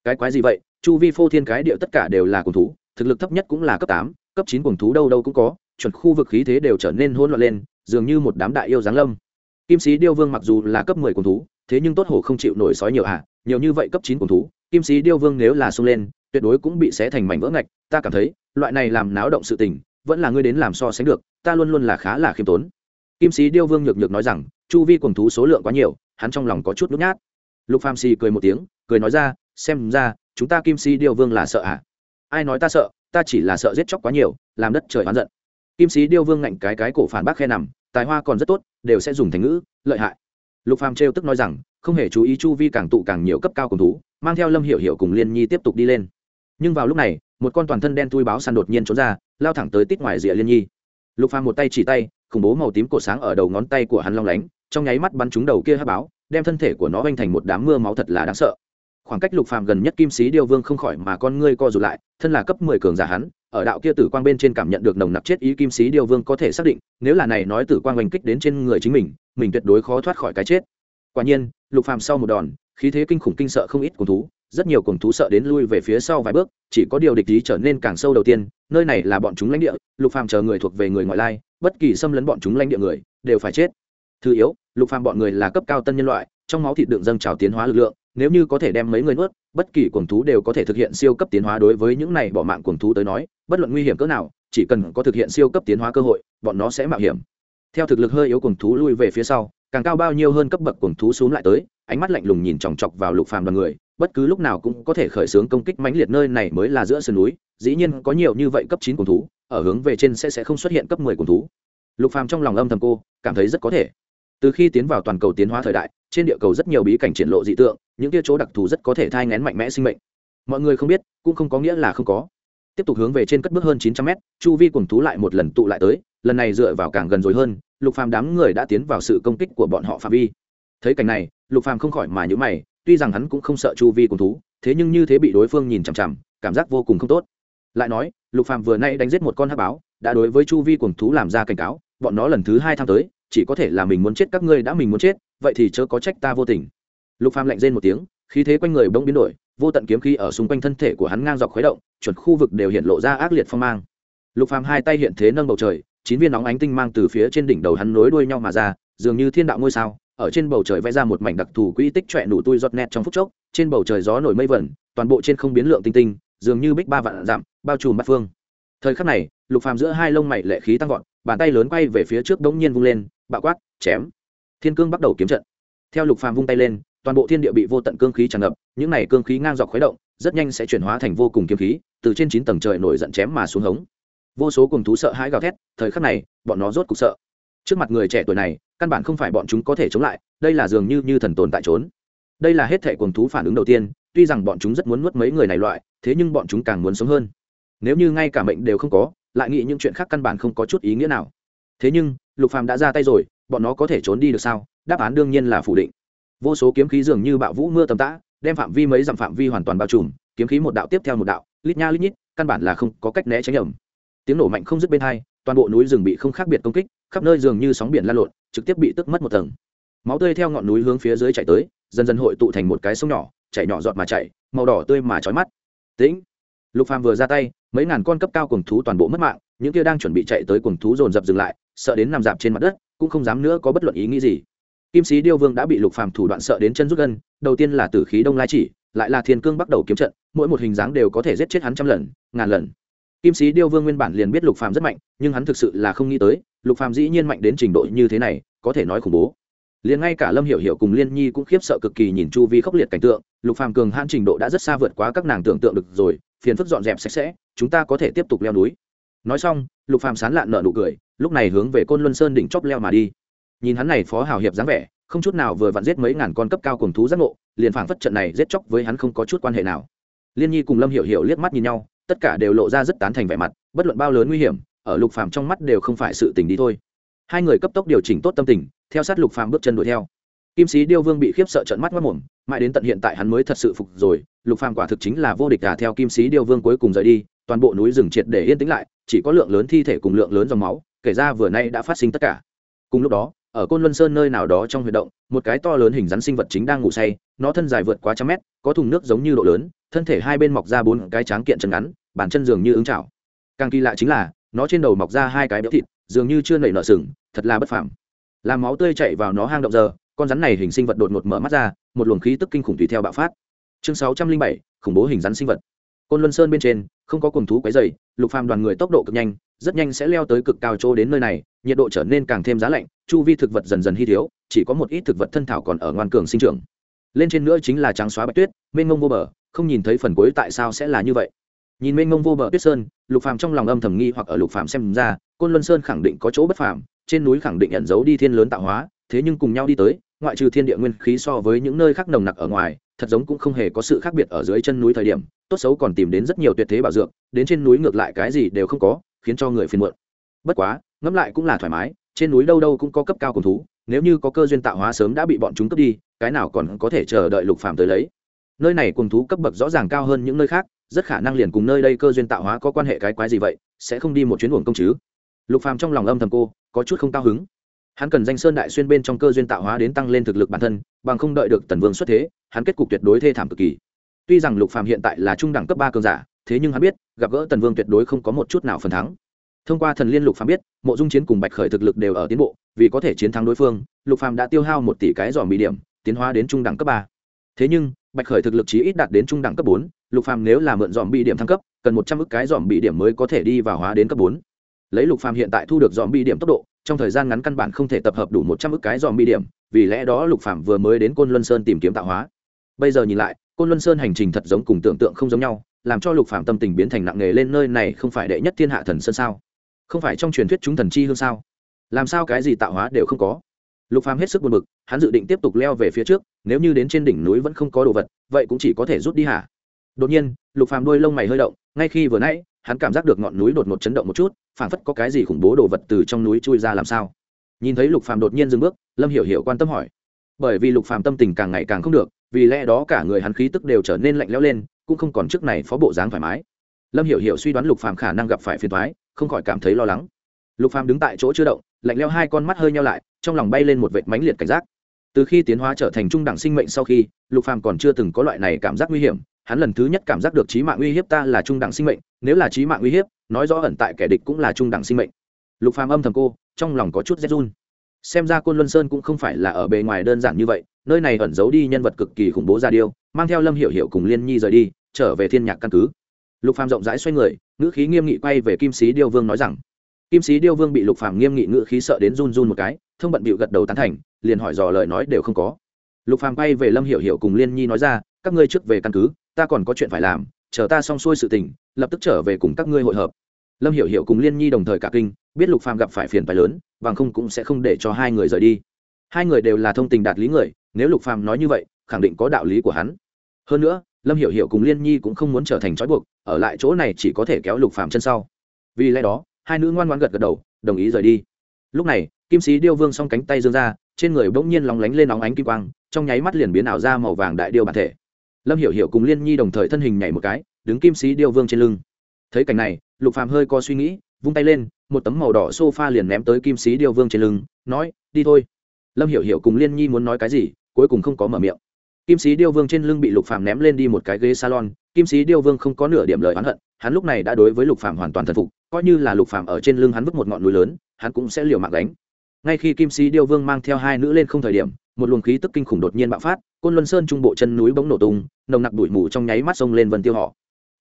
[SPEAKER 1] Cái quái gì vậy? Chu vi phô thiên cái địa tất cả đều là cuồng thú, thực lực thấp nhất cũng là cấp tám, cấp chín cuồng thú đâu đâu cũng có, chuẩn khu vực khí thế đều trở nên hỗn loạn lên dường như một đám đại yêu giáng lâm. Kim sĩ điêu vương mặc dù là cấp mười cung thú thế nhưng tốt hồ không chịu nổi sói nhiều ạ à, nhiều như vậy cấp chín cung thú kim sĩ điêu vương nếu là xông lên tuyệt đối cũng bị xé thành mảnh vỡ ngạch ta cảm thấy loại này làm náo động sự tình vẫn là ngươi đến làm so sánh được ta luôn luôn là khá là khiêm tốn. Kim sĩ điêu vương nhược nhược nói rằng chu vi cung thú số lượng quá nhiều hắn trong lòng có chút nút nhát. Lục phàm xì cười một tiếng cười nói ra xem ra chúng ta kim sĩ điêu vương là sợ à. Ai nói ta sợ ta chỉ là sợ giết chóc quá nhiều làm đất trời oán giận kim sĩ điêu vương ngạnh cái cái cổ phản bác khe nằm, tài hoa còn rất tốt, đều sẽ dùng thành ngữ, lợi hại. Lục phàm trêu tức nói rằng, không hề chú ý chu vi càng tụ càng nhiều cấp cao cùng thú, mang theo lâm hiểu hiểu cùng liên nhi tiếp tục đi lên. Nhưng vào lúc này, một con toàn thân đen thui báo săn đột nhiên trốn ra, lao thẳng tới tít ngoài rìa liên nhi. Lục phàm một tay chỉ tay, khủng bố màu tím cổ sáng ở đầu ngón tay của hắn long lánh, trong nháy mắt bắn trúng đầu kia hắc báo, đem thân thể của nó vênh thành một đám mưa máu thật là đáng sợ. Khoảng cách lục phàm gần nhất kim sĩ điêu vương không khỏi mà con ngươi co rụt lại, thân là cấp mười cường giả hắn ở đạo kia tử quang bên trên cảm nhận được nồng nặc chết ý kim sĩ điêu vương có thể xác định, nếu là này nói tử quang oanh kích đến trên người chính mình mình tuyệt đối khó thoát khỏi cái chết. Quả nhiên, lục phàm sau một đòn, khí thế kinh khủng kinh sợ không ít cùng thú, rất nhiều cùng thú sợ đến lui về phía sau vài bước, chỉ có điều địch ý trở nên càng sâu đầu tiên, nơi này là bọn chúng lãnh địa, lục phàm chờ người thuộc về người ngoại lai, bất kỳ xâm lấn bọn chúng lãnh địa người, đều phải chết. Thứ yếu, lục phàm bọn người là cấp cao tân nhân loại, trong máu thịt đựng dâng trào tiến hóa lực lượng nếu như có thể đem mấy người nuốt, bất kỳ cuồng thú đều có thể thực hiện siêu cấp tiến hóa đối với những này bỏ mạng cuồng thú tới nói, bất luận nguy hiểm cỡ nào, chỉ cần có thực hiện siêu cấp tiến hóa cơ hội, bọn nó sẽ mạo hiểm. Theo thực lực hơi yếu cuồng thú lui về phía sau, càng cao bao nhiêu hơn cấp bậc cuồng thú xuống lại tới, ánh mắt lạnh lùng nhìn chòng chọc vào lục phàm đoàn người, bất cứ lúc nào cũng có thể khởi xướng công kích mãnh liệt nơi này mới là giữa sườn núi, dĩ nhiên có nhiều như vậy cấp chín cuồng thú, ở hướng về trên sẽ sẽ không xuất hiện cấp mười cuồng thú. Lục phàm trong lòng âm thầm cô, cảm thấy rất có thể từ khi tiến vào toàn cầu tiến hóa thời đại, trên địa cầu rất nhiều bí cảnh triển lộ dị tượng, những kia chỗ đặc thù rất có thể thai ngén mạnh mẽ sinh mệnh. Mọi người không biết, cũng không có nghĩa là không có. Tiếp tục hướng về trên cất bước hơn chín trăm mét, chu vi cùng thú lại một lần tụ lại tới, lần này dựa vào càng gần rồi hơn, lục phàm đám người đã tiến vào sự công kích của bọn họ phạm vi. Thấy cảnh này, lục phàm không khỏi mà nhíu mày, tuy rằng hắn cũng không sợ chu vi cùng thú, thế nhưng như thế bị đối phương nhìn chằm chằm, cảm giác vô cùng không tốt. Lại nói, lục phàm vừa nay đánh giết một con hắc báo, đã đối với chu vi cùng thú làm ra cảnh cáo bọn nó lần thứ hai tham tới, chỉ có thể là mình muốn chết, các ngươi đã mình muốn chết, vậy thì chớ có trách ta vô tình. Lục phàm lạnh rên một tiếng, khí thế quanh người bỗng biến đổi, vô tận kiếm khí ở xung quanh thân thể của hắn ngang dọc khuấy động, chuẩn khu vực đều hiện lộ ra ác liệt phong mang. Lục phàm hai tay hiện thế nâng bầu trời, chín viên nóng ánh tinh mang từ phía trên đỉnh đầu hắn nối đuôi nhau mà ra, dường như thiên đạo ngôi sao, ở trên bầu trời vẽ ra một mảnh đặc thù quỹ tích trọe nụ tui giọt nét trong phút chốc, trên bầu trời gió nổi mây vẩn, toàn bộ trên không biến lượng tinh tinh, dường như bích ba vạn dặm, bao trùm bát phương. Thời khắc này, lục phàm giữa hai lông mày lệ khí tăng vọt bàn tay lớn quay về phía trước đống nhiên vung lên, bạo quát, chém. Thiên cương bắt đầu kiếm trận. Theo lục phàm vung tay lên, toàn bộ thiên địa bị vô tận cương khí tràn ngập, những này cương khí ngang dọc khuấy động, rất nhanh sẽ chuyển hóa thành vô cùng kiếm khí, từ trên chín tầng trời nổi giận chém mà xuống hống. Vô số cùng thú sợ hãi gào thét, thời khắc này, bọn nó rốt cục sợ. Trước mặt người trẻ tuổi này, căn bản không phải bọn chúng có thể chống lại, đây là dường như như thần tồn tại trốn. Đây là hết thể cùng thú phản ứng đầu tiên, tuy rằng bọn chúng rất muốn nuốt mấy người này loại, thế nhưng bọn chúng càng muốn sống hơn. Nếu như ngay cả mệnh đều không có lại nghĩ những chuyện khác căn bản không có chút ý nghĩa nào. Thế nhưng lục phàm đã ra tay rồi bọn nó có thể trốn đi được sao? Đáp án đương nhiên là phủ định. Vô số kiếm khí dường như bạo vũ mưa tầm tã đem phạm vi mấy dặm phạm vi hoàn toàn bao trùm kiếm khí một đạo tiếp theo một đạo lít nha lít nhít căn bản là không có cách né tránh nhầm tiếng nổ mạnh không dứt bên hai toàn bộ núi rừng bị không khác biệt công kích khắp nơi dường như sóng biển lan lộn trực tiếp bị tức mất một tầng. Máu tươi theo ngọn núi hướng phía dưới chảy tới dần dần hội tụ thành một cái sông nhỏ chảy nhỏ giọt mà chảy, màu đỏ tươi mà chói mắt. Tĩnh! Lục phàm vừa ra tay, mấy ngàn con cấp cao Cuồng thú toàn bộ mất mạng, những kia đang chuẩn bị chạy tới Cuồng thú dồn dập dừng lại, sợ đến nằm dạp trên mặt đất, cũng không dám nữa có bất luận ý nghĩ gì. Kim sĩ điêu vương đã bị lục phàm thủ đoạn sợ đến chân rút gân, đầu tiên là tử khí đông lai chỉ, lại là thiên cương bắt đầu kiếm trận, mỗi một hình dáng đều có thể giết chết hắn trăm lần, ngàn lần. Kim sĩ điêu vương nguyên bản liền biết lục phàm rất mạnh, nhưng hắn thực sự là không nghĩ tới, lục phàm dĩ nhiên mạnh đến trình độ như thế này, có thể nói khủng bố. Liền ngay cả lâm hiểu hiểu cùng liên nhi cũng khiếp sợ cực kỳ nhìn chu vi khốc liệt cảnh tượng, lục phàm cường hãn trình độ đã rất xa vượt quá các nàng tưởng tượng được rồi phiền phức dọn dẹp sạch sẽ, chúng ta có thể tiếp tục leo núi. Nói xong, lục phàm sán lạn nở nụ cười, lúc này hướng về côn luân sơn đỉnh chóp leo mà đi. Nhìn hắn này phó hào hiệp dáng vẻ, không chút nào vừa vặn giết mấy ngàn con cấp cao cùng thú giác ngộ, liền phảng phất trận này giết chóc với hắn không có chút quan hệ nào. Liên nhi cùng lâm hiểu hiểu liếc mắt nhìn nhau, tất cả đều lộ ra rất tán thành vẻ mặt, bất luận bao lớn nguy hiểm, ở lục phàm trong mắt đều không phải sự tình đi thôi. Hai người cấp tốc điều chỉnh tốt tâm tình, theo sát lục phàm bước chân đuổi theo kim sĩ điêu vương bị khiếp sợ trận mắt mất mồm mãi đến tận hiện tại hắn mới thật sự phục rồi, lục phàm quả thực chính là vô địch cả theo kim sĩ điêu vương cuối cùng rời đi, toàn bộ núi rừng triệt để yên tĩnh lại, chỉ có lượng lớn thi thể cùng lượng lớn dòng máu, kể ra vừa nay đã phát sinh tất cả. Cùng lúc đó, ở côn luân sơn nơi nào đó trong huy động, một cái to lớn hình rắn sinh vật chính đang ngủ say, nó thân dài vượt quá trăm mét, có thùng nước giống như độ lớn, thân thể hai bên mọc ra bốn cái tráng kiện chân ngắn, bàn chân dường như ứng chảo. Càng kỳ lạ chính là, nó trên đầu mọc ra hai cái béo thịt, dường như chưa nảy nở sừng, thật là bất phàm. Làm máu tươi chảy vào nó hang động giờ con rắn này hình sinh vật đột ngột mở mắt ra, một luồng khí tức kinh khủng tùy theo bạo phát. Chương sáu trăm linh bảy, khủng bố hình rắn sinh vật. Côn luân sơn bên trên, không có cùng thú quấy dày lục phàm đoàn người tốc độ cực nhanh, rất nhanh sẽ leo tới cực cao chỗ đến nơi này, nhiệt độ trở nên càng thêm giá lạnh, chu vi thực vật dần dần hy thiếu, chỉ có một ít thực vật thân thảo còn ở ngoan cường sinh trưởng. Lên trên nữa chính là trắng xóa bạch tuyết, mênh mông vô bờ, không nhìn thấy phần cuối tại sao sẽ là như vậy. Nhìn mênh mông vô bờ tuyết sơn, lục phàm trong lòng âm thầm nghi hoặc ở lục phàm xem ra, côn luân sơn khẳng định có chỗ bất phàm, trên núi khẳng định ẩn giấu đi thiên lớn tạo hóa thế nhưng cùng nhau đi tới, ngoại trừ thiên địa nguyên khí so với những nơi khác nồng nặc ở ngoài, thật giống cũng không hề có sự khác biệt ở dưới chân núi thời điểm, tốt xấu còn tìm đến rất nhiều tuyệt thế bảo dược, đến trên núi ngược lại cái gì đều không có, khiến cho người phiền muộn. Bất quá, ngẫm lại cũng là thoải mái, trên núi đâu đâu cũng có cấp cao cùng thú, nếu như có cơ duyên tạo hóa sớm đã bị bọn chúng cướp đi, cái nào còn có thể chờ đợi lục phàm tới lấy. Nơi này cùng thú cấp bậc rõ ràng cao hơn những nơi khác, rất khả năng liền cùng nơi đây cơ duyên tạo hóa có quan hệ cái quái gì vậy, sẽ không đi một chuyến uổng công chứ? Lục phàm trong lòng âm thầm cô, có chút không cao hứng hắn cần danh sơn đại xuyên bên trong cơ duyên tạo hóa đến tăng lên thực lực bản thân, bằng không đợi được tần vương xuất thế, hắn kết cục tuyệt đối thê thảm cực kỳ. Tuy rằng lục phàm hiện tại là trung đẳng cấp ba cường giả, thế nhưng hắn biết, gặp gỡ tần vương tuyệt đối không có một chút nào phần thắng. Thông qua thần liên lục phàm biết, mộ dung chiến cùng bạch khởi thực lực đều ở tiến bộ, vì có thể chiến thắng đối phương, lục phàm đã tiêu hao một tỷ cái giỏ mỹ điểm, tiến hóa đến trung đẳng cấp ba. Thế nhưng, bạch khởi thực lực chí ít đạt đến trung đẳng cấp bốn, lục phàm nếu là mượn dòm bị điểm thăng cấp, cần một trăm ước cái dòm bị điểm mới có thể đi vào hóa đến cấp bốn. Lấy lục phàm hiện tại thu được dòm bị điểm tốc độ trong thời gian ngắn căn bản không thể tập hợp đủ một trăm ức cái dòm bi điểm, vì lẽ đó lục phàm vừa mới đến côn luân sơn tìm kiếm tạo hóa. Bây giờ nhìn lại, côn luân sơn hành trình thật giống cùng tưởng tượng không giống nhau, làm cho lục phàm tâm tình biến thành nặng nề lên nơi này không phải đệ nhất thiên hạ thần sơn sao? Không phải trong truyền thuyết chúng thần chi hương sao? Làm sao cái gì tạo hóa đều không có? Lục phàm hết sức buồn bực, hắn dự định tiếp tục leo về phía trước, nếu như đến trên đỉnh núi vẫn không có đồ vật, vậy cũng chỉ có thể rút đi hả? Đột nhiên, lục phàm đuôi lông mày hơi động, ngay khi vừa nãy hắn cảm giác được ngọn núi đột ngột chấn động một chút, phảng phất có cái gì khủng bố đồ vật từ trong núi chui ra làm sao. Nhìn thấy lục phàm đột nhiên dừng bước, lâm hiểu hiểu quan tâm hỏi. Bởi vì lục phàm tâm tình càng ngày càng không được, vì lẽ đó cả người hắn khí tức đều trở nên lạnh lẽo lên, cũng không còn trước này phó bộ dáng thoải mái. Lâm hiểu hiểu suy đoán lục phàm khả năng gặp phải phiền toái, không khỏi cảm thấy lo lắng. Lục phàm đứng tại chỗ chưa động, lạnh lẽo hai con mắt hơi nhau lại, trong lòng bay lên một vệt mãnh liệt cảnh giác. Từ khi tiến hóa trở thành trung đẳng sinh mệnh sau khi, lục phàm còn chưa từng có loại này cảm giác nguy hiểm hắn lần thứ nhất cảm giác được trí mạng uy hiếp ta là trung đẳng sinh mệnh, nếu là trí mạng uy hiếp, nói rõ ẩn tại kẻ địch cũng là trung đẳng sinh mệnh. Lục phàm âm thầm cô, trong lòng có chút rét run. Xem ra côn luân sơn cũng không phải là ở bề ngoài đơn giản như vậy, nơi này ẩn giấu đi nhân vật cực kỳ khủng bố ra điêu, mang theo lâm hiểu hiểu cùng liên nhi rời đi, trở về thiên nhạc căn cứ. Lục phàm rộng rãi xoay người, ngữ khí nghiêm nghị quay về kim sĩ điêu vương nói rằng, kim sĩ điêu vương bị lục phàm nghiêm nghị ngữ khí sợ đến run run một cái, thông bận bịu gật đầu tán thành, liền hỏi dò lời nói đều không có. Lục phàm quay về lâm hiểu hiểu cùng liên nhi nói ra, các ngươi trước về căn cứ ta còn có chuyện phải làm, chờ ta xong xuôi sự tình, lập tức trở về cùng các ngươi hội hợp. Lâm hiểu hiểu cùng liên nhi đồng thời cả kinh, biết lục phàm gặp phải phiền phải lớn, bằng không cũng sẽ không để cho hai người rời đi. Hai người đều là thông tình đạt lý người, nếu lục phàm nói như vậy, khẳng định có đạo lý của hắn. Hơn nữa, lâm hiểu hiểu cùng liên nhi cũng không muốn trở thành trói buộc, ở lại chỗ này chỉ có thể kéo lục phàm chân sau. Vì lẽ đó, hai nữ ngoan ngoãn gật gật đầu, đồng ý rời đi. Lúc này, kim sĩ điêu vương song cánh tay dương ra, trên người bỗng nhiên lóng lánh lên nóng ánh kim quang, trong nháy mắt liền biến ảo ra màu vàng đại điêu bản thể lâm hiểu hiểu cùng liên nhi đồng thời thân hình nhảy một cái, đứng kim sĩ điêu vương trên lưng. Thấy cảnh này, lục phàm hơi có suy nghĩ, vung tay lên, một tấm màu đỏ sofa liền ném tới kim sĩ điêu vương trên lưng, nói, đi thôi. Lâm hiểu hiểu cùng liên nhi muốn nói cái gì, cuối cùng không có mở miệng. Kim sĩ điêu vương trên lưng bị lục phàm ném lên đi một cái ghế salon, kim sĩ điêu vương không có nửa điểm lời oán hận, hắn lúc này đã đối với lục phàm hoàn toàn thần phục, coi như là lục phàm ở trên lưng hắn vứt một ngọn núi lớn, hắn cũng sẽ liều mạng đánh ngay khi kim sĩ điêu vương mang theo hai nữ lên không thời điểm một luồng khí tức kinh khủng đột nhiên bạo phát, côn luân sơn trung bộ chân núi bỗng nổ tung, nồng nặc bụi mù trong nháy mắt sông lên vân tiêu họ.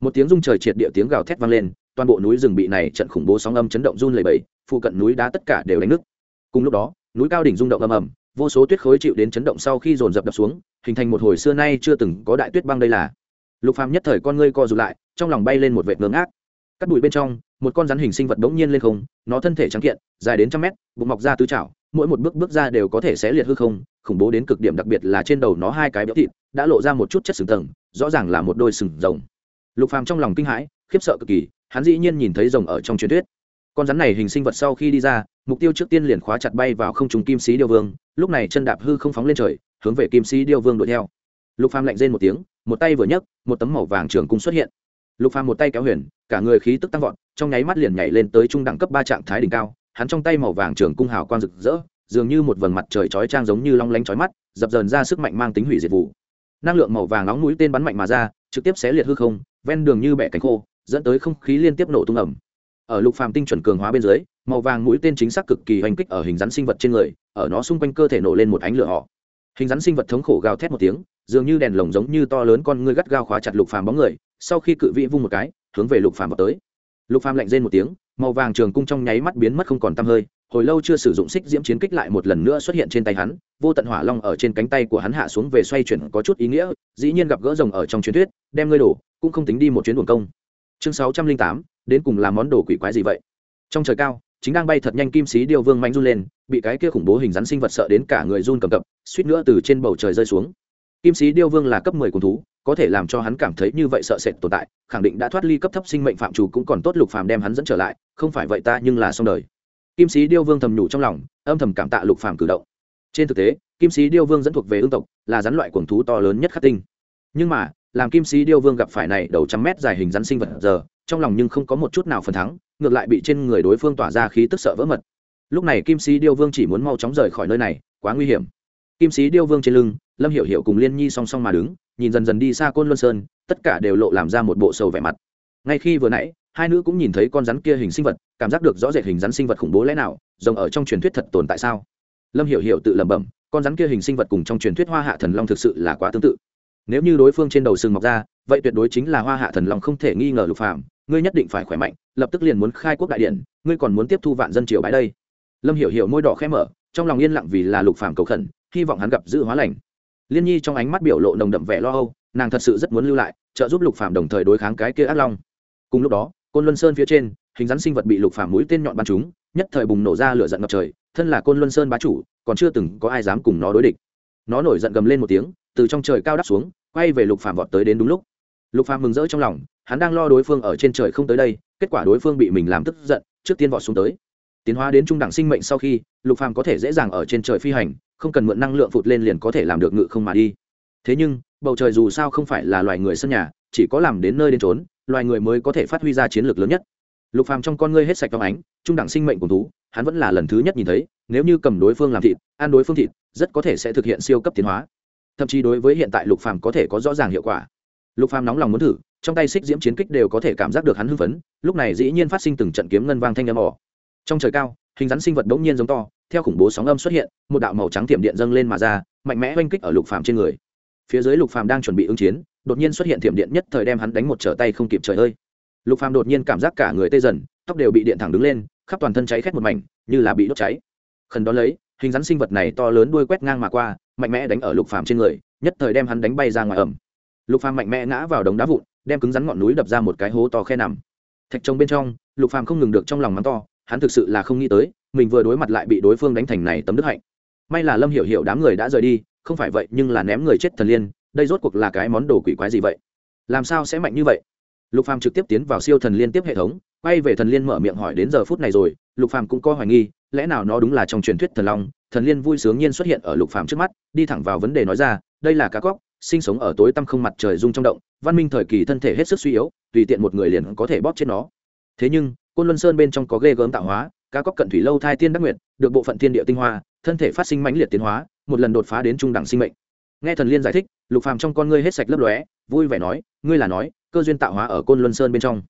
[SPEAKER 1] Một tiếng rung trời triệt địa tiếng gào thét vang lên, toàn bộ núi rừng bị này trận khủng bố sóng âm chấn động run lẩy bẩy, phụ cận núi đá tất cả đều đánh nứt. Cùng lúc đó, núi cao đỉnh rung động âm ầm, vô số tuyết khối chịu đến chấn động sau khi dồn dập đập xuống, hình thành một hồi xưa nay chưa từng có đại tuyết băng đây là. Lục phàm nhất thời con ngươi co rụt lại, trong lòng bay lên một vệt ngớ ngác cắt bụi bên trong, một con rắn hình sinh vật bỗng nhiên lên không, nó thân thể trắng kiện, dài đến trăm mét, bụng mọc ra tứ chảo mỗi một bước bước ra đều có thể sẽ liệt hư không, khủng bố đến cực điểm, đặc biệt là trên đầu nó hai cái béo thịt, đã lộ ra một chút chất sừng tầng, rõ ràng là một đôi sừng rồng. Lục phàm trong lòng kinh hãi, khiếp sợ cực kỳ, hắn dĩ nhiên nhìn thấy rồng ở trong truyền thuyết. Con rắn này hình sinh vật sau khi đi ra, mục tiêu trước tiên liền khóa chặt bay vào không trùng kim sĩ điêu vương, lúc này chân đạp hư không phóng lên trời, hướng về kim sĩ điêu vương đuổi theo. Lục phàm lạnh rên một tiếng, một tay vừa nhấc, một tấm màu vàng trường cung xuất hiện. Lục phàm một tay kéo huyền, cả người khí tức tăng vọt, trong nháy mắt liền nhảy lên tới trung đẳng cấp ba trạng thái đỉnh cao hắn trong tay màu vàng trường cung hào quang rực rỡ, dường như một vầng mặt trời chói trang giống như long lánh chói mắt, dập dờn ra sức mạnh mang tính hủy diệt vụ. Năng lượng màu vàng nóng mũi tên bắn mạnh mà ra, trực tiếp xé liệt hư không, ven đường như bẻ cánh khô, dẫn tới không khí liên tiếp nổ tung ẩm ở lục phàm tinh chuẩn cường hóa bên dưới, màu vàng mũi tên chính xác cực kỳ hoành kích ở hình rắn sinh vật trên người, ở nó xung quanh cơ thể nổ lên một ánh lửa họ. Hình rắn sinh vật thống khổ gào thét một tiếng, dường như đèn lồng giống như to lớn con ngươi gắt gao khóa chặt lục phàm bóng người, sau khi cự vị vung một cái, hướng về lục phàm vào tới lục phàm lạnh rên một tiếng, màu vàng trường cung trong nháy mắt biến mất không còn tăm hơi, hồi lâu chưa sử dụng xích diễm chiến kích lại một lần nữa xuất hiện trên tay hắn, vô tận hỏa long ở trên cánh tay của hắn hạ xuống về xoay chuyển có chút ý nghĩa, dĩ nhiên gặp gỡ rồng ở trong truyền thuyết, đem ngươi đổ, cũng không tính đi một chuyến buồn công. Chương sáu trăm linh tám, đến cùng là món đồ quỷ quái gì vậy? Trong trời cao, chính đang bay thật nhanh kim sĩ điêu vương mạnh run lên, bị cái kia khủng bố hình rắn sinh vật sợ đến cả người run cầm cập, suýt nữa từ trên bầu trời rơi xuống. Kim sĩ điêu vương là cấp mười cùng thú có thể làm cho hắn cảm thấy như vậy sợ sệt tồn tại, khẳng định đã thoát ly cấp thấp sinh mệnh phạm chủ cũng còn tốt lục phàm đem hắn dẫn trở lại, không phải vậy ta nhưng là xong đời. Kim sĩ điêu vương thầm nhủ trong lòng, âm thầm cảm tạ lục phàm cử động. Trên thực tế, kim sĩ điêu vương dẫn thuộc về ương tộc, là rắn loại cuồng thú to lớn nhất khắc tinh. Nhưng mà, làm kim sĩ điêu vương gặp phải này đầu trăm mét dài hình rắn sinh vật giờ, trong lòng nhưng không có một chút nào phần thắng, ngược lại bị trên người đối phương tỏa ra khí tức sợ vỡ mật. Lúc này kim sĩ điêu vương chỉ muốn mau chóng rời khỏi nơi này, quá nguy hiểm. Kim sĩ điêu vương trên lưng, lâm hiểu hiểu cùng liên nhi song song mà đứng nhìn dần dần đi xa côn luân sơn, tất cả đều lộ làm ra một bộ sầu vẻ mặt. Ngay khi vừa nãy, hai nữ cũng nhìn thấy con rắn kia hình sinh vật, cảm giác được rõ rệt hình rắn sinh vật khủng bố lẽ nào, rồng ở trong truyền thuyết thật tồn tại sao? Lâm hiểu hiểu tự lẩm bẩm, con rắn kia hình sinh vật cùng trong truyền thuyết hoa hạ thần long thực sự là quá tương tự. Nếu như đối phương trên đầu sừng mọc ra, vậy tuyệt đối chính là hoa hạ thần long không thể nghi ngờ lục phạm ngươi nhất định phải khỏe mạnh, lập tức liền muốn khai quốc đại điện, ngươi còn muốn tiếp thu vạn dân triều bãi đây. Lâm hiểu hiểu môi đỏ khẽ mở, trong lòng yên lặng vì là lục phạm cầu khẩn, hy vọng hắn gặp giữ hóa lành liên nhi trong ánh mắt biểu lộ nồng đậm vẻ lo âu, nàng thật sự rất muốn lưu lại, trợ giúp lục phạm đồng thời đối kháng cái kia ác long. Cùng lúc đó, côn luân sơn phía trên, hình rắn sinh vật bị lục phạm mũi tên nhọn bắn chúng nhất thời bùng nổ ra lửa giận ngập trời, thân là côn luân sơn bá chủ, còn chưa từng có ai dám cùng nó đối địch. Nó nổi giận gầm lên một tiếng, từ trong trời cao đắp xuống, quay về lục phạm vọt tới đến đúng lúc. Lục phạm mừng rỡ trong lòng, hắn đang lo đối phương ở trên trời không tới đây, kết quả đối phương bị mình làm tức giận, trước tiên vọt xuống tới. Tiến hóa đến trung đẳng sinh mệnh sau khi, lục phàm có thể dễ dàng ở trên trời phi hành không cần mượn năng lượng phụt lên liền có thể làm được ngự không mà đi. Thế nhưng, bầu trời dù sao không phải là loài người sân nhà, chỉ có làm đến nơi đến trốn loài người mới có thể phát huy ra chiến lược lớn nhất. Lục phàm trong con ngươi hết sạch trong ánh, trung đẳng sinh mệnh của thú, hắn vẫn là lần thứ nhất nhìn thấy, nếu như cầm đối phương làm thịt, ăn đối phương thịt, rất có thể sẽ thực hiện siêu cấp tiến hóa. Thậm chí đối với hiện tại lục phàm có thể có rõ ràng hiệu quả. Lục phàm nóng lòng muốn thử, trong tay xích diễm chiến kích đều có thể cảm giác được hắn hưng phấn, lúc này dĩ nhiên phát sinh từng trận kiếm ngân vang thanh âm ỏ trong trời cao, hình rắn sinh vật bỗng nhiên giống to theo khủng bố sóng âm xuất hiện, một đạo màu trắng tiệm điện dâng lên mà ra, mạnh mẽ oanh kích ở lục phàm trên người. Phía dưới lục phàm đang chuẩn bị ứng chiến, đột nhiên xuất hiện tiệm điện nhất thời đem hắn đánh một trở tay không kịp trời ơi. Lục phàm đột nhiên cảm giác cả người tê dần, tóc đều bị điện thẳng đứng lên, khắp toàn thân cháy khét một mảnh, như là bị đốt cháy. Khẩn đó lấy, hình rắn sinh vật này to lớn đuôi quét ngang mà qua, mạnh mẽ đánh ở lục phàm trên người, nhất thời đem hắn đánh bay ra ngoài ẩm. Lục phàm mạnh mẽ ngã vào đống đá vụn, đem cứng rắn ngọn núi đập ra một cái hố to khe nằm. Thạch trong bên trong, lục phàm không ngừng được trong lòng mắng to, hắn thực sự là không nghĩ tới mình vừa đối mặt lại bị đối phương đánh thành này tấm đức hạnh. May là lâm hiểu hiểu đám người đã rời đi, không phải vậy nhưng là ném người chết thần liên, đây rốt cuộc là cái món đồ quỷ quái gì vậy? Làm sao sẽ mạnh như vậy? Lục phàm trực tiếp tiến vào siêu thần liên tiếp hệ thống, quay về thần liên mở miệng hỏi đến giờ phút này rồi, lục phàm cũng có hoài nghi, lẽ nào nó đúng là trong truyền thuyết thần long, thần liên vui sướng nhiên xuất hiện ở lục phàm trước mắt, đi thẳng vào vấn đề nói ra, đây là cá cóc, sinh sống ở tối tăm không mặt trời rung trong động, văn minh thời kỳ thân thể hết sức suy yếu, tùy tiện một người liền có thể bóp chết nó. Thế nhưng, côn luân sơn bên trong có ghê gớm tạo hóa cá cóc cận thủy lâu thai tiên đắc nguyệt, được bộ phận thiên địa tinh hoa, thân thể phát sinh mãnh liệt tiến hóa, một lần đột phá đến trung đẳng sinh mệnh. Nghe thần liên giải thích, lục phàm trong con ngươi hết sạch lấp lóe, vui vẻ nói, ngươi là nói, cơ duyên tạo hóa ở côn luân sơn bên trong.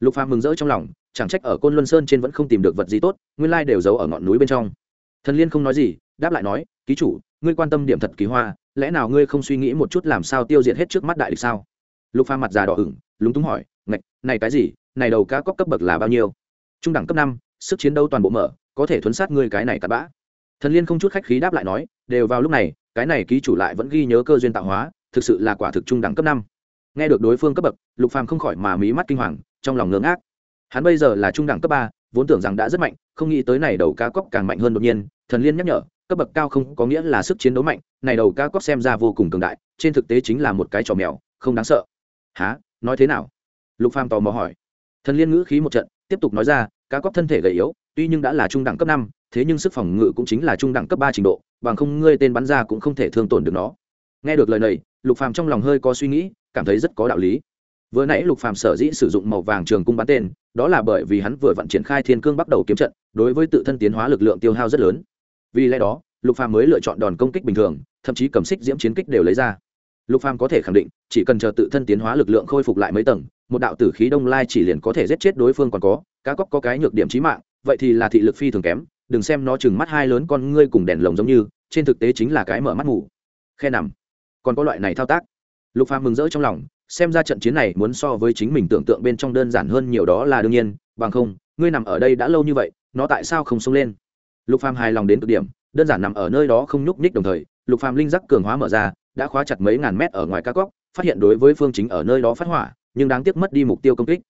[SPEAKER 1] Lục phàm mừng rỡ trong lòng, chẳng trách ở côn luân sơn trên vẫn không tìm được vật gì tốt, nguyên lai đều giấu ở ngọn núi bên trong. Thần liên không nói gì, đáp lại nói, ký chủ, ngươi quan tâm điểm thật kỳ hoa, lẽ nào ngươi không suy nghĩ một chút làm sao tiêu diệt hết trước mắt đại địch sao? Lục phàm mặt già đỏ ửng, lúng túng hỏi, ngạch, này cái gì? Này đầu cá cóc cấp bậc là bao nhiêu? Trung đẳng cấp năm sức chiến đấu toàn bộ mở, có thể thuấn sát ngươi cái này cặn bã. Thần liên không chút khách khí đáp lại nói, đều vào lúc này, cái này ký chủ lại vẫn ghi nhớ cơ duyên tạo hóa, thực sự là quả thực trung đẳng cấp năm. Nghe được đối phương cấp bậc, lục phàm không khỏi mà mí mắt kinh hoàng, trong lòng ngưỡng ác hắn bây giờ là trung đẳng cấp ba, vốn tưởng rằng đã rất mạnh, không nghĩ tới này đầu cá cóc càng mạnh hơn đột nhiên, thần liên nhắc nhở, cấp bậc cao không có nghĩa là sức chiến đấu mạnh, này đầu cá cóc xem ra vô cùng cường đại, trên thực tế chính là một cái trò mèo, không đáng sợ. Há nói thế nào? Lục phàm tò mò hỏi. Thần liên ngữ khí một trận, tiếp tục nói ra cá cóc thân thể gầy yếu, tuy nhưng đã là trung đẳng cấp năm, thế nhưng sức phòng ngự cũng chính là trung đẳng cấp ba trình độ, bằng không ngươi tên bắn ra cũng không thể thương tổn được nó. Nghe được lời này, lục phàm trong lòng hơi có suy nghĩ, cảm thấy rất có đạo lý. Vừa nãy lục phàm sở dĩ sử dụng màu vàng trường cung bắn tên, đó là bởi vì hắn vừa vận triển khai thiên cương bắt đầu kiếm trận, đối với tự thân tiến hóa lực lượng tiêu hao rất lớn. Vì lẽ đó, lục phàm mới lựa chọn đòn công kích bình thường, thậm chí cầm xích diễm chiến kích đều lấy ra lục phàm có thể khẳng định, chỉ cần chờ tự thân tiến hóa lực lượng khôi phục lại mấy tầng, một đạo tử khí đông lai chỉ liền có thể giết chết đối phương còn có. Cá cóc có cái nhược điểm chí mạng, vậy thì là thị lực phi thường kém, đừng xem nó chừng mắt hai lớn con ngươi cùng đèn lồng giống như, trên thực tế chính là cái mở mắt ngủ khe nằm. Còn có loại này thao tác. Lục phàm mừng rỡ trong lòng, xem ra trận chiến này muốn so với chính mình tưởng tượng bên trong đơn giản hơn nhiều đó là đương nhiên, bằng không, ngươi nằm ở đây đã lâu như vậy, nó tại sao không xông lên? Lục phàm hài lòng đến cực điểm, đơn giản nằm ở nơi đó không nhúc nhích đồng thời, lục phàm linh giác cường hóa mở ra đã khóa chặt mấy ngàn mét ở ngoài ca góc, phát hiện đối với phương chính ở nơi đó phát hỏa, nhưng đáng tiếc mất đi mục tiêu công kích.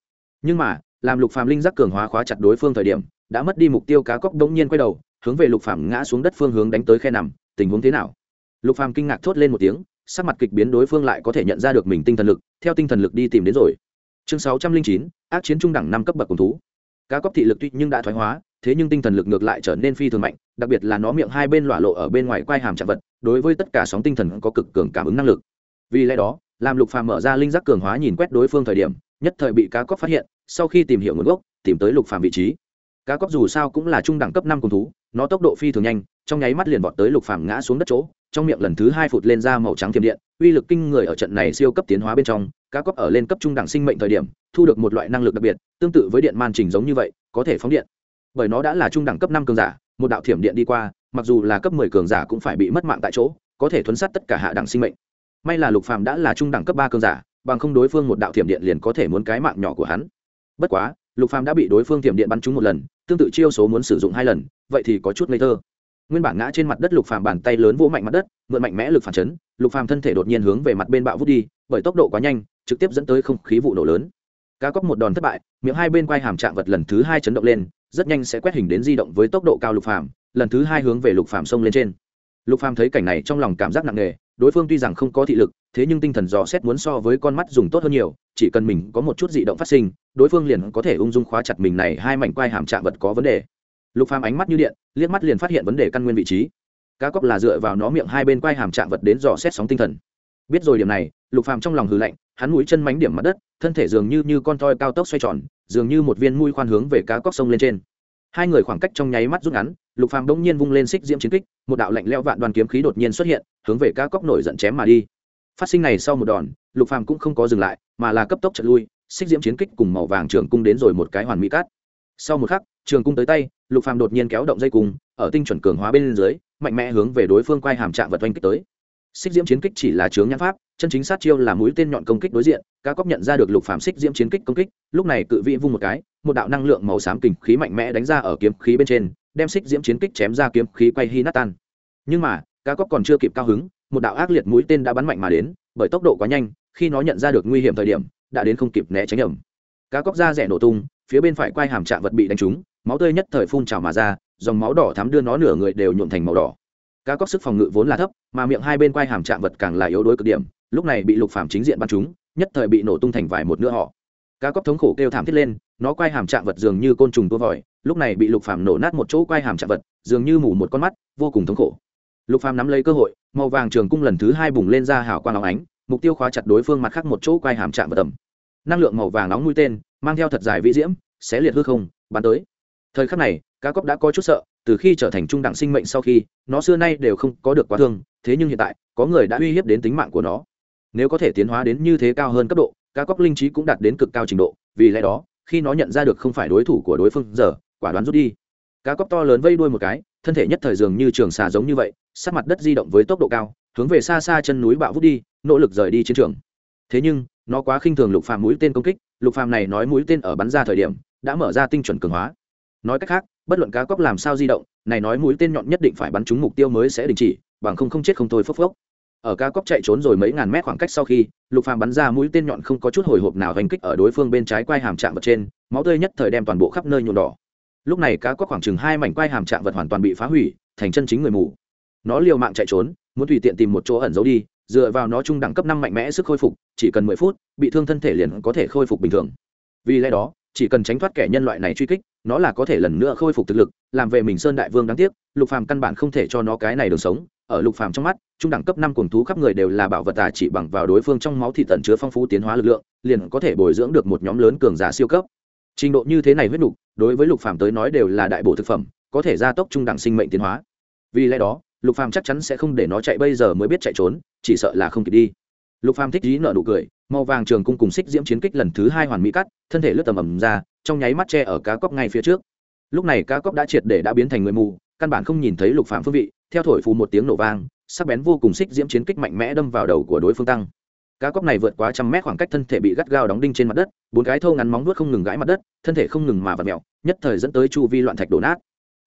[SPEAKER 1] Nhưng mà, làm lục phàm linh giác cường hóa khóa chặt đối phương thời điểm, đã mất đi mục tiêu cá cóc đống nhiên quay đầu, hướng về lục phàm ngã xuống đất phương hướng đánh tới khe nằm, tình huống thế nào? Lục phàm kinh ngạc thốt lên một tiếng, sắc mặt kịch biến đối phương lại có thể nhận ra được mình tinh thần lực, theo tinh thần lực đi tìm đến rồi. Chương sáu trăm linh chín, ác chiến trung đẳng năm cấp bậc cùng thú. Cá cóc thị lực tuy nhưng đã thoái hóa, thế nhưng tinh thần lực ngược lại trở nên phi thường mạnh, đặc biệt là nó miệng hai bên lỏa lộ ở bên ngoài quai hàm chạm vật đối với tất cả sóng tinh thần có cực cường cảm ứng năng lực. Vì lẽ đó, làm lục phàm mở ra linh giác cường hóa nhìn quét đối phương thời điểm, nhất thời bị cá cóc phát hiện, sau khi tìm hiểu nguồn gốc, tìm tới lục phàm vị trí. Cá cóc dù sao cũng là trung đẳng cấp năm cùng thú, nó tốc độ phi thường nhanh, trong nháy mắt liền vọt tới lục phàm ngã xuống đất chỗ, trong miệng lần thứ hai phụt lên ra màu trắng thiểm điện, uy lực kinh người ở trận này siêu cấp tiến hóa bên trong, cá cóc ở lên cấp trung đẳng sinh mệnh thời điểm, thu được một loại năng lực đặc biệt, tương tự với điện man trình giống như vậy, có thể phóng điện. Bởi nó đã là trung đẳng cấp năm cường giả, một đạo thiểm điện đi qua mặc dù là cấp mười cường giả cũng phải bị mất mạng tại chỗ, có thể thuấn sát tất cả hạ đẳng sinh mệnh. May là lục phàm đã là trung đẳng cấp ba cường giả, bằng không đối phương một đạo thiểm điện liền có thể muốn cái mạng nhỏ của hắn. Bất quá, lục phàm đã bị đối phương thiểm điện bắn trúng một lần, tương tự chiêu số muốn sử dụng hai lần, vậy thì có chút ngây thơ. Nguyên bản ngã trên mặt đất lục phàm bàn tay lớn vỗ mạnh mặt đất, mượn mạnh mẽ lực phản chấn, lục phàm thân thể đột nhiên hướng về mặt bên bạo vút đi, bởi tốc độ quá nhanh, trực tiếp dẫn tới không khí vụ nổ lớn. Cá cóc một đòn thất bại, miệng hai bên quay hàm chạm vật lần thứ hai chấn động lên, rất nhanh sẽ quét hình đến di động với tốc độ cao lục phàm lần thứ hai hướng về lục phàm sông lên trên. Lục phàm thấy cảnh này trong lòng cảm giác nặng nề, đối phương tuy rằng không có thị lực, thế nhưng tinh thần dò xét muốn so với con mắt dùng tốt hơn nhiều, chỉ cần mình có một chút dị động phát sinh, đối phương liền có thể ung dung khóa chặt mình này hai mảnh quai hàm chạm vật có vấn đề. Lục phàm ánh mắt như điện, liếc mắt liền phát hiện vấn đề căn nguyên vị trí. Cá cóc là dựa vào nó miệng hai bên quai hàm chạm vật đến dò xét sóng tinh thần. Biết rồi điểm này, lục phàm trong lòng hừ lạnh, hắn mũi chân mánh điểm mặt đất, thân thể dường như như con toi cao tốc xoay tròn, dường như một viên mũi khoan hướng về cá cóc sông lên trên hai người khoảng cách trong nháy mắt rút ngắn, lục phàm đông nhiên vung lên xích diễm chiến kích, một đạo lạnh lẽo vạn đoàn kiếm khí đột nhiên xuất hiện, hướng về cá cóc nổi giận chém mà đi. Phát sinh này sau một đòn, lục phàm cũng không có dừng lại, mà là cấp tốc trận lui, xích diễm chiến kích cùng màu vàng trường cung đến rồi một cái hoàn mỹ cát. Sau một khắc, trường cung tới tay, lục phàm đột nhiên kéo động dây cung, ở tinh chuẩn cường hóa bên dưới, mạnh mẽ hướng về đối phương quay hàm trạng vật oanh kích tới. Xích diễm chiến kích chỉ là chướng nhãn pháp chân chính sát chiêu là mũi tên nhọn công kích đối diện, cá cóc nhận ra được lục phàm xích diễm chiến kích công kích, lúc này cự vị vung một cái, một đạo năng lượng màu xám kình khí mạnh mẽ đánh ra ở kiếm khí bên trên, đem xích diễm chiến kích chém ra kiếm khí quay hi nát tan nhưng mà, cá cóc còn chưa kịp cao hứng, một đạo ác liệt mũi tên đã bắn mạnh mà đến, bởi tốc độ quá nhanh, khi nó nhận ra được nguy hiểm thời điểm, đã đến không kịp né tránh ẩm. Cá cóc da rẻ nổ tung, phía bên phải quay hàm chạm vật bị đánh trúng, máu tươi nhất thời phun trào mà ra, dòng máu đỏ thắm đưa nó nửa người đều nhuộm thành màu đỏ. Cá cóc sức phòng ngự vốn là thấp, mà miệng hai bên quai hàm chạm vật càng là yếu đuối cực điểm lúc này bị lục phàm chính diện bắn chúng nhất thời bị nổ tung thành vài một nửa họ. Cá cóc thống khổ kêu thảm thiết lên, nó quay hàm chạm vật dường như côn trùng tua vòi, lúc này bị lục phàm nổ nát một chỗ quay hàm chạm vật, dường như mù một con mắt, vô cùng thống khổ. Lục phàm nắm lấy cơ hội, màu vàng trường cung lần thứ hai bùng lên ra hào quang óng ánh, mục tiêu khóa chặt đối phương mặt khác một chỗ quay hàm chạm vật tầm năng lượng màu vàng nóng mũi tên, mang theo thật dài vĩ diễm, xé liệt hư không, bắn tới. Thời khắc này, cá cóc đã có chút sợ, từ khi trở thành trung đẳng sinh mệnh sau khi, nó xưa nay đều không có được quá thương, thế nhưng hiện tại, có người đã uy hiếp đến tính mạng của nó nếu có thể tiến hóa đến như thế cao hơn cấp độ, cá cóc linh trí cũng đạt đến cực cao trình độ, vì lẽ đó, khi nó nhận ra được không phải đối thủ của đối phương giờ, quả đoán rút đi. Cá cóc to lớn vây đuôi một cái, thân thể nhất thời dường như trường xà giống như vậy sát mặt đất di động với tốc độ cao, hướng về xa xa chân núi bạo vút đi, nỗ lực rời đi chiến trường. Thế nhưng, nó quá khinh thường lục phàm mũi tên công kích, lục phàm này nói mũi tên ở bắn ra thời điểm, đã mở ra tinh chuẩn cường hóa. Nói cách khác, bất luận cá cóc làm sao di động, này nói mũi tên nhọn nhất định phải bắn trúng mục tiêu mới sẽ đình chỉ, bằng không không chết không thôi phốc phốc ở ca cóc chạy trốn rồi mấy ngàn mét khoảng cách sau khi, lục phàm bắn ra mũi tên nhọn không có chút hồi hộp nào hành kích ở đối phương bên trái quai hàm chạm vật trên, máu tươi nhất thời đem toàn bộ khắp nơi nhuộm đỏ. Lúc này cá cóc khoảng chừng hai mảnh quai hàm chạm vật hoàn toàn bị phá hủy, thành chân chính người mù. Nó liều mạng chạy trốn, muốn tùy tiện tìm một chỗ ẩn giấu đi, dựa vào nó trung đẳng cấp năm mạnh mẽ sức khôi phục, chỉ cần mười phút, bị thương thân thể liền có thể khôi phục bình thường. Vì lẽ đó, chỉ cần tránh thoát kẻ nhân loại này truy kích, nó là có thể lần nữa khôi phục thực lực, làm về mình sơn đại vương đáng tiếc, lục phàm căn bản không thể cho nó cái này đường sống ở lục phàm trong mắt, trung đẳng cấp năm cuồng thú khắp người đều là bảo vật tà chỉ bằng vào đối phương trong máu thị tận chứa phong phú tiến hóa lực lượng, liền có thể bồi dưỡng được một nhóm lớn cường giả siêu cấp. Trình độ như thế này huyết nục, đối với lục phàm tới nói đều là đại bổ thực phẩm, có thể gia tốc trung đẳng sinh mệnh tiến hóa. Vì lẽ đó, lục phàm chắc chắn sẽ không để nó chạy bây giờ mới biết chạy trốn, chỉ sợ là không kịp đi. Lục phàm thích dí nợ nụ cười, màu vàng trường cung cùng xích diễm chiến kích lần thứ hai hoàn mỹ cắt, thân thể lướt tầm ầm ra, trong nháy mắt che ở cá cóc ngay phía trước. Lúc này cá cóc đã triệt để đã biến thành người mù, căn bản không nhìn thấy lục phàm phương vị theo thổi phù một tiếng nổ vang, sắc bén vô cùng xích diễm chiến kích mạnh mẽ đâm vào đầu của đối phương tăng. Cá cóc này vượt quá trăm mét khoảng cách thân thể bị gắt gao đóng đinh trên mặt đất, bốn cái thâu ngắn móng nuốt không ngừng gãi mặt đất, thân thể không ngừng mà vặt mẹo nhất thời dẫn tới chu vi loạn thạch đổ nát.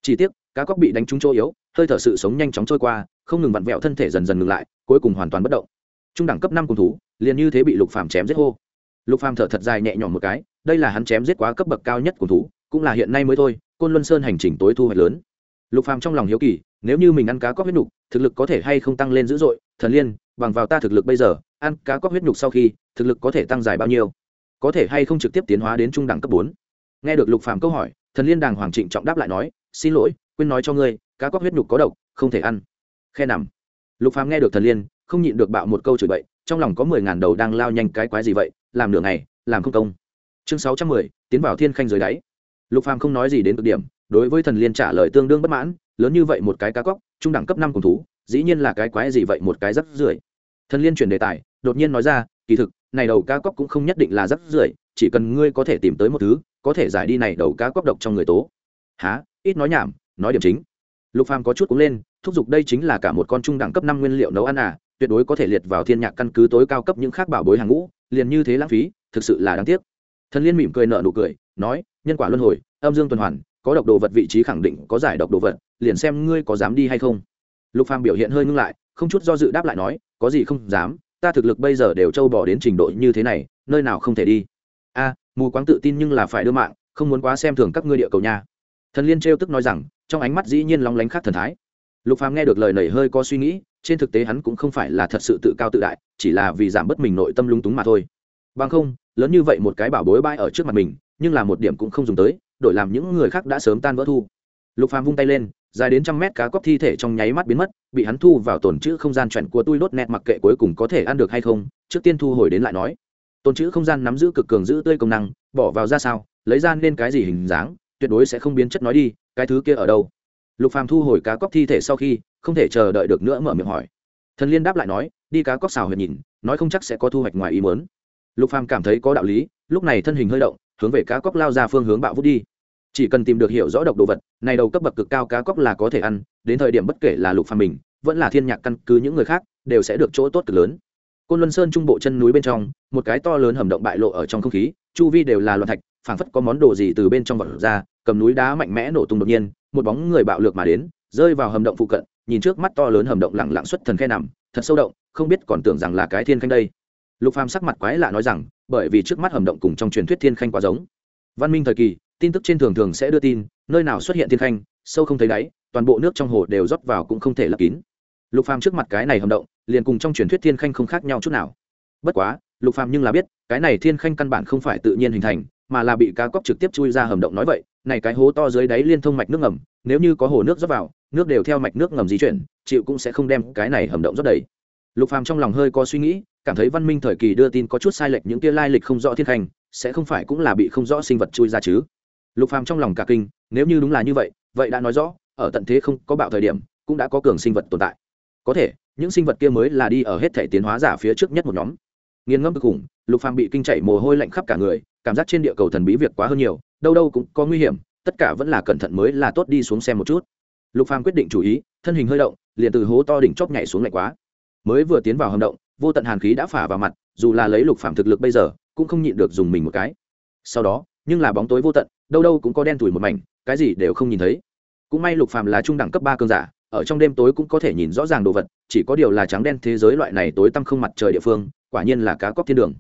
[SPEAKER 1] Chỉ tiếc, cá cóc bị đánh trúng chỗ yếu, hơi thở sự sống nhanh chóng trôi qua, không ngừng vặn vẹo thân thể dần dần ngừng lại, cuối cùng hoàn toàn bất động. Trung đẳng cấp năm cùng thú, liền như thế bị lục phàm chém giết hô. Lục phàm thở thật dài nhẹ nhõm một cái, đây là hắn chém giết quá cấp bậc cao nhất cùng thú, cũng là hiện nay mới thôi, côn luân sơn hành trình tối thu hoạch lớn. Lục phàm trong lòng hiếu kỳ nếu như mình ăn cá cóc huyết nhục, thực lực có thể hay không tăng lên dữ dội? Thần liên, bằng vào ta thực lực bây giờ, ăn cá cóc huyết nhục sau khi, thực lực có thể tăng dài bao nhiêu? Có thể hay không trực tiếp tiến hóa đến trung đẳng cấp bốn? Nghe được lục phàm câu hỏi, thần liên đàng hoàng trịnh trọng đáp lại nói, xin lỗi, quên nói cho ngươi, cá cóc huyết nhục có độc, không thể ăn. Khe nằm. Lục phàm nghe được thần liên, không nhịn được bạo một câu chửi bậy, trong lòng có mười ngàn đầu đang lao nhanh cái quái gì vậy, làm nửa ngày, làm không công. Chương sáu trăm mười, tiến vào thiên khanh dưới đáy. Lục phàm không nói gì đến cực điểm, đối với thần liên trả lời tương đương bất mãn lớn như vậy một cái cá cóc, trung đẳng cấp năm cùng thú, dĩ nhiên là cái quái gì vậy, một cái rắc rưởi. Thần liên chuyển đề tài, đột nhiên nói ra, kỳ thực, này đầu cá cóc cũng không nhất định là rắc rưởi, chỉ cần ngươi có thể tìm tới một thứ, có thể giải đi này đầu cá cóc độc trong người tố. Há ít nói nhảm, nói điểm chính. Lục phàm có chút cũng lên, thúc giục đây chính là cả một con trung đẳng cấp năm nguyên liệu nấu ăn à tuyệt đối có thể liệt vào thiên nhạc căn cứ tối cao cấp những khác bảo bối hàng ngũ, liền như thế lãng phí, thực sự là đáng tiếc. Thần liên mỉm cười nở nụ cười, nói, nhân quả luân hồi, âm dương tuần hoàn có độc đồ vật vị trí khẳng định có giải độc đồ vật, liền xem ngươi có dám đi hay không. Lục phàm biểu hiện hơi ngưng lại, không chút do dự đáp lại nói, có gì không dám, ta thực lực bây giờ đều trâu bỏ đến trình độ như thế này, nơi nào không thể đi. A, mù quáng tự tin nhưng là phải đưa mạng, không muốn quá xem thường các ngươi địa cầu nha. Thần liên trêu tức nói rằng, trong ánh mắt dĩ nhiên lóng lánh khác thần thái. Lục phàm nghe được lời này hơi có suy nghĩ, trên thực tế hắn cũng không phải là thật sự tự cao tự đại, chỉ là vì giảm bớt mình nội tâm lung túng mà thôi. Bằng không, lớn như vậy một cái bảo bối bãi ở trước mặt mình, nhưng là một điểm cũng không dùng tới đổi làm những người khác đã sớm tan vỡ thu. Lục phàm vung tay lên, dài đến trăm mét cá cóc thi thể trong nháy mắt biến mất, bị hắn thu vào tồn chữ không gian chuẩn của tôi đốt nẹt mặc kệ cuối cùng có thể ăn được hay không, trước tiên thu hồi đến lại nói. Tồn chữ không gian nắm giữ cực cường giữ tươi công năng, bỏ vào ra sao, lấy ra nên cái gì hình dáng, tuyệt đối sẽ không biến chất nói đi, cái thứ kia ở đâu? Lục phàm thu hồi cá cóc thi thể sau khi, không thể chờ đợi được nữa mở miệng hỏi. Thần liên đáp lại nói, đi cá cóc xào huyệt nhìn, nói không chắc sẽ có thu hoạch ngoài ý muốn. Lục phàm cảm thấy có đạo lý, lúc này thân hình hơi động hướng về cá cóc lao ra phương hướng bạo vút đi. Chỉ cần tìm được hiểu rõ độc đồ vật, này đầu cấp bậc cực cao cá cóc là có thể ăn, đến thời điểm bất kể là lục phàm mình, vẫn là thiên nhạc căn cứ những người khác, đều sẽ được chỗ tốt cực lớn. Côn luân sơn trung bộ chân núi bên trong, một cái to lớn hầm động bại lộ ở trong không khí, chu vi đều là loạn thạch, phảng phất có món đồ gì từ bên trong vật ra, cầm núi đá mạnh mẽ nổ tung đột nhiên, một bóng người bạo lược mà đến, rơi vào hầm động phụ cận, nhìn trước mắt to lớn hầm động lặng lặng xuất thần khe nằm, thật sâu động, không biết còn tưởng rằng là cái thiên khanh đây lục phàm sắc mặt quái lạ nói rằng, bởi vì trước mắt hầm động cùng trong truyền thuyết thiên khanh quá giống. Văn minh thời kỳ, tin tức trên thường thường sẽ đưa tin, nơi nào xuất hiện thiên khanh, sâu không thấy đáy, toàn bộ nước trong hồ đều rót vào cũng không thể lấp kín. Lục phàm trước mặt cái này hầm động, liền cùng trong truyền thuyết thiên khanh không khác nhau chút nào. Bất quá, lục phàm nhưng là biết, cái này thiên khanh căn bản không phải tự nhiên hình thành, mà là bị cá cóc trực tiếp chui ra hầm động nói vậy, này cái hố to dưới đáy liên thông mạch nước ngầm, nếu như có hồ nước rót vào, nước đều theo mạch nước ngầm di chuyển, chịu cũng sẽ không đem cái này hầm động rót đầy. Lục phàm trong lòng hơi có suy nghĩ cảm thấy văn minh thời kỳ đưa tin có chút sai lệch những tia lai lịch không rõ thiên khanh sẽ không phải cũng là bị không rõ sinh vật chui ra chứ? Lục phàm trong lòng cả kinh, nếu như đúng là như vậy vậy đã nói rõ, ở tận thế không có bạo thời điểm, cũng đã có cường sinh vật tồn tại. Có thể, những sinh vật kia mới là đi ở hết thể tiến hóa giả phía trước nhất một nhóm. Nghiền ngẫm cực khủng, lục phàm bị kinh chảy mồ hôi lạnh khắp cả người, cảm giác trên địa cầu thần bí việc quá hơn nhiều, đâu đâu cũng có nguy hiểm, tất cả vẫn là cẩn thận mới là tốt đi xuống xem một chút. Lục phàm quyết định chủ ý, thân hình hơi động, liền từ hố to đỉnh chóp nhảy xuống lạnh quá. Mới vừa tiến vào hầm động vô tận hàn khí đã phả vào mặt, dù là lấy lục phàm thực lực bây giờ, cũng không nhịn được dùng mình một cái. Sau đó, nhưng là bóng tối vô tận, đâu đâu cũng có đen thủi một mảnh, cái gì đều không nhìn thấy. Cũng may lục phàm là trung đẳng cấp ba cơn giả, ở trong đêm tối cũng có thể nhìn rõ ràng đồ vật, chỉ có điều là trắng đen thế giới loại này tối tăm không mặt trời địa phương, quả nhiên là cá cóc thiên đường.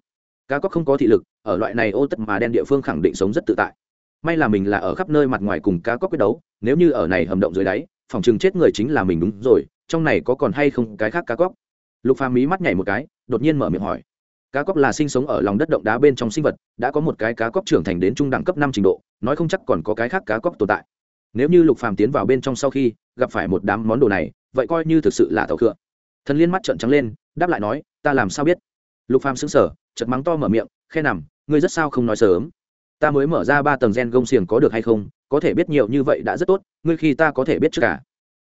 [SPEAKER 1] Cá cóc không có thị lực, ở loại này ô tất mà đen địa phương khẳng định sống rất tự tại. May là mình là ở khắp nơi mặt ngoài cùng cá cóc quyết đấu, nếu như ở này hầm động dưới đáy, phòng chừng chết người chính là mình đúng rồi, trong này có còn hay không cái khác cá cóc? Lục phàm mí mắt nhảy một cái, đột nhiên mở miệng hỏi. Cá cóc là sinh sống ở lòng đất động đá bên trong sinh vật, đã có một cái cá cóc trưởng thành đến trung đẳng cấp năm trình độ, nói không chắc còn có cái khác cá cóc tồn tại. Nếu như lục phàm tiến vào bên trong sau khi, gặp phải một đám món đồ này, vậy coi như thực sự là tàu khựa. Thần liên mắt trợn trắng lên, đáp lại nói, ta làm sao biết? Lục phàm sững sờ, chợt mắng to mở miệng, khe nằm, ngươi rất sao không nói sớm? Ta mới mở ra ba tầng gen gông xiềng có được hay không? Có thể biết nhiều như vậy đã rất tốt, ngươi khi ta có thể biết trước cả.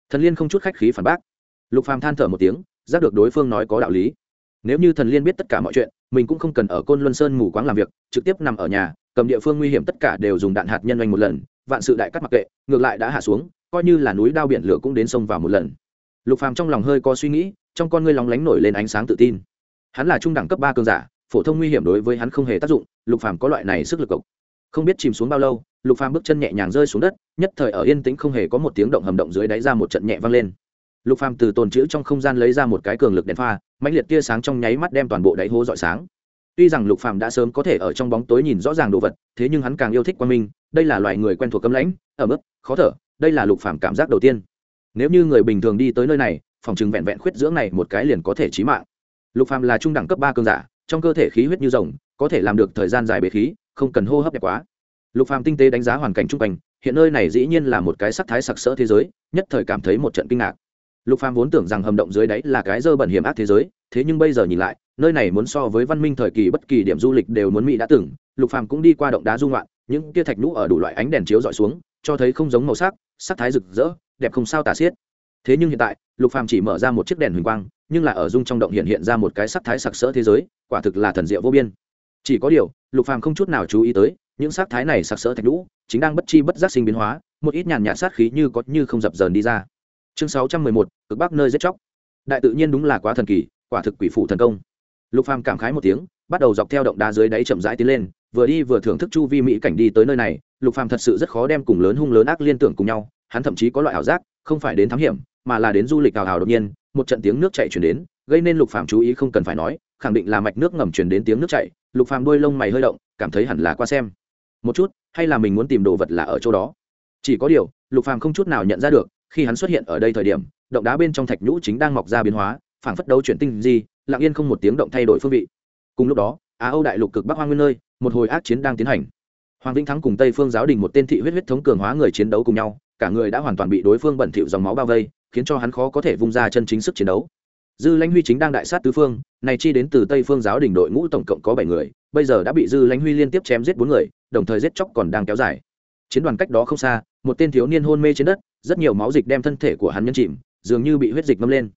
[SPEAKER 1] Thần liên không chút khách khí phản bác. Lục phàm than thở một tiếng giác được đối phương nói có đạo lý. Nếu như thần liên biết tất cả mọi chuyện, mình cũng không cần ở côn luân sơn mù quáng làm việc, trực tiếp nằm ở nhà, cầm địa phương nguy hiểm tất cả đều dùng đạn hạt nhân oanh một lần, vạn sự đại cắt mặc kệ, ngược lại đã hạ xuống, coi như là núi đao biển lửa cũng đến sông vào một lần. Lục phàm trong lòng hơi có suy nghĩ, trong con ngươi lóng lánh nổi lên ánh sáng tự tin. Hắn là trung đẳng cấp ba cường giả, phổ thông nguy hiểm đối với hắn không hề tác dụng, lục phàm có loại này sức lực cộc không biết chìm xuống bao lâu, lục phàm bước chân nhẹ nhàng rơi xuống đất, nhất thời ở yên tĩnh không hề có một tiếng động hầm động dưới đáy ra một trận nhẹ vang lên lục phàm từ tồn chữ trong không gian lấy ra một cái cường lực đèn pha, mãnh liệt tia sáng trong nháy mắt đem toàn bộ đáy hố dọi sáng. Tuy rằng lục phàm đã sớm có thể ở trong bóng tối nhìn rõ ràng đồ vật, thế nhưng hắn càng yêu thích quan minh, đây là loài người quen thuộc cấm lãnh ở mức khó thở, đây là lục phàm cảm giác đầu tiên. Nếu như người bình thường đi tới nơi này, phòng chừng vẹn vẹn khuyết dưỡng này một cái liền có thể chí mạng. Lục phàm là trung đẳng cấp ba cường giả, trong cơ thể khí huyết như rồng, có thể làm được thời gian dài bế khí, không cần hô hấp đẹp quá. Lục phàm tinh tế đánh giá hoàn cảnh chung quanh, hiện nơi này dĩ nhiên là một cái sắc thái sặc sỡ thế giới, nhất thời cảm thấy một trận kinh ngạc lục phàm vốn tưởng rằng hầm động dưới đáy là cái dơ bẩn hiểm ác thế giới, thế nhưng bây giờ nhìn lại, nơi này muốn so với văn minh thời kỳ bất kỳ điểm du lịch đều muốn mỹ đã từng, lục phàm cũng đi qua động đá dung loạn những kia thạch nhũ ở đủ loại ánh đèn chiếu dọi xuống, cho thấy không giống màu sắc sắc thái rực rỡ, đẹp không sao tả xiết. Thế nhưng hiện tại, lục phàm chỉ mở ra một chiếc đèn huỳnh quang, nhưng là ở dung trong động hiện hiện ra một cái sắc thái sặc sỡ thế giới, quả thực là thần diệu vô biên. Chỉ có điều, lục phàm không chút nào chú ý tới, những sắc thái này sặc sỡ thạch nhũ, chính đang bất chi bất giác sinh biến hóa, một ít nhàn nhạt sát khí như có như không dập dờn đi ra chương 611, cực bắc nơi giết chóc. Đại tự nhiên đúng là quá thần kỳ quả thực quỷ phụ thần công. Lục phàm cảm khái một tiếng bắt đầu dọc theo động đá dưới đáy chậm rãi tiến lên vừa đi vừa thưởng thức chu vi mỹ cảnh đi tới nơi này. Lục phàm thật sự rất khó đem cùng lớn hung lớn ác liên tưởng cùng nhau hắn thậm chí có loại ảo giác không phải đến thám hiểm mà là đến du lịch hào hào đột nhiên một trận tiếng nước chảy chuyển đến gây nên lục phàm chú ý không cần phải nói khẳng định là mạch nước ngầm chuyển đến tiếng nước chảy. Lục phàm đuôi lông mày hơi động cảm thấy hẳn là qua xem. Một chút hay là mình muốn tìm đồ vật là ở chỗ đó. Chỉ có điều lục phàm không chút nào nhận ra được khi hắn xuất hiện ở đây thời điểm, động đá bên trong thạch nhũ chính đang mọc ra biến hóa, phảng phất đấu chuyển tinh gì lặng yên không một tiếng động thay đổi phương vị. Cùng lúc đó, á âu đại lục cực bắc hoang nguyên nơi, một hồi ác chiến đang tiến hành. Hoàng vĩnh thắng cùng tây phương giáo đình một tên thị huyết huyết thống cường hóa người chiến đấu cùng nhau, cả người đã hoàn toàn bị đối phương bẩn thỉu dòng máu bao vây, khiến cho hắn khó có thể vung ra chân chính sức chiến đấu. Dư lãnh huy chính đang đại sát tứ phương, này chi đến từ tây phương giáo đình đội ngũ tổng cộng có bảy người, bây giờ đã bị dư lãnh huy liên tiếp chém giết bốn người, đồng thời giết chóc còn đang kéo dài. Chiến đoàn cách đó không xa, một tên thiếu niên hôn mê trên đất rất nhiều máu dịch đem thân thể của hắn nhấn chìm, dường như bị huyết dịch ngâm lên.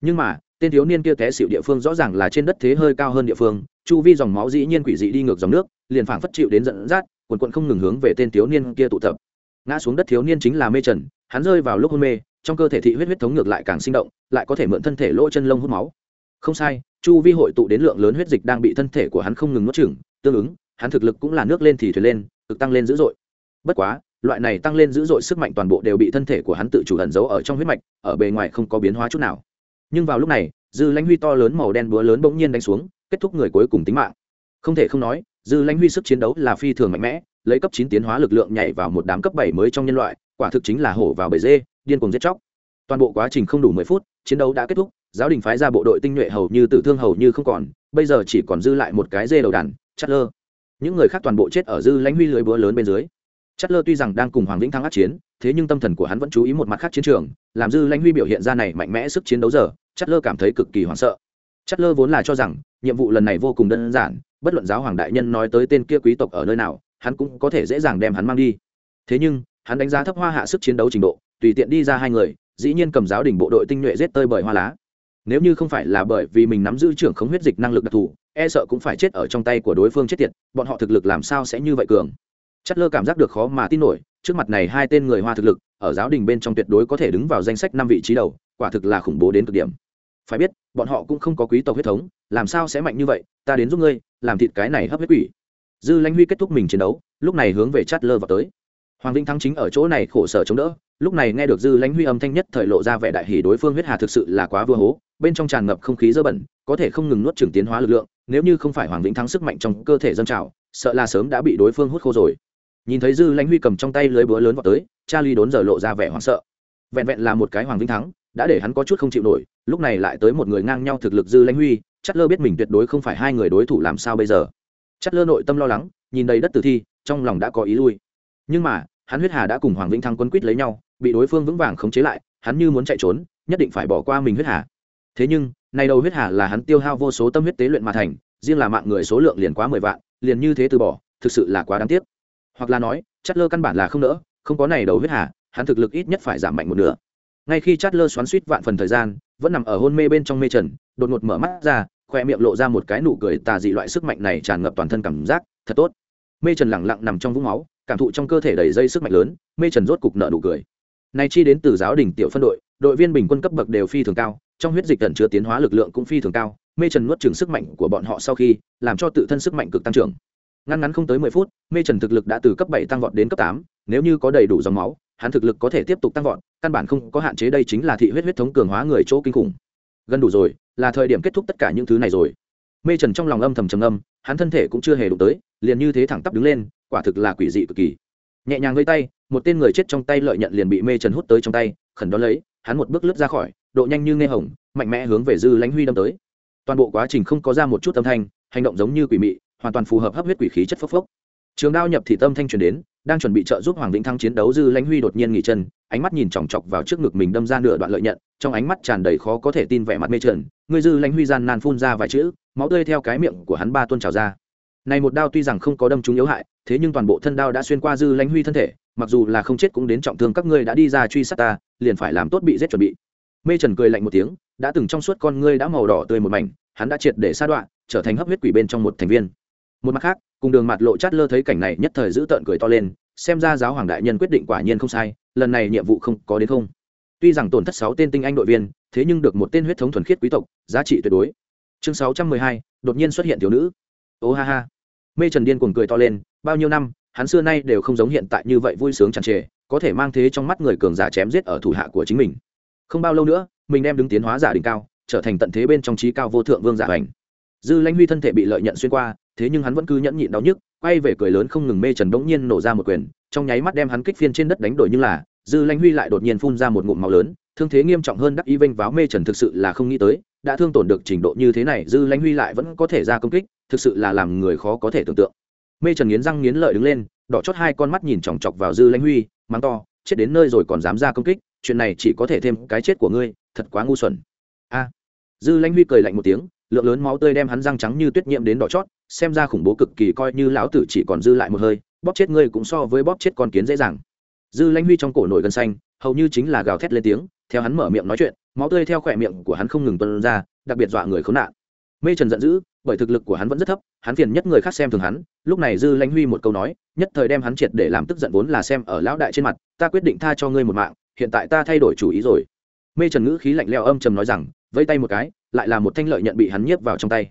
[SPEAKER 1] Nhưng mà, tên thiếu niên kia té xịu địa phương rõ ràng là trên đất thế hơi cao hơn địa phương, chu vi dòng máu dĩ nhiên quỷ dị đi ngược dòng nước, liền phảng phất chịu đến dẫn dắt, quần quận không ngừng hướng về tên thiếu niên kia tụ tập. Ngã xuống đất thiếu niên chính là mê trần, hắn rơi vào lúc hôn mê, trong cơ thể thị huyết huyết thống ngược lại càng sinh động, lại có thể mượn thân thể lỗ chân lông hút máu. Không sai, chu vi hội tụ đến lượng lớn huyết dịch đang bị thân thể của hắn không ngừng nuốt chửng, tương ứng, hắn thực lực cũng là nước lên thì thuyền lên, cực tăng lên dữ dội. Bất quá loại này tăng lên dữ dội sức mạnh toàn bộ đều bị thân thể của hắn tự chủ ẩn giấu ở trong huyết mạch, ở bề ngoài không có biến hóa chút nào. Nhưng vào lúc này, dư lãnh huy to lớn màu đen búa lớn bỗng nhiên đánh xuống, kết thúc người cuối cùng tính mạng. Không thể không nói, dư lãnh huy sức chiến đấu là phi thường mạnh mẽ, lấy cấp chín tiến hóa lực lượng nhảy vào một đám cấp bảy mới trong nhân loại, quả thực chính là hổ vào bể dê, điên cuồng giết chóc. Toàn bộ quá trình không đủ mười phút, chiến đấu đã kết thúc, giáo đình phái ra bộ đội tinh nhuệ hầu như tử thương hầu như không còn, bây giờ chỉ còn dư lại một cái dê đầu đàn chát lơ những người khác toàn bộ chết ở dư lãnh huy lưới búa lớn bên dưới. Chất lơ tuy rằng đang cùng hoàng vĩnh thắng át chiến, thế nhưng tâm thần của hắn vẫn chú ý một mặt khác chiến trường, làm dư lãnh huy biểu hiện ra này mạnh mẽ sức chiến đấu giờ, Chất lơ cảm thấy cực kỳ hoảng sợ. Chất lơ vốn là cho rằng, nhiệm vụ lần này vô cùng đơn giản, bất luận giáo hoàng đại nhân nói tới tên kia quý tộc ở nơi nào, hắn cũng có thể dễ dàng đem hắn mang đi. Thế nhưng, hắn đánh giá thấp hoa hạ sức chiến đấu trình độ, tùy tiện đi ra hai người, dĩ nhiên cầm giáo đình bộ đội tinh nhuệ giết tơi bởi hoa lá. Nếu như không phải là bởi vì mình nắm giữ trưởng khống huyết dịch năng lực đặc thù e sợ cũng phải chết ở trong tay của đối phương chết tiệt, bọn họ thực lực làm sao sẽ như vậy cường? Chất lơ cảm giác được khó mà tin nổi, trước mặt này hai tên người hoa thực lực, ở giáo đình bên trong tuyệt đối có thể đứng vào danh sách năm vị trí đầu, quả thực là khủng bố đến cực điểm. Phải biết, bọn họ cũng không có quý tộc huyết thống, làm sao sẽ mạnh như vậy, ta đến giúp ngươi, làm thịt cái này hấp huyết quỷ. Dư lãnh huy kết thúc mình chiến đấu, lúc này hướng về chát lơ vào tới. Hoàng vĩnh thắng chính ở chỗ này khổ sở chống đỡ, lúc này nghe được dư lãnh huy âm thanh nhất thời lộ ra vẻ đại hỷ đối phương huyết hà thực sự là quá vừa hố, bên trong tràn ngập không khí dơ bẩn, có thể không ngừng nuốt trừng tiến hóa lực lượng, nếu như không phải hoàng vĩnh thắng sức mạnh trong cơ thể dân trào, sợ là sớm đã bị đối phương hút khô rồi nhìn thấy dư lãnh huy cầm trong tay lưới búa lớn vào tới, charlie đốn giờ lộ ra vẻ hoảng sợ. Vẹn vẹn là một cái hoàng vinh thắng, đã để hắn có chút không chịu nổi, lúc này lại tới một người ngang nhau thực lực dư lãnh huy chất lơ biết mình tuyệt đối không phải hai người đối thủ làm sao bây giờ. Chất lơ nội tâm lo lắng, nhìn đầy đất tử thi, trong lòng đã có ý lui. Nhưng mà, hắn huyết hà đã cùng hoàng vĩnh thắng quân quýt lấy nhau, bị đối phương vững vàng khống chế lại, hắn như muốn chạy trốn, nhất định phải bỏ qua mình huyết hà. Thế nhưng, nay đầu huyết hà là hắn tiêu hao vô số tâm huyết tế luyện mà thành, riêng là mạng người số lượng liền quá mười vạn, liền như thế từ bỏ, thực sự là quá đáng tiếc hoặc là nói chát lơ căn bản là không nỡ, không có này đầu huyết hà, hắn thực lực ít nhất phải giảm mạnh một nửa. Ngay khi chát lơ xoắn suýt vạn phần thời gian, vẫn nằm ở hôn mê bên trong mê trần, đột ngột mở mắt ra, khoe miệng lộ ra một cái nụ cười tà dị loại sức mạnh này tràn ngập toàn thân cảm giác, thật tốt. Mê trần lẳng lặng nằm trong vũng máu, cảm thụ trong cơ thể đầy dây sức mạnh lớn, mê trần rốt cục nợ nụ cười. Nay chi đến từ giáo đình tiểu phân đội đội viên bình quân cấp bậc đều phi thường cao, trong huyết dịch tần chứa tiến hóa lực lượng cũng phi thường cao, mê trần nuốt chừng sức mạnh của bọn họ sau khi, làm cho tự thân sức mạnh cực tăng trưởng ngăn ngắn không tới mười phút, mê trần thực lực đã từ cấp bảy tăng vọt đến cấp tám, nếu như có đầy đủ dòng máu, hắn thực lực có thể tiếp tục tăng vọt, căn bản không có hạn chế đây chính là thị huyết huyết thống cường hóa người chỗ kinh khủng. Gần đủ rồi, là thời điểm kết thúc tất cả những thứ này rồi. Mê trần trong lòng âm thầm trầm âm hắn thân thể cũng chưa hề đụng tới, liền như thế thẳng tắp đứng lên, quả thực là quỷ dị cực kỳ. Nhẹ nhàng với tay, một tên người chết trong tay lợi nhận liền bị mê trần hút tới trong tay, khẩn đó lấy, hắn một bước lướt ra khỏi, độ nhanh như nghe hồng, mạnh mẽ hướng về dư lãnh huy đâm tới. Toàn bộ quá trình không có ra một chút âm thanh, hành động giống như quỷ mị hoàn toàn phù hợp hấp huyết quỷ khí chất phốc phốc. Trường đao nhập thị tâm thanh truyền đến, đang chuẩn bị trợ giúp hoàng vĩnh thăng chiến đấu dư lãnh huy đột nhiên nghỉ chân, ánh mắt nhìn chòng chọc vào trước ngực mình đâm ra nửa đoạn lợi nhận, trong ánh mắt tràn đầy khó có thể tin vẻ mặt mê trần, người dư lãnh huy gian nan phun ra vài chữ, máu tươi theo cái miệng của hắn ba tuôn trào ra. Này một đao tuy rằng không có đâm trúng yếu hại, thế nhưng toàn bộ thân đao đã xuyên qua dư lãnh huy thân thể, mặc dù là không chết cũng đến trọng thương các ngươi đã đi ra truy sát ta, liền phải làm tốt bị giết chuẩn bị. Mê trần cười lạnh một tiếng, đã từng trong suốt con ngươi đã màu đỏ tươi một mảnh, hắn đã triệt để sa đoạn trở thành hấp huyết quỷ bên trong một thành viên một mặt khác, cùng đường mặt lộ chát lơ thấy cảnh này nhất thời giữ tợn cười to lên, xem ra giáo hoàng đại nhân quyết định quả nhiên không sai, lần này nhiệm vụ không có đến không. Tuy rằng tổn thất sáu tên tinh anh đội viên, thế nhưng được một tên huyết thống thuần khiết quý tộc, giá trị tuyệt đối. Chương sáu trăm mười hai, đột nhiên xuất hiện thiếu nữ. Ô ha ha. Mê trần điên cuồng cười to lên, bao nhiêu năm, hắn xưa nay đều không giống hiện tại như vậy vui sướng tràn trề, có thể mang thế trong mắt người cường giả chém giết ở thủ hạ của chính mình. Không bao lâu nữa, mình đem đứng tiến hóa giả đỉnh cao, trở thành tận thế bên trong trí cao vô thượng vương giả hành dư lãnh huy thân thể bị lợi nhận xuyên qua thế nhưng hắn vẫn cứ nhẫn nhịn đau nhức, quay về cười lớn không ngừng mê trần bỗng nhiên nổ ra một quyền, trong nháy mắt đem hắn kích phiên trên đất đánh đổi nhưng là, dư lãnh huy lại đột nhiên phun ra một ngụm máu lớn, thương thế nghiêm trọng hơn đắc y vênh váo mê trần thực sự là không nghĩ tới, đã thương tổn được trình độ như thế này, dư lãnh huy lại vẫn có thể ra công kích, thực sự là làm người khó có thể tưởng tượng. Mê trần nghiến răng nghiến lợi đứng lên, đỏ chót hai con mắt nhìn chòng chọc vào dư lãnh huy, mắng to, chết đến nơi rồi còn dám ra công kích, chuyện này chỉ có thể thêm cái chết của ngươi, thật quá ngu xuẩn. A. Dư lãnh huy cười lạnh một tiếng, lượng lớn máu tươi đem hắn răng trắng như tuyết nhiễm đến đỏ chót xem ra khủng bố cực kỳ coi như lão tử chỉ còn dư lại một hơi, bóp chết ngươi cũng so với bóp chết con kiến dễ dàng. Dư lãnh huy trong cổ nổi gân xanh, hầu như chính là gào thét lên tiếng, theo hắn mở miệng nói chuyện, máu tươi theo khỏe miệng của hắn không ngừng tuân ra, đặc biệt dọa người khốn nạn. Mê trần giận dữ, bởi thực lực của hắn vẫn rất thấp, hắn phiền nhất người khác xem thường hắn, lúc này dư lãnh huy một câu nói, nhất thời đem hắn triệt để làm tức giận vốn là xem ở lão đại trên mặt, ta quyết định tha cho ngươi một mạng, hiện tại ta thay đổi chủ ý rồi. Mê trần ngữ khí lạnh leo âm trầm nói rằng vây tay một cái, lại là một thanh lợi nhận bị hắn nhiếp vào trong tay.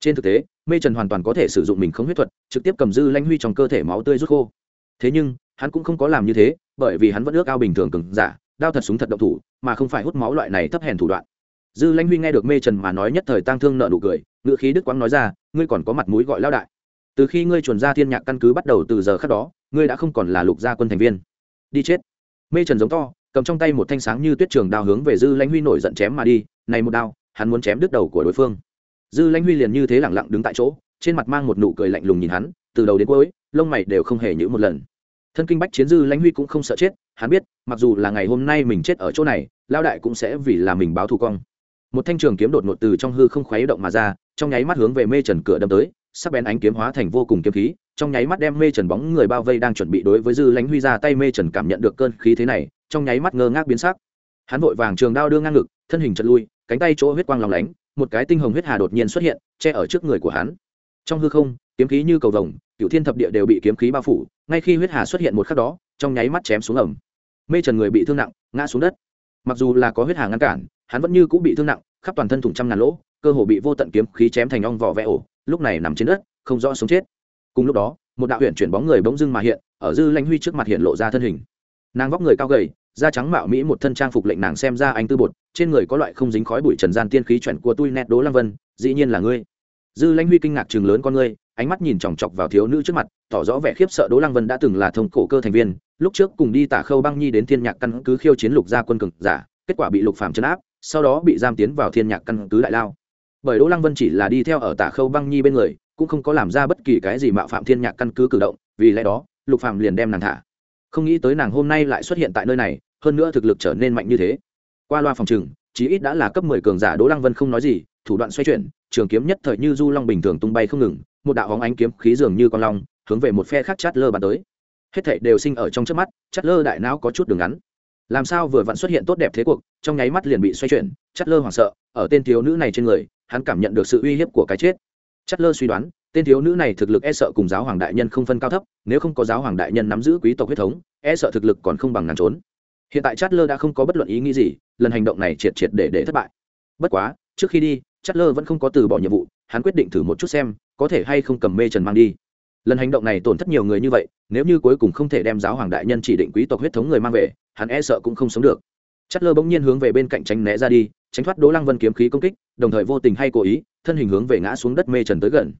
[SPEAKER 1] Trên thực tế mê trần hoàn toàn có thể sử dụng mình không huyết thuật, trực tiếp cầm dư lãnh huy trong cơ thể máu tươi rút khô. Thế nhưng, hắn cũng không có làm như thế, bởi vì hắn vẫn ước ao bình thường cứng giả, đao thật súng thật động thủ, mà không phải hút máu loại này thấp hèn thủ đoạn. Dư lãnh huy nghe được mê trần mà nói nhất thời tang thương nợ nụ cười ngự khí đức quang nói ra, ngươi còn có mặt mũi gọi lao đại. Từ khi ngươi chuẩn ra thiên nhạc căn cứ bắt đầu từ giờ khác đó, ngươi đã không còn là lục gia quân thành viên. Đi chết. Mê trần giống to, cầm trong tay một thanh sáng như tuyết trường đao hướng về dư lãnh huy nổi giận chém mà đi, này một đao, hắn muốn chém đứt đầu của đối phương dư lãnh huy liền như thế lẳng lặng đứng tại chỗ, trên mặt mang một nụ cười lạnh lùng nhìn hắn, từ đầu đến cuối, lông mày đều không hề nhữ một lần. Thân kinh bách chiến dư lãnh huy cũng không sợ chết, hắn biết, mặc dù là ngày hôm nay mình chết ở chỗ này lao đại cũng sẽ vì là mình báo thù cong. Một thanh trường kiếm đột ngột từ trong hư không khuấy động mà ra, trong nháy mắt hướng về mê trần cửa đâm tới, sắc bén ánh kiếm hóa thành vô cùng kiếm khí, trong nháy mắt đem mê trần bóng người bao vây đang chuẩn bị đối với dư lãnh huy ra tay mê trần cảm nhận được cơn khí thế này, trong nháy mắt ngơ ngác biến sắc. Hắn vội vàng trường đao đưa ngang ngực, thân hình chật lui, cánh tay chỗ huyết quang lòng lánh một cái tinh hồng huyết hà đột nhiên xuất hiện, che ở trước người của hắn. Trong hư không, kiếm khí như cầu vồng cựu thiên thập địa đều bị kiếm khí bao phủ, ngay khi huyết hà xuất hiện một khắc đó, trong nháy mắt chém xuống ẩm mê trần người bị thương nặng, ngã xuống đất. Mặc dù là có huyết hà ngăn cản, hắn vẫn như cũng bị thương nặng, khắp toàn thân thủng trăm ngàn lỗ, cơ hồ bị vô tận kiếm khí chém thành ong vỏ vẽ ổ, lúc này nằm trên đất, không rõ sống chết. Cùng lúc đó, một đạo huyện chuyển bóng người bỗng dưng mà hiện, ở dư lãnh huy trước mặt hiện lộ ra thân hình. Nàng vóc người cao gầy da trắng mạo mỹ một thân trang phục lệnh nàng xem ra anh tư bột, trên người có loại không dính khói bụi trần gian tiên khí chuẩn của tui nét đố lăng vân, dĩ nhiên là ngươi. Dư lãnh huy kinh ngạc chừng lớn con ngươi, ánh mắt nhìn chòng chọc vào thiếu nữ trước mặt, tỏ rõ vẻ khiếp sợ đố lăng vân đã từng là thông cổ cơ thành viên, lúc trước cùng đi tả khâu băng nhi đến thiên nhạc căn cứ khiêu chiến lục gia quân cực giả, kết quả bị lục phàm chấn áp, sau đó bị giam tiến vào thiên nhạc căn cứ đại lao. Bởi đỗ lăng vân chỉ là đi theo ở tả khâu băng nhi bên người, cũng không có làm ra bất kỳ cái gì mạo phạm thiên nhạc căn cứ cử động, vì lẽ đó, lục phàm liền đem nàng thả không nghĩ tới nàng hôm nay lại xuất hiện tại nơi này, hơn nữa thực lực trở nên mạnh như thế. Qua loa phòng trừng chí ít đã là cấp mười cường giả đỗ lăng vân không nói gì, thủ đoạn xoay chuyển, trường kiếm nhất thời như du long bình thường tung bay không ngừng, một đạo hóng ánh kiếm khí dường như con long, hướng về một phe khác chát lơ bàn tới. Hết thảy đều sinh ở trong trước mắt, chát lơ đại não có chút đường ngắn. Làm sao vừa vặn xuất hiện tốt đẹp thế cuộc, trong nháy mắt liền bị xoay chuyển, chát lơ hoảng sợ, ở tên thiếu nữ này trên người, hắn cảm nhận được sự uy hiếp của cái chết. Chát lơ suy đoán tên thiếu nữ này thực lực e sợ cùng giáo hoàng đại nhân không phân cao thấp, nếu không có giáo hoàng đại nhân nắm giữ quý tộc huyết thống e sợ thực lực còn không bằng nàng trốn. Hiện tại chát lơ đã không có bất luận ý nghĩ gì, lần hành động này triệt triệt để để thất bại. Bất quá, trước khi đi chát lơ vẫn không có từ bỏ nhiệm vụ, hắn quyết định thử một chút xem, có thể hay không cầm mê trần mang đi. Lần hành động này tổn thất nhiều người như vậy, nếu như cuối cùng không thể đem giáo hoàng đại nhân chỉ định quý tộc huyết thống người mang về, hắn e sợ cũng không sống được. Chất lơ bỗng nhiên hướng về bên cạnh tránh né ra đi, tránh thoát đỗ lăng vân kiếm khí công kích, đồng thời vô tình hay cố ý, thân hình hướng về ngã xuống đất mê trần tới gần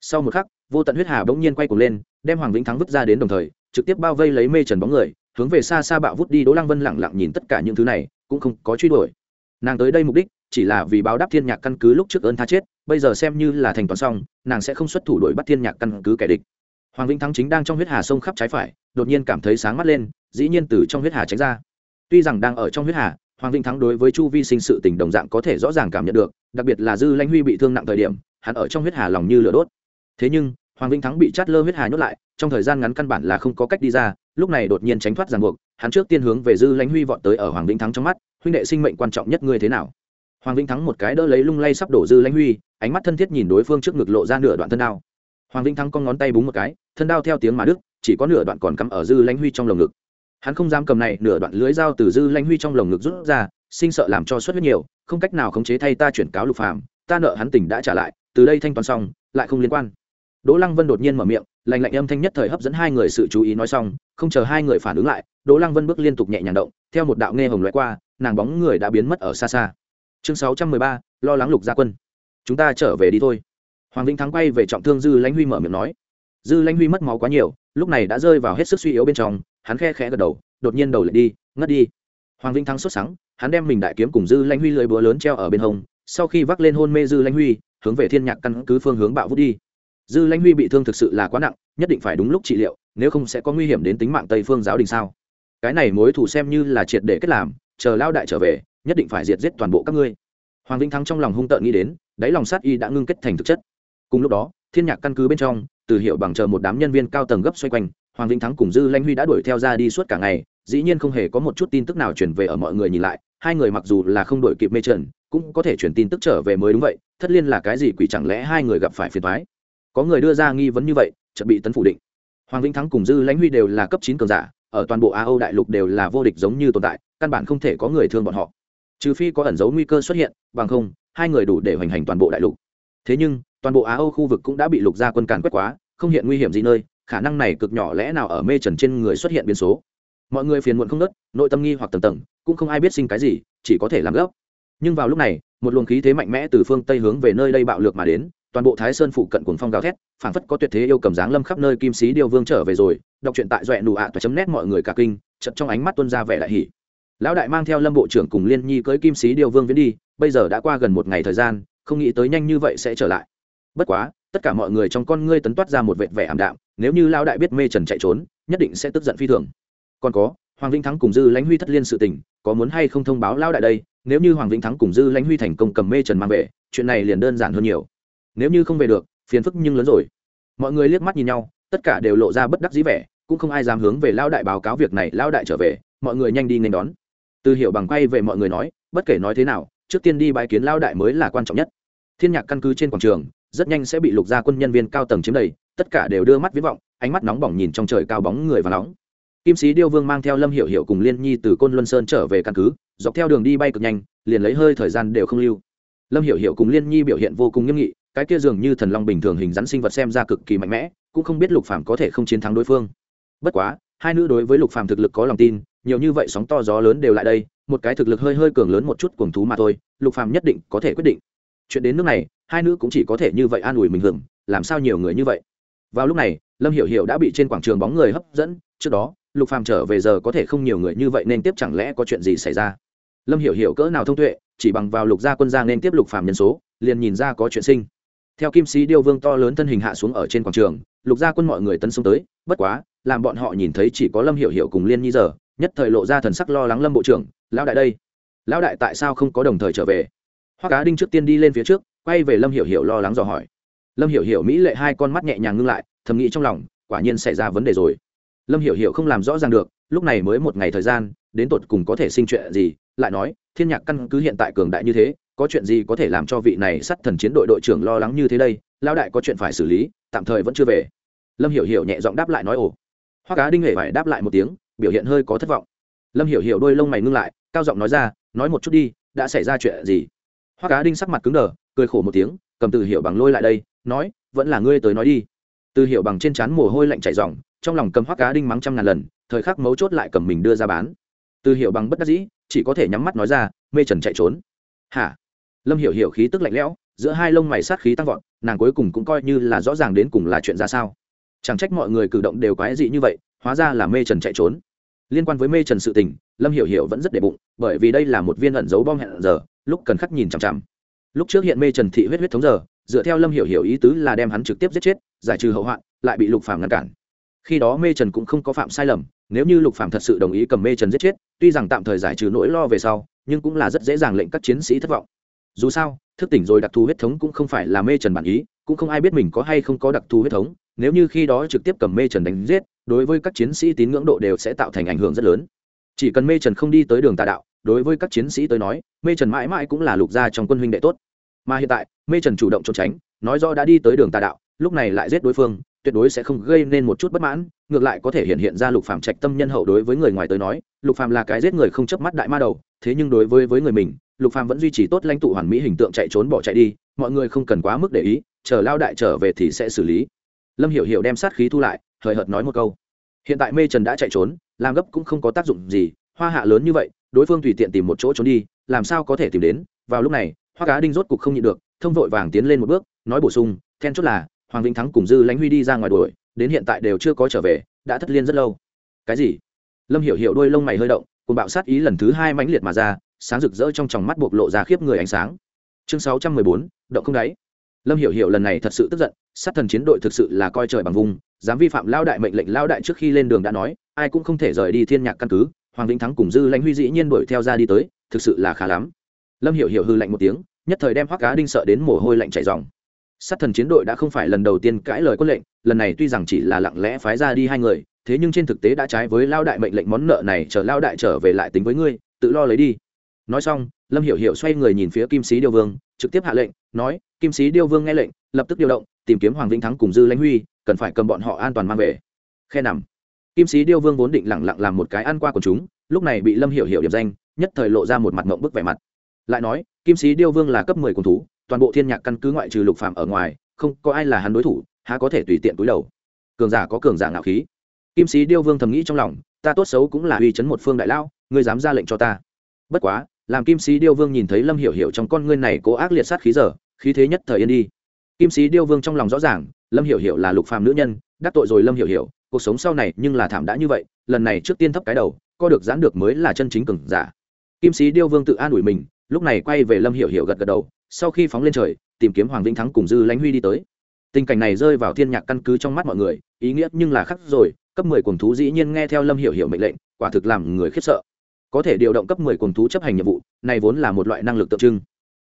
[SPEAKER 1] sau một khắc, vô tận huyết hà bỗng nhiên quay cuồng lên, đem hoàng vĩnh thắng vứt ra đến đồng thời, trực tiếp bao vây lấy mê trần bóng người, hướng về xa xa bạo vút đi đỗ lăng vân lẳng lặng nhìn tất cả những thứ này, cũng không có truy đuổi. Nàng tới đây mục đích, chỉ là vì báo đáp thiên nhạc căn cứ lúc trước ơn tha chết, bây giờ xem như là thành toàn xong, nàng sẽ không xuất thủ đuổi bắt thiên nhạc căn cứ kẻ địch. Hoàng vĩnh thắng chính đang trong huyết hà sông khắp trái phải, đột nhiên cảm thấy sáng mắt lên, dĩ nhiên từ trong huyết hà tránh ra. Tuy rằng đang ở trong huyết hà, hoàng vĩnh thắng đối với chu vi sinh sự tình đồng dạng có thể rõ ràng cảm nhận được, đặc biệt là dư lãnh huy bị thương nặng thời điểm, hắn ở trong huyết hà lòng như lửa đốt thế nhưng, hoàng vĩnh thắng bị chát lơ huyết hà nhốt lại, trong thời gian ngắn căn bản là không có cách đi ra, lúc này đột nhiên tránh thoát ràng buộc, hắn trước tiên hướng về dư lãnh huy vọt tới ở hoàng vĩnh thắng trong mắt, huynh đệ sinh mệnh quan trọng nhất ngươi thế nào? Hoàng vĩnh thắng một cái đỡ lấy lung lay sắp đổ dư lãnh huy, ánh mắt thân thiết nhìn đối phương trước ngực lộ ra nửa đoạn thân đao. Hoàng vĩnh thắng con ngón tay búng một cái, thân đao theo tiếng mà đức chỉ có nửa đoạn còn cắm ở dư lãnh huy trong lồng ngực. Hắn không dám cầm này, nửa đoạn lưới dao từ dư lãnh huy trong lồng ngực rút ra, sinh sợ làm cho suất huyết nhiều, không cách nào khống chế thay ta chuyển cáo lục phàm, ta nợ hắn tình đã trả lại, từ đây thanh toán xong, lại không liên quan đỗ lăng vân đột nhiên mở miệng, lạnh lạnh âm thanh nhất thời hấp dẫn hai người sự chú ý nói xong, không chờ hai người phản ứng lại, đỗ lăng vân bước liên tục nhẹ nhàng động, theo một đạo nghe hồng lướt qua, nàng bóng người đã biến mất ở xa xa. Chương sáu trăm mười ba, lo lắng lục gia quân. Chúng ta trở về đi thôi. Hoàng vĩnh thắng quay về trọng thương dư lãnh huy mở miệng nói. Dư lãnh huy mất máu quá nhiều, lúc này đã rơi vào hết sức suy yếu bên trong, hắn khe khẽ gật đầu, đột nhiên đầu lại đi, ngất đi. Hoàng vĩnh thắng sốt sắng, hắn đem mình đại kiếm cùng dư lãnh huy lưỡi búa lớn treo ở bên hông, sau khi vác lên hôn mê dư lãnh huy, hướng về thiên nhạc căn cứ phương hướng bạo vút đi dư lãnh huy bị thương thực sự là quá nặng, nhất định phải đúng lúc trị liệu, nếu không sẽ có nguy hiểm đến tính mạng tây phương giáo đình sao? Cái này mối thủ xem như là triệt để kết làm, chờ lao đại trở về, nhất định phải diệt giết toàn bộ các ngươi. Hoàng vĩnh thắng trong lòng hung tợn nghĩ đến, đáy lòng sát y đã ngưng kết thành thực chất. Cùng lúc đó, thiên nhạc căn cứ bên trong, từ hiệu bằng chờ một đám nhân viên cao tầng gấp xoay quanh, hoàng vĩnh thắng cùng dư lãnh huy đã đuổi theo ra đi suốt cả ngày, dĩ nhiên không hề có một chút tin tức nào chuyển về ở mọi người nhìn lại, hai người mặc dù là không đổi kịp mê trần, cũng có thể chuyển tin tức trở về mới đúng vậy thất liên là cái gì quỷ chẳng lẽ hai người gặp phải phiền thoái có người đưa ra nghi vấn như vậy, chợt bị tấn phủ định. Hoàng vĩnh thắng cùng dư lãnh huy đều là cấp chín cường giả, ở toàn bộ Á âu đại lục đều là vô địch giống như tồn tại, căn bản không thể có người thương bọn họ. Trừ phi có ẩn dấu nguy cơ xuất hiện, bằng không, hai người đủ để hoành hành toàn bộ đại lục. Thế nhưng, toàn bộ á âu khu vực cũng đã bị lục gia quân càn quét quá, không hiện nguy hiểm gì nơi, khả năng này cực nhỏ lẽ nào ở mê trần trên người xuất hiện biến số. Mọi người phiền muộn không nớt nội tâm nghi hoặc tầng tầng, cũng không ai biết sinh cái gì, chỉ có thể làm gốc nhưng vào lúc này, một luồng khí thế mạnh mẽ từ phương tây hướng về nơi đây bạo lược mà đến toàn bộ thái sơn phụ cận cuồng phong gào thét, phảng phất có tuyệt thế yêu cầm dáng lâm khắp nơi kim sĩ điêu vương trở về rồi, đọc truyện tại doẹ nụ ạ toa chấm nét mọi người cả kinh chật trong ánh mắt tuân ra vẻ đại hỉ. Lão đại mang theo lâm bộ trưởng cùng liên nhi cưới kim sĩ điêu vương viễn đi, bây giờ đã qua gần một ngày thời gian, không nghĩ tới nhanh như vậy sẽ trở lại. Bất quá, tất cả mọi người trong con ngươi tấn toát ra một vệt vẻ ảm đạm, nếu như lão đại biết mê trần chạy trốn, nhất định sẽ tức giận phi thường. Còn có, hoàng vĩnh thắng cùng dư lãnh huy thất liên sự tình, có muốn hay không thông báo lão đại đây, nếu như hoàng vĩnh thắng cùng dư lãnh huy thành công cầm mê trần mang về, chuyện này liền đơn giản hơn nhiều nếu như không về được, phiền phức nhưng lớn rồi. Mọi người liếc mắt nhìn nhau, tất cả đều lộ ra bất đắc dĩ vẻ, cũng không ai dám hướng về lão đại báo cáo việc này, lão đại trở về, mọi người nhanh đi nên đón. Từ hiểu bằng quay về mọi người nói, bất kể nói thế nào, trước tiên đi bãi kiến lão đại mới là quan trọng nhất. Thiên nhạc căn cứ trên quảng trường, rất nhanh sẽ bị lục gia quân nhân viên cao tầng chiếm đầy, tất cả đều đưa mắt viễn vọng, ánh mắt nóng bỏng nhìn trong trời cao bóng người và nóng. Kim sĩ điêu vương mang theo lâm hiểu hiểu cùng liên nhi từ côn luân sơn trở về căn cứ, dọc theo đường đi bay cực nhanh, liền lấy hơi thời gian đều không lưu. Lâm hiểu hiểu cùng liên nhi biểu hiện vô cùng nghiêm nghị cái kia dường như thần long bình thường hình rắn sinh vật xem ra cực kỳ mạnh mẽ, cũng không biết lục phàm có thể không chiến thắng đối phương. Bất quá, hai nữ đối với lục phàm thực lực có lòng tin, nhiều như vậy sóng to gió lớn đều lại đây, một cái thực lực hơi hơi cường lớn một chút cuồng thú mà thôi, lục phàm nhất định có thể quyết định. Chuyện đến nước này, hai nữ cũng chỉ có thể như vậy an ủi mình hưởng làm sao nhiều người như vậy? Vào lúc này, lâm hiểu hiểu đã bị trên quảng trường bóng người hấp dẫn, trước đó, lục phàm trở về giờ có thể không nhiều người như vậy nên tiếp chẳng lẽ có chuyện gì xảy ra? Lâm hiểu hiểu cỡ nào thông tuệ, chỉ bằng vào lục gia quân gia nên tiếp lục phàm nhân số, liền nhìn ra có chuyện sinh theo kim sĩ điêu vương to lớn thân hình hạ xuống ở trên quảng trường, lục gia quân mọi người tấn xông tới, bất quá, làm bọn họ nhìn thấy chỉ có lâm hiểu hiểu cùng liên nhi giờ, nhất thời lộ ra thần sắc lo lắng lâm bộ trưởng, lão đại đây, lão đại tại sao không có đồng thời trở về? Hoa cá đinh trước tiên đi lên phía trước, quay về lâm hiểu hiểu lo lắng dò hỏi. Lâm hiểu hiểu mỹ lệ hai con mắt nhẹ nhàng ngưng lại, thầm nghĩ trong lòng, quả nhiên xảy ra vấn đề rồi. Lâm hiểu hiểu không làm rõ ràng được, lúc này mới một ngày thời gian, đến tột cùng có thể sinh chuyện gì, lại nói, thiên nhạc căn cứ hiện tại cường đại như thế có chuyện gì có thể làm cho vị này sát thần chiến đội đội trưởng lo lắng như thế đây? Lao đại có chuyện phải xử lý, tạm thời vẫn chưa về. Lâm hiểu hiểu nhẹ giọng đáp lại nói, ồ. Hoa cá đinh hề phải đáp lại một tiếng, biểu hiện hơi có thất vọng. Lâm hiểu hiểu đôi lông mày ngưng lại, cao giọng nói ra, nói một chút đi, đã xảy ra chuyện gì? Hoa cá đinh sắc mặt cứng đờ, cười khổ một tiếng, cầm từ hiểu bằng lôi lại đây, nói, vẫn là ngươi tới nói đi. Từ hiểu bằng trên trán mồ hôi lạnh chảy ròng, trong lòng cầm hoa cá đinh mắng trăm ngàn lần, thời khắc mấu chốt lại cầm mình đưa ra bán. Từ hiểu bằng bất đắc dĩ, chỉ có thể nhắm mắt nói ra, mê trần chạy trốn. Hả? Lâm hiểu hiểu khí tức lạnh lẽo, giữa hai lông mày sát khí tăng vọt, nàng cuối cùng cũng coi như là rõ ràng đến cùng là chuyện ra sao. Chẳng trách mọi người cử động đều quái dị như vậy, hóa ra là mê trần chạy trốn. Liên quan với mê trần sự tình, lâm hiểu hiểu vẫn rất để bụng, bởi vì đây là một viên ẩn dấu bom hẹn giờ, lúc cần khắc nhìn chằm chằm. Lúc trước hiện mê trần thị huyết huyết thống giờ, dựa theo lâm hiểu hiểu ý tứ là đem hắn trực tiếp giết chết, giải trừ hậu hoạn, lại bị lục phàm ngăn cản. Khi đó mê trần cũng không có phạm sai lầm, nếu như lục phàm thật sự đồng ý cầm mê trần giết chết, tuy rằng tạm thời giải trừ nỗi lo về sau, nhưng cũng là rất dễ dàng lệnh các chiến sĩ thất vọng dù sao, thức tỉnh rồi đặc thù huyết thống cũng không phải là mê trần bản ý, cũng không ai biết mình có hay không có đặc thù huyết thống, nếu như khi đó trực tiếp cầm mê trần đánh giết, đối với các chiến sĩ tín ngưỡng độ đều sẽ tạo thành ảnh hưởng rất lớn. Chỉ cần mê trần không đi tới đường tà đạo, đối với các chiến sĩ tới nói, mê trần mãi mãi cũng là lục gia trong quân huynh đệ tốt. Mà hiện tại, mê trần chủ động trốn tránh, nói rõ đã đi tới đường tà đạo, lúc này lại giết đối phương, tuyệt đối sẽ không gây nên một chút bất mãn, ngược lại có thể hiện hiện ra lục phàm trạch tâm nhân hậu đối với người ngoài tới nói, lục phàm là cái giết người không chớp mắt đại ma đầu, thế nhưng đối với với người mình lục phàm vẫn duy trì tốt lãnh tụ hoàn mỹ hình tượng chạy trốn bỏ chạy đi, mọi người không cần quá mức để ý, chờ lao đại trở về thì sẽ xử lý. Lâm hiểu hiểu đem sát khí thu lại, hời hợt nói một câu. Hiện tại mê trần đã chạy trốn, làm gấp cũng không có tác dụng gì, hoa hạ lớn như vậy, đối phương tùy tiện tìm một chỗ trốn đi, làm sao có thể tìm đến? Vào lúc này, hoa cá đinh rốt cục không nhịn được, thông vội vàng tiến lên một bước, nói bổ sung, then chốt là, hoàng vĩnh thắng cùng dư lãnh huy đi ra ngoài đuổi, đến hiện tại đều chưa có trở về, đã thất liên rất lâu. Cái gì? Lâm hiểu hiểu đôi lông mày hơi động cùng bạo sát ý lần thứ hai mãnh liệt mà ra sáng rực rỡ trong tròng mắt bộc lộ ra khiếp người ánh sáng. Chương sáu trăm mười bốn, động không đáy. Lâm hiểu hiểu lần này thật sự tức giận, sát thần chiến đội thực sự là coi trời bằng vùng, dám vi phạm lao đại mệnh lệnh lao đại trước khi lên đường đã nói, ai cũng không thể rời đi thiên nhạc căn cứ. Hoàng vĩnh thắng cùng dư lãnh huy dĩ nhiên đuổi theo ra đi tới, thực sự là khá lắm. Lâm hiểu hiểu hư lạnh một tiếng, nhất thời đem hoắc cá đinh sợ đến mồ hôi lạnh chảy ròng. Sát thần chiến đội đã không phải lần đầu tiên cãi lời quân lệnh, lần này tuy rằng chỉ là lặng lẽ phái ra đi hai người, thế nhưng trên thực tế đã trái với lao đại mệnh lệnh món nợ này, chờ lao đại trở về lại tính với ngươi, tự lo lấy đi nói xong, lâm hiểu hiểu xoay người nhìn phía kim sĩ điêu vương, trực tiếp hạ lệnh, nói, kim sĩ điêu vương nghe lệnh, lập tức điều động, tìm kiếm hoàng vĩnh thắng cùng dư lãnh huy, cần phải cầm bọn họ an toàn mang về. Khe nằm. Kim sĩ điêu vương vốn định lẳng lặng làm một cái ăn qua của chúng, lúc này bị lâm hiểu hiểu điểm danh, nhất thời lộ ra một mặt mộng bức vẻ mặt. Lại nói, kim sĩ điêu vương là cấp mười cùng thú, toàn bộ thiên nhạc căn cứ ngoại trừ lục phạm ở ngoài, không có ai là hắn đối thủ, há có thể tùy tiện túi đầu. Cường giả có cường giả ngạo khí. Kim sĩ điêu vương thầm nghĩ trong lòng, ta tốt xấu cũng là uy chấn một phương đại lao ngươi dám ra lệnh cho ta. Bất quá làm kim sĩ điêu vương nhìn thấy lâm hiểu hiểu trong con ngươi này cố ác liệt sát khí giờ, khí thế nhất thời yên đi. Kim sĩ điêu vương trong lòng rõ ràng, lâm hiểu hiểu là lục phàm nữ nhân, đắc tội rồi lâm hiểu hiểu, cuộc sống sau này nhưng là thảm đã như vậy, lần này trước tiên thấp cái đầu co được giãn được mới là chân chính cường giả. Kim sĩ điêu vương tự an ủi mình, lúc này quay về lâm hiểu hiểu gật gật đầu, sau khi phóng lên trời, tìm kiếm hoàng vĩnh thắng cùng dư lãnh huy đi tới. Tình cảnh này rơi vào thiên nhạc căn cứ trong mắt mọi người, ý nghĩa nhưng là khắc rồi, cấp mười cuồng thú dĩ nhiên nghe theo lâm hiểu hiểu mệnh lệnh, quả thực làm người khiếp sợ có thể điều động cấp mười cuồng thú chấp hành nhiệm vụ, này vốn là một loại năng lực tượng trưng.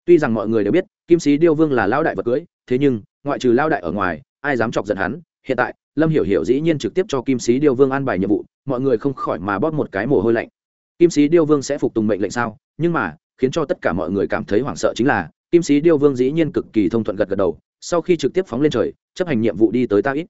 [SPEAKER 1] Tuy rằng mọi người đều biết, kim sĩ điêu vương là lao đại vật cưới, thế nhưng, ngoại trừ lao đại ở ngoài, ai dám chọc giận hắn? Hiện tại, lâm hiểu hiểu dĩ nhiên trực tiếp cho kim sĩ điêu vương an bài nhiệm vụ, mọi người không khỏi mà bóp một cái mồ hôi lạnh. Kim sĩ điêu vương sẽ phục tùng mệnh lệnh sao? Nhưng mà, khiến cho tất cả mọi người cảm thấy hoảng sợ chính là, kim sĩ điêu vương dĩ nhiên cực kỳ thông thuận gật gật đầu, sau khi trực tiếp phóng lên trời, chấp hành nhiệm vụ đi tới ta ít.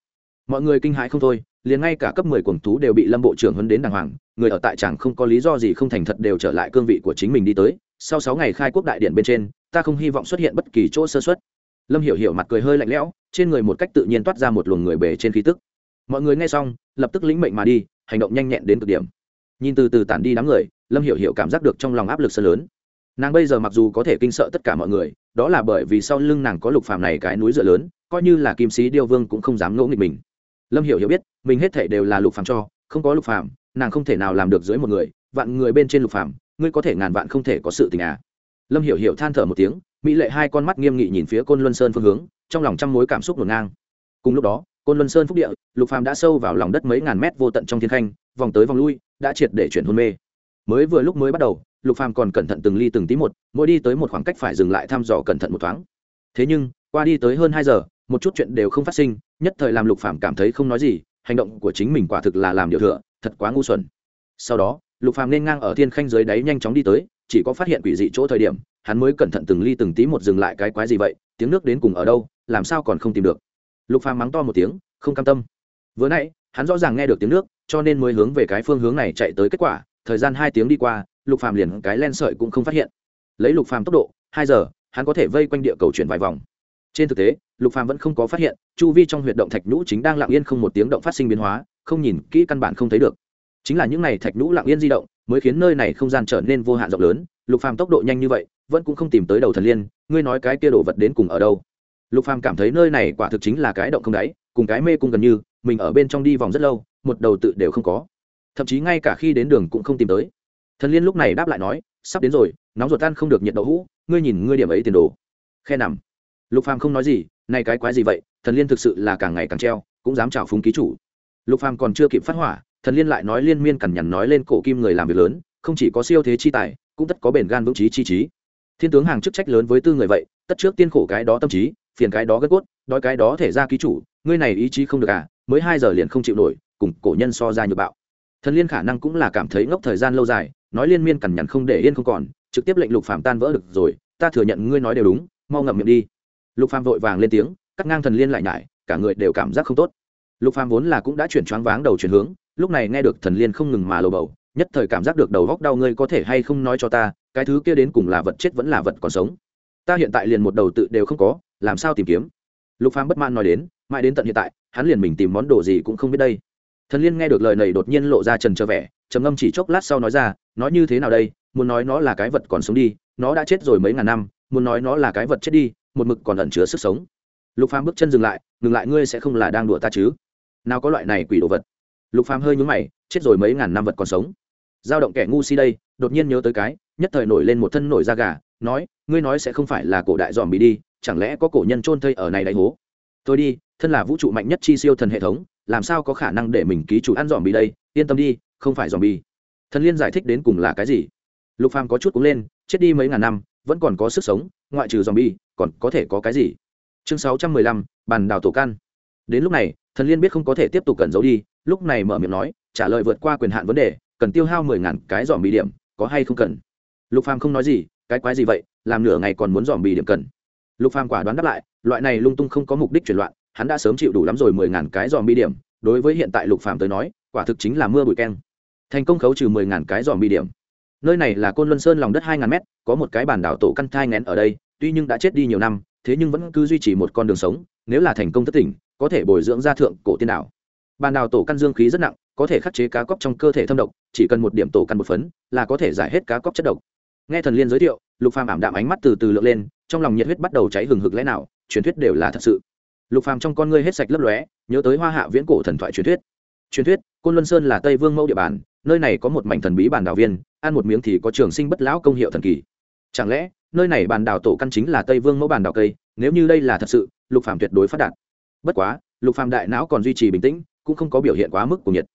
[SPEAKER 1] Mọi người kinh hãi không thôi liền ngay cả cấp mười cuồng thú đều bị lâm bộ trưởng huấn đến đàng hoàng, người ở tại chẳng không có lý do gì không thành thật đều trở lại cương vị của chính mình đi tới. Sau sáu ngày khai quốc đại điện bên trên, ta không hy vọng xuất hiện bất kỳ chỗ sơ suất. Lâm hiểu hiểu mặt cười hơi lạnh lẽo, trên người một cách tự nhiên toát ra một luồng người bề trên khí tức. Mọi người nghe xong, lập tức lĩnh mệnh mà đi, hành động nhanh nhẹn đến cực điểm. Nhìn từ từ tản đi đám người, lâm hiểu hiểu cảm giác được trong lòng áp lực rất lớn. Nàng bây giờ mặc dù có thể kinh sợ tất cả mọi người, đó là bởi vì sau lưng nàng có lục phàm này cái núi dựa lớn, coi như là kim sĩ điêu vương cũng không dám ngỗ nghịch mình lâm hiểu hiểu biết, mình hết thể đều là lục phàm cho, không có lục phàm, nàng không thể nào làm được dưới một người, vạn người bên trên lục phàm, ngươi có thể ngàn vạn không thể có sự tình à. Lâm hiểu hiểu than thở một tiếng, mỹ lệ hai con mắt nghiêm nghị nhìn phía côn luân sơn phương hướng, trong lòng trăm mối cảm xúc ngổn ngang. Cùng lúc đó, côn luân sơn phúc địa, lục phàm đã sâu vào lòng đất mấy ngàn mét vô tận trong thiên khanh, vòng tới vòng lui, đã triệt để chuyển hôn mê. Mới vừa lúc mới bắt đầu, lục phàm còn cẩn thận từng ly từng tí một, mỗi đi tới một khoảng cách phải dừng lại thăm dò cẩn thận một thoáng. Thế nhưng, qua đi tới hơn hai giờ một chút chuyện đều không phát sinh, nhất thời làm lục phàm cảm thấy không nói gì, hành động của chính mình quả thực là làm điều thừa, thật quá ngu xuẩn. Sau đó, lục phàm nên ngang ở thiên khanh dưới đáy nhanh chóng đi tới, chỉ có phát hiện quỷ dị chỗ thời điểm, hắn mới cẩn thận từng ly từng tí một dừng lại cái quái gì vậy, tiếng nước đến cùng ở đâu, làm sao còn không tìm được. Lục phàm mắng to một tiếng, không cam tâm. Vừa nãy, hắn rõ ràng nghe được tiếng nước, cho nên mới hướng về cái phương hướng này chạy tới kết quả, thời gian hai tiếng đi qua, lục phàm liền cái len sợi cũng không phát hiện. Lấy lục phàm tốc độ, hai giờ, hắn có thể vây quanh địa cầu chuyển vài vòng. Trên thực tế lục phàm vẫn không có phát hiện, chu vi trong huyệt động thạch nhũ chính đang lặng yên không một tiếng động phát sinh biến hóa, không nhìn kỹ căn bản không thấy được. Chính là những này thạch nhũ lặng yên di động, mới khiến nơi này không gian trở nên vô hạn rộng lớn, lục phàm tốc độ nhanh như vậy, vẫn cũng không tìm tới đầu thần liên, ngươi nói cái kia đồ vật đến cùng ở đâu? Lục phàm cảm thấy nơi này quả thực chính là cái động không đáy, cùng cái mê cung gần như, mình ở bên trong đi vòng rất lâu, một đầu tự đều không có. Thậm chí ngay cả khi đến đường cũng không tìm tới. Thần liên lúc này đáp lại nói, sắp đến rồi, nóng ruột tan không được nhiệt đậu hũ, ngươi nhìn ngươi điểm ấy tiền đồ. Khe nằm. Lục phàm không nói gì này cái quái gì vậy? Thần liên thực sự là càng ngày càng treo, cũng dám chào phúng ký chủ. Lục phàm còn chưa kịp phát hỏa, thần liên lại nói liên miên cằn nhằn nói lên cổ kim người làm việc lớn, không chỉ có siêu thế chi tài, cũng tất có bền gan vững trí chi trí. Thiên tướng hàng chức trách lớn với tư người vậy, tất trước tiên khổ cái đó tâm trí, phiền cái đó gất cốt, đói cái đó thể ra ký chủ, ngươi này ý chí không được à mới hai giờ liền không chịu nổi, cùng cổ nhân so ra nhược bạo. Thần liên khả năng cũng là cảm thấy ngốc thời gian lâu dài, nói liên miên cằn nhằn không để yên không còn, trực tiếp lệnh lục phàm tan vỡ được rồi, ta thừa nhận ngươi nói đều đúng, mau ngậm miệng đi lục phàm vội vàng lên tiếng, cắt ngang thần liên lại nhải, cả người đều cảm giác không tốt. Lục phàm vốn là cũng đã chuyển choáng váng đầu chuyển hướng, lúc này nghe được thần liên không ngừng mà lầu bầu, nhất thời cảm giác được đầu góc đau ngươi có thể hay không nói cho ta, cái thứ kia đến cùng là vật chết vẫn là vật còn sống. Ta hiện tại liền một đầu tự đều không có, làm sao tìm kiếm? Lục phàm bất mãn nói đến, mãi đến tận hiện tại, hắn liền mình tìm món đồ gì cũng không biết đây. Thần liên nghe được lời này đột nhiên lộ ra trần trơ vẻ, trầm ngâm chỉ chốc lát sau nói ra, nói như thế nào đây, muốn nói nó là cái vật còn sống đi, nó đã chết rồi mấy ngàn năm, muốn nói nó là cái vật chết đi một mực còn ẩn chứa sức sống. Lục phàm bước chân dừng lại, ngừng lại, ngươi sẽ không là đang đùa ta chứ? Nào có loại này quỷ đồ vật. Lục phàm hơi nhúng mày, chết rồi mấy ngàn năm vật còn sống. Giao động kẻ ngu si đây, đột nhiên nhớ tới cái, nhất thời nổi lên một thân nổi da gà, nói, ngươi nói sẽ không phải là cổ đại dòm bị đi, chẳng lẽ có cổ nhân trôn thây ở này đại hố? Tôi đi, thân là vũ trụ mạnh nhất chi siêu thần hệ thống, làm sao có khả năng để mình ký chủ ăn dòm bị đây? Yên tâm đi, không phải dòm bị. Thần liên giải thích đến cùng là cái gì? Lục phàm có chút cũng lên, chết đi mấy ngàn năm, vẫn còn có sức sống ngoại trừ dòm bi còn có thể có cái gì? Chương sáu trăm mười lăm, bàn đào tổ căn đến lúc này, thần liên biết không có thể tiếp tục cẩn giấu đi, lúc này mở miệng nói, trả lời vượt qua quyền hạn vấn đề, cần tiêu hao mười ngàn cái dòm bị điểm, có hay không cần? Lục phàm không nói gì, cái quái gì vậy, làm nửa ngày còn muốn dòm bị điểm cần? Lục phàm quả đoán đáp lại, loại này lung tung không có mục đích chuyển loạn, hắn đã sớm chịu đủ lắm rồi mười ngàn cái dòm bi điểm, đối với hiện tại lục phàm tới nói, quả thực chính là mưa bụi keng. Thành công khấu trừ mười ngàn cái dòm bi điểm. Nơi này là côn luân sơn lòng đất hai ngàn mét, có một cái bản đảo tổ căn thai ngén ở đây tuy nhưng đã chết đi nhiều năm, thế nhưng vẫn cứ duy trì một con đường sống, nếu là thành công thất tỉnh, có thể bồi dưỡng ra thượng cổ tiên đảo bàn đảo tổ căn dương khí rất nặng, có thể khắc chế cá cóc trong cơ thể thâm độc, chỉ cần một điểm tổ căn một phấn, là có thể giải hết cá cóc chất độc. Nghe thần liên giới thiệu, lục phàm ảm đạm ánh mắt từ từ lượn lên, trong lòng nhiệt huyết bắt đầu cháy hừng hực lẽ nào, truyền thuyết đều là thật sự. Lục phàm trong con ngươi hết sạch lấp lóe, nhớ tới hoa hạ viễn cổ thần thoại truyền thuyết. Truyền thuyết, côn luân sơn là tây vương mẫu địa bàn, nơi này có một mảnh thần bí bản đảo viên, ăn một miếng thì có trường sinh bất lão công hiệu thần kỳ. Chẳng lẽ nơi này bàn đảo tổ căn chính là tây vương mẫu bàn đảo cây, nếu như đây là thật sự, lục phàm tuyệt đối phát đạt. Bất quá, lục phàm đại não còn duy trì bình tĩnh, cũng không có biểu hiện quá mức của nhiệt.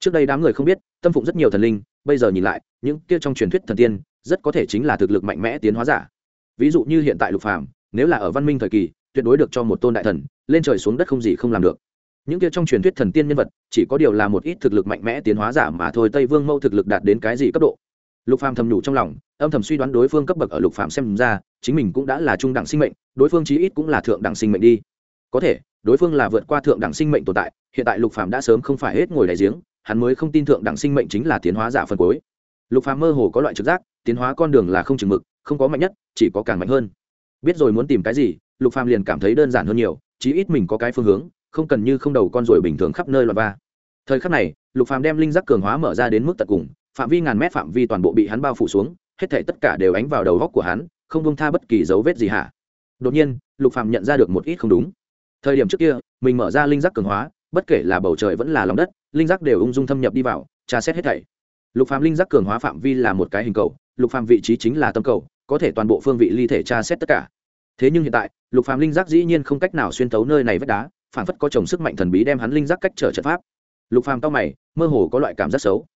[SPEAKER 1] Trước đây đám người không biết, tâm phụng rất nhiều thần linh, bây giờ nhìn lại, những kia trong truyền thuyết thần tiên, rất có thể chính là thực lực mạnh mẽ tiến hóa giả. Ví dụ như hiện tại lục phàm, nếu là ở văn minh thời kỳ, tuyệt đối được cho một tôn đại thần, lên trời xuống đất không gì không làm được. Những kia trong truyền thuyết thần tiên nhân vật, chỉ có điều là một ít thực lực mạnh mẽ tiến hóa giả mà thôi, tây vương mẫu thực lực đạt đến cái gì cấp độ? Lục phàm thầm nhủ trong lòng, âm thầm suy đoán đối phương cấp bậc ở lục phàm xem ra, chính mình cũng đã là trung đẳng sinh mệnh, đối phương chí ít cũng là thượng đẳng sinh mệnh đi. Có thể, đối phương là vượt qua thượng đẳng sinh mệnh tồn tại, hiện tại lục phàm đã sớm không phải hết ngồi đại giếng, hắn mới không tin thượng đẳng sinh mệnh chính là tiến hóa giả phân cuối. Lục phàm mơ hồ có loại trực giác, tiến hóa con đường là không chừng mực, không có mạnh nhất, chỉ có càng mạnh hơn. Biết rồi muốn tìm cái gì, lục phàm liền cảm thấy đơn giản hơn nhiều, chí ít mình có cái phương hướng, không cần như không đầu con ruồi bình thường khắp nơi loạn va. Thời khắc này, lục phàm đem linh giác cường hóa mở ra đến mức tận cùng phạm vi ngàn mét phạm vi toàn bộ bị hắn bao phủ xuống, hết thảy tất cả đều ánh vào đầu góc của hắn, không bông tha bất kỳ dấu vết gì hả? Đột nhiên, lục phàm nhận ra được một ít không đúng. Thời điểm trước kia, mình mở ra linh giác cường hóa, bất kể là bầu trời vẫn là lòng đất, linh giác đều ung dung thâm nhập đi vào, tra xét hết thảy. Lục phàm linh giác cường hóa phạm vi là một cái hình cầu, lục phàm vị trí chính là tâm cầu, có thể toàn bộ phương vị ly thể tra xét tất cả. Thế nhưng hiện tại, lục phàm linh giác dĩ nhiên không cách nào xuyên tấu nơi này vách đá, phản phất có chồng sức mạnh thần bí đem hắn linh giác cách trở trận pháp. Lục phàm cao mày, mơ hồ có loại cảm giác xấu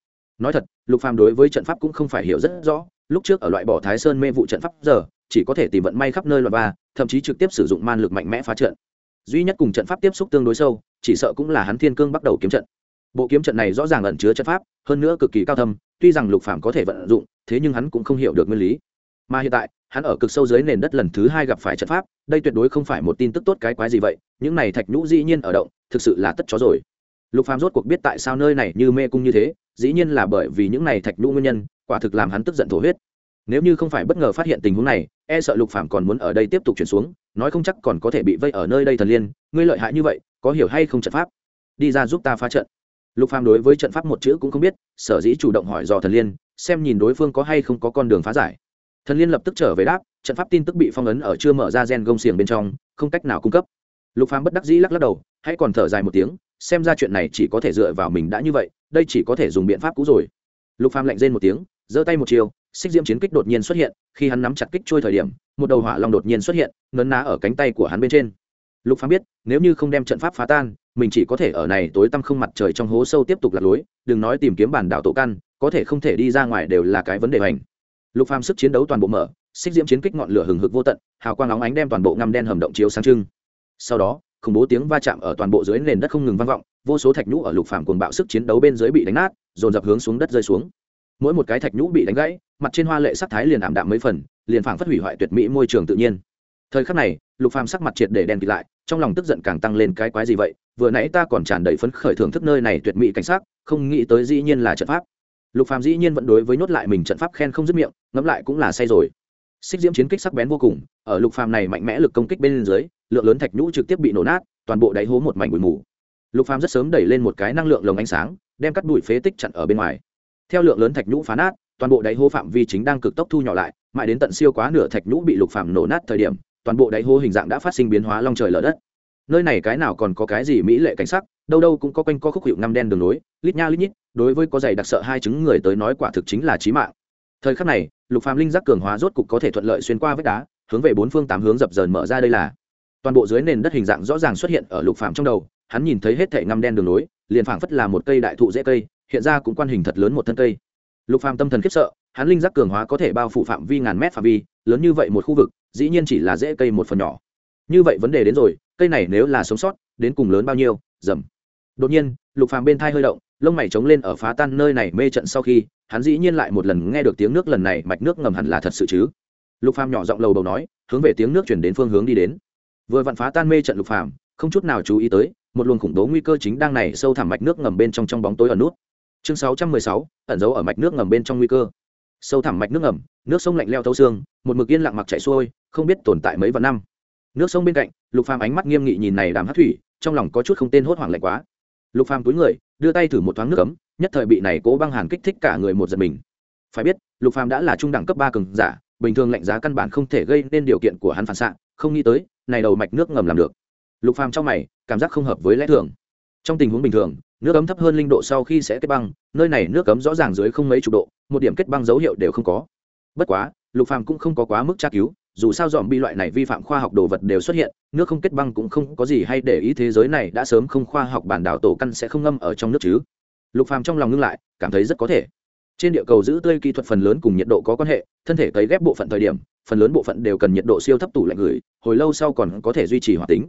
[SPEAKER 1] nói thật, lục phàm đối với trận pháp cũng không phải hiểu rất rõ, lúc trước ở loại bỏ thái sơn mê vụ trận pháp giờ, chỉ có thể tìm vận may khắp nơi loại ba thậm chí trực tiếp sử dụng man lực mạnh mẽ phá trận. Duy nhất cùng trận pháp tiếp xúc tương đối sâu, chỉ sợ cũng là hắn thiên cương bắt đầu kiếm trận. Bộ kiếm trận này rõ ràng ẩn chứa trận pháp, hơn nữa cực kỳ cao thâm, tuy rằng lục phàm có thể vận dụng, thế nhưng hắn cũng không hiểu được nguyên lý. Mà hiện tại, hắn ở cực sâu dưới nền đất lần thứ hai gặp phải trận pháp, đây tuyệt đối không phải một tin tức tốt cái quái gì vậy, những này thạch nhũ dĩ nhiên ở động, thực sự là tất chó rồi. Lục phàm rốt cuộc biết tại sao nơi này như mê cung như thế dĩ nhiên là bởi vì những này thạch nhũ nguyên nhân, quả thực làm hắn tức giận thổ huyết. Nếu như không phải bất ngờ phát hiện tình huống này e sợ lục phàm còn muốn ở đây tiếp tục chuyển xuống, nói không chắc còn có thể bị vây ở nơi đây thần liên, ngươi lợi hại như vậy, có hiểu hay không trận pháp? Đi ra giúp ta phá trận. Lục phàm đối với trận pháp một chữ cũng không biết, sở dĩ chủ động hỏi dò thần liên, xem nhìn đối phương có hay không có con đường phá giải. Thần liên lập tức trở về đáp, trận pháp tin tức bị phong ấn ở chưa mở ra gen gông xiềng bên trong, không cách nào cung cấp. Lục phàm bất đắc dĩ lắc lắc đầu, hãy còn thở dài một tiếng xem ra chuyện này chỉ có thể dựa vào mình đã như vậy, đây chỉ có thể dùng biện pháp cũ rồi. Lục phàm lạnh rên một tiếng, giơ tay một chiều, xích diễm chiến kích đột nhiên xuất hiện, khi hắn nắm chặt kích trôi thời điểm, một đầu hỏa long đột nhiên xuất hiện, nấn ná ở cánh tay của hắn bên trên. Lục phàm biết, nếu như không đem trận pháp phá tan, mình chỉ có thể ở này tối tăm không mặt trời trong hố sâu tiếp tục lạc lối, đừng nói tìm kiếm bản đảo tổ căn, có thể không thể đi ra ngoài đều là cái vấn đề hành lục phàm sức chiến đấu toàn bộ mở, xích diễm chiến kích ngọn lửa hừng hực vô tận, hào quang óng ánh đem toàn bộ ngăm đen hầm động chiếu sáng trưng. Sau đó khủng bố tiếng va chạm ở toàn bộ dưới nền đất không ngừng vang vọng, vô số thạch nhũ ở lục phàm cuồng bạo sức chiến đấu bên dưới bị đánh nát, dồn dập hướng xuống đất rơi xuống. Mỗi một cái thạch nhũ bị đánh gãy, mặt trên hoa lệ sắc thái liền ảm đạm mấy phần, liền phảng phất hủy hoại tuyệt mỹ môi trường tự nhiên. Thời khắc này, lục phàm sắc mặt triệt để đen kịt lại, trong lòng tức giận càng tăng lên cái quái gì vậy? Vừa nãy ta còn tràn đầy phấn khởi thưởng thức nơi này tuyệt mỹ cảnh sắc, không nghĩ tới dĩ nhiên là trận pháp. Lục phàm dĩ nhiên vẫn đối với nhốt lại mình trận pháp khen không dứt miệng, ngẫm lại cũng là say rồi. Xích diễm chiến kích sắc bén vô cùng, ở lục phàm này mạnh mẽ lực công kích bên dưới lượng lớn thạch nhũ trực tiếp bị nổ nát, toàn bộ đáy hố một mảnh bụi mù. Lục phàm rất sớm đẩy lên một cái năng lượng lồng ánh sáng, đem cắt bụi phế tích chặn ở bên ngoài. Theo lượng lớn thạch nhũ phá nát, toàn bộ đáy hố phạm vi chính đang cực tốc thu nhỏ lại, mãi đến tận siêu quá nửa thạch nhũ bị lục phàm nổ nát thời điểm, toàn bộ đáy hố hình dạng đã phát sinh biến hóa long trời lở đất. Nơi này cái nào còn có cái gì mỹ lệ cảnh sắc, đâu đâu cũng có quanh co khúc hiệu năm đen đường nối, lít nha lít nhít, đối với có giày đặc sợ hai chứng người tới nói quả thực chính là chí mạng. Thời khắc này, lục phàm linh giác cường hóa rốt cục có thể thuận lợi xuyên qua vách đá, hướng về bốn phương tám hướng dập dờn mở ra đây là toàn bộ dưới nền đất hình dạng rõ ràng xuất hiện ở lục phàm trong đầu hắn nhìn thấy hết thảy ngăm đen đường lối, liền phảng phất là một cây đại thụ dễ cây hiện ra cũng quan hình thật lớn một thân cây. Lục phàm tâm thần khiếp sợ hắn linh giác cường hóa có thể bao phủ phạm vi ngàn mét phạm vi lớn như vậy một khu vực dĩ nhiên chỉ là dễ cây một phần nhỏ. Như vậy vấn đề đến rồi cây này nếu là sống sót đến cùng lớn bao nhiêu dầm. Đột nhiên lục phàm bên thai hơi động lông mày trống lên ở phá tan nơi này mê trận sau khi hắn dĩ nhiên lại một lần nghe được tiếng nước lần này mạch nước ngầm hẳn là thật sự chứ. Lục phàm nhỏ giọng lầu đầu nói hướng về tiếng nước chuyển đến phương hướng đi đến vừa vặn phá tan mê trận lục phàm không chút nào chú ý tới một luồng khủng bố nguy cơ chính đang này sâu thẳm mạch nước ngầm bên trong trong bóng tối ở nút. Chương 616, ẩn giấu ở mạch nước ngầm bên trong nguy cơ. Sâu thẳm mạch nước ngầm nước sông lạnh leo thấu xương một mực yên lặng mặc chảy xuôi không biết tồn tại mấy vạn năm. Nước sông bên cạnh lục phàm ánh mắt nghiêm nghị nhìn này đàm hát thủy trong lòng có chút không tên hốt hoảng lạnh quá. Lục phàm túi người đưa tay thử một thoáng nước cấm nhất thời bị này cố băng hàn kích thích cả người một giật mình. Phải biết lục phàm đã là trung đẳng cấp ba cường giả bình thường lạnh giá căn bản không thể gây nên điều kiện của hắn phản xạ không nghĩ tới này đầu mạch nước ngầm làm được. Lục phàm trong mày, cảm giác không hợp với lẽ thường. Trong tình huống bình thường, nước ấm thấp hơn linh độ sau khi sẽ kết băng, nơi này nước ấm rõ ràng dưới không mấy chục độ, một điểm kết băng dấu hiệu đều không có. Bất quá, lục phàm cũng không có quá mức tra cứu, dù sao dòm bi loại này vi phạm khoa học đồ vật đều xuất hiện, nước không kết băng cũng không có gì hay để ý thế giới này đã sớm không khoa học bản đảo tổ căn sẽ không ngâm ở trong nước chứ. Lục phàm trong lòng ngưng lại, cảm thấy rất có thể. Trên địa cầu giữ tươi kỹ thuật phần lớn cùng nhiệt độ có quan hệ, thân thể cấy ghép bộ phận thời điểm phần lớn bộ phận đều cần nhiệt độ siêu thấp tủ lạnh gửi, hồi lâu sau còn có thể duy trì hoạt tính.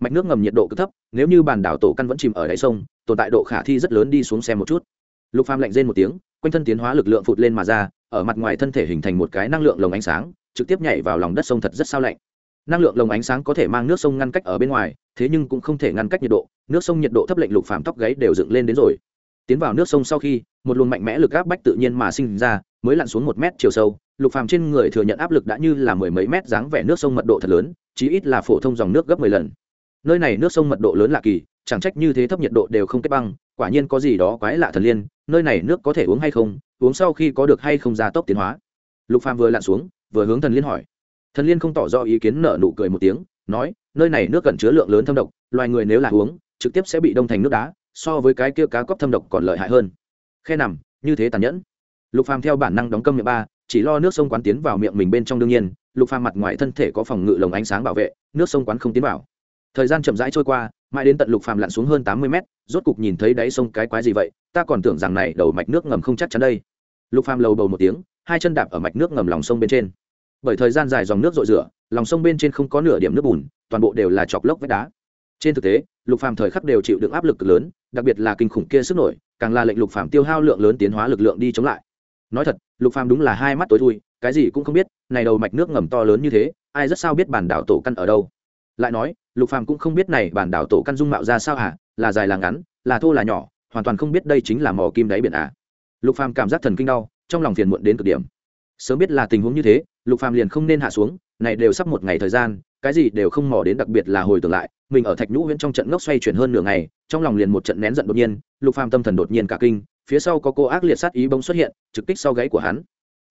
[SPEAKER 1] Mạch nước ngầm nhiệt độ cực thấp, nếu như bản đảo tổ căn vẫn chìm ở đáy sông, tồn tại độ khả thi rất lớn đi xuống xem một chút. Lục phàm lạnh rên một tiếng, quanh thân tiến hóa lực lượng phụt lên mà ra, ở mặt ngoài thân thể hình thành một cái năng lượng lồng ánh sáng, trực tiếp nhảy vào lòng đất sông thật rất sao lạnh. Năng lượng lồng ánh sáng có thể mang nước sông ngăn cách ở bên ngoài, thế nhưng cũng không thể ngăn cách nhiệt độ, nước sông nhiệt độ thấp lệnh lục phàm tóc gáy đều dựng lên đến rồi. Tiến vào nước sông sau khi, một luồng mạnh mẽ lực áp bách tự nhiên mà sinh ra, mới lặn xuống một mét chiều sâu lục phàm trên người thừa nhận áp lực đã như là mười mấy mét dáng vẻ nước sông mật độ thật lớn, chí ít là phổ thông dòng nước gấp mười lần. Nơi này nước sông mật độ lớn lạ kỳ, chẳng trách như thế thấp nhiệt độ đều không kết băng, quả nhiên có gì đó quái lạ thần liên, nơi này nước có thể uống hay không, uống sau khi có được hay không gia tốc tiến hóa. Lục phàm vừa lặn xuống, vừa hướng thần liên hỏi. Thần liên không tỏ rõ ý kiến nở nụ cười một tiếng, nói, nơi này nước cần chứa lượng lớn thâm độc, loài người nếu là uống, trực tiếp sẽ bị đông thành nước đá, so với cái kia cá cóc thâm độc còn lợi hại hơn. Khe nằm, như thế tàn nhẫn. Lục phàm theo bản năng đóng cơm miệng ba chỉ lo nước sông quán tiến vào miệng mình bên trong đương nhiên, lục phàm mặt ngoài thân thể có phòng ngự lồng ánh sáng bảo vệ, nước sông quán không tiến vào. Thời gian chậm rãi trôi qua, mãi đến tận lục phàm lặn xuống hơn tám mươi mét, rốt cục nhìn thấy đáy sông cái quái gì vậy, ta còn tưởng rằng này đầu mạch nước ngầm không chắc chắn đây. Lục phàm lầu bầu một tiếng, hai chân đạp ở mạch nước ngầm lòng sông bên trên. Bởi thời gian dài dòng nước rội rửa, lòng sông bên trên không có nửa điểm nước bùn, toàn bộ đều là chọc lốc vách đá. Trên thực tế, lục phàm thời khắc đều chịu đựng áp lực cực lớn, đặc biệt là kinh khủng kia sức nổi, càng là lệnh lục phàm tiêu hao lượng lớn tiến hóa lực lượng đi chống lại nói thật, lục phàm đúng là hai mắt tối thui, cái gì cũng không biết, này đầu mạch nước ngầm to lớn như thế, ai rất sao biết bản đảo tổ căn ở đâu? Lại nói, lục phàm cũng không biết này bản đảo tổ căn dung mạo ra sao hả? Là dài là ngắn, là thô là nhỏ, hoàn toàn không biết đây chính là mỏ kim đáy biển à? Lục phàm cảm giác thần kinh đau, trong lòng phiền muộn đến cực điểm. Sớm biết là tình huống như thế, lục phàm liền không nên hạ xuống, này đều sắp một ngày thời gian, cái gì đều không mò đến đặc biệt là hồi tưởng lại, mình ở thạch nhũ huyễn trong trận ngốc xoay chuyển hơn nửa ngày, trong lòng liền một trận nén giận đột nhiên, lục phàm tâm thần đột nhiên cả kinh phía sau có cô ác liệt sát ý bỗng xuất hiện, trực kích sau gáy của hắn.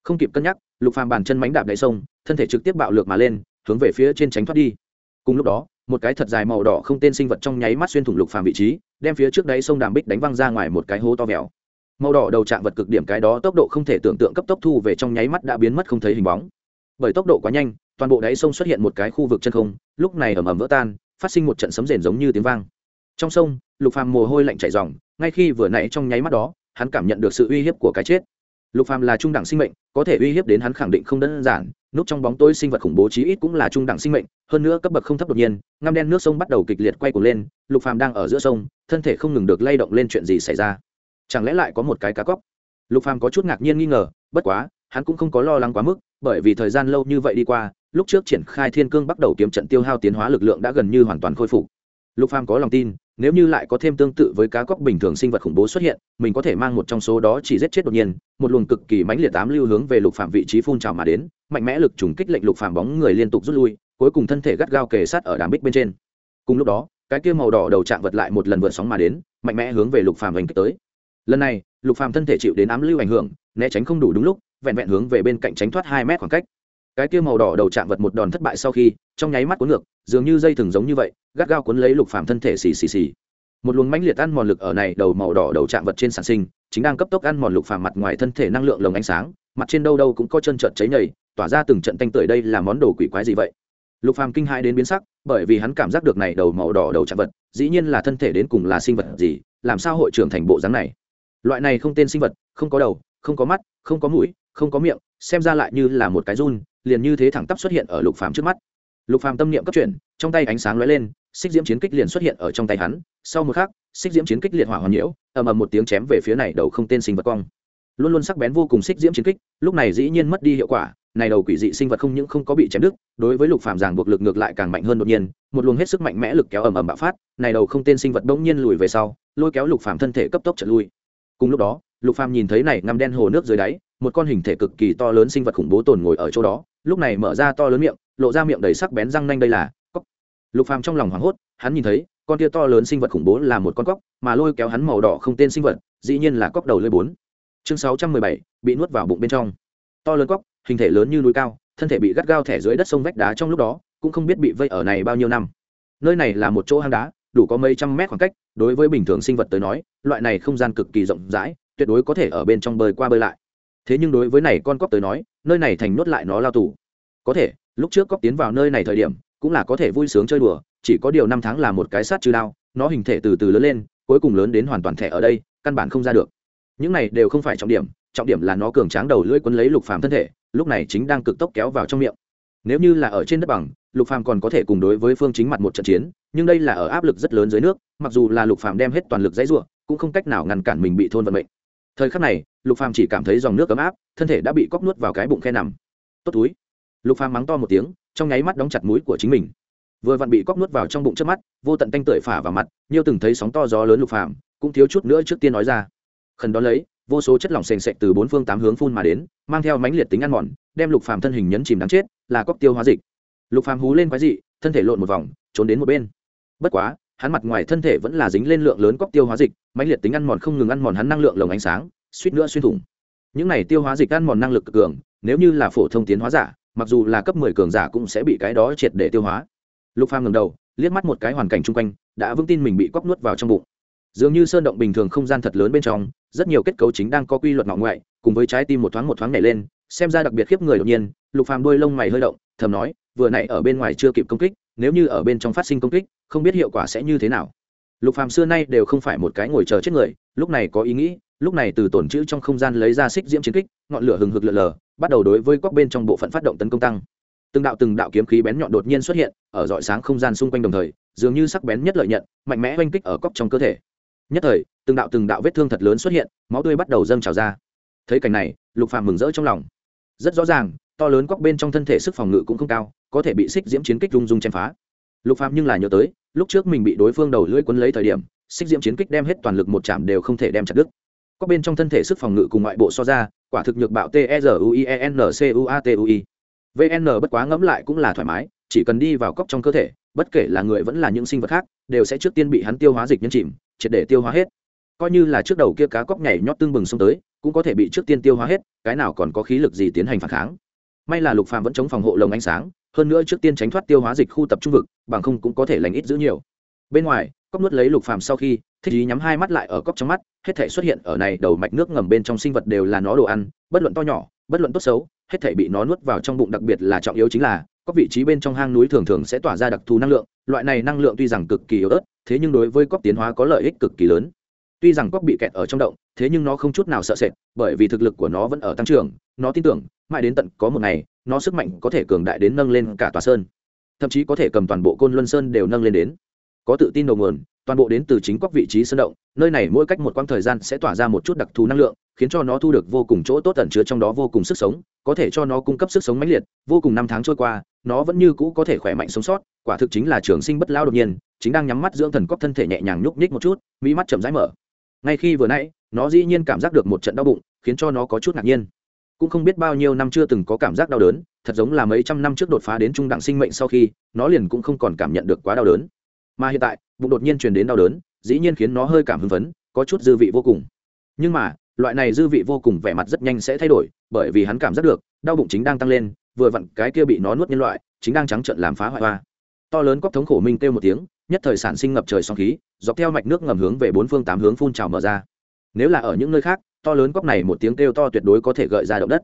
[SPEAKER 1] Không kịp cân nhắc, lục phàm bàn chân mánh đạp đáy sông, thân thể trực tiếp bạo lược mà lên, hướng về phía trên tránh thoát đi. Cùng lúc đó, một cái thật dài màu đỏ không tên sinh vật trong nháy mắt xuyên thủng lục phàm vị trí, đem phía trước đáy sông đàm bích đánh văng ra ngoài một cái hố to vẹo. Màu đỏ đầu trạng vật cực điểm cái đó tốc độ không thể tưởng tượng cấp tốc thu về trong nháy mắt đã biến mất không thấy hình bóng. Bởi tốc độ quá nhanh, toàn bộ đáy sông xuất hiện một cái khu vực chân không, lúc này ầm ầm vỡ tan, phát sinh một trận sấm rền giống như tiếng vang. Trong sông, lục phàm mồ hôi lạnh chảy ròng, ngay khi vừa nãy trong nháy mắt đó hắn cảm nhận được sự uy hiếp của cái chết. Lục phàm là trung đẳng sinh mệnh, có thể uy hiếp đến hắn khẳng định không đơn giản, núp trong bóng tối sinh vật khủng bố chí ít cũng là trung đẳng sinh mệnh, hơn nữa cấp bậc không thấp đột nhiên, ngăm đen nước sông bắt đầu kịch liệt quay cuồng lên, lục phàm đang ở giữa sông, thân thể không ngừng được lay động lên chuyện gì xảy ra. Chẳng lẽ lại có một cái cá cóc? Lục phàm có chút ngạc nhiên nghi ngờ, bất quá, hắn cũng không có lo lắng quá mức, bởi vì thời gian lâu như vậy đi qua, lúc trước triển khai thiên cương bắt đầu kiếm trận tiêu hao tiến hóa lực lượng đã gần như hoàn toàn khôi phục. Lục phàm có lòng tin nếu như lại có thêm tương tự với cá cóc bình thường sinh vật khủng bố xuất hiện, mình có thể mang một trong số đó chỉ giết chết đột nhiên, một luồng cực kỳ mãnh liệt tám lưu hướng về lục phạm vị trí phun trào mà đến, mạnh mẽ lực trùng kích lệnh lục phạm bóng người liên tục rút lui, cuối cùng thân thể gắt gao kề sát ở đám bích bên trên. Cùng lúc đó, cái kia màu đỏ đầu trạng vật lại một lần vượt sóng mà đến, mạnh mẽ hướng về lục phạm đánh kích tới. Lần này, lục phạm thân thể chịu đến ám lưu ảnh hưởng, né tránh không đủ đúng lúc, vẹn vẹn hướng về bên cạnh tránh thoát hai mét khoảng cách. Cái kia màu đỏ đầu chạm vật một đòn thất bại sau khi trong nháy mắt cuốn ngược, dường như dây thừng giống như vậy, gắt gao cuốn lấy lục phàm thân thể xì xì xì. Một luồng mãnh liệt ăn mòn lực ở này đầu màu đỏ đầu chạm vật trên sản sinh, chính đang cấp tốc ăn mòn lục phàm mặt ngoài thân thể năng lượng lồng ánh sáng, mặt trên đâu đâu cũng có chân trợn cháy nhầy, tỏa ra từng trận tanh tưởi đây là món đồ quỷ quái gì vậy? Lục phàm kinh hãi đến biến sắc, bởi vì hắn cảm giác được này đầu màu đỏ đầu chạm vật, dĩ nhiên là thân thể đến cùng là sinh vật gì, làm sao hội trưởng thành bộ dáng này? Loại này không tên sinh vật, không có đầu, không có mắt, không có mũi, không có miệng, xem ra lại như là một cái run, liền như thế thẳng tắp xuất hiện ở lục phàm trước mắt lục phàm tâm niệm cấp chuyển, trong tay ánh sáng lóe lên, xích diễm chiến kích liền xuất hiện ở trong tay hắn. Sau một khắc, xích diễm chiến kích liệt hỏa hoàn nhiễu, ầm ầm một tiếng chém về phía này đầu không tên sinh vật cong luôn luôn sắc bén vô cùng xích diễm chiến kích, lúc này dĩ nhiên mất đi hiệu quả, này đầu quỷ dị sinh vật không những không có bị chém đứt, đối với lục phàm giảng buộc lực ngược lại càng mạnh hơn đột nhiên, một luồng hết sức mạnh mẽ lực kéo ầm ầm bạo phát, này đầu không tên sinh vật bỗng nhiên lùi về sau, lôi kéo lục phàm thân thể cấp tốc trở lui. Cùng lúc đó, lục phàm nhìn thấy này ngăm đen hồ nước dưới đáy, một con hình thể cực kỳ to lớn sinh vật khủng bố tồn ngồi ở chỗ đó, lúc này mở ra to lớn miệng lộ ra miệng đầy sắc bén răng nanh đây là cóc lục phàm trong lòng hoảng hốt, hắn nhìn thấy, con tia to lớn sinh vật khủng bố là một con cóc mà lôi kéo hắn màu đỏ không tên sinh vật, dĩ nhiên là cóc đầu lưỡi bốn. Chương sáu trăm mười bảy, bị nuốt vào bụng bên trong. To lớn cóc hình thể lớn như núi cao, thân thể bị gắt gao thẻ dưới đất sông vách đá trong lúc đó, cũng không biết bị vây ở này bao nhiêu năm. Nơi này là một chỗ hang đá, đủ có mấy trăm mét khoảng cách, đối với bình thường sinh vật tới nói, loại này không gian cực kỳ rộng rãi, tuyệt đối có thể ở bên trong bơi qua bơi lại. Thế nhưng đối với này con cóc tới nói, nơi này thành nuốt lại nó lao tù. Có thể lúc trước cóc tiến vào nơi này thời điểm, cũng là có thể vui sướng chơi đùa, chỉ có điều năm tháng là một cái sát trừ đao, nó hình thể từ từ lớn lên, cuối cùng lớn đến hoàn toàn thẻ ở đây, căn bản không ra được. Những này đều không phải trọng điểm trọng điểm là nó cường tráng đầu lưỡi quấn lấy lục phàm thân thể, lúc này chính đang cực tốc kéo vào trong miệng. Nếu như là ở trên đất bằng, lục phàm còn có thể cùng đối với phương chính mặt một trận chiến, nhưng đây là ở áp lực rất lớn dưới nước, mặc dù là lục phàm đem hết toàn lực dãy ruộng, cũng không cách nào ngăn cản mình bị thôn vận mệnh. Thời khắc này, lục phàm chỉ cảm thấy dòng nước ấm áp, thân thể đã bị cóc nuốt vào cái bụng khe nằm. Tốt túi lục phàm mắng to một tiếng, trong nháy mắt đóng chặt mũi của chính mình. Vừa vặn bị cóc nuốt vào trong bụng trước mắt, vô tận tanh tưởi phả vào mặt, nhiều từng thấy sóng to gió lớn lục phàm, cũng thiếu chút nữa trước tiên nói ra. Khẩn đó lấy, vô số chất lỏng sền sệt từ bốn phương tám hướng phun mà đến, mang theo mãnh liệt tính ăn mòn, đem lục phàm thân hình nhấn chìm đáng chết, là cóc tiêu hóa dịch. Lục phàm hú lên quái dị, thân thể lộn một vòng, trốn đến một bên. Bất quá, hắn mặt ngoài thân thể vẫn là dính lên lượng lớn cóc tiêu hóa dịch, mãnh liệt tính ăn mòn không ngừng ăn mòn hắn năng lượng lồng ánh sáng, suýt nữa xuyên thủng. Những này tiêu hóa dịch ăn mòn năng lực cực cường, nếu như là phổ thông tiến hóa giả mặc dù là cấp 10 cường giả cũng sẽ bị cái đó triệt để tiêu hóa. Lục phàm ngẩng đầu, liếc mắt một cái hoàn cảnh chung quanh, đã vững tin mình bị quắp nuốt vào trong bụng. Dường như sơn động bình thường không gian thật lớn bên trong, rất nhiều kết cấu chính đang có quy luật ngọ ngoại, cùng với trái tim một thoáng một thoáng nhảy lên, xem ra đặc biệt khiếp người đột nhiên, lục phàm đuôi lông mày hơi động, thầm nói, vừa nãy ở bên ngoài chưa kịp công kích, nếu như ở bên trong phát sinh công kích, không biết hiệu quả sẽ như thế nào. Lục phàm xưa nay đều không phải một cái ngồi chờ chết người, lúc này có ý nghĩ lúc này từ tổn chữ trong không gian lấy ra xích diễm chiến kích, ngọn lửa hừng hực lượn lờ, bắt đầu đối với quắc bên trong bộ phận phát động tấn công tăng. Từng đạo từng đạo kiếm khí bén nhọn đột nhiên xuất hiện, ở dọi sáng không gian xung quanh đồng thời, dường như sắc bén nhất lợi nhận, mạnh mẽ oanh kích ở cóc trong cơ thể. Nhất thời, từng đạo từng đạo vết thương thật lớn xuất hiện, máu tươi bắt đầu dâng trào ra. Thấy cảnh này, lục phàm mừng rỡ trong lòng. Rất rõ ràng, to lớn cóc bên trong thân thể sức phòng ngự cũng không cao, có thể bị xích diễm chiến kích rung rung chém phá. Lục phàm nhưng là nhớ tới, lúc trước mình bị đối phương đầu lưỡi quấn lấy thời điểm, xích diễm chiến kích đem hết toàn lực một chạm đều không thể đem chặt đứt có bên trong thân thể sức phòng ngự cùng ngoại bộ so ra, quả thực nhược bạo t e r u i e n c u a t u i. Vn bất quá ngẫm lại cũng là thoải mái, chỉ cần đi vào cốc trong cơ thể, bất kể là người vẫn là những sinh vật khác, đều sẽ trước tiên bị hắn tiêu hóa dịch nhân chìm, triệt để tiêu hóa hết. Coi như là trước đầu kia cá cóc nhảy nhót tương bừng xông tới, cũng có thể bị trước tiên tiêu hóa hết, cái nào còn có khí lực gì tiến hành phản kháng. May là lục phàm vẫn chống phòng hộ lồng ánh sáng, hơn nữa trước tiên tránh thoát tiêu hóa dịch khu tập trung vực, bằng không cũng có thể lành ít giữ nhiều. Bên ngoài cóc nuốt lấy lục phàm sau khi, thích ý nhắm hai mắt lại ở cóc trong mắt, hết thể xuất hiện ở này đầu mạch nước ngầm bên trong sinh vật đều là nó đồ ăn, bất luận to nhỏ, bất luận tốt xấu, hết thể bị nó nuốt vào trong bụng đặc biệt là trọng yếu chính là, có vị trí bên trong hang núi thường thường sẽ tỏa ra đặc thù năng lượng, loại này năng lượng tuy rằng cực kỳ yếu ớt, thế nhưng đối với cóc tiến hóa có lợi ích cực kỳ lớn. Tuy rằng cóc bị kẹt ở trong động, thế nhưng nó không chút nào sợ sệt, bởi vì thực lực của nó vẫn ở tăng trưởng, nó tin tưởng, mãi đến tận có một ngày, nó sức mạnh có thể cường đại đến nâng lên cả tòa sơn. Thậm chí có thể cầm toàn bộ côn luân sơn đều nâng lên đến có tự tin đầu nguồn, toàn bộ đến từ chính các vị trí sơn động, nơi này mỗi cách một quãng thời gian sẽ tỏa ra một chút đặc thù năng lượng, khiến cho nó thu được vô cùng chỗ tốt tẩn chứa trong đó vô cùng sức sống, có thể cho nó cung cấp sức sống mãnh liệt, vô cùng năm tháng trôi qua, nó vẫn như cũ có thể khỏe mạnh sống sót, quả thực chính là trường sinh bất lao đột nhiên, chính đang nhắm mắt dưỡng thần cóc thân thể nhẹ nhàng nhúc nhích một chút mỹ mắt chậm rãi mở. Ngay khi vừa nãy, nó dĩ nhiên cảm giác được một trận đau bụng, khiến cho nó có chút ngạc nhiên. Cũng không biết bao nhiêu năm chưa từng có cảm giác đau đớn, thật giống là mấy trăm năm trước đột phá đến trung đẳng sinh mệnh sau khi, nó liền cũng không còn cảm nhận được quá đau đớn mà hiện tại, bụng đột nhiên truyền đến đau đớn, dĩ nhiên khiến nó hơi cảm hứng phấn, có chút dư vị vô cùng. Nhưng mà, loại này dư vị vô cùng vẻ mặt rất nhanh sẽ thay đổi, bởi vì hắn cảm giác được, đau bụng chính đang tăng lên, vừa vặn cái kia bị nó nuốt nhân loại, chính đang trắng trợn làm phá hoại hoa. To lớn cóc thống khổ minh kêu một tiếng, nhất thời sản sinh ngập trời song khí, dọc theo mạch nước ngầm hướng về bốn phương tám hướng phun trào mở ra. Nếu là ở những nơi khác, to lớn cóc này một tiếng kêu to tuyệt đối có thể gợi ra động đất.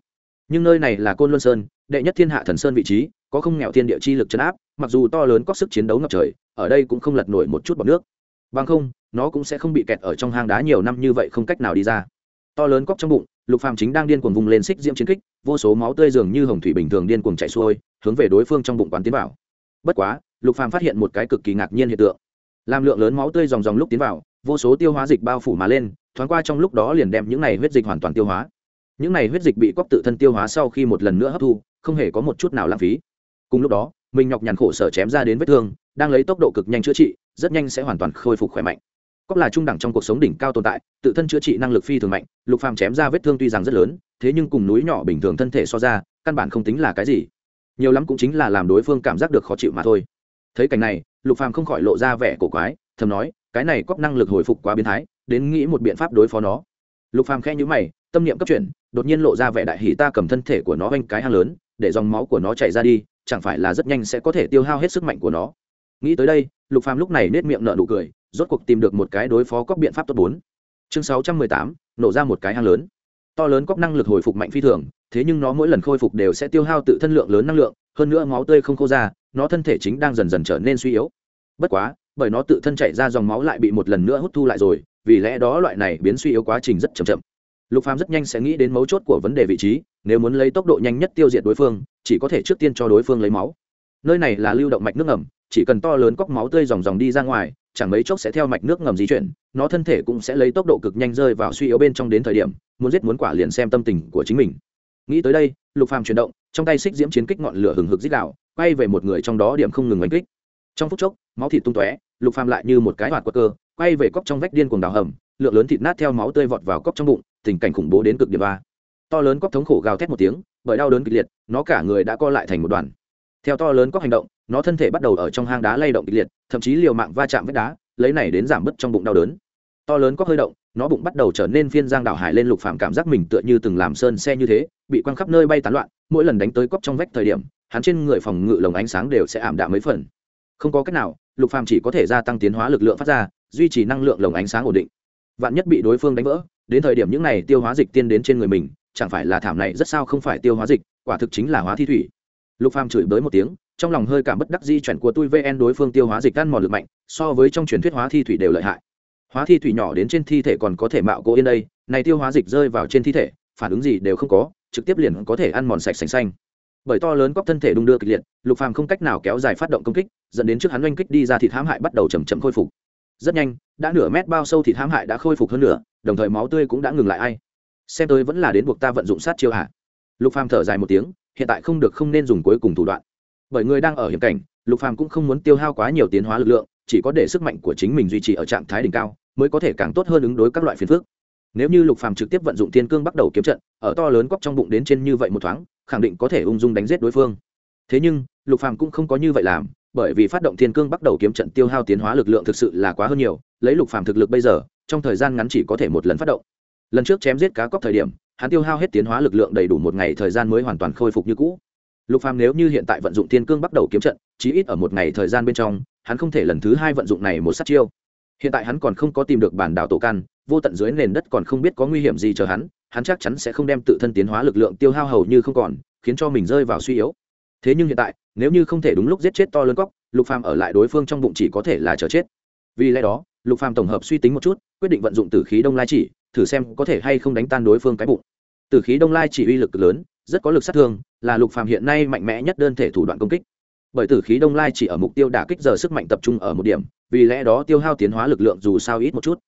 [SPEAKER 1] Nhưng nơi này là côn luân sơn, đệ nhất thiên hạ thần sơn vị trí, có không nghèo thiên địa chi lực chấn áp, mặc dù to lớn có sức chiến đấu ngập trời ở đây cũng không lật nổi một chút bọt nước. Bằng không, nó cũng sẽ không bị kẹt ở trong hang đá nhiều năm như vậy không cách nào đi ra. To lớn cóc trong bụng, lục phàm chính đang điên cuồng vùng lên xích diễm chiến kích, vô số máu tươi dường như hồng thủy bình thường điên cuồng chạy xuôi, hướng về đối phương trong bụng quán tiến vào. Bất quá, lục phàm phát hiện một cái cực kỳ ngạc nhiên hiện tượng. Làm lượng lớn máu tươi dòng dòng lúc tiến vào, vô số tiêu hóa dịch bao phủ mà lên, thoáng qua trong lúc đó liền đem những này huyết dịch hoàn toàn tiêu hóa. Những này huyết dịch bị cóc tự thân tiêu hóa sau khi một lần nữa hấp thu, không hề có một chút nào lãng phí. Cùng lúc đó, mình nhọc nhằn khổ sở chém ra đến vết thương đang lấy tốc độ cực nhanh chữa trị, rất nhanh sẽ hoàn toàn khôi phục khỏe mạnh. Cóc là trung đẳng trong cuộc sống đỉnh cao tồn tại, tự thân chữa trị năng lực phi thường mạnh, lục phàm chém ra vết thương tuy rằng rất lớn, thế nhưng cùng núi nhỏ bình thường thân thể so ra, căn bản không tính là cái gì. Nhiều lắm cũng chính là làm đối phương cảm giác được khó chịu mà thôi. Thấy cảnh này, lục phàm không khỏi lộ ra vẻ cổ quái, thầm nói, cái này cóc năng lực hồi phục quá biến thái, đến nghĩ một biện pháp đối phó nó. Lục phàm khẽ nhíu mày, tâm niệm cấp chuyển, đột nhiên lộ ra vẻ đại hỉ ta cầm thân thể của nó quanh cái hang lớn, để dòng máu của nó chảy ra đi, chẳng phải là rất nhanh sẽ có thể tiêu hao hết sức mạnh của nó nghĩ tới đây, lục phàm lúc này nết miệng nở nụ cười, rốt cuộc tìm được một cái đối phó cóc biện pháp tốt bốn. Chương sáu trăm mười tám, nổ ra một cái hang lớn. To lớn có năng lực hồi phục mạnh phi thường, thế nhưng nó mỗi lần khôi phục đều sẽ tiêu hao tự thân lượng lớn năng lượng, hơn nữa máu tươi không khô ra, nó thân thể chính đang dần dần trở nên suy yếu. Bất quá, bởi nó tự thân chảy ra dòng máu lại bị một lần nữa hút thu lại rồi, vì lẽ đó loại này biến suy yếu quá trình rất chậm chậm. Lục phàm rất nhanh sẽ nghĩ đến mấu chốt của vấn đề vị trí, nếu muốn lấy tốc độ nhanh nhất tiêu diệt đối phương, chỉ có thể trước tiên cho đối phương lấy máu. Nơi này là lưu động mạch nước ẩm chỉ cần to lớn cóc máu tươi dòng dòng đi ra ngoài, chẳng mấy chốc sẽ theo mạch nước ngầm di chuyển, nó thân thể cũng sẽ lấy tốc độ cực nhanh rơi vào suy yếu bên trong đến thời điểm, muốn giết muốn quả liền xem tâm tình của chính mình. Nghĩ tới đây, lục phàm chuyển động, trong tay xích diễm chiến kích ngọn lửa hừng hực dích đạo quay về một người trong đó điểm không ngừng đánh kích. Trong phút chốc, máu thịt tung tóe, lục phàm lại như một cái hoạt quất cơ, quay về cốc trong vách điên cuồng đào hầm, lượng lớn thịt nát theo máu tươi vọt vào cốc trong bụng, tình cảnh khủng bố đến cực điểm ba. To lớn cốc thống khổ gào thét một tiếng, bởi đau đớn kịch liệt, nó cả người đã co lại thành một đoàn. Theo to lớn cốc hành động nó thân thể bắt đầu ở trong hang đá lay động kịch liệt, thậm chí liều mạng va chạm với đá, lấy này đến giảm bớt trong bụng đau đớn. To lớn có hơi động, nó bụng bắt đầu trở nên phiên giang đảo hải lên lục phạm cảm giác mình tựa như từng làm sơn xe như thế, bị quăng khắp nơi bay tán loạn, mỗi lần đánh tới cóc trong vách thời điểm, hắn trên người phòng ngự lồng ánh sáng đều sẽ ảm đạm mấy phần. Không có cách nào, lục phàm chỉ có thể gia tăng tiến hóa lực lượng phát ra, duy trì năng lượng lồng ánh sáng ổn định. Vạn nhất bị đối phương đánh vỡ, đến thời điểm những này tiêu hóa dịch tiên đến trên người mình, chẳng phải là thảm này, rất sao không phải tiêu hóa dịch, quả thực chính là hóa thi thủy. Lục phàm chửi bới một tiếng trong lòng hơi cảm bất đắc di chuyển của tôi vn đối phương tiêu hóa dịch ăn mòn lực mạnh, so với trong truyền thuyết hóa thi thủy đều lợi hại. Hóa thi thủy nhỏ đến trên thi thể còn có thể mạo gỗ yên đây, này tiêu hóa dịch rơi vào trên thi thể, phản ứng gì đều không có, trực tiếp liền có thể ăn mòn sạch sành xanh. Bởi to lớn cóc thân thể đung đưa kịch liệt, lục phàm không cách nào kéo dài phát động công kích, dẫn đến trước hắn oanh kích đi ra thịt hãm hại bắt đầu chầm chậm khôi phục. Rất nhanh, đã nửa mét bao sâu thịt hãm hại đã khôi phục hơn nửa, đồng thời máu tươi cũng đã ngừng lại ai. Xem tới vẫn là đến buộc ta vận dụng sát chiêu hạ lục phàm thở dài một tiếng, hiện tại không được không nên dùng cuối cùng thủ đoạn bởi người đang ở hiểm cảnh, lục phàm cũng không muốn tiêu hao quá nhiều tiến hóa lực lượng, chỉ có để sức mạnh của chính mình duy trì ở trạng thái đỉnh cao, mới có thể càng tốt hơn ứng đối các loại phiền phức. Nếu như lục phàm trực tiếp vận dụng thiên cương bắt đầu kiếm trận, ở to lớn quắp trong bụng đến trên như vậy một thoáng, khẳng định có thể ung dung đánh giết đối phương. Thế nhưng, lục phàm cũng không có như vậy làm, bởi vì phát động thiên cương bắt đầu kiếm trận tiêu hao tiến hóa lực lượng thực sự là quá hơn nhiều, lấy lục phàm thực lực bây giờ, trong thời gian ngắn chỉ có thể một lần phát động. Lần trước chém giết cá cóc thời điểm, hắn tiêu hao hết tiến hóa lực lượng đầy đủ một ngày, thời gian mới hoàn toàn khôi phục như cũ lục phàm nếu như hiện tại vận dụng thiên cương bắt đầu kiếm trận, chí ít ở một ngày thời gian bên trong, hắn không thể lần thứ hai vận dụng này một sát chiêu. Hiện tại hắn còn không có tìm được bản đảo tổ căn vô tận dưới nền đất còn không biết có nguy hiểm gì chờ hắn hắn chắc chắn sẽ không đem tự thân tiến hóa lực lượng tiêu hao hầu như không còn, khiến cho mình rơi vào suy yếu. Thế nhưng hiện tại, nếu như không thể đúng lúc giết chết to lớn cóc, lục phàm ở lại đối phương trong bụng chỉ có thể là chờ chết. Vì lẽ đó, lục phàm tổng hợp suy tính một chút, quyết định vận dụng tử khí đông lai chỉ, thử xem có thể hay không đánh tan đối phương cái bụng. Tử khí đông lai chỉ uy lực lớn, rất có lực sát thương là lục phàm hiện nay mạnh mẽ nhất đơn thể thủ đoạn công kích. Bởi tử khí đông lai chỉ ở mục tiêu đả kích giờ sức mạnh tập trung ở một điểm, vì lẽ đó tiêu hao tiến hóa lực lượng dù sao ít một chút.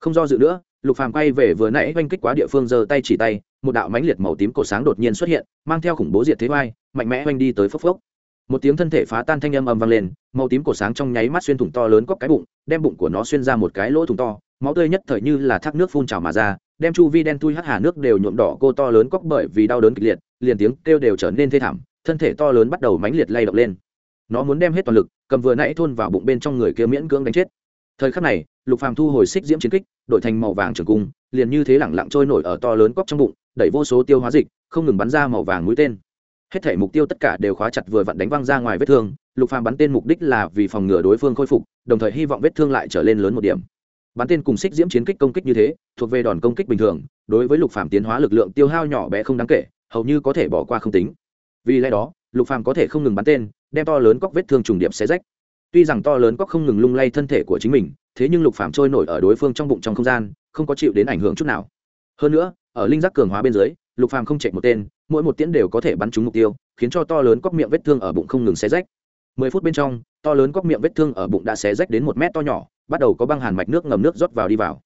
[SPEAKER 1] Không do dự nữa, lục phàm quay về vừa nãy oanh kích quá địa phương giơ tay chỉ tay, một đạo mãnh liệt màu tím cổ sáng đột nhiên xuất hiện, mang theo khủng bố diệt thế vai mạnh mẽ oanh đi tới phốc phốc. Một tiếng thân thể phá tan thanh âm ầm vang lên, màu tím cổ sáng trong nháy mắt xuyên thủng to lớn cóc cái bụng, đem bụng của nó xuyên ra một cái lỗ thủng to, máu tươi nhất thời như là thác nước phun trào mà ra, đem chu vi đen thui hắt hà nước đều nhuộm đỏ cô to lớn cóc bởi vì đau đớn kịch liệt liền tiếng kêu đều trở nên thê thảm, thân thể to lớn bắt đầu mãnh liệt lay động lên. Nó muốn đem hết toàn lực, cầm vừa nãy thôn vào bụng bên trong người kia miễn cưỡng đánh chết. Thời khắc này, lục phàm thu hồi xích diễm chiến kích, đổi thành màu vàng trường cung, liền như thế lẳng lặng trôi nổi ở to lớn cóc trong bụng, đẩy vô số tiêu hóa dịch, không ngừng bắn ra màu vàng mũi tên. Hết thể mục tiêu tất cả đều khóa chặt vừa vặn đánh văng ra ngoài vết thương, lục phàm bắn tên mục đích là vì phòng ngừa đối phương khôi phục, đồng thời hy vọng vết thương lại trở lên lớn một điểm. Bắn tên cùng xích diễm chiến kích công kích như thế, thuộc về đòn công kích bình thường, đối với lục phàm tiến hóa lực lượng tiêu hao nhỏ bé không đáng kể hầu như có thể bỏ qua không tính. Vì lẽ đó, lục phàm có thể không ngừng bắn tên, đem to lớn cóc vết thương trùng điểm xé rách. Tuy rằng to lớn cóc không ngừng lung lay thân thể của chính mình, thế nhưng lục phàm trôi nổi ở đối phương trong bụng trong không gian, không có chịu đến ảnh hưởng chút nào. Hơn nữa, ở linh giác cường hóa bên dưới, lục phàm không chạy một tên, mỗi một tiễn đều có thể bắn trúng mục tiêu, khiến cho to lớn cóc miệng vết thương ở bụng không ngừng xé rách. Mười phút bên trong, to lớn cóc miệng vết thương ở bụng đã xé rách đến một mét to nhỏ, bắt đầu có băng hàn mạch nước ngầm nước rót vào đi vào.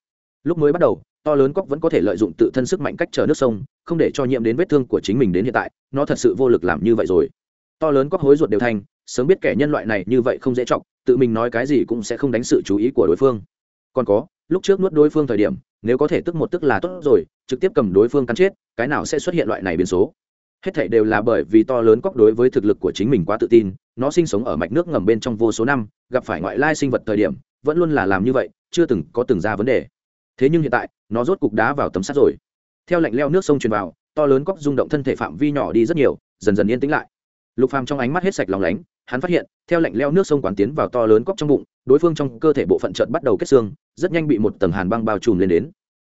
[SPEAKER 1] Lúc mới bắt đầu, to lớn cóc vẫn có thể lợi dụng tự thân sức mạnh cách trở nước sông không để cho nhiễm đến vết thương của chính mình đến hiện tại, nó thật sự vô lực làm như vậy rồi. To lớn cóc hối ruột đều thành, sớm biết kẻ nhân loại này như vậy không dễ chọc, tự mình nói cái gì cũng sẽ không đánh sự chú ý của đối phương. Còn có, lúc trước nuốt đối phương thời điểm, nếu có thể tức một tức là tốt rồi, trực tiếp cầm đối phương cắn chết, cái nào sẽ xuất hiện loại này biến số? Hết thảy đều là bởi vì to lớn cóc đối với thực lực của chính mình quá tự tin, nó sinh sống ở mạch nước ngầm bên trong vô số năm, gặp phải ngoại lai sinh vật thời điểm, vẫn luôn là làm như vậy, chưa từng có từng ra vấn đề. Thế nhưng hiện tại, nó rốt cục đá vào tấm sắt rồi theo lạnh leo nước sông truyền vào to lớn cóc rung động thân thể phạm vi nhỏ đi rất nhiều dần dần yên tĩnh lại. Lục phàm trong ánh mắt hết sạch lòng lánh hắn phát hiện theo lạnh leo nước sông quán tiến vào to lớn cóc trong bụng đối phương trong cơ thể bộ phận trận bắt đầu kết xương rất nhanh bị một tầng hàn băng bao trùm lên đến.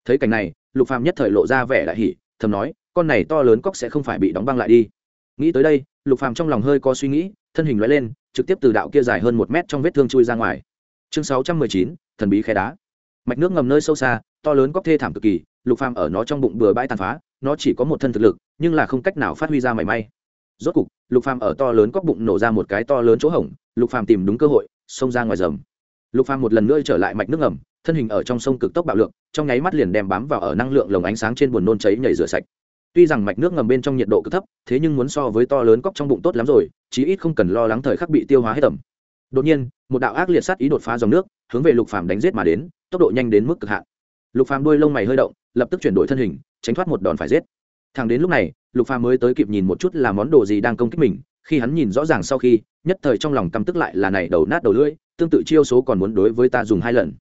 [SPEAKER 1] Thấy cảnh này lục phàm nhất thời lộ ra vẻ đại hỉ thầm nói con này to lớn cóc sẽ không phải bị đóng băng lại đi. Nghĩ tới đây lục phàm trong lòng hơi có suy nghĩ thân hình lóe lên trực tiếp từ đạo kia dài hơn một mét trong vết thương chui ra ngoài. Chương 619, thần bí khe đá. Mạch nước ngầm nơi sâu xa to lớn cóc thê thảm cực kỳ lục phàm ở nó trong bụng bừa bãi tàn phá, nó chỉ có một thân thực lực, nhưng là không cách nào phát huy ra mảy may. Rốt cục, lục phàm ở to lớn cóc bụng nổ ra một cái to lớn chỗ hổng, lục phàm tìm đúng cơ hội, xông ra ngoài rầm. Lục phàm một lần nữa trở lại mạch nước ngầm, thân hình ở trong sông cực tốc bạo lượng, trong nháy mắt liền đem bám vào ở năng lượng lồng ánh sáng trên buồn nôn cháy nhảy rửa sạch. Tuy rằng mạch nước ngầm bên trong nhiệt độ cực thấp, thế nhưng muốn so với to lớn cóc trong bụng tốt lắm rồi, chí ít không cần lo lắng thời khắc bị tiêu hóa hết tầm đột nhiên, một đạo ác liệt sát ý đột phá dòng nước, hướng về lục phàm đánh giết mà đến, tốc độ nhanh đến mức cực hạn. Lục phàm đuôi lông mày hơi động lập tức chuyển đổi thân hình, tránh thoát một đòn phải giết. Thằng đến lúc này, lục phàm mới tới kịp nhìn một chút là món đồ gì đang công kích mình, khi hắn nhìn rõ ràng sau khi, nhất thời trong lòng căm tức lại là này đầu nát đầu lưỡi, tương tự chiêu số còn muốn đối với ta dùng hai lần.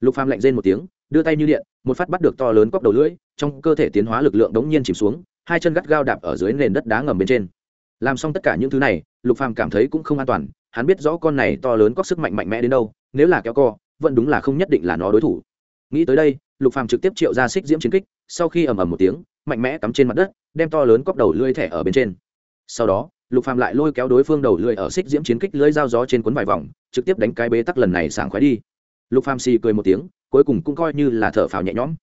[SPEAKER 1] Lục phàm lạnh rên một tiếng, đưa tay như điện, một phát bắt được to lớn cóc đầu lưỡi, trong cơ thể tiến hóa lực lượng đống nhiên chìm xuống, hai chân gắt gao đạp ở dưới nền đất đá ngầm bên trên. Làm xong tất cả những thứ này, lục phàm cảm thấy cũng không an toàn, hắn biết rõ con này to lớn có sức mạnh mạnh mẽ đến đâu, nếu là kéo co, vẫn đúng là không nhất định là nó đối thủ. Nghĩ tới đây lục phàm trực tiếp triệu ra xích diễm chiến kích, sau khi ầm ầm một tiếng, mạnh mẽ cắm trên mặt đất, đem to lớn cóc đầu lưỡi thẻ ở bên trên. Sau đó, lục phàm lại lôi kéo đối phương đầu lưỡi ở xích diễm chiến kích lưỡi dao gió trên cuốn vài vòng, trực tiếp đánh cái bế tắc lần này sảng khoái đi. Lục phàm xì cười một tiếng, cuối cùng cũng coi như là thở phào nhẹ nhõm.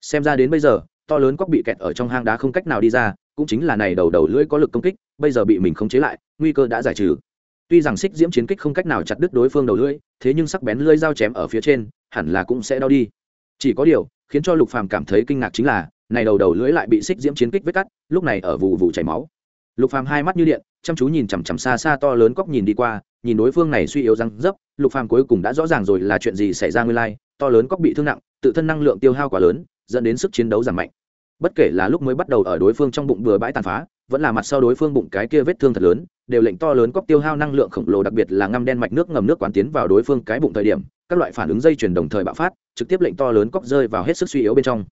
[SPEAKER 1] Xem ra đến bây giờ, to lớn cóc bị kẹt ở trong hang đá không cách nào đi ra, cũng chính là này đầu đầu lưỡi có lực công kích, bây giờ bị mình khống chế lại, nguy cơ đã giải trừ. Tuy rằng xích diễm chiến kích không cách nào chặt đứt đối phương đầu lưỡi, thế nhưng sắc bén lưỡi dao chém ở phía trên, hẳn là cũng sẽ đau đi chỉ có điều, khiến cho lục phàm cảm thấy kinh ngạc chính là, này đầu đầu lưỡi lại bị xích diễm chiến kích vết cắt, lúc này ở vụ vụ chảy máu. Lục phàm hai mắt như điện, chăm chú nhìn chằm chằm xa xa to lớn cóc nhìn đi qua, nhìn đối phương này suy yếu răng dấp, lục phàm cuối cùng đã rõ ràng rồi là chuyện gì xảy ra nguyên lai, to lớn cóc bị thương nặng, tự thân năng lượng tiêu hao quá lớn, dẫn đến sức chiến đấu giảm mạnh. Bất kể là lúc mới bắt đầu ở đối phương trong bụng bừa bãi tàn phá, vẫn là mặt sau đối phương bụng cái kia vết thương thật lớn, đều lệnh to lớn cóc tiêu hao năng lượng khổng lồ, đặc biệt là ngăm đen mạch nước ngầm nước quán tiến vào đối phương cái bụng thời điểm các loại phản ứng dây chuyển đồng thời bạo phát, trực tiếp lệnh to lớn cóc rơi vào hết sức suy yếu bên trong.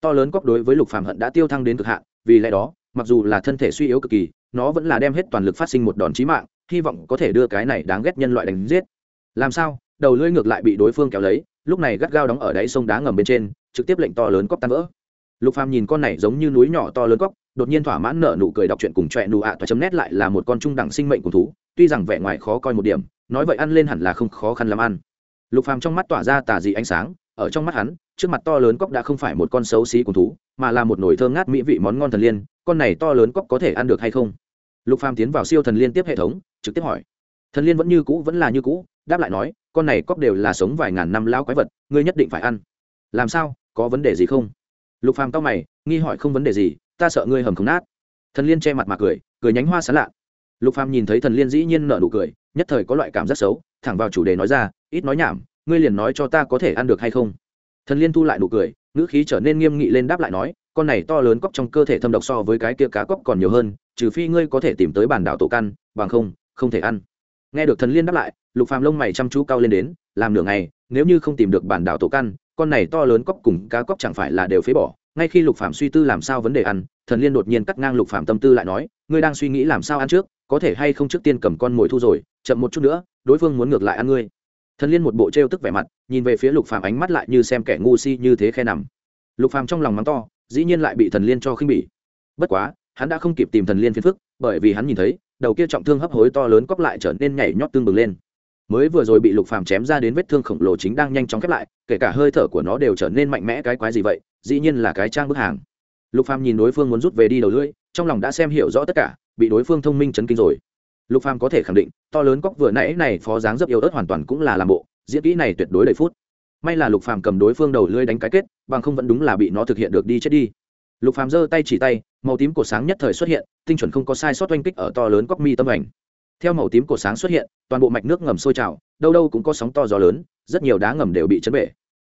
[SPEAKER 1] To lớn cóc đối với lục phàm hận đã tiêu thăng đến cực hạn, vì lẽ đó, mặc dù là thân thể suy yếu cực kỳ, nó vẫn là đem hết toàn lực phát sinh một đòn chí mạng, hy vọng có thể đưa cái này đáng ghét nhân loại đánh giết. Làm sao? Đầu lưỡi ngược lại bị đối phương kéo lấy, lúc này gắt gao đóng ở đáy sông đá ngầm bên trên, trực tiếp lệnh to lớn cóc tan vỡ. Lục phàm nhìn con này giống như núi nhỏ to lớn cóc đột nhiên thỏa mãn nở nụ cười đọc truyện cùng trọe nụ ạ chấm nét lại là một con trung đẳng sinh mệnh của thú, tuy rằng vẻ ngoài khó coi một điểm, nói vậy ăn lên hẳn là không khó khăn làm ăn lục phàm trong mắt tỏa ra tà dị ánh sáng, ở trong mắt hắn, trước mặt to lớn cóc đã không phải một con xấu xí cùng thú, mà là một nồi thơm ngát mỹ vị món ngon thần liên, con này to lớn cóc có thể ăn được hay không? Lục phàm tiến vào siêu thần liên tiếp hệ thống, trực tiếp hỏi. Thần liên vẫn như cũ, vẫn là như cũ, đáp lại nói, con này cóc đều là sống vài ngàn năm lão quái vật, ngươi nhất định phải ăn. Làm sao, có vấn đề gì không? Lục phàm cao mày, nghi hỏi không vấn đề gì, ta sợ ngươi hầm không nát. Thần liên che mặt mà cười cười nhánh hoa sán lạ. Lục phàm nhìn thấy thần liên dĩ nhiên nở nụ cười, nhất thời có loại cảm giác xấu thẳng vào chủ đề nói ra, ít nói nhảm, ngươi liền nói cho ta có thể ăn được hay không? Thần liên thu lại nụ cười, ngữ khí trở nên nghiêm nghị lên đáp lại nói, con này to lớn cóc trong cơ thể thâm độc so với cái kia cá cóc còn nhiều hơn, trừ phi ngươi có thể tìm tới bản đảo tổ căn, bằng không không thể ăn. Nghe được thần liên đáp lại, lục phàm lông mày chăm chú cao lên đến, làm nửa ngày, nếu như không tìm được bản đảo tổ căn, con này to lớn cóc cùng cá cóc chẳng phải là đều phế bỏ ngay khi lục phạm suy tư làm sao vấn đề ăn, thần liên đột nhiên cắt ngang lục phạm tâm tư lại nói, ngươi đang suy nghĩ làm sao ăn trước, có thể hay không trước tiên cầm con mồi thu rồi, chậm một chút nữa, đối phương muốn ngược lại ăn ngươi. Thần liên một bộ trêu tức vẻ mặt, nhìn về phía lục phạm ánh mắt lại như xem kẻ ngu si như thế khe nằm. Lục phạm trong lòng mắng to, dĩ nhiên lại bị thần liên cho khinh bỉ. Bất quá, hắn đã không kịp tìm thần liên phiền phức, bởi vì hắn nhìn thấy, đầu kia trọng thương hấp hối to lớn cóp lại trở nên nhảy nhót tương bừng lên mới vừa rồi bị lục phàm chém ra đến vết thương khổng lồ chính đang nhanh chóng khép lại, kể cả hơi thở của nó đều trở nên mạnh mẽ cái quái gì vậy, dĩ nhiên là cái trang bức hàng. Lục phàm nhìn đối phương muốn rút về đi đầu lưỡi, trong lòng đã xem hiểu rõ tất cả, bị đối phương thông minh chấn kinh rồi. Lục phàm có thể khẳng định, to lớn cóc vừa nãy này phó dáng rất yếu ớt hoàn toàn cũng là làm bộ, diễn kỹ này tuyệt đối đầy phút. May là lục phàm cầm đối phương đầu lưỡi đánh cái kết, bằng không vẫn đúng là bị nó thực hiện được đi chết đi. Lục phàm giơ tay chỉ tay, màu tím của sáng nhất thời xuất hiện, tinh chuẩn không có sai sót oanh kích ở to lớn cóc mi tâm ảnh theo màu tím cổ sáng xuất hiện, toàn bộ mạch nước ngầm sôi trào, đâu đâu cũng có sóng to gió lớn, rất nhiều đá ngầm đều bị chấn bể.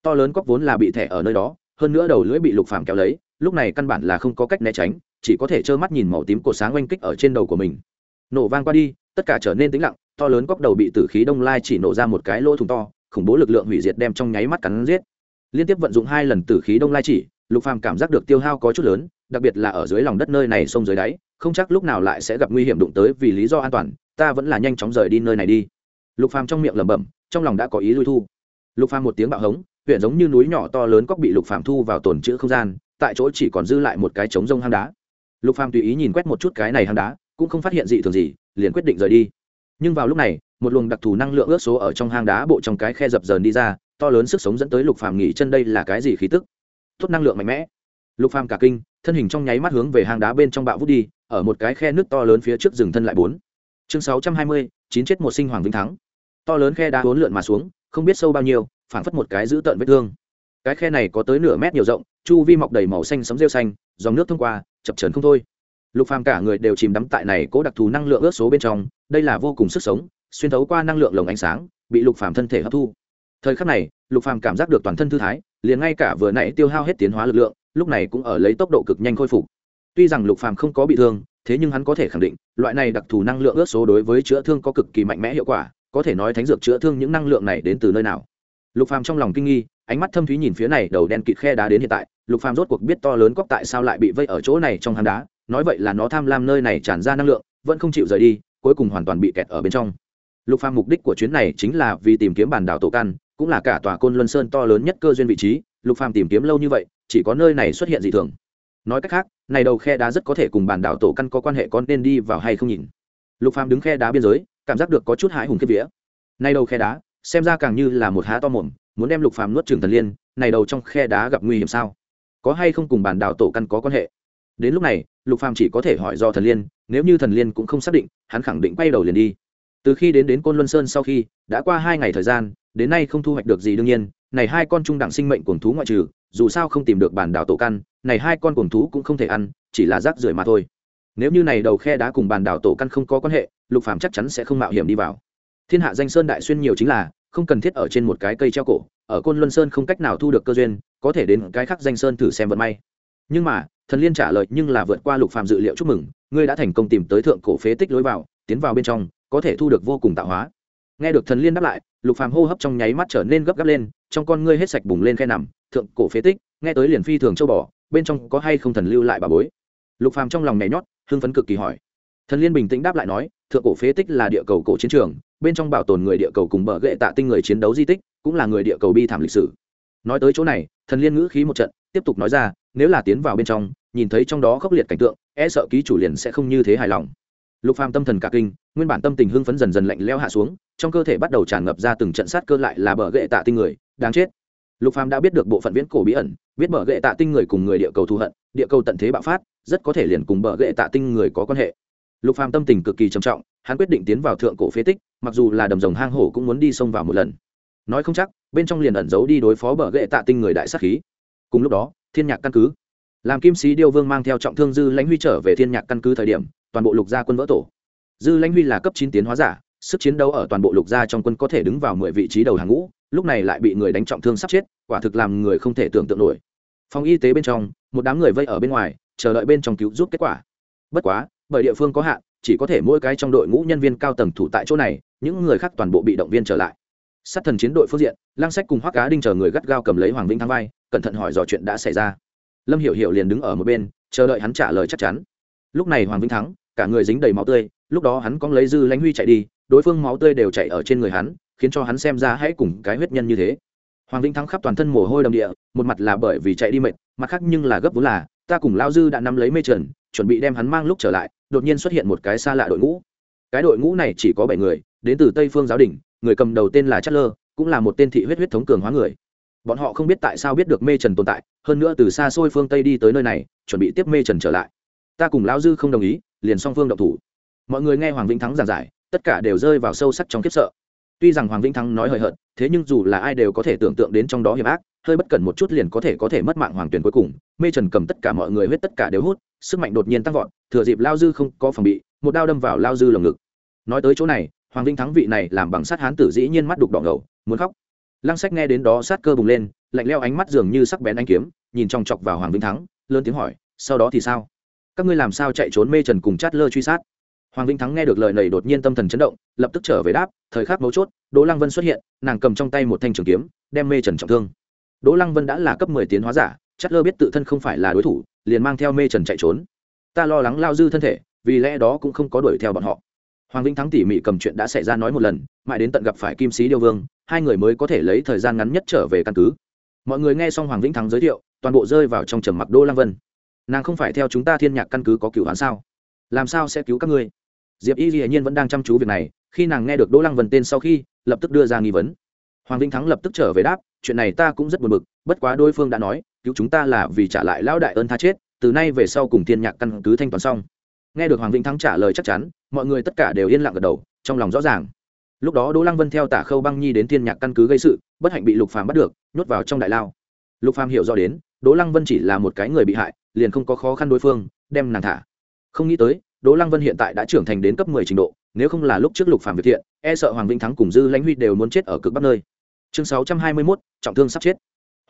[SPEAKER 1] To lớn cóc vốn là bị thẻ ở nơi đó, hơn nữa đầu lưỡi bị lục phàm kéo lấy, lúc này căn bản là không có cách né tránh, chỉ có thể trơ mắt nhìn màu tím cổ sáng oanh kích ở trên đầu của mình. Nổ vang qua đi, tất cả trở nên tĩnh lặng, to lớn cóc đầu bị tử khí đông lai chỉ nổ ra một cái lỗ thủng to, khủng bố lực lượng hủy diệt đem trong nháy mắt cắn giết. Liên tiếp vận dụng hai lần tử khí đông lai chỉ, lục phàm cảm giác được tiêu hao có chút lớn, đặc biệt là ở dưới lòng đất nơi này sông dưới đáy, không chắc lúc nào lại sẽ gặp nguy hiểm đụng tới vì lý do an toàn ta vẫn là nhanh chóng rời đi nơi này đi. Lục phàm trong miệng lẩm bẩm, trong lòng đã có ý lui thu. Lục phàm một tiếng bạo hống, huyện giống như núi nhỏ to lớn cóc bị lục phàm thu vào tồn chữ không gian, tại chỗ chỉ còn dư lại một cái trống rông hang đá. Lục phàm tùy ý nhìn quét một chút cái này hang đá, cũng không phát hiện gì thường gì, liền quyết định rời đi. Nhưng vào lúc này, một luồng đặc thù năng lượng ước số ở trong hang đá bộ trong cái khe dập dờn đi ra, to lớn sức sống dẫn tới lục phàm nghỉ chân đây là cái gì khí tức? Tốt năng lượng mạnh mẽ. Lục phàm cả kinh, thân hình trong nháy mắt hướng về hang đá bên trong bạo vút đi, ở một cái khe nước to lớn phía trước rừng thân lại bốn chương sáu trăm hai mươi, chín chết một sinh hoàng vinh thắng. To lớn khe đá uốn lượn mà xuống, không biết sâu bao nhiêu, phảng phất một cái giữ tợn vết thương. Cái khe này có tới nửa mét nhiều rộng, chu vi mọc đầy màu xanh sấm rêu xanh, dòng nước thông qua, chập trấn không thôi. Lục phàm cả người đều chìm đắm tại này cố đặc thù năng lượng ước số bên trong, đây là vô cùng sức sống, xuyên thấu qua năng lượng lồng ánh sáng, bị lục phàm thân thể hấp thu. Thời khắc này, lục phàm cảm giác được toàn thân thư thái, liền ngay cả vừa nãy tiêu hao hết tiến hóa lực lượng, lúc này cũng ở lấy tốc độ cực nhanh khôi phục. Tuy rằng lục phàm không có bị thương thế nhưng hắn có thể khẳng định, loại này đặc thù năng lượng ước số đối với chữa thương có cực kỳ mạnh mẽ hiệu quả, có thể nói thánh dược chữa thương những năng lượng này đến từ nơi nào. Lục phàm trong lòng kinh nghi, ánh mắt thâm thúy nhìn phía này đầu đen kịt khe đá đến hiện tại, lục phàm rốt cuộc biết to lớn cóc tại sao lại bị vây ở chỗ này trong hang đá, nói vậy là nó tham lam nơi này tràn ra năng lượng, vẫn không chịu rời đi, cuối cùng hoàn toàn bị kẹt ở bên trong. Lục phàm mục đích của chuyến này chính là vì tìm kiếm bản đảo tổ căn, cũng là cả tòa côn luân sơn to lớn nhất cơ duyên vị trí, lục phàm tìm kiếm lâu như vậy, chỉ có nơi này xuất hiện dị thường nói cách khác, này đầu khe đá rất có thể cùng bản đảo tổ căn có quan hệ con nên đi vào hay không nhìn. Lục phàm đứng khe đá biên giới, cảm giác được có chút hãi hùng kết vía. Này đầu khe đá, xem ra càng như là một há to mồm, muốn đem lục phàm nuốt trường thần liên, này đầu trong khe đá gặp nguy hiểm sao? Có hay không cùng bản đảo tổ căn có quan hệ? Đến lúc này, lục phàm chỉ có thể hỏi do thần liên, nếu như thần liên cũng không xác định, hắn khẳng định quay đầu liền đi. Từ khi đến đến côn luân sơn sau khi, đã qua hai ngày thời gian, đến nay không thu hoạch được gì đương nhiên, này hai con trung đẳng sinh mệnh cuồng thú ngoại trừ dù sao không tìm được bản đảo tổ căn, này hai con cuồng thú cũng không thể ăn, chỉ là rác rưởi mà thôi. Nếu như này đầu khe đá cùng bản đảo tổ căn không có quan hệ, lục phàm chắc chắn sẽ không mạo hiểm đi vào. Thiên hạ danh sơn đại xuyên nhiều chính là, không cần thiết ở trên một cái cây treo cổ, ở côn luân sơn không cách nào thu được cơ duyên, có thể đến cái khác danh sơn thử xem vận may. Nhưng mà, thần liên trả lời nhưng là vượt qua lục phàm dự liệu chúc mừng, ngươi đã thành công tìm tới thượng cổ phế tích lối vào, tiến vào bên trong, có thể thu được vô cùng tạo hóa nghe được thần liên đáp lại, lục phàm hô hấp trong nháy mắt trở nên gấp gáp lên, trong con ngươi hết sạch bùng lên khe nằm, thượng cổ phế tích, nghe tới liền phi thường châu bò, bên trong có hay không thần lưu lại bà bối? Lục phàm trong lòng nhảy nhót, hưng phấn cực kỳ hỏi. Thần liên bình tĩnh đáp lại nói, thượng cổ phế tích là địa cầu cổ chiến trường, bên trong bảo tồn người địa cầu cùng bờ gậy tạ tinh người chiến đấu di tích, cũng là người địa cầu bi thảm lịch sử. Nói tới chỗ này, thần liên ngữ khí một trận, tiếp tục nói ra, nếu là tiến vào bên trong, nhìn thấy trong đó khốc liệt cảnh tượng e sợ ký chủ liền sẽ không như thế hài lòng. Lục phàm tâm thần cả kinh, nguyên bản tâm tình hưng phấn dần dần lạnh leo hạ xuống trong cơ thể bắt đầu tràn ngập ra từng trận sát cơ lại là bờ gậy tạ tinh người, đáng chết. Lục phàm đã biết được bộ phận viễn cổ bí ẩn, biết bờ gậy tạ tinh người cùng người địa cầu thù hận, địa cầu tận thế bạo phát, rất có thể liền cùng bờ gậy tạ tinh người có quan hệ. Lục phàm tâm tình cực kỳ trầm trọng, hắn quyết định tiến vào thượng cổ phế tích, mặc dù là đầm rồng hang hổ cũng muốn đi xông vào một lần. Nói không chắc, bên trong liền ẩn giấu đi đối phó bờ gậy tạ tinh người đại sát khí. Cùng lúc đó, thiên nhạc căn cứ. Làm kim sĩ điêu vương mang theo trọng thương dư lãnh huy trở về thiên nhạc căn cứ thời điểm, toàn bộ lục gia quân vỡ tổ. Dư lãnh huy là cấp chín tiến hóa giả sức chiến đấu ở toàn bộ lục gia trong quân có thể đứng vào mười vị trí đầu hàng ngũ, lúc này lại bị người đánh trọng thương sắp chết, quả thực làm người không thể tưởng tượng nổi. Phòng y tế bên trong, một đám người vây ở bên ngoài, chờ đợi bên trong cứu giúp kết quả. Bất quá, bởi địa phương có hạn, chỉ có thể mỗi cái trong đội ngũ nhân viên cao tầng thủ tại chỗ này, những người khác toàn bộ bị động viên trở lại. Sát thần chiến đội phương diện, lang sách cùng hoắc cá đinh chờ người gắt gao cầm lấy hoàng vĩnh thăng vai, cẩn thận hỏi dò chuyện đã xảy ra. Lâm hiểu hiểu liền đứng ở một bên, chờ đợi hắn trả lời chắc chắn. Lúc này hoàng vĩnh thắng, cả người dính đầy máu tươi, lúc đó hắn cóng lấy dư lãnh huy chạy đi đối phương máu tươi đều chảy ở trên người hắn, khiến cho hắn xem ra hãy cùng cái huyết nhân như thế. Hoàng vĩnh thắng khắp toàn thân mồ hôi đầm địa, một mặt là bởi vì chạy đi mệt, mặt khác nhưng là gấp vốn là, ta cùng lao dư đã nắm lấy mê trần, chuẩn bị đem hắn mang lúc trở lại, đột nhiên xuất hiện một cái xa lạ đội ngũ. Cái đội ngũ này chỉ có bảy người, đến từ tây phương giáo đình, người cầm đầu tên là chất lơ cũng là một tên thị huyết huyết thống cường hóa người. Bọn họ không biết tại sao biết được mê trần tồn tại, hơn nữa từ xa xôi phương tây đi tới nơi này, chuẩn bị tiếp mê trần trở lại. Ta cùng lão dư không đồng ý, liền song phương động thủ. Mọi người nghe hoàng vĩnh thắng giảng giải tất cả đều rơi vào sâu sắc trong khiếp sợ. Tuy rằng hoàng vĩnh thắng nói hời hợt, thế nhưng dù là ai đều có thể tưởng tượng đến trong đó hiểm ác, hơi bất cẩn một chút liền có thể có thể mất mạng hoàng tuyển cuối cùng. Mê trần cầm tất cả mọi người huyết tất cả đều hút, sức mạnh đột nhiên tăng vọt, thừa dịp lao dư không có phòng bị, một đao đâm vào lao dư lồng ngực. Nói tới chỗ này, hoàng vĩnh thắng vị này làm bằng sát hán tử dĩ nhiên mắt đục đỏ ngầu, muốn khóc. Lăng sách nghe đến đó sát cơ bùng lên, lạnh leo ánh mắt dường như sắc bén anh kiếm, nhìn trong chọc vào hoàng vĩnh thắng, lớn tiếng hỏi, sau đó thì sao? Các ngươi làm sao chạy trốn mê trần cùng chát lơ truy sát? Hoàng vĩnh thắng nghe được lời này đột nhiên tâm thần chấn động, lập tức trở về đáp, thời khắc mấu chốt, đỗ lăng vân xuất hiện, nàng cầm trong tay một thanh trường kiếm, đem mê trần trọng thương. Đỗ lăng vân đã là cấp mười tiến hóa giả chát lơ biết tự thân không phải là đối thủ, liền mang theo mê trần chạy trốn. Ta lo lắng lao dư thân thể, vì lẽ đó cũng không có đuổi theo bọn họ. Hoàng vĩnh thắng tỉ mỉ cầm chuyện đã xảy ra nói một lần, mãi đến tận gặp phải kim sĩ điêu vương, hai người mới có thể lấy thời gian ngắn nhất trở về căn cứ. Mọi người nghe xong hoàng vĩnh thắng giới thiệu, toàn bộ rơi vào trong trầm mặc đô lăng vân. Nàng không phải theo chúng ta thiên nhạc căn cứ có cửu hắn sao? Làm sao sẽ cứu các ngươi? Diệp y hiển nhiên vẫn đang chăm chú việc này, khi nàng nghe được đỗ lăng vân tên sau khi, lập tức đưa ra nghi vấn. Hoàng vĩnh thắng lập tức trở về đáp, chuyện này ta cũng rất buồn bực, bất quá đối phương đã nói, cứu chúng ta là vì trả lại lão đại ơn tha chết, từ nay về sau cùng thiên nhạc căn cứ thanh toán xong. Nghe được hoàng vĩnh thắng trả lời chắc chắn, mọi người tất cả đều yên lặng gật đầu, trong lòng rõ ràng. Lúc đó đỗ lăng vân theo tả khâu băng nhi đến thiên nhạc căn cứ gây sự, bất hạnh bị lục phàm bắt được, nhốt vào trong đại lao. Lục phàm hiểu rõ đến, đỗ lăng vân chỉ là một cái người bị hại, liền không có khó khăn đối phương, đem nàng thả. Không nghĩ tới đỗ lăng vân hiện tại đã trưởng thành đến cấp 10 trình độ nếu không là lúc trước lục phàm việc thiện e sợ hoàng vĩnh thắng cùng dư lãnh huy đều muốn chết ở cực bắc nơi. Chương 621, trọng thương sắp chết.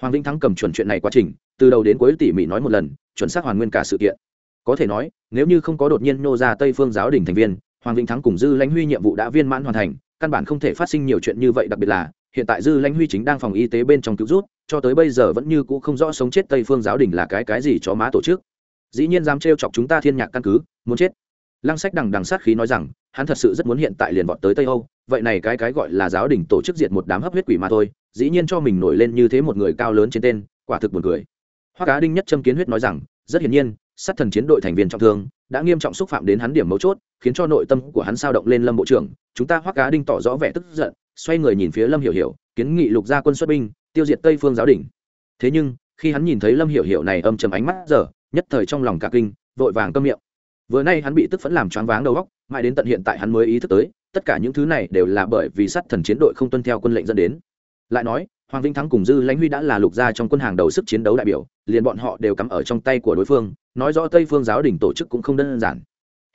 [SPEAKER 1] Hoàng vĩnh thắng cầm chuẩn chuyện này quá trình từ đầu đến cuối tỉ mỉ nói một lần chuẩn xác hoàn nguyên cả sự kiện. Có thể nói nếu như không có đột nhiên nô ra tây phương giáo đình thành viên hoàng vĩnh thắng cùng dư lãnh huy nhiệm vụ đã viên mãn hoàn thành căn bản không thể phát sinh nhiều chuyện như vậy đặc biệt là hiện tại dư lãnh huy chính đang phòng y tế bên trong cứu rút cho tới bây giờ vẫn như cũ không rõ sống chết tây phương giáo đình là cái cái gì chó má tổ chức dĩ nhiên dám trêu chọc chúng ta thiên nhạc căn cứ, muốn chết. Lăng sách đằng đằng sát khí nói rằng, hắn thật sự rất muốn hiện tại liền vọt tới tây âu, vậy này cái cái gọi là giáo đình tổ chức diệt một đám hấp huyết quỷ mà thôi, dĩ nhiên cho mình nổi lên như thế một người cao lớn trên tên, quả thực buồn cười. Hoa cá đinh nhất châm kiến huyết nói rằng, rất hiển nhiên, sát thần chiến đội thành viên trọng thương, đã nghiêm trọng xúc phạm đến hắn điểm mấu chốt, khiến cho nội tâm của hắn sao động lên lâm bộ trưởng. Chúng ta Hoa cá đinh tỏ rõ vẻ tức giận, xoay người nhìn phía lâm hiểu hiểu, kiến nghị lục gia quân xuất binh, tiêu diệt tây phương giáo đình. Thế nhưng, khi hắn nhìn thấy lâm hiểu hiểu này âm trầm ánh mắt giờ nhất thời trong lòng cả kinh, vội vàng câm miệng. Vừa nay hắn bị tức phẫn làm choáng váng đầu óc, mãi đến tận hiện tại hắn mới ý thức tới, tất cả những thứ này đều là bởi vì sát thần chiến đội không tuân theo quân lệnh dẫn đến. Lại nói, hoàng vinh thắng cùng dư lãnh huy đã là lục gia trong quân hàng đầu sức chiến đấu đại biểu, liền bọn họ đều cắm ở trong tay của đối phương, nói rõ tây phương giáo đình tổ chức cũng không đơn giản.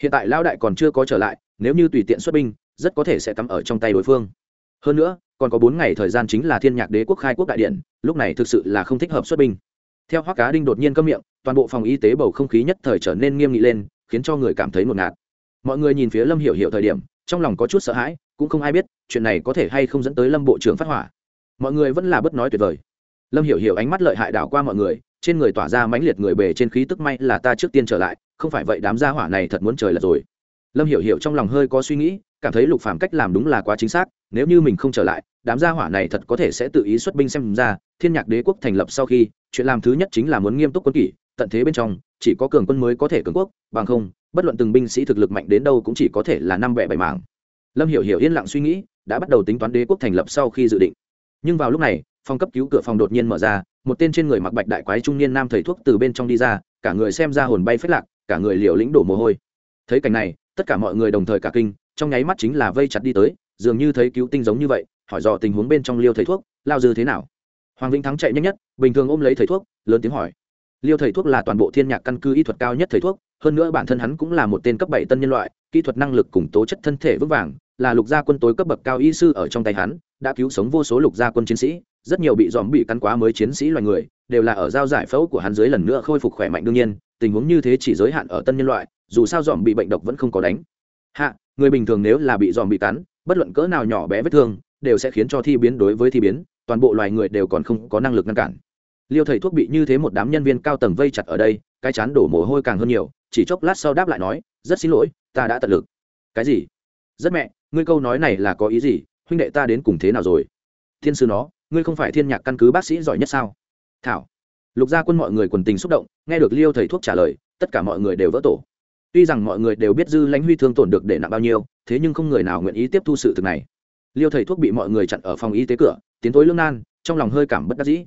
[SPEAKER 1] Hiện tại lao đại còn chưa có trở lại, nếu như tùy tiện xuất binh, rất có thể sẽ cắm ở trong tay đối phương. Hơn nữa, còn có bốn ngày thời gian chính là thiên nhạc đế quốc khai quốc đại điện, lúc này thực sự là không thích hợp xuất binh. Theo hoắc cá đinh đột nhiên câm miệng toàn bộ phòng y tế bầu không khí nhất thời trở nên nghiêm nghị lên, khiến cho người cảm thấy ngột ngạt. Mọi người nhìn phía lâm hiểu hiểu thời điểm, trong lòng có chút sợ hãi, cũng không ai biết, chuyện này có thể hay không dẫn tới lâm bộ trưởng phát hỏa. Mọi người vẫn là bất nói tuyệt vời. Lâm hiểu hiểu ánh mắt lợi hại đảo qua mọi người, trên người tỏa ra mãnh liệt người bề trên khí tức may là ta trước tiên trở lại, không phải vậy đám gia hỏa này thật muốn trời là rồi. Lâm hiểu hiểu trong lòng hơi có suy nghĩ, cảm thấy lục phàm cách làm đúng là quá chính xác, nếu như mình không trở lại, đám gia hỏa này thật có thể sẽ tự ý xuất binh xem ra, thiên nhạc đế quốc thành lập sau khi, chuyện làm thứ nhất chính là muốn nghiêm túc quân kỷ tận thế bên trong, chỉ có cường quân mới có thể cường quốc, bằng không, bất luận từng binh sĩ thực lực mạnh đến đâu cũng chỉ có thể là năm bẻ bảy mảng. Lâm hiểu hiểu yên lặng suy nghĩ, đã bắt đầu tính toán đế quốc thành lập sau khi dự định. Nhưng vào lúc này, phòng cấp cứu cửa phòng đột nhiên mở ra, một tên trên người mặc bạch đại quái trung niên nam thầy thuốc từ bên trong đi ra, cả người xem ra hồn bay phết lạc, cả người liều lĩnh đổ mồ hôi. Thấy cảnh này, tất cả mọi người đồng thời cả kinh, trong nháy mắt chính là vây chặt đi tới, dường như thấy cứu tinh giống như vậy, hỏi dò tình huống bên trong liêu thầy thuốc, lao dư thế nào? Hoàng vĩnh thắng chạy nhanh nhất, bình thường ôm lấy thầy thuốc, lớn tiếng hỏi liêu thầy thuốc là toàn bộ thiên nhạc căn cứ y thuật cao nhất thầy thuốc, hơn nữa bản thân hắn cũng là một tên cấp bảy tân nhân loại, kỹ thuật năng lực cùng tố chất thân thể vững vàng, là lục gia quân tối cấp bậc cao y sư ở trong tay hắn, đã cứu sống vô số lục gia quân chiến sĩ, rất nhiều bị dòm bị cắn quá mới chiến sĩ loài người, đều là ở giao giải phẫu của hắn dưới lần nữa khôi phục khỏe mạnh đương nhiên, tình huống như thế chỉ giới hạn ở tân nhân loại, dù sao dòm bị bệnh độc vẫn không có đánh. Hạ, người bình thường nếu là bị dòm bị cắn, bất luận cỡ nào nhỏ bé vết thương, đều sẽ khiến cho thi biến đối với thi biến, toàn bộ loài người đều còn không có năng lực ngăn cản liêu thầy thuốc bị như thế một đám nhân viên cao tầng vây chặt ở đây, cái chán đổ mồ hôi càng hơn nhiều, chỉ chốc lát sau đáp lại nói, rất xin lỗi, ta đã tận lực. Cái gì? Rất mẹ, ngươi câu nói này là có ý gì? Huynh đệ ta đến cùng thế nào rồi? Thiên sư nó, ngươi không phải thiên nhạc căn cứ bác sĩ giỏi nhất sao? Thảo. Lục gia quân mọi người quần tình xúc động, nghe được liêu thầy thuốc trả lời, tất cả mọi người đều vỡ tổ. Tuy rằng mọi người đều biết dư lãnh huy thương tổn được để nặng bao nhiêu, thế nhưng không người nào nguyện ý tiếp thu sự thực này. Liêu thầy thuốc bị mọi người chặn ở phòng y tế cửa, tiến tối lương nan, trong lòng hơi cảm bất đắc dĩ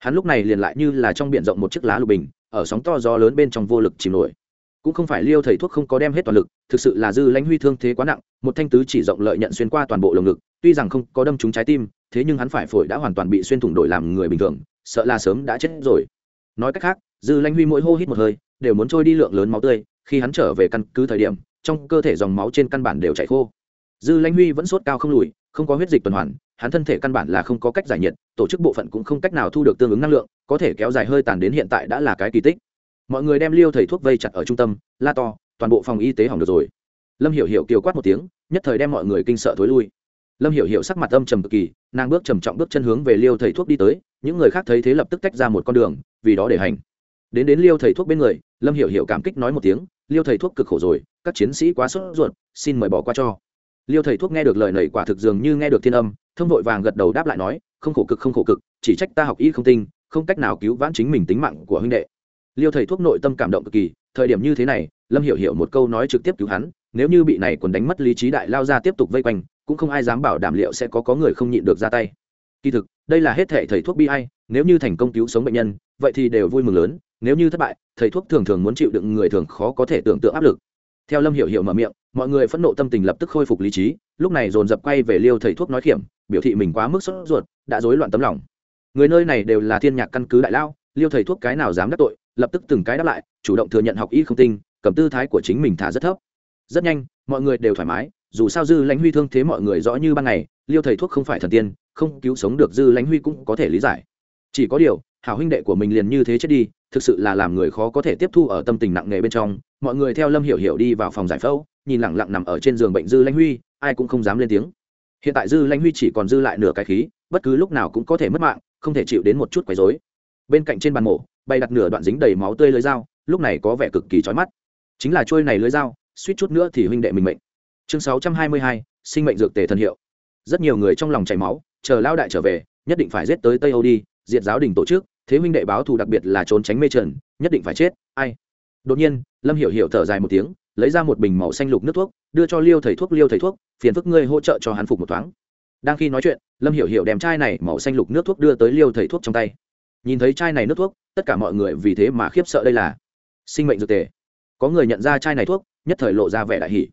[SPEAKER 1] hắn lúc này liền lại như là trong b i ể n rộng một chiếc lá lục bình, ở sóng to gió lớn bên trong vô lực chìm nổi. Cũng không phải liêu thầy thuốc không có đem hết toàn lực, thực sự là dư lãnh huy thương thế quá nặng, một thanh tứ chỉ rộng lợi nhận xuyên qua toàn bộ lồng ngực, tuy rằng không có đâm trúng trái tim, thế nhưng hắn phải phổi đã hoàn toàn bị xuyên thủng đổi làm người bình thường, sợ là sớm đã chết rồi. Nói cách khác, dư lãnh huy mỗi hô hít một hơi, đều muốn trôi đi lượng lớn máu tươi, khi hắn trở về căn cứ thời điểm, trong cơ thể dòng máu trên căn bản đều chảy khô. Dư lãnh huy vẫn sốt cao không lùi, không có huyết dịch tuần hoàn hắn thân thể căn bản là không có cách giải nhiệt, tổ chức bộ phận cũng không cách nào thu được tương ứng năng lượng, có thể kéo dài hơi tàn đến hiện tại đã là cái kỳ tích. Mọi người đem liêu thầy thuốc vây chặt ở trung tâm, la to, toàn bộ phòng y tế hỏng được rồi. Lâm hiểu hiểu kiều quát một tiếng, nhất thời đem mọi người kinh sợ thối lui. Lâm hiểu hiểu sắc mặt âm trầm cực kỳ, nàng bước trầm trọng bước chân hướng về liêu thầy thuốc đi tới, những người khác thấy thế lập tức tách ra một con đường, vì đó để hành. Đến đến liêu thầy thuốc bên người, lâm hiểu hiểu cảm kích nói một tiếng, liêu thầy thuốc cực khổ rồi, các chiến sĩ quá sốt ruột, xin mời bỏ qua cho. Liêu thầy thuốc nghe được lời nầy quả thực dường như nghe được thiên âm thông vội vàng gật đầu đáp lại nói, không khổ cực, không khổ cực, chỉ trách ta học y không tinh, không cách nào cứu vãn chính mình tính mạng của huynh đệ. Liêu thầy thuốc nội tâm cảm động cực kỳ, thời điểm như thế này, lâm hiểu hiểu một câu nói trực tiếp cứu hắn, nếu như bị này còn đánh mất lý trí đại lao ra tiếp tục vây quanh, cũng không ai dám bảo đảm liệu sẽ có có người không nhịn được ra tay. Kỳ thực, đây là hết thể thầy thuốc bi hay nếu như thành công cứu sống bệnh nhân, vậy thì đều vui mừng lớn, nếu như thất bại, thầy thuốc thường thường muốn chịu đựng người thường khó có thể tưởng tượng áp lực. Theo lâm hiểu hiểu mở miệng mọi người phẫn nộ tâm tình lập tức khôi phục lý trí, lúc này dồn dập quay về liêu thầy thuốc nói kiểm biểu thị mình quá mức sốt ruột, đã rối loạn tấm lòng. Người nơi này đều là thiên nhạc căn cứ đại lao, liêu thầy thuốc cái nào dám đắc tội, lập tức từng cái đáp lại, chủ động thừa nhận học y không tinh, cầm tư thái của chính mình thả rất thấp. Rất nhanh, mọi người đều thoải mái, dù sao dư lãnh huy thương thế mọi người rõ như ban ngày, liêu thầy thuốc không phải thần tiên, không cứu sống được dư lãnh huy cũng có thể lý giải. Chỉ có điều, hảo huynh đệ của mình liền như thế chết đi thực sự là làm người khó có thể tiếp thu ở tâm tình nặng nề bên trong. Mọi người theo lâm hiểu hiểu đi vào phòng giải phẫu, nhìn lẳng lặng nằm ở trên giường bệnh dư lãnh huy, ai cũng không dám lên tiếng. Hiện tại dư lãnh huy chỉ còn dư lại nửa cái khí, bất cứ lúc nào cũng có thể mất mạng, không thể chịu đến một chút quấy rối. Bên cạnh trên bàn mổ, bày đặt nửa đoạn dính đầy máu tươi lưới dao, lúc này có vẻ cực kỳ chói mắt. Chính là trôi này lưới dao, suýt chút nữa thì huynh đệ mình mệnh. Chương sáu trăm hai mươi hai, sinh mệnh dược tề thần hiệu. Rất nhiều người trong lòng chảy máu, chờ lao đại trở về, nhất định phải giết tới tây âu đi, diệt giáo đình tổ chức thế huynh đệ báo thù đặc biệt là trốn tránh mê trần, nhất định phải chết, ai? Đột nhiên, lâm hiểu hiểu thở dài một tiếng, lấy ra một bình màu xanh lục nước thuốc, đưa cho liêu thầy thuốc, liêu thầy thuốc, phiền phức ngươi hỗ trợ cho hắn phục một thoáng. Đang khi nói chuyện, lâm hiểu hiểu đem chai này màu xanh lục nước thuốc đưa tới liêu thầy thuốc trong tay. Nhìn thấy chai này nước thuốc, tất cả mọi người vì thế mà khiếp sợ đây là sinh mệnh dược tề. Có người nhận ra chai này thuốc, nhất thời lộ ra vẻ đại hỷ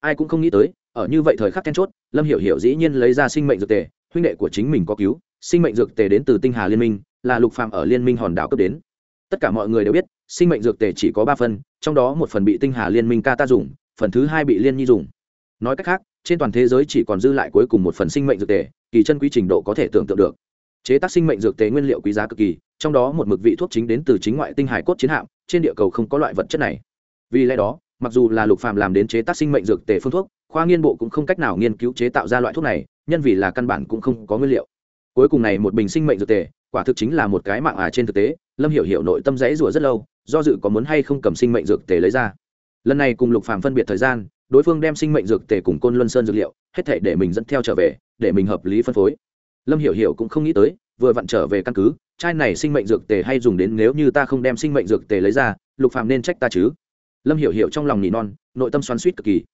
[SPEAKER 1] ai cũng không nghĩ tới, ở như vậy thời khắc then chốt, lâm hiểu hiểu dĩ nhiên lấy ra sinh mệnh dược tề, huynh đệ của chính mình có cứu, sinh mệnh dược tề đến từ tinh hà liên minh là lục phàm ở liên minh hòn đảo cấp đến. Tất cả mọi người đều biết, sinh mệnh dược tề chỉ có ba phần, trong đó một phần bị tinh hà liên minh ca ta dùng, phần thứ hai bị liên nhi dùng. Nói cách khác, trên toàn thế giới chỉ còn dư lại cuối cùng một phần sinh mệnh dược tề, kỳ chân quy trình độ có thể tưởng tượng được. Chế tác sinh mệnh dược tề nguyên liệu quý giá cực kỳ, trong đó một mực vị thuốc chính đến từ chính ngoại tinh hải cốt chiến hạm, trên địa cầu không có loại vật chất này. Vì lẽ đó, mặc dù là lục phàm làm đến chế tác sinh mệnh dược tề phương thuốc, khoa nghiên bộ cũng không cách nào nghiên cứu chế tạo ra loại thuốc này, nhân vì là căn bản cũng không có nguyên liệu. Cuối cùng này một bình sinh mệnh dược tề quả thực chính là một cái mạng à trên thực tế, lâm hiểu hiểu nội tâm dãy rủa rất lâu, do dự có muốn hay không cầm sinh mệnh dược tề lấy ra. Lần này cùng lục phàm phân biệt thời gian, đối phương đem sinh mệnh dược tề cùng côn luân sơn dược liệu, hết thể để mình dẫn theo trở về, để mình hợp lý phân phối. Lâm hiểu hiểu cũng không nghĩ tới, vừa vặn trở về căn cứ, chai này sinh mệnh dược tề hay dùng đến nếu như ta không đem sinh mệnh dược tề lấy ra, lục phàm nên trách ta chứ? Lâm hiểu hiểu trong lòng nỉ non, nội tâm xoắn suýt cực kỳ.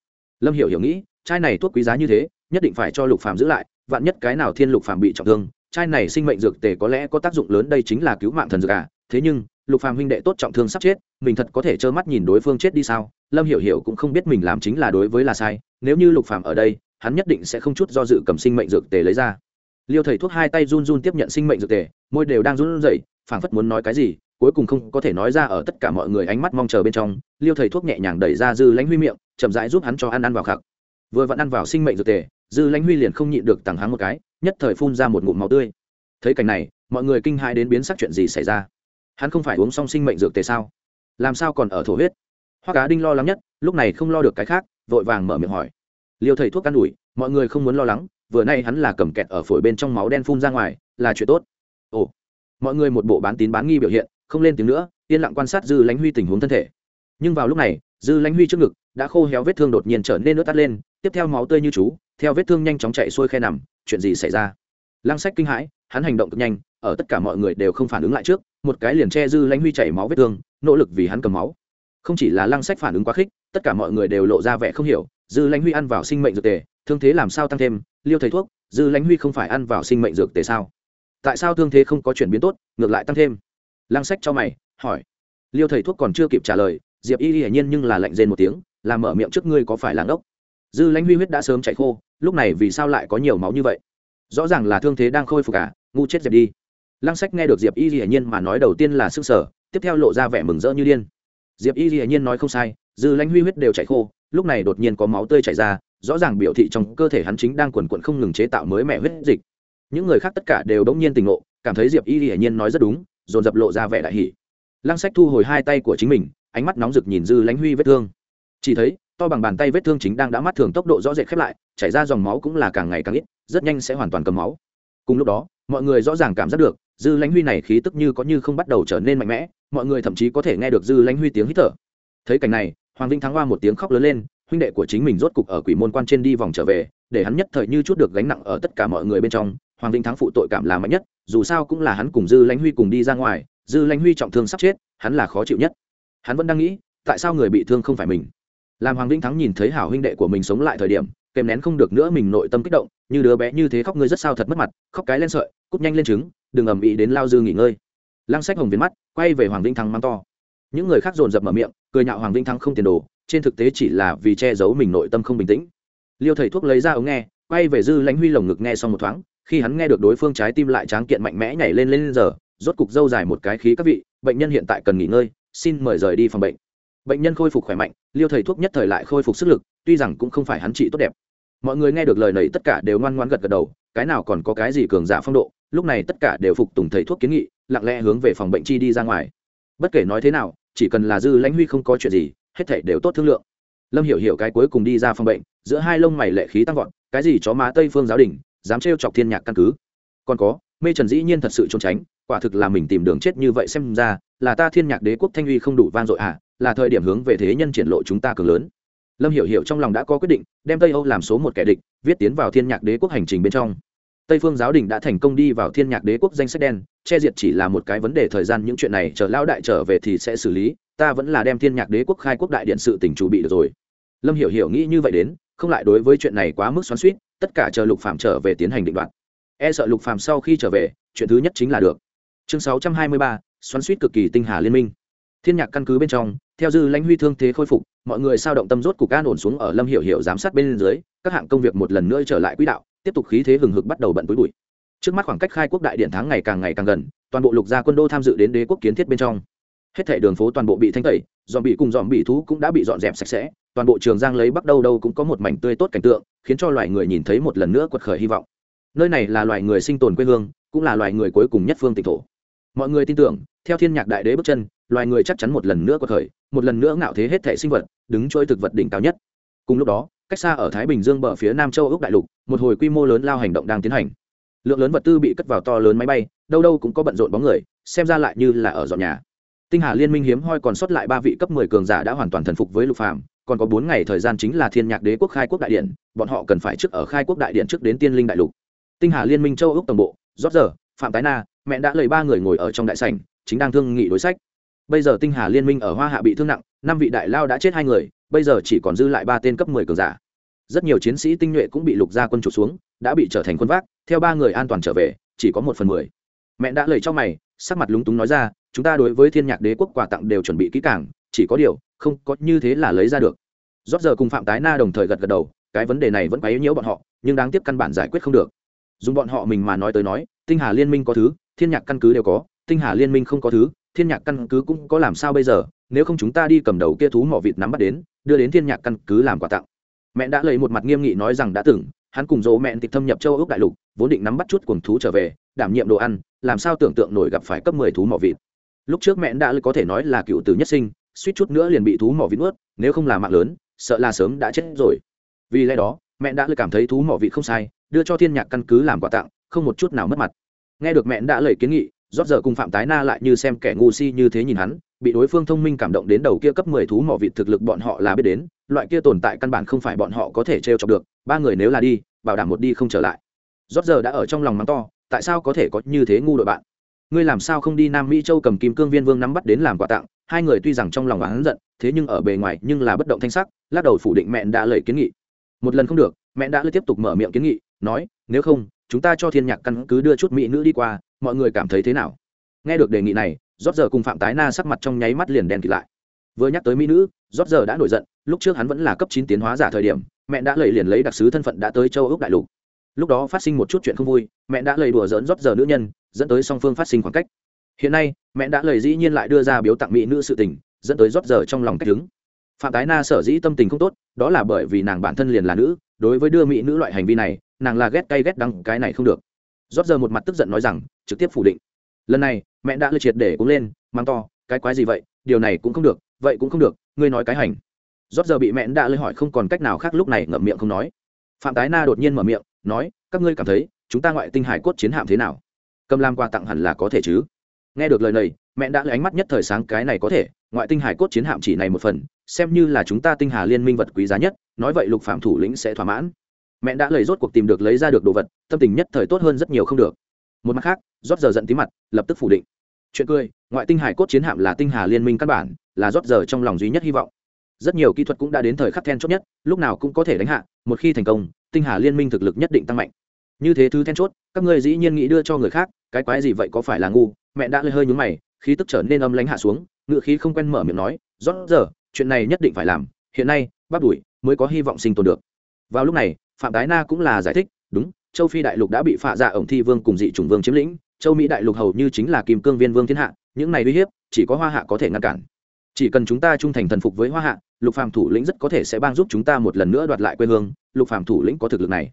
[SPEAKER 1] Lâm hiểu hiểu nghĩ, chai này thuốc quý giá như thế, nhất định phải cho lục phàm giữ lại, vạn nhất cái nào thiên lục phàm bị trọng thương chai này sinh mệnh dược tề có lẽ có tác dụng lớn đây chính là cứu mạng thần dược à? Thế nhưng, lục phàm huynh đệ tốt trọng thương sắp chết, mình thật có thể trơ mắt nhìn đối phương chết đi sao? Lâm hiểu hiểu cũng không biết mình làm chính là đối với là sai, nếu như lục phàm ở đây, hắn nhất định sẽ không chút do dự cầm sinh mệnh dược tề lấy ra. Liêu thầy thuốc hai tay run run tiếp nhận sinh mệnh dược tề, môi đều đang run rẩy, phảng phất muốn nói cái gì, cuối cùng không có thể nói ra ở tất cả mọi người ánh mắt mong chờ bên trong, liêu thầy thuốc nhẹ nhàng đẩy ra dư lãnh huy miệng, chậm rãi giúp hắn cho ăn ăn vào khạc. Vừa vẫn ăn vào sinh mệnh dược tề, dư lãnh huy liền không nhịn được tặng hắn một cái nhất thời phun ra một ngụm máu tươi. Thấy cảnh này, mọi người kinh hãi đến biến sắc chuyện gì xảy ra? Hắn không phải uống xong sinh mệnh dược tề sao? Làm sao còn ở thổ huyết? Hoa cá đinh lo lắng nhất, lúc này không lo được cái khác, vội vàng mở miệng hỏi. Liêu thầy thuốc can ủi, mọi người không muốn lo lắng, vừa nay hắn là cầm kẹt ở phổi bên trong máu đen phun ra ngoài, là chuyện tốt. Ồ, mọi người một bộ bán tín bán nghi biểu hiện, không lên tiếng nữa, yên lặng quan sát dư lãnh huy tình huống thân thể. Nhưng vào lúc này, dư lãnh huy trước ngực đã khô héo vết thương đột nhiên trở nên nước tắt lên, tiếp theo máu tươi như chú theo vết thương nhanh chóng chạy xuôi khe nằm, chuyện gì xảy ra? Lăng sách kinh hãi, hắn hành động cực nhanh, ở tất cả mọi người đều không phản ứng lại trước, một cái liền che dư lãnh huy chảy máu vết thương, nỗ lực vì hắn cầm máu. Không chỉ là lăng sách phản ứng quá khích, tất cả mọi người đều lộ ra vẻ không hiểu, dư lãnh huy ăn vào sinh mệnh dược tề, thương thế làm sao tăng thêm, liêu thầy thuốc, dư lãnh huy không phải ăn vào sinh mệnh dược tề sao? Tại sao thương thế không có chuyển biến tốt, ngược lại tăng thêm? Lăng sách cho mày, hỏi. Liêu thầy thuốc còn chưa kịp trả lời, diệp y hiển nhiên nhưng là lạnh rên một tiếng làm mở miệng trước ngươi có phải là ngốc? Dư lãnh huy huyết đã sớm chạy khô, lúc này vì sao lại có nhiều máu như vậy? Rõ ràng là thương thế đang khôi phục cả ngu chết diệp đi. Lăng sách nghe được diệp y hiển nhiên mà nói đầu tiên là sức sở, tiếp theo lộ ra vẻ mừng rỡ như điên. Diệp y hiển nhiên nói không sai, dư lãnh huy huyết đều chạy khô, lúc này đột nhiên có máu tươi chảy ra, rõ ràng biểu thị trong cơ thể hắn chính đang quần quận không ngừng chế tạo mới mẹ huyết dịch. Những người khác tất cả đều đống nhiên tình ngộ, cảm thấy diệp y hiển nhiên nói rất đúng, dồn dập lộ ra vẻ đại hỷ lăng sách thu hồi hai tay của chính mình, ánh mắt nóng rực nhìn dư lãnh huy vết thương. Chỉ thấy to bằng bàn tay vết thương chính đang đã mắt thường tốc độ rõ rệt khép lại, chảy ra dòng máu cũng là càng ngày càng ít, rất nhanh sẽ hoàn toàn cầm máu. Cùng lúc đó, mọi người rõ ràng cảm giác được, dư lãnh huy này khí tức như có như không bắt đầu trở nên mạnh mẽ, mọi người thậm chí có thể nghe được dư lãnh huy tiếng hít thở. Thấy cảnh này, hoàng vinh thắng hoa một tiếng khóc lớn lên, huynh đệ của chính mình rốt cục ở quỷ môn quan trên đi vòng trở về, để hắn nhất thời như chút được gánh nặng ở tất cả mọi người bên trong, hoàng vinh thắng phụ tội cảm là mạnh nhất, dù sao cũng là hắn cùng dư lãnh huy cùng đi ra ngoài, dư lãnh huy trọng thương sắp chết, hắn là khó chịu nhất. Hắn vẫn đang nghĩ, tại sao người bị thương không phải mình? Làm hoàng vĩnh thắng nhìn thấy hảo huynh đệ của mình sống lại thời điểm, kèm nén không được nữa mình nội tâm kích động, như đứa bé như thế khóc ngươi rất sao thật mất mặt, khóc cái lên sợi, cút nhanh lên trứng, đừng ầm ĩ đến lao dư nghỉ ngơi. Lăng sách hồng viền mắt, quay về hoàng vĩnh thắng mắng to. Những người khác dồn dập mở miệng, cười nhạo hoàng vĩnh thắng không tiền đồ, trên thực tế chỉ là vì che giấu mình nội tâm không bình tĩnh. Liêu thầy thuốc lấy ra ống nghe, quay về dư lãnh huy lồng ngực nghe xong một thoáng, khi hắn nghe được đối phương trái tim lại tráng kiện mạnh mẽ nhảy lên lên giờ, rốt cục dâu dài một cái khí các vị, bệnh nhân hiện tại cần nghỉ ngơi, xin mời rời đi phòng bệnh bệnh nhân khôi phục khỏe mạnh, liêu thầy thuốc nhất thời lại khôi phục sức lực, tuy rằng cũng không phải hắn trị tốt đẹp. Mọi người nghe được lời này tất cả đều ngoan ngoan gật gật đầu, cái nào còn có cái gì cường giả phong độ, lúc này tất cả đều phục tùng thầy thuốc kiến nghị, lặng lẽ hướng về phòng bệnh chi đi ra ngoài. Bất kể nói thế nào, chỉ cần là dư lãnh huy không có chuyện gì, hết thảy đều tốt thương lượng. Lâm hiểu hiểu cái cuối cùng đi ra phòng bệnh, giữa hai lông mày lệ khí tăng vọt, cái gì chó má tây phương giáo đình, dám trêu chọc thiên nhạc căn cứ. Còn có, mê trần dĩ nhiên thật sự trốn tránh, quả thực là mình tìm đường chết như vậy xem ra, là ta thiên nhạc đế quốc thanh uy không đủ vang dội à là thời điểm hướng về thế nhân triển lộ chúng ta cường lớn. Lâm hiểu hiểu trong lòng đã có quyết định đem tây âu làm số một kẻ địch viết tiến vào thiên nhạc đế quốc hành trình bên trong. Tây phương giáo đình đã thành công đi vào thiên nhạc đế quốc danh sách đen che diệt chỉ là một cái vấn đề thời gian những chuyện này chờ lão đại trở về thì sẽ xử lý ta vẫn là đem thiên nhạc đế quốc khai quốc đại điện sự tỉnh chủ bị được rồi. Lâm hiểu hiểu nghĩ như vậy đến không lại đối với chuyện này quá mức xoắn suýt tất cả chờ lục phạm trở về tiến hành định đoạt. E sợ lục phạm sau khi trở về chuyện thứ nhất chính là được. Chương 623, xoắn suýt cực kỳ tinh hà liên minh. Thiên nhạc căn cứ bên trong theo dư lãnh huy thương thế khôi phục, mọi người sao động tâm rốt cục an ổn xuống ở lâm hiểu hiểu giám sát bên dưới, các hạng công việc một lần nữa trở lại quỹ đạo, tiếp tục khí thế hừng hực bắt đầu bận túi bụi. Trước mắt khoảng cách khai quốc đại điện tháng ngày càng ngày càng gần, toàn bộ lục gia quân đô tham dự đến đế quốc kiến thiết bên trong. Hết thảy đường phố toàn bộ bị thanh tẩy dòm bị cùng dòm bị thú cũng đã bị dọn dẹp sạch sẽ, toàn bộ trường giang lấy bắc đâu đâu cũng có một mảnh tươi tốt cảnh tượng, khiến cho loài người nhìn thấy một lần nữa quật khởi hy vọng. Nơi này là loài người sinh tồn quê hương, cũng là loài người cuối cùng nhất phương tịch thổ. Mọi người tin tưởng theo thiên nhạc đại đế bước chân, loài người chắc chắn một lần nữa quật khởi, một lần nữa ngạo thế hết thể sinh vật, đứng trôi thực vật đỉnh cao nhất. Cùng lúc đó, cách xa ở thái bình dương bờ phía nam châu ốc đại lục, một hồi quy mô lớn lao hành động đang tiến hành. Lượng lớn vật tư bị cất vào to lớn máy bay, đâu đâu cũng có bận rộn bóng người, xem ra lại như là ở dọn nhà. Tinh hà liên minh hiếm hoi còn sót lại ba vị cấp mười cường giả đã hoàn toàn thần phục với lục phàm, còn có bốn ngày thời gian chính là thiên nhạc đế quốc khai quốc đại điện, bọn họ cần phải trước ở khai quốc đại điện trước đến tiên linh đại lục. Tinh hà liên minh châu ốc tổng bộ rót giờ phạm tái na, mẹ đã lấy ba người ngồi ở trong đại sảnh chính đang thương nghị đối sách. Bây giờ tinh hà liên minh ở hoa hạ bị thương nặng, năm vị đại lao đã chết hai người, bây giờ chỉ còn dư lại ba tên cấp mười cường giả. Rất nhiều chiến sĩ tinh nhuệ cũng bị lục gia quân chủ xuống, đã bị trở thành quân vác, theo ba người an toàn trở về, chỉ có một phần mười. Mẹ đã lời cho mày, sắc mặt lúng túng nói ra, chúng ta đối với thiên nhạc đế quốc quà tặng đều chuẩn bị kỹ càng, chỉ có điều, không có như thế là lấy ra được. Rót giờ cùng phạm tái na đồng thời gật gật đầu, cái vấn đề này vẫn quấy nhiễu bọn họ, nhưng đáng tiếc căn bản giải quyết không được. Dùng bọn họ mình mà nói tới nói, tinh hà liên minh có thứ, thiên nhạc căn cứ đều có tinh hà liên minh không có thứ, thiên nhạc căn cứ cũng có làm sao bây giờ? Nếu không chúng ta đi cầm đầu kia thú mỏ vịt nắm bắt đến, đưa đến thiên nhạc căn cứ làm quà tặng. Mẹ đã lấy một mặt nghiêm nghị nói rằng đã từng hắn cùng dỗ mẹ tịch thâm nhập châu ước đại lục, vốn định nắm bắt chút cuồng thú trở về, đảm nhiệm đồ ăn, làm sao tưởng tượng nổi gặp phải cấp mười thú mỏ vịt. Lúc trước mẹ đã có thể nói là cựu tử nhất sinh, suýt chút nữa liền bị thú mỏ vịt nuốt, nếu không là mạng lớn, sợ là sớm đã chết rồi. Vì lẽ đó mẹ đã cảm thấy thú mỏ vịt không sai, đưa cho thiên nhạc căn cứ làm quà tặng, không một chút nào mất mặt. Nghe được mẹ đã lời kiến nghị rót giờ cùng phạm tái na lại như xem kẻ ngu si như thế nhìn hắn, bị đối phương thông minh cảm động đến đầu kia cấp mười thú mỏ vịt thực lực bọn họ là biết đến, loại kia tồn tại căn bản không phải bọn họ có thể trêu chọc được, ba người nếu là đi, bảo đảm một đi không trở lại. Rót giờ đã ở trong lòng mắng to, tại sao có thể có như thế ngu đội bạn? Ngươi làm sao không đi nam mỹ châu cầm kim cương viên vương nắm bắt đến làm quà tặng? Hai người tuy rằng trong lòng hắn giận, thế nhưng ở bề ngoài nhưng là bất động thanh sắc, lắc đầu phủ định mẹ đã lời kiến nghị. Một lần không được mẹ đã lời tiếp tục mở miệng kiến nghị, nói, nếu không chúng ta cho thiên nhạc căn cứ đưa chút mỹ nữ đi qua, mọi người cảm thấy thế nào? Nghe được đề nghị này, rót giờ cùng phạm tái na sắc mặt trong nháy mắt liền đen kịt lại. Vừa nhắc tới mỹ nữ, rót giờ đã nổi giận, lúc trước hắn vẫn là cấp chín tiến hóa giả thời điểm, mẹ đã lầy liền lấy đặc sứ thân phận đã tới châu ước đại lục. Lúc đó phát sinh một chút chuyện không vui, mẹ đã lầy đùa dỡn rót giờ nữ nhân, dẫn tới song phương phát sinh khoảng cách. Hiện nay, mẹ đã lầy dĩ nhiên lại đưa ra biếu tặng mỹ nữ sự tình, dẫn tới rót giờ trong lòng cách đứng phạm tái na sở dĩ tâm tình không tốt, đó là bởi vì nàng bản thân liền là nữ, đối với đưa mỹ nữ loại hành vi này nàng là ghét cay ghét đắng, cái này không được. Rót giờ một mặt tức giận nói rằng, trực tiếp phủ định. Lần này, mẹ đã lựa triệt để cũng lên mang to, cái quái gì vậy, điều này cũng không được, vậy cũng không được, ngươi nói cái hành. Rót giờ bị mẹ đã lựa hỏi không còn cách nào khác, lúc này ngậm miệng không nói. Phạm tái na đột nhiên mở miệng, nói, các ngươi cảm thấy, chúng ta ngoại tinh hải cốt chiến hạm thế nào? Cầm làm quà tặng hẳn là có thể chứ? Nghe được lời này, mẹ đã lấy ánh mắt nhất thời sáng, cái này có thể, ngoại tinh hải cốt chiến hạm chỉ này một phần, xem như là chúng ta tinh hà liên minh vật quý giá nhất, nói vậy lục phạm thủ lĩnh sẽ thỏa mãn mẹ đã lời rốt cuộc tìm được lấy ra được đồ vật, tâm tình nhất thời tốt hơn rất nhiều không được. Một mặt khác, rót giờ giận tí mặt, lập tức phủ định. Chuyện cười, ngoại tinh hải cốt chiến hạm là tinh hà liên minh căn bản, là rót giờ trong lòng duy nhất hy vọng. Rất nhiều kỹ thuật cũng đã đến thời khắc then chốt nhất, lúc nào cũng có thể đánh hạ, một khi thành công, tinh hà liên minh thực lực nhất định tăng mạnh. Như thế thứ then chốt, các ngươi dĩ nhiên nghĩ đưa cho người khác, cái quái gì vậy có phải là ngu? Mẹ đã lơi hơi nhúng mày, khí tức trở nên âm lánh hạ xuống ngự khí không quen mở miệng nói, rót giờ, chuyện này nhất định phải làm, hiện nay bắt đuổi mới có hy vọng sinh tồn được. Vào lúc này phạm tái na cũng là giải thích, đúng, châu phi đại lục đã bị phạ dạ ổng thi vương cùng dị chủng vương chiếm lĩnh, châu mỹ đại lục hầu như chính là kim cương viên vương thiên hạ, những này uy hiếp, chỉ có hoa hạ có thể ngăn cản. Chỉ cần chúng ta trung thành thần phục với hoa hạ, lục phàm thủ lĩnh rất có thể sẽ bang giúp chúng ta một lần nữa đoạt lại quê hương, lục phàm thủ lĩnh có thực lực này.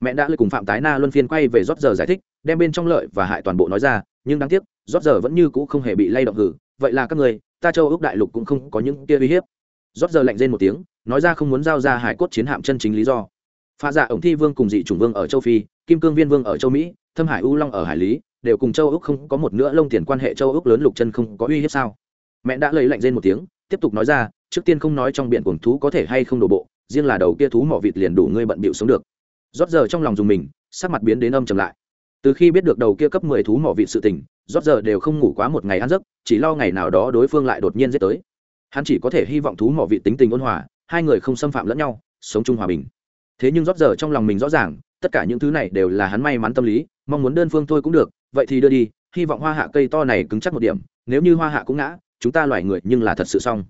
[SPEAKER 1] Mẹ đã lời cùng phạm tái na luân phiên quay về rót giờ giải thích, đem bên trong lợi và hại toàn bộ nói ra, nhưng đáng tiếc, rót giờ vẫn như cũ không hề bị lay động hử, vậy là các người, ta châu ước đại lục cũng không có những kia uy hiếp. Rót giờ lạnh rên một tiếng, nói ra không muốn giao ra hải cốt chiến hạm chân chính lý do pha dạ ổng thi vương cùng dị chủng vương ở châu phi, kim cương viên vương ở châu mỹ, thâm hải u long ở hải lý, đều cùng châu úc không có một nữa lông tiền quan hệ châu úc lớn lục chân không có uy hiếp sao. Mẹ đã lấy lạnh rên một tiếng, tiếp tục nói ra, trước tiên không nói trong biển cuồng thú có thể hay không đổ bộ, riêng là đầu kia thú mỏ vịt liền đủ ngươi bận bịu sống được. Rót giờ trong lòng dùng mình, sắc mặt biến đến âm trầm lại. Từ khi biết được đầu kia cấp mười thú mỏ vịt sự tình, rót giờ đều không ngủ quá một ngày ăn giấc, chỉ lo ngày nào đó đối phương lại đột nhiên giết tới. Hắn chỉ có thể hy vọng thú mỏ vịt tính tình ôn hòa, hai người không xâm phạm lẫn nhau, sống chung hòa bình thế nhưng rót giờ trong lòng mình rõ ràng tất cả những thứ này đều là hắn may mắn tâm lý mong muốn đơn phương thôi cũng được vậy thì đưa đi hy vọng hoa hạ cây to này cứng chắc một điểm nếu như hoa hạ cũng ngã chúng ta loài người nhưng là thật sự xong.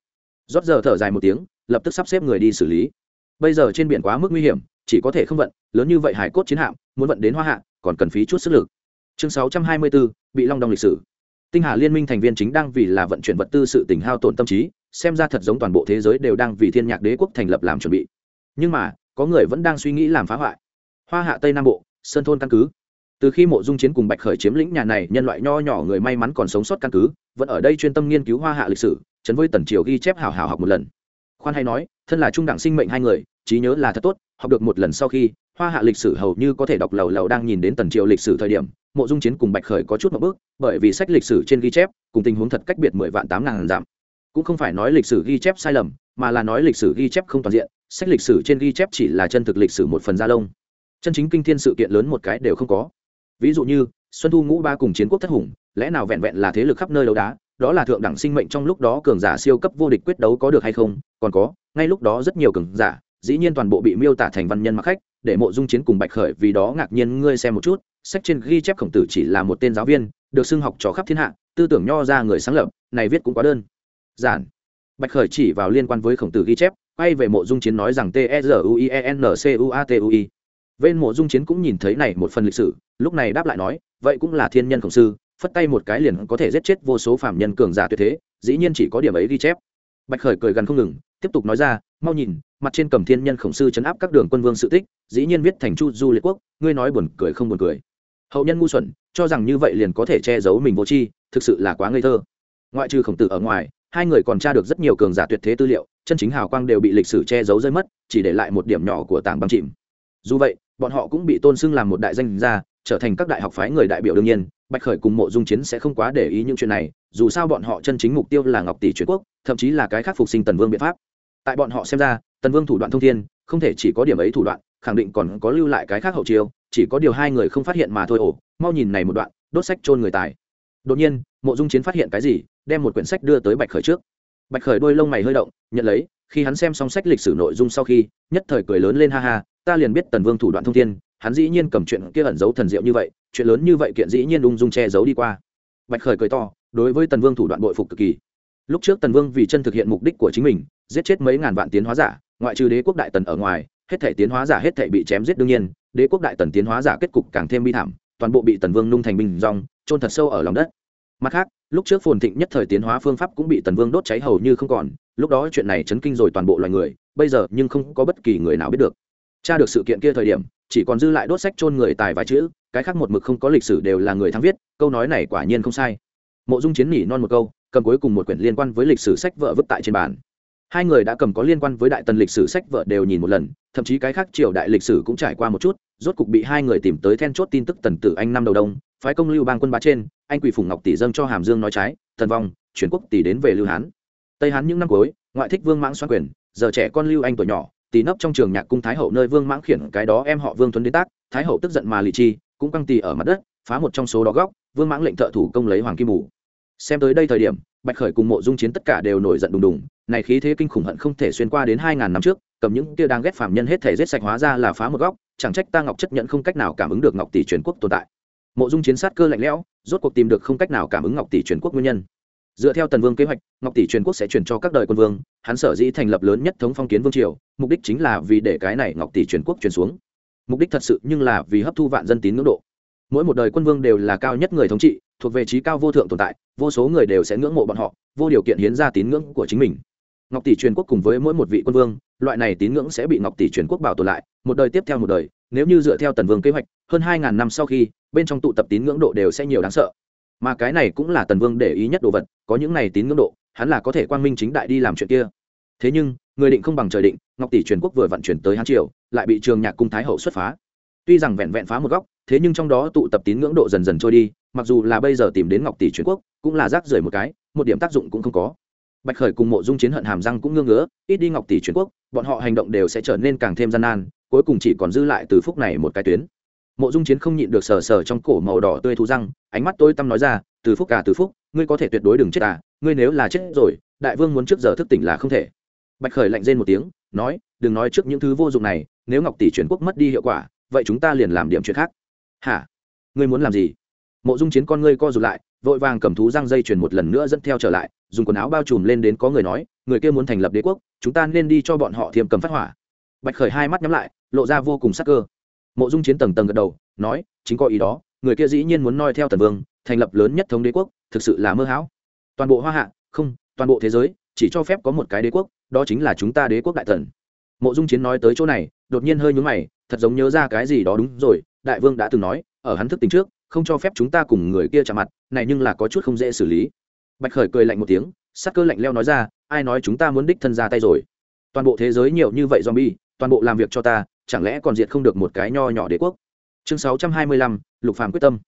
[SPEAKER 1] Rót giờ thở dài một tiếng lập tức sắp xếp người đi xử lý. Bây giờ trên biển quá mức nguy hiểm chỉ có thể không vận lớn như vậy hải cốt chiến hạm muốn vận đến hoa hạ còn cần phí chút sức lực. Chương 624, bị long đong lịch sử. Tinh hà liên minh thành viên chính đang vì là vận chuyển vật tư sự tỉnh hao tổn tâm trí xem ra thật giống toàn bộ thế giới đều đang vì thiên nhạc đế quốc thành lập làm chuẩn bị. Nhưng mà có người vẫn đang suy nghĩ làm phá hoại. Hoa hạ tây nam bộ, sơn thôn căn cứ. Từ khi mộ dung chiến cùng bạch khởi chiếm lĩnh nhà này, nhân loại nho nhỏ người may mắn còn sống sót căn cứ, vẫn ở đây chuyên tâm nghiên cứu hoa hạ lịch sử, chấn với tần triều ghi chép hào hào học một lần. Khoan hay nói, thân là trung đẳng sinh mệnh hai người, trí nhớ là thật tốt, học được một lần sau khi, hoa hạ lịch sử hầu như có thể đọc lầu lầu đang nhìn đến tần triều lịch sử thời điểm, mộ dung chiến cùng bạch khởi có chút một bước, bởi vì sách lịch sử trên ghi chép, cùng tình huống thật cách biệt mười vạn tám ngàn giảm cũng không phải nói lịch sử ghi chép sai lầm, mà là nói lịch sử ghi chép không toàn diện sách lịch sử trên ghi chép chỉ là chân thực lịch sử một phần gia lông. Chân chính kinh thiên sự kiện lớn một cái đều không có. Ví dụ như, xuân thu ngũ ba cùng chiến quốc thất hùng, lẽ nào vẹn vẹn là thế lực khắp nơi đấu đá, đó là thượng đẳng sinh mệnh trong lúc đó cường giả siêu cấp vô địch quyết đấu có được hay không? Còn có, ngay lúc đó rất nhiều cường giả, dĩ nhiên toàn bộ bị miêu tả thành văn nhân mặc khách, để mộ dung chiến cùng bạch khởi, vì đó ngạc nhiên ngươi xem một chút, sách trên ghi chép khổng tử chỉ là một tên giáo viên, được xưng học trò khắp thiên hạ, tư tưởng nho ra người sáng lập, này viết cũng quá đơn giản. Bạch khởi chỉ vào liên quan với khổng tử ghi chép quay về mộ dung chiến nói rằng t e Z u i e n c u a t u i. Bên mộ dung chiến cũng nhìn thấy này một phần lịch sử, lúc này đáp lại nói, vậy cũng là thiên nhân khổng sư, phất tay một cái liền có thể giết chết vô số phạm nhân cường giả tuyệt thế, dĩ nhiên chỉ có điểm ấy ghi chép. Bạch khởi cười gần không ngừng, tiếp tục nói ra, mau nhìn, mặt trên cầm thiên nhân khổng sư chấn áp các đường quân vương sự tích, dĩ nhiên viết thành chu du liệt quốc, ngươi nói buồn cười không buồn cười? Hậu nhân ngu xuẩn, cho rằng như vậy liền có thể che giấu mình vô tri, thực sự là quá ngây thơ. Ngoại trừ khổng tử ở ngoài, hai người còn tra được rất nhiều cường giả tuyệt thế tư liệu chân chính hào quang đều bị lịch sử che giấu rơi mất, chỉ để lại một điểm nhỏ của tảng băng chìm. Dù vậy, bọn họ cũng bị tôn xưng làm một đại danh gia, trở thành các đại học phái người đại biểu đương nhiên, bạch khởi cùng mộ dung chiến sẽ không quá để ý những chuyện này, dù sao bọn họ chân chính mục tiêu là ngọc tỷ truyền quốc, thậm chí là cái khắc phục sinh tần vương biện pháp. Tại bọn họ xem ra, tần vương thủ đoạn thông thiên, không thể chỉ có điểm ấy thủ đoạn, khẳng định còn có lưu lại cái khác hậu chiêu, chỉ có điều hai người không phát hiện mà thôi ổ, mau nhìn này một đoạn, đốt sách chôn người tài. Đột nhiên, mộ dung chiến phát hiện cái gì, đem một quyển sách đưa tới bạch khởi trước. Bạch khởi đôi lông mày hơi động nhận lấy, khi hắn xem xong sách lịch sử nội dung sau khi, nhất thời cười lớn lên ha ha, ta liền biết tần vương thủ đoạn thông thiên, hắn dĩ nhiên cầm chuyện kia ẩn giấu thần diệu như vậy, chuyện lớn như vậy kiện dĩ nhiên ung dung che giấu đi qua. Bạch khởi cười to, đối với tần vương thủ đoạn bội phục cực kỳ. Lúc trước tần vương vì chân thực hiện mục đích của chính mình, giết chết mấy ngàn vạn tiến hóa giả, ngoại trừ đế quốc đại tần ở ngoài, hết thể tiến hóa giả hết thể bị chém giết đương nhiên, đế quốc đại tần tiến hóa giả kết cục càng thêm bi thảm, toàn bộ bị tần vương nung thành bình rong trôn thật sâu ở lòng đất. Mặt khác lúc trước phồn thịnh nhất thời tiến hóa phương pháp cũng bị tần vương đốt cháy hầu như không còn, lúc đó chuyện này chấn kinh rồi toàn bộ loài người, bây giờ nhưng không có bất kỳ người nào biết được. Tra được sự kiện kia thời điểm, chỉ còn dư lại đốt sách chôn người tài vài chữ, cái khác một mực không có lịch sử đều là người thắng viết, câu nói này quả nhiên không sai. Mộ dung chiến nỉ non một câu, cầm cuối cùng một quyển liên quan với lịch sử sách vợ vứt tại trên bàn. Hai người đã cầm có liên quan với đại tần lịch sử sách vợ đều nhìn một lần, thậm chí cái khác triều đại lịch sử cũng trải qua một chút, rốt cục bị hai người tìm tới then chốt tin tức tần tử anh năm đầu đông phái công lưu bang quân bá trên, anh quỳ phùng ngọc tỷ dâng cho hàm dương nói trái, thần vong, chuyển quốc tỷ đến về lưu hán. Tây hán những năm cuối, ngoại thích vương mãng xoan quyền, giờ trẻ con lưu anh tuổi nhỏ tỷ nấp trong trường nhạc cung thái hậu nơi vương mãng khiển cái đó em họ vương tuấn đến tác, thái hậu tức giận mà lì chi, cũng căng tỷ ở mặt đất, phá một trong số đó góc, vương mãng lệnh thợ thủ công lấy hoàng kim mù. Xem tới đây thời điểm, bạch khởi cùng mộ dung chiến tất cả đều nổi giận đùng đùng, này khí thế kinh khủng hận không thể xuyên qua đến hai ngàn năm trước, cầm những kia đang ghét phạm nhân hết thể giết sạch hóa ra là phá một góc, chẳng trách ta ngọc chất nhận không cách nào cảm ứng được ngọc tỷ truyền quốc tồn tại mộ dung chiến sát cơ lạnh lẽo, rốt cuộc tìm được không cách nào cảm ứng ngọc tỷ truyền quốc nguyên nhân. Dựa theo tần vương kế hoạch, ngọc tỷ truyền quốc sẽ chuyển cho các đời quân vương, hắn sở dĩ thành lập lớn nhất thống phong kiến vương triều, mục đích chính là vì để cái này ngọc tỷ truyền quốc truyền xuống. Mục đích thật sự nhưng là vì hấp thu vạn dân tín ngưỡng độ. Mỗi một đời quân vương đều là cao nhất người thống trị, thuộc về trí cao vô thượng tồn tại, vô số người đều sẽ ngưỡng mộ bọn họ, vô điều kiện hiến ra tín ngưỡng của chính mình. Ngọc tỷ truyền quốc cùng với mỗi một vị quân vương, loại này tín ngưỡng sẽ bị ngọc tỷ truyền quốc bảo tồn lại, một đời tiếp theo một đời nếu như dựa theo tần vương kế hoạch, hơn hai ngàn năm sau khi, bên trong tụ tập tín ngưỡng độ đều sẽ nhiều đáng sợ. Mà cái này cũng là tần vương để ý nhất đồ vật, có những này tín ngưỡng độ, hắn là có thể quang minh chính đại đi làm chuyện kia. Thế nhưng, người định không bằng trời định, ngọc tỷ truyền quốc vừa vận chuyển tới hán triều, lại bị trường nhạc cung thái hậu xuất phá. Tuy rằng vẹn vẹn phá một góc, thế nhưng trong đó tụ tập tín ngưỡng độ dần dần trôi đi, mặc dù là bây giờ tìm đến ngọc tỷ truyền quốc, cũng là rác rưởi một cái, một điểm tác dụng cũng không có. Bạch khởi cùng mộ dung chiến hận hàm răng cũng ngưng ngứa, ít đi ngọc tỷ truyền quốc, bọn họ hành động đều sẽ trở nên càng thêm gian nan cuối cùng chỉ còn dư lại từ phúc này một cái tuyến. Mộ dung chiến không nhịn được sờ sờ trong cổ màu đỏ tươi thú răng, ánh mắt tôi tăm nói ra, từ phúc cả từ phúc, ngươi có thể tuyệt đối đừng chết à ngươi nếu là chết rồi, đại vương muốn trước giờ thức tỉnh là không thể. Bạch khởi lạnh rên một tiếng, nói, đừng nói trước những thứ vô dụng này, nếu ngọc tỷ truyền quốc mất đi hiệu quả, vậy chúng ta liền làm điểm chuyện khác. Hả? Ngươi muốn làm gì? Mộ dung chiến con ngươi co rụt lại, vội vàng cầm thú răng dây chuyền một lần nữa dẫn theo trở lại, dùng quần áo bao trùm lên đến có người nói, người kia muốn thành lập đế quốc, chúng ta nên đi cho bọn họ thiềm cầm phát hỏa. Bạch khởi hai mắt nhắm lại lộ ra vô cùng sắc cơ. Mộ dung chiến tầng tầng gật đầu, nói, chính có ý đó, người kia dĩ nhiên muốn noi theo tần vương, thành lập lớn nhất thống đế quốc, thực sự là mơ hão. Toàn bộ hoa hạ, không, toàn bộ thế giới, chỉ cho phép có một cái đế quốc, đó chính là chúng ta đế quốc đại Thần. mộ dung chiến nói tới chỗ này, đột nhiên hơi nhúng mày, thật giống nhớ ra cái gì đó đúng rồi, đại vương đã từng nói, ở hắn thức tính trước, không cho phép chúng ta cùng người kia chạm mặt, này nhưng là có chút không dễ xử lý. Bạch khởi cười lạnh một tiếng, sắc cơ lạnh leo nói ra, ai nói chúng ta muốn đích thân ra tay rồi? Toàn bộ thế giới nhiều như vậy zombie, toàn bộ làm việc cho ta chẳng lẽ còn diệt không được một cái nho nhỏ đế quốc? Chương sáu trăm hai mươi lăm, lục phàm quyết tâm.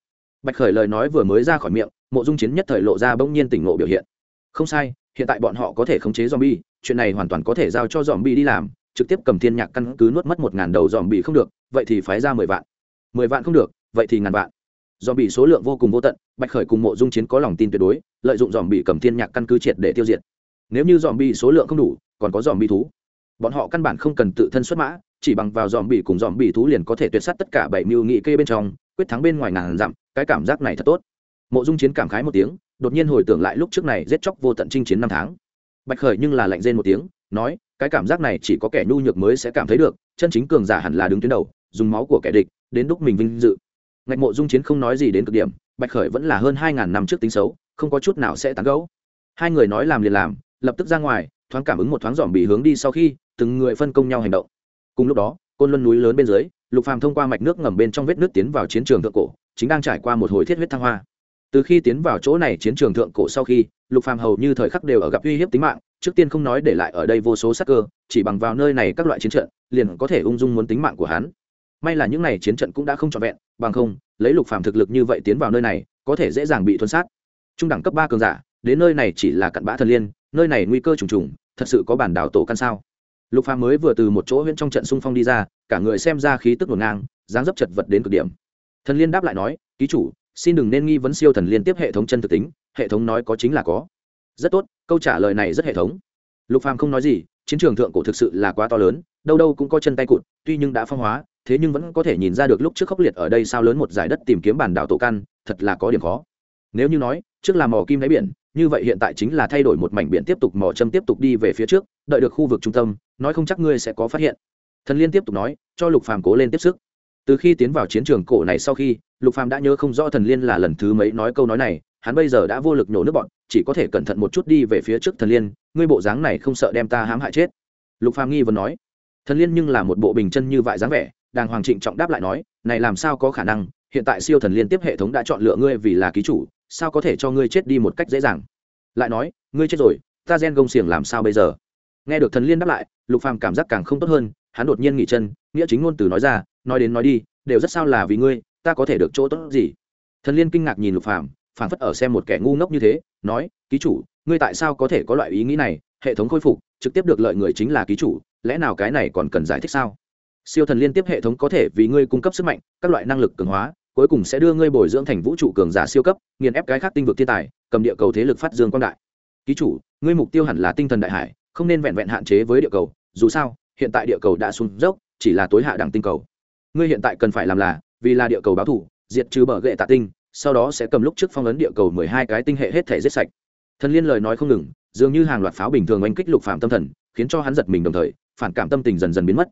[SPEAKER 1] Bạch khởi lời nói vừa mới ra khỏi miệng, mộ dung chiến nhất thời lộ ra bỗng nhiên tỉnh ngộ biểu hiện. Không sai, hiện tại bọn họ có thể khống chế zombie, chuyện này hoàn toàn có thể giao cho zombie đi làm, trực tiếp cầm thiên nhạc căn cứ nuốt mất một ngàn đầu zombie không được, vậy thì phái ra mười vạn. Mười vạn không được, vậy thì ngàn vạn. Zombie số lượng vô cùng vô tận, bạch khởi cùng mộ dung chiến có lòng tin tuyệt đối, lợi dụng zombie cầm thiên nhạc căn cứ triệt để tiêu diệt. Nếu như zombie số lượng không đủ, còn có zombie thú. Bọn họ căn bản không cần tự thân xuất mã chỉ bằng vào dòm bị cùng dòm bị thú liền có thể tuyệt s á t tất cả bảy mưu nghị kê bên trong, quyết thắng bên ngoài ngàn dặm, cái cảm giác này thật tốt. Mộ dung chiến cảm khái một tiếng, đột nhiên hồi tưởng lại lúc trước này giết chóc vô tận chinh chiến năm tháng. Bạch khởi nhưng là lạnh rên một tiếng, nói, cái cảm giác này chỉ có kẻ nhu nhược mới sẽ cảm thấy được, chân chính cường giả hẳn là đứng tuyến đầu, dùng máu của kẻ địch, đến đúc mình vinh dự. Ngạch mộ dung chiến không nói gì đến cực điểm, bạch khởi vẫn là hơn hai ngàn năm trước tính xấu, không có chút nào sẽ tán gấu hai người nói làm liền làm, lập tức ra ngoài, thoáng cảm ứng một thoáng dòm bị hướng đi sau khi, từng người phân công nhau hành động cùng lúc đó, côn luân núi lớn bên dưới, lục phàm thông qua mạch nước ngầm bên trong vết nước tiến vào chiến trường thượng cổ, chính đang trải qua một hồi thiết huyết thăng hoa. Từ khi tiến vào chỗ này chiến trường thượng cổ sau khi, lục phàm hầu như thời khắc đều ở gặp uy hiếp tính mạng, trước tiên không nói để lại ở đây vô số sắc cơ, chỉ bằng vào nơi này các loại chiến trận, liền có thể ung dung muốn tính mạng của hắn. May là những này chiến trận cũng đã không trọn vẹn, bằng không, lấy lục phàm thực lực như vậy tiến vào nơi này, có thể dễ dàng bị thuần sát. Trung đẳng cấp ba cường giả, đến nơi này chỉ là cặn bã thần liên, nơi này nguy cơ trùng trùng, thật sự có bản đảo tổ căn sao? Lục phàm mới vừa từ một chỗ huyễn trong trận xung phong đi ra, cả người xem ra khí tức ngổn ngang, dáng dấp chật vật đến cực điểm. Thần liên đáp lại nói, ký chủ, xin đừng nên nghi vấn siêu thần liên tiếp hệ thống chân thực tính, hệ thống nói có chính là có. Rất tốt, câu trả lời này rất hệ thống. Lục phàm không nói gì, chiến trường thượng cổ thực sự là quá to lớn, đâu đâu cũng có chân tay cụt, tuy nhưng đã phong hóa, thế nhưng vẫn có thể nhìn ra được lúc trước khốc liệt ở đây sao lớn một giải đất tìm kiếm bản đảo tổ căn, thật là có điểm khó. Nếu như nói, trước là mỏ kim đáy biển như vậy hiện tại chính là thay đổi một mảnh biển tiếp tục mỏ châm tiếp tục đi về phía trước, đợi được khu vực trung tâm, nói không chắc ngươi sẽ có phát hiện. Thần liên tiếp tục nói, cho lục phàm cố lên tiếp sức. Từ khi tiến vào chiến trường cổ này sau khi, lục phàm đã nhớ không rõ thần liên là lần thứ mấy nói câu nói này, hắn bây giờ đã vô lực nhổ nước bọn, chỉ có thể cẩn thận một chút đi về phía trước thần liên, ngươi bộ dáng này không sợ đem ta hãm hại chết. Lục phàm nghi vấn nói. Thần liên nhưng là một bộ bình chân như vậy dáng vẻ, đàng hoàng trịnh trọng đáp lại nói, này làm sao có khả năng, hiện tại siêu thần liên tiếp hệ thống đã chọn lựa ngươi vì là ký chủ sao có thể cho ngươi chết đi một cách dễ dàng? Lại nói, ngươi chết rồi, ta gen gông xiềng làm sao bây giờ? Nghe được thần liên đáp lại, lục phàm cảm giác càng không tốt hơn, hắn đột nhiên nghỉ chân, nghĩa chính ngôn từ nói ra, nói đến nói đi, đều rất sao là vì ngươi, ta có thể được chỗ tốt gì? Thần liên kinh ngạc nhìn lục phàm, phảng phất ở xem một kẻ ngu ngốc như thế, nói, ký chủ, ngươi tại sao có thể có loại ý nghĩ này? Hệ thống khôi phục, trực tiếp được lợi người chính là ký chủ, lẽ nào cái này còn cần giải thích sao? Siêu thần liên tiếp hệ thống có thể vì ngươi cung cấp sức mạnh, các loại năng lực cường hóa cuối cùng sẽ đưa ngươi bồi dưỡng thành vũ trụ cường giả siêu cấp nghiền ép cái khác tinh vực thiên tài cầm địa cầu thế lực phát dương quang đại. Ký chủ ngươi mục tiêu hẳn là tinh thần đại hải không nên vẹn vẹn hạn chế với địa cầu dù sao hiện tại địa cầu đã xuống dốc chỉ là tối hạ đẳng tinh cầu. Ngươi hiện tại cần phải làm là vì là địa cầu báo thủ diệt trừ bờ gậy tạ tinh sau đó sẽ cầm lúc trước phong ấn địa cầu mười hai cái tinh hệ hết thể giết sạch. Thần liên lời nói không ngừng dường như hàng loạt pháo bình thường oanh kích lục phạm tâm thần khiến cho hắn giật mình đồng thời phản cảm tâm tình dần dần biến mất.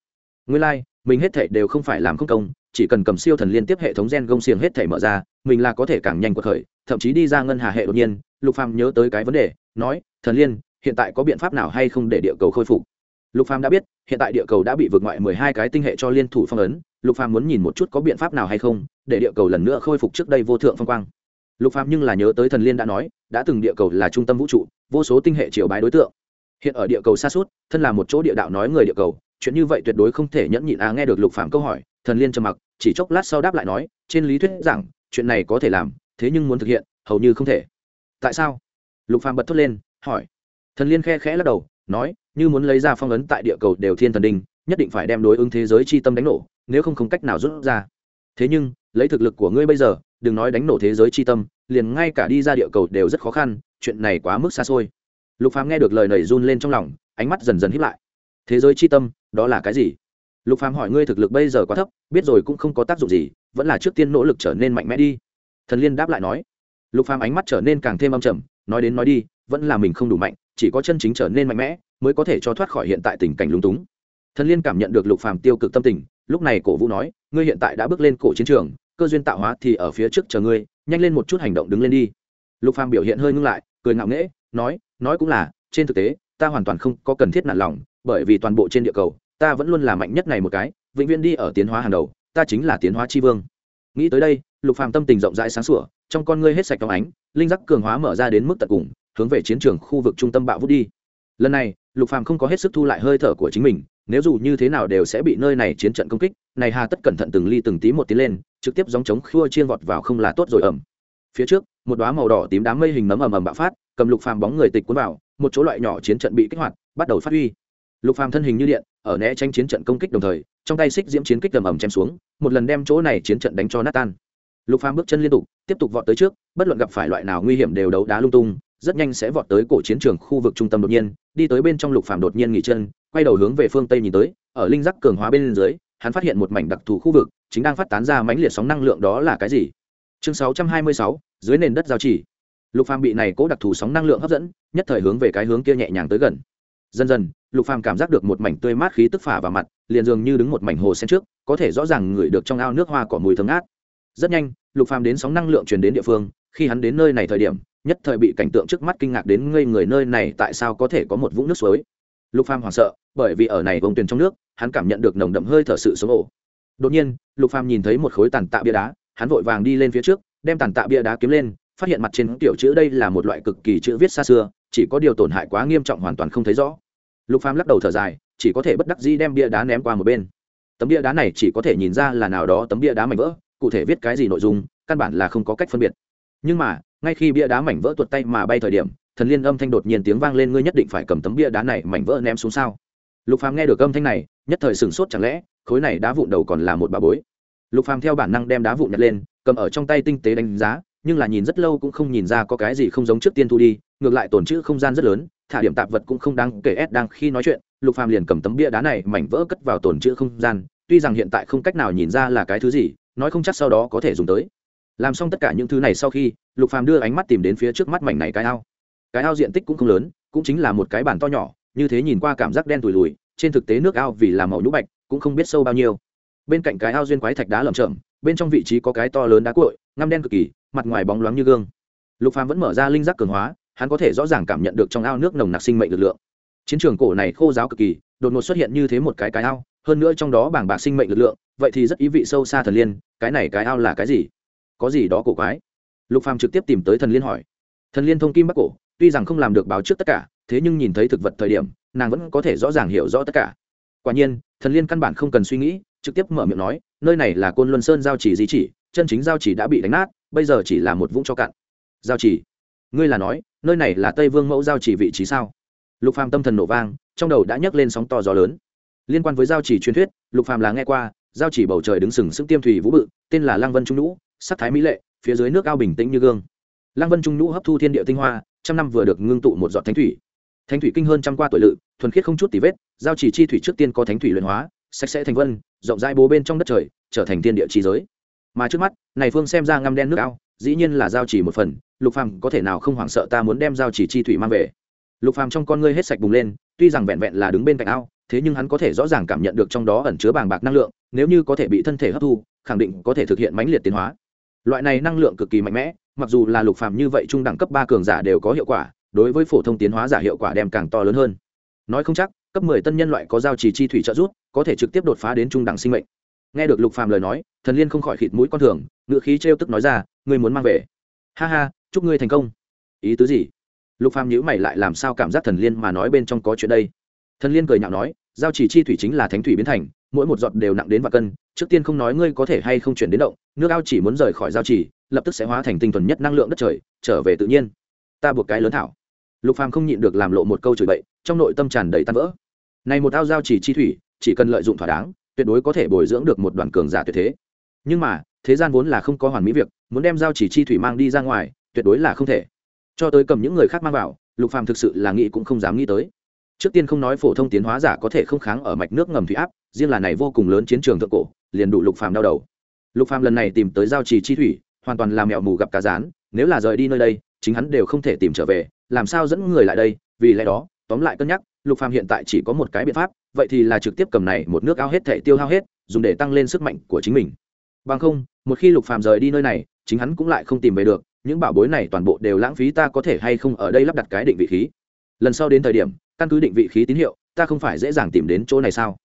[SPEAKER 1] Nguyên lai、like, mình hết thể đều không phải làm không công chỉ cần cầm siêu thần liên tiếp hệ thống gen gông xiềng hết thể mở ra, mình là có thể càng nhanh cuộc khởi, thậm chí đi ra ngân hà hệ đột nhiên. Lục phàm nhớ tới cái vấn đề, nói, thần liên, hiện tại có biện pháp nào hay không để địa cầu khôi phục? Lục phàm đã biết, hiện tại địa cầu đã bị vượt ngoại mười hai cái tinh hệ cho liên thủ phong ấn. Lục phàm muốn nhìn một chút có biện pháp nào hay không để địa cầu lần nữa khôi phục trước đây vô thượng phong quang. Lục phàm nhưng là nhớ tới thần liên đã nói, đã từng địa cầu là trung tâm vũ trụ, vô số tinh hệ triều bái đối tượng. Hiện ở địa cầu xa suốt, thân là một chỗ địa đạo nói người địa cầu, chuyện như vậy tuyệt đối không thể nhẫn nhịn. À nghe được lục phàm câu hỏi thần liên trầm mặc, chỉ chốc lát sau đáp lại nói, trên lý thuyết rằng, chuyện này có thể làm, thế nhưng muốn thực hiện, hầu như không thể. Tại sao? Lục phàm bật thốt lên, hỏi. Thần liên khe khẽ lắc đầu, nói, như muốn lấy ra phong ấn tại địa cầu đều thiên thần đình nhất định phải đem đối ứng thế giới chi tâm đánh nổ, nếu không không cách nào rút ra. Thế nhưng, lấy thực lực của ngươi bây giờ, đừng nói đánh nổ thế giới chi tâm, liền ngay cả đi ra địa cầu đều rất khó khăn, chuyện này quá mức xa xôi. Lục phàm nghe được lời nảy run lên trong lòng, ánh mắt dần dần híp lại. Thế giới chi tâm, đó là cái gì? Lục phàm hỏi ngươi thực lực bây giờ quá thấp, biết rồi cũng không có tác dụng gì, vẫn là trước tiên nỗ lực trở nên mạnh mẽ đi. Thần liên đáp lại nói. Lục phàm ánh mắt trở nên càng thêm âm trầm, nói đến nói đi, vẫn là mình không đủ mạnh, chỉ có chân chính trở nên mạnh mẽ, mới có thể cho thoát khỏi hiện tại tình cảnh lúng túng. Thần liên cảm nhận được lục phàm tiêu cực tâm tình, lúc này cổ vũ nói, ngươi hiện tại đã bước lên cổ chiến trường, cơ duyên tạo hóa thì ở phía trước chờ ngươi, nhanh lên một chút hành động đứng lên đi. Lục phàm biểu hiện hơi ngưng lại, cười ngạo nghễ, nói nói cũng là, trên thực tế, ta hoàn toàn không có cần thiết nản lòng, bởi vì toàn bộ trên địa cầu ta vẫn luôn là mạnh nhất này một cái, vĩnh viễn đi ở tiến hóa hàng đầu, ta chính là tiến hóa tri vương. Nghĩ tới đây, lục phàm tâm tình rộng rãi sáng sủa, trong con ngươi hết sạch trong ánh, linh giác cường hóa mở ra đến mức tận cùng, hướng về chiến trường khu vực trung tâm bạo vút đi. Lần này, lục phàm không có hết sức thu lại hơi thở của chính mình, nếu dù như thế nào đều sẽ bị nơi này chiến trận công kích, này hà tất cẩn thận từng ly từng tí một tiến lên, trực tiếp gióng chống khua chiên vọt vào không là tốt rồi ẩm phía trước, một đóa màu đỏ tím đám mây hình nấm ầm ầm bạo phát, cầm lục phàm bóng người tịch cuốn vào, một chỗ loại nhỏ chiến trận bị kích hoạt, bắt đầu phát huy lục phàm thân hình như điện ở né tránh chiến trận công kích đồng thời trong tay xích diễm chiến kích tầm ầm chém xuống một lần đem chỗ này chiến trận đánh cho nát tan. Lục phàm bước chân liên tục tiếp tục vọt tới trước bất luận gặp phải loại nào nguy hiểm đều đấu đá lung tung rất nhanh sẽ vọt tới cổ chiến trường khu vực trung tâm đột nhiên đi tới bên trong lục phàm đột nhiên nghỉ chân quay đầu hướng về phương tây nhìn tới ở linh giác cường hóa bên dưới hắn phát hiện một mảnh đặc thù khu vực chính đang phát tán ra mãnh liệt sóng năng lượng đó là cái gì? Chương 626, dưới nền đất giao chỉ. Lục phàm bị này cố đặc thù sóng năng lượng hấp dẫn nhất thời hướng về cái hướng kia nhẹ nhàng tới gần. Dần dần lục phàm cảm giác được một mảnh tươi mát khí tức phả vào mặt, liền dường như đứng một mảnh hồ sen trước, có thể rõ ràng ngửi được trong ao nước hoa cỏ mùi thơm ngát. Rất nhanh, lục phàm đến sóng năng lượng truyền đến địa phương, khi hắn đến nơi này thời điểm, nhất thời bị cảnh tượng trước mắt kinh ngạc đến ngây người nơi này tại sao có thể có một vũng nước suối. Lục phàm hoảng sợ, bởi vì ở này vùng tuyền trong nước, hắn cảm nhận được nồng đậm hơi thở sự sống ổ. Đột nhiên, lục phàm nhìn thấy một khối tàn tạ bia đá, hắn vội vàng đi lên phía trước, đem tàn tạ bia đá kiếm lên, phát hiện mặt trên tiểu chữ đây là một loại cực kỳ chữ viết xa xưa, chỉ có điều tổn hại quá nghiêm trọng hoàn toàn không thấy rõ lục phàm lắc đầu thở dài, chỉ có thể bất đắc dĩ đem bia đá ném qua một bên. Tấm bia đá này chỉ có thể nhìn ra là nào đó tấm bia đá mảnh vỡ, cụ thể viết cái gì nội dung, căn bản là không có cách phân biệt. Nhưng mà, ngay khi bia đá mảnh vỡ tuột tay mà bay thời điểm, thần liên âm thanh đột nhiên tiếng vang lên ngươi nhất định phải cầm tấm bia đá này mảnh vỡ ném xuống sao? Lục phàm nghe được âm thanh này, nhất thời sửng sốt chẳng lẽ, khối này đá vụn đầu còn là một bà bối? Lục phàm theo bản năng đem đá vụn nhặt lên, cầm ở trong tay tinh tế đánh giá, nhưng là nhìn rất lâu cũng không nhìn ra có cái gì không giống trước tiên thu đi, ngược lại tổn chữ không gian rất lớn thả điểm tạp vật cũng không đáng kể ép đang khi nói chuyện, lục phàm liền cầm tấm bia đá này mảnh vỡ cất vào tồn chữ không gian, tuy rằng hiện tại không cách nào nhìn ra là cái thứ gì, nói không chắc sau đó có thể dùng tới. Làm xong tất cả những thứ này sau khi, lục phàm đưa ánh mắt tìm đến phía trước mắt mảnh này cái ao. Cái ao diện tích cũng không lớn, cũng chính là một cái bàn to nhỏ, như thế nhìn qua cảm giác đen tủi lùi trên thực tế nước ao vì là màu nhũ bạch, cũng không biết sâu bao nhiêu. Bên cạnh cái ao duyên quái thạch đá lởm chởm, bên trong vị trí có cái to lớn đá cuội, ngăm đen cực kỳ, mặt ngoài bóng loáng như gương. Lục phàm vẫn mở ra linh giác cường hóa hắn có thể rõ ràng cảm nhận được trong ao nước nồng nặc sinh mệnh lực lượng. Chiến trường cổ này khô giáo cực kỳ, đột ngột xuất hiện như thế một cái cái ao, hơn nữa trong đó bảng bạc sinh mệnh lực lượng, vậy thì rất ý vị sâu xa thần liên, cái này cái ao là cái gì? Có gì đó cổ quái? Lục phàm trực tiếp tìm tới thần liên hỏi. Thần liên thông kim bắc cổ, tuy rằng không làm được báo trước tất cả, thế nhưng nhìn thấy thực vật thời điểm, nàng vẫn có thể rõ ràng hiểu rõ tất cả. Quả nhiên, thần liên căn bản không cần suy nghĩ, trực tiếp mở miệng nói, nơi này là côn luân sơn giao chỉ di chỉ, chân chính giao chỉ đã bị đánh nát, bây giờ chỉ là một vũng cho cạn. Giao chỉ? Ngươi là nói nơi này là tây vương mẫu giao chỉ vị trí sao? Lục phàm tâm thần nổ vang, trong đầu đã nhấc lên sóng to gió lớn. Liên quan với giao chỉ truyền thuyết, lục phàm là nghe qua, giao chỉ bầu trời đứng sừng sững tiêm thủy vũ bự, tên là lăng vân trung nhũ sắc thái mỹ lệ, phía dưới nước ao bình tĩnh như gương. Lăng vân trung nhũ hấp thu thiên địa tinh hoa, trăm năm vừa được ngưng tụ một giọt thánh thủy. Thánh thủy kinh hơn trăm qua tuổi lự, thuần khiết không chút tì vết, giao chỉ chi thủy trước tiên có thánh thủy luyện hóa, sạch sẽ thành vân, rộng rãi bố bên trong đất trời, trở thành thiên địa trí giới. Mà trước mắt, này phương xem ra ngăm đen nước ao, dĩ nhiên là giao chỉ một phần lục phàm có thể nào không hoảng sợ ta muốn đem giao chỉ chi thủy mang về? Lục phàm trong con ngươi hết sạch bùng lên, tuy rằng vẹn vẹn là đứng bên cạnh ao, thế nhưng hắn có thể rõ ràng cảm nhận được trong đó ẩn chứa bàng bạc năng lượng, nếu như có thể bị thân thể hấp thu, khẳng định có thể thực hiện mãnh liệt tiến hóa. Loại này năng lượng cực kỳ mạnh mẽ, mặc dù là lục phàm như vậy trung đẳng cấp ba cường giả đều có hiệu quả, đối với phổ thông tiến hóa giả hiệu quả đem càng to lớn hơn. Nói không chắc, cấp mười tân nhân loại có giao chỉ chi thủy trợ giúp, có thể trực tiếp đột phá đến trung đẳng sinh mệnh. Nghe được lục phàm lời nói, thần liên không khỏi khịt mũi con thường ngựa khí trêu tức nói ra, ngươi muốn mang về? Ha ha chúc ngươi thành công. Ý tứ gì? Lục phàm nhữ mày lại làm sao cảm giác thần liên mà nói bên trong có chuyện đây? Thần liên cười nhạo nói, giao chỉ chi thủy chính là thánh thủy biến thành, mỗi một giọt đều nặng đến vạn cân, trước tiên không nói ngươi có thể hay không chuyển đến động, nước ao chỉ muốn rời khỏi giao chỉ, lập tức sẽ hóa thành tinh thuần nhất năng lượng đất trời, trở về tự nhiên. Ta buộc cái lớn thảo. Lục phàm không nhịn được làm lộ một câu chửi bậy, trong nội tâm tràn đầy tan vỡ. Này một ao giao chỉ chi thủy, chỉ cần lợi dụng thỏa đáng, tuyệt đối có thể bồi dưỡng được một đoàn cường giả tuyệt thế. Nhưng mà, thế gian vốn là không có hoàn mỹ việc, muốn đem giao chỉ chi thủy mang đi ra ngoài tuyệt đối là không thể. Cho tới cầm những người khác mang vào, lục phàm thực sự là nghĩ cũng không dám nghĩ tới. Trước tiên không nói phổ thông tiến hóa giả có thể không kháng ở mạch nước ngầm thủy áp, riêng là này vô cùng lớn chiến trường thượng cổ, liền đủ lục phàm đau đầu. Lục phàm lần này tìm tới giao trì chi thủy, hoàn toàn là mẹo mù gặp cá rán, nếu là rời đi nơi đây, chính hắn đều không thể tìm trở về, làm sao dẫn người lại đây, vì lẽ đó, tóm lại cân nhắc, lục phàm hiện tại chỉ có một cái biện pháp, vậy thì là trực tiếp cầm này một nước ao hết thể tiêu hao hết, dùng để tăng lên sức mạnh của chính mình. Bằng không, một khi lục phàm rời đi nơi này, chính hắn cũng lại không tìm về được những bảo bối này toàn bộ đều lãng phí, ta có thể hay không ở đây lắp đặt cái định vị khí? Lần sau đến thời điểm, căn cứ định vị khí tín hiệu, ta không phải dễ dàng tìm đến chỗ này sao?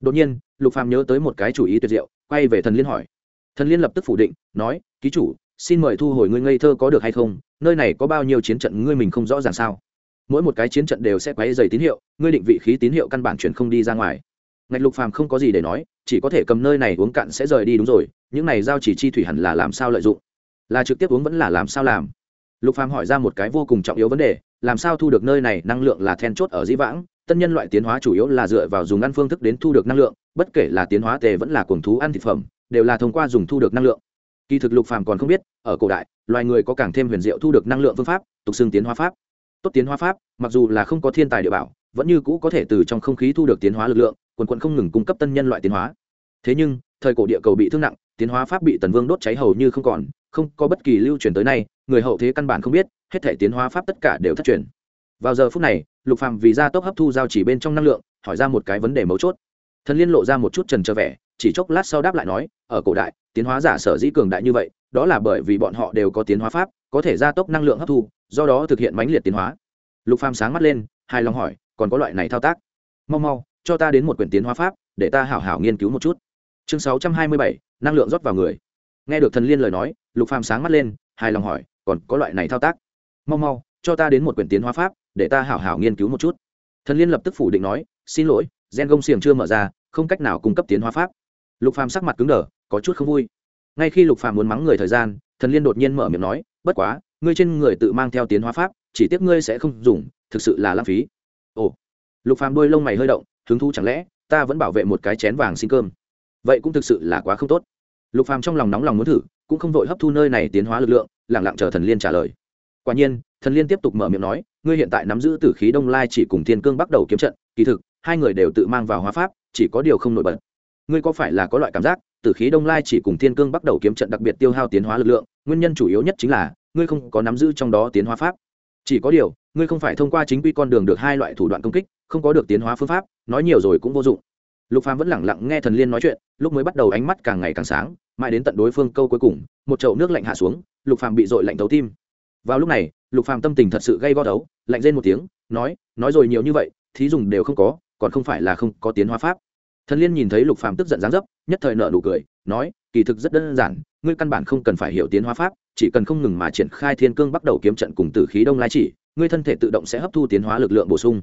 [SPEAKER 1] Đột nhiên, lục phàm nhớ tới một cái chủ ý tuyệt diệu, quay về thần liên hỏi. Thần liên lập tức phủ định, nói, ký chủ, xin mời thu hồi ngươi ngây thơ có được hay không? Nơi này có bao nhiêu chiến trận ngươi mình không rõ ràng sao? Mỗi một cái chiến trận đều sẽ quấy dày tín hiệu, ngươi định vị khí tín hiệu căn bản chuyển không đi ra ngoài. Ngạch lục phàm không có gì để nói, chỉ có thể cầm nơi này uống cạn sẽ rời đi đúng rồi, những này giao chỉ chi thủy hẳn là làm sao lợi dụng? Là trực tiếp uống vẫn là làm sao làm? Lục phàm hỏi ra một cái vô cùng trọng yếu vấn đề, làm sao thu được nơi này năng lượng là then chốt ở dĩ vãng, tân nhân loại tiến hóa chủ yếu là dựa vào dùng ăn phương thức đến thu được năng lượng, bất kể là tiến hóa tề vẫn là cuồng thú ăn thực phẩm, đều là thông qua dùng thu được năng lượng. Kỳ thực lục phàm còn không biết, ở cổ đại, loài người có càng thêm huyền diệu thu được năng lượng phương pháp, tục xưng tiến hóa pháp. Tốt tiến hóa pháp, mặc dù là không có thiên tài địa bảo, vẫn như cũ có thể từ trong không khí thu được tiến hóa lực lượng, quần quận không ngừng cung cấp tân nhân loại tiến hóa. Thế nhưng, thời cổ địa cầu bị thương nặng, tiến hóa pháp bị tần vương đốt cháy hầu như không còn không có bất kỳ lưu truyền tới nay người hậu thế căn bản không biết hết thể tiến hóa pháp tất cả đều thất truyền. Vào giờ phút này lục phàm vì gia tốc hấp thu giao chỉ bên trong năng lượng hỏi ra một cái vấn đề mấu chốt. Thần liên lộ ra một chút trần trơ vẻ chỉ chốc lát sau đáp lại nói ở cổ đại tiến hóa giả sở dĩ cường đại như vậy đó là bởi vì bọn họ đều có tiến hóa pháp có thể gia tốc năng lượng hấp thu do đó thực hiện mãnh liệt tiến hóa. Lục phàm sáng mắt lên hai lòng hỏi còn có loại này thao tác? Mau mau cho ta đến một quyển tiến hóa pháp để ta hảo hảo nghiên cứu một chút. Chương 627, năng lượng rót vào người nghe được thần liên lời nói, lục phàm sáng mắt lên, hài lòng hỏi, còn có loại này thao tác? Mau mau, cho ta đến một quyển tiến hóa pháp, để ta hảo hảo nghiên cứu một chút. Thần liên lập tức phủ định nói, xin lỗi, gen gông xiềng chưa mở ra, không cách nào cung cấp tiến hóa pháp. Lục phàm sắc mặt cứng đờ, có chút không vui. Ngay khi lục phàm muốn mắng người thời gian, thần liên đột nhiên mở miệng nói, bất quá, ngươi trên người tự mang theo tiến hóa pháp, chỉ tiếc ngươi sẽ không dùng, thực sự là lãng phí. Ồ. Lục phàm đôi lông mày hơi động, hứng thú chẳng lẽ, ta vẫn bảo vệ một cái chén vàng xin cơm? Vậy cũng thực sự là quá không tốt lục phàm trong lòng nóng lòng muốn thử, cũng không vội hấp thu nơi này tiến hóa lực lượng lẳng lặng chờ thần liên trả lời. Quả nhiên, thần liên tiếp tục mở miệng nói, ngươi hiện tại nắm giữ tử khí đông lai chỉ cùng thiên cương bắt đầu kiếm trận, kỳ thực, hai người đều tự mang vào hóa pháp, chỉ có điều không nổi bật. Ngươi có phải là có loại cảm giác, tử khí đông lai chỉ cùng thiên cương bắt đầu kiếm trận đặc biệt tiêu hao tiến hóa lực lượng, nguyên nhân chủ yếu nhất chính là, ngươi không có nắm giữ trong đó tiến hóa pháp. Chỉ có điều, ngươi không phải thông qua chính quy con đường được hai loại thủ đoạn công kích, không có được tiến hóa phương pháp, nói nhiều rồi cũng vô dụng lục phàm vẫn lẳng lặng nghe thần liên nói chuyện, lúc mới bắt đầu ánh mắt càng ngày càng sáng, mãi đến tận đối phương câu cuối cùng, một chậu nước lạnh hạ xuống, lục phàm bị dội lạnh thấu tim. Vào lúc này, lục phàm tâm tình thật sự gây go đấu lạnh rên một tiếng, nói nói rồi nhiều như vậy, thí dùng đều không có, còn không phải là không có tiến hóa pháp. Thần liên nhìn thấy lục phàm tức giận giáng dấp, nhất thời nợ nụ cười, nói, kỳ thực rất đơn giản, ngươi căn bản không cần phải hiểu tiến hóa pháp, chỉ cần không ngừng mà triển khai thiên cương bắt đầu kiếm trận cùng tử khí đông lai chỉ, ngươi thân thể tự động sẽ hấp thu tiến hóa lực lượng bổ sung.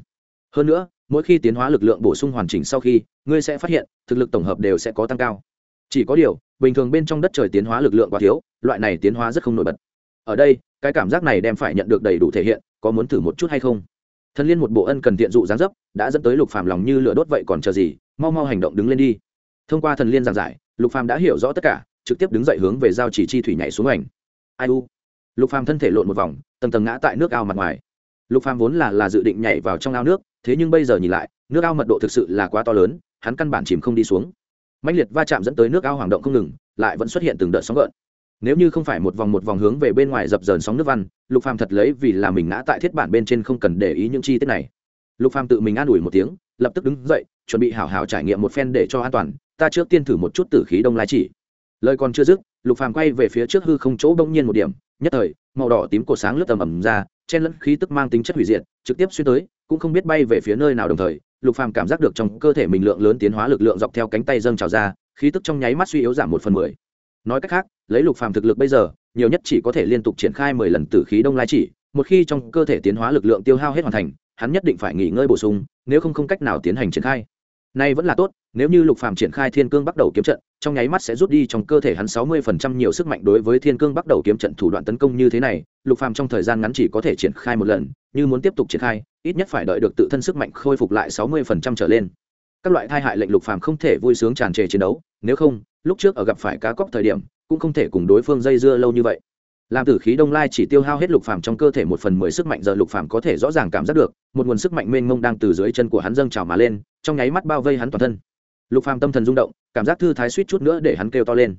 [SPEAKER 1] Hơn nữa mỗi khi tiến hóa lực lượng bổ sung hoàn chỉnh sau khi, ngươi sẽ phát hiện, thực lực tổng hợp đều sẽ có tăng cao. Chỉ có điều, bình thường bên trong đất trời tiến hóa lực lượng quá thiếu, loại này tiến hóa rất không nổi bật. Ở đây, cái cảm giác này đem phải nhận được đầy đủ thể hiện, có muốn thử một chút hay không? Thần liên một bộ ân cần tiện dụ gián dấp, đã dẫn tới lục phàm lòng như lửa đốt vậy còn chờ gì, mau mau hành động đứng lên đi. Thông qua thần liên giảng giải, lục phàm đã hiểu rõ tất cả, trực tiếp đứng dậy hướng về giao chỉ chi thủy nhảy xuống ảnh ai u? Lục phàm thân thể lộn một vòng, tầng tầng ngã tại nước ao mặt ngoài. Lục phàm vốn là là dự định nhảy vào trong ao nước thế nhưng bây giờ nhìn lại, nước ao mật độ thực sự là quá to lớn, hắn căn bản chìm không đi xuống. Mạnh liệt va chạm dẫn tới nước ao hoàng động không ngừng, lại vẫn xuất hiện từng đợt sóng gợn. Nếu như không phải một vòng một vòng hướng về bên ngoài dập dờn sóng nước văn, lục phàm thật lấy vì là mình ngã tại thiết bản bên trên không cần để ý những chi tiết này. Lục phàm tự mình an ủi một tiếng, lập tức đứng dậy, chuẩn bị hảo hảo trải nghiệm một phen để cho an toàn, ta trước tiên thử một chút tử khí đông lai chỉ. Lời còn chưa dứt, lục phàm quay về phía trước hư không chỗ đông nhiên một điểm, nhất thời, màu đỏ tím cổ sáng lướt tầm ẩm ra, chen lẫn khí tức mang tính chất hủy diệt, trực tiếp xuyên tới cũng không biết bay về phía nơi nào đồng thời, lục phàm cảm giác được trong cơ thể mình lượng lớn tiến hóa lực lượng dọc theo cánh tay dâng trào ra, khí tức trong nháy mắt suy yếu giảm một phần mười. Nói cách khác, lấy lục phàm thực lực bây giờ, nhiều nhất chỉ có thể liên tục triển khai mười lần tử khí đông lai chỉ, một khi trong cơ thể tiến hóa lực lượng tiêu hao hết hoàn thành, hắn nhất định phải nghỉ ngơi bổ sung, nếu không không cách nào tiến hành triển khai. Nay vẫn là tốt, nếu như lục phàm triển khai thiên cương bắt đầu kiếm trận trong nháy mắt sẽ rút đi trong cơ thể hắn sáu mươi phần trăm nhiều sức mạnh đối với thiên cương bắt đầu kiếm trận thủ đoạn tấn công như thế này, lục phàm trong thời gian ngắn chỉ có thể triển khai một lần, như muốn tiếp tục triển khai, ít nhất phải đợi được tự thân sức mạnh khôi phục lại sáu mươi phần trăm trở lên. Các loại thai hại lệnh lục phàm không thể vui sướng tràn trề chiến đấu, nếu không, lúc trước ở gặp phải cá cóc thời điểm, cũng không thể cùng đối phương dây dưa lâu như vậy. Làm tử khí đông lai chỉ tiêu hao hết lục phàm trong cơ thể một phần mười sức mạnh giờ lục phàm có thể rõ ràng cảm giác được, một nguồn sức mạnh mênh mông đang từ dưới chân của hắn dâng trào mà lên, trong nháy mắt bao vây hắn toàn thân lục phàm tâm thần rung động, cảm giác thư thái suýt chút nữa để hắn kêu to lên.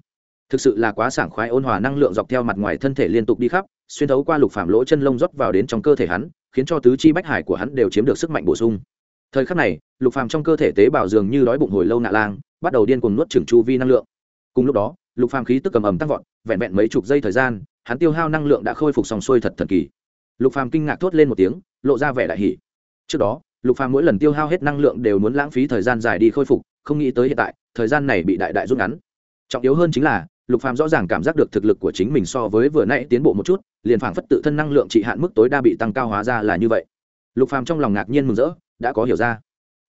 [SPEAKER 1] Thực sự là quá sảng khoái ôn hòa năng lượng dọc theo mặt ngoài thân thể liên tục đi khắp, xuyên thấu qua lục phàm lỗ chân lông rót vào đến trong cơ thể hắn, khiến cho tứ chi bách hải của hắn đều chiếm được sức mạnh bổ sung. Thời khắc này, lục phàm trong cơ thể tế bào dường như đói bụng hồi lâu nạ lang, bắt đầu điên cuồng nuốt chửng chu vi năng lượng. Cùng lúc đó, lục phàm khí tức cầm ẩm tăng vọt, vẹn vẹn mấy chục giây thời gian, hắn tiêu hao năng lượng đã khôi phục xong xuôi thật thần kỳ. Lục phàm kinh ngạc thốt lên một tiếng, lộ ra vẻ đại hỉ. Trước đó, lục phàm mỗi lần tiêu hao hết năng lượng đều muốn lãng phí thời gian dài đi khôi phục không nghĩ tới hiện tại, thời gian này bị đại đại rút ngắn. Trọng yếu hơn chính là, lục phàm rõ ràng cảm giác được thực lực của chính mình so với vừa nãy tiến bộ một chút, liền phảng phất tự thân năng lượng trị hạn mức tối đa bị tăng cao hóa ra là như vậy. Lục phàm trong lòng ngạc nhiên mừng rỡ, đã có hiểu ra.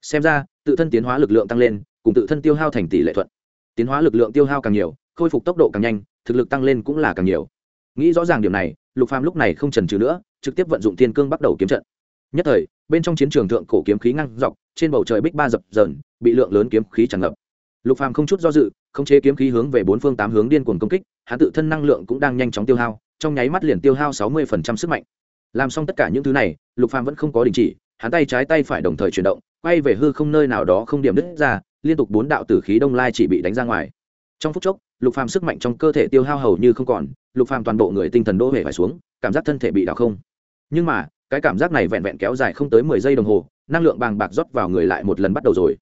[SPEAKER 1] Xem ra, tự thân tiến hóa lực lượng tăng lên, cùng tự thân tiêu hao thành tỷ lệ thuận. Tiến hóa lực lượng tiêu hao càng nhiều, khôi phục tốc độ càng nhanh, thực lực tăng lên cũng là càng nhiều. Nghĩ rõ ràng điểm này, lục phàm lúc này không chần chừ nữa, trực tiếp vận dụng thiên cương bắt đầu kiếm trận. Nhất thời, bên trong chiến trường thượng cổ kiếm khí ngăn dọc, trên bầu trời bích ba dập dờn bị lượng lớn kiếm khí tràn ngập. Lục phàm không chút do dự, khống chế kiếm khí hướng về bốn phương tám hướng điên cuồng công kích, hắn tự thân năng lượng cũng đang nhanh chóng tiêu hao, trong nháy mắt liền tiêu hao sáu mươi sức mạnh. Làm xong tất cả những thứ này, lục phàm vẫn không có đình chỉ, hắn tay trái tay phải đồng thời chuyển động, quay về hư không nơi nào đó không điểm đứt ra, liên tục bốn đạo tử khí đông lai chỉ bị đánh ra ngoài. Trong phút chốc, lục phàm sức mạnh trong cơ thể tiêu hao hầu như không còn, lục phàm toàn bộ người tinh thần đổ hề phải xuống, cảm giác thân thể bị đảo không. Nhưng mà, cái cảm giác này vẹn vẹn kéo dài không tới mười giây đồng hồ, năng lượng bàng bạc rót vào người lại một lần bắt đầu rồi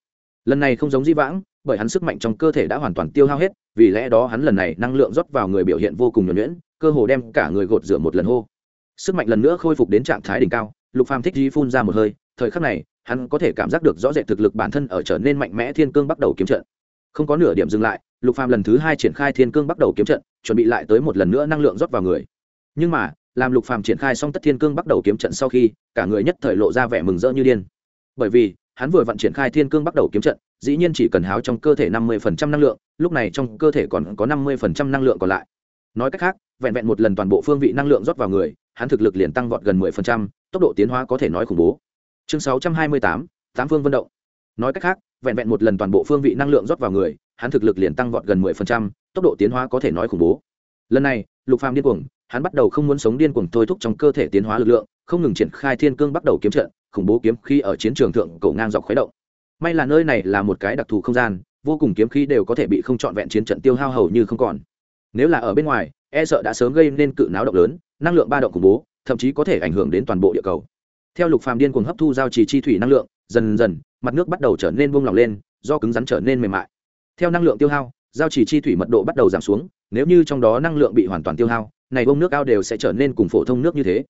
[SPEAKER 1] lần này không giống di vãng, bởi hắn sức mạnh trong cơ thể đã hoàn toàn tiêu hao hết, vì lẽ đó hắn lần này năng lượng rót vào người biểu hiện vô cùng nhuẩn nhuyễn, cơ hồ đem cả người gột rửa một lần hô. Sức mạnh lần nữa khôi phục đến trạng thái đỉnh cao, lục phàm thích di phun ra một hơi, thời khắc này, hắn có thể cảm giác được rõ rệt thực lực bản thân ở trở nên mạnh mẽ thiên cương bắt đầu kiếm trận. Không có nửa điểm dừng lại, lục phàm lần thứ hai triển khai thiên cương bắt đầu kiếm trận, chuẩn bị lại tới một lần nữa năng lượng rót vào người. Nhưng mà, làm lục phàm triển khai xong tất thiên cương bắt đầu kiếm trận sau khi, cả người nhất thời lộ ra vẻ mừng rỡ như điên. Bởi vì hắn vừa vận triển khai thiên cương bắt đầu kiếm trận dĩ nhiên chỉ cần háo trong cơ thể năm mươi năng lượng lúc này trong cơ thể còn có năm mươi năng lượng còn lại. Nói cách khác vẹn vẹn một lần toàn bộ phương vị năng lượng rót vào người hắn thực lực liền tăng vọt gần 10%, tốc độ tiến hóa có thể nói khủng bố. Chương 628, tám phương vận động. Nói cách khác vẹn vẹn một lần toàn bộ phương vị năng lượng rót vào người hắn thực lực liền tăng vọt gần 10%, tốc độ tiến hóa có thể nói khủng bố. Lần này lục phàm điên cuồng hắn bắt đầu không muốn sống điên cuồng thôi thúc trong cơ thể tiến hóa lực lượng không ngừng triển khai thiên cương bắt đầu kiếm trận khủng bố kiếm khi ở chiến trường thượng cổ ngang dọc khuấy động. May là nơi này là một cái đặc thù không gian, vô cùng kiếm khí đều có thể bị không trọn vẹn chiến trận tiêu hao hầu như không còn. Nếu là ở bên ngoài e sợ đã sớm gây nên cự náo động lớn, năng lượng ba động khủng bố, thậm chí có thể ảnh hưởng đến toàn bộ địa cầu. Theo lục phàm điên cuồng hấp thu giao trì chi thủy năng lượng, dần dần, mặt nước bắt đầu trở nên buông lỏng lên, do cứng rắn trở nên mềm mại. Theo năng lượng tiêu hao, giao trì chi thủy mật độ bắt đầu giảm xuống, nếu như trong đó năng lượng bị hoàn toàn tiêu hao, này bông nước ao đều sẽ trở nên cùng phổ thông nước như thế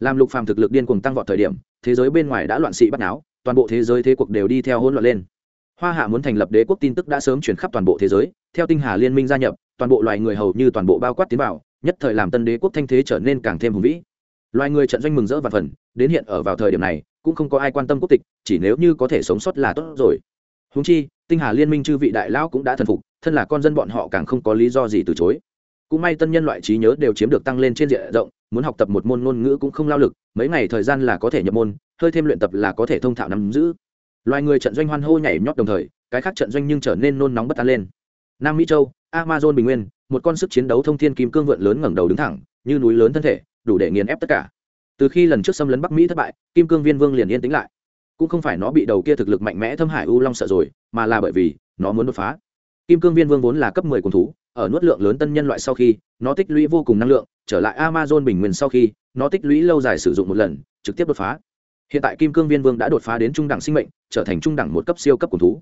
[SPEAKER 1] làm lục phàm thực lực điên cuồng tăng vọt thời điểm, thế giới bên ngoài đã loạn sĩ bắt náo, toàn bộ thế giới thế cuộc đều đi theo hỗn loạn lên. Hoa hạ muốn thành lập đế quốc tin tức đã sớm chuyển khắp toàn bộ thế giới, theo tinh hà liên minh gia nhập, toàn bộ loài người hầu như toàn bộ bao quát tiến vào, nhất thời làm tân đế quốc thanh thế trở nên càng thêm hùng vĩ. Loài người trận doanh mừng rỡ và phần đến hiện ở vào thời điểm này, cũng không có ai quan tâm quốc tịch, chỉ nếu như có thể sống sót là tốt rồi. Húng chi, tinh hà liên minh chư vị đại lão cũng đã thần phục, thân là con dân bọn họ càng không có lý do gì từ chối. Cũng may tân nhân loại trí nhớ đều chiếm được tăng lên trên diện rộng muốn học tập một môn ngôn ngữ cũng không lao lực, mấy ngày thời gian là có thể nhập môn, hơi thêm luyện tập là có thể thông thạo nắm giữ. Loài người trận doanh hoan hô nhảy nhót đồng thời, cái khác trận doanh nhưng trở nên nôn nóng bất an lên. Nam mỹ châu, amazon bình nguyên, một con sức chiến đấu thông thiên kim cương vượn lớn ngẩng đầu đứng thẳng, như núi lớn thân thể, đủ để nghiền ép tất cả. Từ khi lần trước xâm lấn bắc mỹ thất bại, kim cương viên vương liền yên tĩnh lại. Cũng không phải nó bị đầu kia thực lực mạnh mẽ thâm hải u long sợ rồi, mà là bởi vì nó muốn đột phá. Kim cương viên vương vốn là cấp mười cùng thú ở nuốt lượng lớn tân nhân loại sau khi, nó tích lũy vô cùng năng lượng, trở lại amazon bình nguyên sau khi, nó tích lũy lâu dài sử dụng một lần, trực tiếp đột phá. Hiện tại kim cương viên vương đã đột phá đến trung đẳng sinh mệnh, trở thành trung đẳng một cấp siêu cấp cùng thú.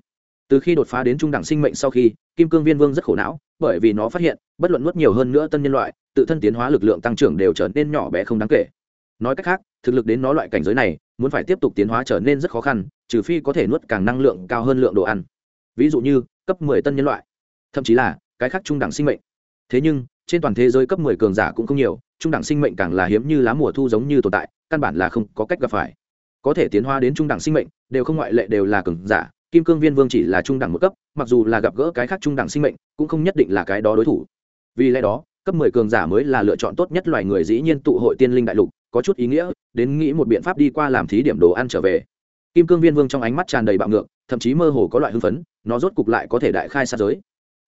[SPEAKER 1] Từ khi đột phá đến trung đẳng sinh mệnh sau khi, kim cương viên vương rất khổ não, bởi vì nó phát hiện, bất luận nuốt nhiều hơn nữa tân nhân loại, tự thân tiến hóa lực lượng tăng trưởng đều trở nên nhỏ bé không đáng kể. Nói cách khác, thực lực đến nó loại cảnh giới này, muốn phải tiếp tục tiến hóa trở nên rất khó khăn, trừ phi có thể nuốt càng năng lượng cao hơn lượng đồ ăn. Ví dụ như, cấp 10 tân nhân loại. Thậm chí là cái khác trung đẳng sinh mệnh. Thế nhưng, trên toàn thế giới cấp 10 cường giả cũng không nhiều, trung đẳng sinh mệnh càng là hiếm như lá mùa thu giống như tồn tại, căn bản là không có cách gặp phải. Có thể tiến hóa đến trung đẳng sinh mệnh, đều không ngoại lệ đều là cường giả, kim cương viên vương chỉ là trung đẳng một cấp, mặc dù là gặp gỡ cái khác trung đẳng sinh mệnh, cũng không nhất định là cái đó đối thủ. Vì lẽ đó, cấp 10 cường giả mới là lựa chọn tốt nhất loài người dĩ nhiên tụ hội tiên linh đại lục, có chút ý nghĩa, đến nghĩ một biện pháp đi qua làm thí điểm đồ ăn trở về. Kim cương viên vương trong ánh mắt tràn đầy bạo ngược, thậm chí mơ hồ có loại hưng phấn, nó rốt cục lại có thể đại khai sát giới.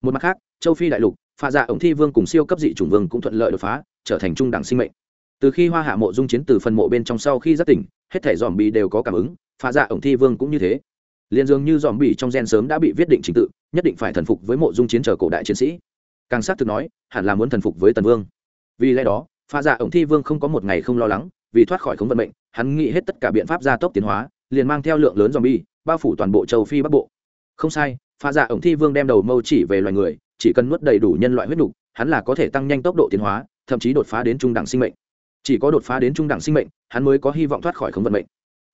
[SPEAKER 1] Một mặt khác châu phi đại lục, pha dạ ổng thi vương cùng siêu cấp dị chủng vương cũng thuận lợi đột phá, trở thành trung đẳng sinh mệnh. Từ khi hoa hạ mộ dung chiến từ phần mộ bên trong sau khi giác tỉnh, hết thể dòm bị đều có cảm ứng, pha dạ ổng thi vương cũng như thế. Liền dường như dòm bị trong gen sớm đã bị viết định trình tự, nhất định phải thần phục với mộ dung chiến chờ cổ đại chiến sĩ. Càng xác thực nói, hẳn là muốn thần phục với tần vương. Vì lẽ đó, pha dạ ổng thi vương không có một ngày không lo lắng, vì thoát khỏi khống vận mệnh, hắn nghĩ hết tất cả biện pháp gia tốc tiến hóa, liền mang theo lượng lớn dòm bi bao phủ toàn bộ châu phi bắc bộ. Không sai, pha dạ ổng thi vương đem đầu mâu chỉ về loài người chỉ cần nuốt đầy đủ nhân loại huyết đủ, hắn là có thể tăng nhanh tốc độ tiến hóa thậm chí đột phá đến trung đẳng sinh mệnh. Chỉ có đột phá đến trung đẳng sinh mệnh hắn mới có hy vọng thoát khỏi không vận mệnh.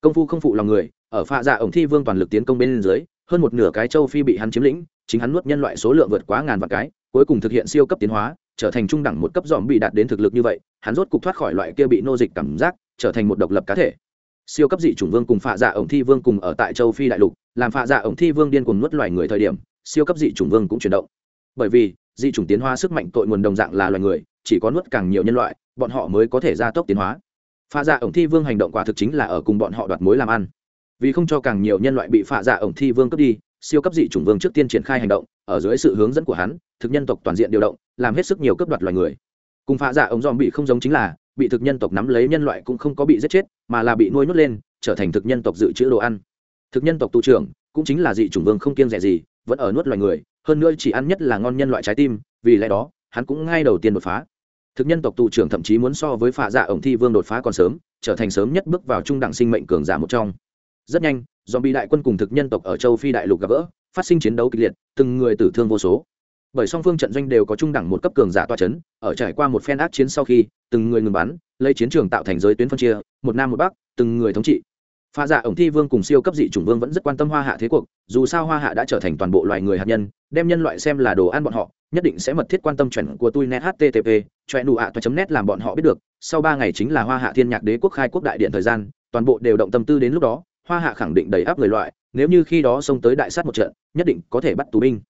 [SPEAKER 1] Công phu không phụ lòng người ở pha dạ ổng thi vương toàn lực tiến công bên dưới hơn một nửa cái châu phi bị hắn chiếm lĩnh chính hắn nuốt nhân loại số lượng vượt quá ngàn vạn cái cuối cùng thực hiện siêu cấp tiến hóa trở thành trung đẳng một cấp dòm bị đạt đến thực lực như vậy hắn rốt cục thoát khỏi loại kia bị nô dịch cảm giác trở thành một độc lập cá thể. Siêu cấp dị chủng vương cùng phạ dạ ổng thi vương cùng ở tại châu phi đại lục làm phạ dạ ổng thi vương điên cùng nuốt loài người thời điểm siêu cấp dị chủng vương cũng chuyển động bởi vì, dị chủng tiến hóa sức mạnh tội nguồn đồng dạng là loài người, chỉ có nuốt càng nhiều nhân loại, bọn họ mới có thể gia tốc tiến hóa. Pha dạ ổng thi vương hành động quả thực chính là ở cùng bọn họ đoạt mối làm ăn. Vì không cho càng nhiều nhân loại bị pha dạ ổng thi vương cướp đi, siêu cấp dị chủng vương trước tiên triển khai hành động, ở dưới sự hướng dẫn của hắn, thực nhân tộc toàn diện điều động, làm hết sức nhiều cướp đoạt loài người. Cùng pha dạ ổng dòm bị không giống chính là, bị thực nhân tộc nắm lấy nhân loại cũng không có bị giết chết, mà là bị nuôi nhốt lên, trở thành thực nhân tộc dự trữ đồ ăn. Thực nhân tộc tu trưởng, cũng chính là dị chủng vương không kiêng rẻ gì, vẫn ở nuốt loài người hơn nữa chỉ ăn nhất là ngon nhân loại trái tim, vì lẽ đó, hắn cũng ngay đầu tiên đột phá. Thực nhân tộc tù trưởng thậm chí muốn so với phạ dạ ổng thi vương đột phá còn sớm, trở thành sớm nhất bước vào trung đẳng sinh mệnh cường giả một trong. Rất nhanh do bị đại quân cùng thực nhân tộc ở châu phi đại lục gặp gỡ, phát sinh chiến đấu kịch liệt, từng người tử thương vô số. Bởi song phương trận doanh đều có trung đẳng một cấp cường giả toa c h ấ n ở trải qua một phen ác chiến sau khi, từng người ngừng bắn, lấy chiến trường tạo thành giới tuyến phân chia, một nam một bắc, từng người thống trị pha dạ ổng thi vương cùng siêu cấp dị chủng vương vẫn rất quan tâm hoa hạ thế cuộc, dù sao hoa hạ đã trở thành toàn bộ loài người hạt nhân, đem nhân loại xem là đồ ăn bọn họ, nhất định sẽ mật thiết quan tâm chuẩn của tôi net http choe nụ ạ toa chấm net làm bọn họ biết được, sau ba ngày chính là hoa hạ thiên nhạc đế quốc khai quốc đại điện thời gian, toàn bộ đều động tâm tư đến lúc đó, hoa hạ khẳng định đầy áp người loại, nếu như khi đó xông tới đại sát một trận, nhất định có thể bắt tù binh.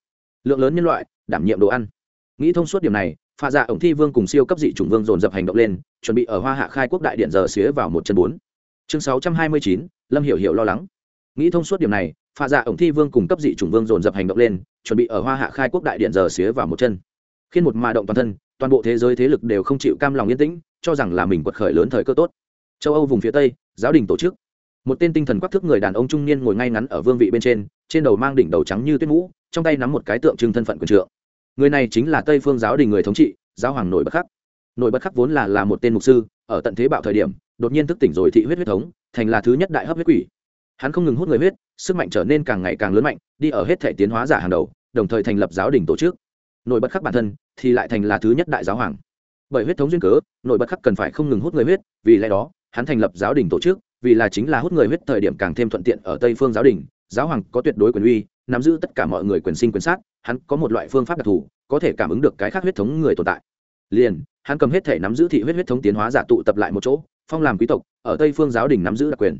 [SPEAKER 1] Lượng lớn nhân loại, đảm nhiệm đồ ăn. Nghĩ thông suốt điểm này pha dạ ổng thi vương cùng siêu cấp dị chủng vương dồn dập hành động lên, chuẩn bị ở hoa hạ khai quốc đại điện giờ xía vào một chân bốn chương sáu trăm hai mươi chín, lâm hiểu hiểu lo lắng. Nghĩ thông suốt điểm này pha dạ ổng thi vương cùng cấp dị chủng vương dồn dập hành động lên, chuẩn bị ở hoa hạ khai quốc đại điện giờ xía vào một chân. Khiến một mà động toàn thân, toàn bộ thế giới thế lực đều không chịu cam lòng yên tĩnh, cho rằng là mình quật khởi lớn thời cơ tốt. Châu âu vùng phía tây, giáo đình tổ chức. Một tên tinh thần quắc thước người đàn ông trung niên ngồi ngay ngắn ở vương vị bên trên trên đầu mang đỉnh đầu trắng như tuyết mũ, trong tay nắm một cái tượng trưng thân phận quyền trượng. Người này chính là tây phương giáo đình người thống trị, giáo hoàng nổi bất khắc. Nổi bất khắc vốn là là một tên mục sư, ở tận thế bạo thời điểm đột nhiên thức tỉnh rồi thị huyết huyết thống, thành là thứ nhất đại hấp huyết quỷ. Hắn không ngừng hút người huyết, sức mạnh trở nên càng ngày càng lớn mạnh, đi ở hết thể tiến hóa giả hàng đầu, đồng thời thành lập giáo đình tổ chức. Nổi bất khắc bản thân thì lại thành là thứ nhất đại giáo hoàng. Bởi huyết thống duyên cớ nổi bất khắc cần phải không ngừng hút người huyết, vì lẽ đó, hắn thành lập giáo đình tổ chức, vì là chính là hút người huyết thời điểm càng thêm thuận tiện ở tây phương giáo đình, giáo hoàng có tuyệt đối quyền uy, nắm giữ tất cả mọi người quyền sinh quyền sát, hắn có một loại phương pháp đặc thù, có thể cảm ứng được cái khác huyết thống người tồn tại. Liền, hắn cầm hết thể nắm giữ thị huyết huyết thống tiến hóa giả tụ tập lại một chỗ phong làm quý tộc, ở tây phương giáo đình nắm giữ đặc quyền.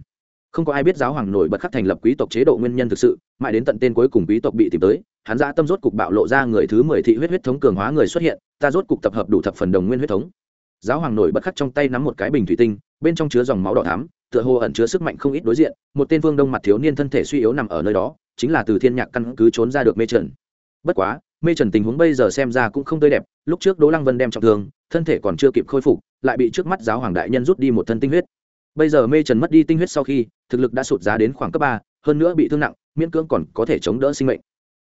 [SPEAKER 1] Không có ai biết giáo hoàng nổi bật khắc thành lập quý tộc chế độ nguyên nhân thực sự, mãi đến tận tên cuối cùng quý tộc bị tìm tới, hắn ra tâm rốt cục bạo lộ ra người thứ mười thị huyết huyết thống cường hóa người xuất hiện, ta rốt cục tập hợp đủ thập phần đồng nguyên huyết thống. Giáo hoàng nổi bật khắc trong tay nắm một cái bình thủy tinh, bên trong chứa dòng máu đỏ thắm, tựa hồ ẩn chứa sức mạnh không ít đối diện, một tên vương đông mặt thiếu niên thân thể suy yếu nằm ở nơi đó, chính là từ thiên nhạc căn cứ trốn ra được mê trần. Bất quá mê trần tình huống bây giờ xem ra cũng không tươi đẹp, lúc trước đỗ lăng vân đem trọng thương, thân thể còn chưa kịp khôi phục, lại bị trước mắt giáo hoàng đại nhân rút đi một thân tinh huyết. Bây giờ mê trần mất đi tinh huyết sau khi, thực lực đã sụt giá đến khoảng cấp ba, hơn nữa bị thương nặng, miễn cưỡng còn có thể chống đỡ sinh mệnh.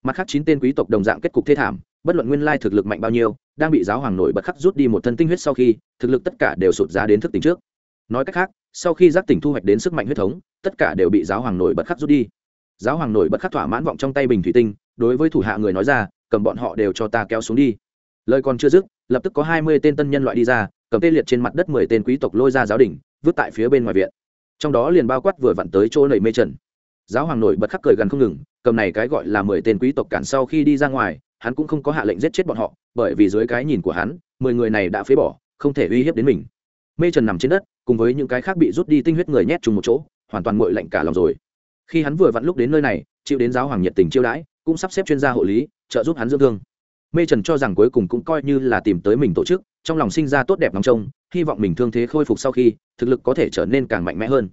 [SPEAKER 1] Mặt khác chín tên quý tộc đồng dạng kết cục thê thảm, bất luận nguyên lai thực lực mạnh bao nhiêu, đang bị giáo hoàng nổi bật khắc rút đi một thân tinh huyết sau khi, thực lực tất cả đều sụt giá đến thức tỉnh trước. Nói cách khác, sau khi giác tỉnh thu hoạch đến sức mạnh huyết thống, tất cả đều bị giáo hoàng nổi bật khắc rút đi. Giáo hoàng nổi bật khắc thỏa mãn vọng trong tay bình thủy tinh, đối với thủ hạ người nói ra cầm bọn họ đều cho ta kéo xuống đi. Lời còn chưa dứt, lập tức có hai mươi tên tân nhân loại đi ra, cầm tê liệt trên mặt đất mười tên quý tộc lôi ra giáo đình, vứt tại phía bên ngoài viện. Trong đó liền bao quát vừa vặn tới chỗ nầy mê trần. Giáo hoàng nổi bật khắc cười gần không ngừng, cầm này cái gọi là mười tên quý tộc cản sau khi đi ra ngoài, hắn cũng không có hạ lệnh giết chết bọn họ, bởi vì dưới cái nhìn của hắn, mười người này đã phế bỏ, không thể uy hiếp đến mình. Mê trần nằm trên đất, cùng với những cái khác bị rút đi tinh huyết người nhét chung một chỗ, hoàn toàn nguội lạnh cả lòng rồi. Khi hắn vừa vặn lúc đến nơi này, chịu đến giáo hoàng nhiệt tình chiêu đãi, cũng sắp xếp chuyên gia hộ lý trợ giúp hắn dưỡng thương. Mê trần cho rằng cuối cùng cũng coi như là tìm tới mình tổ chức, trong lòng sinh ra tốt đẹp nóng trông, hy vọng mình thương thế khôi phục sau khi, thực lực có thể trở nên càng mạnh mẽ hơn.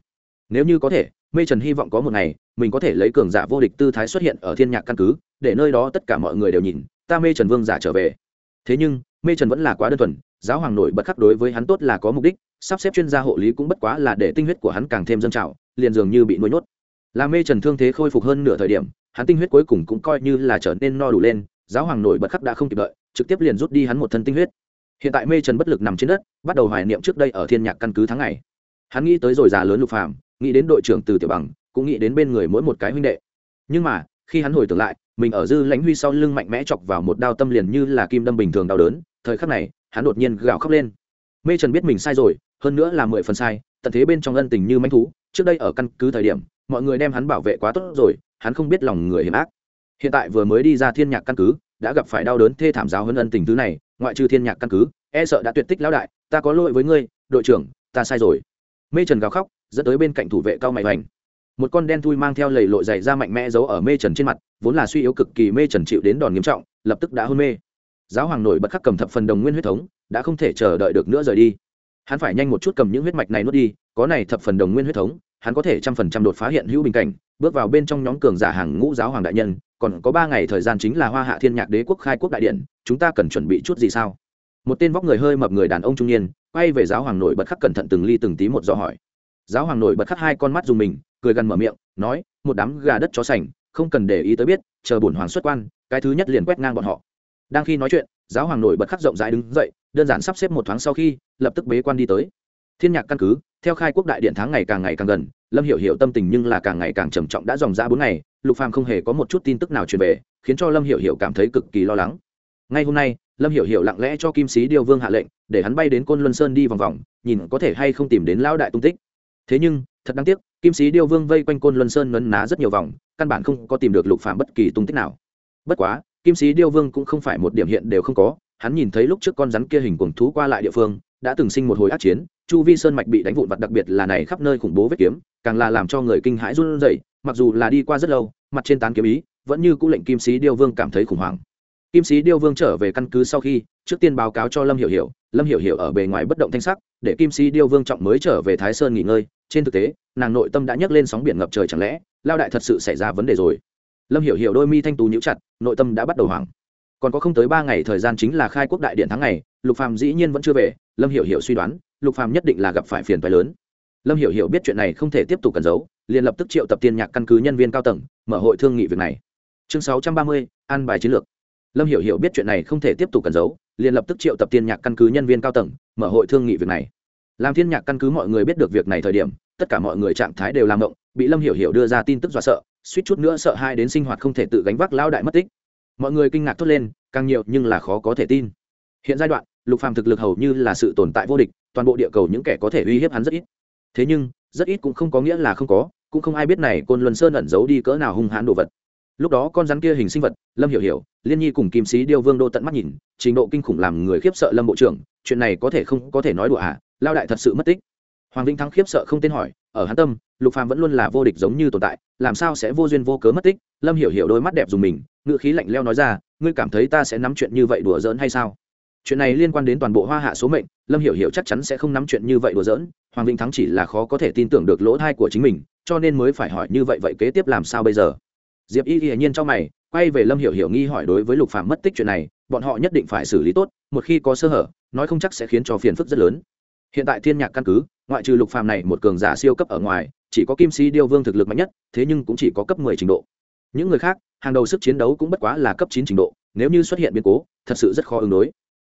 [SPEAKER 1] Nếu như có thể, mê trần hy vọng có một ngày, mình có thể lấy cường giả vô địch tư thái xuất hiện ở thiên nhạc căn cứ, để nơi đó tất cả mọi người đều nhìn, ta mê trần vương giả trở về. Thế nhưng, mê trần vẫn là quá đơn thuần, giáo hoàng nổi bật khắc đối với hắn tốt là có mục đích, sắp xếp chuyên gia hộ lý cũng bất quá là để tinh huyết của hắn càng thêm dâng trào, liền dường như bị nuôi nhốt. Là mê trần thương thế khôi phục hơn nửa thời điểm hắn tinh huyết cuối cùng cũng coi như là trở nên no đủ lên, giáo hoàng nổi bật khắc đã không kịp đợi, trực tiếp liền rút đi hắn một thân tinh huyết. Hiện tại mê trần bất lực nằm trên đất, bắt đầu hoài niệm trước đây ở thiên nhạc căn cứ tháng ngày. Hắn nghĩ tới rồi già lớn lục phàm, nghĩ đến đội trưởng từ tiểu bằng, cũng nghĩ đến bên người mỗi một cái huynh đệ. Nhưng mà, khi hắn hồi tưởng lại, mình ở dư lãnh huy sau lưng mạnh mẽ chọc vào một đao tâm liền như là kim đâm bình thường đau đớn, thời khắc này, hắn đột nhiên gào khóc lên. Mê trần biết mình sai rồi, hơn nữa là mười phần sai, tận thế bên trong ân tình như manh thú, trước đây ở căn cứ thời điểm mọi người đem hắn bảo vệ quá tốt rồi, hắn không biết lòng người hiểm ác. Hiện tại vừa mới đi ra thiên nhạc căn cứ, đã gặp phải đau đớn thê thảm giáo hơn ân tình thứ này, ngoại trừ thiên nhạc căn cứ e sợ đã tuyệt tích lão đại, ta có lỗi với ngươi, đội trưởng, ta sai rồi. Mê trần gào khóc, dẫn tới bên cạnh thủ vệ cao mạnh hoành. Một con đen thui mang theo lầy lội dày ra mạnh mẽ giấu ở mê trần trên mặt, vốn là suy yếu cực kỳ mê trần chịu đến đòn nghiêm trọng, lập tức đã hôn mê. Giáo hoàng nổi bật khắc cầm thập phần đồng nguyên huyết thống, đã không thể chờ đợi được nữa rời đi. Hắn phải nhanh một chút cầm những huyết mạch này nuốt đi, có này thập phần đồng nguyên huyết thống hắn có thể trăm phần trăm đột phá hiện hữu bình cảnh, bước vào bên trong nhóm cường giả hàng ngũ giáo hoàng đại nhân, còn có ba ngày thời gian chính là hoa hạ thiên nhạc đế quốc khai quốc đại điện, chúng ta cần chuẩn bị chút gì sao? Một tên vóc người hơi mập người đàn ông trung niên, quay về giáo hoàng nổi bật khắc cẩn thận từng ly từng tí một dò hỏi. Giáo hoàng nổi bật khắc hai con mắt dùng mình, cười gần mở miệng, nói, một đám gà đất chó sành, không cần để ý tới biết, chờ bổn hoàng xuất quan, cái thứ nhất liền quét ngang bọn họ. Đang khi nói chuyện, giáo hoàng nổi bật khắc rộng rãi đứng dậy, đơn giản sắp xếp một thoáng sau khi, lập tức bế quan đi tới thiên nhạc căn cứ, theo khai quốc đại điện tháng ngày càng ngày càng gần, lâm hiểu hiểu tâm tình nhưng là càng ngày càng trầm trọng đã dòng ra bốn ngày, lục phàm không hề có một chút tin tức nào truyền về, khiến cho lâm hiểu hiểu cảm thấy cực kỳ lo lắng. Ngay hôm nay, lâm hiểu hiểu lặng lẽ cho kim sĩ điêu vương hạ lệnh, để hắn bay đến côn luân sơn đi vòng vòng, nhìn có thể hay không tìm đến lão đại tung tích. Thế nhưng, thật đáng tiếc, kim sĩ điêu vương vây quanh côn luân sơn nấn ná rất nhiều vòng, căn bản không có tìm được lục phàm bất kỳ tung tích nào. Bất quá, kim sĩ điêu vương cũng không phải một điểm hiện đều không có, hắn nhìn thấy lúc trước con rắn kia hình cuồng thú qua lại địa phương đã từng sinh một hồi ác chiến, chu vi sơn mạch bị đánh vụn vặt đặc biệt là này khắp nơi khủng bố vết kiếm, càng là làm cho người kinh hãi run rẩy, mặc dù là đi qua rất lâu, mặt trên tán kiếm ý, vẫn như cũ lệnh kim sĩ điêu vương cảm thấy khủng hoảng. Kim sĩ điêu vương trở về căn cứ sau khi, trước tiên báo cáo cho lâm hiểu hiểu, lâm hiểu hiểu ở bề ngoài bất động thanh sắc, để kim sĩ điêu vương trọng mới trở về thái sơn nghỉ ngơi. Trên thực tế, nàng nội tâm đã nhấc lên sóng biển ngập trời chẳng lẽ, lao đại thật sự xảy ra vấn đề rồi? Lâm hiểu hiểu đôi mi thanh tú nhíu chặt, nội tâm đã bắt đầu hoảng. Còn có không tới ba ngày thời gian chính là khai quốc đại điện tháng ngày, lục phàm dĩ nhiên vẫn chưa về lâm hiểu hiểu suy đoán lục phàm nhất định là gặp phải phiền phái lớn. Lâm hiểu hiểu biết chuyện này không thể tiếp tục cẩn giấu liền lập tức triệu tập tiên nhạc căn cứ nhân viên cao tầng mở hội thương nghị việc này. Chương 630, an bài chiến lược. Lâm hiểu hiểu biết chuyện này không thể tiếp tục cẩn giấu liền lập tức triệu tập tiên nhạc căn cứ nhân viên cao tầng mở hội thương nghị việc này. Làm thiên nhạc căn cứ mọi người biết được việc này thời điểm tất cả mọi người trạng thái đều làm động bị lâm hiểu hiểu đưa ra tin tức dọa sợ suýt chút nữa sợ hai đến sinh hoạt không thể tự gánh vác lao đại mất tích. Mọi người kinh ngạc thốt lên càng nhiều nhưng là khó có thể tin. Hiện giai đoạn lục phàm thực lực hầu như là sự tồn tại vô địch, toàn bộ địa cầu những kẻ có thể uy hiếp hắn rất ít. Thế nhưng, rất ít cũng không có nghĩa là không có, cũng không ai biết này côn luân sơn ẩn giấu đi cỡ nào hung hãn đồ vật. Lúc đó con rắn kia hình sinh vật, lâm hiểu hiểu, liên nhi cùng kim sĩ điêu vương đô tận mắt nhìn, trình độ kinh khủng làm người khiếp sợ lâm bộ trưởng, chuyện này có thể không, có thể nói đùa à lao đại thật sự mất tích. Hoàng vinh thắng khiếp sợ không tên hỏi, ở hắn tâm, lục phàm vẫn luôn là vô địch giống như tồn tại, làm sao sẽ vô duyên vô cớ mất tích? Lâm hiểu hiểu đôi mắt đẹp dùng mình ngựa khí lạnh leo nói ra, ngươi cảm thấy ta sẽ nắm chuyện như vậy đùa giỡn hay sao? Chuyện này liên quan đến toàn bộ hoa hạ số mệnh, lâm hiểu hiểu chắc chắn sẽ không nắm chuyện như vậy đùa giỡn, hoàng vĩnh thắng chỉ là khó có thể tin tưởng được lỗ thai của chính mình, cho nên mới phải hỏi như vậy vậy kế tiếp làm sao bây giờ? Diệp y hiển nhiên trong mày, quay về lâm hiểu hiểu nghi hỏi đối với lục phạm mất tích chuyện này, bọn họ nhất định phải xử lý tốt, một khi có sơ hở, nói không chắc sẽ khiến cho phiền phức rất lớn. Hiện tại thiên nhạc căn cứ, ngoại trừ lục phàm này một cường giả siêu cấp ở ngoài, chỉ có kim sĩ điêu vương thực lực mạnh nhất, thế nhưng cũng chỉ có cấp 10 trình độ. Những người khác, hàng đầu sức chiến đấu cũng bất quá là cấp 9 trình độ, nếu như xuất hiện biến cố, thật sự rất khó ứng đối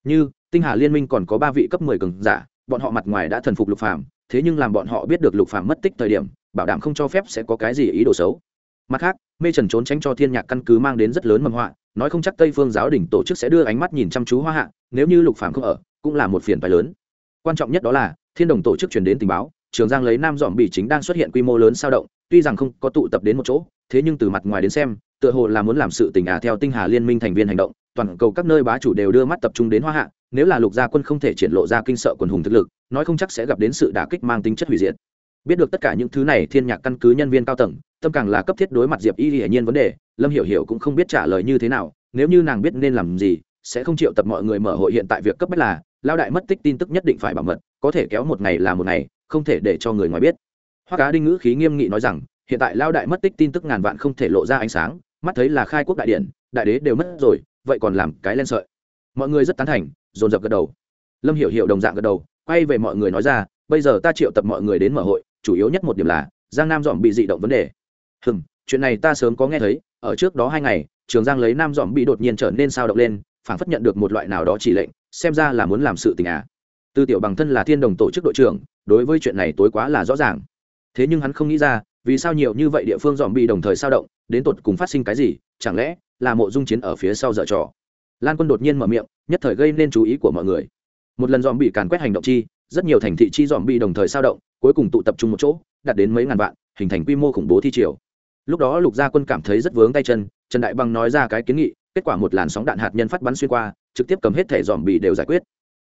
[SPEAKER 1] như, tinh hà liên minh còn có ba vị cấp 10 cường giả, bọn họ mặt ngoài đã thần phục lục phàm, thế nhưng làm bọn họ biết được lục phàm mất tích thời điểm, bảo đảm không cho phép sẽ có cái gì ý đồ xấu. Mặt khác, mê trần trốn tránh cho thiên nhạc căn cứ mang đến rất lớn mầm họa, nói không chắc tây phương giáo đỉnh tổ chức sẽ đưa ánh mắt nhìn chăm chú hoa hạ, nếu như lục phàm không ở, cũng là một phiền phái lớn. Quan trọng nhất đó là, thiên đồng tổ chức truyền đến tình báo, trường giang lấy nam dòm bị chính đang xuất hiện quy mô lớn sao động, tuy rằng không có tụ tập đến một chỗ, thế nhưng từ mặt ngoài đến xem, tựa hồ là muốn làm sự tình à theo tinh hà liên minh thành viên hành động toàn cầu các nơi bá chủ đều đưa mắt tập trung đến hoa hạ, nếu là lục gia quân không thể triển lộ ra kinh sợ quần hùng thực lực, nói không chắc sẽ gặp đến sự đả kích mang tính chất hủy diệt. Biết được tất cả những thứ này, thiên nhạc căn cứ nhân viên cao tầng, tâm càng là cấp thiết đối mặt diệp y hiển nhiên vấn đề, lâm hiểu hiểu cũng không biết trả lời như thế nào, nếu như nàng biết nên làm gì, sẽ không chịu tập mọi người mở hội hiện tại việc cấp bách là lao đại mất tích tin tức nhất định phải bảo mật, có thể kéo một ngày là một ngày, không thể để cho người ngoài biết. Hoa cá đinh ngữ khí nghiêm nghị nói rằng, hiện tại lao đại mất tích tin tức ngàn vạn không thể lộ ra ánh sáng, mắt thấy là khai quốc đại điện, đại đế đều mất rồi vậy còn làm cái lên sợi. Mọi người rất tán thành, dồn dập gật đầu. Lâm hiểu hiểu đồng dạng gật đầu, quay về mọi người nói ra, bây giờ ta triệu tập mọi người đến mở hội, chủ yếu nhất một điểm là, giang nam dòm bị dị động vấn đề. Hừm, chuyện này ta sớm có nghe thấy, ở trước đó hai ngày, trường giang lấy nam dòm bị đột nhiên trở nên sao động lên, phảng phất nhận được một loại nào đó chỉ lệnh, xem ra là muốn làm sự tình à. Tư tiểu bằng thân là thiên đồng tổ chức đội trưởng, đối với chuyện này tối quá là rõ ràng. Thế nhưng hắn không nghĩ ra, vì sao nhiều như vậy địa phương dòm bị đồng thời sao động đến tột cùng phát sinh cái gì, chẳng lẽ là mộ dung chiến ở phía sau dở trò? Lan quân đột nhiên mở miệng, nhất thời gây nên chú ý của mọi người. Một lần dòm bị càn quét hành động chi, rất nhiều thành thị chi dòm bị đồng thời sao động, cuối cùng tụ tập trung một chỗ, đạt đến mấy ngàn vạn, hình thành quy mô khủng bố thi triều. Lúc đó lục gia quân cảm thấy rất vướng tay chân, trần đại băng nói ra cái kiến nghị, kết quả một làn sóng đạn hạt nhân phát bắn xuyên qua, trực tiếp cầm hết thẻ dòm bị đều giải quyết.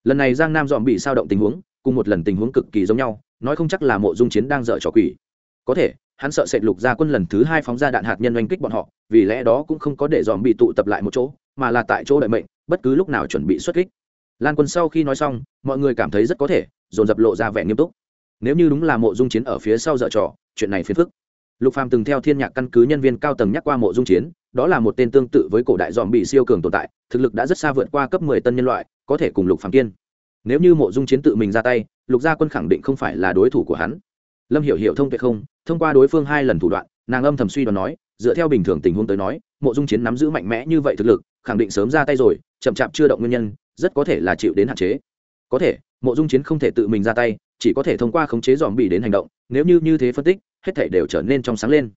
[SPEAKER 1] Lần này giang nam dòm bị sao động tình huống, cùng một lần tình huống cực kỳ giống nhau, nói không chắc là mộ dung chiến đang dở trò quỷ. Có thể hắn sợ sệt lục gia quân lần thứ hai phóng ra đạn hạt nhân oanh kích bọn họ, vì lẽ đó cũng không có để dòm bị tụ tập lại một chỗ, mà là tại chỗ đợi mệnh, bất cứ lúc nào chuẩn bị xuất kích. Lan quân sau khi nói xong, mọi người cảm thấy rất có thể, dồn dập lộ ra vẻ nghiêm túc. Nếu như đúng là mộ dung chiến ở phía sau dở trò, chuyện này phiền phức. Lục phàm từng theo thiên nhạc căn cứ nhân viên cao tầng nhắc qua mộ dung chiến, đó là một tên tương tự với cổ đại dòm bị siêu cường tồn tại, thực lực đã rất xa vượt qua cấp 10 tân nhân loại, có thể cùng lục phàm kiên. Nếu như mộ dung chiến tự mình ra tay, lục gia quân khẳng định không phải là đối thủ của hắn lâm hiểu hiểu thông tuệ không, thông qua đối phương hai lần thủ đoạn, nàng âm thầm suy đoán nói, dựa theo bình thường tình huống tới nói, mộ dung chiến nắm giữ mạnh mẽ như vậy thực lực, khẳng định sớm ra tay rồi, chậm chạp chưa động nguyên nhân, rất có thể là chịu đến hạn chế. Có thể, mộ dung chiến không thể tự mình ra tay, chỉ có thể thông qua khống chế dòm bị đến hành động, nếu như như thế phân tích, hết thể đều trở nên trong sáng lên.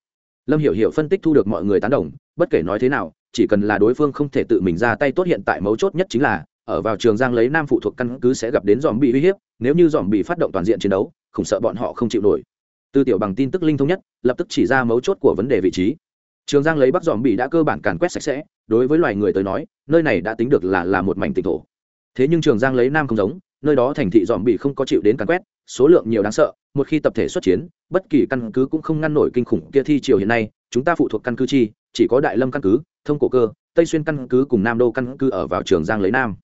[SPEAKER 1] Lâm hiểu hiểu phân tích thu được mọi người tán đồng, bất kể nói thế nào, chỉ cần là đối phương không thể tự mình ra tay tốt hiện tại mấu chốt nhất chính là, ở vào trường giang lấy nam phụ thuộc căn cứ sẽ gặp đến dòm bị uy hiếp, nếu như dòm bị phát động toàn diện chiến đấu không sợ bọn họ không chịu nổi. Tư tiểu bằng tin tức linh thông nhất, lập tức chỉ ra mấu chốt của vấn đề vị trí. Trường giang lấy bắc dòm bị đã cơ bản càn quét sạch sẽ, đối với loài người tới nói, nơi này đã tính được là là một mảnh tỉnh thổ. Thế nhưng trường giang lấy nam không giống, nơi đó thành thị dòm bị không có chịu đến càn quét, số lượng nhiều đáng sợ, một khi tập thể xuất chiến, bất kỳ căn cứ cũng không ngăn nổi kinh khủng kia thi triều hiện nay, chúng ta phụ thuộc căn cứ chi, chỉ có đại lâm căn cứ, thông cổ cơ, tây xuyên căn cứ cùng nam đô căn cứ ở vào trường giang lấy nam.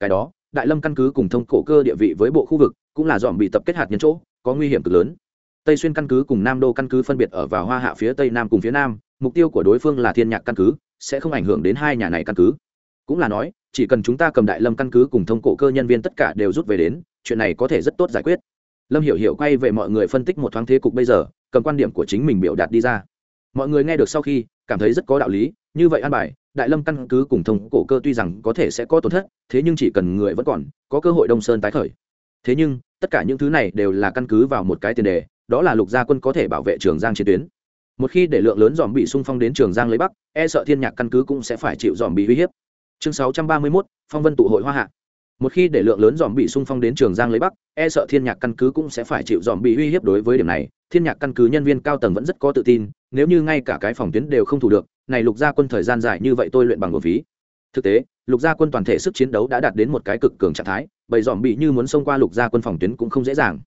[SPEAKER 1] Cái đó, đại lâm căn cứ cùng thông cổ cơ địa vị với bộ khu vực cũng là dòm bị tập kết hạt nhân chỗ có nguy hiểm cực lớn. Tây xuyên căn cứ cùng nam đô căn cứ phân biệt ở vào hoa hạ phía tây nam cùng phía nam, mục tiêu của đối phương là thiên nhạc căn cứ, sẽ không ảnh hưởng đến hai nhà này căn cứ. Cũng là nói, chỉ cần chúng ta cầm đại lâm căn cứ cùng thông cổ cơ nhân viên tất cả đều rút về đến, chuyện này có thể rất tốt giải quyết. Lâm hiểu hiểu quay về mọi người phân tích một thoáng thế cục bây giờ, cầm quan điểm của chính mình biểu đạt đi ra. Mọi người nghe được sau khi, cảm thấy rất có đạo lý, như vậy an bài, đại lâm căn cứ cùng thông cổ cơ tuy rằng có thể sẽ có tổn thất, thế nhưng chỉ cần người vẫn còn, có cơ hội đông sơn tái khởi thế nhưng tất cả những thứ này đều là căn cứ vào một cái tiền đề đó là lục gia quân có thể bảo vệ trường giang chiến tuyến. Một khi để lượng lớn dòm bị xung phong đến trường giang lấy bắc e sợ thiên nhạc căn cứ cũng sẽ phải chịu dòm bị uy hiếp. Chương 631, phong vân tụ hội hoa hạ. Một khi để lượng lớn dòm bị xung phong đến trường giang lấy bắc e sợ thiên nhạc căn cứ cũng sẽ phải chịu dòm bị uy hiếp đối với điểm này. Thiên nhạc căn cứ nhân viên cao tầng vẫn rất có tự tin nếu như ngay cả cái phòng tuyến đều không thủ được này lục gia quân thời gian dài như vậy tôi luyện bằng một phí. Thực tế lục gia quân toàn thể sức chiến đấu đã đạt đến một cái cực cường trạng thái bầy dòm bị như muốn xông qua lục gia quân phòng tuyến cũng không dễ dàng.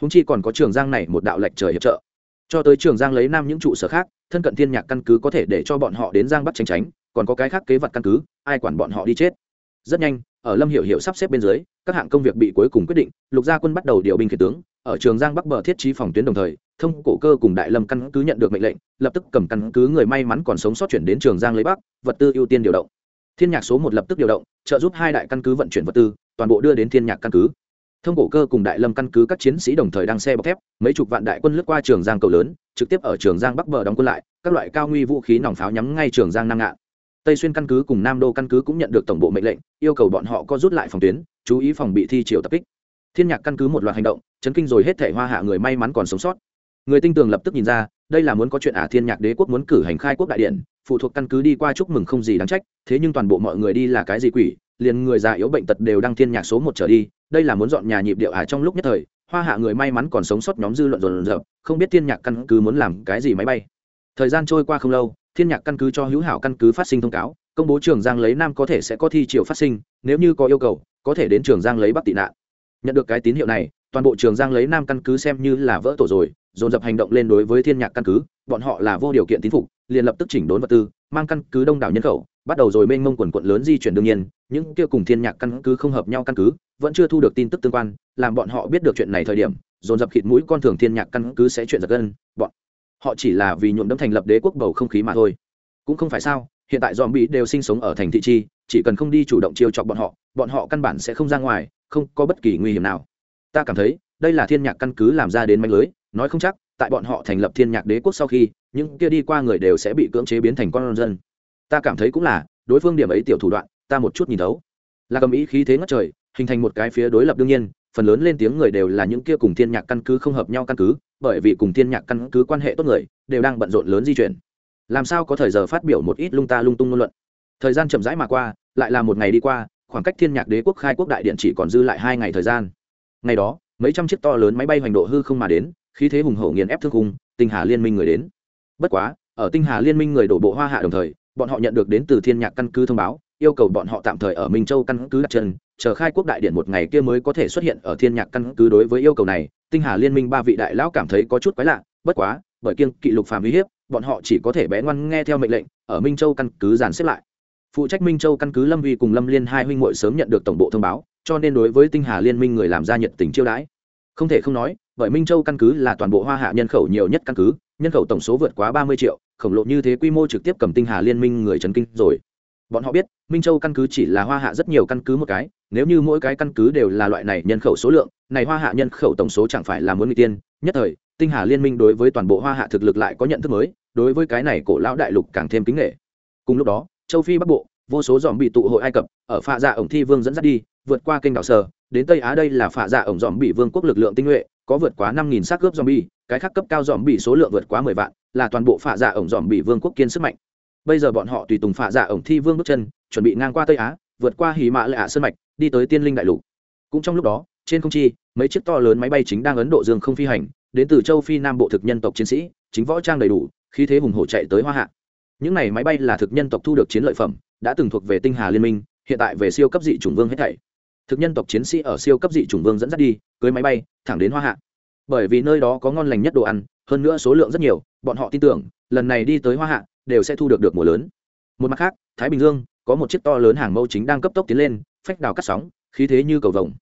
[SPEAKER 1] Húng chi còn có trường giang này một đạo lệnh trời hiệp trợ. Cho tới trường giang lấy nam những trụ sở khác, thân cận thiên nhạc căn cứ có thể để cho bọn họ đến giang bắt tránh tránh, còn có cái khác kế vật căn cứ, ai quản bọn họ đi chết. Rất nhanh, ở lâm hiệu hiệu sắp xếp bên dưới, các hạng công việc bị cuối cùng quyết định, lục gia quân bắt đầu điều binh khiển tướng, ở trường giang bắc bờ thiết trí phòng tuyến đồng thời, thông cổ cơ cùng đại lâm căn cứ nhận được mệnh lệnh, lập tức cầm căn cứ người may mắn còn sống sót chuyển đến trường giang lấy bắc, vật tư ưu tiên điều động. Thiên nhạc số một lập tức điều động, trợ giúp hai đại căn cứ vận chuyển vật tư toàn bộ đưa đến thiên nhạc căn cứ. Thông cổ cơ cùng đại lâm căn cứ các chiến sĩ đồng thời đang xe bọc thép, mấy chục vạn đại quân lướt qua trường giang cầu lớn, trực tiếp ở trường giang bắc bờ đóng quân lại, các loại cao nguy vũ khí nòng pháo nhắm ngay trường giang nam ngạn. Tây xuyên căn cứ cùng nam đô căn cứ cũng nhận được tổng bộ mệnh lệnh, yêu cầu bọn họ có rút lại phòng tuyến, chú ý phòng bị thi triều tập kích. Thiên nhạc căn cứ một loạt hành động, chấn kinh rồi hết thể hoa hạ người may mắn còn sống sót. Người tinh tường lập tức nhìn ra, đây là muốn có chuyện ả à thiên nhạc đế quốc muốn cử hành khai quốc đại điện, phụ thuộc căn cứ đi qua chúc mừng không gì đáng trách, thế nhưng toàn bộ mọi người đi là cái gì quỷ liền người già yếu bệnh tật đều đăng thiên nhạc số một trở đi, đây là muốn dọn nhà nhịp điệu ả à trong lúc nhất thời, hoa hạ người may mắn còn sống sót nhóm dư luận rồn rợp, không biết thiên nhạc căn cứ muốn làm cái gì máy bay. Thời gian trôi qua không lâu, thiên nhạc căn cứ cho hữu hảo căn cứ phát sinh thông cáo, công bố trường giang lấy nam có thể sẽ có thi triều phát sinh, nếu như có yêu cầu, có thể đến trường giang lấy bắc tị nạn. Nhận được cái tín hiệu này, toàn bộ trường giang lấy nam căn cứ xem như là vỡ tổ rồi, dồn dập hành động lên đối với thiên nhạc căn cứ, bọn họ là vô điều kiện tín phục, liền lập tức chỉnh đốn vật tư, mang căn cứ đông đảo nhân khẩu bắt đầu rồi mênh mông quần quận lớn di chuyển đương nhiên, những kia cùng thiên nhạc căn cứ không hợp nhau căn cứ, vẫn chưa thu được tin tức tương quan, làm bọn họ biết được chuyện này thời điểm, dồn dập khịt mũi con thường thiên nhạc căn cứ sẽ chuyện giật gân, bọn họ chỉ là vì nhuộm đấm thành lập đế quốc bầu không khí mà thôi. Cũng không phải sao, hiện tại dòm bị đều sinh sống ở thành thị chi, chỉ cần không đi chủ động chiêu chọc bọn họ bọn họ căn bản sẽ không ra ngoài, không có bất kỳ nguy hiểm nào. Ta cảm thấy, đây là thiên nhạc căn cứ làm ra đến manh lưới, nói không chắc, tại bọn họ thành lập thiên nhạc đế quốc sau khi, những kia đi qua người đều sẽ bị cưỡng chế biến thành con dân ta cảm thấy cũng là, đối phương điểm ấy tiểu thủ đoạn, ta một chút nhìn thấu. Là cầm ý khí thế ngất trời, hình thành một cái phía đối lập đương nhiên, phần lớn lên tiếng người đều là những kia cùng thiên nhạc căn cứ không hợp nhau căn cứ, bởi vì cùng thiên nhạc căn cứ quan hệ tốt người, đều đang bận rộn lớn di chuyển. Làm sao có thời giờ phát biểu một ít lung ta lung tung ngôn luận? Thời gian chậm rãi mà qua, lại là một ngày đi qua, khoảng cách thiên nhạc đế quốc khai quốc đại điện chỉ còn dư lại hai ngày thời gian. Ngày đó, mấy trăm chiếc to lớn máy bay hoành độ hư không mà đến, khí thế hùng hậu nghiền ép thương khung, tinh hà liên minh người đến. Bất quá, ở tinh hà liên minh người đổ bộ hoa hạ đồng thời bọn họ nhận được đến từ thiên nhạc căn cứ thông báo, yêu cầu bọn họ tạm thời ở minh châu căn cứ đặt chân, chờ khai quốc đại điện một ngày kia mới có thể xuất hiện ở thiên nhạc căn cứ đối với yêu cầu này. Tinh hà liên minh ba vị đại lão cảm thấy có chút quái lạ, bất quá, bởi kiêng kỵ lục phàm uy hiếp, bọn họ chỉ có thể bé ngoan nghe theo mệnh lệnh, ở minh châu căn cứ dàn xếp lại. Phụ trách minh châu căn cứ lâm vi cùng lâm liên hai huynh muội sớm nhận được tổng bộ thông báo, cho nên đối với tinh hà liên minh người làm ra nhiệt tình chiêu đãi không thể không nói, bởi minh châu căn cứ là toàn bộ hoa hạ nhân khẩu nhiều nhất căn cứ, nhân khẩu tổng số vượt quá ba mươi triệu, khổng lồ như thế quy mô trực tiếp cầm tinh hà liên minh người trấn kinh rồi. Bọn họ biết, minh châu căn cứ chỉ là hoa hạ rất nhiều căn cứ một cái, nếu như mỗi cái căn cứ đều là loại này nhân khẩu số lượng, này hoa hạ nhân khẩu tổng số chẳng phải là muốn người tiên. Nhất thời, tinh hà liên minh đối với toàn bộ hoa hạ thực lực lại có nhận thức mới, đối với cái này cổ lão đại lục càng thêm kính nghệ cùng lúc đó, châu phi bắc bộ, vô số dòm bị tụ hội ai cập, ở pha dạ ổng thi vương dẫn dắt đi, vượt qua kênh đảo sờ đến tây á đây là phạ dạ ổng dòm bị vương quốc lực lượng tinh nhuệ, có vượt quá năm nghìn xác cướp dòm bi cái khác cấp cao dòm bị số lượng vượt quá mười vạn, là toàn bộ phạ dạ ổng dòm bị vương quốc kiên sức mạnh. Bây giờ bọn họ tùy tùng phạ dạ ổng thi vương bước chân, chuẩn bị ngang qua tây á, vượt qua hì mã lệ ạ sơn mạch, đi tới tiên linh đại lục. Cũng trong lúc đó, trên không chi, mấy chiếc to lớn máy bay chính đang ấn độ dương không phi hành, đến từ châu phi nam bộ thực nhân tộc chiến sĩ, chính võ trang đầy đủ, khí thế hùng hổ chạy tới hoa hạ. Những này máy bay là thực nhân tộc thu được chiến lợi phẩm, đã từng thuộc về tinh hà liên minh, hiện tại về siêu cấp dị chủng vương hết thảy thực nhân tộc chiến sĩ ở siêu cấp dị chủng vương dẫn dắt đi, cưới máy bay, thẳng đến hoa hạ. Bởi vì nơi đó có ngon lành nhất đồ ăn, hơn nữa số lượng rất nhiều, bọn họ tin tưởng, lần này đi tới hoa hạ, đều sẽ thu được được mùa lớn. Một mặt khác, thái bình dương, có một chiếc to lớn hàng mẫu chính đang cấp tốc tiến lên, phách đào cắt sóng, khí thế như cầu vồng.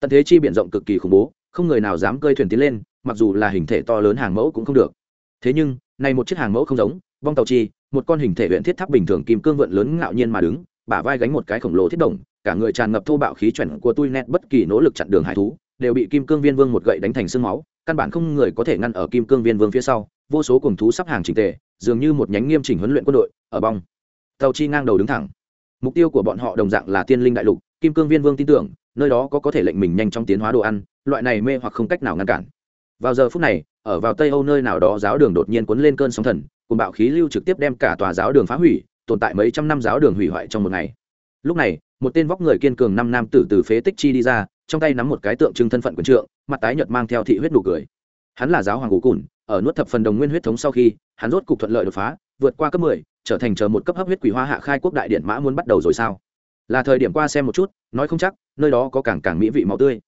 [SPEAKER 1] Tận thế chi biển rộng cực kỳ khủng bố, không người nào dám cơi thuyền tiến lên, mặc dù là hình thể to lớn hàng mẫu cũng không được. Thế nhưng, này một chiếc hàng mẫu không giống vong tàu chi, một con hình thể huyện thiết tháp bình thường kim cương vượn lớn ngạo nhiên mà đứng, bả vai gánh một cái khổng lồ thiết đồng cả người tràn ngập thô bạo khí chuẩn của tui nét bất kỳ nỗ lực chặn đường hải thú, đều bị kim cương viên vương một gậy đánh thành sương máu, căn bản không người có thể ngăn ở kim cương viên vương phía sau, vô số cùng thú sắp hàng trình tề, dường như một nhánh nghiêm chỉnh huấn luyện quân đội, ở bong. Tàu chi ngang đầu đứng thẳng. Mục tiêu của bọn họ đồng dạng là tiên linh đại lục, kim cương viên vương tin tưởng, nơi đó có có thể lệnh mình nhanh trong tiến hóa đồ ăn, loại này mê hoặc không cách nào ngăn cản. Vào giờ phút này, ở vào tây âu nơi nào đó giáo đường đột nhiên cuốn lên cơn sóng thần, cùng bạo khí lưu trực tiếp đem cả tòa giáo đường phá hủy, tồn tại mấy trăm năm giáo đường hủy hoại trong một ngày. Lúc này một tên vóc người kiên cường năm nam tử từ phế tích chi đi ra, trong tay nắm một cái tượng trưng thân phận quần trượng, mặt tái nhợt mang theo thị huyết nụ cười. Hắn là giáo hoàng ngũ cùn ở nuốt thập phần đồng nguyên huyết thống sau khi, hắn rốt cục thuận lợi đột phá, vượt qua cấp mười, trở thành chờ một cấp hấp huyết quỷ hoa hạ khai quốc đại điện mã muốn bắt đầu rồi sao? Là thời điểm qua xem một chút, nói không chắc, nơi đó có càng càng mỹ vị máu tươi.